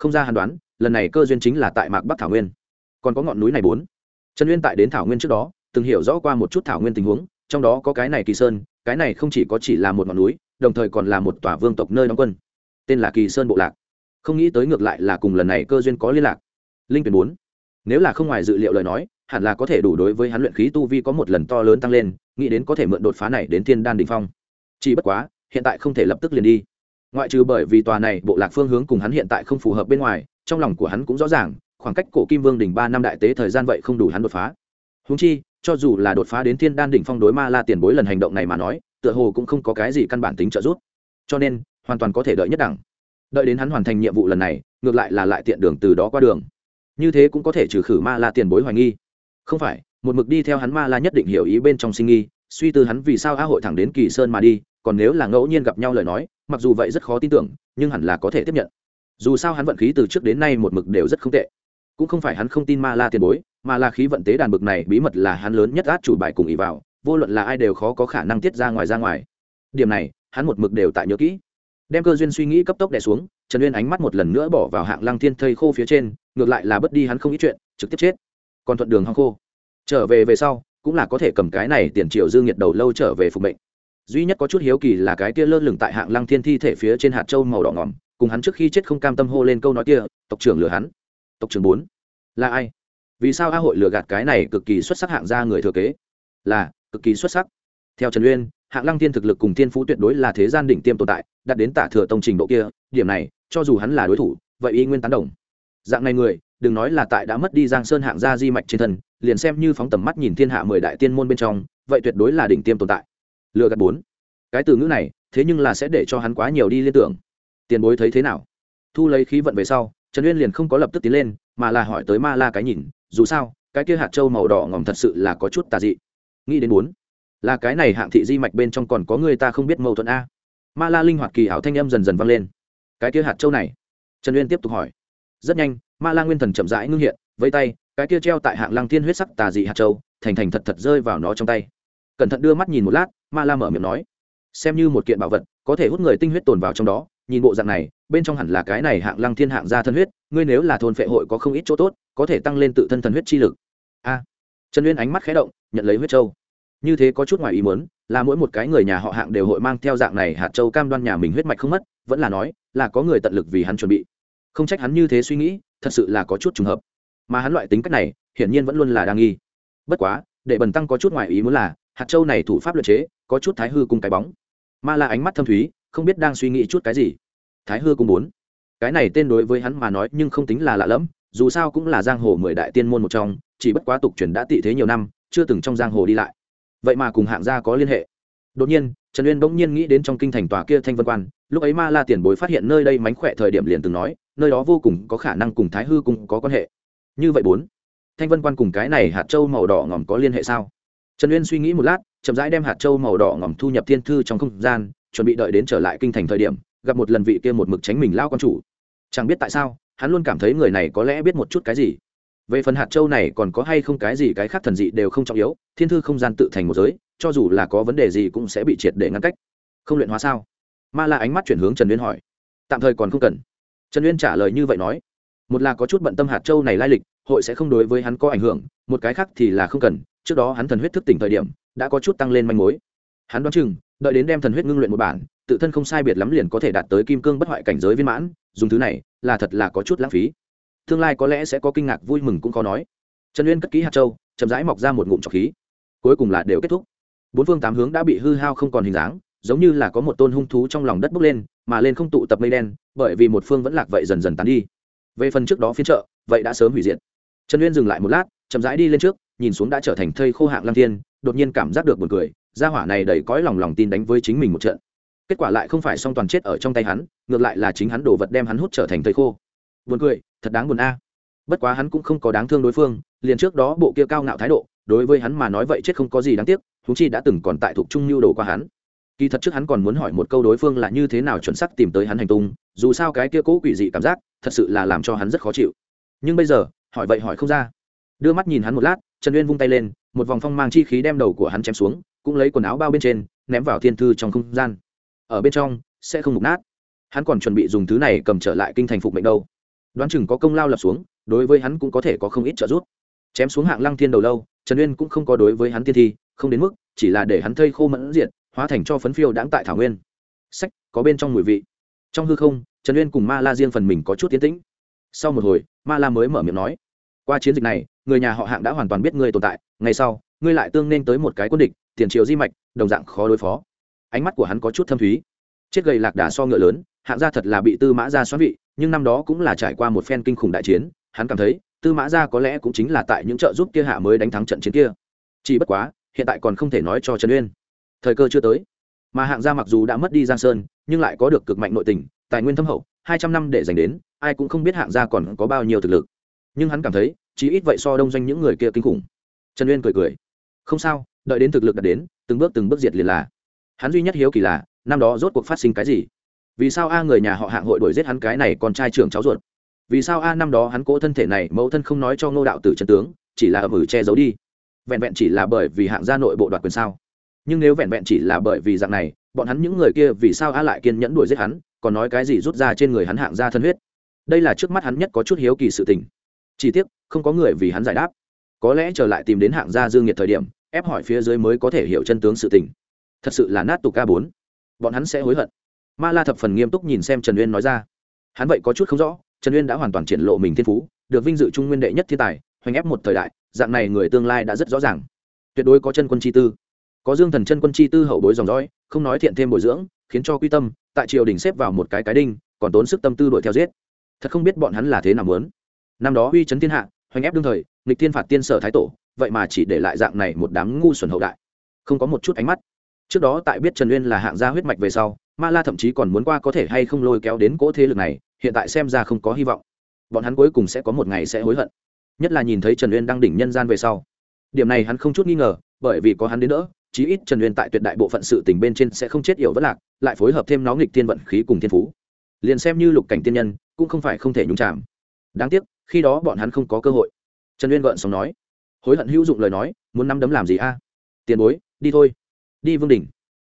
không ra hàn đoán, lần này cơ duyên chính là tại mạc bắc thảo nguyên. Còn có ngọn núi này bốn. Trần uyên tại đến thảo nguyên trước đó, từng hiểu rõ qua một chút thảo nguyên tình huống, trong đó có cái này kỳ sơn, cái này không chỉ có chỉ là một ngọn núi, đồng thời còn là một tòa vương tộc nơi đóng quân. Tên là kỳ sơn bộ lạc. Không nghĩ tới ngược lại là cùng lần này cơ duyên có liên lạc. Linh tuyển bốn. Nếu là không ngoài dự liệu lời nói, hẳn là có thể đủ đối với hắn luyện khí tu vi có một lần to lớn tăng lên, nghĩ đến có thể mượn đột phá này đến thiên đan đ ỉ n h phong. Chỉ bất quá, hiện tại không thể lập tức liền đi ngoại trừ bởi vì tòa này bộ lạc phương hướng cùng hắn hiện tại không phù hợp bên ngoài, trong lòng của hắn cũng rõ ràng, khoảng cách cổ kim vương đỉnh ba năm đại tế thời gian vậy không đủ hắn đột phá. Húng chi, cho dù là đột phá đến thiên đan đỉnh phong đối ma la tiền bối lần hành động này mà nói, tựa hồ cũng không có cái gì căn bản tính trợ giúp. Cho nên, hoàn toàn có thể đợi nhất đẳng. Đợi đến hắn hoàn thành nhiệm vụ lần này, ngược lại là lại tiện đường từ đó qua đường. Như thế cũng có thể trừ khử ma la tiền bối hoài nghi. Không phải, một mực đi theo hắn ma la nhất định hiểu ý bên trong sinh nghi, suy tư hắn vì sao a hội thẳng đến kỳ sơn mà đi còn nếu là ngẫu nhiên gặp nhau lời nói, mặc dù vậy rất khó tin tưởng, nhưng hẳn là có thể tiếp nhận. Dù sao hắn vận khí từ trước đến nay một mực đều rất không tệ. Cũng không phải hắn không tin ma la tiền bối, mà là khí vận tế đàn bực này bí mật là hắn lớn nhất át chủ bài cùng ý vào, vô luận là ai đều khó có khả năng tiết ra ngoài ra ngoài. Điểm này, hắn một mực đều tại nhớ kỹ. Đem cơ duyên suy nghĩ cấp tốc đè xuống, trần uyên ánh mắt một lần nữa bỏ vào hạng lăng thiên thây khô phía trên, ngược lại là bất đi hắn không ít chuyện, trực tiếp chết. Còn thuận đường hăng khô. Trở về về sau, cũng là có thể cầm cái này tiền triệu dương nhiệt đầu lâu trở về phục mệnh duy nhất có chút hiếu kỳ là cái kia lơ lửng tại hạng lăng thiên thi thể phía trên hạt châu màu đỏ ngòm cùng hắn trước khi chết không cam tâm hô lên câu nói kia, tộc trưởng lừa hắn. Tộc trưởng bốn? Là ai? Vì sao a hội lừa gạt cái này cực kỳ xuất sắc hạng ra người thừa kế? Là, cực kỳ xuất sắc. Theo trần uyên, hạng lăng thiên thực lực cùng thiên phú tuyệt đối là thế gian đỉnh tiêm tồn tại, đạt đến tả thừa tông trình độ kia, điểm này, cho dù hắn là đối thủ, vậy y nguyên tán đồng. Dạng này người, đừng nói là tại đã mất đi giang sơn hạng gia di mạch trên thân, liền xem như phóng tầm mắt nhìn thiên hạ mười đại tiên môn bên trong, vậy tuyệt đối là đỉnh tiêm tồn tại lừa gạt bốn. Cái từ ngữ này, thế nhưng là sẽ để cho hắn quá nhiều đi liên tưởng. Tiền bối thấy thế nào? Thu lấy khí vận về sau, trần uyên liền không có lập tức tiến lên, mà là hỏi tới ma la cái nhìn, dù sao, cái kia hạt trâu màu đỏ ngỏm thật sự là có chút tà dị. Nghĩ đến bốn, là cái này hạng thị di mạch bên trong còn có người ta không biết mâu thuẫn a. Ma la linh hoạt kỳ ảo thanh âm dần dần vang lên. Cái kia hạt châu này? Trần uyên tiếp tục hỏi. Rất nhanh, ma la nguyên thần chậm rãi ngưng hiện vây tay, cái kia treo tại hạng lăng thiên huyết sắc tà dị hạt châu, thành thành thật thật rơi vào nó trong tay. Cẩn thận đưa mắt nhìn một lát ma la mở miệng nói. Xem như một kiện bảo vật, có thể hút người tinh huyết tồn vào trong đó, nhìn bộ dạng này, bên trong hẳn là cái này hạng lăng thiên hạng ra thân huyết, ngươi nếu là thôn phệ hội có không ít chỗ tốt, có thể tăng lên tự thân thần huyết chi lực. A. Trần uyên ánh mắt khé động, nhận lấy huyết châu. Như thế có chút ngoài ý muốn, là mỗi một cái người nhà họ hạng đều hội mang theo dạng này hạt châu cam đoan nhà mình huyết mạch không mất, vẫn là nói, là có người tận lực vì hắn chuẩn bị. Không trách hắn như thế suy nghĩ, thật sự là có chút trùng hợp. Mà hắn loại tính cách này, hiển nhiên vẫn luôn là đang nghi. Bất quá, để bần tăng có chút ngoài ý muốn là hạt châu này thủ pháp luật chế, có chút thái hư cùng cái bóng. Ma là ánh mắt thâm thúy, không biết đang suy nghĩ chút cái gì. Thái hư cung bốn. Cái này tên đối với hắn mà nói nhưng không tính là lạ lẫm, dù sao cũng là giang hồ mười đại tiên môn một trong, chỉ bất quá tục truyền đã tị thế nhiều năm, chưa từng trong giang hồ đi lại. Vậy mà cùng hạng gia có liên hệ. Đột nhiên, trần uyên bỗng nhiên nghĩ đến trong kinh thành tòa kia thanh vân quan, lúc ấy ma la tiền bối phát hiện nơi đây mánh khỏe thời điểm liền từng nói, nơi đó vô cùng có khả năng cùng thái hư cung có quan hệ. Như vậy bốn, thanh vân quan cùng cái này hạt châu màu đỏ ngòm có liên hệ sao? Trần uyên suy nghĩ một lát, chậm rãi đem hạt châu màu đỏ ngỏm thu nhập thiên thư trong không gian, chuẩn bị đợi đến trở lại kinh thành thời điểm, gặp một lần vị kia một mực tránh mình lao con chủ. Chẳng biết tại sao, hắn luôn cảm thấy người này có lẽ biết một chút cái gì. Về phần hạt châu này còn có hay không cái gì cái khác thần dị đều không trọng yếu, thiên thư không gian tự thành một giới, cho dù là có vấn đề gì cũng sẽ bị triệt để ngăn cách. Không luyện hóa sao? Ma la ánh mắt chuyển hướng trần uyên hỏi. Tạm thời còn không cần. Trần uyên trả lời như vậy nói. Một là có chút bận tâm hạt châu này lai lịch, hội sẽ không đối với hắn có ảnh hưởng, một cái khác thì là không cần trước đó hắn thần huyết thức tỉnh thời điểm, đã có chút tăng lên manh mối. Hắn đoán chừng, đợi đến đem thần huyết ngưng luyện một bản, tự thân không sai biệt lắm liền có thể đạt tới kim cương bất hoại cảnh giới viên mãn, dùng thứ này là thật là có chút lãng phí. Tương lai có lẽ sẽ có kinh ngạc vui mừng cũng khó nói. Trần uyên cất ký hạt châu, chậm rãi mọc ra một ngụm trọc khí. Cuối cùng là đều kết thúc. Bốn phương tám hướng đã bị hư hao không còn hình dáng, giống như là có một tôn hung thú trong lòng đất bốc lên, mà lên không tụ tập mây đen, bởi vì một phương vẫn lạc vậy dần dần tán đi. Về phần trước đó phiên trợ vậy đã sớm hủy diệt. Trần uyên dừng lại một lát, chậm rãi đi lên trước nhìn xuống đã trở thành thây khô hạng lăng thiên, đột nhiên cảm giác được buồn cười, gia hỏa này đầy cõi lòng lòng tin đánh với chính mình một trận. Kết quả lại không phải song toàn chết ở trong tay hắn, ngược lại là chính hắn đổ vật đem hắn hút trở thành thây khô. Buồn cười, thật đáng buồn a. Bất quá hắn cũng không có đáng thương đối phương, liền trước đó bộ kia cao ngạo thái độ, đối với hắn mà nói vậy chết không có gì đáng tiếc thú chi đã từng còn tại thuộc trung lưu đồ qua hắn. Kỳ thật trước hắn còn muốn hỏi một câu đối phương là như thế nào chuẩn xác tìm tới hắn hành tung, dù sao cái kia cố quỷ dị cảm giác, thật sự là làm cho hắn rất khó chịu. Nhưng bây giờ, hỏi vậy hỏi không ra. Đưa mắt nhìn hắn một lát trần uyên vung tay lên, một vòng phong mang chi khí đem đầu của hắn chém xuống, cũng lấy quần áo bao bên trên, ném vào thiên thư trong không gian. Ở bên trong, sẽ không mục nát. Hắn còn chuẩn bị dùng thứ này cầm trở lại kinh thành phục mệnh đâu. Đoán chừng có công lao lập xuống, đối với hắn cũng có thể có không ít trợ giúp. Chém xuống hạng lăng thiên đầu lâu, trần uyên cũng không có đối với hắn tiên thi, không đến mức, chỉ là để hắn thây khô mẫn diện hóa thành cho phấn phiêu đãng tại thảo nguyên. Sách, có bên trong mùi vị. Trong hư không, trần uyên cùng ma la riêng phần mình có chút tiến tĩnh. Sau một hồi, ma la mới mở miệng nói, qua chiến dịch này người nhà họ hạng đã hoàn toàn biết ngươi tồn tại, ngày sau, ngươi lại tương nên tới một cái quân địch, tiền triều di mạch, đồng dạng khó đối phó. Ánh mắt của hắn có chút thâm thúy. Chết gầy lạc đà so ngựa lớn, hạng gia thật là bị tư mã gia xoắn vị, nhưng năm đó cũng là trải qua một phen kinh khủng đại chiến, hắn cảm thấy, tư mã gia có lẽ cũng chính là tại những trợ giúp kia hạ mới đánh thắng trận chiến kia. Chỉ bất quá, hiện tại còn không thể nói cho trần uyên. Thời cơ chưa tới. Mà hạng gia mặc dù đã mất đi giang sơn, nhưng lại có được cực mạnh nội tình, tài nguyên thâm hậu, hai trăm năm để dành đến, ai cũng không biết hạng gia còn có bao nhiêu thực lực. Nhưng hắn cảm thấy chí ít vậy so đông doanh những người kia kinh khủng. Trần uyên cười cười. Không sao, đợi đến thực lực đạt đến, từng bước từng bước diệt liền là. Hắn duy nhất hiếu kỳ là, năm đó rốt cuộc phát sinh cái gì? Vì sao a người nhà họ hạng hội đuổi giết hắn cái này con trai trưởng cháu ruột? Vì sao a năm đó hắn cố thân thể này, mẫu thân không nói cho ngô đạo tử chân tướng, chỉ là ẩm ử che giấu đi? Vẹn vẹn chỉ là bởi vì hạng gia nội bộ đoạt quyền sao? Nhưng nếu vẹn vẹn chỉ là bởi vì dạng này, bọn hắn những người kia vì sao a lại kiên nhẫn đuổi giết hắn, còn nói cái gì rút ra trên người hắn hạng gia thân huyết? Đây là trước mắt hắn nhất có chút hiếu kỳ sự tình chỉ tiếc, không có người vì hắn giải đáp. Có lẽ trở lại tìm đến hạng gia dương nhiệt thời điểm, ép hỏi phía dưới mới có thể hiểu chân tướng sự tình. Thật sự là nát tục ca bốn. Bọn hắn sẽ hối hận. Ma la thập phần nghiêm túc nhìn xem trần uyên nói ra. Hắn vậy có chút không rõ, trần uyên đã hoàn toàn triển lộ mình thiên phú, được vinh dự trung nguyên đệ nhất thiên tài, hoành ép một thời đại, dạng này người tương lai đã rất rõ ràng. Tuyệt đối có chân quân chi tư. Có dương thần chân quân chi tư hậu bối dòng dõi, không nói thiện thêm bồi dưỡng, khiến cho quy tâm, tại triều đình xếp vào một cái cái đinh, còn tốn sức tâm tư đuổi theo giết. Thật không biết bọn hắn là thế nào muốn năm đó uy chấn thiên hạ hoành ép đương thời nghịch thiên phạt tiên sở thái tổ vậy mà chỉ để lại dạng này một đám ngu xuẩn hậu đại. Không có một chút ánh mắt. Trước đó tại biết trần uyên là hạng gia huyết mạch về sau ma la thậm chí còn muốn qua có thể hay không lôi kéo đến cỗ thế lực này hiện tại xem ra không có hy vọng. Bọn hắn cuối cùng sẽ có một ngày sẽ hối hận. Nhất là nhìn thấy trần uyên đang đỉnh nhân gian về sau. Điểm này hắn không chút nghi ngờ bởi vì có hắn đến đỡ, chí ít trần uyên tại tuyệt đại bộ phận sự tình bên trên sẽ không chết yểu vất lạc lại phối hợp thêm nó nghịch thiên vận khí cùng thiên phú. Liền xem như lục cảnh tiên nhân cũng không phải không thể nhúng chạm đáng tiếc khi đó bọn hắn không có cơ hội. Trần uyên gợn sống nói, hối hận hữu dụng lời nói, muốn nắm đấm làm gì a? Tiền bối, đi thôi. Đi vương đình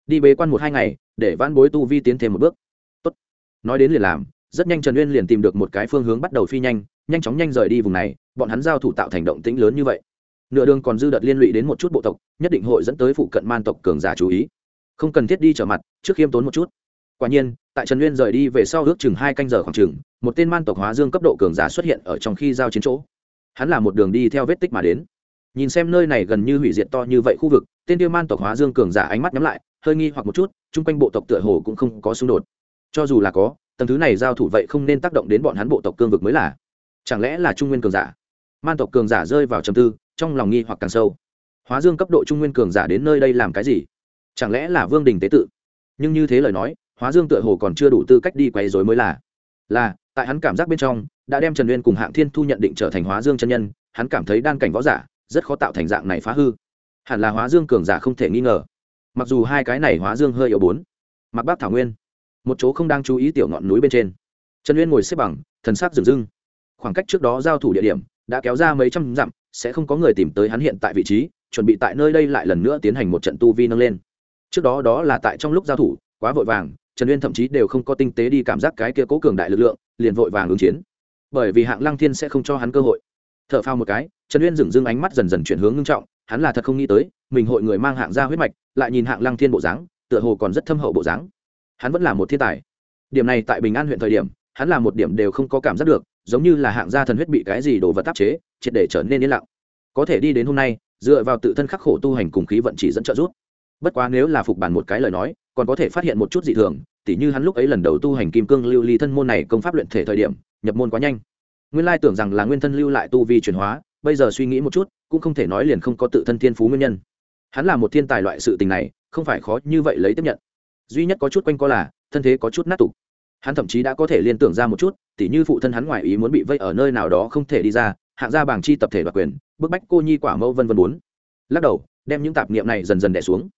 đi bế quan một hai ngày, để van bối tu vi tiến thêm một bước. Tốt. nói đến liền làm, rất nhanh trần uyên liền tìm được một cái phương hướng bắt đầu phi nhanh nhanh chóng nhanh rời đi vùng này, bọn hắn giao thủ tạo thành động tĩnh lớn như vậy. Nửa đường còn dư đợt liên lụy đến một chút bộ tộc, nhất định hội dẫn tới phụ cận man tộc cường giả chú ý. Không cần thiết đi trở mặt, trước khiêm tốn một chút quả nhiên, tại trần uyên rời đi về sau ước chừng hai canh giờ khoảng chừng, một tên man tộc hóa dương cấp độ cường giả xuất hiện ở trong khi giao chiến chỗ. Hắn là một đường đi theo vết tích mà đến. Nhìn xem nơi này gần như hủy diệt to như vậy khu vực, tên tiêu man tộc hóa dương cường giả ánh mắt nhắm lại, hơi nghi hoặc một chút, chung quanh bộ tộc tựa hồ cũng không có xung đột. Cho dù là có, tầng thứ này giao thủ vậy không nên tác động đến bọn hắn bộ tộc cương vực mới là. Chẳng lẽ là trung nguyên cường giả? Man tộc cường giả rơi vào trầm tư, trong lòng nghi hoặc càng sâu. Hóa dương cấp độ trung nguyên cường giả đến nơi đây làm cái gì? Chẳng lẽ là vương đình tế tự? Nhưng như thế lời nói hóa dương tựa hồ còn chưa đủ tư cách đi quay dối mới là. Là, tại hắn cảm giác bên trong, đã đem trần uyên cùng hạng thiên thu nhận định trở thành hóa dương chân nhân, hắn cảm thấy đan cảnh võ giả, rất khó tạo thành dạng này phá hư. Hẳn là hóa dương cường giả không thể nghi ngờ. Mặc dù hai cái này hóa dương hơi yếu bốn. Mặc bác thảo nguyên, một chỗ không đang chú ý tiểu ngọn núi bên trên. Trần uyên ngồi xếp bằng, thần sắc rừng rưng. Khoảng cách trước đó giao thủ địa điểm, đã kéo ra mấy trăm dặm, sẽ không có người tìm tới hắn hiện tại vị trí, chuẩn bị tại nơi đây lại lần nữa tiến hành một trận tu vi nâng lên. Trước đó đó là tại trong lúc giao thủ, quá vội vàng trần uyên thậm chí đều không có tinh tế đi cảm giác cái kia cố cường đại lực lượng, liền vội vàng ứng chiến. Bởi vì hạng lăng thiên sẽ không cho hắn cơ hội. T h ở phao một cái, trần uyên dừng dưng ánh mắt dần dần chuyển hướng ngưng trọng, hắn là thật không nghĩ tới, mình hội người mang hạng ra huyết mạch, lại nhìn hạng lăng thiên bộ dáng, tựa hồ còn rất thâm hậu bộ dáng. Hắn vẫn là một thiên tài. Điểm này tại bình an huyện thời điểm, hắn là một điểm đều không có cảm giác được, giống như là hạng gia thần huyết bị cái gì đồ vật tác chế, triệt để trở nên yên lặng. Có thể đi đến hôm nay, dựa vào tự thân khắc khổ tu hành cùng khí vận chỉ dẫn trợ giúp. Bất quá nếu là phục bản một cái lời nói còn có thể phát hiện một chút dị thường, tỉ như hắn lúc ấy lần đầu tu hành kim cương lưu ly thân môn này công pháp luyện thể thời điểm, nhập môn quá nhanh. Nguyên lai tưởng rằng là nguyên thân lưu lại tu vi chuyển hóa, bây giờ suy nghĩ một chút, cũng không thể nói liền không có tự thân thiên phú nguyên nhân. Hắn là một thiên tài loại sự tình này, không phải khó như vậy lấy tiếp nhận. Duy nhất có chút quanh co là, thân thế có chút nát tục hắn thậm chí đã có thể liên tưởng ra một chút, tỉ như phụ thân hắn ngoài ý muốn bị vây ở nơi nào đó không thể đi ra, hạng ra bảng chi tập thể đoạt quyền, bức bách cô nhi quả mẫu vân vân bốn. Lắc đầu, đem những tạp niệm này dần dần đẻ xuống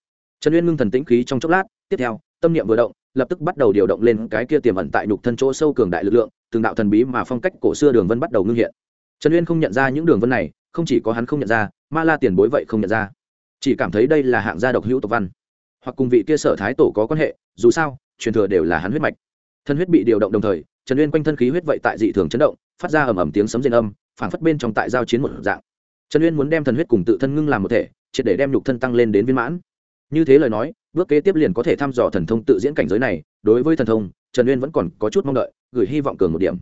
trần uyên ngưng thần tĩnh khí trong chốc lát, tiếp theo, tâm niệm vừa động, lập tức bắt đầu điều động lên cái kia tiềm ẩn tại nhục thân chỗ sâu cường đại lực lượng, từng đạo thần bí mà phong cách cổ xưa đường vân bắt đầu ngưng hiện. Trần uyên không nhận ra những đường vân này, không chỉ có hắn không nhận ra, ma la tiền bối vậy không nhận ra. Chỉ cảm thấy đây là hạng gia độc hữu tộc văn. Hoặc cùng vị kia sở thái tổ có quan hệ, dù sao, truyền thừa đều là hắn huyết mạch. Thân huyết bị điều động đồng thời, trần uyên quanh thân khí huyết vậy tại dị thường chấn động, phát ra ầm ầm tiếng sấm rền âm, phảng phất bên trong tại giao chiến một dạng. Trần uyên muốn đem thần huyết cùng tự thân ngưng làm một thể, triệt để đem nhục thân tăng lên đến viên mãn như thế lời nói, bước kế tiếp liền có thể thăm dò thần thông tự diễn cảnh giới này, đối với thần thông, trần uyên vẫn còn có chút mong đợi, gửi hy vọng cường một điểm.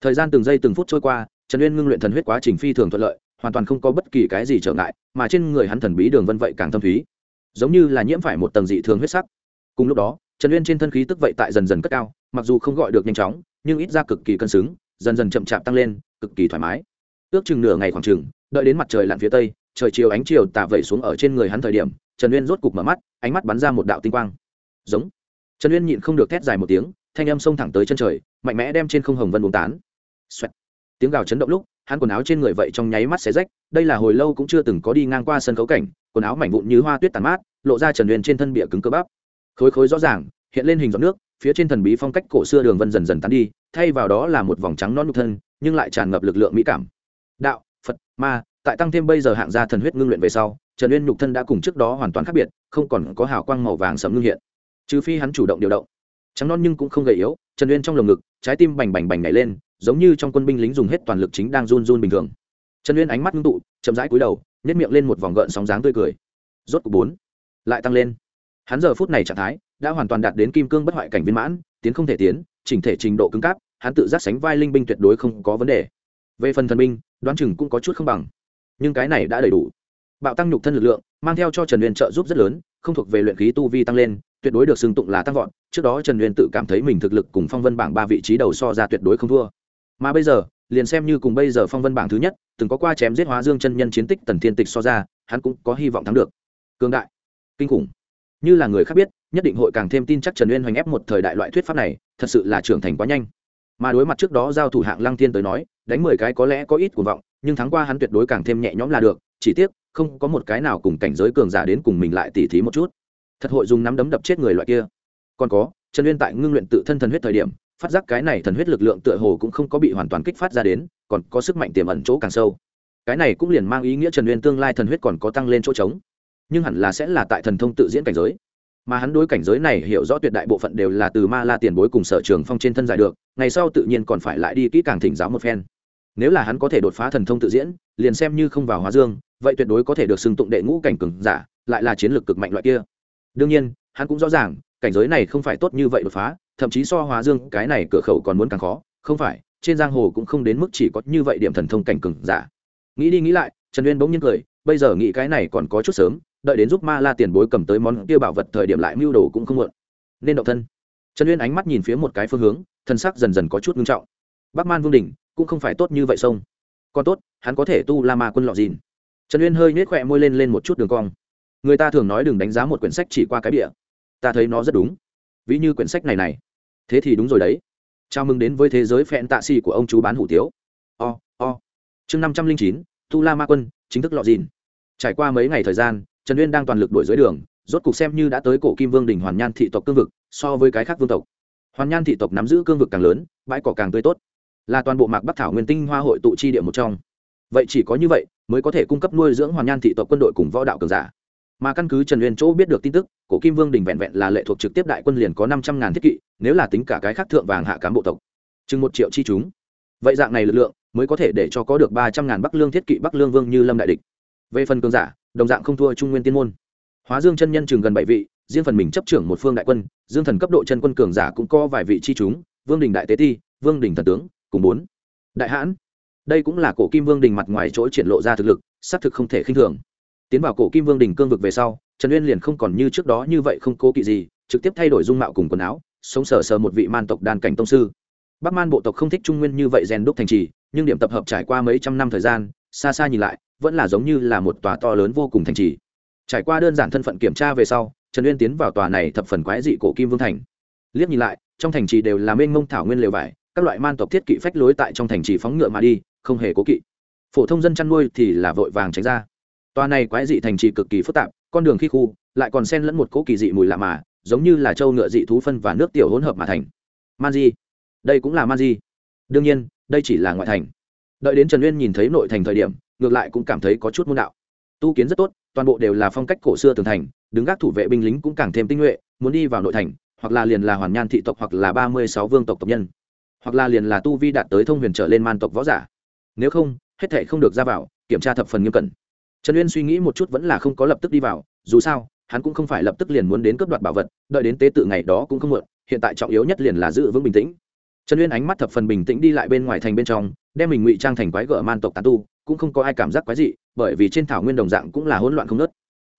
Thời gian từng giây từng phút trôi qua, trần uyên ngưng luyện thần huyết quá trình phi thường thuận lợi, hoàn toàn không có bất kỳ cái gì trở ngại, mà trên người hắn thần bí đường vân vậy càng thâm thúy. Giống như là nhiễm phải một tầng dị thường huyết sắc. Cùng lúc đó, trần uyên trên thân khí tức vậy tại dần dần cất cao, mặc dù không gọi được nhanh chóng, nhưng ít ra cực kỳ cân xứng, dần dần chậm chạp tăng lên, cực kỳ thoải mái. Ước chừng nửa ngày khoảng chừng, đợi đến mặt trời lặn phía tây, trời chiều ánh chiều tà vẩy xuống ở trên người hắn thời điểm trần uyên rốt cục mở mắt, ánh mắt bắn ra một đạo tinh quang. Giống. Trần uyên nhịn không được thét dài một tiếng, thanh âm xông thẳng tới chân trời, mạnh mẽ đem trên không hồng vân uống tán. Xoẹt. tiếng gào chấn động lúc, hắn quần áo trên người vậy trong nháy mắt xé rách, đây là hồi lâu cũng chưa từng có đi ngang qua sân khấu cảnh, quần áo mảnh vụn như hoa tuyết tàn mát, lộ ra trần uyên trên thân bịa cứng cơ bắp. Khối khối rõ ràng, hiện lên hình giọt nước, phía trên thần bí phong cách cổ xưa đường vân dần dần tán đi, thay vào đó là một vòng trắng non nhục thân, nhưng lại tràn ngập lực lượng mỹ cảm. Đạo, phật, ma, tại tăng thêm bây giờ hạng gia thần huyết ngưng luyện về sau trần uyên nhục thân đã cùng trước đó hoàn toàn khác biệt, không còn có hào quang màu vàng sẫm ngưng hiện. Trừ phi hắn chủ động điều động. Trắng non nhưng cũng không gầy yếu, trần uyên trong lồng ngực, trái tim bành bành bành nhảy lên, giống như trong quân binh lính dùng hết toàn lực chính đang run run bình thường. Trần uyên ánh mắt ngưng tụ, chậm rãi cúi đầu nhét miệng lên một vòng gợn sóng dáng tươi cười. Rốt cục bốn, lại tăng lên. Hắn giờ phút này trạng thái đã hoàn toàn đạt đến kim cương bất hoại cảnh viên mãn, tiến không thể tiến, chỉnh thể trình độ cứng cáp, hắn tự giác sánh vai linh binh tuyệt đối không có vấn đề. Về phần thần binh, đoán chừng cũng có chút không bằng. Nhưng cái này đã đầy đủ bạo tăng nhục thân lực lượng, mang theo cho trần huyền trợ giúp rất lớn, không thuộc về luyện khí tu vi tăng lên, tuyệt đối được xưng tụng là tăng vọt. Trước đó trần huyền tự cảm thấy mình thực lực cùng phong vân bảng ba vị trí đầu so ra tuyệt đối không thua. Mà bây giờ, liền xem như cùng bây giờ phong vân bảng thứ nhất, từng có qua chém giết hóa dương chân nhân chiến tích tần thiên tịch so ra, hắn cũng có hy vọng thắng được. Cương đại, kinh khủng. Như là người khác biết, nhất định hội càng thêm tin chắc trần uyên hoành ép một thời đại loại thuyết pháp này, thật sự là trưởng thành quá nhanh. Mà đối mặt trước đó giao thủ hạng lăng thiên tới nói, đánh mười cái có lẽ có ít cuồng vọng, nhưng thắng qua hắn tuyệt đối càng thêm nhẹ nhõm là được, chỉ tiếc không có một cái nào cùng cảnh giới cường giả đến cùng mình lại tỉ thí một chút. Thật hội dùng nắm đấm đập chết người loại kia. Còn có, trần uyên tại ngưng luyện tự thân thần huyết thời điểm, phát giác cái này thần huyết lực lượng tựa hồ cũng không có bị hoàn toàn kích phát ra đến, còn có sức mạnh tiềm ẩn chỗ càng sâu. Cái này cũng liền mang ý nghĩa trần uyên tương lai thần huyết còn có tăng lên chỗ trống. Nhưng hẳn là sẽ là tại thần thông tự diễn cảnh giới. Mà hắn đối cảnh giới này hiểu rõ tuyệt đại bộ phận đều là từ ma la tiền bối cùng sở trường phong trên thân giải được, ngày sau tự nhiên còn phải lại đi kỹ càng thỉnh giáo một phen nếu là hắn có thể đột phá thần thông tự diễn, liền xem như không vào hóa dương, vậy tuyệt đối có thể được xưng tụng đệ ngũ cảnh cường giả, lại là chiến lược cực mạnh loại kia. Đương nhiên, hắn cũng rõ ràng, cảnh giới này không phải tốt như vậy đột phá, thậm chí so hóa dương, cái này cửa khẩu còn muốn càng khó. Không phải, trên giang hồ cũng không đến mức chỉ có như vậy điểm thần thông cảnh cường giả. Nghĩ đi nghĩ lại, trần uyên bỗng nhiên cười, bây giờ nghĩ cái này còn có chút sớm, đợi đến giúp ma la tiền bối cầm tới món kia bảo vật thời điểm lại mưu đồ cũng không muộn. Nên động thân. Trần uyên ánh mắt nhìn phía một cái phương hướng, thân sắc dần dần có chút ngưng trọng. Bắc man vương đình cũng không phải tốt như vậy sông. Còn tốt hắn có thể tu la ma quân lọ dìn. Trần uyên hơi nhếch khỏe môi lên lên một chút đường cong. Người ta thường nói đừng đánh giá một quyển sách chỉ qua cái bìa. Ta thấy nó rất đúng. Ví như quyển sách này này. Thế thì đúng rồi đấy. Chào mừng đến với thế giới phẹn tạ xì của ông chú bán hủ tiếu. O、oh, o、oh. chương năm trăm linh chín tu la ma quân chính thức lọ dìn. Trải qua mấy ngày thời gian trần uyên đang toàn lực đuổi dưới đường rốt cục xem như đã tới cổ kim vương đình hoàn nhan thị tộc cương vực so với cái khác vương tộc. Hoàn nhan thị tộc nắm giữ cương vực càng lớn bãi cỏ càng tươi tốt là toàn bộ mạc bắc thảo nguyên tinh hoa hội tụ chi địa một trong. Vậy chỉ có như vậy mới có thể cung cấp nuôi dưỡng hoàn nhan thị tộc quân đội cùng võ đạo cường giả. Mà căn cứ trần uyên chỗ biết được tin tức, cổ kim vương đình vẹn vẹn là lệ thuộc trực tiếp đại quân liền có năm trăm ngàn thiết kỵ, nếu là tính cả cái khác thượng vàng hạ cám bộ tộc, chừng một triệu chi chúng. Vậy dạng này lực lượng mới có thể để cho có được ba trăm ngàn bắc lương thiết kỵ bắc lương vương như lâm đại địch. Về phần cường giả, đồng dạng không thua trung nguyên tiên môn. Hóa dương chân nhân chừng gần bảy vị, riêng phần mình chấp trưởng một phương đại quân, dương thần cấp độ chân quân cường giả cũng có vài vị chi chúng, vương đình đại tế ti, vương đình thần tướng cùng bốn. Đại hãn. Đây cũng là cổ kim vương đình mặt ngoài chỗ triển lộ ra thực lực, xác thực không thể khinh thường. Tiến vào cổ kim vương đình cương vực về sau, trần uyên liền không còn như trước đó như vậy không cố kỵ gì, trực tiếp thay đổi dung mạo cùng quần áo, sống sờ sờ một vị man tộc đan cảnh tông sư. Bắc man bộ tộc không thích trung nguyên như vậy rèn đúc thành trì, nhưng điểm tập hợp trải qua mấy trăm năm thời gian, xa xa nhìn lại, vẫn là giống như là một tòa to lớn vô cùng thành trì. Trải qua đơn giản thân phận kiểm tra về sau, trần uyên tiến vào tòa này thập phần quái dị cổ kim vương thành. Liếc nhìn lại, trong thành trì đều là mênh mông thảo nguyên lều vải các loại man tộc thiết kỵ phách lối tại trong thành trì phóng ngựa mà đi, không hề cố kỵ. Phổ thông dân chăn nuôi thì là vội vàng tránh ra. Tòa này quái dị thành trì cực kỳ phức tạp, con đường khi khu lại còn xen lẫn một cỗ kỳ dị mùi lạ mà, giống như là trâu ngựa dị thú phân và nước tiểu hỗn hợp mà thành. Man di đây cũng là man di đương nhiên, đây chỉ là ngoại thành. Đợi đến trần uyên nhìn thấy nội thành thời điểm, ngược lại cũng cảm thấy có chút môn đạo. Tu kiến rất tốt, toàn bộ đều là phong cách cổ xưa tường thành, đứng gác thủ vệ binh lính cũng càng thêm tinh nhuệ, muốn đi vào nội thành, hoặc là liền là hoàn nhan thị tộc hoặc là ba mươi sáu vương tộc tộc nhân hoặc là liền là tu vi đạt tới thông huyền trở lên man tộc võ giả. Nếu không, hết thể không được ra vào, kiểm tra thập phần nghiêm cẩn. Trần uyên suy nghĩ một chút vẫn là không có lập tức đi vào, dù sao, hắn cũng không phải lập tức liền muốn đến cướp đoạt bảo vật, đợi đến tế tự ngày đó cũng không muộn, hiện tại trọng yếu nhất liền là giữ vững bình tĩnh. Trần uyên ánh mắt thập phần bình tĩnh đi lại bên ngoài thành bên trong, đem mình ngụy trang thành quái gở man tộc tán tu, cũng không có ai cảm giác quái dị, bởi vì trên thảo nguyên đồng dạng cũng là hỗn loạn không nớt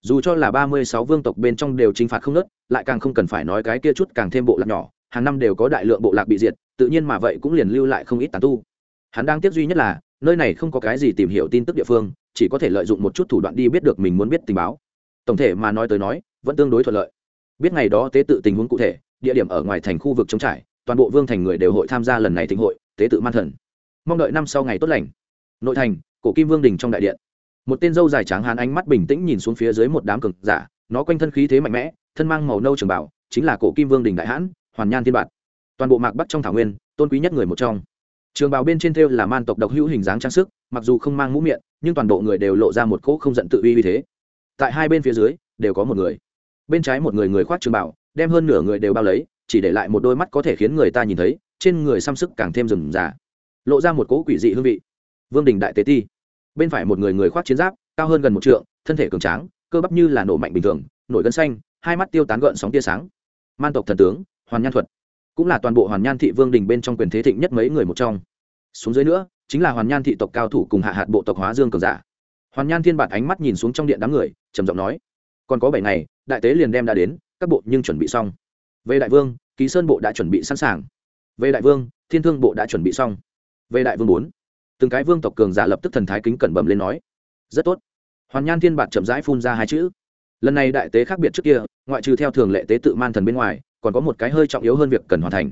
dù cho là ba mươi sáu vương tộc bên trong đều chinh phạt không nớt lại càng không cần phải nói cái kia chút càng thêm bộ lạc nhỏ, hàng năm đều có đại lượng bộ lạc bị diệt tự nhiên mà vậy cũng liền lưu lại không ít tán tu. Hắn đang tiếc duy nhất là, nơi này không có cái gì tìm hiểu tin tức địa phương, chỉ có thể lợi dụng một chút thủ đoạn đi biết được mình muốn biết tình báo. Tổng thể mà nói tới nói, vẫn tương đối thuận lợi. Biết ngày đó tế tự tình huống cụ thể, địa điểm ở ngoài thành khu vực chống trải, toàn bộ vương thành người đều hội tham gia lần này thịnh hội, tế tự man thần. Mong đợi năm sau ngày tốt lành. Nội thành, cổ kim vương đình trong đại điện. Một tên dâu dài trắng hán ánh mắt bình tĩnh nhìn xuống phía dưới một đám cực giả, nó quanh thân khí thế mạnh mẽ, thân mang màu nâu trường bảo chính là cổ kim vương đình đại hãn hoàn nhan thiên bạt toàn bộ mạc bắc trong thảo nguyên, tôn quý nhất người một trong. Trường bào bên trên thêu là man tộc độc hữu hình dáng trang sức, mặc dù không mang mũ miệng, nhưng toàn bộ người đều lộ ra một cỗ không giận tự uy vì thế. Tại hai bên phía dưới, đều có một người. Bên trái một người người khoác trường bảo đem hơn nửa người đều bao lấy, chỉ để lại một đôi mắt có thể khiến người ta nhìn thấy, trên người xăm sức càng thêm rừng già lộ ra một cỗ quỷ dị hương vị. Vương đình đại tế ti. Bên phải một người người khoác chiến giáp, cao hơn gần một trượng, thân thể cường tráng, cơ bắp như là nổ mạnh bình thường, nổi gân xanh, hai mắt tiêu tán gợn sóng tia sáng. Man tộc thần tướng, hoàn nhan thuật cũng là toàn bộ hoàn nhan thị vương đình bên trong quyền thế thịnh nhất mấy người một trong. Xuống dưới nữa, chính là hoàn nhan thị tộc cao thủ cùng hạ hạt bộ tộc hóa dương cường giả. Hoàn nhan thiên bản ánh mắt nhìn xuống trong điện đám người, trầm giọng nói, còn có bảy ngày, đại tế liền đem đã đến, các bộ nhưng chuẩn bị xong. Về đại vương, ký sơn bộ đã chuẩn bị sẵn sàng. Về đại vương, thiên thương bộ đã chuẩn bị xong. Về đại vương bốn. Từng cái vương tộc cường giả lập tức thần thái kính cẩn bẩm lên nói, rất tốt. Hoàn nhan thiên bạt chậm rãi phun ra hai chữ lần này đại tế khác biệt trước kia, ngoại trừ theo thường lệ tế tự man thần bên ngoài, còn có một cái hơi trọng yếu hơn việc cần hoàn thành.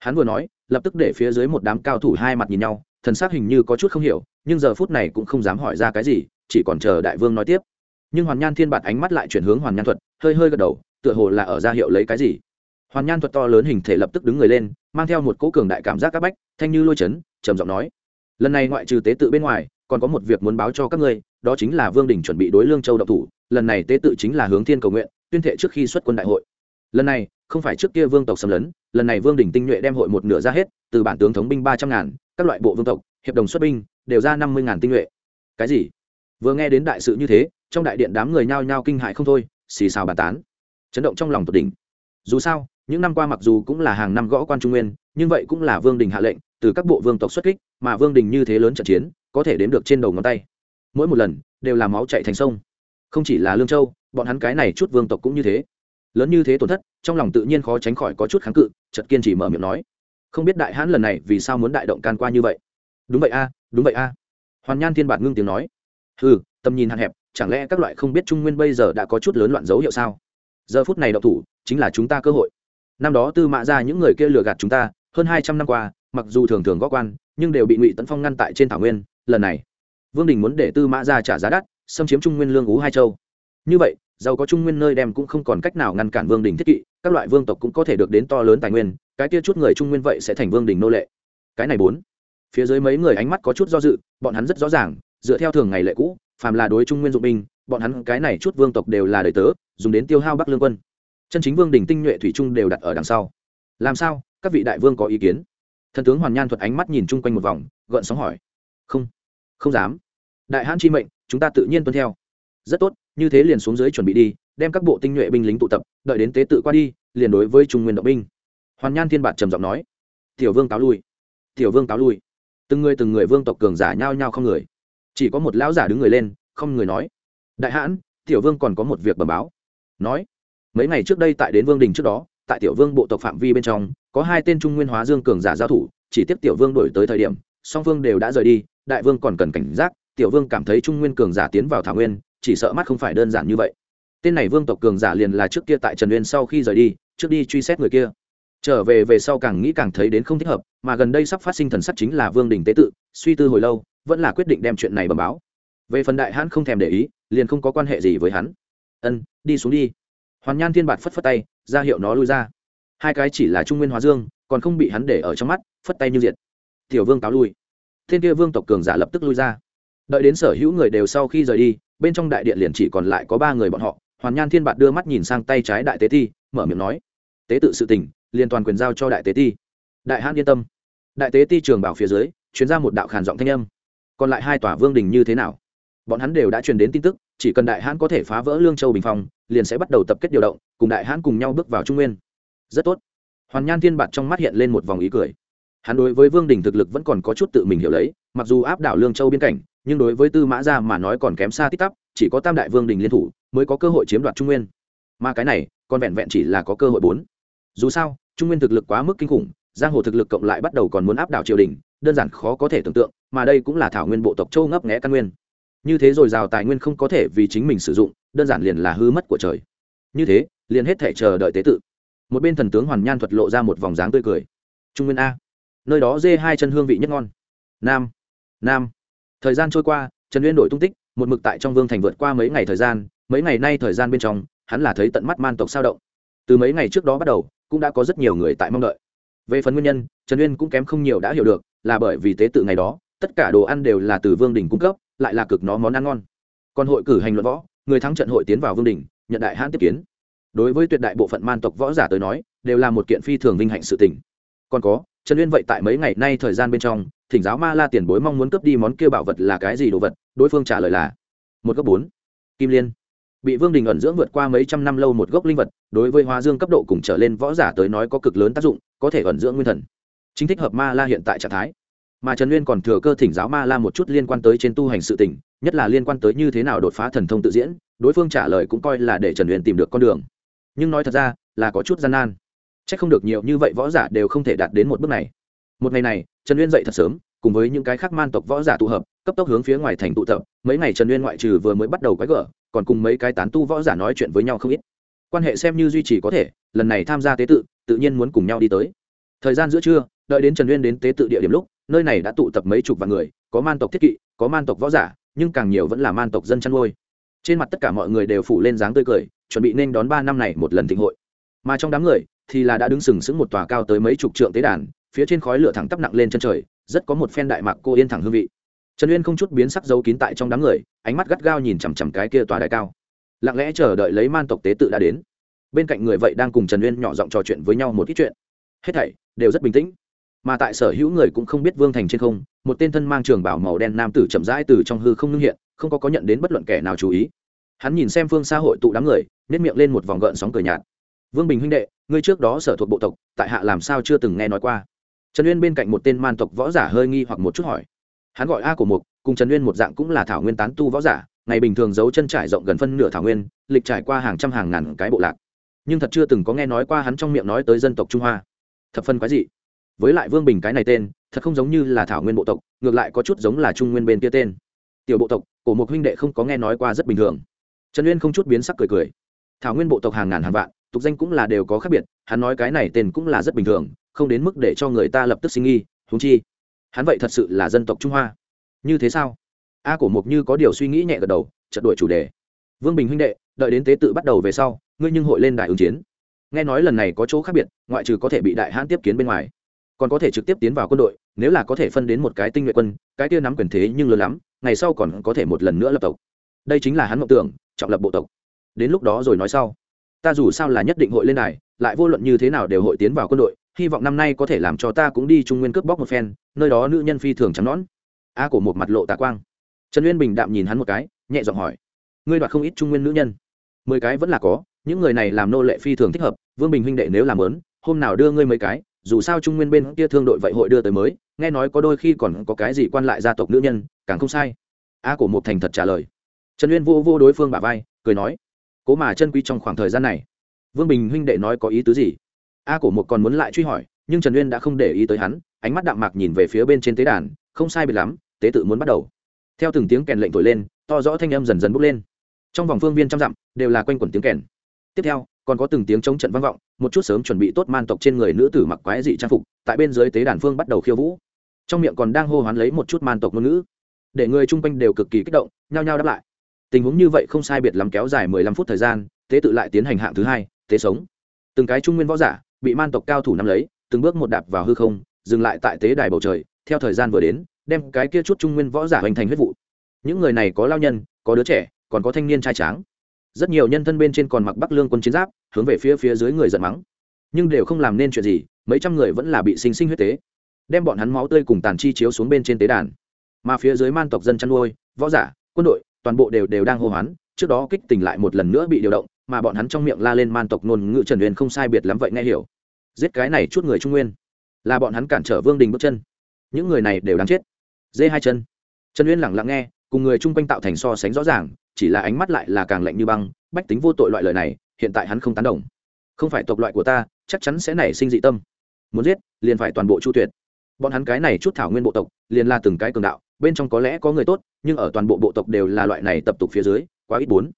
Hắn vừa nói, lập tức để phía dưới một đám cao thủ hai mặt nhìn nhau, thần xác hình như có chút không hiểu, nhưng giờ phút này cũng không dám hỏi ra cái gì, chỉ còn chờ đại vương nói tiếp. Nhưng hoàn nhan thiên bạt ánh mắt lại chuyển hướng hoàn nhan thuật, hơi hơi gật đầu, tựa hồ là ở ra hiệu lấy cái gì. Hoàn nhan thuật to lớn hình thể lập tức đứng người lên, mang theo một cỗ cường đại cảm giác các bách, thanh như lôi chấn, trầm giọng nói. Lần này ngoại trừ tế tự bên ngoài còn có một việc muốn báo cho các ngươi, đó chính là vương đình chuẩn bị đối lương châu độc thủ, lần này tế tự chính là hướng thiên cầu nguyện, tuyên thệ trước khi xuất quân đại hội. Lần này, không phải trước kia vương tộc xâm lấn, lần này vương đình tinh nhuệ đem hội một nửa ra hết, từ bản tướng thống binh ba trăm ngàn, các loại bộ vương tộc, hiệp đồng xuất binh, đều ra năm mươi ngàn tinh nhuệ. Cái gì? Vừa nghe đến đại sự như thế, trong đại điện đám người nhao nhao kinh hại không thôi, xì xào bàn tán. Chấn động trong lòng tột đỉnh. Dù sao, những năm qua mặc dù cũng là hàng năm gõ quan trung nguyên, nhưng vậy cũng là vương đình hạ lệnh, từ các bộ vương tộc xuất kích, mà vương đình như thế lớn trận chiến có thể đếm được trên đầu ngón tay. Mỗi một lần, đều là máu chạy thành sông. Không chỉ là lương châu, bọn hắn cái này chút vương tộc cũng như thế. Lớn như thế tổn thất, trong lòng tự nhiên khó tránh khỏi có chút kháng cự chật kiên chỉ mở miệng nói. Không biết đại hãn lần này vì sao muốn đại động can qua như vậy? Đúng vậy a, đúng vậy a. Hoàn nhan thiên bạt ngưng tiếng nói. Ừ tầm nhìn hạn hẹp, chẳng lẽ các loại không biết trung nguyên bây giờ đã có chút lớn loạn dấu hiệu sao? Giờ phút này đậu thủ, chính là chúng ta cơ hội. Năm đó tư mã ra những người kia lừa gạt chúng ta, hơn hai trăm năm qua, mặc dù thường thường gó quan, nhưng đều bị ngụy tấn phong ngăn tại trên thảo nguyên lần này, vương đình muốn để tư mã ra trả giá đắt, xâm chiếm trung nguyên lương ú hai châu. Như vậy, giàu có trung nguyên nơi đem cũng không còn cách nào ngăn cản vương đình thiết kỵ, các loại vương tộc cũng có thể được đến to lớn tài nguyên, cái kia chút người trung nguyên vậy sẽ thành vương đình nô lệ. Cái này bốn, phía dưới mấy người ánh mắt có chút do dự, bọn hắn rất rõ ràng, dựa theo thường ngày lệ cũ, phàm là đối trung nguyên dụng binh, bọn hắn cái này chút vương tộc đều là đời tớ, dùng đến tiêu hao bắc lương quân. Chân chính vương đình tinh nhuệ thủy trung đều đặt ở đằng sau. Làm sao? Các vị đại vương có ý kiến? Thần tướng hoàn nhan thuật ánh mắt nhìn chung quanh một vòng, gợn sóng hỏi không không dám. Đại hãn chi mệnh, chúng ta tự nhiên tuân theo. Rất tốt, như thế liền xuống dưới chuẩn bị đi, đem các bộ tinh nhuệ binh lính tụ tập, đợi đến tế tự qua đi, liền đối với trung nguyên động binh. Hoàn nhan thiên bạt trầm giọng nói. Tiểu vương cáo lui. Tiểu vương cáo lui. Từng người từng người vương tộc cường giả nhao nhao không người. Chỉ có một lão giả đứng người lên, không người nói. Đại hãn, tiểu vương còn có một việc bẩm báo. Nói. Mấy ngày trước đây tại đến vương đình trước đó, tại tiểu vương bộ tộc phạm vi bên trong, có hai tên trung nguyên hóa dương cường giả giao thủ, chỉ tiếp tiểu vương đổi tới thời điểm song vương đều đã rời đi, đại vương còn cần cảnh giác, tiểu vương cảm thấy trung nguyên cường giả tiến vào thảo nguyên, chỉ sợ mắt không phải đơn giản như vậy. Tên này vương tộc cường giả liền là trước kia tại trần uyên sau khi rời đi, trước đi truy xét người kia. Trở về về sau càng nghĩ càng thấy đến không thích hợp, mà gần đây sắp phát sinh thần sắc chính là vương đình tế tự, suy tư hồi lâu, vẫn là quyết định đem chuyện này bẩm báo. Về phần đại hãn không thèm để ý, liền không có quan hệ gì với hắn. Ân, đi xuống đi. Hoàn nhan thiên bạt phất phất tay, ra hiệu nó lui ra. Hai cái chỉ là trung nguyên hóa dương, còn không bị hắn để ở trong mắt, phất tay như diệt tiểu vương cáo lui. Thiên kia vương tộc cường giả lập tức lui ra. Đợi đến sở hữu người đều sau khi rời đi, bên trong đại điện liền chỉ còn lại có ba người bọn họ, hoàn nhan thiên bạt đưa mắt nhìn sang tay trái đại tế ti, mở miệng nói, tế tự sự tình, liền toàn quyền giao cho đại tế ti. Đại hãn yên tâm. Đại tế ti trường bảo phía dưới chuyến ra một đạo khàn giọng thanh âm. Còn lại hai tòa vương đình như thế nào? Bọn hắn đều đã truyền đến tin tức, chỉ cần đại hãn có thể phá vỡ lương châu bình phong, liền sẽ bắt đầu tập kết điều động, cùng đại hãn cùng nhau bước vào trung nguyên. Rất tốt. Hoàn nhan thiên bạt trong mắt hiện lên một vòng ý cười hắn đối với vương đình thực lực vẫn còn có chút tự mình hiểu lấy, mặc dù áp đảo lương châu biên cảnh, nhưng đối với tư mã gia mà nói còn kém xa tít tắp, chỉ có tam đại vương đình liên thủ mới có cơ hội chiếm đoạt trung nguyên. Mà cái này, còn vẹn vẹn chỉ là có cơ hội bốn. Dù sao, trung nguyên thực lực quá mức kinh khủng, giang hồ thực lực cộng lại bắt đầu còn muốn áp đảo triều đình, đơn giản khó có thể tưởng tượng, mà đây cũng là thảo nguyên bộ tộc châu ngấp nghẽ căn nguyên. Như thế rồi rào tài nguyên không có thể vì chính mình sử dụng, đơn giản liền là hư mất của trời. Như thế, liền hết thể chờ đợi tế tự. Một bên thần tướng hoàn nhan thuật lộ ra một vòng dáng tươi cười. Trung nguyên a nơi đó dê hai chân hương vị nhất ngon. Nam nam. Thời gian trôi qua, trần uyên đổi tung tích, một mực tại trong vương thành vượt qua mấy ngày thời gian, mấy ngày nay thời gian bên trong, hắn là thấy tận mắt man tộc sao động. Từ mấy ngày trước đó bắt đầu, cũng đã có rất nhiều người tại mong đợi. Về phần nguyên nhân, trần uyên cũng kém không nhiều đã hiểu được, là bởi vì tế tự ngày đó, tất cả đồ ăn đều là từ vương đình cung cấp, lại là cực nó món ăn ngon. Còn hội cử hành luận võ, người thắng trận hội tiến vào vương đình, nhận đại hãn tiếp kiến. Đối với tuyệt đại bộ phận man tộc võ giả tới nói, đều là một kiện phi thường vinh hạnh sự tình. Còn có trần uyên vậy tại mấy ngày nay thời gian bên trong, thỉnh giáo ma la tiền bối mong muốn cướp đi món kia bảo vật là cái gì đồ vật, đối phương trả lời là, một gốc bốn. Kim liên. Bị vương đình ẩn dưỡng vượt qua mấy trăm năm lâu một gốc linh vật, đối với hóa dương cấp độ cùng trở lên võ giả tới nói có cực lớn tác dụng, có thể ẩn dưỡng nguyên thần. Chính thích hợp ma la hiện tại trạng thái. Mà trần uyên còn thừa cơ thỉnh giáo ma la một chút liên quan tới trên tu hành sự tỉnh nhất là liên quan tới như thế nào đột phá thần thông tự diễn, đối phương trả lời cũng coi là để trần uyên tìm được con đường. Nhưng nói thật ra, là có chút gian nan chắc không được nhiều như vậy võ giả đều không thể đạt đến một bước này. Một ngày này, trần uyên dậy thật sớm, cùng với những cái khác man tộc võ giả tụ hợp, cấp tốc hướng phía ngoài thành tụ tập. Mấy ngày trần uyên ngoại trừ vừa mới bắt đầu quái gở, còn cùng mấy cái tán tu võ giả nói chuyện với nhau không ít. Quan hệ xem như duy trì có thể, lần này tham gia tế tự tự nhiên muốn cùng nhau đi tới. Thời gian giữa trưa, đợi đến trần uyên đến tế tự địa điểm lúc, nơi này đã tụ tập mấy chục vạn người, có man tộc thiết kỵ, có man tộc võ giả, nhưng càng nhiều vẫn là man tộc dân chăn nuôi. Trên mặt tất cả mọi người đều phủ lên dáng tươi cười, chuẩn bị nên đón ba năm này một lần thịnh hội. Mà trong đám người thì là đã đứng sừng sững một tòa cao tới mấy chục trượng tế đàn, phía trên khói lửa thẳng tắp nặng lên chân trời, rất có một phen đại mạc cô yên thẳng hương vị. Trần uyên không chút biến sắc dấu kín tại trong đám người, ánh mắt gắt gao nhìn chằm chằm cái kia tòa đại cao. Lặng lẽ chờ đợi lấy man tộc tế tự đã đến. Bên cạnh người vậy đang cùng trần uyên nhỏ giọng trò chuyện với nhau một ít chuyện. Hết thảy đều rất bình tĩnh. Mà tại sở hữu người cũng không biết vương thành trên không, một tên thân mang trường bảo màu đen nam tử chậm rãi từ trong hư không ngưng hiện, không có có nhận đến bất luận kẻ nào chú ý. Hắn nhìn xem phương xã hội tụ đám người nhét miệng lên một vòng gợn sóng cười nhạt. Vương bình huynh đệ ngươi trước đó sở thuộc bộ tộc, tại hạ làm sao chưa từng nghe nói qua? Trần uyên bên cạnh một tên man tộc võ giả hơi nghi hoặc một chút hỏi. Hắn gọi a của mục, cùng trần uyên một dạng cũng là thảo nguyên tán tu võ giả, ngày bình thường giấu chân trải rộng gần phân nửa thảo nguyên, lịch trải qua hàng trăm hàng ngàn cái bộ lạc. Nhưng thật chưa từng có nghe nói qua hắn trong miệng nói tới dân tộc trung hoa. Thập phân quái dị. Với lại vương bình cái này tên, thật không giống như là thảo nguyên bộ tộc, ngược lại có chút giống là trung nguyên bên kia tên. Tiểu bộ tộc, cổ Mục huynh đệ không có nghe nói qua rất bình thường. Trần uyên không chút biến sắc cười cười. Thảo nguyên bộ tộc hàng ngàn hàng vạn tục danh cũng là đều có khác biệt, hắn nói cái này tên cũng là rất bình thường, không đến mức để cho người ta lập tức sinh nghi thúng chi, hắn vậy thật sự là dân tộc trung hoa. Như thế sao? A cổ mục như có điều suy nghĩ nhẹ gật đầu, chợt đổi chủ đề. Vương bình huynh đệ, đợi đến tế tự bắt đầu về sau, ngươi nhưng hội lên đại ứng chiến. Nghe nói lần này có chỗ khác biệt, ngoại trừ có thể bị đại hãn tiếp kiến bên ngoài, còn có thể trực tiếp tiến vào quân đội, nếu là có thể phân đến một cái tinh nguyện quân, cái kia nắm quyền thế nhưng lớn lắm, ngày sau còn có thể một lần nữa lập tộc. Đây chính là hắn mộng tưởng, trọng lập bộ tộc. Đến lúc đó rồi nói sau ta dù sao là nhất định hội lên đài, lại vô luận như thế nào đều hội tiến vào quân đội, hy vọng năm nay có thể làm cho ta cũng đi trung nguyên cướp bóc một phen, nơi đó nữ nhân phi thường trắng nón a của một mặt lộ tạ quang. Trần uyên bình đạm nhìn hắn một cái, nhẹ giọng hỏi, ngươi đoạt không ít trung nguyên nữ nhân? Mười cái vẫn là có, những người này làm nô lệ phi thường thích hợp, vương bình huynh đệ nếu làm lớn, hôm nào đưa ngươi mấy cái, dù sao trung nguyên bên kia thương đội vậy hội đưa tới mới, nghe nói có đôi khi còn có cái gì quan lại gia tộc nữ nhân, càng không sai. A của một thành thật trả lời. Trần uyên vô vô đối phương bà vai, cười nói cố mà chân quý trong khoảng thời gian này. Vương bình huynh đệ nói có ý tứ gì? A của một còn muốn lại truy hỏi, nhưng trần uyên đã không để ý tới hắn, ánh mắt đạm mạc nhìn về phía bên trên tế đàn, không sai biệt lắm, tế tự muốn bắt đầu. Theo từng tiếng kèn lệnh thổi lên, to rõ thanh âm dần dần bốc lên. Trong vòng phương viên trăm dặm, đều là quanh quẩn tiếng kèn. Tiếp theo, còn có từng tiếng chống trận vang vọng, một chút sớm chuẩn bị tốt man tộc trên người nữ tử mặc quái dị trang phục, tại bên dưới tế đàn phương bắt đầu khiêu vũ. Trong miệng còn đang hô hoán lấy một chút man tộc ngôn ngữ. Để người chung quanh đều cực kỳ kích động, nhao nhao đáp lại tình huống như vậy không sai biệt lắm kéo dài mười lăm phút thời gian, tế tự lại tiến hành hạng thứ hai, tế sống. Từng cái trung nguyên võ giả bị man tộc cao thủ nắm lấy, từng bước một đạp vào hư không, dừng lại tại tế đài bầu trời, theo thời gian vừa đến, đem cái kia chút trung nguyên võ giả hoành thành huyết vụ. Những người này có lao nhân, có đứa trẻ, còn có thanh niên trai tráng. Rất nhiều nhân thân bên trên còn mặc bắc lương quân chiến giáp, hướng về phía phía dưới người giận mắng. Nhưng đều không làm nên chuyện gì, mấy trăm người vẫn là bị sinh sinh huyết tế. Đem bọn hắn máu tươi cùng tàn chi chiếu xuống bên trên tế đàn. Mà phía dưới man tộc dân chăn nuôi, võ giả, quân đội toàn bộ đều đều đang hô hoán, trước đó kích tỉnh lại một lần nữa bị điều động, mà bọn hắn trong miệng la lên man tộc ngôn ngữ trần uyên không sai biệt lắm vậy nghe hiểu. Giết cái này chút người trung nguyên. Là bọn hắn cản trở vương đình bước chân. Những người này đều đáng chết. Dê hai chân. Trần uyên lẳng lặng nghe, cùng người chung quanh tạo thành so sánh rõ ràng, chỉ là ánh mắt lại là càng lạnh như băng, bách tính vô tội loại lời này, hiện tại hắn không tán đồng. Không phải tộc loại của ta, chắc chắn sẽ nảy sinh dị tâm. Muốn giết, liền phải toàn bộ chu tuyệt. Bọn hắn cái này chút thảo nguyên bộ tộc, liền là từng cái cường đạo bên trong có lẽ có người tốt, nhưng ở toàn bộ bộ tộc đều là loại này tập tục phía dưới, quá ít bốn.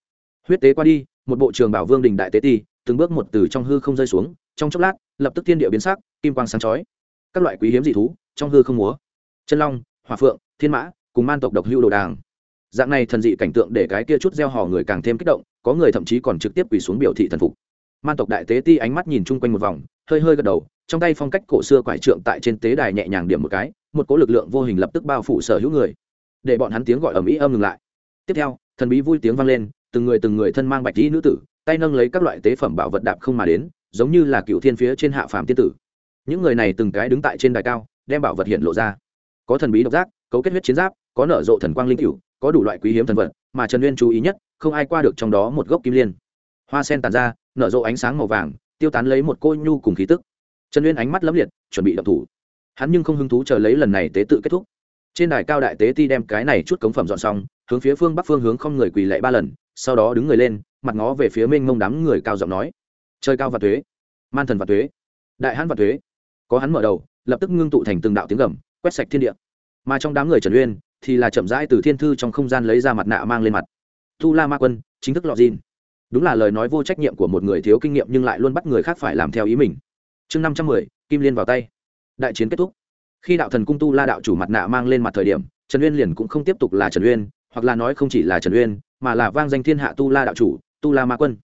Huyết tế qua đi, một bộ trường bảo vương đình đại tế ti, từng bước một từ trong hư không rơi xuống, trong chốc lát, lập tức thiên địa biến sắc, kim quang sáng chói. Các loại quý hiếm dị thú, trong hư không múa. Chân long hòa phượng, thiên mã, cùng man tộc độc hưu đồ đàng. Dạng này thần dị cảnh tượng để cái kia chút gieo hò người càng thêm kích động, có người thậm chí còn trực tiếp quỳ xuống biểu thị thần phục. Man tộc đại tế ti ánh mắt nhìn chung quanh một vòng, hơi hơi gật đầu, trong tay phong cách cổ xưa quải trượng tại trên tế đài nhẹ nhàng điểm một cái một cỗ lực lượng vô hình lập tức bao phủ sở hữu người, để bọn hắn tiếng gọi ở mỹ âm ngừng lại. Tiếp theo, thần bí vui tiếng vang lên, từng người từng người thân mang bạch y nữ tử, tay nâng lấy các loại tế phẩm bảo vật đạp không mà đến, giống như là cựu thiên phía trên hạ phàm tiên tử. Những người này từng cái đứng tại trên đài cao, đem bảo vật hiện lộ ra. Có thần bí độc giác, cấu kết huyết chiến giáp, có nở rộ thần quang linh cựu có đủ loại quý hiếm thần vật mà trần uyên chú ý nhất, không ai qua được trong đó một gốc kim liên. Hoa sen tàn ra, nở rộ ánh sáng màu vàng, tiêu tán lấy một cô nhu cùng khí tức. Trần uyên ánh mắt lấm liệt, chuẩn bị đập thủ hắn nhưng không hứng thú chờ lấy lần này tế tự kết thúc. Trên đài cao đại tế ti đem cái này chút cống phẩm dọn xong, hướng phía phương bắc phương hướng không người quỳ lệ ba lần, sau đó đứng người lên, mặt ngó về phía mênh mông đám người cao giọng nói chơi cao và thuế, man thần và thuế, đại hãn và thuế. Có hắn mở đầu, lập tức ngưng tụ thành từng đạo tiếng gầm, quét sạch thiên địa. Mà trong đám người trần uyên, thì là chậm rãi từ thiên thư trong không gian lấy ra mặt nạ mang lên mặt. Tu la ma quân, chính thức lọt din đúng là lời nói vô trách nhiệm của một người thiếu kinh nghiệm nhưng lại luôn bắt người khác phải làm theo ý mình. Chương năm trăm mười, kim liên vào tay đại chiến kết thúc. Khi đạo thần cung tu la đạo chủ mặt nạ mang lên mặt thời điểm, trần uyên liền cũng không tiếp tục là trần uyên, hoặc là nói không chỉ là trần uyên, mà là vang danh thiên hạ tu la đạo chủ, tu la ma quân.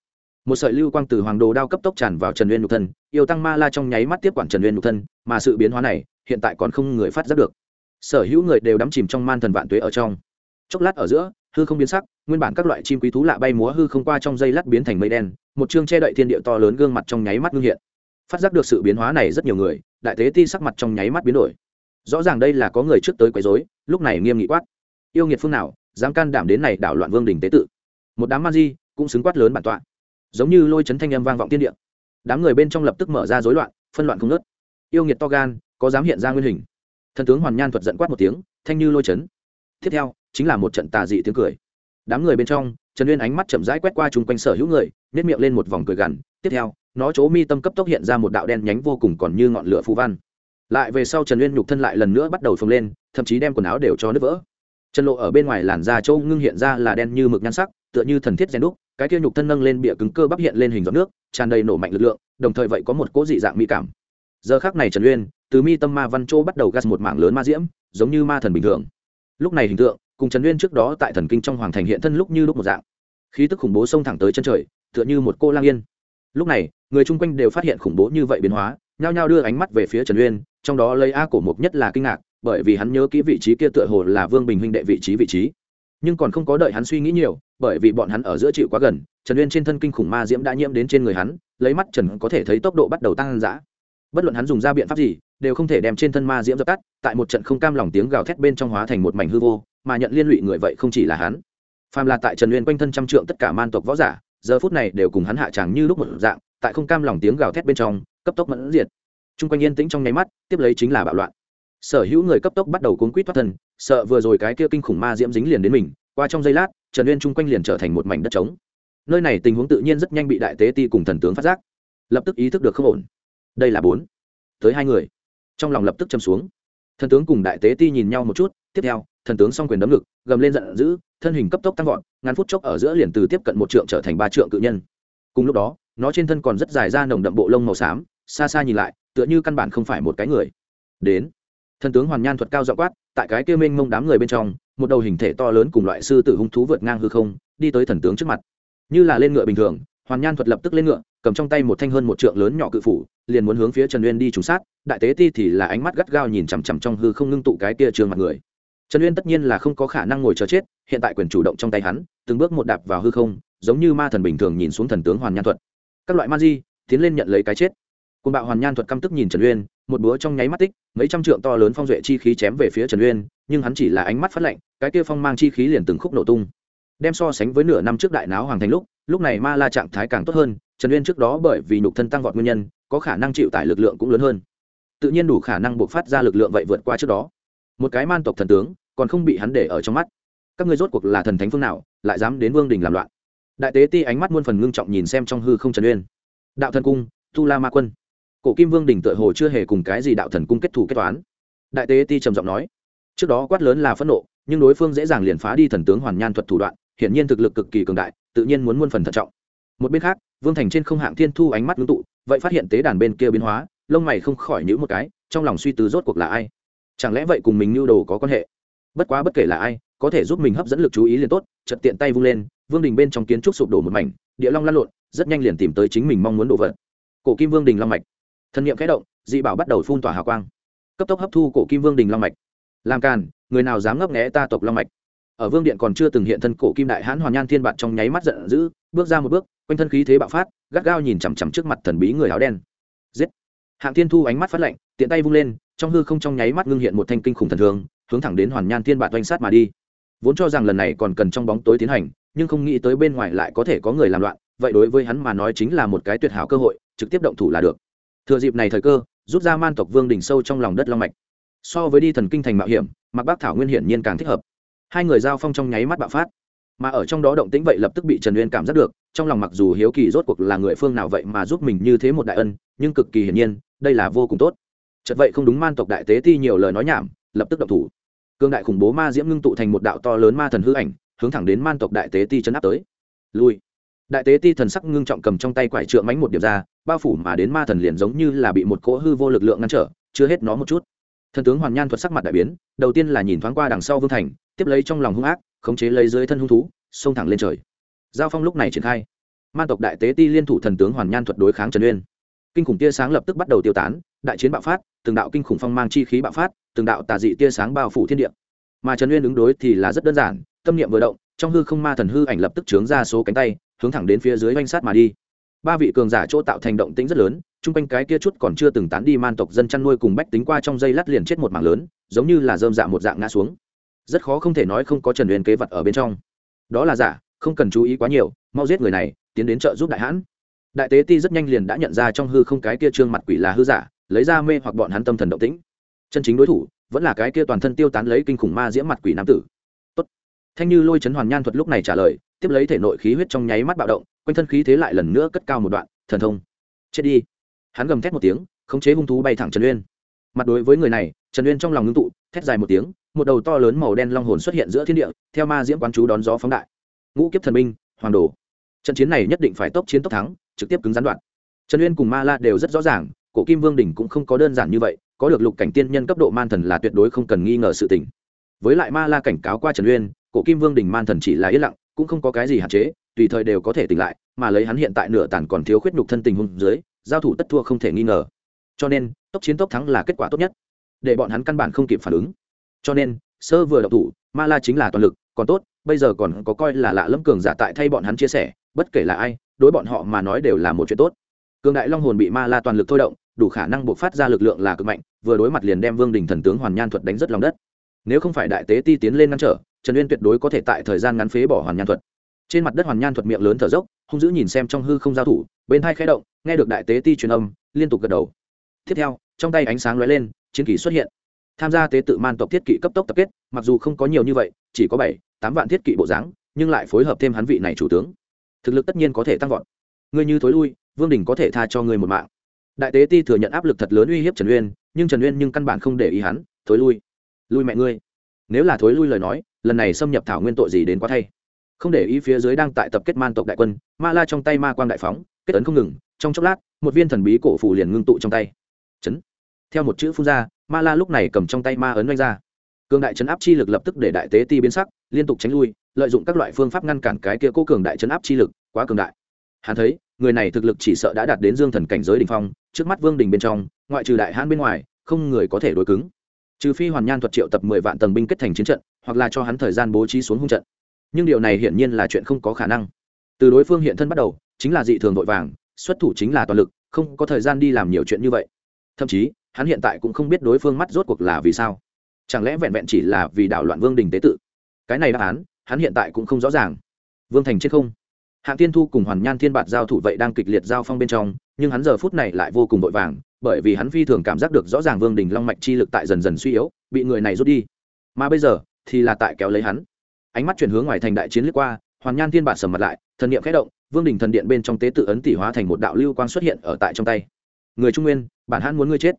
Một sợi lưu quang từ hoàng đồ đao cấp tốc tràn vào trần uyên nhục thân, yêu tăng ma la trong nháy mắt tiếp quản trần uyên nhục thân, mà sự biến hóa này, hiện tại còn không người phát giác được. Sở hữu người đều đắm chìm trong man thần vạn tuế ở trong. Chốc lát ở giữa, hư không biến sắc, nguyên bản các loại chim quý thú lạ bay múa hư không qua trong dây lát biến thành mây đen, một chương che đậy thiên địa to lớn gương mặt trong nháy mắt ngưng hiện phát giác được sự biến hóa này rất nhiều người, đại tế ti sắc mặt trong nháy mắt biến đổi. Rõ ràng đây là có người trước tới quấy rối, lúc này nghiêm nghị quát. Yêu nghiệt phương nào, dám can đảm đến này đảo loạn vương đình tế tự? Một đám man di cũng xứng quát lớn bản tọa. Giống như lôi chấn thanh âm vang vọng tiên địa. Đám người bên trong lập tức mở ra rối loạn, phân loạn không nớt yêu nghiệt to gan, có dám hiện ra nguyên hình? Thần tướng hoàn nhan thuật giận quát một tiếng, thanh như lôi chấn. Tiếp theo, chính là một trận tà dị tiếng cười. Đám người bên trong, trần uyên ánh mắt chậm rãi quét qua chung quanh sở hữu người nếp miệng lên một vòng cười gằn. Tiếp theo nó chỗ mi tâm cấp tốc hiện ra một đạo đen nhánh vô cùng còn như ngọn lửa phù văn. Lại về sau trần uyên nhục thân lại lần nữa bắt đầu phồng lên, thậm chí đem quần áo đều cho nứt vỡ. Trần lộ ở bên ngoài làn da châu ngưng hiện ra là đen như mực nhan sắc, tựa như thần thiết rèn đúc, cái kia nhục thân nâng lên bịa cứng cơ bắp hiện lên hình giọt nước, tràn đầy nổ mạnh lực lượng, đồng thời vậy có một cỗ dị dạng mỹ cảm. Giờ khác này trần uyên, từ mi tâm ma văn châu bắt đầu gas một mảng lớn ma diễm, giống như ma thần bình thường. Lúc này hình tượng, cùng trần uyên trước đó tại thần kinh trong hoàng thành hiện thân lúc như lúc một dạng. Khí tức khủng bố xông thẳng tới chân trời, tựa như một cô lang yên lúc này, người chung quanh đều phát hiện khủng bố như vậy biến hóa, nhao nhao đưa ánh mắt về phía trần uyên, trong đó lấy a cổ mục nhất là kinh ngạc, bởi vì hắn nhớ kỹ vị trí kia tựa hồ là vương bình huynh đệ vị trí vị trí. Nhưng còn không có đợi hắn suy nghĩ nhiều, bởi vì bọn hắn ở giữa chịu quá gần, trần uyên trên thân kinh khủng ma diễm đã nhiễm đến trên người hắn, lấy mắt trần có thể thấy tốc độ bắt đầu tăng dã. Bất luận hắn dùng ra biện pháp gì, đều không thể đem trên thân ma diễm dập tắt, tại một trận không cam lòng tiếng gào thét bên trong hóa thành một mảnh hư vô, mà nhận liên lụy người vậy không chỉ là hắn. Phàm là tại trần uyên quanh thân trăm trượng tất cả man tộc võ giả giờ phút này đều cùng hắn hạ tràng như lúc một dạng, tại không cam lòng tiếng gào thét bên trong, cấp tốc mẫn diệt. Chung quanh yên tĩnh trong nháy mắt, tiếp lấy chính là bạo loạn. Sở hữu người cấp tốc bắt đầu cuốn quýt thoát thân, sợ vừa rồi cái kia kinh khủng ma diễm dính liền đến mình, qua trong giây lát, trần uyên chung quanh liền trở thành một mảnh đất trống. Nơi này tình huống tự nhiên rất nhanh bị đại tế ti cùng thần tướng phát giác. Lập tức ý thức được không ổn. Đây là bốn. Tới hai người. Trong lòng lập tức châm xuống. Thần tướng cùng đại tế ti nhìn nhau một chút, tiếp theo, thần tướng s o n g quyền đấm ngực, gầm lên giận dữ, thân hình cấp tốc tăng vọt ngắn phút chốc ở giữa liền từ tiếp cận một trượng trở thành ba trượng cự nhân. Cùng lúc đó, nó trên thân còn rất dài ra nồng đậm bộ lông màu xám, xa xa nhìn lại, tựa như căn bản không phải một cái người. Đến, thần tướng hoàn nhan thuật cao dọ quát, tại cái kia mênh mông đám người bên trong, một đầu hình thể to lớn cùng loại sư tử hung thú vượt ngang hư không, đi tới thần tướng trước mặt. Như là lên ngựa bình thường, hoàn nhan thuật lập tức lên ngựa, cầm trong tay một thanh hơn một trượng lớn nhỏ cự phủ, liền muốn hướng phía trần uyên đi trúng sát, đại tế ti thì là ánh mắt gắt gao nhìn chằm chằm trong hư không ngưng tụ cái kia trường mặt người trần uyên tất nhiên là không có khả năng ngồi chờ chết, hiện tại quyền chủ động trong tay hắn, từng bước một đạp vào hư không, giống như ma thần bình thường nhìn xuống thần tướng hoàn nhan thuật. Các loại ma di tiến lên nhận lấy cái chết. Côn bạo hoàn nhan thuật căm tức nhìn trần uyên, một búa trong nháy mắt tích, mấy trăm trượng to lớn phong duệ chi khí chém về phía trần uyên, nhưng hắn chỉ là ánh mắt phát lạnh, cái kia phong mang chi khí liền từng khúc nổ tung. Đem so sánh với nửa năm trước đại náo hoàng thành lúc lúc này ma la trạng thái càng tốt hơn, trần uyên trước đó bởi vì nhục thân tăng vọt nguyên nhân, có khả năng chịu tải lực lượng cũng lớn hơn. Tự nhiên đủ khả năng buộc phát ra lực lượng vậy vượt qua trước đó một cái man tộc thần tướng, còn không bị hắn để ở trong mắt. Các ngươi rốt cuộc là thần thánh phương nào, lại dám đến vương đình làm loạn? Đại tế ti ánh mắt muôn phần ngưng trọng nhìn xem trong hư không trần uyên. Đạo thần cung, tu la ma quân. Cổ kim vương đình tựa hồ chưa hề cùng cái gì đạo thần cung kết thủ kết toán. Đại tế ti trầm giọng nói, trước đó quát lớn là phẫn nộ, nhưng đối phương dễ dàng liền phá đi thần tướng hoàn nhan thuật thủ đoạn, hiển nhiên thực lực cực kỳ cường đại, tự nhiên muốn muôn phần thận trọng. Một bên khác, vương thành trên không hạng thiên thu ánh mắt ngưng tụ, vậy phát hiện tế đàn bên kia biến hóa, lông mày không khỏi nhữ một cái, trong lòng suy tư rốt cuộc là ai chẳng lẽ vậy cùng mình nhu đồ có quan hệ? Bất quá bất kể là ai, có thể giúp mình hấp dẫn lực chú ý liền tốt chật tiện tay vung lên, vương đình bên trong kiến trúc sụp đổ một mảnh, địa long lăn lộn, rất nhanh liền tìm tới chính mình mong muốn đồ vật. Cổ kim vương đình long mạch. Thần niệm khẽ động, dị bảo bắt đầu phun tỏa hào quang. Cấp tốc hấp thu cổ kim vương đình long mạch. Làm càn, người nào dám ngấp nghẽ ta tộc long mạch? Ở vương điện còn chưa từng hiện thân cổ kim đại hãn hoàn nhan thiên bạn trong nháy mắt giận dữ, bước ra một bước, quanh thân khí thế bạo phát, gắt gao nhìn chằm chằm trước mặt thần bí người áo đen. Giết! Hạng thiên thu ánh mắt phát lạnh, tiện tay vung lên, trong hư không trong nháy mắt ngưng hiện một thanh kinh khủng thần thương, hướng thẳng đến hoàn nhan thiên bạt oanh sát mà đi. Vốn cho rằng lần này còn cần trong bóng tối tiến hành, nhưng không nghĩ tới bên ngoài lại có thể có người làm loạn, vậy đối với hắn mà nói chính là một cái tuyệt hảo cơ hội, trực tiếp động thủ là được. Thừa dịp này thời cơ, rút ra man tộc vương đỉnh sâu trong lòng đất long mạch. So với đi thần kinh thành mạo hiểm, mặc bác thảo nguyên hiển nhiên càng thích hợp. Hai người giao phong trong nháy mắt bạo phát. Mà ở trong đó động tĩnh vậy lập tức bị trần uyên cảm giác được, trong lòng mặc dù hiếu kỳ rốt cuộc là người phương nào vậy mà giúp mình như thế một đại ân, nhưng cực kỳ hiển nhiên đây là vô cùng tốt. Chật vậy không đúng, man tộc đại tế ti nhiều lời nói nhảm, lập tức động thủ. Cương đại khủng bố ma diễm ngưng tụ thành một đạo to lớn ma thần hư ảnh, hướng thẳng đến man tộc đại tế ti chấn áp tới. Lui. Đại tế ti thần sắc ngưng trọng cầm trong tay quải trượng mánh một điểm ra, bao phủ mà đến ma thần liền giống như là bị một cỗ hư vô lực lượng ngăn trở, chưa hết nó một chút. Thần tướng hoàn nhan thuật sắc mặt đại biến, đầu tiên là nhìn thoáng qua đằng sau vương thành, tiếp lấy trong lòng hung ác, khống chế lấy dưới thân hung thú, xông thẳng lên trời. Giao phong lúc này triển khai. Man tộc đại tế ti liên thủ thần tướng hoàn nhan thuật đối kháng trần uyên kinh khủng tia sáng lập tức bắt đầu tiêu tán, đại chiến bạo phát, từng đạo kinh khủng phong mang chi khí bạo phát, từng đạo tà dị tia sáng bao phủ thiên địa. Mà trần uyên ứng đối thì là rất đơn giản, tâm niệm vừa động, trong hư không ma thần hư ảnh lập tức trướng ra số cánh tay, hướng thẳng đến phía dưới oanh sát mà đi. Ba vị cường giả chỗ tạo thành động tĩnh rất lớn, chung quanh cái kia chút còn chưa từng tán đi man tộc dân chăn nuôi cùng bách tính qua trong dây lát liền chết một mảng lớn, giống như là dơm dạ một dạng ngã xuống. Rất khó không thể nói không có trần uyên kế vật ở bên trong. Đó là giả, không cần chú ý quá nhiều, mau giết người này, tiến đến trợ giúp đại hãn đại tế ti rất nhanh liền đã nhận ra trong hư không cái kia trương mặt quỷ là hư giả lấy ra mê hoặc bọn hắn tâm thần động tĩnh. Chân chính đối thủ vẫn là cái kia toàn thân tiêu tán lấy kinh khủng ma diễm mặt quỷ nam tử. Tốt. thanh như lôi chấn hoàn nhan thuật lúc này trả lời tiếp lấy thể nội khí huyết trong nháy mắt bạo động quanh thân khí thế lại lần nữa cất cao một đoạn thần thông. Chết đi. Hắn gầm thét một tiếng khống chế hung thú bay thẳng trần uyên. Mặt đối với người này trần uyên trong lòng ngưng tụ thét dài một tiếng một đầu to lớn màu đen long hồn xuất hiện giữa thiên địa theo ma diễm quán chú đón gió phóng đại. Ngũ kiếp thần minh, hoàng đồ. Trận chiến này nhất định phải tốc chiến tốc thắng trực tiếp cứng gián đoạn. Trần uyên cùng ma la đều rất rõ ràng, cổ kim vương đỉnh cũng không có đơn giản như vậy, có được lục cảnh tiên nhân cấp độ man thần là tuyệt đối không cần nghi ngờ sự tình. Với lại ma la cảnh cáo qua trần uyên, cổ kim vương đỉnh man thần chỉ là yên lặng, cũng không có cái gì hạn chế, tùy thời đều có thể tỉnh lại, mà lấy hắn hiện tại nửa tàn còn thiếu khuyết nhục thân tình hung dưới, giao thủ tất thua không thể nghi ngờ. Cho nên, tốc chiến tốc thắng là kết quả tốt nhất. Để bọn hắn căn bản không kịp phản ứng. Cho nên, sơ vừa đậu thủ, ma la chính là toàn lực, còn tốt, bây giờ còn có coi là lạ lẫm cường giả tại thay bọn hắn chia sẻ bất kể là ai, đối bọn họ mà nói đều là một chuyện tốt. Cường đại long hồn bị ma la toàn lực thôi động, đủ khả năng buộc phát ra lực lượng là cực mạnh, vừa đối mặt liền đem vương đình thần tướng hoàn nhan thuật đánh rất lòng đất. Nếu không phải đại tế ti tiến lên ngăn trở, trần uyên tuyệt đối có thể tại thời gian ngắn phế bỏ hoàn nhan thuật. Trên mặt đất hoàn nhan thuật miệng lớn thở dốc, hung dữ nhìn xem trong hư không giao thủ, bên hai khẽ động, nghe được đại tế ti truyền âm, liên tục gật đầu. Tiếp theo, trong tay ánh sáng lóe lên, chiến kỷ xuất hiện. Tham gia tế tự man tộc thiết kỵ cấp tốc tập kết, mặc dù không có nhiều như vậy, chỉ có bảy, tám vạn thiết kỵ bộ dáng, nhưng lại phối hợp thêm hắn vị này chủ tướng thực lực tất nhiên có thể tăng vọt. Ngươi như thối lui, vương đình có thể tha cho ngươi một mạng. Đại tế ti thừa nhận áp lực thật lớn uy hiếp trần uyên, nhưng trần uyên nhưng căn bản không để ý hắn, thối lui lui mẹ ngươi. Nếu là thối lui lời nói, lần này xâm nhập thảo nguyên tội gì đến quá thay. Không để ý phía dưới đang tại tập kết man tộc đại quân, ma la trong tay ma quang đại phóng, kết ấn không ngừng, trong chốc lát, một viên thần bí cổ phủ liền ngưng tụ trong tay. Chấn. Theo một chữ phun ra, ma la lúc này cầm trong tay ma ấn oanh ra. Cường đại chấn áp chi lực lập tức để đại tế ti biến sắc, liên tục tránh lui lợi dụng các loại phương pháp ngăn cản cái kia cố cường đại chấn áp chi lực, quá cường đại. Hắn thấy, người này thực lực chỉ sợ đã đạt đến dương thần cảnh giới đ ỉ n h phong, trước mắt vương đình bên trong, ngoại trừ đại hãn bên ngoài, không người có thể đối cứng. Trừ phi hoàn nhan thuật triệu tập mười vạn tầng binh kết thành chiến trận, hoặc là cho hắn thời gian bố trí xuống hung trận. Nhưng điều này hiển nhiên là chuyện không có khả năng. Từ đối phương hiện thân bắt đầu, chính là dị thường vội vàng, xuất thủ chính là toàn lực, không có thời gian đi làm nhiều chuyện như vậy. Thậm chí, hắn hiện tại cũng không biết đối phương mắt rốt cuộc là vì sao. Chẳng lẽ vẹn vẹn chỉ là vì đảo loạn vương đình tế tự? Cái này đáp án hắn hiện tại cũng không rõ ràng. Vương thành chết không? Hạng tiên thu cùng hoàn nhan thiên bạt giao thủ vậy đang kịch liệt giao phong bên trong, nhưng hắn giờ phút này lại vô cùng vội vàng, bởi vì hắn phi thường cảm giác được rõ ràng vương đình long mạch chi lực tại dần dần suy yếu, bị người này rút đi. Mà bây giờ, thì là tại kéo lấy hắn. Ánh mắt chuyển hướng ngoài thành đại chiến lướt qua, hoàn nhan thiên bạt sầm mặt lại, thần niệm khẽ động, vương đình thần điện bên trong tế tự ấn tỷ hóa thành một đạo lưu quang xuất hiện ở tại trong tay. Người trung nguyên, bản hắn muốn ngươi chết.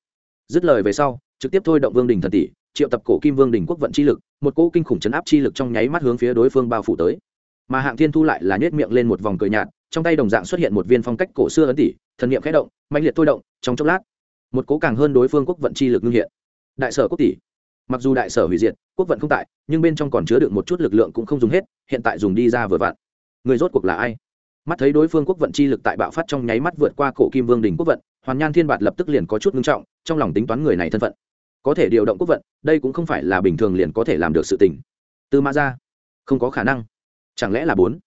Dứt lời về sau, trực tiếp thôi động vương đình thần tỷ triệu tập cổ kim vương đình quốc vận chi lực, một cỗ kinh khủng chấn áp chi lực trong nháy mắt hướng phía đối phương bao phủ tới. Mà hạng thiên thu lại là nhét miệng lên một vòng cười nhạt, trong tay đồng dạng xuất hiện một viên phong cách cổ xưa ấn tỷ thần niệm khẽ động mạnh liệt thôi động, trong chốc lát, một cố càng hơn đối phương quốc vận chi lực ngưng hiện. Đại sở quốc tỷ, mặc dù đại sở hủy diệt, quốc vận không tại, nhưng bên trong còn chứa được một chút lực lượng cũng không dùng hết, hiện tại dùng đi ra vừa vặn. Người rốt cuộc là ai? Mắt thấy đối phương quốc vận chi lực tại bạo phát trong nháy mắt vượt qua cổ kim vương đình quốc vận, hoàn nhan thiên bạt lập tức liền có chút ngưng trọng, trong lòng tính toán người này thân phận có thể điều động quốc vận, đây cũng không phải là bình thường liền có thể làm được sự tình. Tư mã ra không có khả năng. Chẳng lẽ là bốn?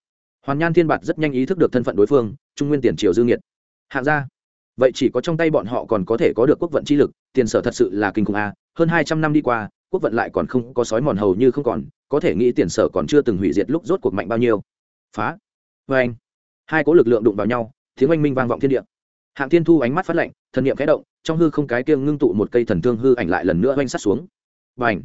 Hoàn nhan thiên bạt rất nhanh ý thức được thân phận đối phương, trung nguyên tiền triều dương nhiệt hạng gia, vậy chỉ có trong tay bọn họ còn có thể có được quốc vận chi lực, tiền sở thật sự là kinh khủng a, hơn hai trăm năm đi qua, quốc vận lại còn không có sói mòn hầu như không còn, có thể nghĩ tiền sở còn chưa từng hủy diệt lúc rốt cuộc mạnh bao nhiêu. Phá. Vê anh. Hai cố lực lượng đụng vào nhau, tiếng oanh minh vang vọng thiên địa. Hạng thiên thu ánh mắt phát lạnh thần niệm khẽ động trong hư không cái kia ngưng tụ một cây thần thương hư ảnh lại lần nữa oanh sát xuống. Và ảnh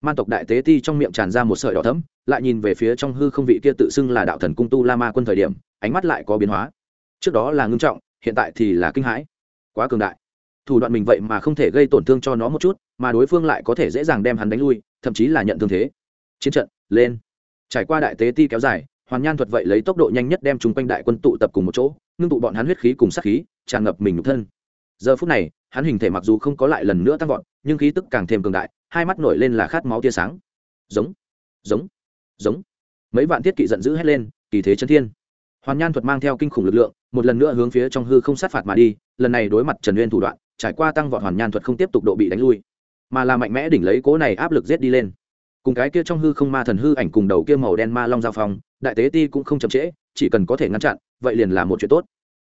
man tộc đại tế ti trong miệng tràn ra một sợi đỏ thấm lại nhìn về phía trong hư không vị kia tự xưng là đạo thần cung tu la ma quân thời điểm, ánh mắt lại có biến hóa. Trước đó là ngưng trọng, hiện tại thì là kinh hãi. Quá cường đại. Thủ đoạn mình vậy mà không thể gây tổn thương cho nó một chút, mà đối phương lại có thể dễ dàng đem hắn đánh lui, thậm chí là nhận thương thế. Chiến trận, lên. Trải qua đại tế ti kéo dài, hoàn nhan thuật vậy lấy tốc độ nhanh nhất đem chúng quanh đại quân tụ tập cùng một chỗ, ngưng tụ bọn hắn huyết khí cùng sát khí, tràn ngập mình nhục thân. Giờ phút này hắn hình thể mặc dù không có lại lần nữa tăng vọt, nhưng khí tức càng thêm cường đại, hai mắt nổi lên là khát máu tia sáng. Giống giống giống. Mấy vạn thiết kỵ giận dữ hét lên, kỳ thế chân thiên. Hoàn nhan thuật mang theo kinh khủng lực lượng, một lần nữa hướng phía trong hư không sát phạt mà đi, lần này đối mặt trần uyên thủ đoạn, trải qua tăng vọt hoàn nhan thuật không tiếp tục độ bị đánh lui, mà là mạnh mẽ đỉnh lấy cố này áp lực giết đi lên. Cùng cái kia trong hư không ma thần hư ảnh cùng đầu kia màu đen ma long giao phong, đại tế ti cũng không chậm trễ, chỉ cần có thể ngăn chặn, vậy liền là một chuyện tốt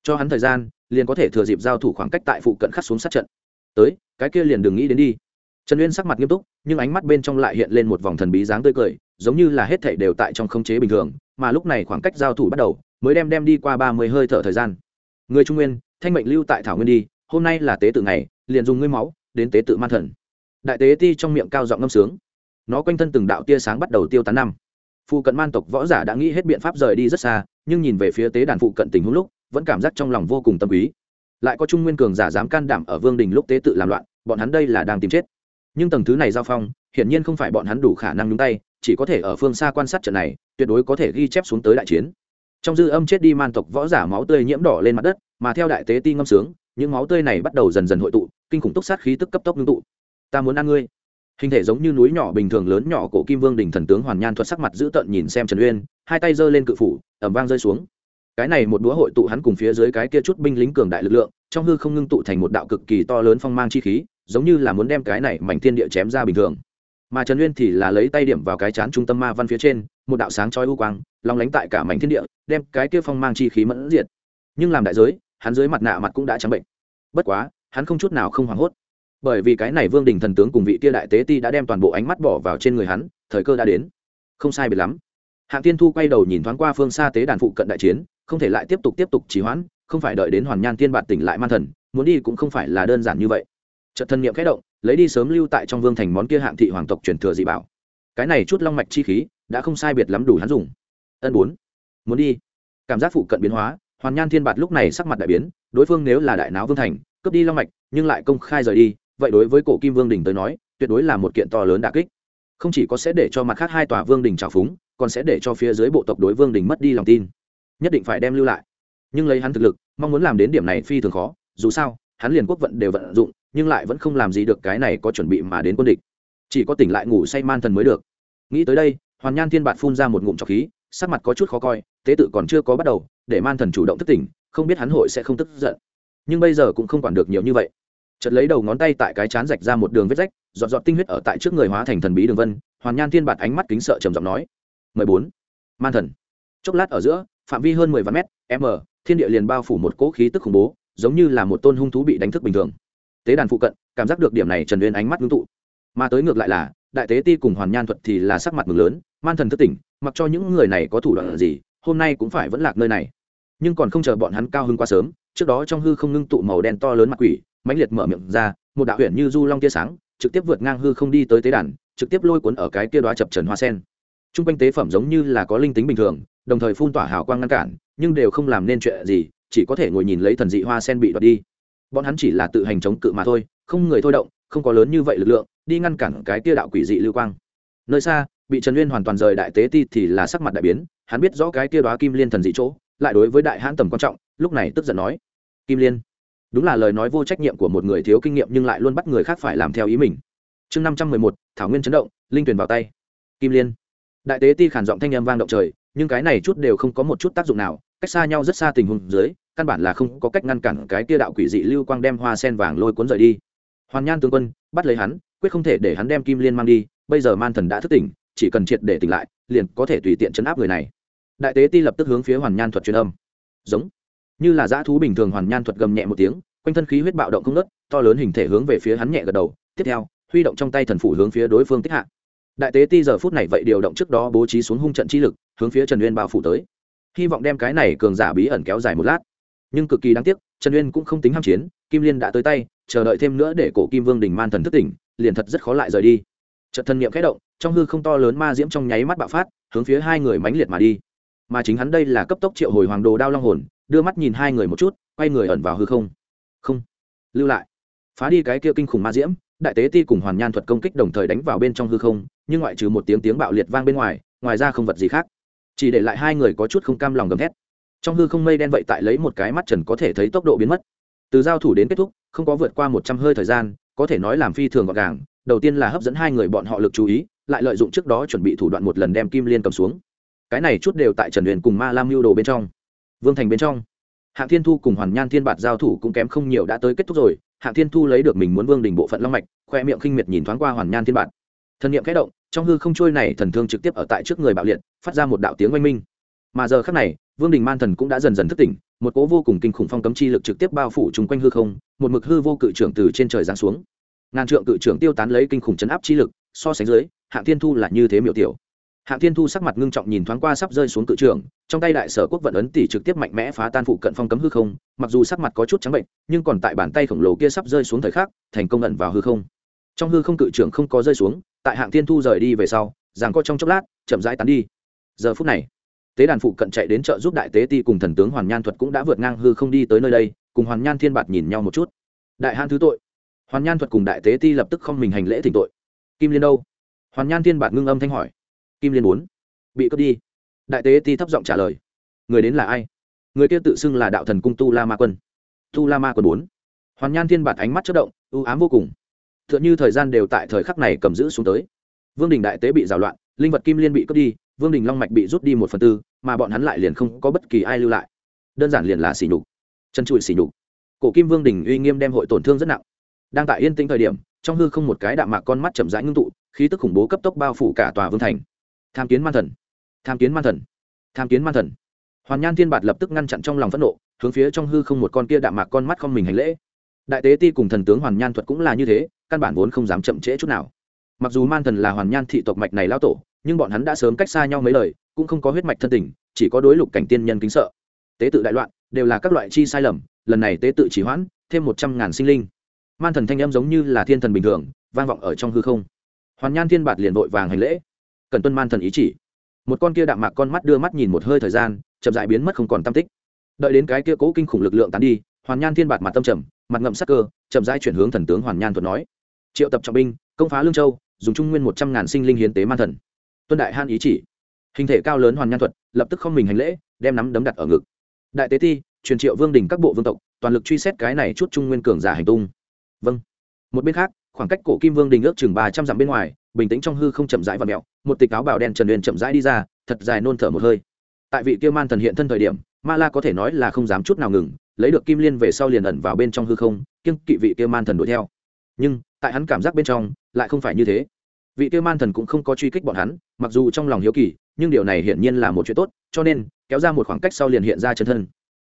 cho hắn thời gian, liền có thể thừa dịp giao thủ khoảng cách tại phụ cận khắc xuống sát trận. Tới, cái kia liền đừng nghĩ đến đi. Trần uyên sắc mặt nghiêm túc, nhưng ánh mắt bên trong lại hiện lên một vòng thần bí dáng tươi cười, giống như là hết thảy đều tại trong khống chế bình thường, mà lúc này khoảng cách giao thủ bắt đầu, mới đem đem đi qua ba mươi hơi thở thời gian. Người trung nguyên, thanh mệnh lưu tại thảo nguyên đi, hôm nay là tế tự ngày, liền dùng ngươi máu, đến tế tự man thần. Đại tế ti trong miệng cao giọng ngâm sướng. Nó quanh thân từng đạo tia sáng bắt đầu tiêu tán năm. Phụ cận man tộc võ giả đã nghĩ hết biện pháp rời đi rất xa, nhưng nhìn về phía tế đàn phụ cận tình huống lúc vẫn cảm giác trong lòng vô cùng tâm quý. Lại có trung nguyên cường giả dám can đảm ở vương đình lúc tế tự làm loạn, bọn hắn đây là đang tìm chết. Nhưng tầng thứ này giao phong, hiển nhiên không phải bọn hắn đủ khả năng nhúng tay, chỉ có thể ở phương xa quan sát trận này, tuyệt đối có thể ghi chép xuống tới đại chiến. Trong dư âm chết đi man tộc võ giả máu tươi nhiễm đỏ lên mặt đất, mà theo đại tế ti ngâm sướng, những máu tươi này bắt đầu dần dần hội tụ, kinh khủng túc sát khí tức cấp tốc ngưng tụ. Ta muốn ăn ngươi. Hình thể giống như núi nhỏ bình thường lớn nhỏ cổ kim vương đình thần tướng hoàn nhan thuật sắc mặt giữ tợn nhìn xem trần uyên, hai tay giơ lên cự phủ ẩm vang rơi xuống cái này một đũa hội tụ hắn cùng phía dưới cái kia chút binh lính cường đại lực lượng, trong hư không ngưng tụ thành một đạo cực kỳ to lớn phong mang chi khí, giống như là muốn đem cái này mảnh thiên địa chém ra bình thường. Mà trần uyên thì là lấy tay điểm vào cái chán trung tâm ma văn phía trên, một đạo sáng chói u quang, long lánh tại cả mảnh thiên địa, đem cái kia phong mang chi khí mẫn diệt. Nhưng làm đại giới, hắn dưới mặt nạ mặt cũng đã trắng bệnh. Bất quá, hắn không chút nào không hoảng hốt. Bởi vì cái này vương đình thần tướng cùng vị kia đại tế ti đã đem toàn bộ ánh mắt bỏ vào trên người hắn, thời cơ đã đến. Không sai biệt lắm. Hạng tiên thu quay đầu nhìn thoáng qua phương xa tế đàn phụ cận đại chiến không thể lại tiếp tục tiếp tục trì hoãn, không phải đợi đến hoàn nhan tiên bạt tỉnh lại man thần, muốn đi cũng không phải là đơn giản như vậy. Trận thân nghiệm khẽ động, lấy đi sớm lưu tại trong vương thành món kia hạng thị hoàng tộc truyền thừa dị bảo. Cái này chút long mạch chi khí, đã không sai biệt lắm đủ hắn dùng. Ân bốn, muốn đi. Cảm giác phụ cận biến hóa, hoàn nhan thiên bạt lúc này sắc mặt đại biến, đối phương nếu là đại náo vương thành, cướp đi long mạch, nhưng lại công khai rời đi, vậy đối với cổ kim vương đình tới nói, tuyệt đối là một kiện to lớn đà kích. Không chỉ có sẽ để cho mặt khác hai tòa vương đình trào phúng, còn sẽ để cho phía dưới bộ tộc đối vương đình mất đi lòng tin nhất định phải đem lưu lại. Nhưng lấy hắn thực lực, mong muốn làm đến điểm này phi thường khó, dù sao, hắn liền quốc vận đều vận dụng, nhưng lại vẫn không làm gì được cái này có chuẩn bị mà đến quân địch. Chỉ có tỉnh lại ngủ say man thần mới được. Nghĩ tới đây, hoàn nhan thiên bạt phun ra một ngụm trọc khí, sắc mặt có chút khó coi, tế tự còn chưa có bắt đầu, để man thần chủ động thức tỉnh, không biết hắn hội sẽ không tức giận. Nhưng bây giờ cũng không quản được nhiều như vậy. Chợt lấy đầu ngón tay tại cái chán rạch ra một đường vết rách dọn dọn tinh huyết ở tại trước người hóa thành thần bí đường vân, hoàn nhan thiên bạt ánh mắt kính sợ trầm giọng nói mười bốn, man thần. Chốc lát ở giữa phạm vi hơn mười vạn mét, m, thiên địa liền bao phủ một cỗ khí tức khủng bố, giống như là một tôn hung thú bị đánh thức bình thường. Tế đàn phụ cận, cảm giác được điểm này trần uyên ánh mắt ngưng tụ. Mà tới ngược lại là, đại tế ti cùng hoàn nhan thuật thì là sắc mặt mừng lớn, man thần thất tỉnh, mặc cho những người này có thủ đoạn gì, hôm nay cũng phải vẫn lạc nơi này. Nhưng còn không chờ bọn hắn cao hứng quá sớm, trước đó trong hư không ngưng tụ màu đen to lớn mặt quỷ, mãnh liệt mở miệng ra, một đạo huyền như du long tia sáng, trực tiếp vượt ngang hư không đi tới tế đàn, trực tiếp lôi cuốn ở cái kia đoá chập trần hoa sen. T r u n g quanh tế phẩm giống như là có linh tính bình thường đồng thời phun tỏa hào quang ngăn cản, nhưng đều không làm nên chuyện gì, chỉ có thể ngồi nhìn lấy thần dị hoa sen bị đoạt đi. Bọn hắn chỉ là tự hành chống cự mà thôi, không người thôi động, không có lớn như vậy lực lượng, đi ngăn cản cái tia đạo quỷ dị lưu quang. Nơi xa, bị trần uyên hoàn toàn rời đại tế ti thì là sắc mặt đại biến, hắn biết rõ cái tia đoá kim liên thần dị chỗ, lại đối với đại hãn tầm quan trọng, lúc này tức giận nói, kim liên. Đúng là lời nói vô trách nhiệm của một người thiếu kinh nghiệm nhưng lại luôn bắt người khác phải làm theo ý mình. Chương năm trăm mười một, thảo nguyên chấn động, linh tuyển vào tay. Kim liên. Đại tế ti khản giọng thanh âm vang động trời nhưng cái này chút đều không có một chút tác dụng nào, cách xa nhau rất xa tình huống dưới, căn bản là không có cách ngăn cản cái tia đạo quỷ dị lưu quang đem hoa sen vàng lôi cuốn rời đi. Hoàn nhan tướng quân, bắt lấy hắn, quyết không thể để hắn đem kim liên mang đi, bây giờ man thần đã thức tỉnh, chỉ cần triệt để tỉnh lại, liền có thể tùy tiện chấn áp người này. Đại tế ti lập tức hướng phía hoàn nhan thuật truyền âm. Giống. Như là dã thú bình thường hoàn nhan thuật gầm nhẹ một tiếng, quanh thân khí huyết bạo động không nớt to lớn hình thể hướng về phía hắn nhẹ gật đầu. Tiếp theo, huy động trong tay thần phủ hướng phía đối phương tích hạ. Đại tế ti giờ phút này vậy điều động trước đó bố trí xuống hung trận chi lực hướng phía trần uyên bao phủ tới. Hy vọng đem cái này cường giả bí ẩn kéo dài một lát. Nhưng cực kỳ đáng tiếc, trần uyên cũng không tính ham chiến, kim liên đã tới tay, chờ đợi thêm nữa để cổ kim vương đình man thần thức tỉnh, liền thật rất khó lại rời đi. Trận thân niệm khẽ động, trong hư không to lớn ma diễm trong nháy mắt bạo phát, hướng phía hai người mãnh liệt mà đi. Mà chính hắn đây là cấp tốc triệu hồi hoàng đồ đao long hồn, đưa mắt nhìn hai người một chút, quay người ẩn vào hư không. Không. Lưu lại. Phá đi cái kia kinh khủng ma diễm, đại tế ti cùng hoàn nhan thuật công kích đồng thời đánh vào bên trong hư không, nhưng ngoại trừ một tiếng tiếng bạo liệt vang bên ngoài ngoài ra không vật gì khác chỉ để lại hai người có chút không cam lòng gầm thét. Trong hư không mây đen vậy tại lấy một cái mắt trần có thể thấy tốc độ biến mất. Từ giao thủ đến kết thúc, không có vượt qua một trăm hơi thời gian, có thể nói làm phi thường gọn gàng, đầu tiên là hấp dẫn hai người bọn họ lực chú ý, lại lợi dụng trước đó chuẩn bị thủ đoạn một lần đem kim liên cầm xuống. Cái này chút đều tại trần huyền cùng ma lam mưu đồ bên trong. Vương thành bên trong. Hạng thiên thu cùng hoàn nhan thiên bạt giao thủ cũng kém không nhiều đã tới kết thúc rồi, hạng thiên thu lấy được mình muốn vương đình bộ phận long mạch, khoe miệng khinh miệt nhìn thoáng qua hoàn nhan thiên bạt thần niệm khẽ động, trong hư không trôi này thần thương trực tiếp ở tại trước người bạo liệt, phát ra một đạo tiếng oanh minh. Mà giờ khắc này, vương đình man thần cũng đã dần dần thức tỉnh, một cố vô cùng kinh khủng phong cấm chi lực trực tiếp bao phủ chung quanh hư không, một mực hư vô cự trưởng từ trên trời giáng xuống. Ngàn trượng cự trưởng tiêu tán lấy kinh khủng chấn áp chi lực, so sánh dưới, hạng thiên thu là như thế miểu tiểu. Hạng thiên thu sắc mặt ngưng trọng nhìn thoáng qua sắp rơi xuống cự trưởng, trong tay đại sở quốc vận ấn tỷ trực tiếp mạnh mẽ phá tan phụ cận phong cấm hư không, mặc dù sắc mặt có chút trắng bệnh, nhưng còn tại bàn tay khổng lồ kia sắp rơi xuống thời khắc, thành công ẩn vào hư không. Trong hư không cự trưởng không có rơi xuống tại hạng thiên thu rời đi về sau rằng co trong chốc lát, chậm rãi tán đi. Giờ phút này, tế đàn phụ cận chạy đến chợ giúp đại tế ti cùng thần tướng hoàn nhan thuật cũng đã vượt ngang hư không đi tới nơi đây, cùng hoàn nhan thiên bạt nhìn nhau một chút. Đại hãn thứ tội. Hoàn nhan thuật cùng đại tế ti lập tức không mình hành lễ thỉnh tội. Kim liên đâu? Hoàn nhan thiên bạt ngưng âm thanh hỏi. Kim liên bốn. Bị cướp đi. Đại tế ti thấp giọng trả lời. Người đến là ai? Người kia tự xưng là đạo thần cung tu la ma quân. Tu la ma quân bốn. Hoàn nhan thiên bạt ánh mắt chất động ưu ám vô cùng t h ư ợ n h ư thời gian đều tại thời khắc này cầm giữ xuống tới. Vương đình đại tế bị rào loạn, linh vật kim liên bị cướp đi, vương đình long mạch bị rút đi một phần tư, mà bọn hắn lại liền không có bất kỳ ai lưu lại. Đơn giản liền là xỉ nhục. Chân trụi xỉ nhục. Cổ kim vương đình uy nghiêm đem hội tổn thương rất nặng. Đang tại yên tĩnh thời điểm, trong hư không một cái đạm mạc con mắt chậm rãi ngưng tụ, khí tức khủng bố cấp tốc bao phủ cả tòa vương thành. Tham kiến man thần. Tham kiến man thần. Tham kiến man thần. Hoàn nhan thiên bạt lập tức ngăn chặn trong lòng phẫn nộ, hướng phía trong hư không một con kia đạm mạc con mắt không mình hành lễ đại tế ti cùng thần tướng hoàn nhan thuật cũng là như thế, căn bản vốn không dám chậm trễ chút nào. Mặc dù man thần là hoàn nhan thị tộc mạch này lao tổ, nhưng bọn hắn đã sớm cách xa nhau mấy lời, cũng không có huyết mạch thân tình, chỉ có đối lục cảnh tiên nhân kính sợ. Tế tự đại loạn, đều là các loại chi sai lầm, lần này tế tự chỉ hoãn, thêm một trăm ngàn sinh linh. Man thần thanh em giống như là thiên thần bình thường, vang vọng ở trong hư không. Hoàn nhan thiên bạt liền vội vàng hành lễ. Cần tuân man thần ý chỉ. Một con kia đạm mạc con mắt đưa mắt nhìn một hơi thời gian, chậm dại biến mất không còn tam tích. Đợi đến cái kia cố kinh khủng lực lượng tán đi, hoàn nhan thiên bạt mặt tâm trầm mặt ngậm sắc cơ, chậm rãi chuyển hướng thần tướng hoàn nhan thuật nói. Triệu tập trọng binh, công phá lương châu, dùng trung nguyên một trăm ngàn sinh linh hiến tế man thần. Tuân đại han ý chỉ. Hình thể cao lớn hoàn nhan thuật, lập tức không mình hành lễ, đem nắm đấm đặt ở ngực. Đại tế ti, truyền triệu vương đình các bộ vương tộc, toàn lực truy xét cái này chút trung nguyên cường giả hành tung. Vâng. Một bên khác, khoảng cách cổ kim vương đình ước chừng ba trăm dặm bên ngoài, bình tĩnh trong hư không chậm rãi và mẹo một tịch áo bảo đen trần huyền chậm rãi đi ra, thật dài nôn thở một hơi. Tại vị kia man thần hiện thân thời điểm, ma la có thể nói là không dám chút nào ngừng lấy được kim liên về sau liền ẩn vào bên trong hư không, kiêng kỵ vị kia man thần đuổi theo. Nhưng, tại hắn cảm giác bên trong, lại không phải như thế. Vị kia man thần cũng không có truy kích bọn hắn, mặc dù trong lòng hiếu kỳ, nhưng điều này hiển nhiên là một chuyện tốt, cho nên, kéo ra một khoảng cách sau liền hiện ra chân thân.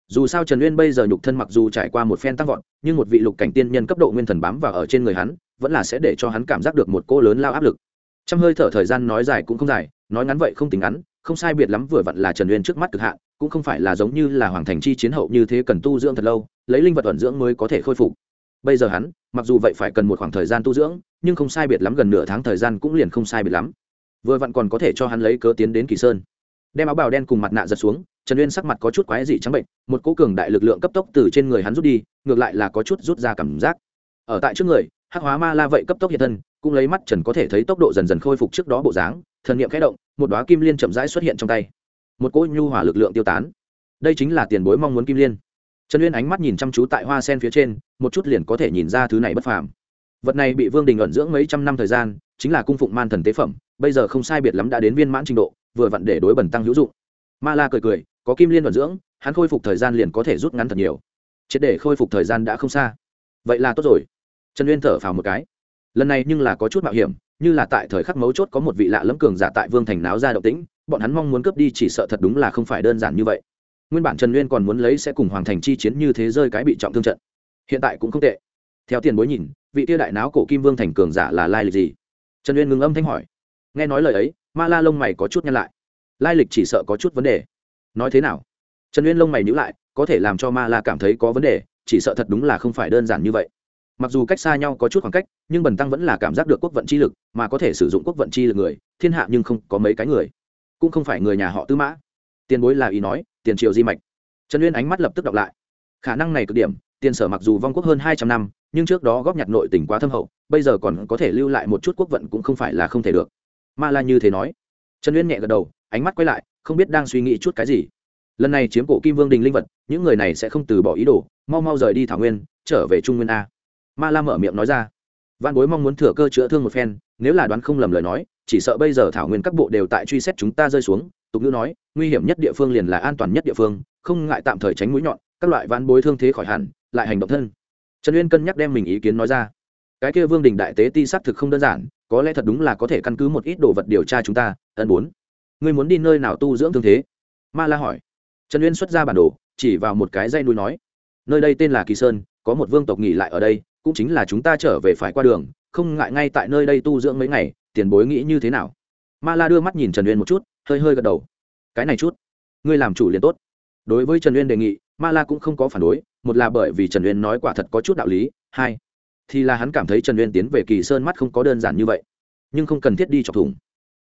Dù sao trần uyên bây giờ nhục thân mặc dù trải qua một phen tăng vọt, nhưng một vị lục cảnh tiên nhân cấp độ nguyên thần bám vào ở trên người hắn, vẫn là sẽ để cho hắn cảm giác được một cô lớn lao áp lực. Trong hơi thở thời gian nói dài cũng không dài, nói ngắn vậy không tính ngắn không sai biệt lắm vừa vặn là trần uyên trước mắt cực hạn, cũng không phải là giống như là hoàng thành chi chiến hậu như thế cần tu dưỡng thật lâu, lấy linh vật ẩn dưỡng mới có thể khôi phục. Bây giờ hắn, mặc dù vậy phải cần một khoảng thời gian tu dưỡng, nhưng không sai biệt lắm gần nửa tháng thời gian cũng liền không sai biệt lắm. Vừa vặn còn có thể cho hắn lấy cớ tiến đến kỳ sơn. Đem áo bào đen cùng mặt nạ giật xuống, trần uyên sắc mặt có chút quái dị trắng bệnh, một cố cường đại lực lượng cấp tốc từ trên người hắn rút đi, ngược lại là có chút rút ra cảm giác. Ở tại trước người hắc hóa ma la vậy cấp tốc hiện thân, cũng lấy mắt trần có thể thấy tốc độ dần dần khôi phục trước đó bộ dáng, thần niệm khẽ động, một đoá kim liên chậm rãi xuất hiện trong tay. Một cỗ nhu hỏa lực lượng tiêu tán. Đây chính là tiền bối mong muốn kim liên. Trần uyên ánh mắt nhìn chăm chú tại hoa sen phía trên, một chút liền có thể nhìn ra thứ này bất phàm. Vật này bị vương đình ẩn dưỡng mấy trăm năm thời gian, chính là cung phụng man thần tế phẩm, bây giờ không sai biệt lắm đã đến viên mãn trình độ, vừa vặn để đối bẩn tăng hữu dụng. Ma la cười cười, có kim liên ẩn dưỡng, hắn khôi phục thời gian liền có thể rút ngắn thật nhiều. Triệt để khôi phục thời gian đã không xa. Vậy là tốt rồi trần uyên thở phào một cái. Lần này nhưng là có chút mạo hiểm, như là tại thời khắc mấu chốt có một vị lạ lẫm cường giả tại vương thành náo ra động tĩnh, bọn hắn mong muốn cướp đi chỉ sợ thật đúng là không phải đơn giản như vậy. Nguyên bản trần uyên còn muốn lấy sẽ cùng hoàng thành chi chiến như thế rơi cái bị trọng thương trận. Hiện tại cũng không tệ. Theo tiền bối nhìn, vị tia đại náo cổ kim vương thành cường giả là lai lịch gì? Trần uyên ngừng âm thanh hỏi. Nghe nói lời ấy, ma la lông mày có chút nhăn lại. Lai lịch chỉ sợ có chút vấn đề. Nói thế nào? Trần uyên lông mày nhữ lại, có thể làm cho ma la cảm thấy có vấn đề, chỉ sợ thật đúng là không phải đơn giản như vậy mặc dù cách xa nhau có chút khoảng cách, nhưng bần tăng vẫn là cảm giác được quốc vận chi lực, mà có thể sử dụng quốc vận chi lực người, thiên hạ nhưng không có mấy cái người. Cũng không phải người nhà họ tư mã. Tiền bối là ý nói, tiền triều di mạch. Trần uyên ánh mắt lập tức đọc lại. Khả năng này cực điểm, tiền sở mặc dù vong quốc hơn hai trăm năm, nhưng trước đó góp nhặt nội tỉnh quá thâm hậu, bây giờ còn có thể lưu lại một chút quốc vận cũng không phải là không thể được. Ma la như thế nói. Trần uyên nhẹ gật đầu, ánh mắt quay lại, không biết đang suy nghĩ chút cái gì. Lần này chiếm cổ kim vương đình linh vật, những người này sẽ không từ bỏ ý đồ, mau mau rời đi thảo nguyên, trở về trung nguyên a ma la mở miệng nói ra. Văn bối mong muốn thừa cơ chữa thương một phen, nếu là đoán không lầm lời nói, chỉ sợ bây giờ thảo nguyên các bộ đều tại truy xét chúng ta rơi xuống, tục ngữ nói, nguy hiểm nhất địa phương liền là an toàn nhất địa phương, không ngại tạm thời tránh mũi nhọn, các loại văn bối thương thế khỏi hẳn, lại hành động thân. Trần uyên cân nhắc đem mình ý kiến nói ra. Cái kia vương đình đại tế ti xác thực không đơn giản, có lẽ thật đúng là có thể căn cứ một ít đồ vật điều tra chúng ta, ân bốn. Ngươi muốn đi nơi nào tu dưỡng thương thế? Ma la hỏi. Trần uyên xuất ra bản đồ, chỉ vào một cái dây núi nói. Nơi đây tên là kỳ sơn, có một vương tộc nghỉ lại ở đây cũng chính là chúng ta trở về phải qua đường, không ngại ngay tại nơi đây tu dưỡng mấy ngày, tiền bối nghĩ như thế nào? Ma la đưa mắt nhìn trần uyên một chút, hơi hơi gật đầu. Cái này chút, ngươi làm chủ liền tốt. Đối với trần uyên đề nghị, ma la cũng không có phản đối, một là bởi vì trần uyên nói quả thật có chút đạo lý, hai thì là hắn cảm thấy trần uyên tiến về kỳ sơn mắt không có đơn giản như vậy, nhưng không cần thiết đi chọc thủng.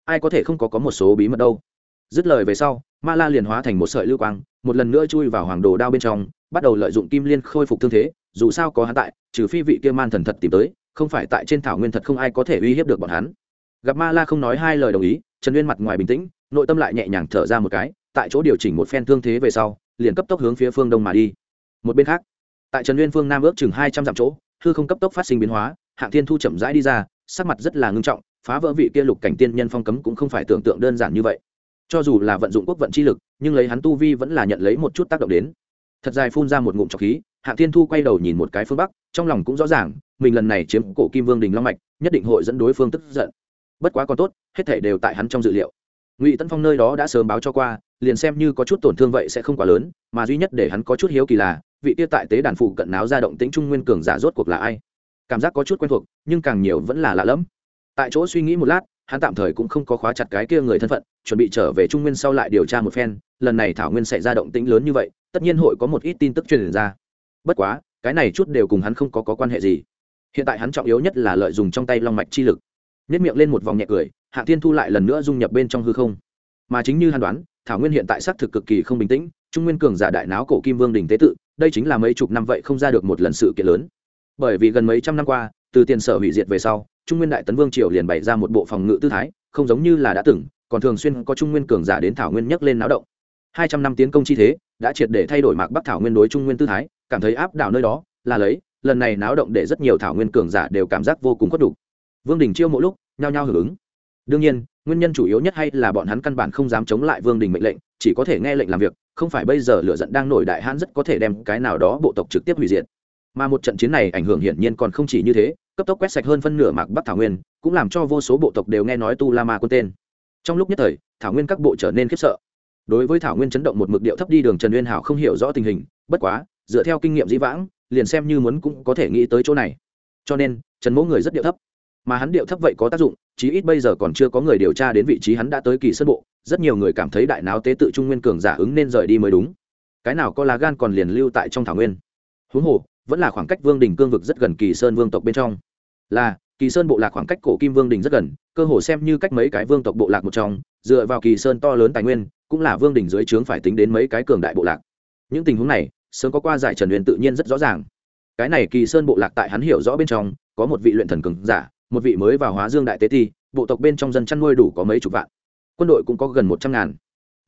Ai có thể không có có một số bí mật đâu. Dứt lời về sau, ma la liền hóa thành một sợi lưu quang, một lần nữa chui vào hoàng đồ đao bên trong, bắt đầu lợi dụng kim liên khôi phục thương thế dù sao có hắn tại, trừ phi vị kia man thần thật tìm tới, không phải tại trên thảo nguyên thật không ai có thể uy hiếp được bọn hắn. Gặp ma la không nói hai lời đồng ý, trần uyên mặt ngoài bình tĩnh, nội tâm lại nhẹ nhàng thở ra một cái, tại chỗ điều chỉnh một phen thương thế về sau, liền cấp tốc hướng phía phương đông mà đi. Một bên khác, tại trần uyên phương nam ước chừng hai trăm dặm chỗ, hư không cấp tốc phát sinh biến hóa, hạng thiên thu chậm rãi đi ra, sắc mặt rất là ngưng trọng, phá vỡ vị kia lục cảnh tiên nhân phong cấm cũng không phải tưởng tượng đơn giản như vậy. Cho dù là vận dụng quốc vận chi lực, nhưng lấy hắn tu vi vẫn là nhận lấy một chút tác động đến thật dài phun ra một ngụm trọc khí, hạng thiên thu quay đầu nhìn một cái phương bắc, trong lòng cũng rõ ràng, mình lần này chiếm cổ kim vương đình long mạch, nhất định hội dẫn đối phương tức giận. Bất quá còn tốt, hết thể đều tại hắn trong dự liệu. Ngụy tân phong nơi đó đã sớm báo cho qua, liền xem như có chút tổn thương vậy sẽ không quá lớn, mà duy nhất để hắn có chút hiếu kỳ là, vị tiêu tại tế đàn phụ cận náo ra động tĩnh trung nguyên cường giả rốt cuộc là ai? Cảm giác có chút quen thuộc, nhưng càng nhiều vẫn là lạ lẫm. Tại chỗ suy nghĩ một lát, hắn tạm thời cũng không có khóa chặt cái kia người thân phận, chuẩn bị trở về trung nguyên sau lại điều tra một phen, lần này thảo nguyên xảy ra động tĩnh lớn như vậy tất nhiên hội có một ít tin tức truyền ra. Bất quá cái này chút đều cùng hắn không có, có quan hệ gì. Hiện tại hắn trọng yếu nhất là lợi dụng trong tay long mạch chi lực. Nếp miệng lên một vòng nhẹ cười hạ thiên thu lại lần nữa dung nhập bên trong hư không. Mà chính như hắn đoán thảo nguyên hiện tại xác thực cực kỳ không bình tĩnh trung nguyên cường giả đại náo cổ kim vương đình tế tự đây chính là mấy chục năm vậy không ra được một lần sự kiện lớn. Bởi vì gần mấy trăm năm qua từ tiền sở hủy diệt về sau trung nguyên đại tấn vương triều liền bày ra một bộ phòng ngự tư thái không giống như là đã từng còn thường xuyên có trung nguyên cường giả đến thảo nguyên nhấc lên náo động hai trăm năm tiến công chi thế, đã triệt để thay đổi mạc bắc thảo nguyên đối trung nguyên tư thái, cảm thấy áp đảo nơi đó, là lấy, lần này náo động để rất nhiều thảo nguyên cường giả đều cảm giác vô cùng khuất đục vương đình chiêu mỗi lúc, nhao nhao hưởng ứng. Đương nhiên, nguyên nhân chủ yếu nhất hay là bọn hắn căn bản không dám chống lại vương đình mệnh lệnh, chỉ có thể nghe lệnh làm việc, không phải bây giờ lửa giận đang nổi đại hãn rất có thể đem cái nào đó bộ tộc trực tiếp hủy diệt. Mà một trận chiến này ảnh hưởng hiển nhiên còn không chỉ như thế, cấp tốc quét sạch hơn phân nửa mạc bắc thảo nguyên, cũng làm cho vô số bộ tộc đều nghe nói tu la ma quân tên. Trong lúc nhất thời, thảo nguyên các bộ trở nên khiếp sợ đối với thảo nguyên chấn động một mực điệu thấp đi đường trần uyên hảo không hiểu rõ tình hình, bất quá, dựa theo kinh nghiệm dĩ vãng, liền xem như muốn cũng có thể nghĩ tới chỗ này. Cho nên, trần mỗ người rất điệu thấp. Mà hắn điệu thấp vậy có tác dụng, chí ít bây giờ còn chưa có người điều tra đến vị trí hắn đã tới kỳ sân bộ, rất nhiều người cảm thấy đại náo tế tự trung nguyên cường giả ứng nên rời đi mới đúng. Cái nào có lá gan còn liền lưu tại trong thảo nguyên. Huống hồ, vẫn là khoảng cách vương đình cương vực rất gần kỳ sơn vương tộc bên trong. Là kỳ sơn bộ lạc khoảng cách cổ kim vương đình rất gần, cơ hồ xem như cách mấy cái vương tộc bộ lạc một trong, dựa vào kỳ sơn to lớn tài nguyên, cũng là vương đình dưới trướng phải tính đến mấy cái cường đại bộ lạc. Những tình huống này, sớm có qua giải trần huyền tự nhiên rất rõ ràng. Cái này kỳ sơn bộ lạc tại hắn hiểu rõ bên trong, có một vị luyện thần cường giả, một vị mới vào hóa dương đại tế thi bộ tộc bên trong dân chăn nuôi đủ có mấy chục vạn. Quân đội cũng có gần một trăm ngàn.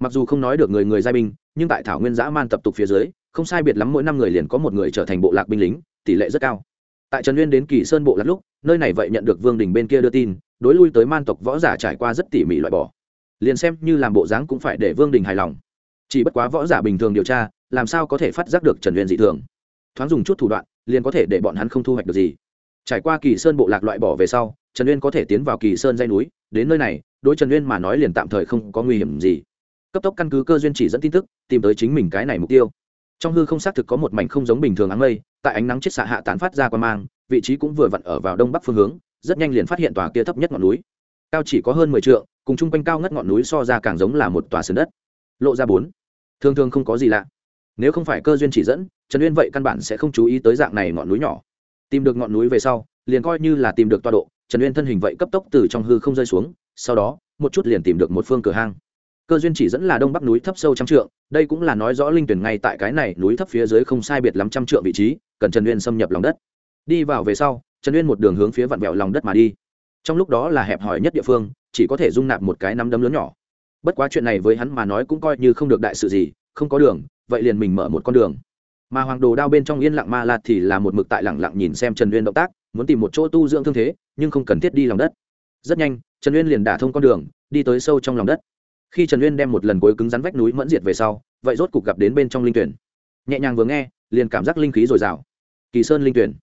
Mặc dù không nói được người người giai binh, nhưng tại thảo nguyên dã man tập tục phía dưới, không sai biệt lắm mỗi năm người liền có một người trở thành bộ lạc binh lính, tỷ lệ rất cao. Tại trần uyên đến kỳ sơn bộ lạc lúc nơi này vậy nhận được vương đình bên kia đưa tin, đối lui tới man tộc võ giả trải qua rất tỉ mỉ loại bỏ. Liền xem như làm bộ dáng cũng phải để vương đình hài lòng. Chỉ bất quá võ giả bình thường điều tra, làm sao có thể phát giác được trần uyên dị thường? Thoáng dùng chút thủ đoạn, liền có thể để bọn hắn không thu hoạch được gì. Trải qua kỳ sơn bộ lạc loại bỏ về sau, trần uyên có thể tiến vào kỳ sơn dây núi, đến nơi này, đối trần uyên mà nói liền tạm thời không có nguy hiểm gì. Cấp tốc căn cứ cơ duyên chỉ dẫn tin tức, tìm tới chính mình cái này mục tiêu. Trong hư không xác thực có một mảnh không giống bình thường áng mây, tại ánh nắng chết xạ hạ tán phát ra qua mang vị trí cũng vừa vặn ở vào đông bắc phương hướng, rất nhanh liền phát hiện tòa kia thấp nhất ngọn núi. Cao chỉ có hơn mười t cùng chung quanh cao ngất ngọn núi so ra càng giống là một tòa sườn đất. Lộ ra bốn. Thường thường không có gì lạ. Nếu không phải cơ duyên chỉ dẫn, trần uyên vậy căn bản sẽ không chú ý tới dạng này ngọn núi nhỏ. Tìm được ngọn núi về sau, liền coi như là tìm được toa độ, trần uyên thân hình vậy cấp tốc từ trong hư không rơi xuống, sau đó, một chút liền tìm được một phương cửa hang. Cơ duyên chỉ dẫn là đông bắc núi thấp sâu trăm trượng, đây cũng là nói rõ linh tuyển ngay tại cái này núi thấp phía dưới không sai biệt lắm trăm trượng vị trí, cần trần uyên xâm nhập lòng đất đi vào về sau, trần uyên một đường hướng phía vặn vẹo lòng đất mà đi. Trong lúc đó là hẹp hòi nhất địa phương, chỉ có thể dung nạp một cái nắm đấm lớn nhỏ. Bất quá chuyện này với hắn mà nói cũng coi như không được đại sự gì, không có đường, vậy liền mình mở một con đường. Mà hoàng đồ đao bên trong yên lặng ma lạt thì là một mực tại lặng lặng nhìn xem trần uyên động tác, muốn tìm một chỗ tu dưỡng thương thế, nhưng không cần thiết đi lòng đất. Rất nhanh, trần uyên liền đả thông con đường, đi tới sâu trong lòng đất. Khi trần uyên đem một lần cuối cứng rắn vách núi mẫn diệt về sau, vậy rốt cục gặp đến bên trong linh tuyển. Nhẹ nhàng vừa nghe, liền cảm giác linh khí dồi dào. Kỳ sơn linh tuyển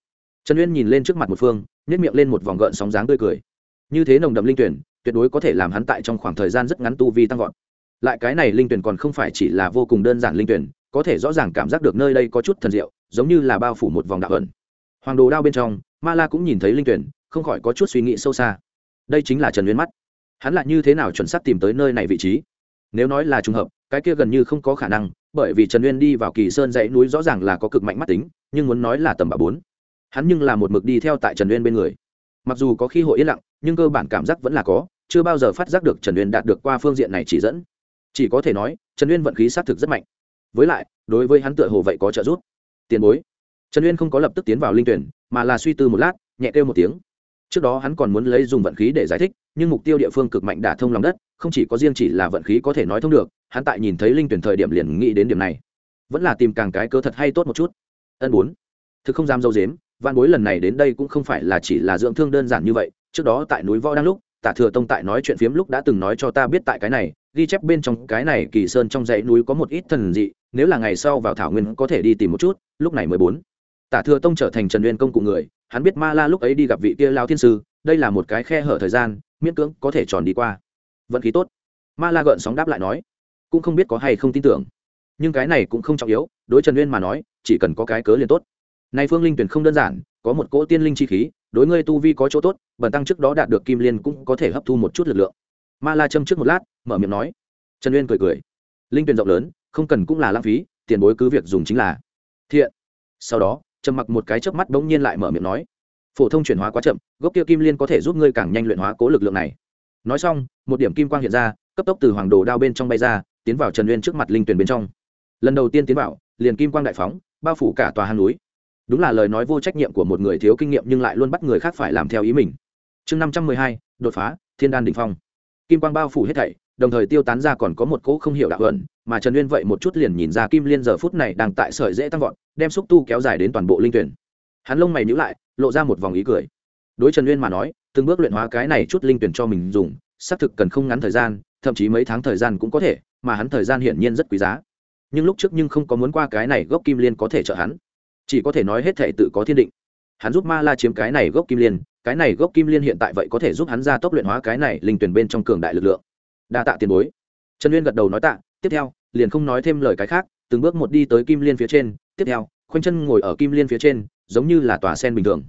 trần uyên nhìn lên trước mặt một phương nhét miệng lên một vòng gợn sóng dáng tươi cười. Như thế nồng đậm linh tuyển, tuyệt đối có thể làm hắn tại trong khoảng thời gian rất ngắn tu vi tăng vọt. Lại cái này linh tuyển còn không phải chỉ là vô cùng đơn giản linh tuyển, có thể rõ ràng cảm giác được nơi đây có chút thần diệu, giống như là bao phủ một vòng đạo ẩn. Hoàng đồ đao bên trong, ma la cũng nhìn thấy linh tuyển, không khỏi có chút suy nghĩ sâu xa. Đây chính là trần uyên mắt. Hắn lại như thế nào chuẩn xác tìm tới nơi này vị trí? Nếu nói là trùng hợp, cái kia gần như không có khả năng, bởi vì trần uyên đi vào kỳ sơn dãy núi rõ ràng là có cực mạnh mắt tính, nhưng muốn nói là tầm bà bốn hắn nhưng là một mực đi theo tại trần uyên bên người. Mặc dù có khi hội yên lặng, nhưng cơ bản cảm giác vẫn là có, chưa bao giờ phát giác được trần uyên đạt được qua phương diện này chỉ dẫn. Chỉ có thể nói, trần uyên vận khí xác thực rất mạnh. Với lại, đối với hắn tựa hồ vậy có trợ giúp. Tiền bối. Trần uyên không có lập tức tiến vào linh tuyển, mà là suy tư một lát, nhẹ kêu một tiếng. Trước đó hắn còn muốn lấy dùng vận khí để giải thích, nhưng mục tiêu địa phương cực mạnh đả thông lòng đất, không chỉ có riêng chỉ là vận khí có thể nói thông được, hắn tại nhìn thấy linh tuyển thời điểm liền nghĩ đến điểm này. Vẫn là tìm càng cái cơ thật hay tốt một chút. Ân bốn. Thực không dám dâu dếm văn bối lần này đến đây cũng không phải là chỉ là dưỡng thương đơn giản như vậy, trước đó tại núi võ đang lúc, tả thừa tông tại nói chuyện phiếm lúc đã từng nói cho ta biết tại cái này, ghi chép bên trong cái này kỳ sơn trong dãy núi có một ít thần dị, nếu là ngày sau vào thảo nguyên có thể đi tìm một chút, lúc này mới bốn. Tả thừa tông trở thành trần uyên công cụ người, hắn biết ma la lúc ấy đi gặp vị kia lao thiên sư, đây là một cái khe hở thời gian, miễn cưỡng có thể tròn đi qua. Vận khí tốt. Ma la gợn sóng đáp lại nói, cũng không biết có hay không tin tưởng. Nhưng cái này cũng không trọng yếu, đối trần uyên mà nói, chỉ cần có cái cớ liền tốt này phương linh tuyển không đơn giản, có một cỗ tiên linh chi khí, đối ngươi tu vi có chỗ tốt, bần tăng trước đó đạt được kim liên cũng có thể hấp thu một chút lực lượng. Ma la châm trước một lát, mở miệng nói. Trần uyên cười cười. Linh tuyển rộng lớn, không cần cũng là lãng phí, tiền bối cứ việc dùng chính là. Thiện. Sau đó, trầm mặc một cái chớp mắt bỗng nhiên lại mở miệng nói. Phổ thông chuyển hóa quá chậm, gốc kia kim liên có thể giúp ngươi càng nhanh luyện hóa cố lực lượng này. Nói xong, một điểm kim quang hiện ra, cấp tốc từ hoàng đồ đao bên trong bay ra, tiến vào trần uyên trước mặt linh tuyển bên trong. Lần đầu tiên tiến vào, liền kim quang đại phóng, bao phủ cả tòa hang núi đúng là lời nói vô trách nhiệm của một người thiếu kinh nghiệm nhưng lại luôn bắt người khác phải làm theo ý mình. Chương năm trăm mười hai, đột phá, thiên đan đ ỉ n h phong. Kim quang bao phủ hết thảy, đồng thời tiêu tán ra còn có một cỗ không hiểu đạo ẩn, mà trần uyên vậy một chút liền nhìn ra kim liên giờ phút này đang tại sợi dễ tăng vọt, đem xúc tu kéo dài đến toàn bộ linh tuyển. Hắn lông mày nhữ lại, lộ ra một vòng ý cười. Đối trần uyên mà nói, từng bước luyện hóa cái này chút linh tuyển cho mình dùng, xác thực cần không ngắn thời gian, thậm chí mấy tháng thời gian cũng có thể, mà hắn thời gian hiển nhiên rất quý giá. Nhưng lúc trước nhưng không có muốn qua cái này gốc kim liên có thể trợ hắn chỉ có thể nói hết thể tự có thiên định. Hắn giúp ma la chiếm cái này gốc kim liên, cái này gốc kim liên hiện tại vậy có thể giúp hắn ra tốc luyện hóa cái này linh tuyển bên trong cường đại lực lượng. Đa tạ tiền bối. Trần uyên gật đầu nói tạ, tiếp theo, liền không nói thêm lời cái khác, từng bước một đi tới kim liên phía trên, tiếp theo, khoanh chân ngồi ở kim liên phía trên, giống như là tòa sen bình thường.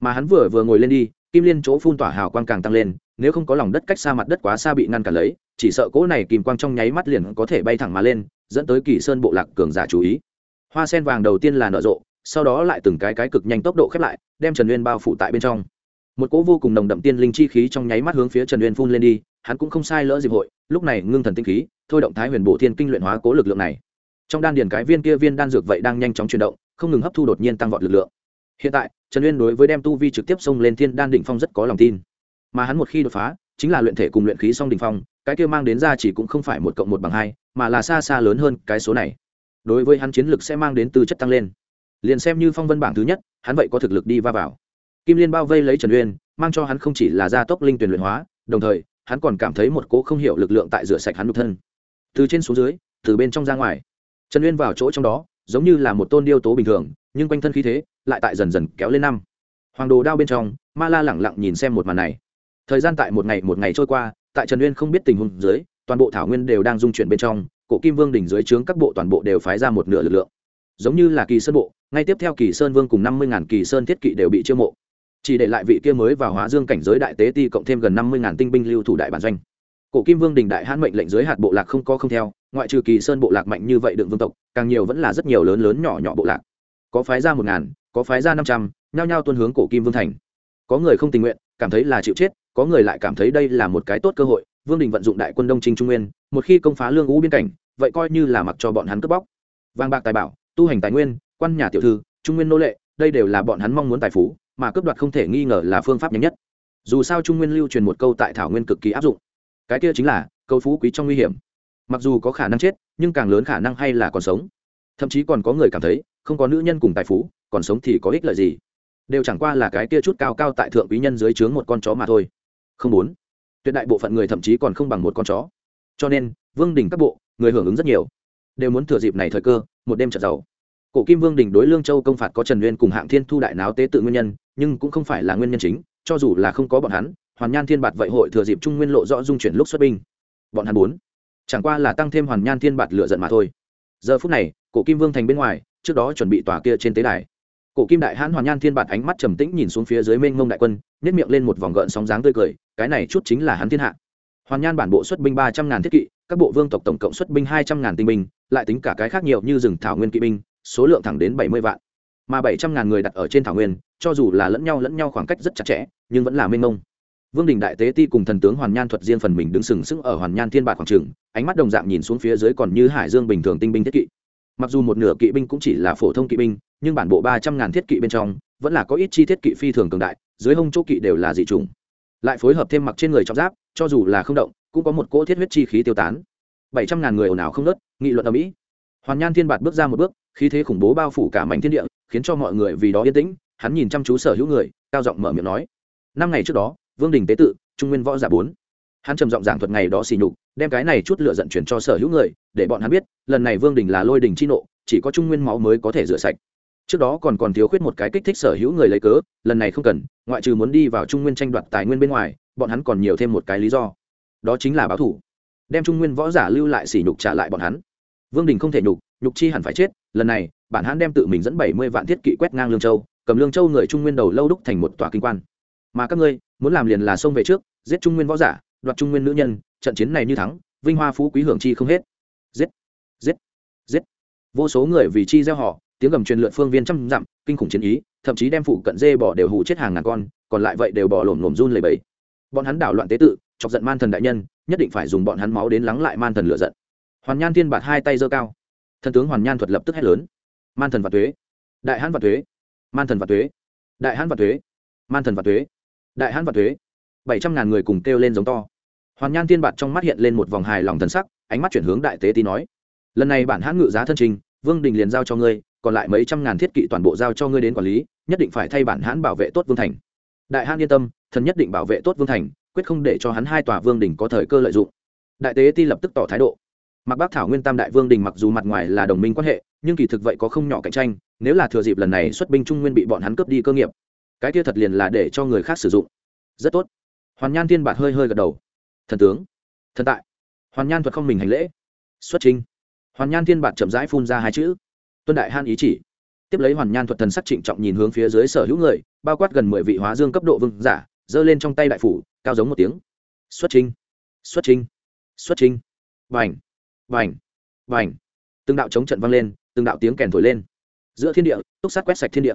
Mà hắn vừa vừa ngồi lên đi, kim liên chỗ phun tỏa hào quang càng tăng lên, nếu không có lòng đất cách xa mặt đất quá xa bị ngăn cản lấy, chỉ sợ cỗ này kìm quang trong nháy mắt liền có thể bay thẳng mà lên, dẫn tới kỳ sơn bộ lạc cường giả chú ý. Hoa sen vàng đầu tiên là nở rộ sau đó lại từng cái cái cực nhanh tốc độ khép lại, đem trần uyên bao phủ tại bên trong. Một cỗ vô cùng nồng đậm tiên linh chi khí trong nháy mắt hướng phía trần uyên phun lên đi, hắn cũng không sai lỡ dịp hội, lúc này ngưng thần tinh khí, thôi động thái huyền bổ thiên kinh luyện hóa cố lực lượng này. Trong đan điền cái viên kia viên đan dược vậy đang nhanh chóng chuyển động, không ngừng hấp thu đột nhiên tăng vọt lực lượng. Hiện tại, trần uyên đối với đem tu vi trực tiếp xông lên thiên đan đỉnh phong rất có lòng tin. Mà hắn một khi đột phá, chính là luyện thể cùng luyện khí song đỉnh phong, cái kia mang đến ra chỉ cũng không phải một cộng một bằng hai, mà là xa xa lớn hơn cái số này. Đối với hắn chiến lực sẽ mang đến tư chất tăng lên liền xem như phong vân bảng thứ nhất, hắn vậy có thực lực đi va vào. Kim liên bao vây lấy trần uyên, mang cho hắn không chỉ là gia tốc linh tuyển luyện hóa, đồng thời, hắn còn cảm thấy một cỗ không hiểu lực lượng tại rửa sạch hắn nhục thân. Từ trên xuống dưới, từ bên trong ra ngoài. Trần uyên vào chỗ trong đó, giống như là một tôn điêu tố bình thường, nhưng quanh thân khí thế lại tại dần dần kéo lên năm. Hoàng đồ đao bên trong, ma la lẳng lặng nhìn xem một màn này. Thời gian tại một ngày một ngày trôi qua, tại trần uyên không biết tình huống dưới, toàn bộ thảo nguyên đều đang dung chuyển bên trong, cổ kim vương đỉnh dưới trướng các bộ toàn bộ đều phái ra một nửa lực lượng giống như là kỳ sơn bộ, ngay tiếp theo kỳ sơn vương cùng năm mươi ngàn kỳ sơn thiết kỵ đều bị chiêu mộ. Chỉ để lại vị kia mới vào hóa dương cảnh giới đại tế ti cộng thêm gần năm mươi ngàn tinh binh lưu thủ đại bản doanh. Cổ kim vương đình đại hãn mệnh lệnh giới hạt bộ lạc không có không theo, ngoại trừ kỳ sơn bộ lạc mạnh như vậy đựng vương tộc, càng nhiều vẫn là rất nhiều lớn lớn nhỏ nhỏ bộ lạc. Có phái ra một ngàn, có phái ra năm trăm, nhao nhao tuân hướng cổ kim vương thành. Có người không tình nguyện, cảm thấy là chịu chết, có người lại cảm thấy đây là một cái tốt cơ hội, vương đình vận dụng đại quân đông trinh trung nguyên, một khi công phá lương ngũ biên cảnh, vậy coi như là mặc cho bọn hắn cướp bóc. Vàng bạc tài bảo tu hành tài nguyên, quan nhà tiểu thư, trung nguyên nô lệ, đây đều là bọn hắn mong muốn tài phú, mà cướp đoạt không thể nghi ngờ là phương pháp nhanh nhất. Dù sao trung nguyên lưu truyền một câu tại thảo nguyên cực kỳ áp dụng. Cái kia chính là, câu phú quý trong nguy hiểm. Mặc dù có khả năng chết, nhưng càng lớn khả năng hay là còn sống. Thậm chí còn có người cảm thấy, không có nữ nhân cùng tài phú, còn sống thì có ích lợi gì? Đều chẳng qua là cái kia chút cao cao tại thượng quý nhân dưới trướng một con chó mà thôi. Không muốn. Tuyệt đại bộ phận người thậm chí còn không bằng một con chó. Cho nên, vương đình các bộ, người hưởng ứng rất nhiều. Đều muốn thừa dịp này thời cơ, một đêm trận giàu cổ kim vương đình đối lương châu công phạt có trần nguyên cùng hạng thiên thu đại náo tế tự nguyên nhân, nhưng cũng không phải là nguyên nhân chính, cho dù là không có bọn hắn, hoàn nhan thiên bạt vậy hội thừa dịp trung nguyên lộ rõ dung chuyển lúc xuất binh. Bọn hắn bốn chẳng qua là tăng thêm hoàn nhan thiên bạt lựa giận mà thôi. Giờ phút này, cổ kim vương thành bên ngoài, trước đó chuẩn bị tòa kia trên tế đài. Cổ kim đại hãn hoàn nhan thiên bạt ánh mắt trầm tĩnh nhìn xuống phía dưới mênh mông đại quân nhét miệng lên một vòng gợn sóng dáng tươi cười, cái này chút chính là hắn thiên hạ. Hoàn nhan bản bộ xuất binh ba trăm ngàn thiết kỵ, các bộ vương tộc tổng cộng xuất binh hai trăm ngàn tinh binh, lại tính cả cái khác nhiều như rừng thảo nguyên kỵ binh số lượng thẳng đến bảy mươi vạn. Mà bảy trăm ngàn người đặt ở trên thảo nguyên, cho dù là lẫn nhau lẫn nhau khoảng cách rất chặt chẽ, nhưng vẫn là mênh mông. Vương đình đại tế ti cùng thần tướng hoàn nhan thuật riêng phần mình đứng sừng sững ở hoàn nhan thiên bạc quảng trường, ánh mắt đồng dạng nhìn xuống phía dưới còn như hải dương bình thường tinh binh thiết kỵ. Mặc dù một nửa kỵ binh cũng chỉ là phổ thông kỵ binh, nhưng bản bộ ba trăm ngàn thiết kỵ bên trong, vẫn là có ít chi thiết kỵ phi thường cường đại, dưới hông chỗ kỵ đều là dị trùng lại phối hợp thêm mặc trên người trong giáp, cho dù là không động, cũng có một cỗ thiết huyết chi khí tiêu tán. Bảy trăm ngàn người ồn ào không nớt nghị luận ở mỹ. Hoàn nhan thiên bạt bước ra một bước khí thế khủng bố bao phủ cả mảnh thiên địa, khiến cho mọi người vì đó yên tĩnh, hắn nhìn chăm chú sở hữu người, cao giọng mở miệng nói. Năm ngày trước đó, vương đình tế tự, trung nguyên võ giả bốn. Hắn trầm giọng giảng thuật ngày đó xì nhục, đem cái này chút lựa giận chuyển cho sở hữu người, để bọn hắn biết, lần này vương đình là lôi đình chi nộ, chỉ có trung nguyên máu mới có thể rửa sạch. Trước đó còn còn thiếu khuyết một cái kích thích sở hữu người lấy cớ, lần này không cần, ngoại trừ muốn đi vào trung nguyên tranh đoạt tài nguyên bên ngoài, bọn hắn còn nhiều thêm một cái lý do. Đó chính là báo thủ. Đem trung nguyên võ giả lưu lại sỉ nhục trả lại bọn hắn. Vương đình không thể nhục nhục chi hẳn phải chết, lần này, bản hãn đem tự mình dẫn bảy mươi vạn thiết kỵ quét ngang lương châu, cầm lương châu người trung nguyên đầu lâu đúc thành một tòa kinh quan. Mà các ngươi, muốn làm liền là xông về trước, giết trung nguyên võ giả, đoạt trung nguyên nữ nhân, trận chiến này như thắng, vinh hoa phú quý hưởng chi không hết. Giết giết giết. Vô số người vì chi gieo họ, tiếng gầm truyền lượn phương viên trăm dặm, kinh khủng chiến ý, thậm chí đem phụ cận dê bỏ đều hù chết hàng ngàn con, còn lại vậy đều bỏ lổm lổm run lầy bẫy bọn hắn đảo loạn tế tự, chọc giận man thần đại nhân, nhất định phải dùng bọn hắn máu đến lắng lại man thần lựa giận. Hoàn nhan thiên bạt hai tay giơ cao thần tướng hoàn nhan thuật lập tức hét lớn. Man thần và thuế đại hãn và thuế man thần và thuế đại hãn và thuế man thần và thuế đại hãn và thuế bảy trăm ngàn người cùng kêu lên giống to. Hoàn nhan thiên bạt trong mắt hiện lên một vòng hài lòng thần sắc, ánh mắt chuyển hướng đại tế tý nói, lần này bản hãn ngự giá thân trình, vương đình liền giao cho ngươi, còn lại mấy trăm ngàn thiết kỵ toàn bộ giao cho ngươi đến quản lý, nhất định phải thay bản hãn bảo vệ tốt vương thành. Đại hãn yên tâm, thần nhất định bảo vệ tốt vương thành, quyết không để cho hắn hai tòa vương đình có thời cơ lợi dụng. Đại tế ti lập tức tỏ thái độ mặc bác thảo nguyên tam đại vương đình mặc dù mặt ngoài là đồng minh quan hệ, nhưng kỳ thực vậy có không nhỏ cạnh tranh, nếu là thừa dịp lần này xuất binh trung nguyên bị bọn hắn cướp đi cơ nghiệp, cái kia thật liền là để cho người khác sử dụng. Rất tốt. Hoàn nhan thiên bạt hơi hơi gật đầu. Thần tướng. Thần tại. Hoàn nhan thuật không mình hành lễ. Xuất trình hoàn nhan thiên bạt chậm rãi phun ra hai chữ. Tuân đại han ý chỉ. Tiếp lấy hoàn nhan thuật thần sắc trịnh trọng nhìn hướng phía dưới sở hữu người, bao quát gần mười vị hóa dương cấp độ vương giả, giơ lên trong tay đại phủ, cao giống một tiếng. Xuất trình xuất trình xuất trình vành vành. Vành. Từng đạo chống trận vang lên, từng đạo tiếng kèn thổi lên. Giữa thiên địa, túc sát quét sạch thiên địa.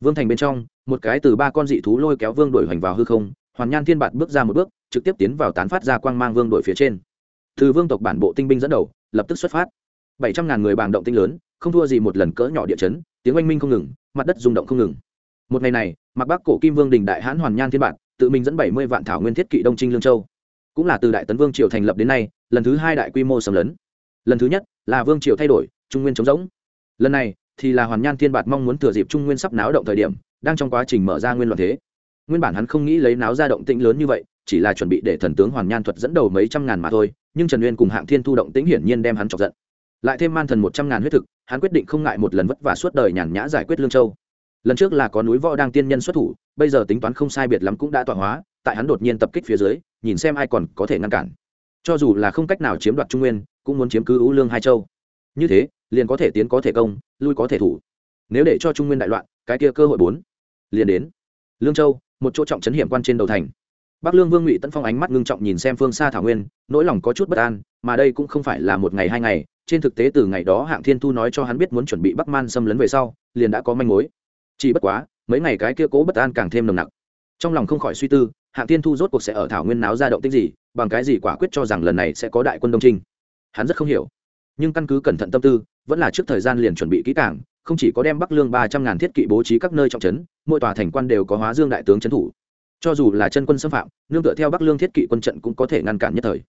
Vương thành bên trong, một cái từ ba con dị thú lôi kéo vương đổi hoành vào hư không, hoàn nhan thiên bạt bước ra một bước, trực tiếp tiến vào tán phát ra quang mang vương đội phía trên. Từ vương tộc bản bộ tinh binh dẫn đầu, lập tức xuất phát. Bảy trăm ngàn người bàng động tinh lớn, không thua gì một lần cỡ nhỏ địa chấn, tiếng oanh minh không ngừng, mặt đất rung động không ngừng. Một ngày này mặc bắc cổ kim vương đình đại hãn hoàn nhan thiên bạt, tự mình dẫn bảy mươi vạn thảo nguyên thiết kỵ đông trinh lương châu. Cũng là từ đại tấn vương triều thành lập đến nay, lần thứ hai đại quy mô sầm lấn lần thứ nhất, là vương triều thay đổi, trung nguyên chống rỗng. Lần này, thì là hoàn nhan thiên bạt mong muốn thừa dịp trung nguyên sắp náo động thời điểm, đang trong quá trình mở ra nguyên loạn thế. Nguyên bản hắn không nghĩ lấy náo ra động tĩnh lớn như vậy, chỉ là chuẩn bị để thần tướng hoàn nhan thuật dẫn đầu mấy trăm ngàn mà thôi, nhưng trần nguyên cùng hạng thiên thu động tĩnh hiển nhiên đem hắn chọc giận. Lại thêm man thần một trăm ngàn huyết thực, hắn quyết định không ngại một lần vất vả suốt đời nhàn nhã giải quyết lương châu. Lần trước là có núi võ đang tiên nhân xuất thủ, bây giờ tính toán không sai biệt lắm cũng đã tọa hóa, tại hắn đột nhiên tập kích phía dưới, nhìn xem ai còn có thể ngăn cản. Cho dù là không cách nào chiếm đoạt trung nguyên cũng muốn chiếm cứ ưu lương hai châu. Như thế, liền có thể tiến có thể công, lui có thể thủ. Nếu để cho trung nguyên đại loạn, cái kia cơ hội bốn liền đến. Lương châu, một chỗ trọng trấn hiểm quan trên đầu thành. Bắc lương vương ngụy tấn phong ánh mắt ngưng trọng nhìn xem phương xa thảo nguyên, nỗi lòng có chút bất an, mà đây cũng không phải là một ngày hai ngày. Trên thực tế từ ngày đó hạng thiên thu nói cho hắn biết muốn chuẩn bị bắc man xâm lấn về sau, liền đã có manh mối. Chỉ bất quá, mấy ngày cái kia cố bất an càng thêm nồng nặc. Trong lòng không khỏi suy tư, hạng thiên thu rốt cuộc sẽ ở thảo nguyên náo ra động tích gì, bằng cái gì quả quyết cho rằng lần này sẽ có đại quân đông trinh hắn rất không hiểu. Nhưng căn cứ cẩn thận tâm tư, vẫn là trước thời gian liền chuẩn bị kỹ càng, không chỉ có đem bắc lương ba trăm ngàn thiết kỵ bố trí các nơi trọng trấn, mỗi tòa thành quan đều có hóa dương đại tướng trấn thủ. Cho dù là chân quân xâm phạm, nương tựa theo bắc lương thiết kỵ quân trận cũng có thể ngăn cản nhất thời.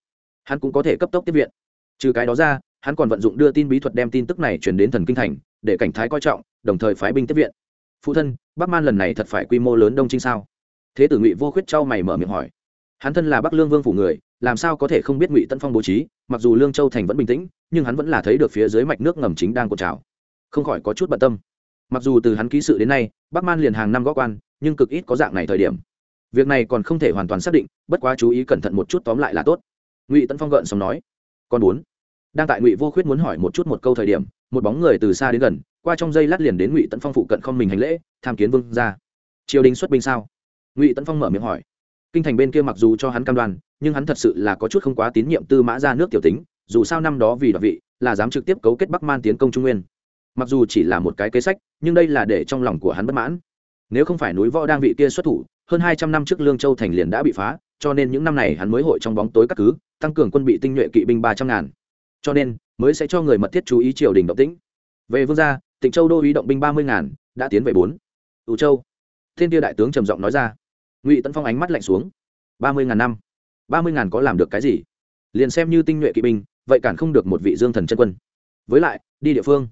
Hắn cũng có thể cấp tốc tiếp viện. Trừ cái đó ra, hắn còn vận dụng đưa tin bí thuật đem tin tức này chuyển đến thần kinh thành, để cảnh thái coi trọng, đồng thời phái binh tiếp viện. Phụ thân, bắc man lần này thật phải quy mô lớn đông trinh sao? Thế tử ngụy vô khuyết trao mày mở miệng hỏi. Hắn thân là bắc lương vương phủ người làm sao có thể không biết ngụy tân phong bố trí mặc dù lương châu thành vẫn bình tĩnh nhưng hắn vẫn là thấy được phía dưới mạch nước ngầm chính đang cột trào không khỏi có chút bận tâm mặc dù từ hắn ký sự đến nay bắc man liền hàng năm gó quan nhưng cực ít có dạng này thời điểm việc này còn không thể hoàn toàn xác định bất quá chú ý cẩn thận một chút tóm lại là tốt ngụy tân phong gợn xong nói còn bốn đang tại ngụy vô khuyết muốn hỏi một chút một câu thời điểm một bóng người từ xa đến gần qua trong dây lát liền đến ngụy tấn phong phụ cận không mình hành lễ tham kiến vương ra triều đình xuất binh sao ngụy tấn phong mở miệng hỏi kinh thành bên kia mặc dù cho hắn cam đoan, nhưng hắn thật sự là có chút không quá tín nhiệm tư mã ra nước tiểu tính, dù sao năm đó vì đoạt vị, là dám trực tiếp cấu kết bắc man tiến công trung nguyên. Mặc dù chỉ là một cái kế sách, nhưng đây là để trong lòng của hắn bất mãn. Nếu không phải núi võ đang vị kia xuất thủ, hơn hai trăm năm trước lương châu thành liền đã bị phá, cho nên những năm này hắn mới hội trong bóng tối các cứ, tăng cường quân bị tinh nhuệ kỵ binh ba trăm ngàn. Cho nên, mới sẽ cho người mật thiết chú ý triều đình động tĩnh. Về vương gia, tịnh châu đô ý động binh ba mươi ngàn, đã tiến về bốn. Ủ châu. Thiên tiêu đại tướng trầm giọng nói ra ngụy tấn phong ánh mắt lạnh xuống ba mươi ngàn năm ba mươi ngàn có làm được cái gì liền xem như tinh nhuệ kỵ binh vậy cản không được một vị dương thần chân quân với lại đi địa phương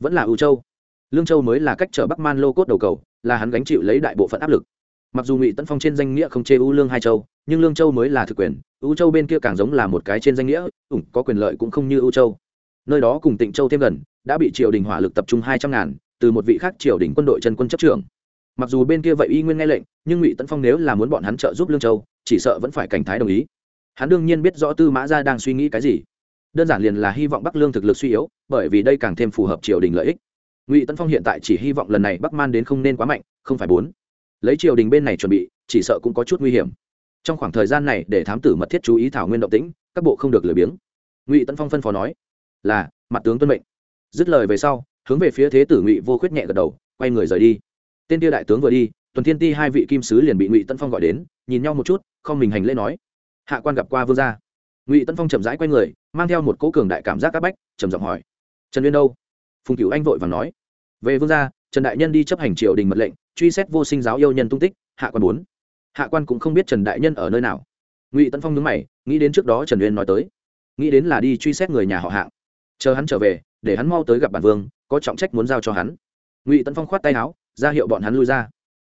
vẫn là ưu châu lương châu mới là cách chở bắc man lô cốt đầu cầu là hắn gánh chịu lấy đại bộ phận áp lực mặc dù ngụy tấn phong trên danh nghĩa không chê ưu lương hai châu nhưng lương châu mới là thực quyền ưu châu bên kia càng giống là một cái trên danh nghĩa ủng có quyền lợi cũng không như ưu châu nơi đó cùng tịnh châu thêm gần đã bị triều đình hỏa lực tập trung hai trăm ngàn từ một vị khác triều đình quân đội chân quân chấp trưởng mặc dù bên kia vậy y nguyên nghe lệnh, nhưng ngụy tấn phong nếu là muốn bọn hắn trợ giúp lương châu, chỉ sợ vẫn phải cảnh thái đồng ý. Hắn đương nhiên biết rõ tư mã gia đang suy nghĩ cái gì. Đơn giản liền là hy vọng bắc lương thực lực suy yếu, bởi vì đây càng thêm phù hợp triều đình lợi ích. Ngụy tấn phong hiện tại chỉ hy vọng lần này bắc man đến không nên quá mạnh, không phải bốn. Lấy triều đình bên này chuẩn bị, chỉ sợ cũng có chút nguy hiểm. Trong khoảng thời gian này, để thám tử mật thiết chú ý thảo nguyên động tĩnh, các bộ không được lười biếng. Ngụy tấn phong phân phó nói, là, mặt tướng tuân mệnh. Dứt lời về sau, hướng về phía thế tử ngụy vô khuyết nhẹ gật đầu, quay người rời đi tên tia đại tướng vừa đi, tuần thiên ti hai vị kim sứ liền bị ngụy tân phong gọi đến, nhìn nhau một chút, không mình hành lễ nói, hạ quan gặp qua vương gia. Ngụy tân phong chậm rãi quay người, mang theo một cỗ cường đại cảm giác áp bách, trầm giọng hỏi, trần uyên đâu? Phùng cửu anh vội và nói, về vương gia, trần đại nhân đi chấp hành triều đình mật lệnh, truy xét vô sinh giáo yêu nhân tung tích, hạ quan bốn hạ quan cũng không biết trần đại nhân ở nơi nào. Ngụy tân phong nhớ mày, nghĩ đến trước đó trần uyên nói tới, nghĩ đến là đi truy xét người nhà họ hạng, chờ hắn trở về, để hắn mau tới gặp bản vương, có trọng trách muốn giao cho hắn. Ngụy tân phong khoát tay áo ra hiệu bọn hắn lui ra.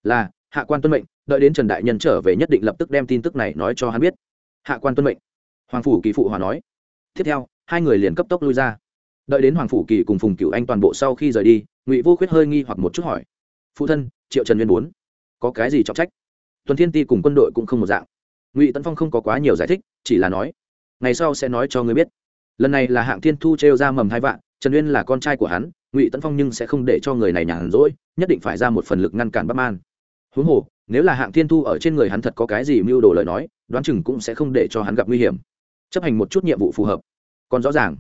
Là, hạ quan tuân mệnh, đợi đến trần đại nhân trở về nhất định lập tức đem tin tức này nói cho hắn biết. Hạ quan tuân mệnh, hoàng phủ kỳ phụ hòa nói. Tiếp theo, hai người liền cấp tốc lui ra. Đợi đến hoàng phủ kỳ cùng phùng cựu anh toàn bộ sau khi rời đi, ngụy vô khuyết hơi nghi hoặc một chút hỏi. Phụ thân, triệu trần nguyên bốn có cái gì trọng trách? Tuần thiên ti cùng quân đội cũng không một dạng. Ngụy tấn phong không có quá nhiều giải thích, chỉ là nói, ngày sau sẽ nói cho ngươi biết. Lần này là hạng thiên thu trêu ra mầm hai vạn trần uyên là con trai của hắn, ngụy tấn phong nhưng sẽ không để cho người này nhàn rỗi, nhất định phải ra một phần lực ngăn cản bắc man. Huống hồ, nếu là hạng thiên thu ở trên người hắn thật có cái gì mưu đồ lời nói, đoán chừng cũng sẽ không để cho hắn gặp nguy hiểm. Chấp hành một chút nhiệm vụ phù hợp. Còn rõ ràng,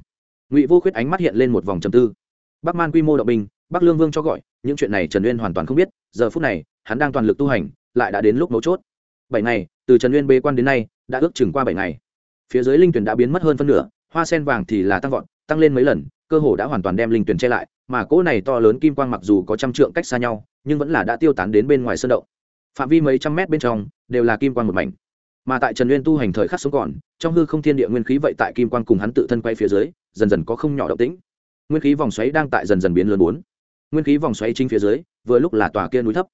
ngụy vô khuyết ánh mắt hiện lên một vòng trầm tư. Bắc man quy mô động binh, bắc lương vương cho gọi, những chuyện này trần uyên hoàn toàn không biết, giờ phút này, hắn đang toàn lực tu hành, lại đã đến lúc mấu chốt. Bảy ngày, từ trần uyên bế quan đến nay, đã ước chừng qua bảy ngày. Phía dưới linh tuyển đã biến mất hơn phân nửa, hoa sen vàng thì là tăng vọt, tăng lên mấy lần cơ hồ đã hoàn toàn đem linh tuyển che lại, mà cỗ này to lớn kim quang mặc dù có trăm trượng cách xa nhau, nhưng vẫn là đã tiêu tán đến bên ngoài sơn động. Phạm vi mấy trăm mét bên trong, đều là kim quang một mảnh. Mà tại trần uyên tu hành thời khắc sống còn, trong hư không thiên địa nguyên khí vậy tại kim quang cùng hắn tự thân quay phía dưới, dần dần có không nhỏ động tĩnh. Nguyên khí vòng xoáy đang tại dần dần biến lớn bốn. Nguyên khí vòng xoáy chính phía dưới, vừa lúc là tòa kia núi thấp.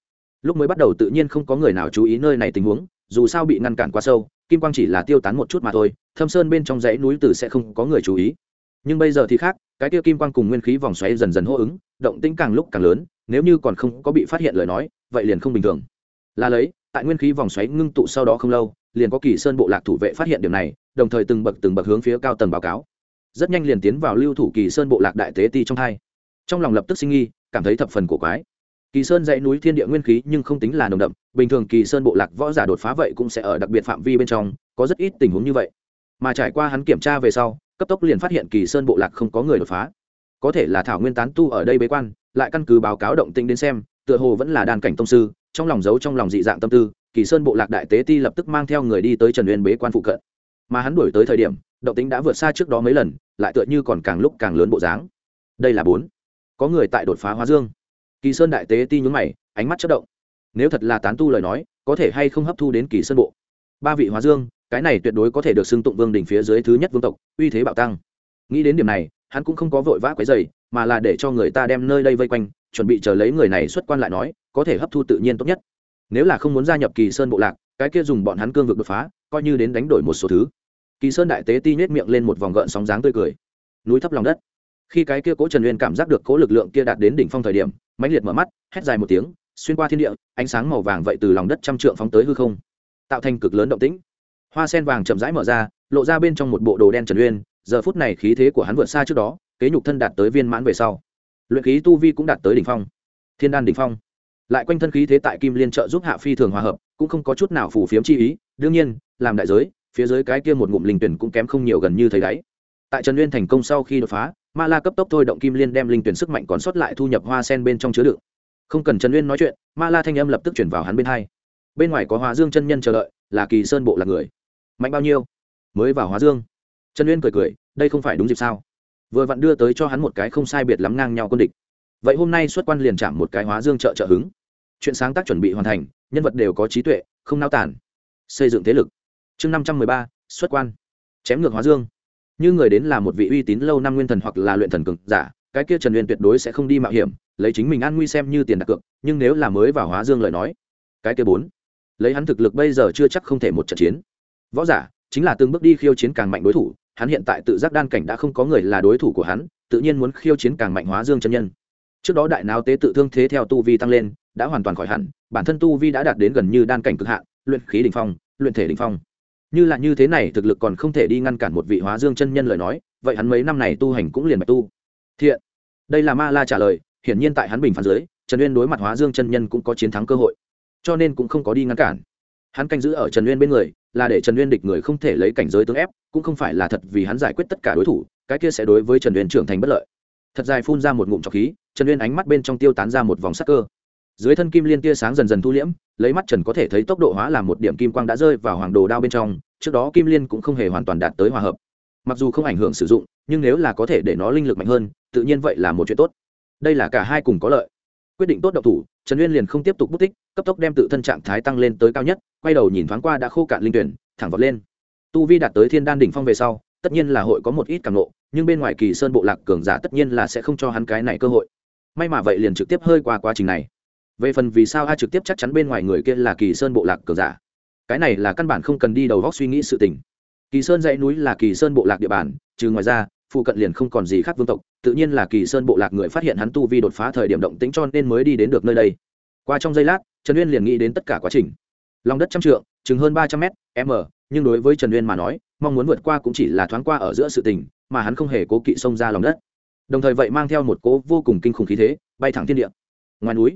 Lúc mới bắt đầu tự nhiên không có người nào chú ý nơi này tình huống, dù sao bị ngăn cản quá sâu, kim quang chỉ là tiêu tán một chút mà thôi, thâm sơn bên trong dãy núi tử sẽ không có người chú ý nhưng bây giờ thì khác, cái kia kim quang cùng nguyên khí vòng xoáy dần dần hô ứng, động tĩnh càng lúc càng lớn, nếu như còn không có bị phát hiện lời nói, vậy liền không bình thường. Là lấy, tại nguyên khí vòng xoáy ngưng tụ sau đó không lâu, liền có kỳ sơn bộ lạc thủ vệ phát hiện điều này, đồng thời từng bậc từng bậc hướng phía cao tầng báo cáo. Rất nhanh liền tiến vào lưu thủ kỳ sơn bộ lạc đại tế ti trong hai. Trong lòng lập tức sinh nghi, cảm thấy thập phần cổ quái. Kỳ sơn dãy núi thiên địa nguyên khí nhưng không tính là nồng đậm, bình thường kỳ sơn bộ lạc võ giả đột phá vậy cũng sẽ ở đặc biệt phạm vi bên trong, có rất ít tình huống như vậy. Mà trải qua hắn kiểm tra về sau cấp tốc liền phát hiện kỳ sơn bộ lạc không có người đột phá. Có thể là thảo nguyên tán tu ở đây bế quan, lại căn cứ báo cáo động tĩnh đến xem, tựa hồ vẫn là đàn cảnh tông sư, trong lòng giấu trong lòng dị dạng tâm tư, kỳ sơn bộ lạc đại tế ti lập tức mang theo người đi tới trần uyên bế quan phụ cận. Mà hắn đuổi tới thời điểm, động tính đã vượt xa trước đó mấy lần, lại tựa như còn càng lúc càng lớn bộ dáng. Đây là bốn. Có người tại đột phá hóa dương. Kỳ sơn đại tế ti nhún mày, ánh mắt chất động. Nếu thật là tán tu lời nói, có thể hay không hấp thu đến kỳ sơn bộ? Ba vị hóa dương cái này tuyệt đối có thể được xưng tụng vương đỉnh phía dưới thứ nhất vương tộc, uy thế bạo tăng. Nghĩ đến điểm này, hắn cũng không có vội vã quấy dày mà là để cho người ta đem nơi đây vây quanh, chuẩn bị chờ lấy người này xuất quan lại nói, có thể hấp thu tự nhiên tốt nhất. Nếu là không muốn gia nhập kỳ sơn bộ lạc, cái kia dùng bọn hắn cương vực đột phá, coi như đến đánh đổi một số thứ. Kỳ sơn đại tế ti nhét miệng lên một vòng gợn sóng dáng tươi cười. Núi thấp lòng đất. Khi cái kia cố trần uyên cảm giác được cố lực lượng kia đạt đến đỉnh phong thời điểm, mãnh liệt mở mắt, hét dài một tiếng, xuyên qua thiên địa, ánh sáng màu vàng vậy từ lòng đất trăm trượng phóng tới hư không, tạo thành cực lớn động tĩnh hoa sen vàng chậm rãi mở ra, lộ ra bên trong một bộ đồ đen trần uyên, giờ phút này khí thế của hắn vượt xa trước đó, kế nhục thân đạt tới viên mãn về sau. Luyện khí tu vi cũng đạt tới đỉnh phong. Thiên đan đỉnh phong. Lại quanh thân khí thế tại kim liên trợ giúp hạ phi thường hòa hợp, cũng không có chút nào phủ phiếm chi ý. Đương nhiên, làm đại giới, phía dưới cái kia một ngụm linh tuyển cũng kém không nhiều gần như thấy đáy. Tại trần uyên thành công sau khi đột phá, ma la cấp tốc thôi động kim liên đem linh tuyển sức mạnh còn sót lại thu nhập hoa sen bên trong chứa đựng. Không cần trần uyên nói chuyện, ma la thanh âm lập tức chuyển vào hắn bên hai. Bên ngoài có hoa dương chân nhân chờ đợi, là kỳ sơn bộ là người mạnh bao nhiêu? Mới vào hóa dương. Trần uyên cười cười, đây không phải đúng dịp sao? Vừa vặn đưa tới cho hắn một cái không sai biệt lắm ngang nhau quân địch. Vậy hôm nay xuất quan liền chạm một cái hóa dương trợ trợ hứng. Chuyện sáng tác chuẩn bị hoàn thành, nhân vật đều có trí tuệ, không nao tản xây dựng thế lực. Chương năm trăm mười ba, xuất quan. Chém ngược hóa dương. Như người đến là một vị uy tín lâu năm nguyên thần hoặc là luyện thần cực giả, cái kia trần uyên tuyệt đối sẽ không đi mạo hiểm, lấy chính mình an nguy xem như tiền đặt cược, nhưng nếu là mới vào hóa dương lời nói, cái kia bốn, lấy hắn thực lực bây giờ chưa chắc không thể một trận chiến võ giả chính là từng bước đi khiêu chiến càng mạnh đối thủ, hắn hiện tại tự giác đan cảnh đã không có người là đối thủ của hắn, tự nhiên muốn khiêu chiến càng mạnh hóa dương chân nhân. Trước đó đại nào tế tự thương thế theo tu vi tăng lên, đã hoàn toàn khỏi hẳn, bản thân tu vi đã đạt đến gần như đan cảnh cực hạn, luyện khí đình phong, luyện thể đình phong. Như là như thế này thực lực còn không thể đi ngăn cản một vị hóa dương chân nhân lời nói, vậy hắn mấy năm này tu hành cũng liền bạch tu. Thiện. Đây là ma la trả lời, hiển nhiên tại hắn bình phán dưới, trần uyên đối mặt hóa dương chân nhân cũng có chiến thắng cơ hội, cho nên cũng không có đi ngăn cản. Hắn canh giữ ở trần uyên bên người là để trần uyên địch người không thể lấy cảnh giới tướng ép, cũng không phải là thật vì hắn giải quyết tất cả đối thủ, cái kia sẽ đối với trần uyên trưởng thành bất lợi. Thật dài phun ra một ngụm trọc khí, trần uyên ánh mắt bên trong tiêu tán ra một vòng sắc cơ. Dưới thân kim liên tia sáng dần dần thu liễm, lấy mắt trần có thể thấy tốc độ hóa làm một điểm kim quang đã rơi vào hoàng đồ đao bên trong, trước đó kim liên cũng không hề hoàn toàn đạt tới hòa hợp. Mặc dù không ảnh hưởng sử dụng, nhưng nếu là có thể để nó linh lực mạnh hơn, tự nhiên vậy là một chuyện tốt. Đây là cả hai cùng có lợi quyết định tốt độc thủ, trần uyên liền không tiếp tục bút tích, cấp tốc đem tự thân trạng thái tăng lên tới cao nhất, quay đầu nhìn thoáng qua đã khô cạn linh tuyển, thẳng vọt lên. Tu vi đạt tới thiên đan đỉnh phong về sau, tất nhiên là hội có một ít càng lộ nhưng bên ngoài kỳ sơn bộ lạc cường giả tất nhiên là sẽ không cho hắn cái này cơ hội. May mà vậy liền trực tiếp hơi qua quá trình này. Về phần vì sao a trực tiếp chắc chắn bên ngoài người kia là kỳ sơn bộ lạc cường giả, cái này là căn bản không cần đi đầu góc suy nghĩ sự tình. Kỳ sơn dãy núi là kỳ sơn bộ lạc địa bàn, trừ ngoài ra, phụ cận liền không còn gì khác vương tộc tự nhiên là kỳ sơn bộ lạc người phát hiện hắn tu vi đột phá thời điểm động tính cho nên mới đi đến được nơi đây. Qua trong giây lát, trần uyên liền nghĩ đến tất cả quá trình. Lòng đất trăm trượng, chừng hơn ba trăm m m, nhưng đối với trần uyên mà nói, mong muốn vượt qua cũng chỉ là thoáng qua ở giữa sự tình, mà hắn không hề cố kỵ xông ra lòng đất. Đồng thời vậy mang theo một cố vô cùng kinh khủng khí thế, bay thẳng thiên địa. Ngoài núi,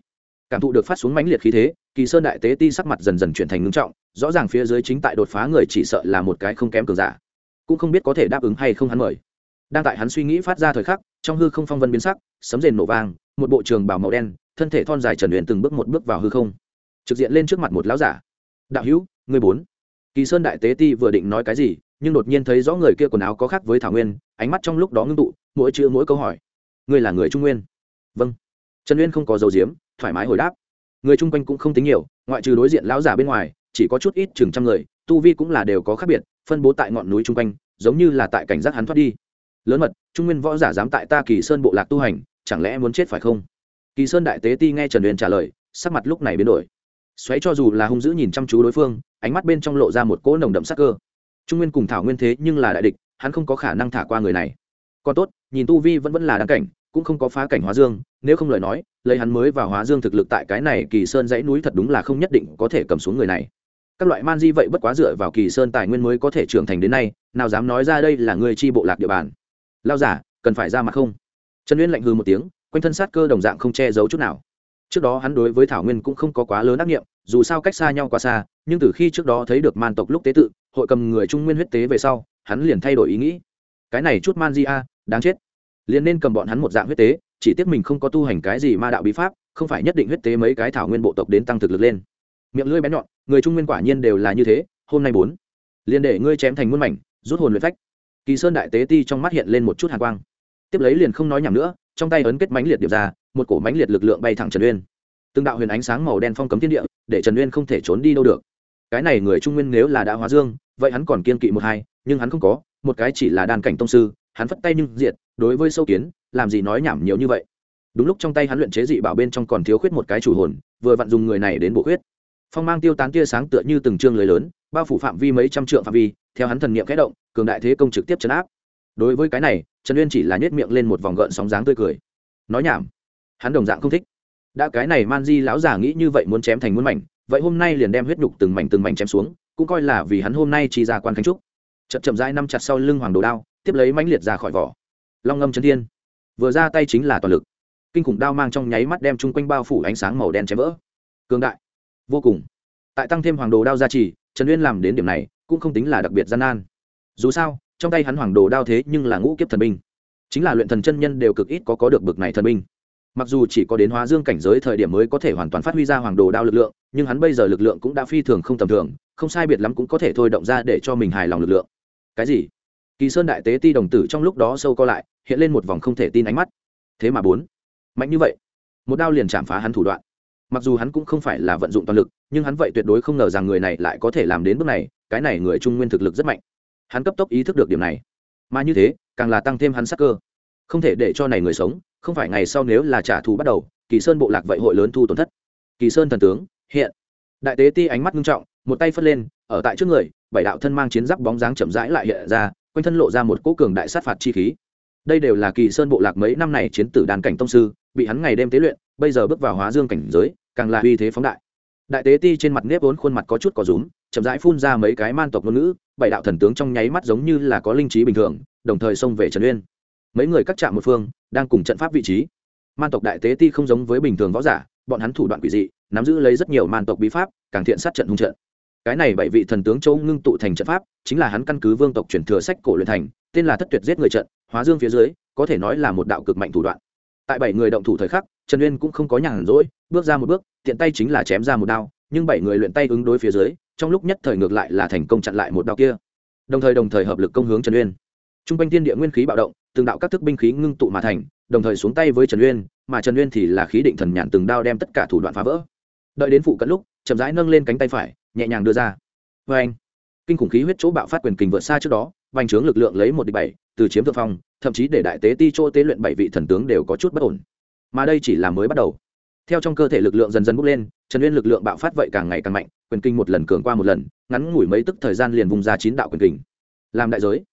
cảm thụ được phát xuống mãnh liệt khí thế, kỳ sơn đại tế ti sắc mặt dần dần chuyển thành ngưng trọng, rõ ràng phía dưới chính tại đột phá người chỉ sợ là một cái không kém cường giả. Cũng không biết có thể đáp ứng hay không hắn mời đang tại hắn suy nghĩ phát ra thời khắc, trong hư không phong vân biến sắc, sấm rền nổ vang, một bộ trường bào màu đen, thân thể thon dài trần luyện từng bước một bước vào hư không. Trực diện lên trước mặt một lão giả. Đạo hữu người bốn. Kỳ sơn đại tế ti vừa định nói cái gì, nhưng đột nhiên thấy rõ người kia quần áo có khác với thảo nguyên, ánh mắt trong lúc đó ngưng tụ, mỗi chữ mỗi câu hỏi. Ngươi là người trung nguyên? Vâng. Trần nguyên không có dầu diếm, thoải mái hồi đáp. Người chung quanh cũng không tính nhiều, ngoại trừ đối diện lão giả bên ngoài, chỉ có chút ít chừng trăm người, tu vi cũng là đều có khác biệt, phân bố tại ngọn núi chung quanh, giống như là tại cảnh giác hắn thoát đi lớn mật, trung nguyên võ giả dám tại ta kỳ sơn bộ lạc tu hành, chẳng lẽ muốn chết phải không? Kỳ sơn đại tế ti nghe trần Uyên trả lời, sắc mặt lúc này biến đổi. Xoáy cho dù là hung dữ nhìn chăm chú đối phương, ánh mắt bên trong lộ ra một cỗ nồng đậm sắc cơ. Trung nguyên cùng thảo nguyên thế nhưng là đại địch, hắn không có khả năng thả qua người này. Còn tốt, nhìn tu vi vẫn vẫn là đáng cảnh, cũng không có phá cảnh hóa dương, nếu không lời nói, lấy hắn mới vào hóa dương thực lực tại cái này kỳ sơn dãy núi thật đúng là không nhất định có thể cầm xuống người này. Các loại man di vậy bất quá dựa vào kỳ sơn tài nguyên mới có thể trưởng thành đến nay, nào dám nói ra đây là người chi bộ lạc địa bàn lao giả, cần phải ra mặt không? Trần uyên lạnh hư một tiếng, quanh thân sát cơ đồng dạng không che giấu chút nào. Trước đó hắn đối với thảo nguyên cũng không có quá lớn ác nghiệm, dù sao cách xa nhau quá xa, nhưng từ khi trước đó thấy được man tộc lúc tế tự, hội cầm người trung nguyên huyết tế về sau, hắn liền thay đổi ý nghĩ. Cái này chút man di a, đáng chết. Liền nên cầm bọn hắn một dạng huyết tế, chỉ tiếc mình không có tu hành cái gì ma đạo bí pháp, không phải nhất định huyết tế mấy cái thảo nguyên bộ tộc đến tăng thực lực lên. Miệng lưỡi bén nhọn, người trung nguyên quả nhiên đều là như thế, hôm nay bốn. Liền để ngươi chém thành muôn mảnh, rút hồn luyện phách kỳ sơn đại tế ti trong mắt hiện lên một chút hàn quang. Tiếp lấy liền không nói nhảm nữa, trong tay ấn kết mánh liệt điệp ra, một cổ mánh liệt lực lượng bay thẳng trần uyên. Từng đạo huyền ánh sáng màu đen phong cấm thiên địa, để trần uyên không thể trốn đi đâu được. Cái này người trung nguyên nếu là đã hóa dương, vậy hắn còn kiên kỵ một hai, nhưng hắn không có, một cái chỉ là đàn cảnh tông sư, hắn phất tay nhưng diệt, đối với sâu kiến, làm gì nói nhảm nhiều như vậy. Đúng lúc trong tay hắn luyện chế dị bảo bên trong còn thiếu khuyết một cái chủ hồn, vừa vặn dùng người này đến bổ khuyết. Phong mang tiêu tán tia sáng tựa như từng chương lưới lớn, bao phủ phạm vi mấy trăm trượng phạm vi, theo hắn thần niệm kẽ động cường đại thế công trực tiếp chấn áp. Đối với cái này, trần uyên chỉ là nhét miệng lên một vòng gợn sóng dáng tươi cười. Nói nhảm. Hắn đồng dạng không thích. Đã cái này man di lão già nghĩ như vậy muốn chém thành muôn mảnh, vậy hôm nay liền đem huyết nhục từng mảnh từng mảnh chém xuống, cũng coi là vì hắn hôm nay chỉ ra quan khánh trúc. Chậm chậm dai năm chặt sau lưng hoàng đồ đao, tiếp lấy mãnh liệt ra khỏi vỏ. Long ngâm chân thiên. Vừa ra tay chính là toàn lực. Kinh khủng đao mang trong nháy mắt đem chung quanh bao phủ ánh sáng màu đen chém vỡ. Cường đại. Vô cùng. Tại tăng thêm hoàng đồ đao gia trì, trần uyên làm đến điểm này, cũng không tính là đặc biệt gian nan dù sao, trong tay hắn hoàng đồ đao thế nhưng là ngũ kiếp thần binh. Chính là luyện thần chân nhân đều cực ít có có được bực này thần binh. Mặc dù chỉ có đến hóa dương cảnh giới thời điểm mới có thể hoàn toàn phát huy ra hoàng đồ đao lực lượng, nhưng hắn bây giờ lực lượng cũng đã phi thường không tầm thường, không sai biệt lắm cũng có thể thôi động ra để cho mình hài lòng lực lượng. Cái gì? Kỳ sơn đại tế ti đồng tử trong lúc đó sâu co lại, hiện lên một vòng không thể tin ánh mắt. Thế mà bốn. Mạnh như vậy. Một đao liền chạm phá hắn thủ đoạn. Mặc dù hắn cũng không phải là vận dụng toàn lực, nhưng hắn vậy tuyệt đối không ngờ rằng người này lại có thể làm đến bước này, cái này người trung nguyên thực lực rất mạnh hắn cấp tốc ý thức được điểm này. Mà như thế, càng là tăng thêm hắn sắc cơ. Không thể để cho này người sống, không phải ngày sau nếu là trả thù bắt đầu, kỳ sơn bộ lạc vậy hội lớn thu tổn thất. Kỳ sơn thần tướng, hiện. Đại tế ti ánh mắt nghiêm trọng, một tay phất lên, ở tại trước người, bảy đạo thân mang chiến giáp bóng dáng chậm rãi lại hiện ra, quanh thân lộ ra một cỗ cường đại sát phạt chi khí. Đây đều là kỳ sơn bộ lạc mấy năm này chiến tử đàn cảnh tông sư, bị hắn ngày đêm tế luyện, bây giờ bước vào hóa dương cảnh giới, càng là uy thế phóng đại đại tế ti trên mặt nếp vốn khuôn mặt có chút có rúm, chậm rãi phun ra mấy cái man tộc ngôn ngữ, bảy đạo thần tướng trong nháy mắt giống như là có linh trí bình thường, đồng thời xông về trần uyên. Mấy người cắt chạm một phương, đang cùng trận pháp vị trí. Man tộc đại tế ti không giống với bình thường võ giả, bọn hắn thủ đoạn quỷ dị, nắm giữ lấy rất nhiều man tộc bí pháp, càng thiện sát trận hung trận. Cái này bảy vị thần tướng châu ngưng tụ thành trận pháp, chính là hắn căn cứ vương tộc chuyển thừa sách cổ luyện thành, tên là thất tuyệt giết người trận, hóa dương phía dưới, có thể nói là một đạo cực mạnh thủ đoạn. Tại bảy người động thủ thời khắc, trần uyên cũng không có nhàn rỗi, bước ra một bước tiện tay chính là chém ra một đao, nhưng bảy người luyện tay ứng đối phía dưới, trong lúc nhất thời ngược lại là thành công chặn lại một đao kia. Đồng thời đồng thời hợp lực công hướng trần uyên. T r u n g quanh tiên địa nguyên khí bạo động, từng đạo các thức binh khí ngưng tụ mà thành, đồng thời xuống tay với trần uyên, mà trần uyên thì là khí định thần nhàn từng đao đem tất cả thủ đoạn phá vỡ. Đợi đến phụ cận lúc, chậm rãi nâng lên cánh tay phải, nhẹ nhàng đưa ra. Vê anh kinh khủng khí huyết chỗ bạo phát quyền kình vượt xa trước đó, vành trướng lực lượng lấy một đ bảy, từ chiếm thượng phong, thậm chí để đại tế ti chỗ tế luyện bảy vị thần tướng đều có chút bất ổn. Mà đây chỉ là mới bắt đầu theo trong cơ thể lực lượng dần dần bốc lên, trần uyên lực lượng bạo phát vậy càng ngày càng mạnh, quyền kinh một lần cường qua một lần, ngắn ngủi mấy tức thời gian liền vùng ra chín đạo quyền kinh. Làm đại giới.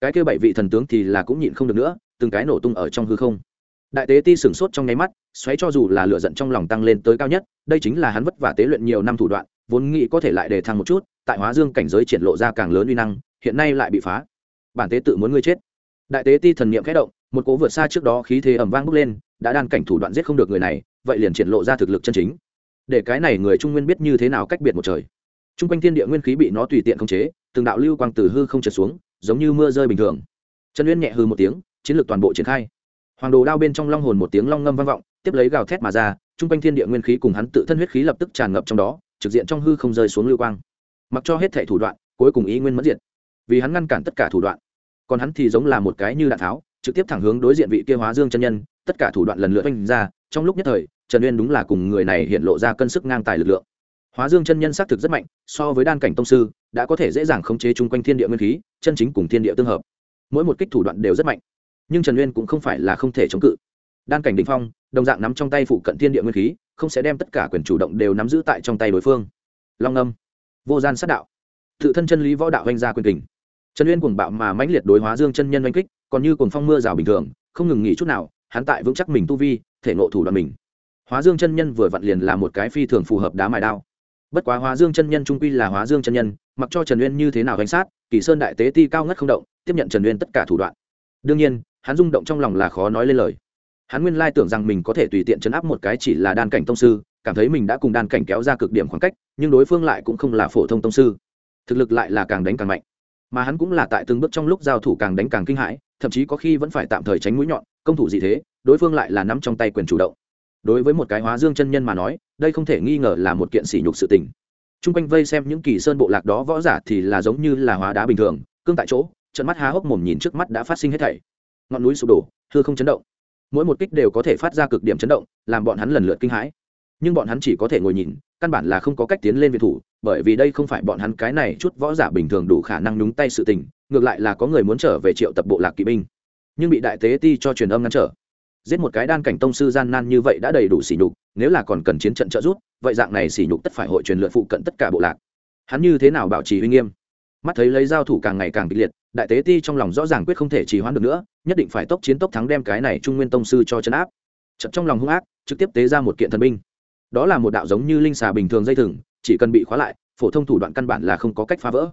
Cái kêu bảy vị thần tướng thì là cũng nhịn không được nữa, từng cái nổ tung ở trong hư không. Đại tế ti sửng sốt trong nháy mắt, xoáy cho dù là lửa giận trong lòng tăng lên tới cao nhất, đây chính là hắn vất vả tế luyện nhiều năm thủ đoạn, vốn nghĩ có thể lại đề thăng một chút, tại hóa dương cảnh giới triển lộ ra càng lớn uy năng, hiện nay lại bị phá. Bản tế tự muốn ngươi chết. Đại tế ti thần niệm khẽ động, một cố vượt xa trước đó khí thế ẩm vang bốc lên, đã đan cảnh thủ đoạn giết không được người này vậy liền triển lộ ra thực lực chân chính. Để cái này người trung nguyên biết như thế nào cách biệt một trời. Trung quanh thiên địa nguyên khí bị nó tùy tiện khống chế, từng đạo lưu quang từ hư không trượt xuống, giống như mưa rơi bình thường. Trần uyên nhẹ hư một tiếng, chiến lược toàn bộ triển khai. Hoàng đồ đao bên trong long hồn một tiếng long ngâm vang vọng, tiếp lấy gào thét mà ra, Trung quanh thiên địa nguyên khí cùng hắn tự thân huyết khí lập tức tràn ngập trong đó, trực diện trong hư không rơi xuống lưu quang. Mặc cho hết thệ thủ đoạn, cuối cùng ý nguyên mất diện vì hắn ngăn cản tất cả thủ đoạn, còn hắn thì giống là một cái như đạn tháo, trực tiếp thẳng hướng đối diện vị kia hóa dương chân nhân, tất cả thủ đoạn lần lượt oanh ra, trong lúc nhất thời trần uyên đúng là cùng người này hiện lộ ra cân sức ngang tài lực lượng. Hóa dương chân nhân xác thực rất mạnh, so với đan cảnh tông sư, đã có thể dễ dàng khống chế chung quanh thiên địa nguyên khí, chân chính cùng thiên địa tương hợp. Mỗi một kích thủ đoạn đều rất mạnh, nhưng trần uyên cũng không phải là không thể chống cự. Đan cảnh đình phong, đồng dạng nắm trong tay phụ cận thiên địa nguyên khí, không sẽ đem tất cả quyền chủ động đều nắm giữ tại trong tay đối phương. Long âm, vô gian sát đạo, tự thân chân lý võ đạo oanh ra quyền kình. Trần uyên cuồng bạo mà mãnh liệt đối hóa dương chân nhân oanh kích, còn như cồn phong mưa rào bình thường, không ngừng nghỉ chút nào, hắn tại vững chắc mình tu vi, thể nộ thủ đoạn mình hóa dương chân nhân vừa vặn liền là một cái phi thường phù hợp đá mài đao. Bất quá hóa dương chân nhân trung quy là hóa dương chân nhân, mặc cho trần uyên như thế nào danh sát, kỳ sơn đại tế ti cao ngất không động, tiếp nhận trần uyên tất cả thủ đoạn. Đương nhiên, hắn rung động trong lòng là khó nói lên lời. Hắn nguyên lai tưởng rằng mình có thể tùy tiện chấn áp một cái chỉ là đan cảnh tông sư, cảm thấy mình đã cùng đan cảnh kéo ra cực điểm khoảng cách, nhưng đối phương lại cũng không là phổ thông tông sư. Thực lực lại là càng đánh càng mạnh. Mà hắn cũng là tại từng bước trong lúc giao thủ càng đánh càng kinh hãi, thậm chí có khi vẫn phải tạm thời tránh mũi nhọn, công thủ gì thế, đối phương lại là nắm trong tay quyền chủ động đối với một cái hóa dương chân nhân mà nói, đây không thể nghi ngờ là một kiện sỉ nhục sự tình. T r u n g quanh vây xem những kỳ sơn bộ lạc đó võ giả thì là giống như là hóa đá bình thường, cương tại chỗ trận mắt há hốc mồm nhìn trước mắt đã phát sinh hết thảy. Ngọn núi sụp đổ, hư không chấn động. Mỗi một kích đều có thể phát ra cực điểm chấn động, làm bọn hắn lần lượt kinh hãi. Nhưng bọn hắn chỉ có thể ngồi nhìn, căn bản là không có cách tiến lên viện thủ, bởi vì đây không phải bọn hắn cái này chút võ giả bình thường đủ khả năng nhúng tay sự tình, ngược lại là có người muốn trở về triệu tập bộ lạc kỵ binh. Nhưng bị đại tế ti cho truyền âm ngăn trở giết một cái đan cảnh tông sư gian nan như vậy đã đầy đủ sỉ nhục, nếu là còn cần chiến trận trợ giúp, vậy dạng này sỉ nhục tất phải hội truyền lượn phụ cận tất cả bộ lạc. Hắn như thế nào bảo trì uy nghiêm? Mắt thấy lấy giao thủ càng ngày càng kịch liệt, đại tế ti trong lòng rõ ràng quyết không thể trì hoãn được nữa, nhất định phải tốc chiến tốc thắng đem cái này trung nguyên tông sư cho chấn áp. Trận trong lòng hung ác, trực tiếp tế ra một kiện thần binh. Đó là một đạo giống như linh xà bình thường dây thừng, chỉ cần bị khóa lại, phổ thông thủ đoạn căn bản là không có cách phá vỡ.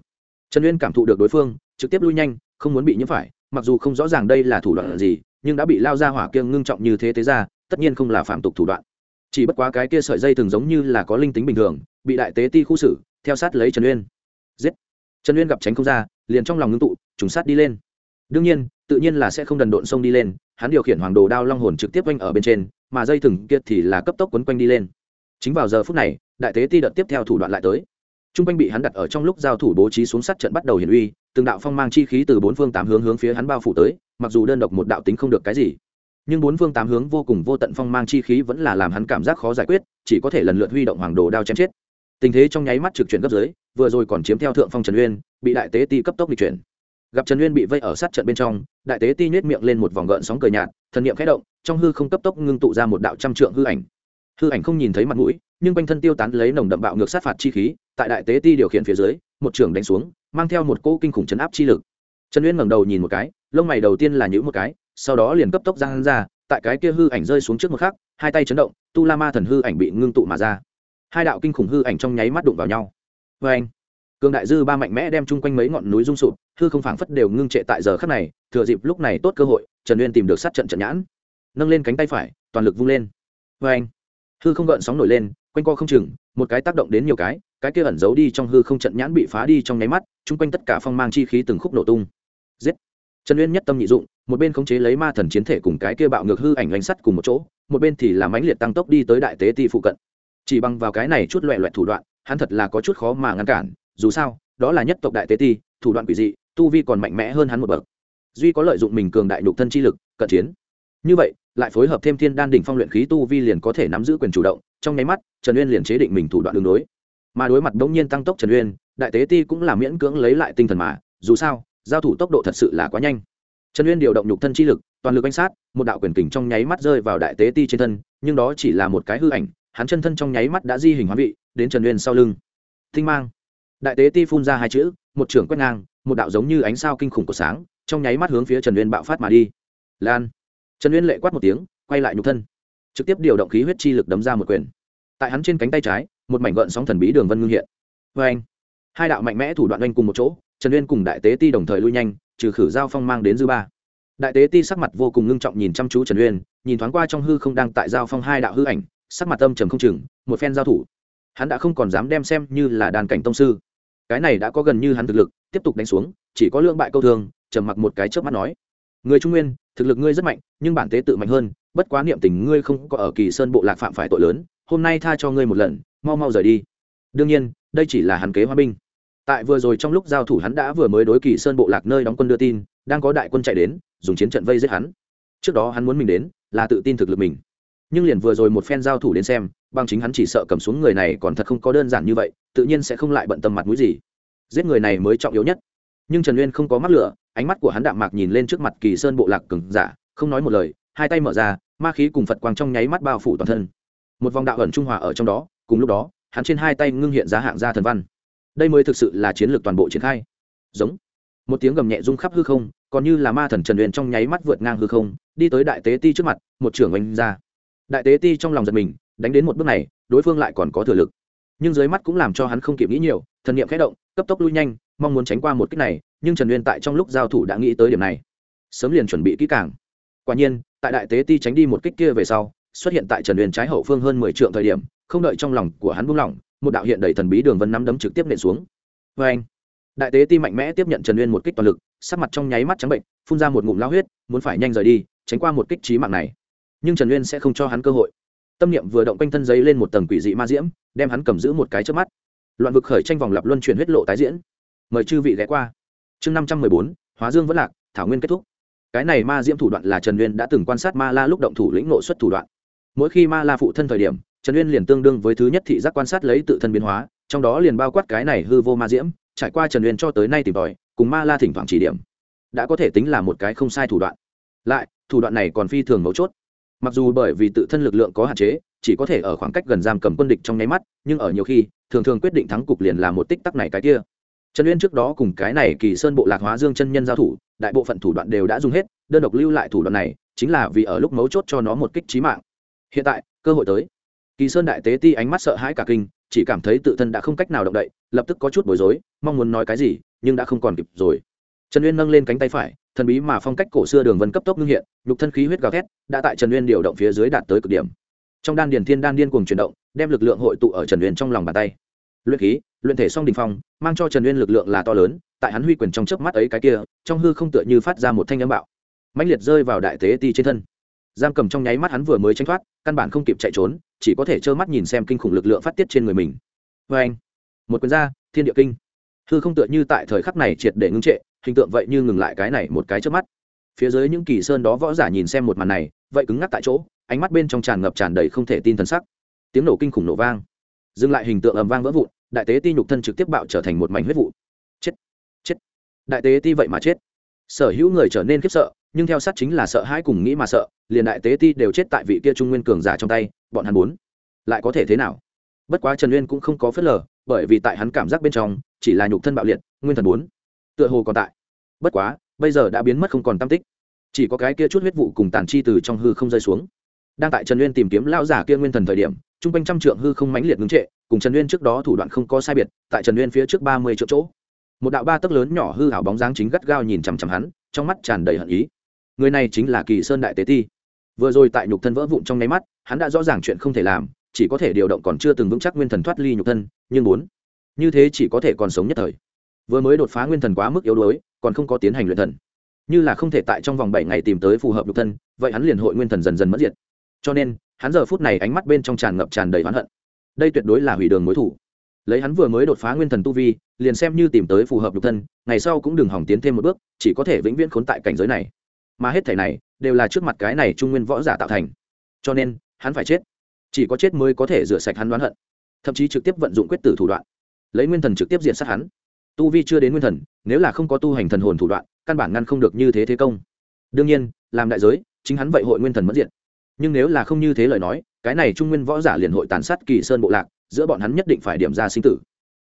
Trần uyên cảm thụ được đối phương, trực tiếp lui nhanh, không muốn bị nhiễm phải, mặc dù không rõ ràng đây là thủ đoạn gì nhưng đã bị lao ra hỏa kiêng ngưng trọng như thế thế ra, tất nhiên không là phạm tục thủ đoạn. Chỉ bất quá cái kia sợi dây thường giống như là có linh tính bình thường, bị đại tế ti khu xử, theo sát lấy trần uyên. Giết! Trần uyên gặp tránh không ra, liền trong lòng ngưng tụ, trùng sát đi lên. Đương nhiên, tự nhiên là sẽ không đần độn sông đi lên, hắn điều khiển hoàng đồ đao long hồn trực tiếp quanh ở bên trên, mà dây thừng kia thì là cấp tốc quấn quanh đi lên. Chính vào giờ phút này, đại tế ti đợt tiếp theo thủ đoạn lại tới. T r u n g quanh bị hắn đặt ở trong lúc giao thủ bố trí xuống sát trận bắt đầu hiển uy, từng đạo phong mang chi khí từ bốn phương tám hướng hướng phía hắn bao phủ tới mặc dù đơn độc một đạo tính không được cái gì, nhưng bốn phương tám hướng vô cùng vô tận phong mang chi khí vẫn là làm hắn cảm giác khó giải quyết, chỉ có thể lần lượt huy động hoàng đồ đao chém chết. Tình thế trong nháy mắt trực chuyển gấp dưới, vừa rồi còn chiếm theo thượng phong trần uyên, bị đại tế ti cấp tốc di chuyển. Gặp trần uyên bị vây ở sát trận bên trong, đại tế ti nhét miệng lên một vòng gợn sóng cờ nhạt, thần niệm khẽ động, trong hư không cấp tốc ngưng tụ ra một đạo trăm trượng hư ảnh. Hư ảnh không nhìn thấy mặt mũi, nhưng quanh thân tiêu tán lấy nồng đậm bạo ngược sát phạt chi khí, tại đại tế ti điều khiển phía dưới, một trường đánh xuống, mang theo một cỗ kinh khủng chấn áp chi lực. Trần uyên ngẩng đầu nhìn một cái lông mày đầu tiên là nhữ một cái, sau đó liền cấp tốc giang ra, tại cái kia hư ảnh rơi xuống trước một khắc, hai tay chấn động, tu la ma thần hư ảnh bị ngưng tụ mà ra. Hai đạo kinh khủng hư ảnh trong nháy mắt đụng vào nhau. Vê anh cường đại dư ba mạnh mẽ đem chung quanh mấy ngọn núi rung sụp, hư không phảng phất đều ngưng trệ tại giờ khắc này, thừa dịp lúc này tốt cơ hội, trần uyên tìm được sát trận trận nhãn. Nâng lên cánh tay phải, toàn lực vung lên. Vê anh hư không gợn sóng nổi lên, quanh co không chừng, một cái tác động đến nhiều cái cái kia ẩn giấu đi trong hư không trận nhãn bị phá đi trong nháy mắt, chung quanh tất cả phong mang chi khí từng khúc nổ tung. Giết! Trần uyên nhất tâm nhị dụng, một bên khống chế lấy ma thần chiến thể cùng cái kia bạo ngược hư ảnh oanh sắt cùng một chỗ, một bên thì làm ánh liệt tăng tốc đi tới đại tế ti phụ cận. Chỉ bằng vào cái này chút loẹ loẹt thủ đoạn, hắn thật là có chút khó mà ngăn cản, dù sao, đó là nhất tộc đại tế ti, thủ đoạn quỷ dị, tu vi còn mạnh mẽ hơn hắn một bậc. Duy có lợi dụng mình cường đại nhục thân chi lực, cận chiến. Như vậy, lại phối hợp thêm thiên đan đỉnh phong luyện khí tu vi liền có thể nắm giữ quyền chủ động, trong nháy mắt, trần uyên liền chế định mình thủ đoạn đường đối. Mà đối mặt đống nhiên tăng tốc trần uyên, đại tế ti cũng là miễn cưỡng lấy lại tinh thần mà, dù sao giao thủ tốc độ thật sự là quá nhanh. Trần uyên điều động nhục thân chi lực, toàn lực bánh sát, một đạo quyền kình trong nháy mắt rơi vào đại tế ti trên thân, nhưng đó chỉ là một cái hư ảnh, hắn chân thân trong nháy mắt đã di hình hóa vị, đến trần uyên sau lưng. Thinh mang. Đại tế ti phun ra hai chữ, một trưởng quét ngang, một đạo giống như ánh sao kinh khủng của sáng, trong nháy mắt hướng phía trần uyên bạo phát mà đi. Lan. Trần uyên lệ quát một tiếng, quay lại nhục thân. Trực tiếp điều động khí huyết chi lực đấm ra một quyền. Tại hắn trên cánh tay trái, một mảnh gợn sóng thần bí đường vân ngưng hiện. Vê anh hai đạo mạnh mẽ thủ đoạn oanh cùng một chỗ trần uyên cùng đại tế ti đồng thời lui nhanh, trừ khử giao phong mang đến dư ba. Đại tế ti sắc mặt vô cùng ngưng trọng nhìn chăm chú trần uyên, nhìn thoáng qua trong hư không đang tại giao phong hai đạo hư ảnh, sắc mặt âm trầm không chừng, một phen giao thủ. Hắn đã không còn dám đem xem như là đàn cảnh tông sư. Cái này đã có gần như hắn thực lực, tiếp tục đánh xuống, chỉ có lượng bại câu thường trầm mặc một cái trước mắt nói. Người trung nguyên, thực lực ngươi rất mạnh, nhưng bản tế tự mạnh hơn, bất quá niệm tình ngươi không có ở kỳ sơn bộ lạc phạm phải tội lớn, hôm nay tha cho ngươi một lần, mau mau rời đi. Đương nhiên, đây chỉ là hắn kế hoa binh tại vừa rồi trong lúc giao thủ hắn đã vừa mới đối kỳ sơn bộ lạc nơi đóng quân đưa tin, đang có đại quân chạy đến, dùng chiến trận vây giết hắn. Trước đó hắn muốn mình đến, là tự tin thực lực mình. Nhưng liền vừa rồi một phen giao thủ đến xem bằng chính hắn chỉ sợ cầm xuống người này còn thật không có đơn giản như vậy, tự nhiên sẽ không lại bận tâm mặt mũi gì. Giết người này mới trọng yếu nhất. Nhưng trần uyên không có mắt lửa, ánh mắt của hắn đạm mạc nhìn lên trước mặt kỳ sơn bộ lạc cừng giả, không nói một lời, hai tay mở ra, ma khí cùng phật quang trong nháy mắt bao phủ toàn thân. Một vòng đạo ẩn trung hòa ở trong đó, cùng lúc đó, hắn trên hai tay ngưng hiện ra hạng gia thần văn đây mới thực sự là chiến lược toàn bộ triển khai. Giống. Một tiếng gầm nhẹ rung khắp hư không, còn như là ma thần trần uyên trong nháy mắt vượt ngang hư không, đi tới đại tế ti trước mặt, một trưởng oanh ra. Đại tế ti trong lòng giật mình, đánh đến một bước này, đối phương lại còn có thừa lực. Nhưng dưới mắt cũng làm cho hắn không kịp nghĩ nhiều, thần niệm khẽ động, cấp tốc lui nhanh, mong muốn tránh qua một kích này, nhưng trần uyên tại trong lúc giao thủ đã nghĩ tới điểm này. Sớm liền chuẩn bị kỹ càng. Quả nhiên, tại đại tế ti tránh đi một kích kia về sau, xuất hiện tại trần uyên trái hậu phương hơn mười trượng thời điểm, không đợi trong lòng của hắn buông lỏng một đạo hiện đầy thần bí đường vân nắm đấm trực tiếp nện xuống. Vê anh, đại tế ti mạnh mẽ tiếp nhận trần uyên một kích toàn lực, sắc mặt trong nháy mắt trắng bệnh, phun ra một ngụm lao huyết, muốn phải nhanh rời đi, tránh qua một kích trí mạng này. Nhưng trần uyên sẽ không cho hắn cơ hội. Tâm niệm vừa động quanh thân giấy lên một tầng quỷ dị ma diễm, đem hắn cầm giữ một cái trước mắt. Loạn vực khởi tranh vòng lặp luân chuyển huyết lộ tái diễn. Mời chư vị ghé qua. Chương năm trăm mười bốn, hóa dương vẫn lạc, thảo nguyên kết thúc. Cái này ma diễm thủ đoạn là trần uyên đã từng quan sát ma la lúc động thủ lĩnh nộ xuất thủ đoạn. Mỗi khi ma la phụ thân thời điểm trần uyên liền tương đương với thứ nhất thị giác quan sát lấy tự thân biến hóa, trong đó liền bao quát cái này hư vô ma diễm, trải qua trần uyên cho tới nay tìm tòi, cùng ma la thỉnh thoảng chỉ điểm, đã có thể tính là một cái không sai thủ đoạn. Lại, thủ đoạn này còn phi thường mấu chốt. Mặc dù bởi vì tự thân lực lượng có hạn chế, chỉ có thể ở khoảng cách gần giam cầm quân địch trong nháy mắt, nhưng ở nhiều khi, thường thường quyết định thắng cục liền là một tích tắc này cái kia. Trần uyên trước đó cùng cái này kỳ sơn bộ lạc hóa dương chân nhân giao thủ, đại bộ phận thủ đoạn đều đã dùng hết, đơn độc lưu lại thủ đoạn này, chính là vì ở lúc mấu chốt cho nó một kích trí mạng. Hiện tại, cơ hội tới kỳ sơn đại tế ti ánh mắt sợ hãi cả kinh, chỉ cảm thấy tự thân đã không cách nào động đậy, lập tức có chút bối rối, mong muốn nói cái gì, nhưng đã không còn kịp rồi. Trần uyên nâng lên cánh tay phải, thần bí mà phong cách cổ xưa đường vân cấp tốc ngưng hiện, nhục thân khí huyết gào thét, đã tại trần uyên điều động phía dưới đạt tới cực điểm. Trong đan điền thiên đan điên cuồng chuyển động, đem lực lượng hội tụ ở trần uyên trong lòng bàn tay. Luyện khí, luyện thể song đình phong, mang cho trần uyên lực lượng là to lớn, tại hắn huy quyền trong chớp mắt ấy cái kia, trong hư không tựa như phát ra một thanh âm bạo. Mãnh liệt rơi vào đại tế ti trên thân giam cầm trong nháy mắt hắn vừa mới tranh thoát, căn bản không kịp chạy trốn, chỉ có thể trơ mắt nhìn xem kinh khủng lực lượng phát tiết trên người mình. Vê anh, một quyền ra, thiên địa kinh. Hư không tựa như tại thời khắc này triệt để ngưng trệ, hình tượng vậy như ngừng lại cái này một cái trước mắt. Phía dưới những kỳ sơn đó võ giả nhìn xem một màn này, vậy cứng ngắc tại chỗ, ánh mắt bên trong tràn ngập tràn đầy không thể tin thần sắc. Tiếng nổ kinh khủng nổ vang. Dừng lại hình tượng ầm vang vỡ vụn, đại tế ti nhục thân trực tiếp bạo trở thành một mảnh huyết vụ. Chết chết. Đại tế ti vậy mà chết. Sở hữu người trở nên khiếp sợ, nhưng theo sát chính là sợ hãi cùng nghĩ mà sợ liền đại tế ti đều chết tại vị kia trung nguyên cường giả trong tay, bọn hắn muốn lại có thể thế nào? Bất quá trần nguyên cũng không có phớt lờ, bởi vì tại hắn cảm giác bên trong, chỉ là nhục thân bạo liệt, nguyên thần bốn tựa hồ còn tại. Bất quá, bây giờ đã biến mất không còn tam tích. Chỉ có cái kia chút huyết vụ cùng tàn chi từ trong hư không rơi xuống. Đang tại trần nguyên tìm kiếm lao giả kia nguyên thần thời điểm t r u n g quanh trăm trượng hư không mãnh liệt ngưng trệ, cùng trần nguyên trước đó thủ đoạn không có sai biệt, tại trần nguyên phía trước ba mươi triệu chỗ. Một đạo ba tấc lớn nhỏ hư hảo bóng dáng chính gắt gao nhìn chằm chằm hắn, trong mắt tràn đầy hận ý. Người này chính là kỳ sơn đại tế ti vừa rồi tại nhục thân vỡ vụn trong nháy mắt, hắn đã rõ ràng chuyện không thể làm, chỉ có thể điều động còn chưa từng vững chắc nguyên thần thoát ly nhục thân, nhưng bốn như thế chỉ có thể còn sống nhất thời. Vừa mới đột phá nguyên thần quá mức yếu đuối, còn không có tiến hành luyện thần. Như là không thể tại trong vòng bảy ngày tìm tới phù hợp nhục thân, vậy hắn liền hội nguyên thần dần dần mất diệt. Cho nên, hắn giờ phút này ánh mắt bên trong tràn ngập tràn đầy oán hận. Đây tuyệt đối là hủy đường mối thủ. Lấy hắn vừa mới đột phá nguyên thần tu vi, liền xem như tìm tới phù hợp nhục thân, ngày sau cũng đừng hỏng tiến thêm một bước, chỉ có thể vĩnh viễn khốn tại cảnh giới này. Mà hết thể này đều là trước mặt cái này trung nguyên võ giả tạo thành. Cho nên, hắn phải chết. Chỉ có chết mới có thể rửa sạch hắn đoán hận. Thậm chí trực tiếp vận dụng quyết tử thủ đoạn. Lấy nguyên thần trực tiếp diện sát hắn. Tu vi chưa đến nguyên thần, nếu là không có tu hành thần hồn thủ đoạn, căn bản ngăn không được như thế thế công. Đương nhiên, làm đại giới, chính hắn vậy hội nguyên thần mất diện nhưng nếu là không như thế lời nói, cái này trung nguyên võ giả liền hội tàn sát kỳ sơn bộ lạc, giữa bọn hắn nhất định phải điểm ra sinh tử.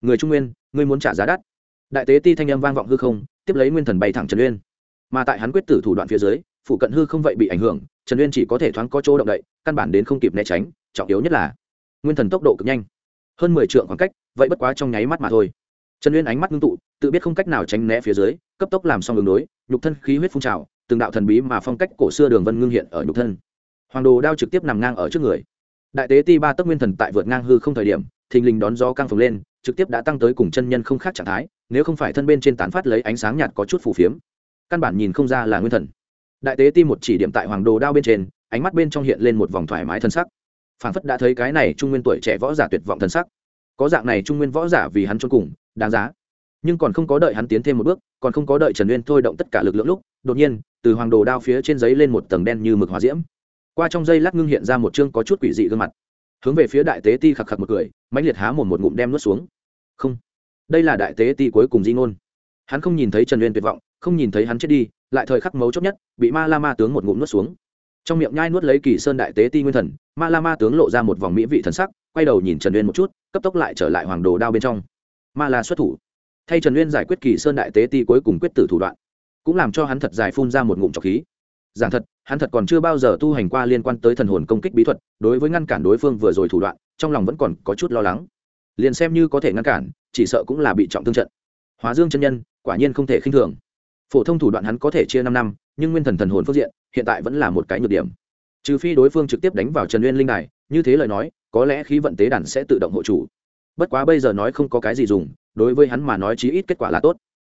Người trung nguyên, ngươi muốn trả giá đắt. Đại tế ti thanh âm vang vọng hư không, tiếp lấy nguyên thần bay thẳng trần uyên. Mà tại hắn quyết tử thủ đoạn phía dưới phụ cận hư không vậy bị ảnh hưởng, trần uyên chỉ có thể thoáng có chỗ động đậy, căn bản đến không kịp né tránh, trọng yếu nhất là nguyên thần tốc độ cực nhanh. Hơn mười trượng khoảng cách, vậy bất quá trong nháy mắt mà thôi. Trần uyên ánh mắt ngưng tụ, tự biết không cách nào tránh né phía dưới, cấp tốc làm xong đường đối nhục thân khí huyết phun trào, từng đạo thần bí mà phong cách cổ xưa đường vân ngưng hiện ở nhục thân. Hoàng đồ đao trực tiếp nằm ngang ở trước người. Đại tế ti ba tấc nguyên thần tại vượt ngang hư không thời điểm, thình lình đón gió căng phồng lên, trực tiếp đã tăng tới cùng chân nhân không khác trạng thái, nếu không phải thân bên trên tán phát lấy ánh sáng nhạt có chút phù phiếm. Căn bản nhìn không ra là nguyên thần đại tế ti một chỉ điểm tại hoàng đồ đao bên trên, ánh mắt bên trong hiện lên một vòng thoải mái thân sắc. Phảng phất đã thấy cái này trung nguyên tuổi trẻ võ giả tuyệt vọng thân sắc. Có dạng này trung nguyên võ giả vì hắn trốn cùng, đáng giá. Nhưng còn không có đợi hắn tiến thêm một bước, còn không có đợi trần uyên thôi động tất cả lực lượng lúc, đột nhiên, từ hoàng đồ đao phía trên giấy lên một tầng đen như mực hóa diễm. Qua trong dây lát ngưng hiện ra một chương có chút quỷ dị gương mặt. Hướng về phía đại tế ti khạc khạc một cười, mãnh liệt há một một ngụm đem nuốt xuống. Không, đây là đại tế ti cuối cùng di ngôn. Hắn không nhìn thấy trần uyên tuyệt vọng không nhìn thấy hắn chết đi, lại thời khắc mấu chốt nhất, bị ma la ma tướng một ngụm nuốt xuống. Trong miệng nhai nuốt lấy kỳ sơn đại tế ti nguyên thần, ma la ma tướng lộ ra một vòng mỹ vị thần sắc, quay đầu nhìn trần uyên một chút, cấp tốc lại trở lại hoàng đồ đao bên trong. Ma la xuất thủ. Thay trần uyên giải quyết kỳ sơn đại tế ti cuối cùng quyết tử thủ đoạn, cũng làm cho hắn thật dài phun ra một ngụm trọc khí. Giảng thật, hắn thật còn chưa bao giờ tu hành qua liên quan tới thần hồn công kích bí thuật, đối với ngăn cản đối phương vừa rồi thủ đoạn, trong lòng vẫn còn có chút lo lắng. Liền xem như có thể ngăn cản, chỉ sợ cũng là bị trọng thương trận. Hóa dương chân nhân, quả nhiên không thể khinh thường phổ thông thủ đoạn hắn có thể chia năm năm, nhưng nguyên thần thần hồn phương diện, hiện tại vẫn là một cái nhược điểm. Trừ phi đối phương trực tiếp đánh vào trần uyên linh đài, như thế lời nói, có lẽ khí vận tế đàn sẽ tự động hộ chủ. Bất quá bây giờ nói không có cái gì dùng, đối với hắn mà nói chí ít kết quả là tốt.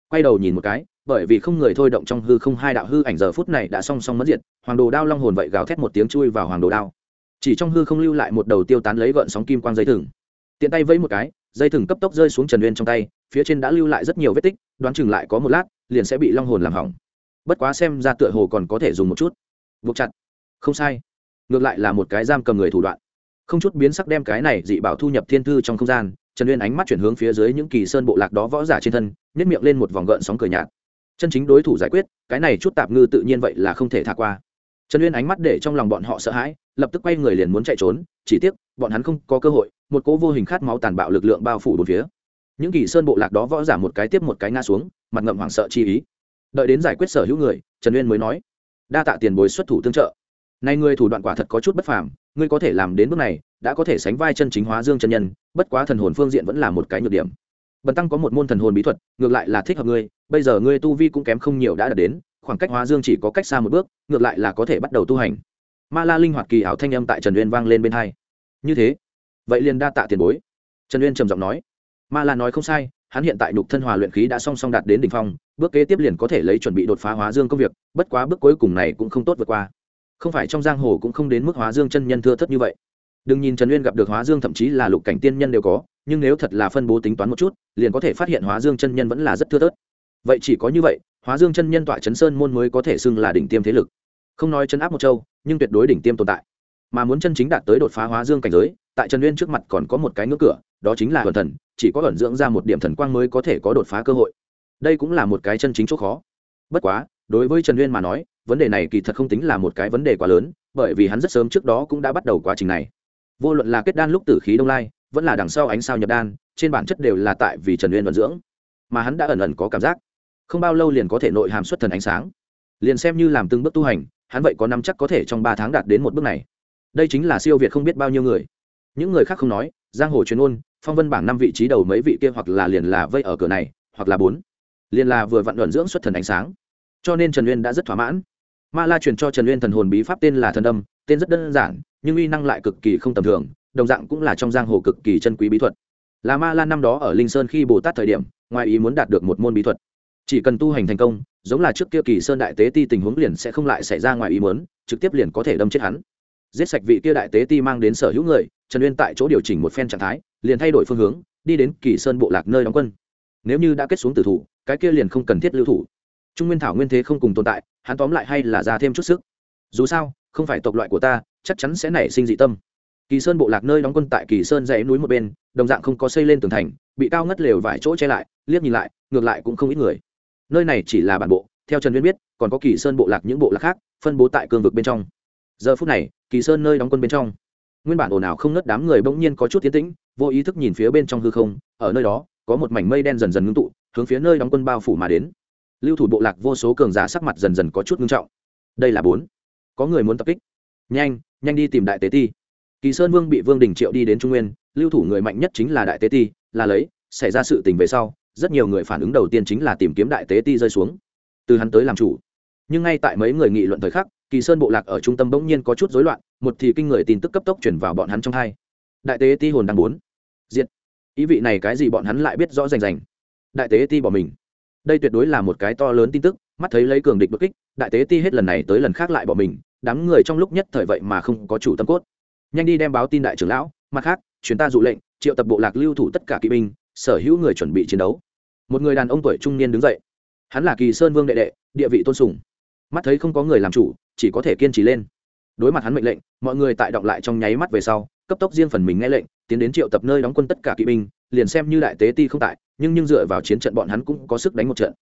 Quay đầu nhìn một cái, bởi vì không người thôi động trong hư không hai đạo hư ảnh giờ phút này đã song song mất diệt, hoàng đồ đao long hồn vậy gào thét một tiếng chui vào hoàng đồ đao. Chỉ trong hư không lưu lại một đầu tiêu tán lấy gợn sóng kim quang dây thừng. Tiện tay vẫy một cái, dây thừng cấp tốc rơi xuống trần uyên trong tay, phía trên đã lưu lại rất nhiều vết tích, đoán chừng lại có một lát liền sẽ bị long hồn làm hỏng. Bất quá xem ra tựa hồ còn có thể dùng một chút. Buộc chặt. Không sai. Ngược lại là một cái giam cầm người thủ đoạn. Không chút biến sắc đem cái này dị bảo thu nhập thiên thư trong không gian, trần uyên ánh mắt chuyển hướng phía dưới những kỳ sơn bộ lạc đó võ giả trên thân nhét miệng lên một vòng gợn sóng cười nhạt. Chân chính đối thủ giải quyết, cái này chút tạp ngư tự nhiên vậy là không thể thả qua. Trần uyên ánh mắt để trong lòng bọn họ sợ hãi, lập tức quay người liền muốn chạy trốn, chỉ tiếc, bọn hắn không có cơ hội, một cố vô hình khát máu tàn bạo lực lượng bao phủ bốn phía. Những kỳ sơn bộ lạc đó võ giả một cái tiếp một cái ngã xuống mặt ngậm hoảng sợ chi ý. Đợi đến giải quyết sở hữu người, trần uyên mới nói, đa tạ tiền bối xuất thủ tương trợ. Nay ngươi thủ đoạn quả thật có chút bất phàm, ngươi có thể làm đến bước này, đã có thể sánh vai chân chính hóa dương chân nhân, bất quá thần hồn phương diện vẫn là một cái nhược điểm. Bần tăng có một môn thần hồn bí thuật, ngược lại là thích hợp ngươi, bây giờ ngươi tu vi cũng kém không nhiều đã đạt đến, khoảng cách hóa dương chỉ có cách xa một bước, ngược lại là có thể bắt đầu tu hành. Ma la linh hoạt kỳ ảo thanh âm tại trần uyên vang lên bên hai. Như thế, vậy liền đa tạ tiền bối. Trần uyên trầm giọng nói. Ma la nói không sai hắn hiện tại nhục thân hòa luyện khí đã song song đạt đến đỉnh phong, bước kế tiếp liền có thể lấy chuẩn bị đột phá hóa dương công việc, bất quá bước cuối cùng này cũng không tốt vượt qua. Không phải trong giang hồ cũng không đến mức hóa dương chân nhân thưa thất như vậy. Đừng nhìn trần uyên gặp được hóa dương thậm chí là lục cảnh tiên nhân đều có, nhưng nếu thật là phân bố tính toán một chút, liền có thể phát hiện hóa dương chân nhân vẫn là rất thưa thớt. Vậy chỉ có như vậy, hóa dương chân nhân tọa trấn sơn môn mới có thể xưng là đỉnh tiêm thế lực. Không nói trấn áp một châu, nhưng tuyệt đối đỉnh tiêm tồn tại. Mà muốn chân chính đạt tới đột phá hóa dương cảnh giới, tại trần uyên trước mặt còn có một cái ngưỡng cửa, đó chính là huyền thần chỉ có ẩn dưỡng ra một điểm thần quang mới có thể có đột phá cơ hội. Đây cũng là một cái chân chính chỗ khó. Bất quá, đối với trần uyên mà nói, vấn đề này kỳ thật không tính là một cái vấn đề quá lớn, bởi vì hắn rất sớm trước đó cũng đã bắt đầu quá trình này. Vô luận là kết đan lúc tử khí đông lai, vẫn là đằng sau ánh sao nhập đan, trên bản chất đều là tại vì trần uyên vận dưỡng. Mà hắn đã ẩn ẩn có cảm giác. Không bao lâu liền có thể nội hàm xuất thần ánh sáng. Liền xem như làm từng bước tu hành, hắn vậy có năm chắc có thể trong ba tháng đạt đến một bước này. Đây chính là siêu việt không biết bao nhiêu người. Những người khác không nói, giang hồ truyền ôn phong vân bảng năm vị trí đầu mấy vị kia hoặc là liền là vây ở cửa này, hoặc là bốn. Liền là vừa vặn luận dưỡng xuất thần ánh sáng. Cho nên trần uyên đã rất thỏa mãn. Ma la truyền cho trần uyên thần hồn bí pháp tên là thần âm, tên rất đơn giản, nhưng uy năng lại cực kỳ không tầm thường, đồng dạng cũng là trong giang hồ cực kỳ chân quý bí thuật. Là ma la năm đó ở linh sơn khi bồ tát thời điểm, ngoài ý muốn đạt được một môn bí thuật. Chỉ cần tu hành thành công, giống là trước kia kỳ sơn đại tế ti tình huống liền sẽ không lại xảy ra ngoài ý muốn, trực tiếp liền có thể đâm chết hắn. Giết sạch vị kia đại tế ti mang đến sở hữu người, trần uyên tại chỗ điều chỉnh một phen trạng thái liền thay đổi phương hướng, đi đến kỳ sơn bộ lạc nơi đóng quân. Nếu như đã kết xuống tử thủ, cái kia liền không cần thiết lưu thủ. Trung nguyên thảo nguyên thế không cùng tồn tại, hắn tóm lại hay là ra thêm chút sức. Dù sao, không phải tộc loại của ta, chắc chắn sẽ nảy sinh dị tâm. Kỳ sơn bộ lạc nơi đóng quân tại kỳ sơn dãy núi một bên, đồng dạng không có xây lên tường thành, bị cao ngất lều vài chỗ che lại, liếc nhìn lại, ngược lại cũng không ít người. Nơi này chỉ là bản bộ, theo trần Viên biết, còn có kỳ sơn bộ lạc những bộ lạc khác, phân bố tại cương vực bên trong. Giờ phút này, kỳ sơn nơi đóng quân bên trong, nguyên bản ồn ào không ngớt đám người bỗng nhiên có chút tiến tĩnh vô ý thức nhìn phía bên trong hư không, ở nơi đó, có một mảnh mây đen dần dần ngưng tụ, hướng phía nơi đóng quân bao phủ mà đến. Lưu thủ bộ lạc vô số cường giả sắc mặt dần dần có chút ngưng trọng. Đây là bốn. Có người muốn tập kích. Nhanh nhanh đi tìm đại tế ti. Kỳ sơn vương bị vương đình triệu đi đến trung nguyên, lưu thủ người mạnh nhất chính là đại tế ti, là lấy, xảy ra sự tình về sau, rất nhiều người phản ứng đầu tiên chính là tìm kiếm đại tế ti rơi xuống. Từ hắn tới làm chủ. Nhưng ngay tại mấy người nghị luận thời khắc, kỳ sơn bộ lạc ở trung tâm bỗng nhiên có chút rối loạn, một thì kinh người tin tức cấp tốc chuyển vào bọn hắn trong hai đại tế ti hồn đang bốn diệt. Ý vị này cái gì bọn hắn lại biết rõ rành rành. Đại tế ti bỏ mình. Đây tuyệt đối là một cái to lớn tin tức, mắt thấy lấy cường địch bất kích, đại tế ti hết lần này tới lần khác lại bỏ mình, đám người trong lúc nhất thời vậy mà không có chủ tâm cốt. Nhanh đi đem báo tin đại trưởng lão, mặt khác chuyến ta dụ lệnh, triệu tập bộ lạc lưu thủ tất cả kỵ binh, sở hữu người chuẩn bị chiến đấu. Một người đàn ông tuổi trung niên đứng dậy. Hắn là kỳ sơn vương đệ đệ, địa vị tôn sùng. Mắt thấy không có người làm chủ, chỉ có thể kiên trì lên đối mặt hắn mệnh lệnh, mọi người tại động lại trong nháy mắt về sau, cấp tốc riêng phần mình nghe lệnh, tiến đến triệu tập nơi đóng quân tất cả kỵ binh, liền xem như đại tế ti không tại, nhưng nhưng dựa vào chiến trận bọn hắn cũng có sức đánh một trận.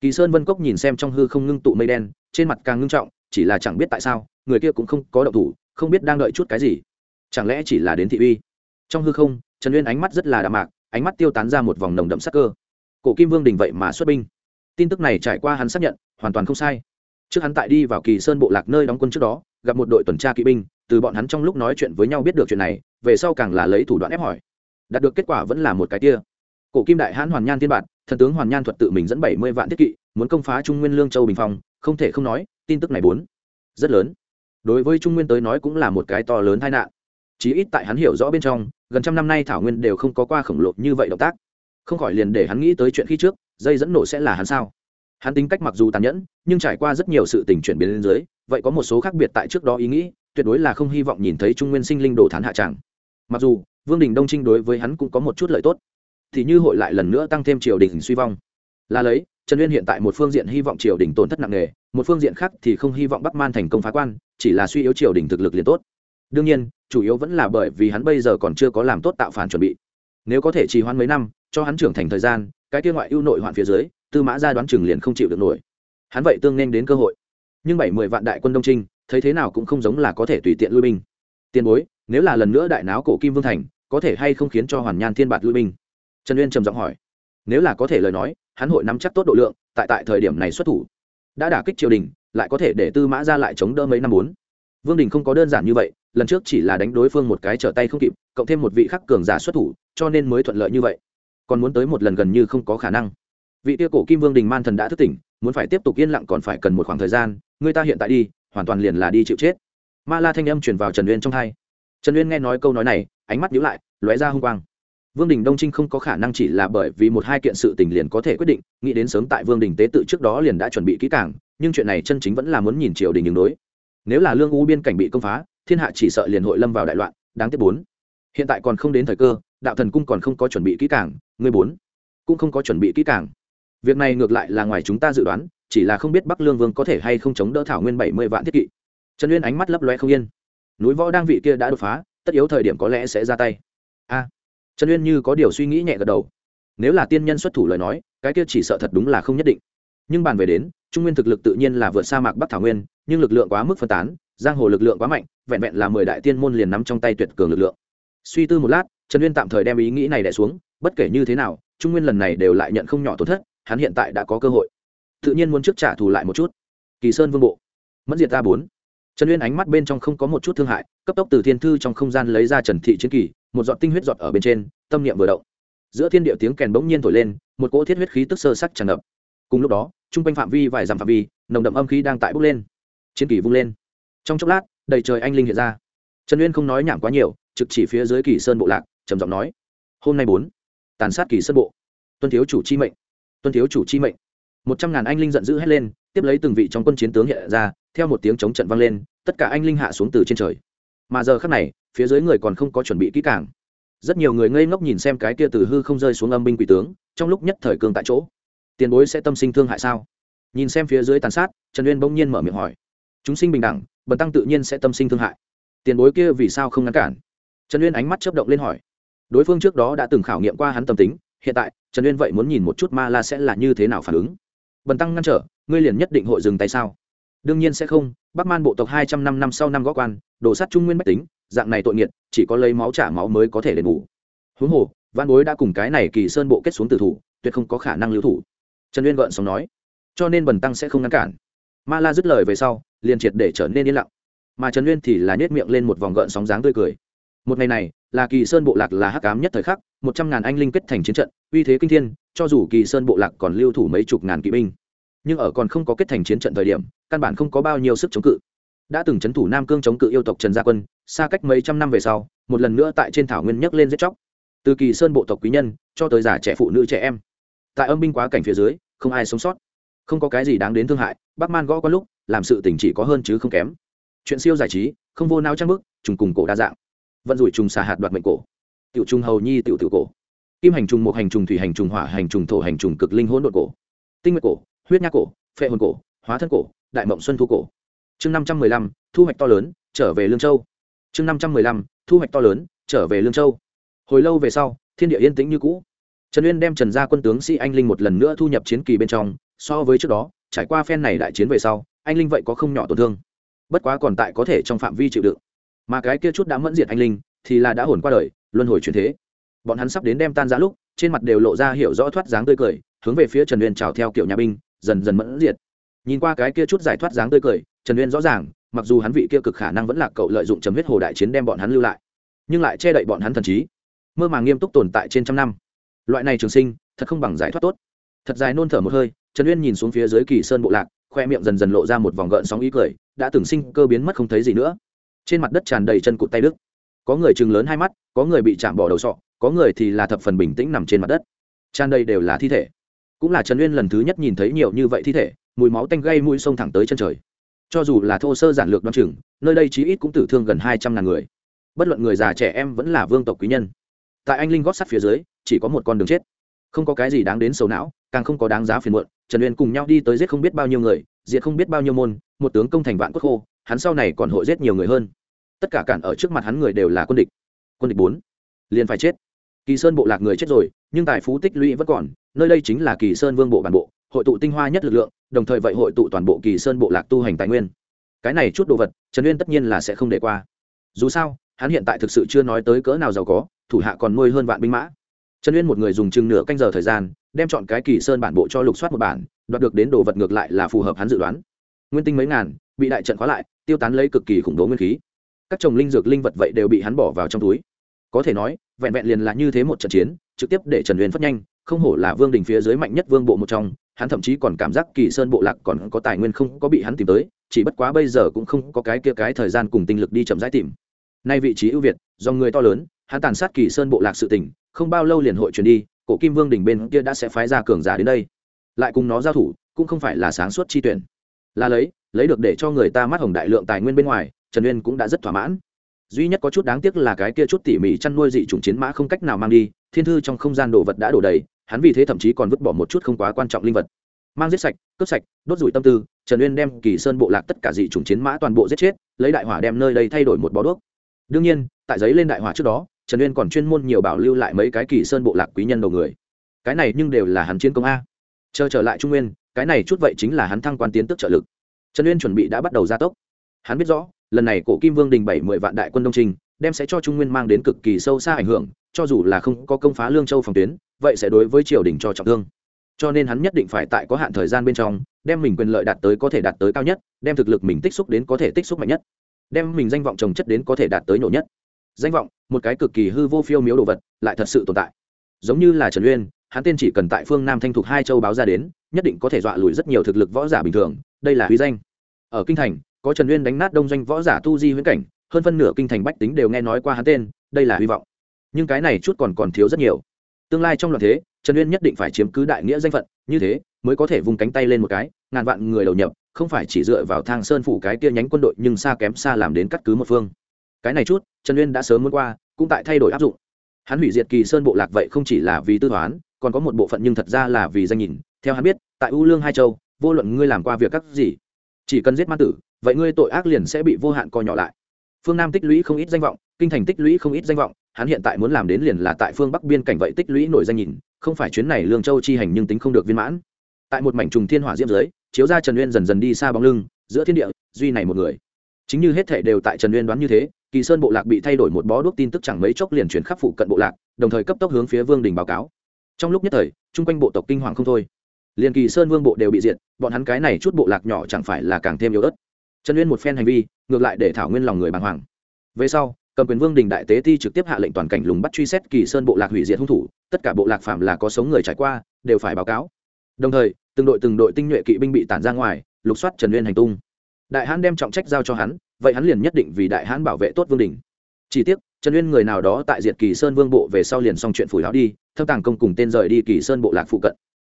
Kỳ sơn vân cốc nhìn xem trong hư không ngưng tụ mây đen, trên mặt càng ngưng trọng, chỉ là chẳng biết tại sao, người kia cũng không có động thủ, không biết đang đợi chút cái gì. Chẳng lẽ chỉ là đến thị uy? Trong hư không, trần uyên ánh mắt rất là đạm mạc, ánh mắt tiêu tán ra một vòng nồng đậm sắc cơ. Cổ kim vương đình vậy mà xuất binh. Tin tức này trải qua hắn xác nhận, hoàn toàn không sai. Trước hắn tại đi vào kỳ sơn bộ lạc nơi đóng quân trước đó gặp một đội tuần tra kỵ binh, từ bọn hắn trong lúc nói chuyện với nhau biết được chuyện này, về sau càng là lấy thủ đoạn ép hỏi. Đạt được kết quả vẫn là một cái kia. Cổ kim đại hãn hoàn nhan thiên bản thần tướng hoàn nhan thuật tự mình dẫn bảy mươi vạn thiết kỵ, muốn công phá trung nguyên lương châu bình phong, không thể không nói, tin tức này bốn rất lớn. Đối với trung nguyên tới nói cũng là một cái to lớn tai nạn. Chí ít tại hắn hiểu rõ bên trong, gần trăm năm nay thảo nguyên đều không có qua khổng lồ như vậy động tác. Không khỏi liền để hắn nghĩ tới chuyện khi trước, dây dẫn nổ sẽ là hắn sao? Hắn tính cách mặc dù tàn nhẫn, nhưng trải qua rất nhiều sự tình chuyển biến lên dưới, vậy có một số khác biệt tại trước đó ý nghĩ, tuyệt đối là không hy vọng nhìn thấy trung nguyên sinh linh đồ thán hạ tràng. Mặc dù, vương đình đông trinh đối với hắn cũng có một chút lợi tốt. Thì như hội lại lần nữa tăng thêm triều đình suy vong. Là lấy, trần uyên hiện tại một phương diện hy vọng triều đình tổn thất nặng nề, một phương diện khác thì không hy vọng bắc man thành công phá quan, chỉ là suy yếu triều đình thực lực liền tốt. Đương nhiên, chủ yếu vẫn là bởi vì hắn bây giờ còn chưa có làm tốt tạo phản chuẩn bị. Nếu có thể trì hoãn mấy năm, cho hắn trưởng thành thời gian, cái kia ngoại ưu nội hoạn phía dưới tư mã ra đoán chừng liền không chịu được nổi. Hắn vậy tương nên đến cơ hội. Nhưng bảy mươi vạn đại quân đông trinh, thấy thế nào cũng không giống là có thể tùy tiện lui binh. Tiền bối, nếu là lần nữa đại náo cổ kim vương thành, có thể hay không khiến cho hoàn nhan thiên bạt lui binh? Trần uyên trầm giọng hỏi. Nếu là có thể lời nói, hắn hội nắm chắc tốt độ lượng, tại tại thời điểm này xuất thủ. Đã đả kích triều đình, lại có thể để tư mã ra lại chống đỡ mấy năm bốn. Vương đình không có đơn giản như vậy, lần trước chỉ là đánh đối phương một cái trở tay không kịp, cộng thêm một vị khắc cường giả xuất thủ, cho nên mới thuận lợi như vậy. Còn muốn tới một lần gần như không có khả năng vị tia cổ kim vương đình man thần đã thức tỉnh, muốn phải tiếp tục yên lặng còn phải cần một khoảng thời gian, người ta hiện tại đi, hoàn toàn liền là đi chịu chết. Ma la thanh âm truyền vào trần uyên trong hai. Trần uyên nghe nói câu nói này, ánh mắt nhíu lại, lóe ra hung quang. Vương đình đông trinh không có khả năng chỉ là bởi vì một hai kiện sự tình liền có thể quyết định, nghĩ đến sớm tại vương đình tế tự trước đó liền đã chuẩn bị kỹ càng, nhưng chuyện này chân chính vẫn là muốn nhìn triều đình đường đối. Nếu là lương u biên cảnh bị công phá, thiên hạ chỉ sợ liền hội lâm vào đại loạn, đáng tiếc bốn. Hiện tại còn không đến thời cơ, đạo thần cung còn không có chuẩn bị kỹ càng, người bốn cũng không có chuẩn bị kỹ càng việc này ngược lại là ngoài chúng ta dự đoán, chỉ là không biết bắc lương vương có thể hay không chống đỡ thảo nguyên bảy mươi vạn thiết kỵ. Trần uyên ánh mắt lấp loe không yên. Núi võ đang vị kia đã đột phá, tất yếu thời điểm có lẽ sẽ ra tay. A. Trần uyên như có điều suy nghĩ nhẹ gật đầu. Nếu là tiên nhân xuất thủ lời nói, cái kia chỉ sợ thật đúng là không nhất định. Nhưng bàn về đến, trung nguyên thực lực tự nhiên là vượt sa mạc bắc thảo nguyên, nhưng lực lượng quá mức phân tán, giang hồ lực lượng quá mạnh, vẹn vẹn là mười đại tiên môn liền nắm trong tay tuyệt cường lực lượng. Suy tư một lát, trần uyên tạm thời đem ý nghĩ này đẻ xuống, bất kể như thế nào, trung nguyên lần này đều lại nhận không nhỏ tổn thất hắn hiện tại đã có cơ hội. Tự nhiên muốn trước trả thù lại một chút. Kỳ sơn vương bộ. Mất diệt ta bốn. Trần uyên ánh mắt bên trong không có một chút thương hại, cấp tốc từ thiên thư trong không gian lấy ra trần thị chiến kỳ, một giọt tinh huyết giọt ở bên trên, tâm niệm vừa động. Giữa thiên địa tiếng kèn bỗng nhiên thổi lên, một cỗ thiết huyết khí tức sơ sắc tràn ngập. Cùng lúc đó, trung quanh phạm vi vài dặm phạm vi, nồng đậm âm khí đang tại bốc lên. Chiến kỳ vung lên. Trong chốc lát, đầy trời anh linh hiện ra. Trần uyên không nói nhảm quá nhiều, trực chỉ phía dưới kỳ sơn bộ lạc, trầm giọng nói, hôm nay bốn, tàn sát kỳ sơn bộ. Tuân thiếu chủ chi mệnh tuân thiếu chủ chi mệnh. Một trăm ngàn anh linh giận dữ hét lên, tiếp lấy từng vị trong quân chiến tướng hiện ra, theo một tiếng chống trận vang lên, tất cả anh linh hạ xuống từ trên trời. Mà giờ khắc này, phía dưới người còn không có chuẩn bị kỹ càng. Rất nhiều người ngây ngốc nhìn xem cái kia từ hư không rơi xuống âm binh quỷ tướng, trong lúc nhất thời cương tại chỗ. Tiền bối sẽ tâm sinh thương hại sao? Nhìn xem phía dưới tàn sát, trần uyên bỗng nhiên mở miệng hỏi. Chúng sinh bình đẳng, bần tăng tự nhiên sẽ tâm sinh thương hại. Tiền bối kia vì sao không ngăn cản? Trần uyên ánh mắt chấp động lên hỏi. Đối phương trước đó đã từng khảo nghiệm qua hắn tâm tính hiện tại, trần uyên vậy muốn nhìn một chút ma la sẽ là như thế nào phản ứng. Bần tăng ngăn trở, ngươi liền nhất định hội dừng tay sao? Đương nhiên sẽ không, bắc man bộ tộc hai trăm năm năm sau năm gó quan đổ sát trung nguyên bách tính, dạng này tội nghiệt, chỉ có lấy máu trả máu mới có thể đền bù. Huống hồ văn bối đã cùng cái này kỳ sơn bộ kết xuống từ thủ, tuyệt không có khả năng lưu thủ. Trần uyên gợn sống nói, cho nên bần tăng sẽ không ngăn cản. Ma la dứt lời về sau, liền triệt để trở nên yên lặng. Mà trần uyên thì là nhét miệng lên một vòng gợn sóng dáng tươi cười một ngày này, là kỳ sơn bộ lạc là hắc cám nhất thời khắc, một trăm ngàn anh linh kết thành chiến trận, uy thế kinh thiên, cho dù kỳ sơn bộ lạc còn lưu thủ mấy chục ngàn kỵ binh. Nhưng ở còn không có kết thành chiến trận thời điểm, căn bản không có bao nhiêu sức chống cự. Đã từng c h ấ n thủ nam cương chống cự yêu tộc trần gia quân, xa cách mấy trăm năm về sau, một lần nữa tại trên thảo nguyên nhấc lên giết chóc. Từ kỳ sơn bộ tộc quý nhân, cho tới già trẻ phụ nữ trẻ em. Tại âm binh quá cảnh phía dưới, không ai sống sót. Không có cái gì đáng đến thương hại bắc man gõ có lúc, làm sự tình chỉ có hơn chứ không kém. Chuyện siêu giải trí, không vô nao trang bức, trùng cùng cổ đa dạng vận rủi trùng xà hạt đoạt mệnh cổ. Tiểu trùng hầu nhi, tiểu tiểu cổ. Kim hành trùng một hành trùng, thủy hành trùng, hỏa hành trùng, thổ hành trùng, cực linh hỗn độn cổ. Tinh nguyệt cổ, huyết nhác cổ, phệ hồn cổ, hóa thân cổ, đại mộng xuân thu cổ. Chương năm trăm mười lăm, thu hoạch to lớn, trở về lương châu. Chương năm trăm mười lăm, thu hoạch to lớn, trở về lương châu. Hồi lâu về sau, thiên địa yên tĩnh như cũ. Trần uyên đem trần gia quân tướng sĩ anh linh một lần nữa thu nhập chiến kỳ bên trong, so với trước đó, trải qua phen này đại chiến về sau, anh linh vậy có không nhỏ tổn thương. Bất quá còn tại có thể trong phạm vi chịu đựng mà cái kia chút đã mẫn diệt anh linh thì là đã hồn qua đời, luân hồi chuyển thế. Bọn hắn sắp đến đem tan ra lúc, trên mặt đều lộ ra hiểu rõ thoát dáng tươi cười, hướng về phía trần uyên trào theo kiểu nhà binh, dần dần mẫn diệt. Nhìn qua cái kia chút giải thoát dáng tươi cười, trần uyên rõ ràng, mặc dù hắn vị kia cực khả năng vẫn là cậu lợi dụng chấm huyết hồ đại chiến đem bọn hắn lưu lại, nhưng lại che đậy bọn hắn thần trí. Mơ màng nghiêm túc tồn tại trên trăm năm. Loại này trường sinh, thật không bằng giải thoát tốt. Thật dài nôn thở một hơi, trần uyên nhìn xuống phía dưới kỳ sơn bộ lạc, khoe miệng dần dần lộ ra một vòng gợn sóng ý cười, đã từng sinh cơ biến mất không thấy gì nữa trên mặt đất tràn đầy chân cụt tay đứt, có người chừng lớn hai mắt có người bị chạm bỏ đầu sọ có người thì là thập phần bình tĩnh nằm trên mặt đất. Tràn đầy đều là thi thể. Cũng là trần uyên lần thứ nhất nhìn thấy nhiều như vậy thi thể mùi máu tanh gây mũi sông thẳng tới chân trời. Cho dù là thô sơ giản lược đoan chừng nơi đây chí ít cũng tử thương gần hai trăm ngàn người. Bất luận người già trẻ em vẫn là vương tộc quý nhân. Tại anh linh gót sắt phía dưới chỉ có một con đường chết. Không có cái gì đáng đến sầu não càng không có đáng giá phiền muộn. Trần uyên cùng nhau đi tới giết không biết bao nhiêu người diệt không biết bao nhiêu môn một tướng công thành vạn quốc khô hắn sau này còn hội giết nhiều người hơn tất cả cản ở trước mặt hắn người đều là quân địch. Quân địch bốn. Liền phải chết. Kỳ sơn bộ lạc người chết rồi, nhưng tài phú tích lũy vẫn còn, nơi đây chính là kỳ sơn vương bộ bản bộ, hội tụ tinh hoa nhất lực lượng, đồng thời vậy hội tụ toàn bộ kỳ sơn bộ lạc tu hành tài nguyên. Cái này chút đồ vật, trần uyên tất nhiên là sẽ không để qua. Dù sao, hắn hiện tại thực sự chưa nói tới cỡ nào giàu có, thủ hạ còn nuôi hơn vạn binh mã. Trần uyên một người dùng chừng nửa canh giờ thời gian, đem chọn cái kỳ sơn bản bộ cho lục soát một bản, đoạt được đến đồ vật ngược lại là phù hợp hắn dự đoán. Nguyên tinh mấy ngàn, bị đại trận khóa lại, tiêu tán lấy cực kỳ khủng bố nguyên khí các chồng linh dược linh vật vậy đều bị hắn bỏ vào trong túi. Có thể nói, vẹn vẹn liền là như thế một trận chiến, trực tiếp để trần huyền phất nhanh, không hổ là vương đình phía dưới mạnh nhất vương bộ một trong, hắn thậm chí còn cảm giác kỳ sơn bộ lạc còn có tài nguyên không có bị hắn tìm tới, chỉ bất quá bây giờ cũng không có cái kia cái thời gian cùng tinh lực đi chậm rãi tìm. Nay vị trí ưu việt, do người to lớn, hắn tàn sát kỳ sơn bộ lạc sự tình, không bao lâu liền hội truyền đi, cổ kim vương đình bên kia đã sẽ phái ra cường giả đến đây. Lại cùng nó giao thủ, cũng không phải là sáng suốt chi tuyển. Là lấy lấy được để cho người ta mắt hồng đại lượng tài nguyên bên ngoài trần uyên cũng đã rất thỏa mãn. Duy nhất có chút đáng tiếc là cái kia chút tỉ mỉ chăn nuôi dị chủng chiến mã không cách nào mang đi, thiên thư trong không gian đồ vật đã đổ đầy, hắn vì thế thậm chí còn vứt bỏ một chút không quá quan trọng linh vật. Mang giết sạch, cướp sạch, đốt rủi tâm tư, trần uyên đem kỳ sơn bộ lạc tất cả dị chủng chiến mã toàn bộ giết chết, lấy đại hỏa đem nơi đây thay đổi một bó đuốc. Đương nhiên, tại giấy lên đại hỏa trước đó, trần uyên còn chuyên môn nhiều bảo lưu lại mấy cái kỳ sơn bộ lạc quý nhân đầu người. Cái này nhưng đều là hắn chiến công a. Chờ trở lại trung nguyên, cái này chút vậy chính là hắn thăng quan tiến tức trợ lực. Trần uyên chuẩn bị đã bắt đầu gia tốc. Hắn biết rõ lần này cổ kim vương đình bảy mươi vạn đại quân đông trình đem sẽ cho trung nguyên mang đến cực kỳ sâu xa ảnh hưởng, cho dù là không có công phá lương châu phòng tuyến, vậy sẽ đối với triều đình cho trọng thương. Cho nên hắn nhất định phải tại có hạn thời gian bên trong, đem mình quyền lợi đạt tới có thể đạt tới cao nhất, đem thực lực mình tích xúc đến có thể tích xúc mạnh nhất, đem mình danh vọng trồng chất đến có thể đạt tới nổ nhất. Danh vọng, một cái cực kỳ hư vô phiêu miếu đồ vật, lại thật sự tồn tại. Giống như là trần uyên, hắn tên chỉ cần tại phương nam thanh thục hai châu báo ra đến, nhất định có thể dọa lùi rất nhiều thực lực võ giả bình thường, đây là huy danh. Ở kinh thành có trần uyên đánh nát đông doanh võ giả tu di huyễn cảnh, hơn phân nửa kinh thành bách tính đều nghe nói qua hắn tên, đây là hy vọng. Nhưng cái này chút còn còn thiếu rất nhiều. Tương lai trong loạn thế, trần uyên nhất định phải chiếm cứ đại nghĩa danh phận, như thế mới có thể vùng cánh tay lên một cái, ngàn vạn người đầu nhập, không phải chỉ dựa vào thang sơn phủ cái kia nhánh quân đội nhưng xa kém xa làm đến cắt cứ một phương. Cái này chút, trần uyên đã sớm muốn qua, cũng tại thay đổi áp dụng. Hắn hủy diệt kỳ sơn bộ lạc vậy không chỉ là vì tư toán, còn có một bộ phận nhưng thật ra là vì danh nhìn. Theo hắn biết, tại u lương hai châu, vô luận ngươi làm qua việc các gì, chỉ cần giết ma tử vậy ngươi tội ác liền sẽ bị vô hạn co nhỏ lại. Phương nam tích lũy không ít danh vọng, kinh thành tích lũy không ít danh vọng, hắn hiện tại muốn làm đến liền là tại phương bắc biên cảnh vậy tích lũy nổi danh nhìn, không phải chuyến này lương châu chi hành nhưng tính không được viên mãn. Tại một mảnh trùng thiên hỏa diễm dưới, chiếu ra trần uyên dần dần đi xa bóng lưng, giữa thiên địa, duy này một người. Chính như hết thể đều tại trần uyên đoán như thế, kỳ sơn bộ lạc bị thay đổi một bó đuốc tin tức chẳng mấy chốc liền chuyển khắp phụ cận bộ lạc, đồng thời cấp tốc hướng phía vương đình báo cáo. Trong lúc nhất thời, chung quanh bộ tộc kinh hoàng không thôi. Liền kỳ sơn vương bộ đều bị diệt, bọn hắn cái này chút bộ lạc nhỏ chẳng phải là càng thêm yếu ớt trần uyên một phen hành vi, ngược lại để thảo nguyên lòng người bàng hoàng. Về sau, cầm quyền vương đình đại tế ti trực tiếp hạ lệnh toàn cảnh lùng bắt truy xét kỳ sơn bộ lạc hủy diệt hung thủ, tất cả bộ lạc phạm là có sống người trải qua, đều phải báo cáo. Đồng thời, từng đội từng đội tinh nhuệ kỵ binh bị tản ra ngoài, lục soát trần uyên hành tung. Đại hãn đem trọng trách giao cho hắn, vậy hắn liền nhất định vì đại hãn bảo vệ tốt vương đình. Chỉ tiếc, trần uyên người nào đó tại diệt kỳ sơn vương bộ về sau liền xong chuyện phủi lão đi, thâm tàng công cùng tên rời đi kỳ sơn bộ lạc phụ cận.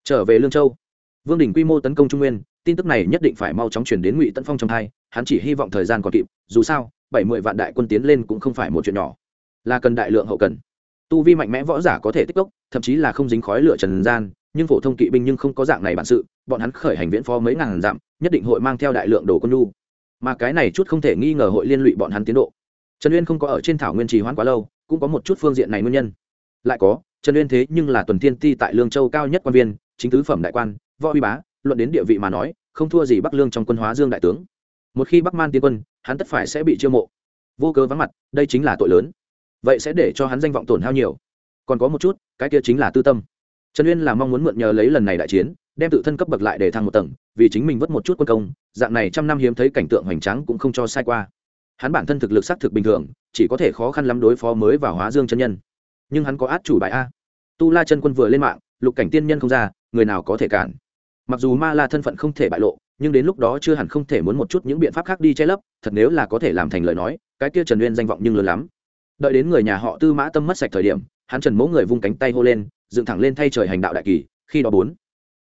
Trở về lương châu, vương đình quy mô tấn công trung nguyên tin tức này nhất định phải mau chóng chuyển đến ngụy tấn phong trong hai hắn chỉ hy vọng thời gian còn kịp, dù sao, bảy mươi vạn đại quân tiến lên cũng không phải một chuyện nhỏ. Là cần đại lượng hậu cần. Tu vi mạnh mẽ võ giả có thể tích cốc thậm chí là không dính khói lửa trần gian, nhưng phổ thông kỵ binh nhưng không có dạng này bản sự, bọn hắn khởi hành viễn phó mấy ngàn dặm, nhất định hội mang theo đại lượng đồ quân nhu. Mà cái này chút không thể nghi ngờ hội liên lụy bọn hắn tiến độ. Trần uyên không có ở trên thảo nguyên trì hoãn quá lâu, cũng có một chút phương diện này nguyên nhân. Lại có, trần uyên thế nhưng là tuần thiên ti tại lương châu cao nhất quan viên, chính tứ phẩm đại quan, võ uy bá luận đến địa vị mà nói, không thua gì bắc lương trong quân hóa dương đại tướng. Một khi bắc man tiến quân, hắn tất phải sẽ bị chiêu mộ. Vô cớ vắng mặt, đây chính là tội lớn. Vậy sẽ để cho hắn danh vọng tổn hao nhiều. Còn có một chút, cái kia chính là tư tâm. Trần uyên là mong muốn mượn nhờ lấy lần này đại chiến, đem tự thân cấp bậc lại để thăng một tầng, vì chính mình vất một chút quân công, dạng này trăm năm hiếm thấy cảnh tượng hoành tráng cũng không cho sai qua. Hắn bản thân thực lực xác thực bình thường, chỉ có thể khó khăn lắm đối phó mới vào hóa dương chân nhân. Nhưng hắn có át chủ bài a. Tu la chân quân vừa lên mạng, lục cảnh tiên nhân không ra, người nào có thể cản? Mặc dù ma la thân phận không thể bại lộ, nhưng đến lúc đó chưa hẳn không thể muốn một chút những biện pháp khác đi che lấp, thật nếu là có thể làm thành lời nói, cái kia trần uyên danh vọng nhưng lớn lắm. Đợi đến người nhà họ tư mã tâm mất sạch thời điểm, hắn trần Mỗ người vung cánh tay hô lên, dựng thẳng lên thay trời hành đạo đại kỳ, khi đó bốn.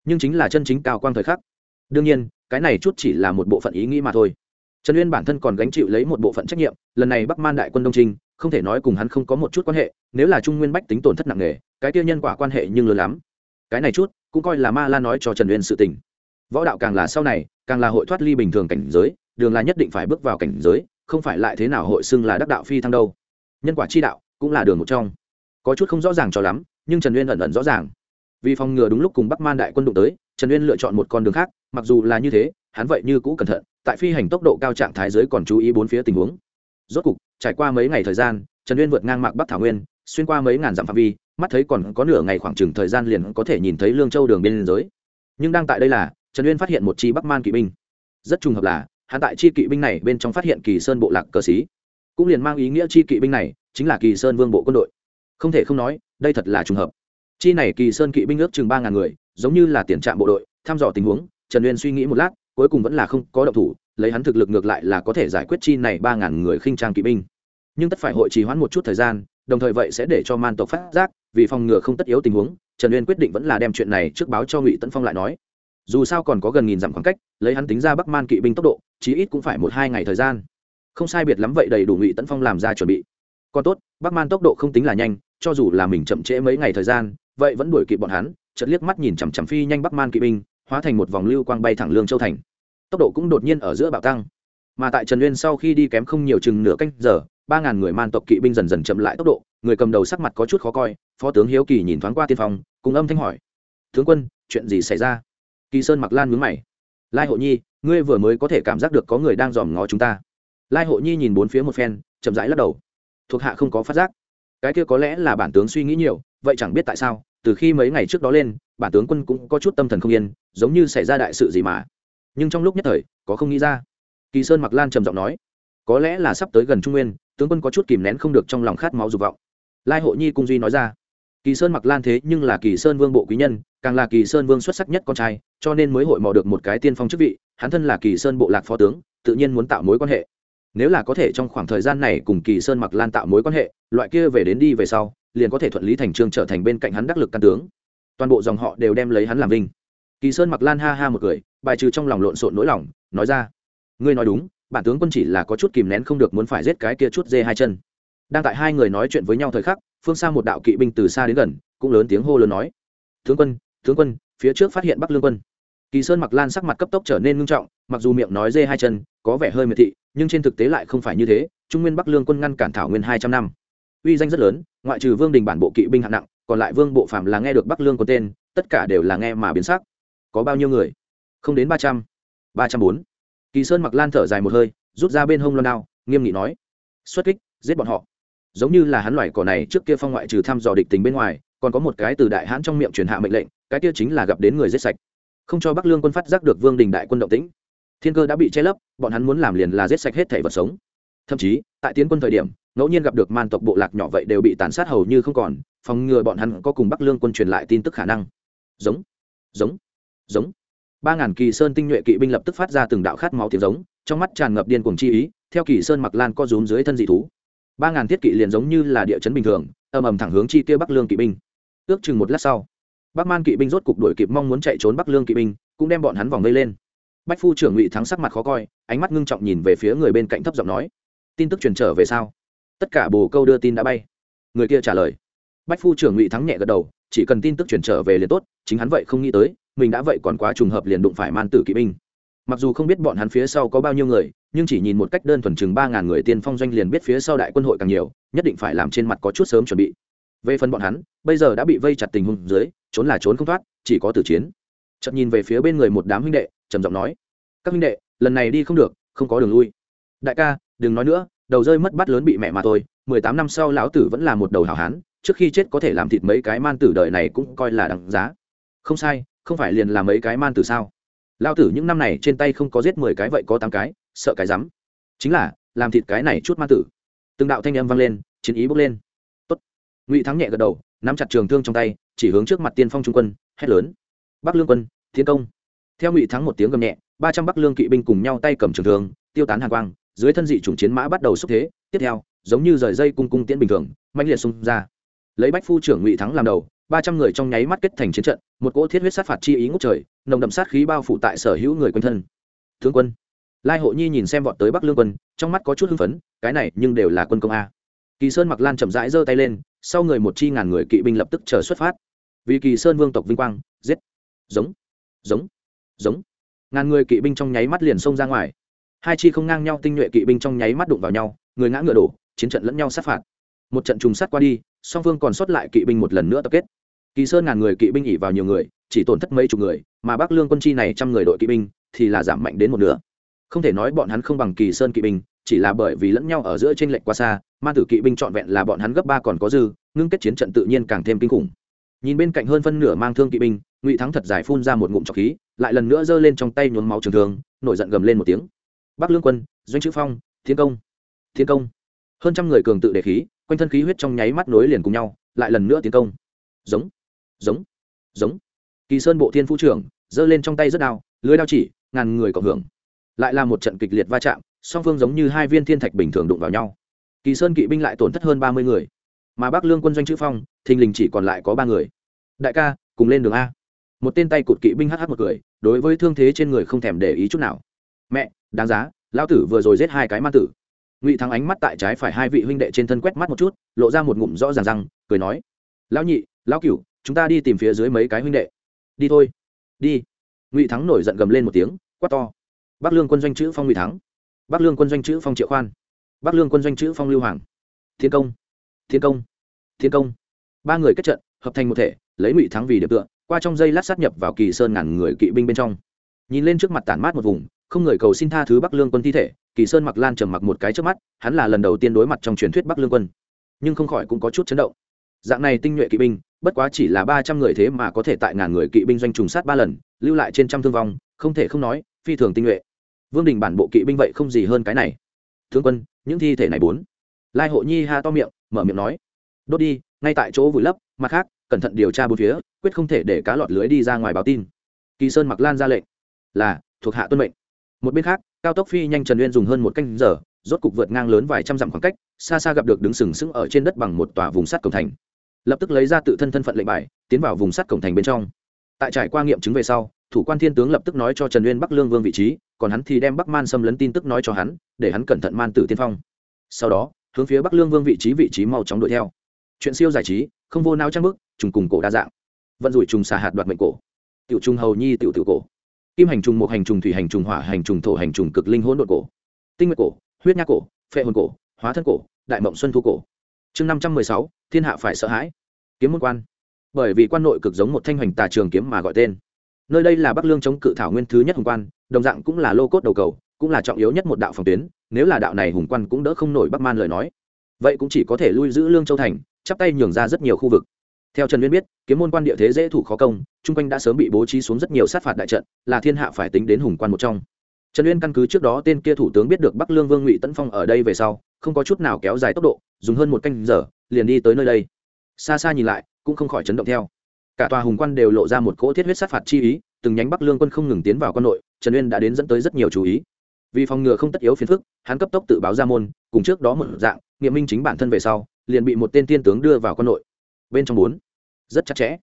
Nhưng chính là chân chính cao quang thời khắc. Đương nhiên, cái này chút chỉ là một bộ phận ý nghĩ mà thôi. Trần uyên bản thân còn gánh chịu lấy một bộ phận trách nhiệm, lần này bắc man đại quân đông trinh, không thể nói cùng hắn không có một chút quan hệ, nếu là trung nguyên bách tính tổn thất nặng nề, cái tiêu nhân quả quan hệ nhưng lớn lắm cái này chút cũng coi là ma la nói cho trần uyên sự tình võ đạo càng là sau này càng là hội thoát ly bình thường cảnh giới đường là nhất định phải bước vào cảnh giới không phải lại thế nào hội xưng là đắc đạo phi thăng đâu nhân quả chi đạo cũng là đường một trong có chút không rõ ràng cho lắm nhưng trần uyên ẩn ẩn rõ ràng vì phòng ngừa đúng lúc cùng bắc man đại quân đụng tới trần uyên lựa chọn một con đường khác mặc dù là như thế hắn vậy như cũ cẩn thận tại phi hành tốc độ cao trạng thái giới còn chú ý bốn phía tình huống rốt cục trải qua mấy ngày thời gian trần uyên vượt ngang mạc bắc thảo nguyên xuyên qua mấy ngàn dặm phạm vi mắt thấy còn có nửa ngày khoảng chừng thời gian liền có thể nhìn thấy lương châu đường biên giới. Nhưng đang tại đây là, trần uyên phát hiện một chi bắc man kỵ binh. Rất trùng hợp là, hắn tại chi kỵ binh này bên trong phát hiện kỳ sơn bộ lạc cờ xí cũng liền mang ý nghĩa chi kỵ binh này chính là kỳ sơn vương bộ quân đội. Không thể không nói, đây thật là trùng hợp. Chi này kỳ sơn kỵ binh ước chừng ba ngàn người, giống như là tiền trạm bộ đội, thăm dò tình huống, trần uyên suy nghĩ một lát, cuối cùng vẫn là không có động thủ, lấy hắn thực lực ngược lại là có thể giải quyết chi này ba ngàn người khinh trang kỵ binh. Nhưng tất phải hội trì hoãn một chút thời gian, đồng thời vậy sẽ để cho man tộc phát giác vì phòng ngừa không tất yếu tình huống, trần uyên quyết định vẫn là đem chuyện này trước báo cho ngụy tấn phong lại nói. Dù sao còn có gần nghìn dặm khoảng cách, lấy hắn tính ra bắc man kỵ binh tốc độ, chí ít cũng phải một hai ngày thời gian. Không sai biệt lắm vậy đầy đủ ngụy tấn phong làm ra chuẩn bị. Còn tốt, bắc man tốc độ không tính là nhanh, cho dù là mình chậm trễ mấy ngày thời gian, vậy vẫn đuổi kịp bọn hắn, chợt liếc mắt nhìn chằm chằm phi nhanh bắc man kỵ binh, hóa thành một vòng lưu quang bay thẳng lương châu thành. Tốc độ cũng đột nhiên ở giữa bạo tăng. Mà tại trần uyên sau khi đi kém không nhiều chừng nửa canh giờ, ba ngàn người man tộc kỵ binh dần dần chậm lại tốc độ người cầm đầu sắc mặt có chút khó coi, phó tướng hiếu kỳ nhìn thoáng qua tiên phong, cùng âm thanh hỏi, tướng quân, chuyện gì xảy ra? Kỳ sơn mặc lan mướn mày, lai hộ nhi, ngươi vừa mới có thể cảm giác được có người đang dòm ngó chúng ta. Lai hộ nhi nhìn bốn phía một phen, chậm rãi lắc đầu, thuộc hạ không có phát giác. Cái kia có lẽ là bản tướng suy nghĩ nhiều, vậy chẳng biết tại sao, từ khi mấy ngày trước đó lên, bản tướng quân cũng có chút tâm thần không yên, giống như xảy ra đại sự gì mà. Nhưng trong lúc nhất thời, có không nghĩ ra. Kỳ sơn mặc lan trầm giọng nói, có lẽ là sắp tới gần trung nguyên, tướng quân có chút kìm nén không được trong lòng khát máu dục vọng lai hộ nhi cung duy nói ra, kỳ sơn mặc lan thế nhưng là kỳ sơn vương bộ quý nhân, càng là kỳ sơn vương xuất sắc nhất con trai, cho nên mới hội mò được một cái tiên phong chức vị, hắn thân là kỳ sơn bộ lạc phó tướng, tự nhiên muốn tạo mối quan hệ. Nếu là có thể trong khoảng thời gian này cùng kỳ sơn mặc lan tạo mối quan hệ, loại kia về đến đi về sau, liền có thể thuận lý thành trương trở thành bên cạnh hắn đắc lực căn tướng. Toàn bộ dòng họ đều đem lấy hắn làm vinh. Kỳ sơn mặc lan ha ha một cười, bài trừ trong lòng lộn xộn nỗi lòng, nói ra, ngươi nói đúng, bản tướng quân chỉ là có chút kìm nén không được muốn phải giết cái kia chút dê hai chân đang tại hai người nói chuyện với nhau thời khắc, phương xa một đạo kỵ binh từ xa đến gần, cũng lớn tiếng hô lớn nói. Tướng quân tướng quân, phía trước phát hiện bắc lương quân. Kỳ sơn mặc lan sắc mặt cấp tốc trở nên ngưng trọng, mặc dù miệng nói dê hai chân, có vẻ hơi miệt thị, nhưng trên thực tế lại không phải như thế, trung nguyên bắc lương quân ngăn cản thảo nguyên hai trăm năm. Uy danh rất lớn, ngoại trừ vương đình bản bộ kỵ binh hạng nặng, còn lại vương bộ phạm là nghe được bắc lương có tên, tất cả đều là nghe mà biến sắc. Có bao nhiêu người? Không đến ba trăm. Ba trăm bốn. Kỳ sơn mặc lan thở dài một hơi, rút ra bên hông loan đao, nghiêm nghị nói. Xuất kích, giết bọn họ giống như là hắn loài cỏ này trước kia phong ngoại trừ thăm dò địch tình bên ngoài, còn có một cái từ đại hãn trong miệng truyền hạ mệnh lệnh, cái kia chính là gặp đến người giết sạch. Không cho bắc lương quân phát giác được vương đình đại quân động tĩnh. Thiên cơ đã bị che lấp, bọn hắn muốn làm liền là giết sạch hết thể vật sống. Thậm chí, tại tiến quân thời điểm, ngẫu nhiên gặp được man tộc bộ lạc nhỏ vậy đều bị tàn sát hầu như không còn, phòng ngừa bọn hắn có cùng bắc lương quân truyền lại tin tức khả năng. Giống giống giống. Ba ngàn kỳ sơn tinh nhuệ kỵ binh lập tức phát ra từng đạo khát máu tiếng giống, trong mắt tràn ngập điên cuồng chi ý, theo kỳ sơn mặc lan co rúm dưới thân dị thú ba ngàn thiết kỵ liền giống như là địa chấn bình thường, ầm ầm thẳng hướng chi tiêu bắc lương kỵ binh. Ước chừng một lát sau, bắc man kỵ binh rốt cục đuổi kịp mong muốn chạy trốn bắc lương kỵ binh, cũng đem bọn hắn vòng vây lên. Bách phu trưởng ngụy thắng sắc mặt khó coi, ánh mắt ngưng trọng nhìn về phía người bên cạnh thấp giọng nói, tin tức truyền trở về sau tất cả bồ câu đưa tin đã bay. Người kia trả lời. Bách phu trưởng ngụy thắng nhẹ gật đầu, chỉ cần tin tức truyền trở về liền tốt, chính hắn vậy không nghĩ tới, mình đã vậy còn quá trùng hợp liền đụng phải man tử kỵ binh mặc dù không biết bọn hắn phía sau có bao nhiêu người, nhưng chỉ nhìn một cách đơn thuần chừng ba ngàn người tiên phong doanh liền biết phía sau đại quân hội càng nhiều, nhất định phải làm trên mặt có chút sớm chuẩn bị. Về phần bọn hắn, bây giờ đã bị vây chặt tình huống dưới, trốn là trốn không thoát, chỉ có tử chiến. Chậm nhìn về phía bên người một đám huynh đệ, trầm giọng nói, các huynh đệ, lần này đi không được, không có đường lui. Đại ca, đừng nói nữa, đầu rơi mất bắt lớn bị mẹ mà thôi, mười tám năm sau lão tử vẫn là một đầu hảo hán, trước khi chết có thể làm thịt mấy cái man tử đời này cũng coi là đằng giá. Không sai, không phải liền làm mấy cái man tử sao? Lao tử những năm này trên tay không có giết mười cái vậy có tám cái, sợ cái rắm. Chính là, làm thịt cái này chút man tử. Từng đạo thanh âm vang lên, chiến ý bốc lên. Tốt. ngụy thắng nhẹ gật đầu, nắm chặt trường thương trong tay, chỉ hướng trước mặt tiên phong trung quân, hét lớn. Bắc lương quân, tiến công. Theo ngụy thắng một tiếng gầm nhẹ, ba trăm bắc lương kỵ binh cùng nhau tay cầm trường thương, tiêu tán hàng quang, dưới thân dị chủng chiến mã bắt đầu xúc thế, tiếp theo, giống như rời dây cung cung tiễn bình thường mạnh liệt xung ra. Lấy bách phu trưởng ngụy thắng làm đầu ba trăm người trong nháy mắt kết thành chiến trận, một cỗ thiết huyết sát phạt chi ý ngút trời, nồng đậm sát khí bao phủ tại sở hữu người quanh thân. Thương quân, lai hộ nhi nhìn xem vọt tới bắc lương quân, trong mắt có chút hưng phấn, cái này nhưng đều là quân công a. Kỳ sơn mặc lan chậm rãi giơ tay lên, sau người một chi ngàn người kỵ binh lập tức chờ xuất phát. Vì kỳ sơn vương tộc vinh quang, giết. Giống giống giống. Ngàn người kỵ binh trong nháy mắt liền xông ra ngoài. Hai chi không ngang nhau tinh nhuệ kỵ binh trong nháy mắt đụng vào nhau, người ngã ngựa đổ, chiến trận lẫn nhau sát phạt. Một trận trùng sát qua đi, song phương còn sót lại kỵ binh một lần nữa tập kết kỳ sơn ngàn người kỵ binh ỉ vào nhiều người, chỉ tổn thất mấy chục người, mà bắc lương quân chi này trăm người đội kỵ binh thì là giảm mạnh đến một nửa. Không thể nói bọn hắn không bằng kỳ sơn kỵ binh, chỉ là bởi vì lẫn nhau ở giữa t r ê n lệch quá xa man tử kỵ binh trọn vẹn là bọn hắn gấp ba còn có dư, ngưng kết chiến trận tự nhiên càng thêm kinh khủng. Nhìn bên cạnh hơn phân nửa mang thương kỵ binh, ngụy thắng thật dài phun ra một ngụm trọc khí, lại lần nữa giơ lên trong tay nhuốm máu trường thương, nổi giận gầm lên một tiếng. Bắc lương quân, doanh chữ phong, thiên công thiên công. Hơn trăm người cường tự đề khí, quanh thân khí huyết trong nháy mắt nối liền cùng nhau, lại lần nữa tiến công. Giống giống. Giống. Kỳ sơn bộ thiên phú trưởng, giơ lên trong tay rất đao, lưới đao chỉ, ngàn người cộng hưởng. Lại là một trận kịch liệt va chạm, song phương giống như hai viên thiên thạch bình thường đụng vào nhau. Kỳ sơn kỵ binh lại tổn thất hơn ba mươi người. Mà bắc lương quân doanh chữ phong, thình lình chỉ còn lại có ba người. Đại ca, cùng lên đường a. Một tên tay cụt kỵ binh hh một người đối với thương thế trên người không thèm để ý chút nào. Mẹ, đáng giá, lão tử vừa rồi giết hai cái ma tử. Ngụy thắng ánh mắt tại trái phải hai vị huynh đệ trên thân quét mắt một chút, lộ ra một ngụm rõ ràng răng, cười nói. Lão nhị, lão cửu chúng ta đi tìm phía dưới mấy cái huynh đệ. Đi thôi. Đi. Ngụy thắng nổi giận gầm lên một tiếng, quát to. Bắc lương quân doanh chữ phong ngụy thắng. Bắc lương quân doanh chữ phong triệu khoan. Bắc lương quân doanh chữ phong lưu hoàng. Thiên công. Thiên công. Thiên công. Ba người kết trận, hợp thành một thể, lấy ngụy thắng vì điểm tựa, qua trong dây lát sát nhập vào kỳ sơn ngàn người kỵ binh bên trong. Nhìn lên trước mặt tản mát một vùng, không người cầu xin tha thứ bắc lương quân thi thể, kỳ sơn mặc lan trầm mặc một cái trước mắt, hắn là lần đầu tiên đối mặt trong truyền thuyết bắc lương quân. Nhưng không khỏi cũng có chút chấn động dạng này tinh nhuệ kỵ binh, bất quá chỉ là ba trăm người thế mà có thể tại ngàn người kỵ binh doanh trùng sát ba lần, lưu lại trên trăm thương vong, không thể không nói, phi thường tinh nhuệ. Vương đình bản bộ kỵ binh vậy không gì hơn cái này. Thương quân, những thi thể này bốn. Lai hộ nhi ha to miệng, mở miệng nói. Đốt đi, ngay tại chỗ vùi lấp, mặt khác, cẩn thận điều tra bốn phía, quyết không thể để cá lọt lưới đi ra ngoài báo tin. Kỳ sơn mặc lan ra lệnh. Là, thuộc hạ tuân mệnh. Một bên khác, cao tốc phi nhanh trần uyên dùng hơn một canh giờ, rốt cục vượt ngang lớn vài trăm dặm khoảng cách, xa xa gặp được đứng sừng sững ở trên đất bằng một tòa vùng sắt cổng thành lập tức lấy ra tự thân thân phận lệnh bài, tiến vào vùng sắt cổng thành bên trong. Tại trải qua nghiệm chứng về sau, thủ quan thiên tướng lập tức nói cho trần uyên bắc lương vương vị trí, còn hắn thì đem bắc man xâm lấn tin tức nói cho hắn, để hắn cẩn thận man tử tiên phong. Sau đó, hướng phía bắc lương vương vị trí vị trí mau chóng đuổi theo. Chuyện siêu giải trí, không vô nao trang bức, trùng cùng cổ đa dạng. Vận rủi trùng xà hạt đoạt mệnh cổ. Tiểu trùng hầu nhi tiểu tiểu cổ. Kim hành trùng một hành trùng, thủy hành trùng, hỏa hành trùng, thổ hành trùng, cực linh hỗn độn cổ. Tinh nguyệt cổ, huyết nha cổ, phệ hồn cổ, hóa thân cổ, đại mộng xuân thu cổ. Chương năm trăm mười sáu thiên hạ phải sợ hãi. Kiếm môn quan. Bởi vì quan nội cực giống một thanh hoành tà trường kiếm mà gọi tên. Nơi đây là bắc lương chống cự thảo nguyên thứ nhất hùng quan, đồng dạng cũng là lô cốt đầu cầu, cũng là trọng yếu nhất một đạo phòng tuyến, nếu là đạo này hùng quan cũng đỡ không nổi bắc man lời nói. Vậy cũng chỉ có thể lui giữ lương châu thành, chắp tay nhường ra rất nhiều khu vực. Theo trần nguyên biết, kiếm môn quan địa thế dễ thủ khó công, chung quanh đã sớm bị bố trí xuống rất nhiều sát phạt đại trận, là thiên hạ phải tính đến hùng quan một trong. Trần uyên căn cứ trước đó tên kia thủ tướng biết được bắc lương vương ngụy tấn phong ở đây về sau không có chút nào kéo dài tốc độ, dùng hơn một canh giờ, liền đi tới nơi đây. Xa xa nhìn lại, cũng không khỏi chấn động theo. Cả tòa hùng quan đều lộ ra một cỗ thiết huyết sát phạt chi ý, từng nhánh bắc lương quân không ngừng tiến vào quân nội, trần uyên đã đến dẫn tới rất nhiều chú ý. Vì phòng ngừa không tất yếu phiền phức, hắn cấp tốc tự báo ra môn, cùng trước đó một dạng, nghiệm minh chính bản thân về sau, liền bị một tên tiên tướng đưa vào quân nội. Bên trong bốn, rất chặt chẽ.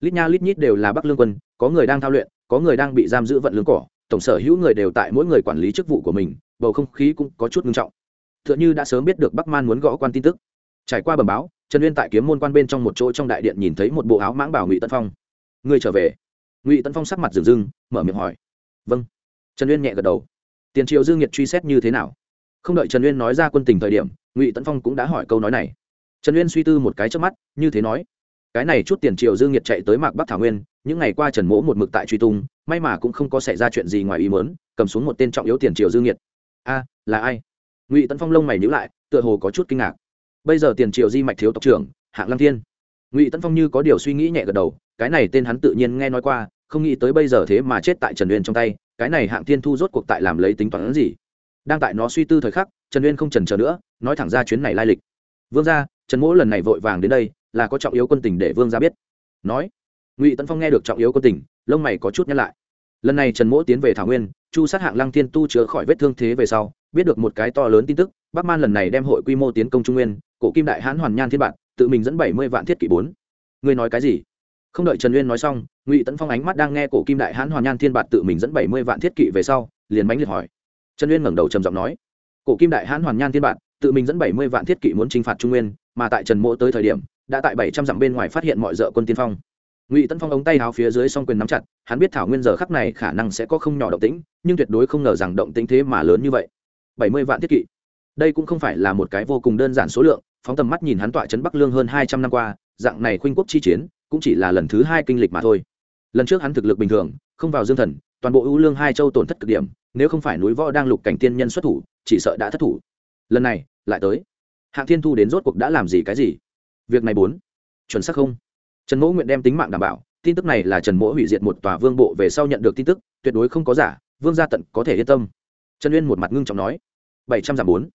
Lít nha lít nhít đều là bắc lương quân, có người đang thao luyện, có người đang bị giam giữ vận lương cỏ, tổng sở hữu người đều tại mỗi người quản lý chức vụ của mình, bầu không khí cũng có chút ngưng trọng tựa như đã sớm biết được bắc man muốn gõ quan tin tức. Trải qua bầm báo, trần uyên tại kiếm môn quan bên trong một chỗ trong đại điện nhìn thấy một bộ áo mãng bảo ngụy tân phong. Người trở về. Ngụy tân phong sắc mặt rừng rưng mở miệng hỏi. Vâng. Trần uyên nhẹ gật đầu. Tiền triệu dương nhiệt truy xét như thế nào? Không đợi trần uyên nói ra quân tình thời điểm, ngụy tân phong cũng đã hỏi câu nói này. Trần uyên suy tư một cái trước mắt, như thế nói. Cái này chút tiền triệu dương nhiệt chạy tới mạc bắc thảo nguyên, những ngày qua trần mỗ một mực tại truy tung, may mà cũng không có xảy ra chuyện gì ngoài ý mớn cầm xuống một tên trọng yếu tiền triệu dương nhiệt a, là ai? Ngụy tấn phong lông mày nhữ lại tựa hồ có chút kinh ngạc bây giờ tiền triệu di mạch thiếu tộc trưởng hạng lăng thiên ngụy tấn phong như có điều suy nghĩ nhẹ gật đầu cái này tên hắn tự nhiên nghe nói qua không nghĩ tới bây giờ thế mà chết tại trần uyên trong tay cái này hạng thiên thu rốt cuộc tại làm lấy tính toán gì đang tại nó suy tư thời khắc trần uyên không trần chờ nữa nói thẳng ra chuyến này lai lịch vương gia trần mỗ lần này vội vàng đến đây là có trọng yếu quân tình để vương gia biết nói ngụy tấn phong nghe được trọng yếu quân tình lông mày có chút nhắc lại lần này trần mỗ tiến về thảo nguyên, chu sát hạng lăng thiên tu chữa khỏi vết thương thế về sau, biết được một cái to lớn tin tức, bắc man lần này đem hội quy mô tiến công trung nguyên, cổ kim đại hãn hoàn nhan thiên bản tự mình dẫn bảy mươi vạn thiết kỷ bốn. Ngươi nói cái gì? Không đợi trần uyên nói xong, ngụy tấn phong ánh mắt đang nghe cổ kim đại hãn hoàn nhan thiên bạt tự mình dẫn bảy mươi vạn thiết kỵ về sau, liền bánh liệt hỏi. Trần uyên ngẩng đầu trầm giọng nói, cổ kim đại hãn hoàn nhan thiên bạt tự mình dẫn bảy mươi vạn thiết kỵ muốn chinh phạt trung nguyên, mà tại trần mỗ tới thời điểm, đã tại bảy trăm dặm bên ngoài phát hiện mọi dợ quân tiên phong ngụy tấn phong ống tay háo phía dưới s o n g quyền nắm chặt hắn biết thảo nguyên giờ khắc này khả năng sẽ có không nhỏ động tĩnh nhưng tuyệt đối không ngờ rằng động tĩnh thế mà lớn như vậy bảy mươi vạn thiết kỵ đây cũng không phải là một cái vô cùng đơn giản số lượng phóng tầm mắt nhìn hắn tọa trấn bắc lương hơn hai trăm năm qua dạng này khuynh quốc chi chiến cũng chỉ là lần thứ hai kinh lịch mà thôi lần trước hắn thực lực bình thường không vào dương thần toàn bộ ưu lương hai châu tổn thất cực điểm nếu không phải núi võ đang lục cảnh tiên nhân xuất thủ chỉ sợ đã thất thủ lần này lại tới hạng thiên thu đến rốt cuộc đã làm gì cái gì việc này bốn chuẩn xác không trần mỗ nguyện đem tính mạng đảm bảo, tin tức này là trần mỗ hủy diệt một tòa vương bộ về sau nhận được tin tức, tuyệt đối không có giả, vương gia tận có thể yên tâm. Trần uyên một mặt ngưng trọng nói. Bảy trăm giảm bốn.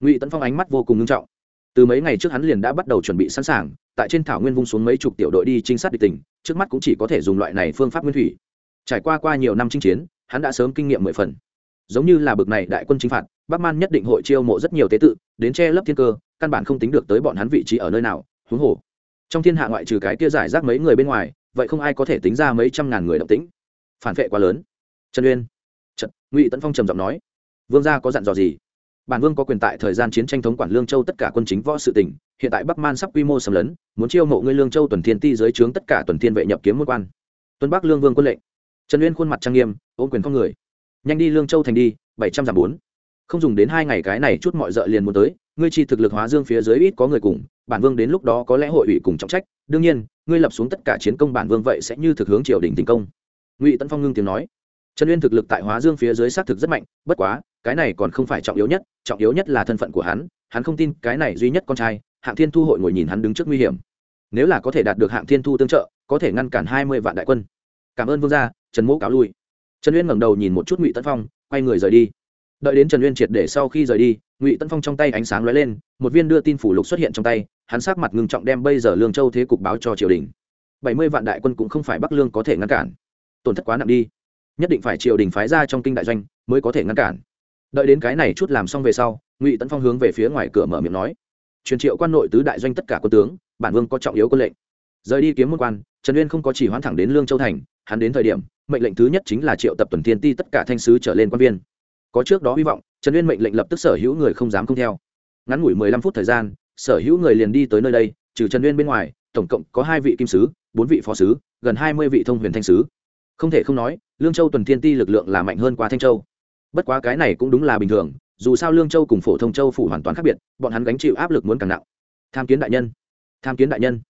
Ngụy tấn phong ánh mắt vô cùng ngưng trọng. Từ mấy ngày trước hắn liền đã bắt đầu chuẩn bị sẵn sàng, tại trên thảo nguyên vung xuống mấy chục tiểu đội đi trinh sát địch tình trước mắt cũng chỉ có thể dùng loại này phương pháp nguyên thủy. Trải qua qua nhiều năm chinh chiến, hắn đã sớm kinh nghiệm mười phần. Giống như là bực này đại quân chinh phạt bắc man nhất định hội chiêu mộ rất nhiều tế tự, đến che lấp thiên cơ, căn bản không tính được tới bọn hắn vị trí ở nơi nào, huống hồ trong thiên hạ ngoại trừ cái kia giải rác mấy người bên ngoài, vậy không ai có thể tính ra mấy trăm ngàn người động tĩnh. Phản vệ quá lớn. Trần uyên. Trận ngụy tấn phong trầm giọng nói. Vương gia có dặn dò gì? Bản vương có quyền tại thời gian chiến tranh thống quản lương châu tất cả quân chính võ sự tỉnh, hiện tại bắc man sắp quy mô sầm lấn, muốn chiêu mộ ngươi lương châu tuần thiên ti dưới trướng tất cả tuần thiên vệ nhập kiếm môn quan. Tuân bắc lương vương quân lệnh. Trần uyên khuôn mặt trang nghiêm, ôm quyền con người. Nhanh đi lương châu thành đi, bảy trăm giảm bốn. Không dùng đến hai ngày cái này chút mọi d liền muốn tới, ngươi chi thực lực hóa dương phía dưới ít có người cùng bản vương đến lúc đó có lẽ hội ủy cùng trọng trách. Đương nhiên, ngươi lập xuống tất cả chiến công bản vương vậy sẽ như thực hướng triều đình tình công. Ngụy tấn phong ngưng tiếng nói. Trần uyên thực lực tại hóa dương phía dưới xác thực rất mạnh, bất quá, cái này còn không phải trọng yếu nhất, trọng yếu nhất là thân phận của hắn hắn không tin cái này duy nhất con trai, hạng thiên thu hội ngồi nhìn hắn đứng trước nguy hiểm. Nếu là có thể đạt được hạng thiên thu tương trợ, có thể ngăn cản hai mươi vạn đại quân. Cảm ơn vương gia, trần mỗ cáo lui. Trần uyên ngẩng đầu nhìn một chút ngụy tấn phong, quay người rời đi. Đợi đến trần uyên triệt để sau khi rời đi ngụy tấn phong trong tay ánh sáng lóe lên, một viên đưa tin phủ lục xuất hiện trong tay, hắn sát mặt ngưng trọng đem bây giờ lương châu thế cục báo cho triều đình. Bảy mươi vạn đại quân cũng không phải bắc lương có thể ngăn cản. Tổn thất quá nặng đi. Nhất định phải triều đình phái ra trong kinh đại doanh mới có thể ngăn cản. Đợi đến cái này chút làm xong về sau, ngụy tấn phong hướng về phía ngoài cửa mở miệng nói. Truyền triệu quan nội tứ đại doanh tất cả quân tướng, bản vương có trọng yếu quân lệnh. Rời đi kiếm môn quan, trần uyên không có chỉ hoãn thẳng đến lương châu thành, hắn đến thời điểm, mệnh lệnh thứ nhất chính là triệu tập tuần thiên ti tất cả thanh sứ trở lên quan viên có trước đó hy vọng, trần uyên mệnh lệnh lập tức sở hữu người không dám không theo. Ngắn ngủi mười lăm phút thời gian, sở hữu người liền đi tới nơi đây, trừ trần uyên bên ngoài, tổng cộng có hai vị kim sứ, bốn vị phó sứ, gần hai mươi vị thông huyền thanh sứ. Không thể không nói, lương châu tuần thiên ti lực lượng là mạnh hơn qua thanh châu. Bất quá cái này cũng đúng là bình thường, dù sao lương châu cùng phổ thông châu phủ hoàn toàn khác biệt, bọn hắn gánh chịu áp lực muốn càng nặng. Tham kiến đại nhân. Tham kiến đại nhân.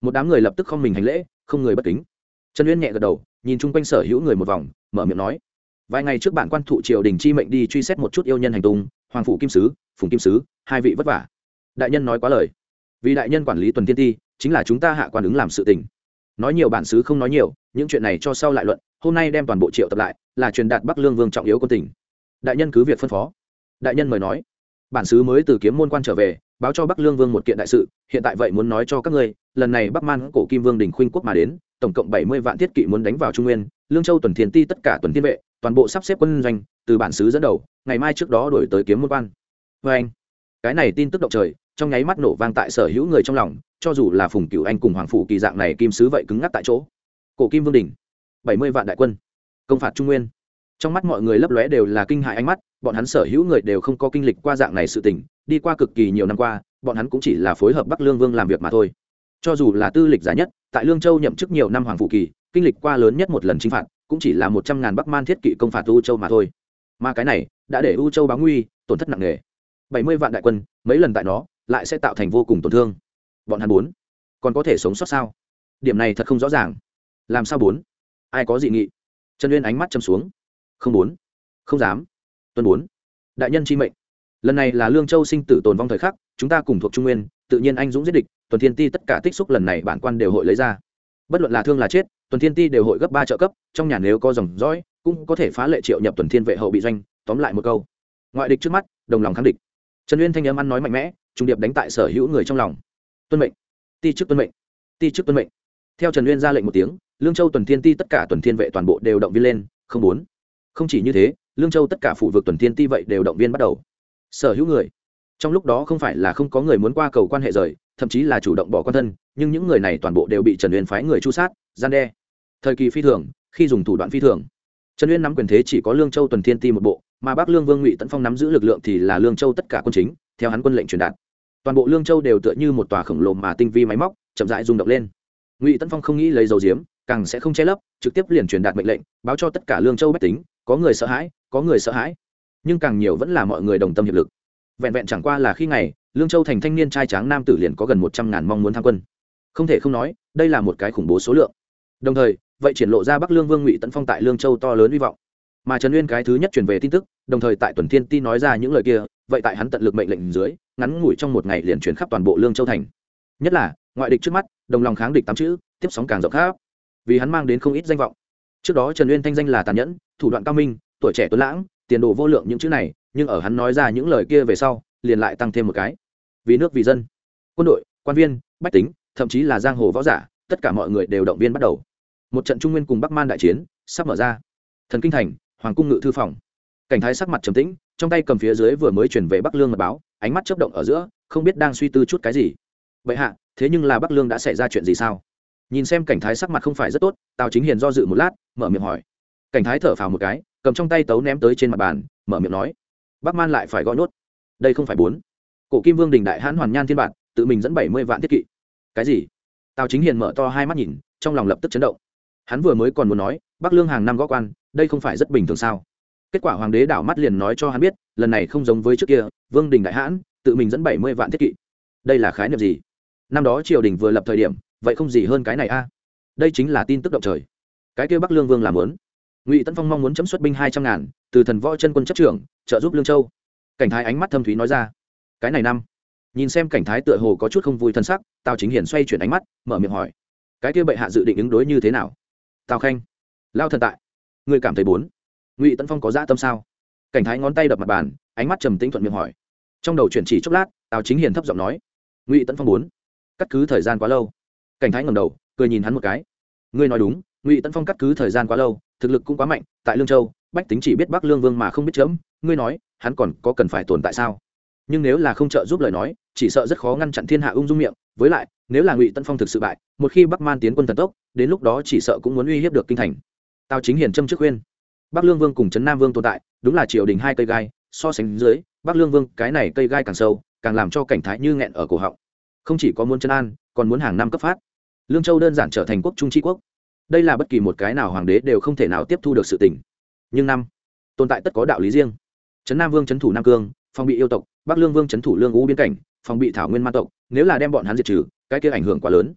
Một đám người lập tức không mình hành lễ, không người bất kính. Trần uyên nhẹ gật đầu, nhìn chung quanh sở hữu người một vòng, mở miệng nói vài ngày trước bạn quan thụ triều đình chi mệnh đi truy xét một chút yêu nhân hành tung, hoàng phủ kim sứ, phùng kim sứ, hai vị vất vả. Đại nhân nói quá lời. Vì đại nhân quản lý tuần thiên ti, chính là chúng ta hạ quan ứng làm sự tình. Nói nhiều bản xứ không nói nhiều, những chuyện này cho sau lại luận, hôm nay đem toàn bộ triệu tập lại, là truyền đạt bắc lương vương trọng yếu quân tỉnh đại nhân cứ việc phân phó. Đại nhân mời nói. Bản xứ mới từ kiếm môn quan trở về, báo cho bắc lương vương một kiện đại sự, hiện tại vậy muốn nói cho các ngươi, lần này bắc man cổ kim vương đình khuynh quốc mà đến, tổng cộng bảy mươi vạn thiết kỵ muốn đánh vào trung nguyên, lương châu tuần thiên ti tất cả tuần thiên vệ toàn bộ sắp xếp quân doanh, từ bản xứ dẫn đầu, ngày mai trước đó đổi tới kiếm môn quan. Vê anh, cái này tin tức động trời, trong nháy mắt nổ vang tại sở hữu người trong lòng, cho dù là phùng cựu anh cùng hoàng phủ kỳ dạng này kim sứ vậy cứng ngắc tại chỗ. Cổ kim vương đình, bảy mươi vạn đại quân, công phạt trung nguyên. Trong mắt mọi người lấp lóe đều là kinh hại ánh mắt, bọn hắn sở hữu người đều không có kinh lịch qua dạng này sự tình, đi qua cực kỳ nhiều năm qua, bọn hắn cũng chỉ là phối hợp bắc lương vương làm việc mà thôi. Cho dù là tư lịch giá nhất, tại lương châu nhậm chức nhiều năm hoàng phụ kỳ kinh lịch qua lớn nhất một lần chinh phạt, cũng chỉ là một trăm ngàn bắc man thiết kỵ công phạt u châu mà thôi. Mà cái này, đã để u châu báo nguy, tổn thất nặng nề. Bảy mươi vạn đại quân, mấy lần tại nó, lại sẽ tạo thành vô cùng tổn thương. Bọn hắn bốn, còn có thể sống sót sao? Điểm này thật không rõ ràng. Làm sao bốn? Ai có dị nghị? Trần uyên ánh mắt châm xuống. Không bốn, không dám. Tuân bốn, đại nhân chi mệnh. Lần này là lương châu sinh tử tồn vong thời khắc, chúng ta cùng thuộc trung nguyên, tự nhiên anh dũng giết địch, tuần thiên ti tất cả tích xúc lần này bản quan đều hội lấy ra. Bất luận là thương là chết tuần thiên ti đều hội gấp ba trợ cấp, trong nhà nếu có dòng dõi, cũng có thể phá lệ triệu nhập tuần thiên vệ hậu bị doanh, tóm lại một câu. Ngoại địch trước mắt, đồng lòng kháng địch. Trần uyên thanh âm ăn nói mạnh mẽ, trung điệp đánh tại sở hữu người trong lòng. Tuân mệnh. Ti chức tuân mệnh. Ti chức tuân mệnh. Theo trần uyên ra lệnh một tiếng, lương châu tuần thiên ti tất cả tuần thiên vệ toàn bộ đều động viên lên, không bốn không chỉ như thế, lương châu tất cả phụ vực tuần thiên ti vậy đều động viên bắt đầu. Sở hữu người. Trong lúc đó không phải là không có người muốn qua cầu quan hệ rời thậm chí là chủ động bỏ quan thân, nhưng những người này toàn bộ đều bị trần uyên phái người chu sát, gian đe. Thời kỳ phi thường, khi dùng thủ đoạn phi thường. Trần uyên nắm quyền thế chỉ có lương châu tuần thiên ti một bộ, mà bắc lương vương ngụy tấn phong nắm giữ lực lượng thì là lương châu tất cả quân chính, theo hắn quân lệnh truyền đạt. Toàn bộ lương châu đều tựa như một tòa khổng lồ mà tinh vi máy móc, chậm rãi rung động lên. Ngụy tấn phong không nghĩ lấy dầu diếm càng sẽ không che lấp, trực tiếp liền truyền đạt mệnh lệnh, báo cho tất cả lương châu bách tính, có người sợ hãi, có người sợ hãi. Nhưng càng nhiều vẫn là mọi người đồng tâm hiệp lực vẹn vẹn chẳng qua là khi ngày, lương châu thành thanh niên trai tráng nam tử liền có gần một trăm ngàn mong muốn tham quân. Không thể không nói, đây là một cái khủng bố số lượng. Đồng thời, vậy triển lộ ra bắc lương vương ngụy tấn phong tại lương châu to lớn hy vọng. Mà trần uyên cái thứ nhất truyền về tin tức, đồng thời tại tuần thiên ti nói ra những lời kia, vậy tại hắn tận lực mệnh lệnh dưới, ngắn ngủi trong một ngày liền truyền khắp toàn bộ lương châu thành. Nhất là, ngoại địch trước mắt, đồng lòng kháng địch tám chữ, tiếp sóng càng rộng khắp. Vì hắn mang đến không ít danh vọng. Trước đó trần uyên thanh danh là tàn nhẫn, thủ đoạn cao minh, tuổi trẻ tuấn lãng, tiền đồ vô lượng những chữ này nhưng ở hắn nói ra những lời kia về sau, liền lại tăng thêm một cái. Vì nước vì dân, quân đội, quan viên, bách tính, thậm chí là giang hồ võ giả, tất cả mọi người đều động viên bắt đầu. Một trận trung nguyên cùng bắc man đại chiến sắp mở ra. Thần kinh thành, hoàng cung ngự thư phòng. Cảnh thái sắc mặt trầm tĩnh, trong tay cầm phía dưới vừa mới chuyển về bắc lương mật báo, ánh mắt chấp động ở giữa, không biết đang suy tư chút cái gì. Vậy hạ, thế nhưng là bắc lương đã xảy ra chuyện gì sao? Nhìn xem cảnh thái sắc mặt không phải rất tốt, tào chính hiền do dự một lát, mở miệng hỏi. Cảnh thái thở phào một cái, cầm trong tay tấu ném tới trên mặt bàn, mở miệng nói bắc man lại phải gọi nốt đây không phải bốn. Cổ kim vương đình đại hãn hoàn nhan thiên bản tự mình dẫn bảy mươi vạn thiết kỵ. Cái gì? Tào chính hiền mở to hai mắt nhìn, trong lòng lập tức chấn động. Hắn vừa mới còn muốn nói, bắc lương hàng năm gõ quan, đây không phải rất bình thường sao? Kết quả hoàng đế đảo mắt liền nói cho hắn biết, lần này không giống với trước kia, vương đình đại hãn tự mình dẫn bảy mươi vạn thiết kỵ. Đây là khái niệm gì? Năm đó triều đình vừa lập thời điểm, vậy không gì hơn cái này a. Đây chính là tin tức động trời. Cái kia bắc lương vương làm lớn ngụy tấn phong mong muốn chấm xuất binh hai trăm ngàn, từ thần võ chân quân chấp trưởng, trợ giúp lương châu. cảnh thái ánh mắt thâm thúy nói ra. cái này năm, nhìn xem cảnh thái tựa hồ có chút không vui thân sắc, tào chính hiển xoay chuyển ánh mắt, mở miệng hỏi, cái kia bệ hạ dự định ứng đối như thế nào? tào khanh, lao thần tại người cảm thấy bốn, ngụy tấn phong có dã tâm sao? cảnh thái ngón tay đập mặt bàn, ánh mắt trầm tĩnh thuận miệng hỏi. trong đầu chuyển chỉ chốc lát, tào chính hiền thấp giọng nói, ngụy tấn phong bốn, cắt cứ thời gian quá lâu. cảnh thái ngầm đầu, cười nhìn hắn một cái, ngươi nói đúng ngụy tấn phong cắt cứ thời gian quá lâu thực lực cũng quá mạnh tại lương châu bách tính chỉ biết bắc lương vương mà không biết chấm ngươi nói hắn còn có cần phải tồn tại sao nhưng nếu là không trợ giúp lời nói chỉ sợ rất khó ngăn chặn thiên hạ ung dung miệng với lại nếu là ngụy tân phong thực sự bại một khi bắc man tiến quân thần tốc đến lúc đó chỉ sợ cũng muốn uy hiếp được kinh thành tao chính hiền trâm trước khuyên bắc lương vương cùng trấn nam vương tồn tại đúng là triều đình hai cây gai so sánh dưới bắc lương vương cái này cây gai càng sâu càng làm cho cảnh thái như nghẹn ở cổ họng không chỉ có muốn chân an còn muốn hàng năm cấp phát lương châu đơn giản trở thành quốc trung tri quốc đây là bất kỳ một cái nào hoàng đế đều không thể nào tiếp thu được sự tình. Nhưng năm, tồn tại tất có đạo lý riêng. Trấn nam vương trấn thủ nam cương, phòng bị yêu tộc, bắc lương vương trấn thủ lương u biên cảnh, phòng bị thảo nguyên ma tộc, nếu là đem bọn hắn diệt trừ, cái kia ảnh hưởng quá lớn.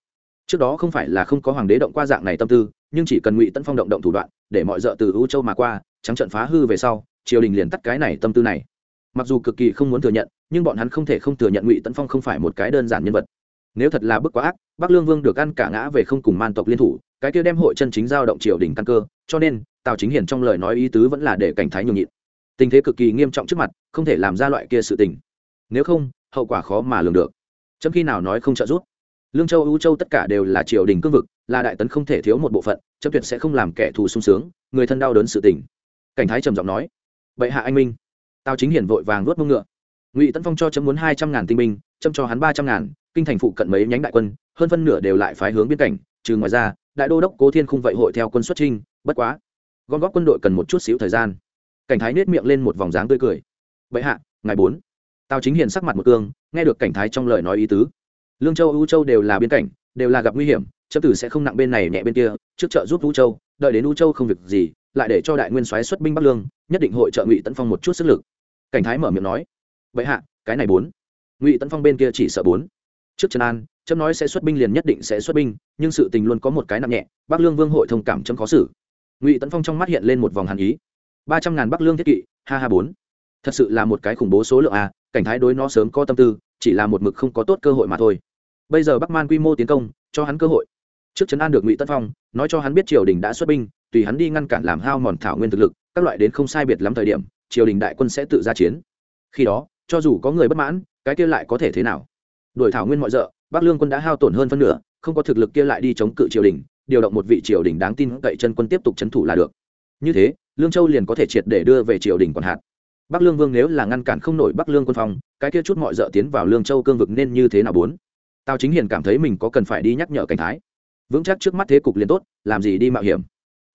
Trước đó không phải là không có hoàng đế động qua dạng này tâm tư, nhưng chỉ cần ngụy tân phong động động thủ đoạn, để mọi d từ u châu mà qua, trắng trận phá hư về sau, triều đình liền tắt cái này tâm tư này. Mặc dù cực kỳ không muốn thừa nhận, nhưng bọn hắn không thể không thừa nhận ngụy tân phong không phải một cái đơn giản nhân vật. Nếu thật là bức quá ác, bắc lương vương được ăn cả ngã về không cùng man tộc liên thủ cái kia đem hội chân chính giao động triều đình căn cơ, cho nên, tào chính hiển trong lời nói ý tứ vẫn là để cảnh thái nhường nhịn. Tình thế cực kỳ nghiêm trọng trước mặt, không thể làm ra loại kia sự tình. Nếu không, hậu quả khó mà lường được. Chấm khi nào nói không trợ giúp? Lương châu ưu châu tất cả đều là triều đình cương vực, là đại tấn không thể thiếu một bộ phận, chấm tuyệt sẽ không làm kẻ thù sung sướng, người thân đau đớn sự tình. Cảnh thái trầm giọng nói, bệ hạ anh minh. Tào chính hiển vội vàng nuốt mông ngựa. Ngụy tấn phong cho chấm muốn hai trăm ngàn tinh binh, chấm cho hắn ba trăm ngàn, kinh thành phụ cận mấy nhánh đại quân, hơn phân nửa đều lại phái hướng biên cảnh, trừ ngoài ra đại đô đốc cố thiên khung vậy hội theo quân xuất trinh bất quá. Gom góp quân đội cần một chút xíu thời gian. Cảnh thái nết miệng lên một vòng dáng tươi cười. Vậy hạ ngày bốn. Tào chính hiền sắc mặt một cương, nghe được cảnh thái trong lời nói ý tứ. Lương châu ưu châu đều là biên cảnh, đều là gặp nguy hiểm chấp tử sẽ không nặng bên này nhẹ bên kia, trước trợ giúp ưu châu, đợi đến ưu châu không việc gì, lại để cho đại nguyên soái xuất binh bắc lương, nhất định hội trợ ngụy tấn phong một chút sức lực. Cảnh thái mở miệng nói. Vậy hạ, cái này bốn. Ngụy tấn phong bên kia chỉ sợ bốn trước trần an trâm nói sẽ xuất binh liền nhất định sẽ xuất binh, nhưng sự tình luôn có một cái nặng nhẹ, bắc lương vương hội thông cảm chấm khó xử. Ngụy tấn phong trong mắt hiện lên một vòng hàn ý. Ba trăm ngàn bắc lương thiết kỵ, ha ha bốn. Thật sự là một cái khủng bố số lượng a cảnh thái đối nó sớm có tâm tư, chỉ là một mực không có tốt cơ hội mà thôi. Bây giờ bắc man quy mô tiến công, cho hắn cơ hội. Trước trấn an được ngụy tân phong, nói cho hắn biết triều đình đã xuất binh, tùy hắn đi ngăn cản làm hao mòn thảo nguyên thực lực, các loại đến không sai biệt lắm thời điểm, triều đình đại quân sẽ tự ra chiến. Khi đó, cho dù có người bất mãn, cái kia lại có thể thế nào? Đuổi thảo nguyên mọi d bắc lương quân đã hao tổn hơn phân nửa, không có thực lực kia lại đi chống cự triều đình, điều động một vị triều đình đáng tin cậy chân quân tiếp tục c thủ là được. Như thế, lương châu liền có thể triệt để đưa về triều đình còn hạt. Bắc lương vương nếu là ngăn cản không nổi bắc lương quân phong, cái kia chút mọi d tiến vào lương châu cương vực nên như thế nào bốn? Tào chính hiền cảm thấy mình có cần phải đi nhắc nhở cảnh thái. Vững chắc trước mắt thế cục liền tốt, làm gì đi mạo hiểm.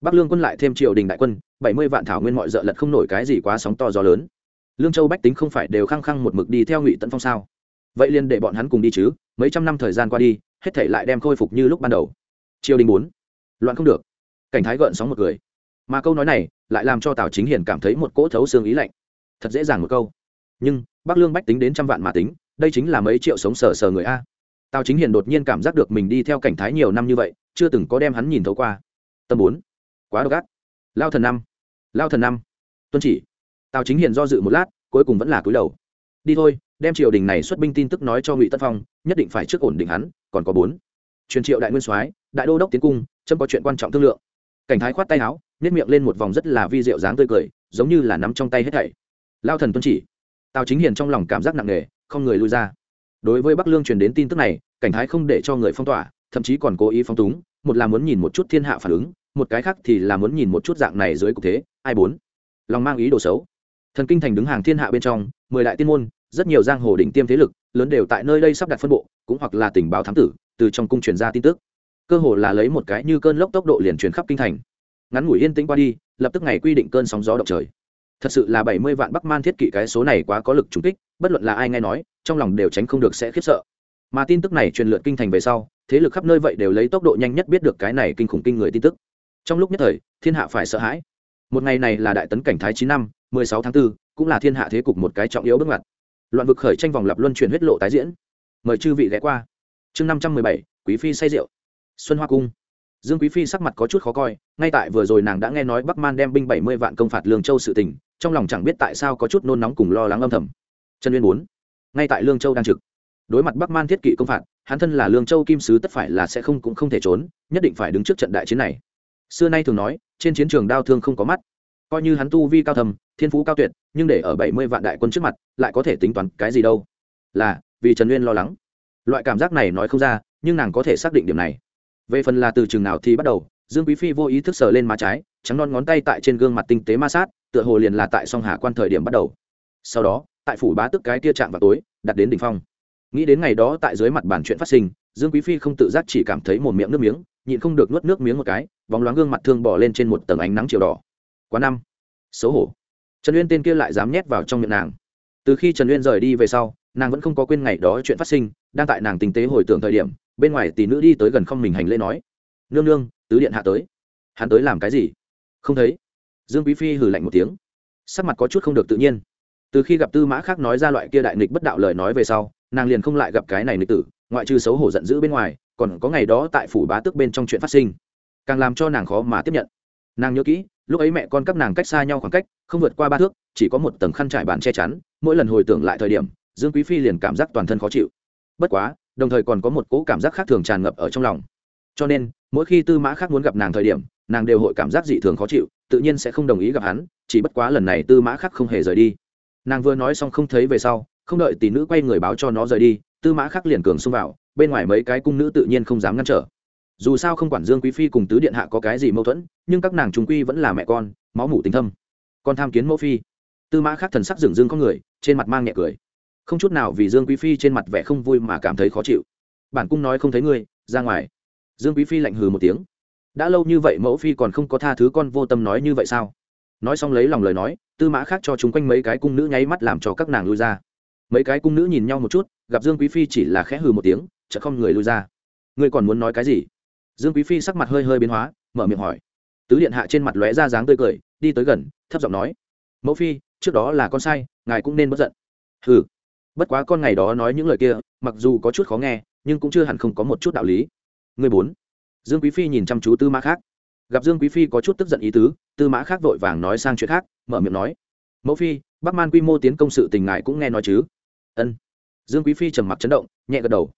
Bắc lương quân lại thêm triều đình đại quân, bảy mươi vạn thảo nguyên mọi d lật không nổi cái gì quá sóng to gió lớn. Lương châu bách tính không phải đều khăng khăng một mực đi theo ngụy tấn phong sao? Vậy liền để bọn hắn cùng đi chứ, mấy trăm năm thời gian qua đi, hết thể lại đem khôi phục như lúc ban đầu. Triều đình bốn loạn không được. Cảnh thái gợn sóng một người. Mà câu nói này lại làm cho tào chính hiền cảm thấy một cỗ thấu xương ý lạnh. Thật dễ dàng một câu. Nhưng, bắc lương bách tính đến trăm vạn mà tính, đây chính là mấy triệu sống sờ sờ người a. Tào chính hiền đột nhiên cảm giác được mình đi theo cảnh thái nhiều năm như vậy, chưa từng có đem hắn nhìn thấu qua. Tâm bốn. Quá độc ác. Lao thần năm. Lao thần năm. Tuân chỉ. Tào chính hiền do dự một lát, cuối cùng vẫn là cúi đầu. Đi thôi đem triều đình này xuất binh tin tức nói cho ngụy tân phong nhất định phải trước ổn định hắn còn có bốn truyền triệu đại nguyên soái đại đô đốc tiến cung trâm có chuyện quan trọng thương lượng cảnh thái khoát tay áo nhét miệng lên một vòng rất là vi diệu dáng tươi cười giống như là nắm trong tay hết thảy lao thần tuân chỉ tào chính hiền trong lòng cảm giác nặng nề không người lui ra đối với bắc lương truyền đến tin tức này cảnh thái không để cho người phong tỏa thậm chí còn cố ý phong túng một là muốn nhìn một chút thiên hạ phản ứng một cái khác thì là muốn nhìn một chút dạng này dưới cục thế ai bốn lòng mang ý đồ xấu thần kinh thành đứng hàng thiên hạ bên trong mười đại tiên môn rất nhiều giang hồ đỉnh tiêm thế lực lớn đều tại nơi đây sắp đặt phân bộ cũng hoặc là tình báo thám tử từ trong cung truyền ra tin tức. Cơ hồ là lấy một cái như cơn lốc tốc độ liền truyền khắp kinh thành. Ngắn ngủi yên tĩnh qua đi lập tức ngày quy định cơn sóng gió động trời. Thật sự là bảy mươi vạn bắc man thiết kỵ cái số này quá có lực trúng kích bất luận là ai nghe nói trong lòng đều tránh không được sẽ khiếp sợ. Mà tin tức này truyền lượn kinh thành về sau thế lực khắp nơi vậy đều lấy tốc độ nhanh nhất biết được cái này kinh khủng kinh người tin tức. Trong lúc nhất thời thiên hạ phải sợ hãi. Một ngày này là đại tấn cảnh thái chín năm mười sáu tháng 4, cũng là thiên hạ thế cục một cái trọng yếu bước ngoặt loạn vực khởi tranh vòng lập luân chuyển huyết lộ tái diễn. Mời chư vị ghé qua. Chương năm trăm mười bảy, quý phi say rượu. Xuân hoa cung. Dương quý phi sắc mặt có chút khó coi, ngay tại vừa rồi nàng đã nghe nói bắc man đem binh bảy mươi vạn công phạt lương châu sự tình, trong lòng chẳng biết tại sao có chút nôn nóng cùng lo lắng âm thầm. Trần uyên bốn, ngay tại lương châu đang trực. Đối mặt bắc man thiết kỵ công phạt, hắn thân là lương châu kim sứ tất phải là sẽ không cũng không thể trốn, nhất định phải đứng trước trận đại chiến này. Xưa nay thường nói, trên chiến trường đao thương không có mắt coi như hắn tu vi cao thầm thiên phú cao tuyệt, nhưng để ở bảy mươi vạn đại quân trước mặt, lại có thể tính toán cái gì đâu. Là, vì trần uyên lo lắng. Loại cảm giác này nói không ra, nhưng nàng có thể xác định điểm này. Về phần là từ chừng nào thì bắt đầu, dương quý phi vô ý thức sờ lên má trái, trắng non ngón tay tại trên gương mặt tinh tế ma sát, tựa hồ liền là tại song hà quan thời điểm bắt đầu. Sau đó, tại phủ bá tức cái tia chạm vào tối, đặt đến đỉnh phong. Nghĩ đến ngày đó tại dưới mặt bàn chuyện phát sinh, dương quý phi không tự giác chỉ cảm thấy một miệng nước miếng, nhịn không được nuốt nước miếng một cái, bóng loáng gương mặt thương bỏ lên trên một tầng ánh nắng chiều đỏ quá năm. Xấu hổ. Trần uyên tên kia lại dám nhét vào trong miệng nàng. Từ khi trần uyên rời đi về sau, nàng vẫn không có quên ngày đó chuyện phát sinh, đang tại nàng tình tế hồi tưởng thời điểm, bên ngoài tỷ nữ đi tới gần không mình hành lễ nói, nương nương, tứ điện hạ tới. Hắn tới làm cái gì? Không thấy. Dương quý phi hừ lạnh một tiếng. Sắc mặt có chút không được tự nhiên. Từ khi gặp tư mã khác nói ra loại kia đại nghịch bất đạo lời nói về sau, nàng liền không lại gặp cái này nghịch tử, ngoại trừ xấu hổ giận dữ bên ngoài, còn có ngày đó tại phủ bá tước bên trong chuyện phát sinh. Càng làm cho nàng khó mà tiếp nhận nàng nhớ kỹ, lúc ấy mẹ con các nàng cách xa nhau khoảng cách, không vượt qua ba thước, chỉ có một tầng khăn trải bàn che chắn, mỗi lần hồi tưởng lại thời điểm, dương quý phi liền cảm giác toàn thân khó chịu. Bất quá, đồng thời còn có một cỗ cảm giác khác thường tràn ngập ở trong lòng. Cho nên, mỗi khi tư mã khác muốn gặp nàng thời điểm, nàng đều hội cảm giác dị thường khó chịu, tự nhiên sẽ không đồng ý gặp hắn, chỉ bất quá lần này tư mã khác không hề rời đi. Nàng vừa nói xong không thấy về sau, không đợi tỷ nữ quay người báo cho nó rời đi, tư mã khác liền cường xông vào, bên ngoài mấy cái cung nữ tự nhiên không dám ngăn trở dù sao không quản dương quý phi cùng tứ điện hạ có cái gì mâu thuẫn, nhưng các nàng chúng quy vẫn là mẹ con, máu mủ tình thâm. Con tham kiến mẫu phi. Tư mã khác thần sắc dừng dương có người, trên mặt mang nhẹ cười. Không chút nào vì dương quý phi trên mặt vẻ không vui mà cảm thấy khó chịu. Bản cung nói không thấy ngươi, ra ngoài. Dương quý phi lạnh hừ một tiếng. Đã lâu như vậy mẫu phi còn không có tha thứ con vô tâm nói như vậy sao? Nói xong lấy lòng lời nói, tư mã khác cho chúng quanh mấy cái cung nữ nháy mắt làm cho các nàng lui ra. Mấy cái cung nữ nhìn nhau một chút, gặp dương quý phi chỉ là khẽ hừ một tiếng chợ không người lui ra. Ngươi còn muốn nói cái gì? Dương quý phi sắc mặt hơi hơi biến hóa, mở miệng hỏi. Tứ điện hạ trên mặt lóe ra dáng tươi cười, đi tới gần, thấp giọng nói. Mẫu phi, trước đó là con sai, ngài cũng nên bất giận. Hừ. Bất quá con ngày đó nói những lời kia, mặc dù có chút khó nghe, nhưng cũng chưa hẳn không có một chút đạo lý. Người bốn. Dương quý phi nhìn chăm chú tư mã khác. Gặp dương quý phi có chút tức giận ý tứ, tư mã khác vội vàng nói sang chuyện khác, mở miệng nói. Mẫu phi, bắc man quy mô tiến công sự tình ngài cũng nghe nói chứ? Ân. Dương quý phi trầm mặc chấn động, nhẹ gật đầu.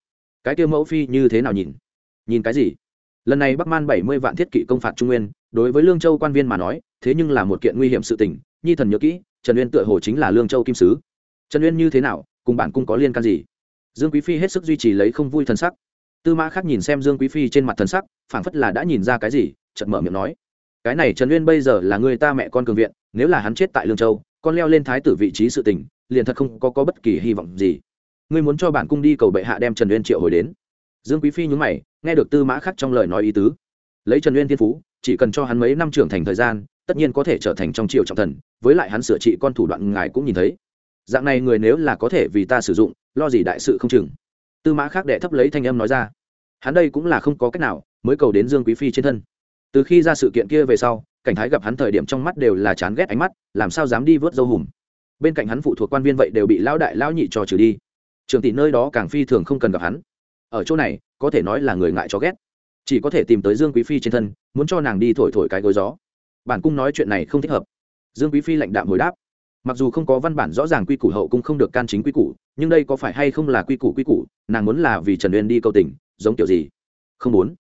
Cái kia mẫu phi như thế nào nhìn? Nhìn cái gì? Lần này bắc man bảy mươi vạn thiết kỵ công phạt trung nguyên đối với lương châu quan viên mà nói thế nhưng là một kiện nguy hiểm sự tình nhi thần nhớ kỹ trần uyên tựa hồ chính là lương châu kim sứ. Trần uyên như thế nào cùng bản cung có liên can gì? Dương quý phi hết sức duy trì lấy không vui thần sắc. Tư mã khác nhìn xem dương quý phi trên mặt thần sắc phảng phất là đã nhìn ra cái gì chợt mở miệng nói cái này trần uyên bây giờ là người ta mẹ con cường viện nếu là hắn chết tại lương châu con leo lên thái tử vị trí sự tình liền thật không có, có bất kỳ hy vọng gì. Ngươi muốn cho bản cung đi cầu bệ hạ đem trần uyên triệu hồi đến dương quý phi nhún mày, nghe được tư mã khắc trong lời nói ý tứ. Lấy trần uyên thiên phú, chỉ cần cho hắn mấy năm trưởng thành thời gian, tất nhiên có thể trở thành trong triều trọng thần, với lại hắn sửa trị con thủ đoạn ngài cũng nhìn thấy. Dạng này người nếu là có thể vì ta sử dụng, lo gì đại sự không chừng. Tư mã khác đệ thấp lấy thanh âm nói ra. Hắn đây cũng là không có cách nào, mới cầu đến dương quý phi trên thân. Từ khi ra sự kiện kia về sau, cảnh thái gặp hắn thời điểm trong mắt đều là chán ghét ánh mắt, làm sao dám đi vớt dâu hùm. Bên cạnh hắn phụ thuộc quan viên vậy đều bị lão đại lão nhị cho trừ đi. Trường tỷ nơi đó càng phi thường không cần gặp hắn ở chỗ này, có thể nói là người ngại cho ghét. Chỉ có thể tìm tới dương quý phi trên thân, muốn cho nàng đi thổi thổi cái gối gió. Bản cung nói chuyện này không thích hợp. Dương quý phi lạnh đạm hồi đáp. Mặc dù không có văn bản rõ ràng quy củ hậu cung không được can chính quy củ, nhưng đây có phải hay không là quy củ quy củ, nàng muốn là vì trần uyên đi câu tình, giống kiểu gì? Không muốn.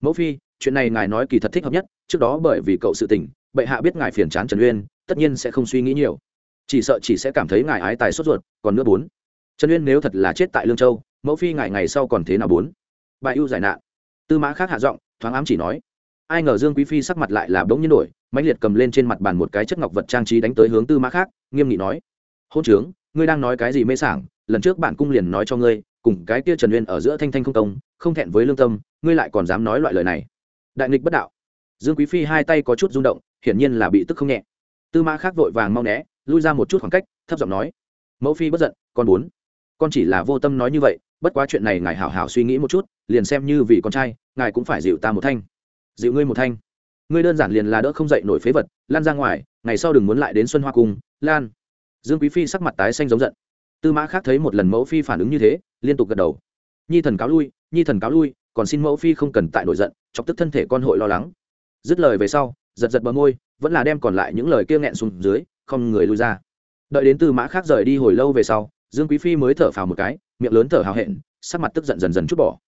Mẫu phi, chuyện này ngài nói kỳ thật thích hợp nhất, trước đó bởi vì cậu sự tình, bệ hạ biết ngài phiền chán trần uyên, tất nhiên sẽ không suy nghĩ nhiều. Chỉ sợ chỉ sẽ cảm thấy ngài ái tài sốt ruột, còn nữa bốn. Trần uyên nếu thật là chết tại lương châu mẫu phi ngại ngày sau còn thế nào bốn? Bài ưu giải nạn. Tư mã khác hạ giọng, thoáng ám chỉ nói. Ai ngờ dương quý phi sắc mặt lại là bỗng nhiên đổi mạnh liệt cầm lên trên mặt bàn một cái chất ngọc vật trang trí đánh tới hướng tư mã khác, nghiêm nghị nói. Hôn trướng, ngươi đang nói cái gì mê sảng? Lần trước bạn cung liền nói cho ngươi, cùng cái kia trần uyên ở giữa thanh thanh không công, không thẹn với lương tâm, ngươi lại còn dám nói loại lời này. Đại nghịch bất đạo. Dương quý phi hai tay có chút rung động, hiển nhiên là bị tức không nhẹ. Tư mã khác vội vàng mau né, lui ra một chút khoảng cách, thấp giọng nói. Mẫu phi bất giận, con muốn con chỉ là vô tâm nói như vậy bất quá chuyện này ngài hảo hảo suy nghĩ một chút, liền xem như vì con trai, ngài cũng phải dịu ta một thanh. Dịu ngươi một thanh. Ngươi đơn giản liền là đỡ không dậy nổi phế vật, lan ra ngoài, ngày sau đừng muốn lại đến xuân hoa cung, lan. Dương quý phi sắc mặt tái xanh giống giận. Tư mã khác thấy một lần mẫu phi phản ứng như thế, liên tục gật đầu. Nhi thần cáo lui, nhi thần cáo lui, còn xin mẫu phi không cần tại nổi giận, chọc tức thân thể con hội lo lắng. Dứt lời về sau, giật giật bờ môi, vẫn là đem còn lại những lời kia nghẹn xuống dưới, không người lui ra. Đợi đến tư mã khác rời đi hồi lâu về sau, dương quý phi mới thở phào một cái miệng lớn thở hào hẹn, sắc mặt tức giận dần dần chút bỏ.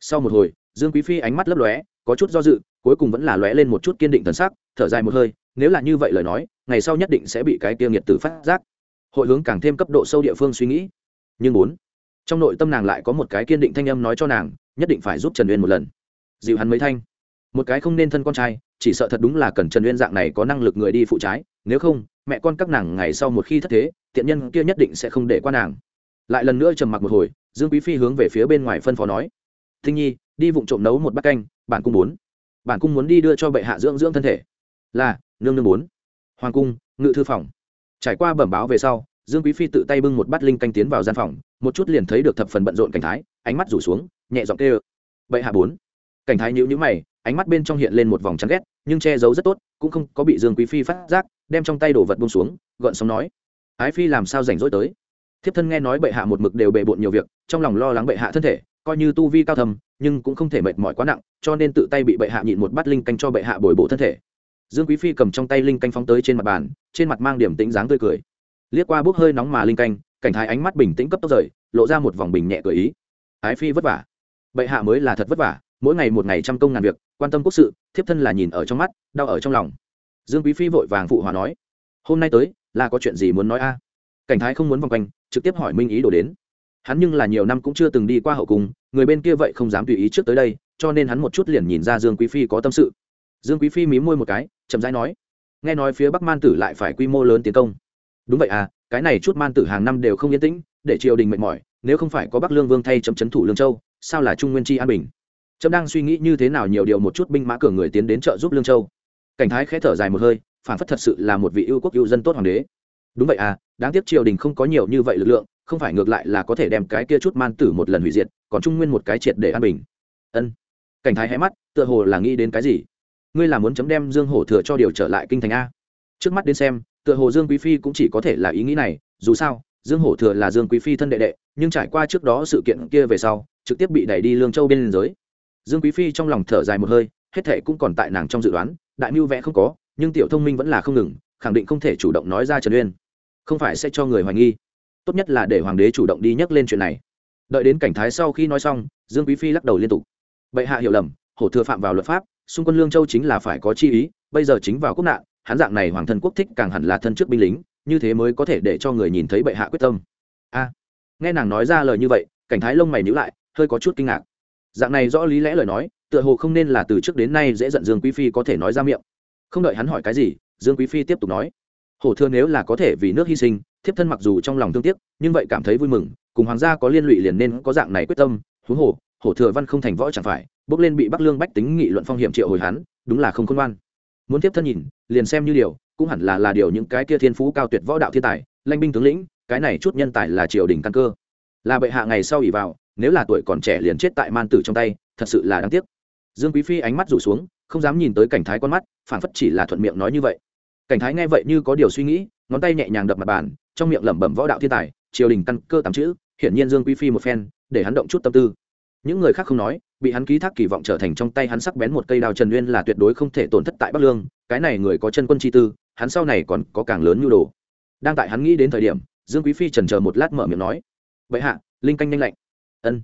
Sau một hồi, dương quý phi ánh mắt lấp lóe, có chút do dự, cuối cùng vẫn là lóe lên một chút kiên định thần sắc, thở dài một hơi, nếu là như vậy lời nói, ngày sau nhất định sẽ bị cái tiêu nghiệt tử phát giác. Hội hướng càng thêm cấp độ sâu địa phương suy nghĩ. Nhưng bốn, trong nội tâm nàng lại có một cái kiên định thanh âm nói cho nàng, nhất định phải giúp trần uyên một lần. Dịu hắn mấy thanh. Một cái không nên thân con trai, chỉ sợ thật đúng là cần trần uyên dạng này có năng lực người đi phụ trái, nếu không, mẹ con các nàng ngày sau một khi thất thế, tiện nhân kia nhất định sẽ không để qua nàng lại lần nữa trầm mặc một hồi, dương quý phi hướng về phía bên ngoài phân phó nói, thinh nhi, đi vụng trộm nấu một bát canh, bản cung muốn. Bản cung muốn đi đưa cho bệ hạ dưỡng dưỡng thân thể. Là, nương nương muốn. Hoàng cung, ngự thư phòng. Trải qua bẩm báo về sau, dương quý phi tự tay bưng một bát linh canh tiến vào gian phòng, một chút liền thấy được thập phần bận rộn cảnh thái, ánh mắt rủ xuống, nhẹ giọng kêu, bệ hạ bốn cảnh thái nhíu nhíu mày, ánh mắt bên trong hiện lên một vòng chán ghét, nhưng che giấu rất tốt, cũng không có bị dương quý phi phát giác, đem trong tay đổ vật bông xuống gợn sóng nói, ái phi làm sao rảnh rỗi tới? Thiếp thân nghe nói bệ hạ một mực đều bệ bộn nhiều việc, trong lòng lo lắng bệ hạ thân thể, coi như tu vi cao thầm nhưng cũng không thể mệt mỏi quá nặng, cho nên tự tay bị bệ hạ nhịn một bát linh canh cho bệ hạ bồi bổ thân thể. Dương quý phi cầm trong tay linh canh phóng tới trên mặt bàn, trên mặt mang điểm tính dáng tươi cười. Liếc qua bốc hơi nóng mà linh canh, cảnh thái ánh mắt bình tĩnh cấp tốc rời, lộ ra một vòng bình nhẹ cười ý. Ái phi vất vả. Bệ hạ mới là thật vất vả, mỗi ngày một ngày trăm công ngàn việc, quan tâm quốc sự, thiếp thân là nhìn ở trong mắt, đau ở trong lòng. Dương quý phi vội vàng phụ hòa nói, hôm nay tới, là có chuyện gì muốn nói a? Cảnh thái không muốn vòng quanh trực tiếp hỏi minh ý đổ đến. Hắn nhưng là nhiều năm cũng chưa từng đi qua hậu cung, người bên kia vậy không dám tùy ý trước tới đây, cho nên hắn một chút liền nhìn ra dương quý phi có tâm sự. Dương quý phi mí môi một cái, chậm rãi nói, nghe nói phía bắc man tử lại phải quy mô lớn tiến công. Đúng vậy à cái này chút man tử hàng năm đều không yên tĩnh, để triều đình mệt mỏi, nếu không phải có bắc lương vương thay chấm chấn thủ lương châu, sao là trung nguyên chi an bình? Trâm đang suy nghĩ như thế nào nhiều điều một chút binh mã cường người tiến đến trợ giúp lương châu. Cảnh thái khẽ thở dài một hơi, phản phất thật sự là một vị ưu quốc ưu dân tốt hoàng đế. Đúng vậy à đáng tiếc triều đình không có nhiều như vậy lực lượng, không phải ngược lại là có thể đem cái kia chút man tử một lần hủy diệt, còn trung nguyên một cái triệt để an bình. Ân. Cảnh thái hé mắt, tựa hồ là nghĩ đến cái gì? Ngươi là muốn chấm đem dương hổ thừa cho điều trở lại kinh thành a. Trước mắt đến xem, tựa hồ dương quý phi cũng chỉ có thể là ý nghĩ này, dù sao, dương hổ thừa là dương quý phi thân đệ đệ, nhưng trải qua trước đó sự kiện kia về sau, trực tiếp bị đẩy đi lương châu bên liên giới. Dương quý phi trong lòng thở dài một hơi, hết thệ cũng còn tại nàng trong dự đoán, đại mưu vẽ không có, nhưng tiểu thông minh vẫn là không ngừng, khẳng định không thể chủ động nói ra trần uyên không phải sẽ cho người hoài nghi. Tốt nhất là để hoàng đế chủ động đi nhắc lên chuyện này. Đợi đến cảnh thái sau khi nói xong, dương quý phi lắc đầu liên tục. Bệ hạ hiểu lầm, hổ thừa phạm vào luật pháp, xung quân lương châu chính là phải có chi ý, bây giờ chính vào quốc nạn, hắn dạng này hoàng thân quốc thích càng hẳn là thân trước binh lính, như thế mới có thể để cho người nhìn thấy bệ hạ quyết tâm. A. Nghe nàng nói ra lời như vậy, cảnh thái lông mày nhíu lại, hơi có chút kinh ngạc. Dạng này rõ lý lẽ lời nói, tựa hồ không nên là từ trước đến nay dễ giận dương quý phi có thể nói ra miệng. Không đợi hắn hỏi cái gì, dương quý phi tiếp tục nói hổ thừa nếu là có thể vì nước hy sinh, thiếp thân mặc dù trong lòng thương tiếc, nhưng vậy cảm thấy vui mừng, cùng hoàng gia có liên lụy liền nên có dạng này quyết tâm, huống hồ, hổ thừa văn không thành võ chẳng phải, bước lên bị bắc lương bách tính nghị luận phong hiểm triệu hồi hắn, đúng là không khôn ngoan. Muốn tiếp thân nhìn, liền xem như điều, cũng hẳn là là điều những cái kia thiên phú cao tuyệt võ đạo thiên tài, lanh binh tướng lĩnh, cái này chút nhân tài là triều đình căn cơ. Là bệ hạ ngày sau ỉ vào, nếu là tuổi còn trẻ liền chết tại man tử trong tay, thật sự là đáng tiếc. Dương quý phi ánh mắt rủ xuống, không dám nhìn tới cảnh thái con mắt phản phất chỉ là thuận miệng nói như vậy cảnh thái nghe vậy như có điều suy nghĩ, ngón tay nhẹ nhàng đập mặt bàn, trong miệng lẩm bẩm võ đạo thiên tài, triều đình căn cơ tám chữ, hiển nhiên dương quý phi một phen, để hắn động chút tâm tư. Những người khác không nói, bị hắn ký thác kỳ vọng trở thành trong tay hắn sắc bén một cây đao trần nguyên là tuyệt đối không thể tổn thất tại bắc lương, cái này người có chân quân chi tư, hắn sau này còn có càng lớn nhu đồ. Đang tại hắn nghĩ đến thời điểm, dương quý phi trần chờ một lát mở miệng nói vậy hạ, linh canh nhanh lạnh. Ân.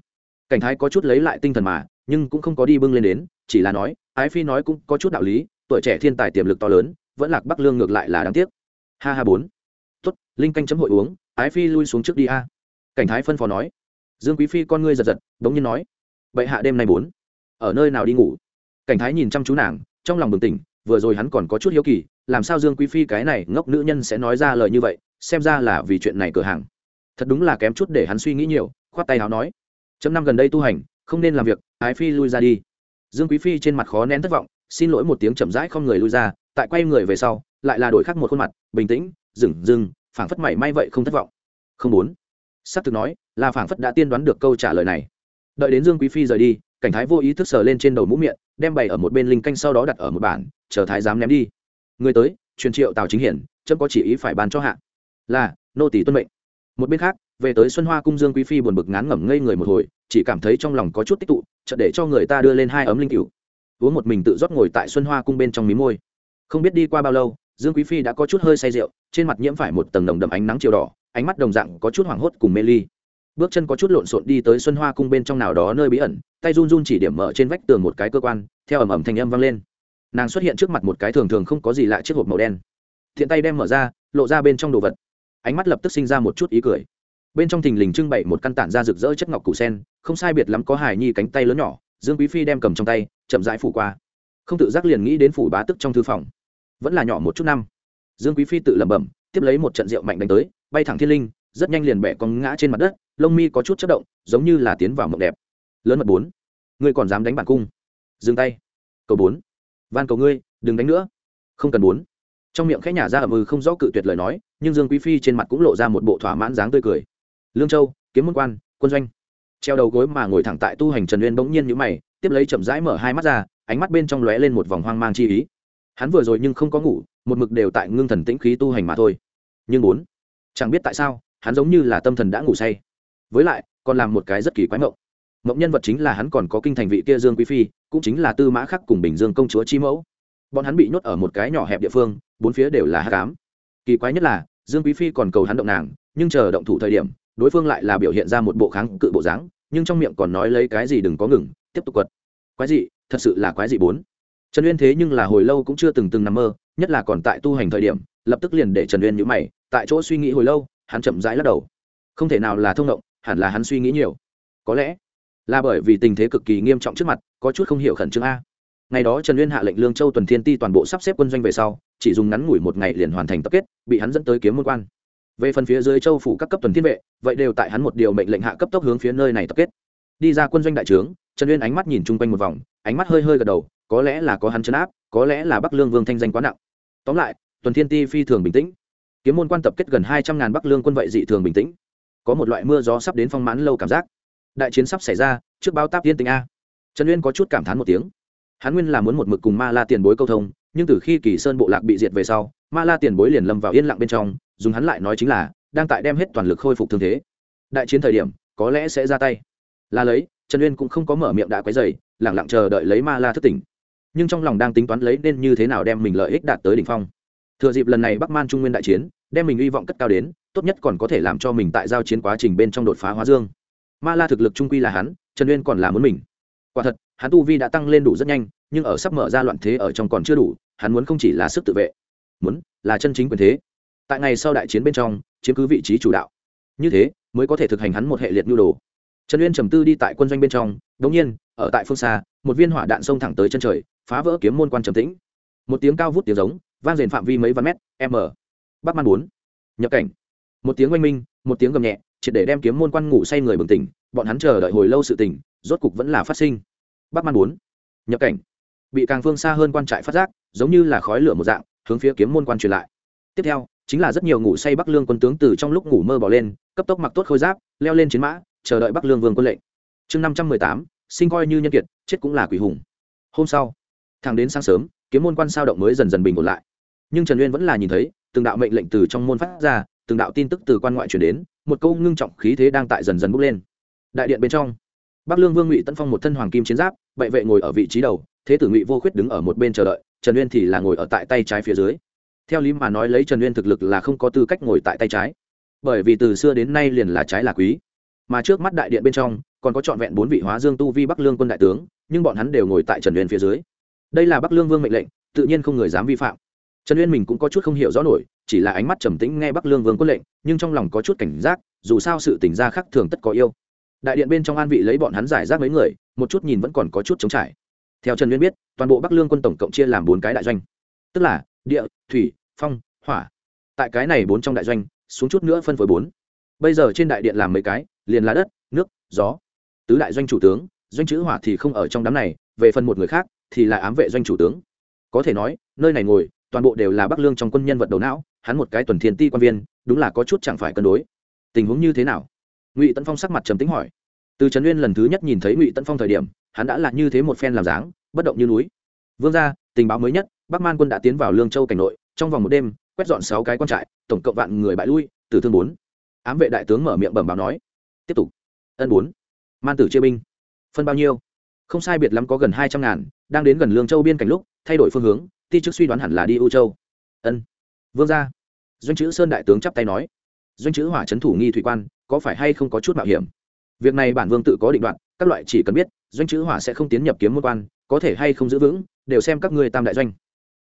Cảnh thái có chút lấy lại tinh thần mà, nhưng cũng không có đi bưng lên đến, chỉ là nói, ái phi nói cũng có chút đạo lý, tuổi trẻ thiên tài tiềm lực to lớn vẫn lạc bắc lương ngược lại là đáng tiếc. Ha ha bốn. Tốt, linh canh chấm hội uống, ái phi lui xuống trước đi a. Cảnh thái phân phó nói. Dương quý phi con ngươi giật giật, đống nhiên nói. Vậy hạ đêm nay bốn. Ở nơi nào đi ngủ? Cảnh thái nhìn chăm chú nàng, trong lòng bừng tỉnh, vừa rồi hắn còn có chút hiếu kỳ, làm sao dương quý phi cái này ngốc nữ nhân sẽ nói ra lời như vậy, xem ra là vì chuyện này cửa hàng. Thật đúng là kém chút để hắn suy nghĩ nhiều, khoát tay áo nói. Chấm năm gần đây tu hành, không nên làm việc, ái phi lui ra đi. Dương quý phi trên mặt khó nén thất vọng, xin lỗi một tiếng chậm rãi không người lui ra tại quay người về sau, lại là đổi khác một khuôn mặt, bình tĩnh dừng dừng phảng phất mảy may vậy không thất vọng. Không muốn. S ắ c thực nói, là phảng phất đã tiên đoán được câu trả lời này. Đợi đến dương quý phi rời đi, cảnh thái vô ý thức sờ lên trên đầu mũ miệng, đem bày ở một bên linh canh sau đó đặt ở một bản chờ thái dám ném đi. Người tới, truyền triệu tào chính hiển chấm có chỉ ý phải bàn cho hạ. Là, nô tỷ tuân mệnh. Một bên khác, về tới xuân hoa cung dương quý phi buồn bực ngán ngẩm ngây người một hồi, chỉ cảm thấy trong lòng có chút tích tụ, chợt để cho người ta đưa lên hai ấm linh cửu. Uống một mình tự rót ngồi tại xuân hoa cung bên trong mí môi không biết đi qua bao lâu, dương quý phi đã có chút hơi say rượu, trên mặt nhiễm phải một tầng đồng đậm ánh nắng chiều đỏ, ánh mắt đồng dạng có chút hoảng hốt cùng mê ly. Bước chân có chút lộn xộn đi tới xuân hoa cung bên trong nào đó nơi bí ẩn, tay run run chỉ điểm mở trên vách tường một cái cơ quan, theo ẩm ẩm thành âm vang lên. Nàng xuất hiện trước mặt một cái thường thường không có gì lạ chiếc hộp màu đen. Thiện tay đem mở ra, lộ ra bên trong đồ vật. Ánh mắt lập tức sinh ra một chút ý cười. Bên trong thình lình trưng bày một căn tản ra rực rỡ chất ngọc củ sen, không sai biệt lắm có hài nhi cánh tay lớn nhỏ, dương quý phi đem cầm trong tay, chậm rãi phủ qua. Không tự giác liền nghĩ đến phủ bá tức trong thư phòng vẫn là nhỏ một chút năm. Dương quý phi tự lẩm bẩm, tiếp lấy một trận rượu mạnh đánh tới, bay thẳng thiên linh, rất nhanh liền bẻ con ngã trên mặt đất, lông mi có chút chất động, giống như là tiến vào mộng đẹp. Lớn mật bốn, ngươi còn dám đánh bản cung? Dừng tay. Cầu bốn, van cầu ngươi, đừng đánh nữa. Không cần bốn. Trong miệng khẽ nhả ra ẩm ư không rõ cự tuyệt lời nói, nhưng dương quý phi trên mặt cũng lộ ra một bộ thỏa mãn dáng tươi cười. Lương châu, kiếm môn quan, quân doanh. Treo đầu gối mà ngồi thẳng tại tu hành trần uyên bỗng nhiên nhữ mày, tiếp lấy chậm rãi mở hai mắt ra, ánh mắt bên trong lóe lên một vòng hoang mang chi ý hắn vừa rồi nhưng không có ngủ, một mực đều tại ngưng thần tĩnh khí tu hành mà thôi. Nhưng bốn chẳng biết tại sao, hắn giống như là tâm thần đã ngủ say. Với lại, còn làm một cái rất kỳ quái mộng. Mộng nhân vật chính là hắn còn có kinh thành vị kia dương quý phi, cũng chính là tư mã khắc cùng bình dương công chúa chi mẫu. Bọn hắn bị nhốt ở một cái nhỏ hẹp địa phương, bốn phía đều là hát cám kỳ quái nhất là, dương quý phi còn cầu hắn động nàng, nhưng chờ động thủ thời điểm, đối phương lại là biểu hiện ra một bộ kháng cự bộ dáng, nhưng trong miệng còn nói lấy cái gì đừng có ngừng, tiếp tục quật. Quái gì? Thật sự là quái gì bốn? Trần uyên thế nhưng là hồi lâu cũng chưa từng từng nằm mơ, nhất là còn tại tu hành thời điểm, lập tức liền để trần uyên nhữ mày, tại chỗ suy nghĩ hồi lâu, hắn chậm rãi lắc đầu. Không thể nào là thông động hẳn là hắn suy nghĩ nhiều. Có lẽ là bởi vì tình thế cực kỳ nghiêm trọng trước mặt, có chút không hiểu khẩn trương a. Ngày đó trần uyên hạ lệnh lương châu tuần thiên ti toàn bộ sắp xếp quân doanh về sau, chỉ dùng ngắn ngủi một ngày liền hoàn thành tập kết, bị hắn dẫn tới kiếm môn quan. Về phần phía dưới châu phủ các cấp tuần thiên vệ, vậy đều tại hắn một điều mệnh lệnh hạ cấp tốc hướng phía nơi này tập kết. Đi ra quân doanh đại trướng, trần uyên ánh mắt nhìn chung quanh một vòng, ánh mắt hơi hơi gật đầu có lẽ là có hắn chấn áp, có lẽ là bắc lương vương thanh danh quá nặng. Tóm lại, tuần thiên ti phi thường bình tĩnh. Kiếm môn quan tập kết gần hai trăm ngàn bắc lương quân vậy dị thường bình tĩnh. Có một loại mưa gió sắp đến phong mãn lâu cảm giác. Đại chiến sắp xảy ra, trước báo táp tiên tình a. Trần uyên có chút cảm thán một tiếng. Hắn nguyên là muốn một mực cùng ma la tiền bối câu thông, nhưng từ khi kỳ sơn bộ lạc bị diệt về sau, ma la tiền bối liền lâm vào yên lặng bên trong, dùng hắn lại nói chính là, đang tại đem hết toàn lực khôi phục thương thế. Đại chiến thời điểm, có lẽ sẽ ra tay. Là lấy, trần uyên cũng không có mở miệng đã quấy dày lẳng lặng chờ đợi lấy ma la thất tỉnh nhưng trong lòng đang tính toán lấy nên như thế nào đem mình lợi ích đạt tới đỉnh phong. Thừa dịp lần này bắc man trung nguyên đại chiến, đem mình hy vọng cất cao đến, tốt nhất còn có thể làm cho mình tại giao chiến quá trình bên trong đột phá hóa dương. Ma la thực lực trung quy là hắn, trần uyên còn là muốn mình. Quả thật, hắn tu vi đã tăng lên đủ rất nhanh, nhưng ở sắp mở ra loạn thế ở trong còn chưa đủ, hắn muốn không chỉ là sức tự vệ, muốn là chân chính quyền thế. Tại ngày sau đại chiến bên trong, chiếm cứ vị trí chủ đạo. Như thế, mới có thể thực hành hắn một hệ liệt nhu đồ trần uyên trầm tư đi tại quân doanh bên trong, đống nhiên, ở tại phương xa, một viên hỏa đạn xông thẳng tới chân trời, phá vỡ kiếm môn quan trầm tĩnh. Một tiếng cao vút tiếng giống, vang rền phạm vi mấy vạn mét, m. Bắc man bốn. Nhập cảnh. Một tiếng oanh minh, một tiếng gầm nhẹ, triệt để đem kiếm môn quan ngủ say người bừng tỉnh, bọn hắn chờ đợi hồi lâu sự tỉnh rốt cục vẫn là phát sinh. Bắc man bốn. Nhập cảnh. Bị càng phương xa hơn quan trại phát giác, giống như là khói lửa một dạng, hướng phía kiếm môn quan truyền lại. Tiếp theo, chính là rất nhiều ngủ say bắc lương quân tướng từ trong lúc ngủ mơ bỏ lên, cấp tốc mặc tốt khôi giáp, leo lên chiến mã chờ đợi bắc lương vương quân lệnh. Chương năm trăm mười tám, sinh coi như nhân kiệt, chết cũng là quỷ hùng. Hôm sau, thẳng đến sáng sớm, kiếm môn quan sao động mới dần dần bình ổn lại. Nhưng trần uyên vẫn là nhìn thấy, từng đạo mệnh lệnh từ trong môn phát ra, từng đạo tin tức từ quan ngoại chuyển đến, một câu ngưng trọng khí thế đang tại dần dần bốc lên. Đại điện bên trong, bắc lương vương ngụy tân phong một thân hoàng kim chiến giáp, bệ vệ ngồi ở vị trí đầu, thế tử ngụy vô khuyết đứng ở một bên chờ đợi, trần uyên thì là ngồi ở tại tay trái phía dưới. Theo lý mà nói lấy trần uyên thực lực là không có tư cách ngồi tại tay trái, bởi vì từ xưa đến nay liền là trái là quý mà trước mắt đại điện bên trong còn có trọn vẹn bốn vị hóa dương tu vi bắc lương quân đại tướng, nhưng bọn hắn đều ngồi tại trần uyên phía dưới. Đây là bắc lương vương mệnh lệnh, tự nhiên không người dám vi phạm. Trần uyên mình cũng có chút không hiểu rõ nổi, chỉ là ánh mắt trầm tĩnh nghe bắc lương vương quân lệnh, nhưng trong lòng có chút cảnh giác, dù sao sự tỉnh ra khác thường tất có yêu. Đại điện bên trong an vị lấy bọn hắn giải rác mấy người, một chút nhìn vẫn còn có chút chống trải. Theo trần uyên biết, toàn bộ bắc lương quân tổng cộng chia làm bốn cái đại doanh. Tức là, địa, thủy, phong, hỏa. Tại cái này bốn trong đại doanh, xuống chút nữa phân phối bốn. Bây giờ trên đại điện làm mấy cái liền là đất, nước, gió. Tứ đại doanh chủ tướng, doanh chữ hỏa thì không ở trong đám này, về phần một người khác thì là ám vệ doanh chủ tướng. Có thể nói, nơi này ngồi, toàn bộ đều là bắc lương trong quân nhân vật đầu não, hắn một cái tuần thiên ti quan viên, đúng là có chút chẳng phải cân đối. Tình huống như thế nào? Ngụy tân phong sắc mặt trầm tính hỏi. Từ trần uyên lần thứ nhất nhìn thấy ngụy tân phong thời điểm, hắn đã là như thế một phen làm dáng, bất động như núi. Vương ra tình báo mới nhất, bắc man quân đã tiến vào lương châu cảnh nội, trong vòng một đêm, quét dọn sáu cái quan trại, tổng cộng vạn người bại lui, tử thương bốn. Ám vệ đại tướng mở miệng bẩm báo nói tiếp tục. Ân bốn. Man tử chia binh. Phân bao nhiêu? Không sai biệt lắm có gần hai trăm ngàn, đang đến gần lương châu biên cảnh lúc, thay đổi phương hướng, ti chức suy đoán hẳn là đi u châu. Ân. Vương gia. Doanh chữ sơn đại tướng chắp tay nói. Doanh chữ hỏa trấn thủ nghi thủy quan, có phải hay không có chút mạo hiểm? Việc này bản vương tự có định đoạn các loại chỉ cần biết, doanh chữ hỏa sẽ không tiến nhập kiếm môn quan, có thể hay không giữ vững, đều xem các ngươi tam đại doanh.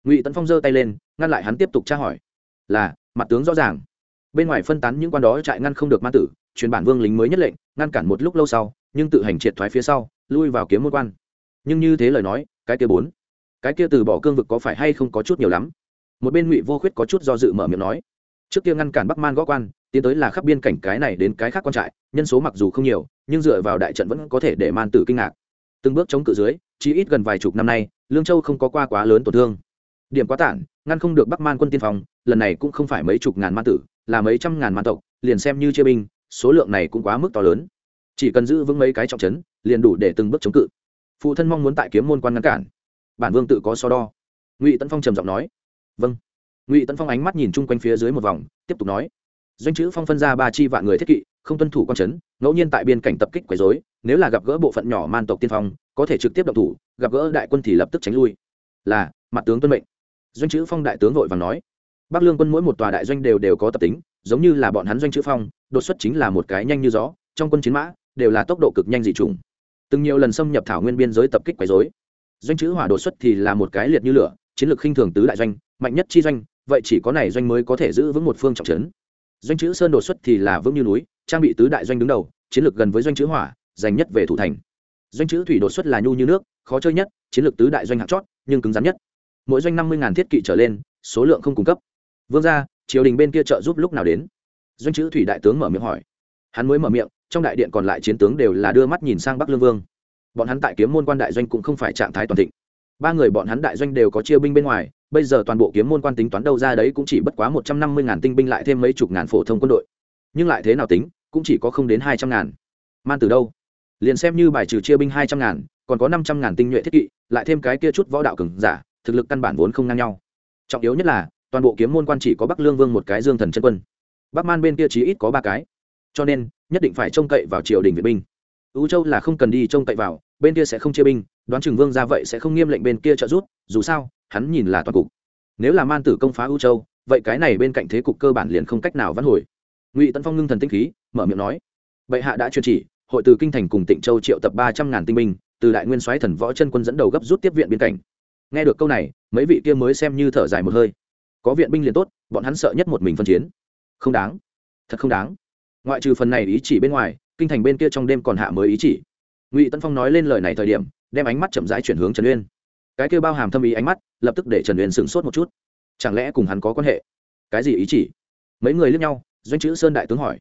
Ngụy tấn phong giơ tay lên, ngăn lại hắn tiếp tục tra hỏi. Là, mặt tướng rõ ràng. Bên ngoài phân tán những quan đó trại ngăn không được ma tử truyền bản vương lính mới nhất lệnh, ngăn cản một lúc lâu sau, nhưng tự hành triệt thoái phía sau, lui vào kiếm môn quan. Nhưng như thế lời nói, cái kia bốn, cái kia từ bỏ cương vực có phải hay không có chút nhiều lắm? Một bên ngụy vô khuyết có chút do dự mở miệng nói. Trước kia ngăn cản bắc man gõ quan, tiến tới là khắp biên cảnh cái này đến cái khác quan trại, nhân số mặc dù không nhiều, nhưng dựa vào đại trận vẫn có thể để man tử kinh ngạc. Từng bước chống cự dưới, chỉ ít gần vài chục năm nay, lương châu không có qua quá lớn tổn thương. Điểm quá tản, ngăn không được bắc man quân tiên phong, lần này cũng không phải mấy chục ngàn man tử, là mấy trăm ngàn man tộc, liền xem như chia binh số lượng này cũng quá mức to lớn. Chỉ cần giữ vững mấy cái trọng trấn, liền đủ để từng bước chống cự. Phụ thân mong muốn tại kiếm môn quan ngăn cản. Bản vương tự có so đo. Ngụy tấn phong trầm giọng nói. Vâng. Ngụy tấn phong ánh mắt nhìn chung quanh phía dưới một vòng, tiếp tục nói. Doanh chữ phong phân ra ba chi vạn người thiết kỵ, không tuân thủ quan trấn, ngẫu nhiên tại biên cảnh tập kích quấy dối nếu là gặp gỡ bộ phận nhỏ man tộc tiên phong, có thể trực tiếp động thủ, gặp gỡ đại quân thì lập tức tránh lui. Là, mặt tướng tuân mệnh. Doanh chữ phong đại tướng vội vàng nói bắc lương quân mỗi một tòa đại doanh đều đều có tập tính, giống như là bọn hắn doanh chữ phong, đột xuất chính là một cái nhanh như gió, trong quân chiến mã, đều là tốc độ cực nhanh dị trùng từng nhiều lần xâm nhập thảo nguyên biên giới tập kích quấy dối doanh chữ hỏa đột xuất thì là một cái liệt như lửa, chiến lược khinh thường tứ đại doanh, mạnh nhất chi doanh, vậy chỉ có này doanh mới có thể giữ vững một phương trọng trấn. Doanh chữ sơn đột xuất thì là vững như núi, trang bị tứ đại doanh đứng đầu, chiến lược gần với doanh chữ hỏa, giành nhất về thủ thành. Doanh chữ thủy đột xuất là nhu như nước, khó chơi nhất, chiến lược tứ đại doanh hạng chót, nhưng cứng rắn nhất. Mỗi doanh năm mươi thiết kỵ trở lên, số lượng không cung cấp vương ra triều đình bên kia trợ giúp lúc nào đến? Doanh chữ thủy đại tướng mở miệng hỏi. Hắn mới mở miệng, trong đại điện còn lại chiến tướng đều là đưa mắt nhìn sang bắc lương vương. Bọn hắn tại kiếm môn quan đại doanh cũng không phải trạng thái toàn thịnh. Ba người bọn hắn đại doanh đều có chia binh bên ngoài, bây giờ toàn bộ kiếm môn quan tính toán đâu ra đấy cũng chỉ bất quá một trăm năm mươi ngàn tinh binh lại thêm mấy chục ngàn phổ thông quân đội. Nhưng lại thế nào tính, cũng chỉ có không đến hai trăm ngàn. Man từ đâu? Liền xem như bài trừ chia binh hai trăm ngàn, còn có năm trăm ngàn tinh nhuệ thiết kỵ, lại thêm cái kia chút võ đạo cừng giả, thực lực căn bản vốn không ngang nhau. Trọng yếu nhất là toàn bộ kiếm môn quan chỉ có bắc lương vương một cái dương thần chân quân. Bắc man bên kia chỉ ít có ba cái. Cho nên, nhất định phải trông cậy vào triều đình viện binh. Ứ châu là không cần đi trông cậy vào, bên kia sẽ không chia binh, đoán chừng vương ra vậy sẽ không nghiêm lệnh bên kia trợ giúp, dù sao, hắn nhìn là toàn cục. Nếu là man tử công phá ứ châu, vậy cái này bên cạnh thế cục cơ bản liền không cách nào vãn hồi. Ngụy tân phong ngưng thần tinh khí, mở miệng nói, bệ hạ đã truyền chỉ, hội từ kinh thành cùng tịnh châu triệu tập ba trăm ngàn tinh binh, từ đại nguyên soái thần võ chân quân dẫn đầu gấp rút tiếp viện biên cảnh. Nghe được câu này, mấy vị kia mới xem như thở dài một hơi có viện binh liền tốt, bọn hắn sợ nhất một mình phân chiến. Không đáng. Thật không đáng. Ngoại trừ phần này ý chỉ bên ngoài, kinh thành bên kia trong đêm còn hạ mới ý chỉ. Ngụy tân phong nói lên lời này thời điểm, đem ánh mắt chậm rãi chuyển hướng trần uyên. Cái kêu bao hàm thâm ý ánh mắt, lập tức để trần uyên sửng sốt một chút. Chẳng lẽ cùng hắn có quan hệ? Cái gì ý chỉ? Mấy người lướt nhau, doanh chữ sơn đại tướng hỏi.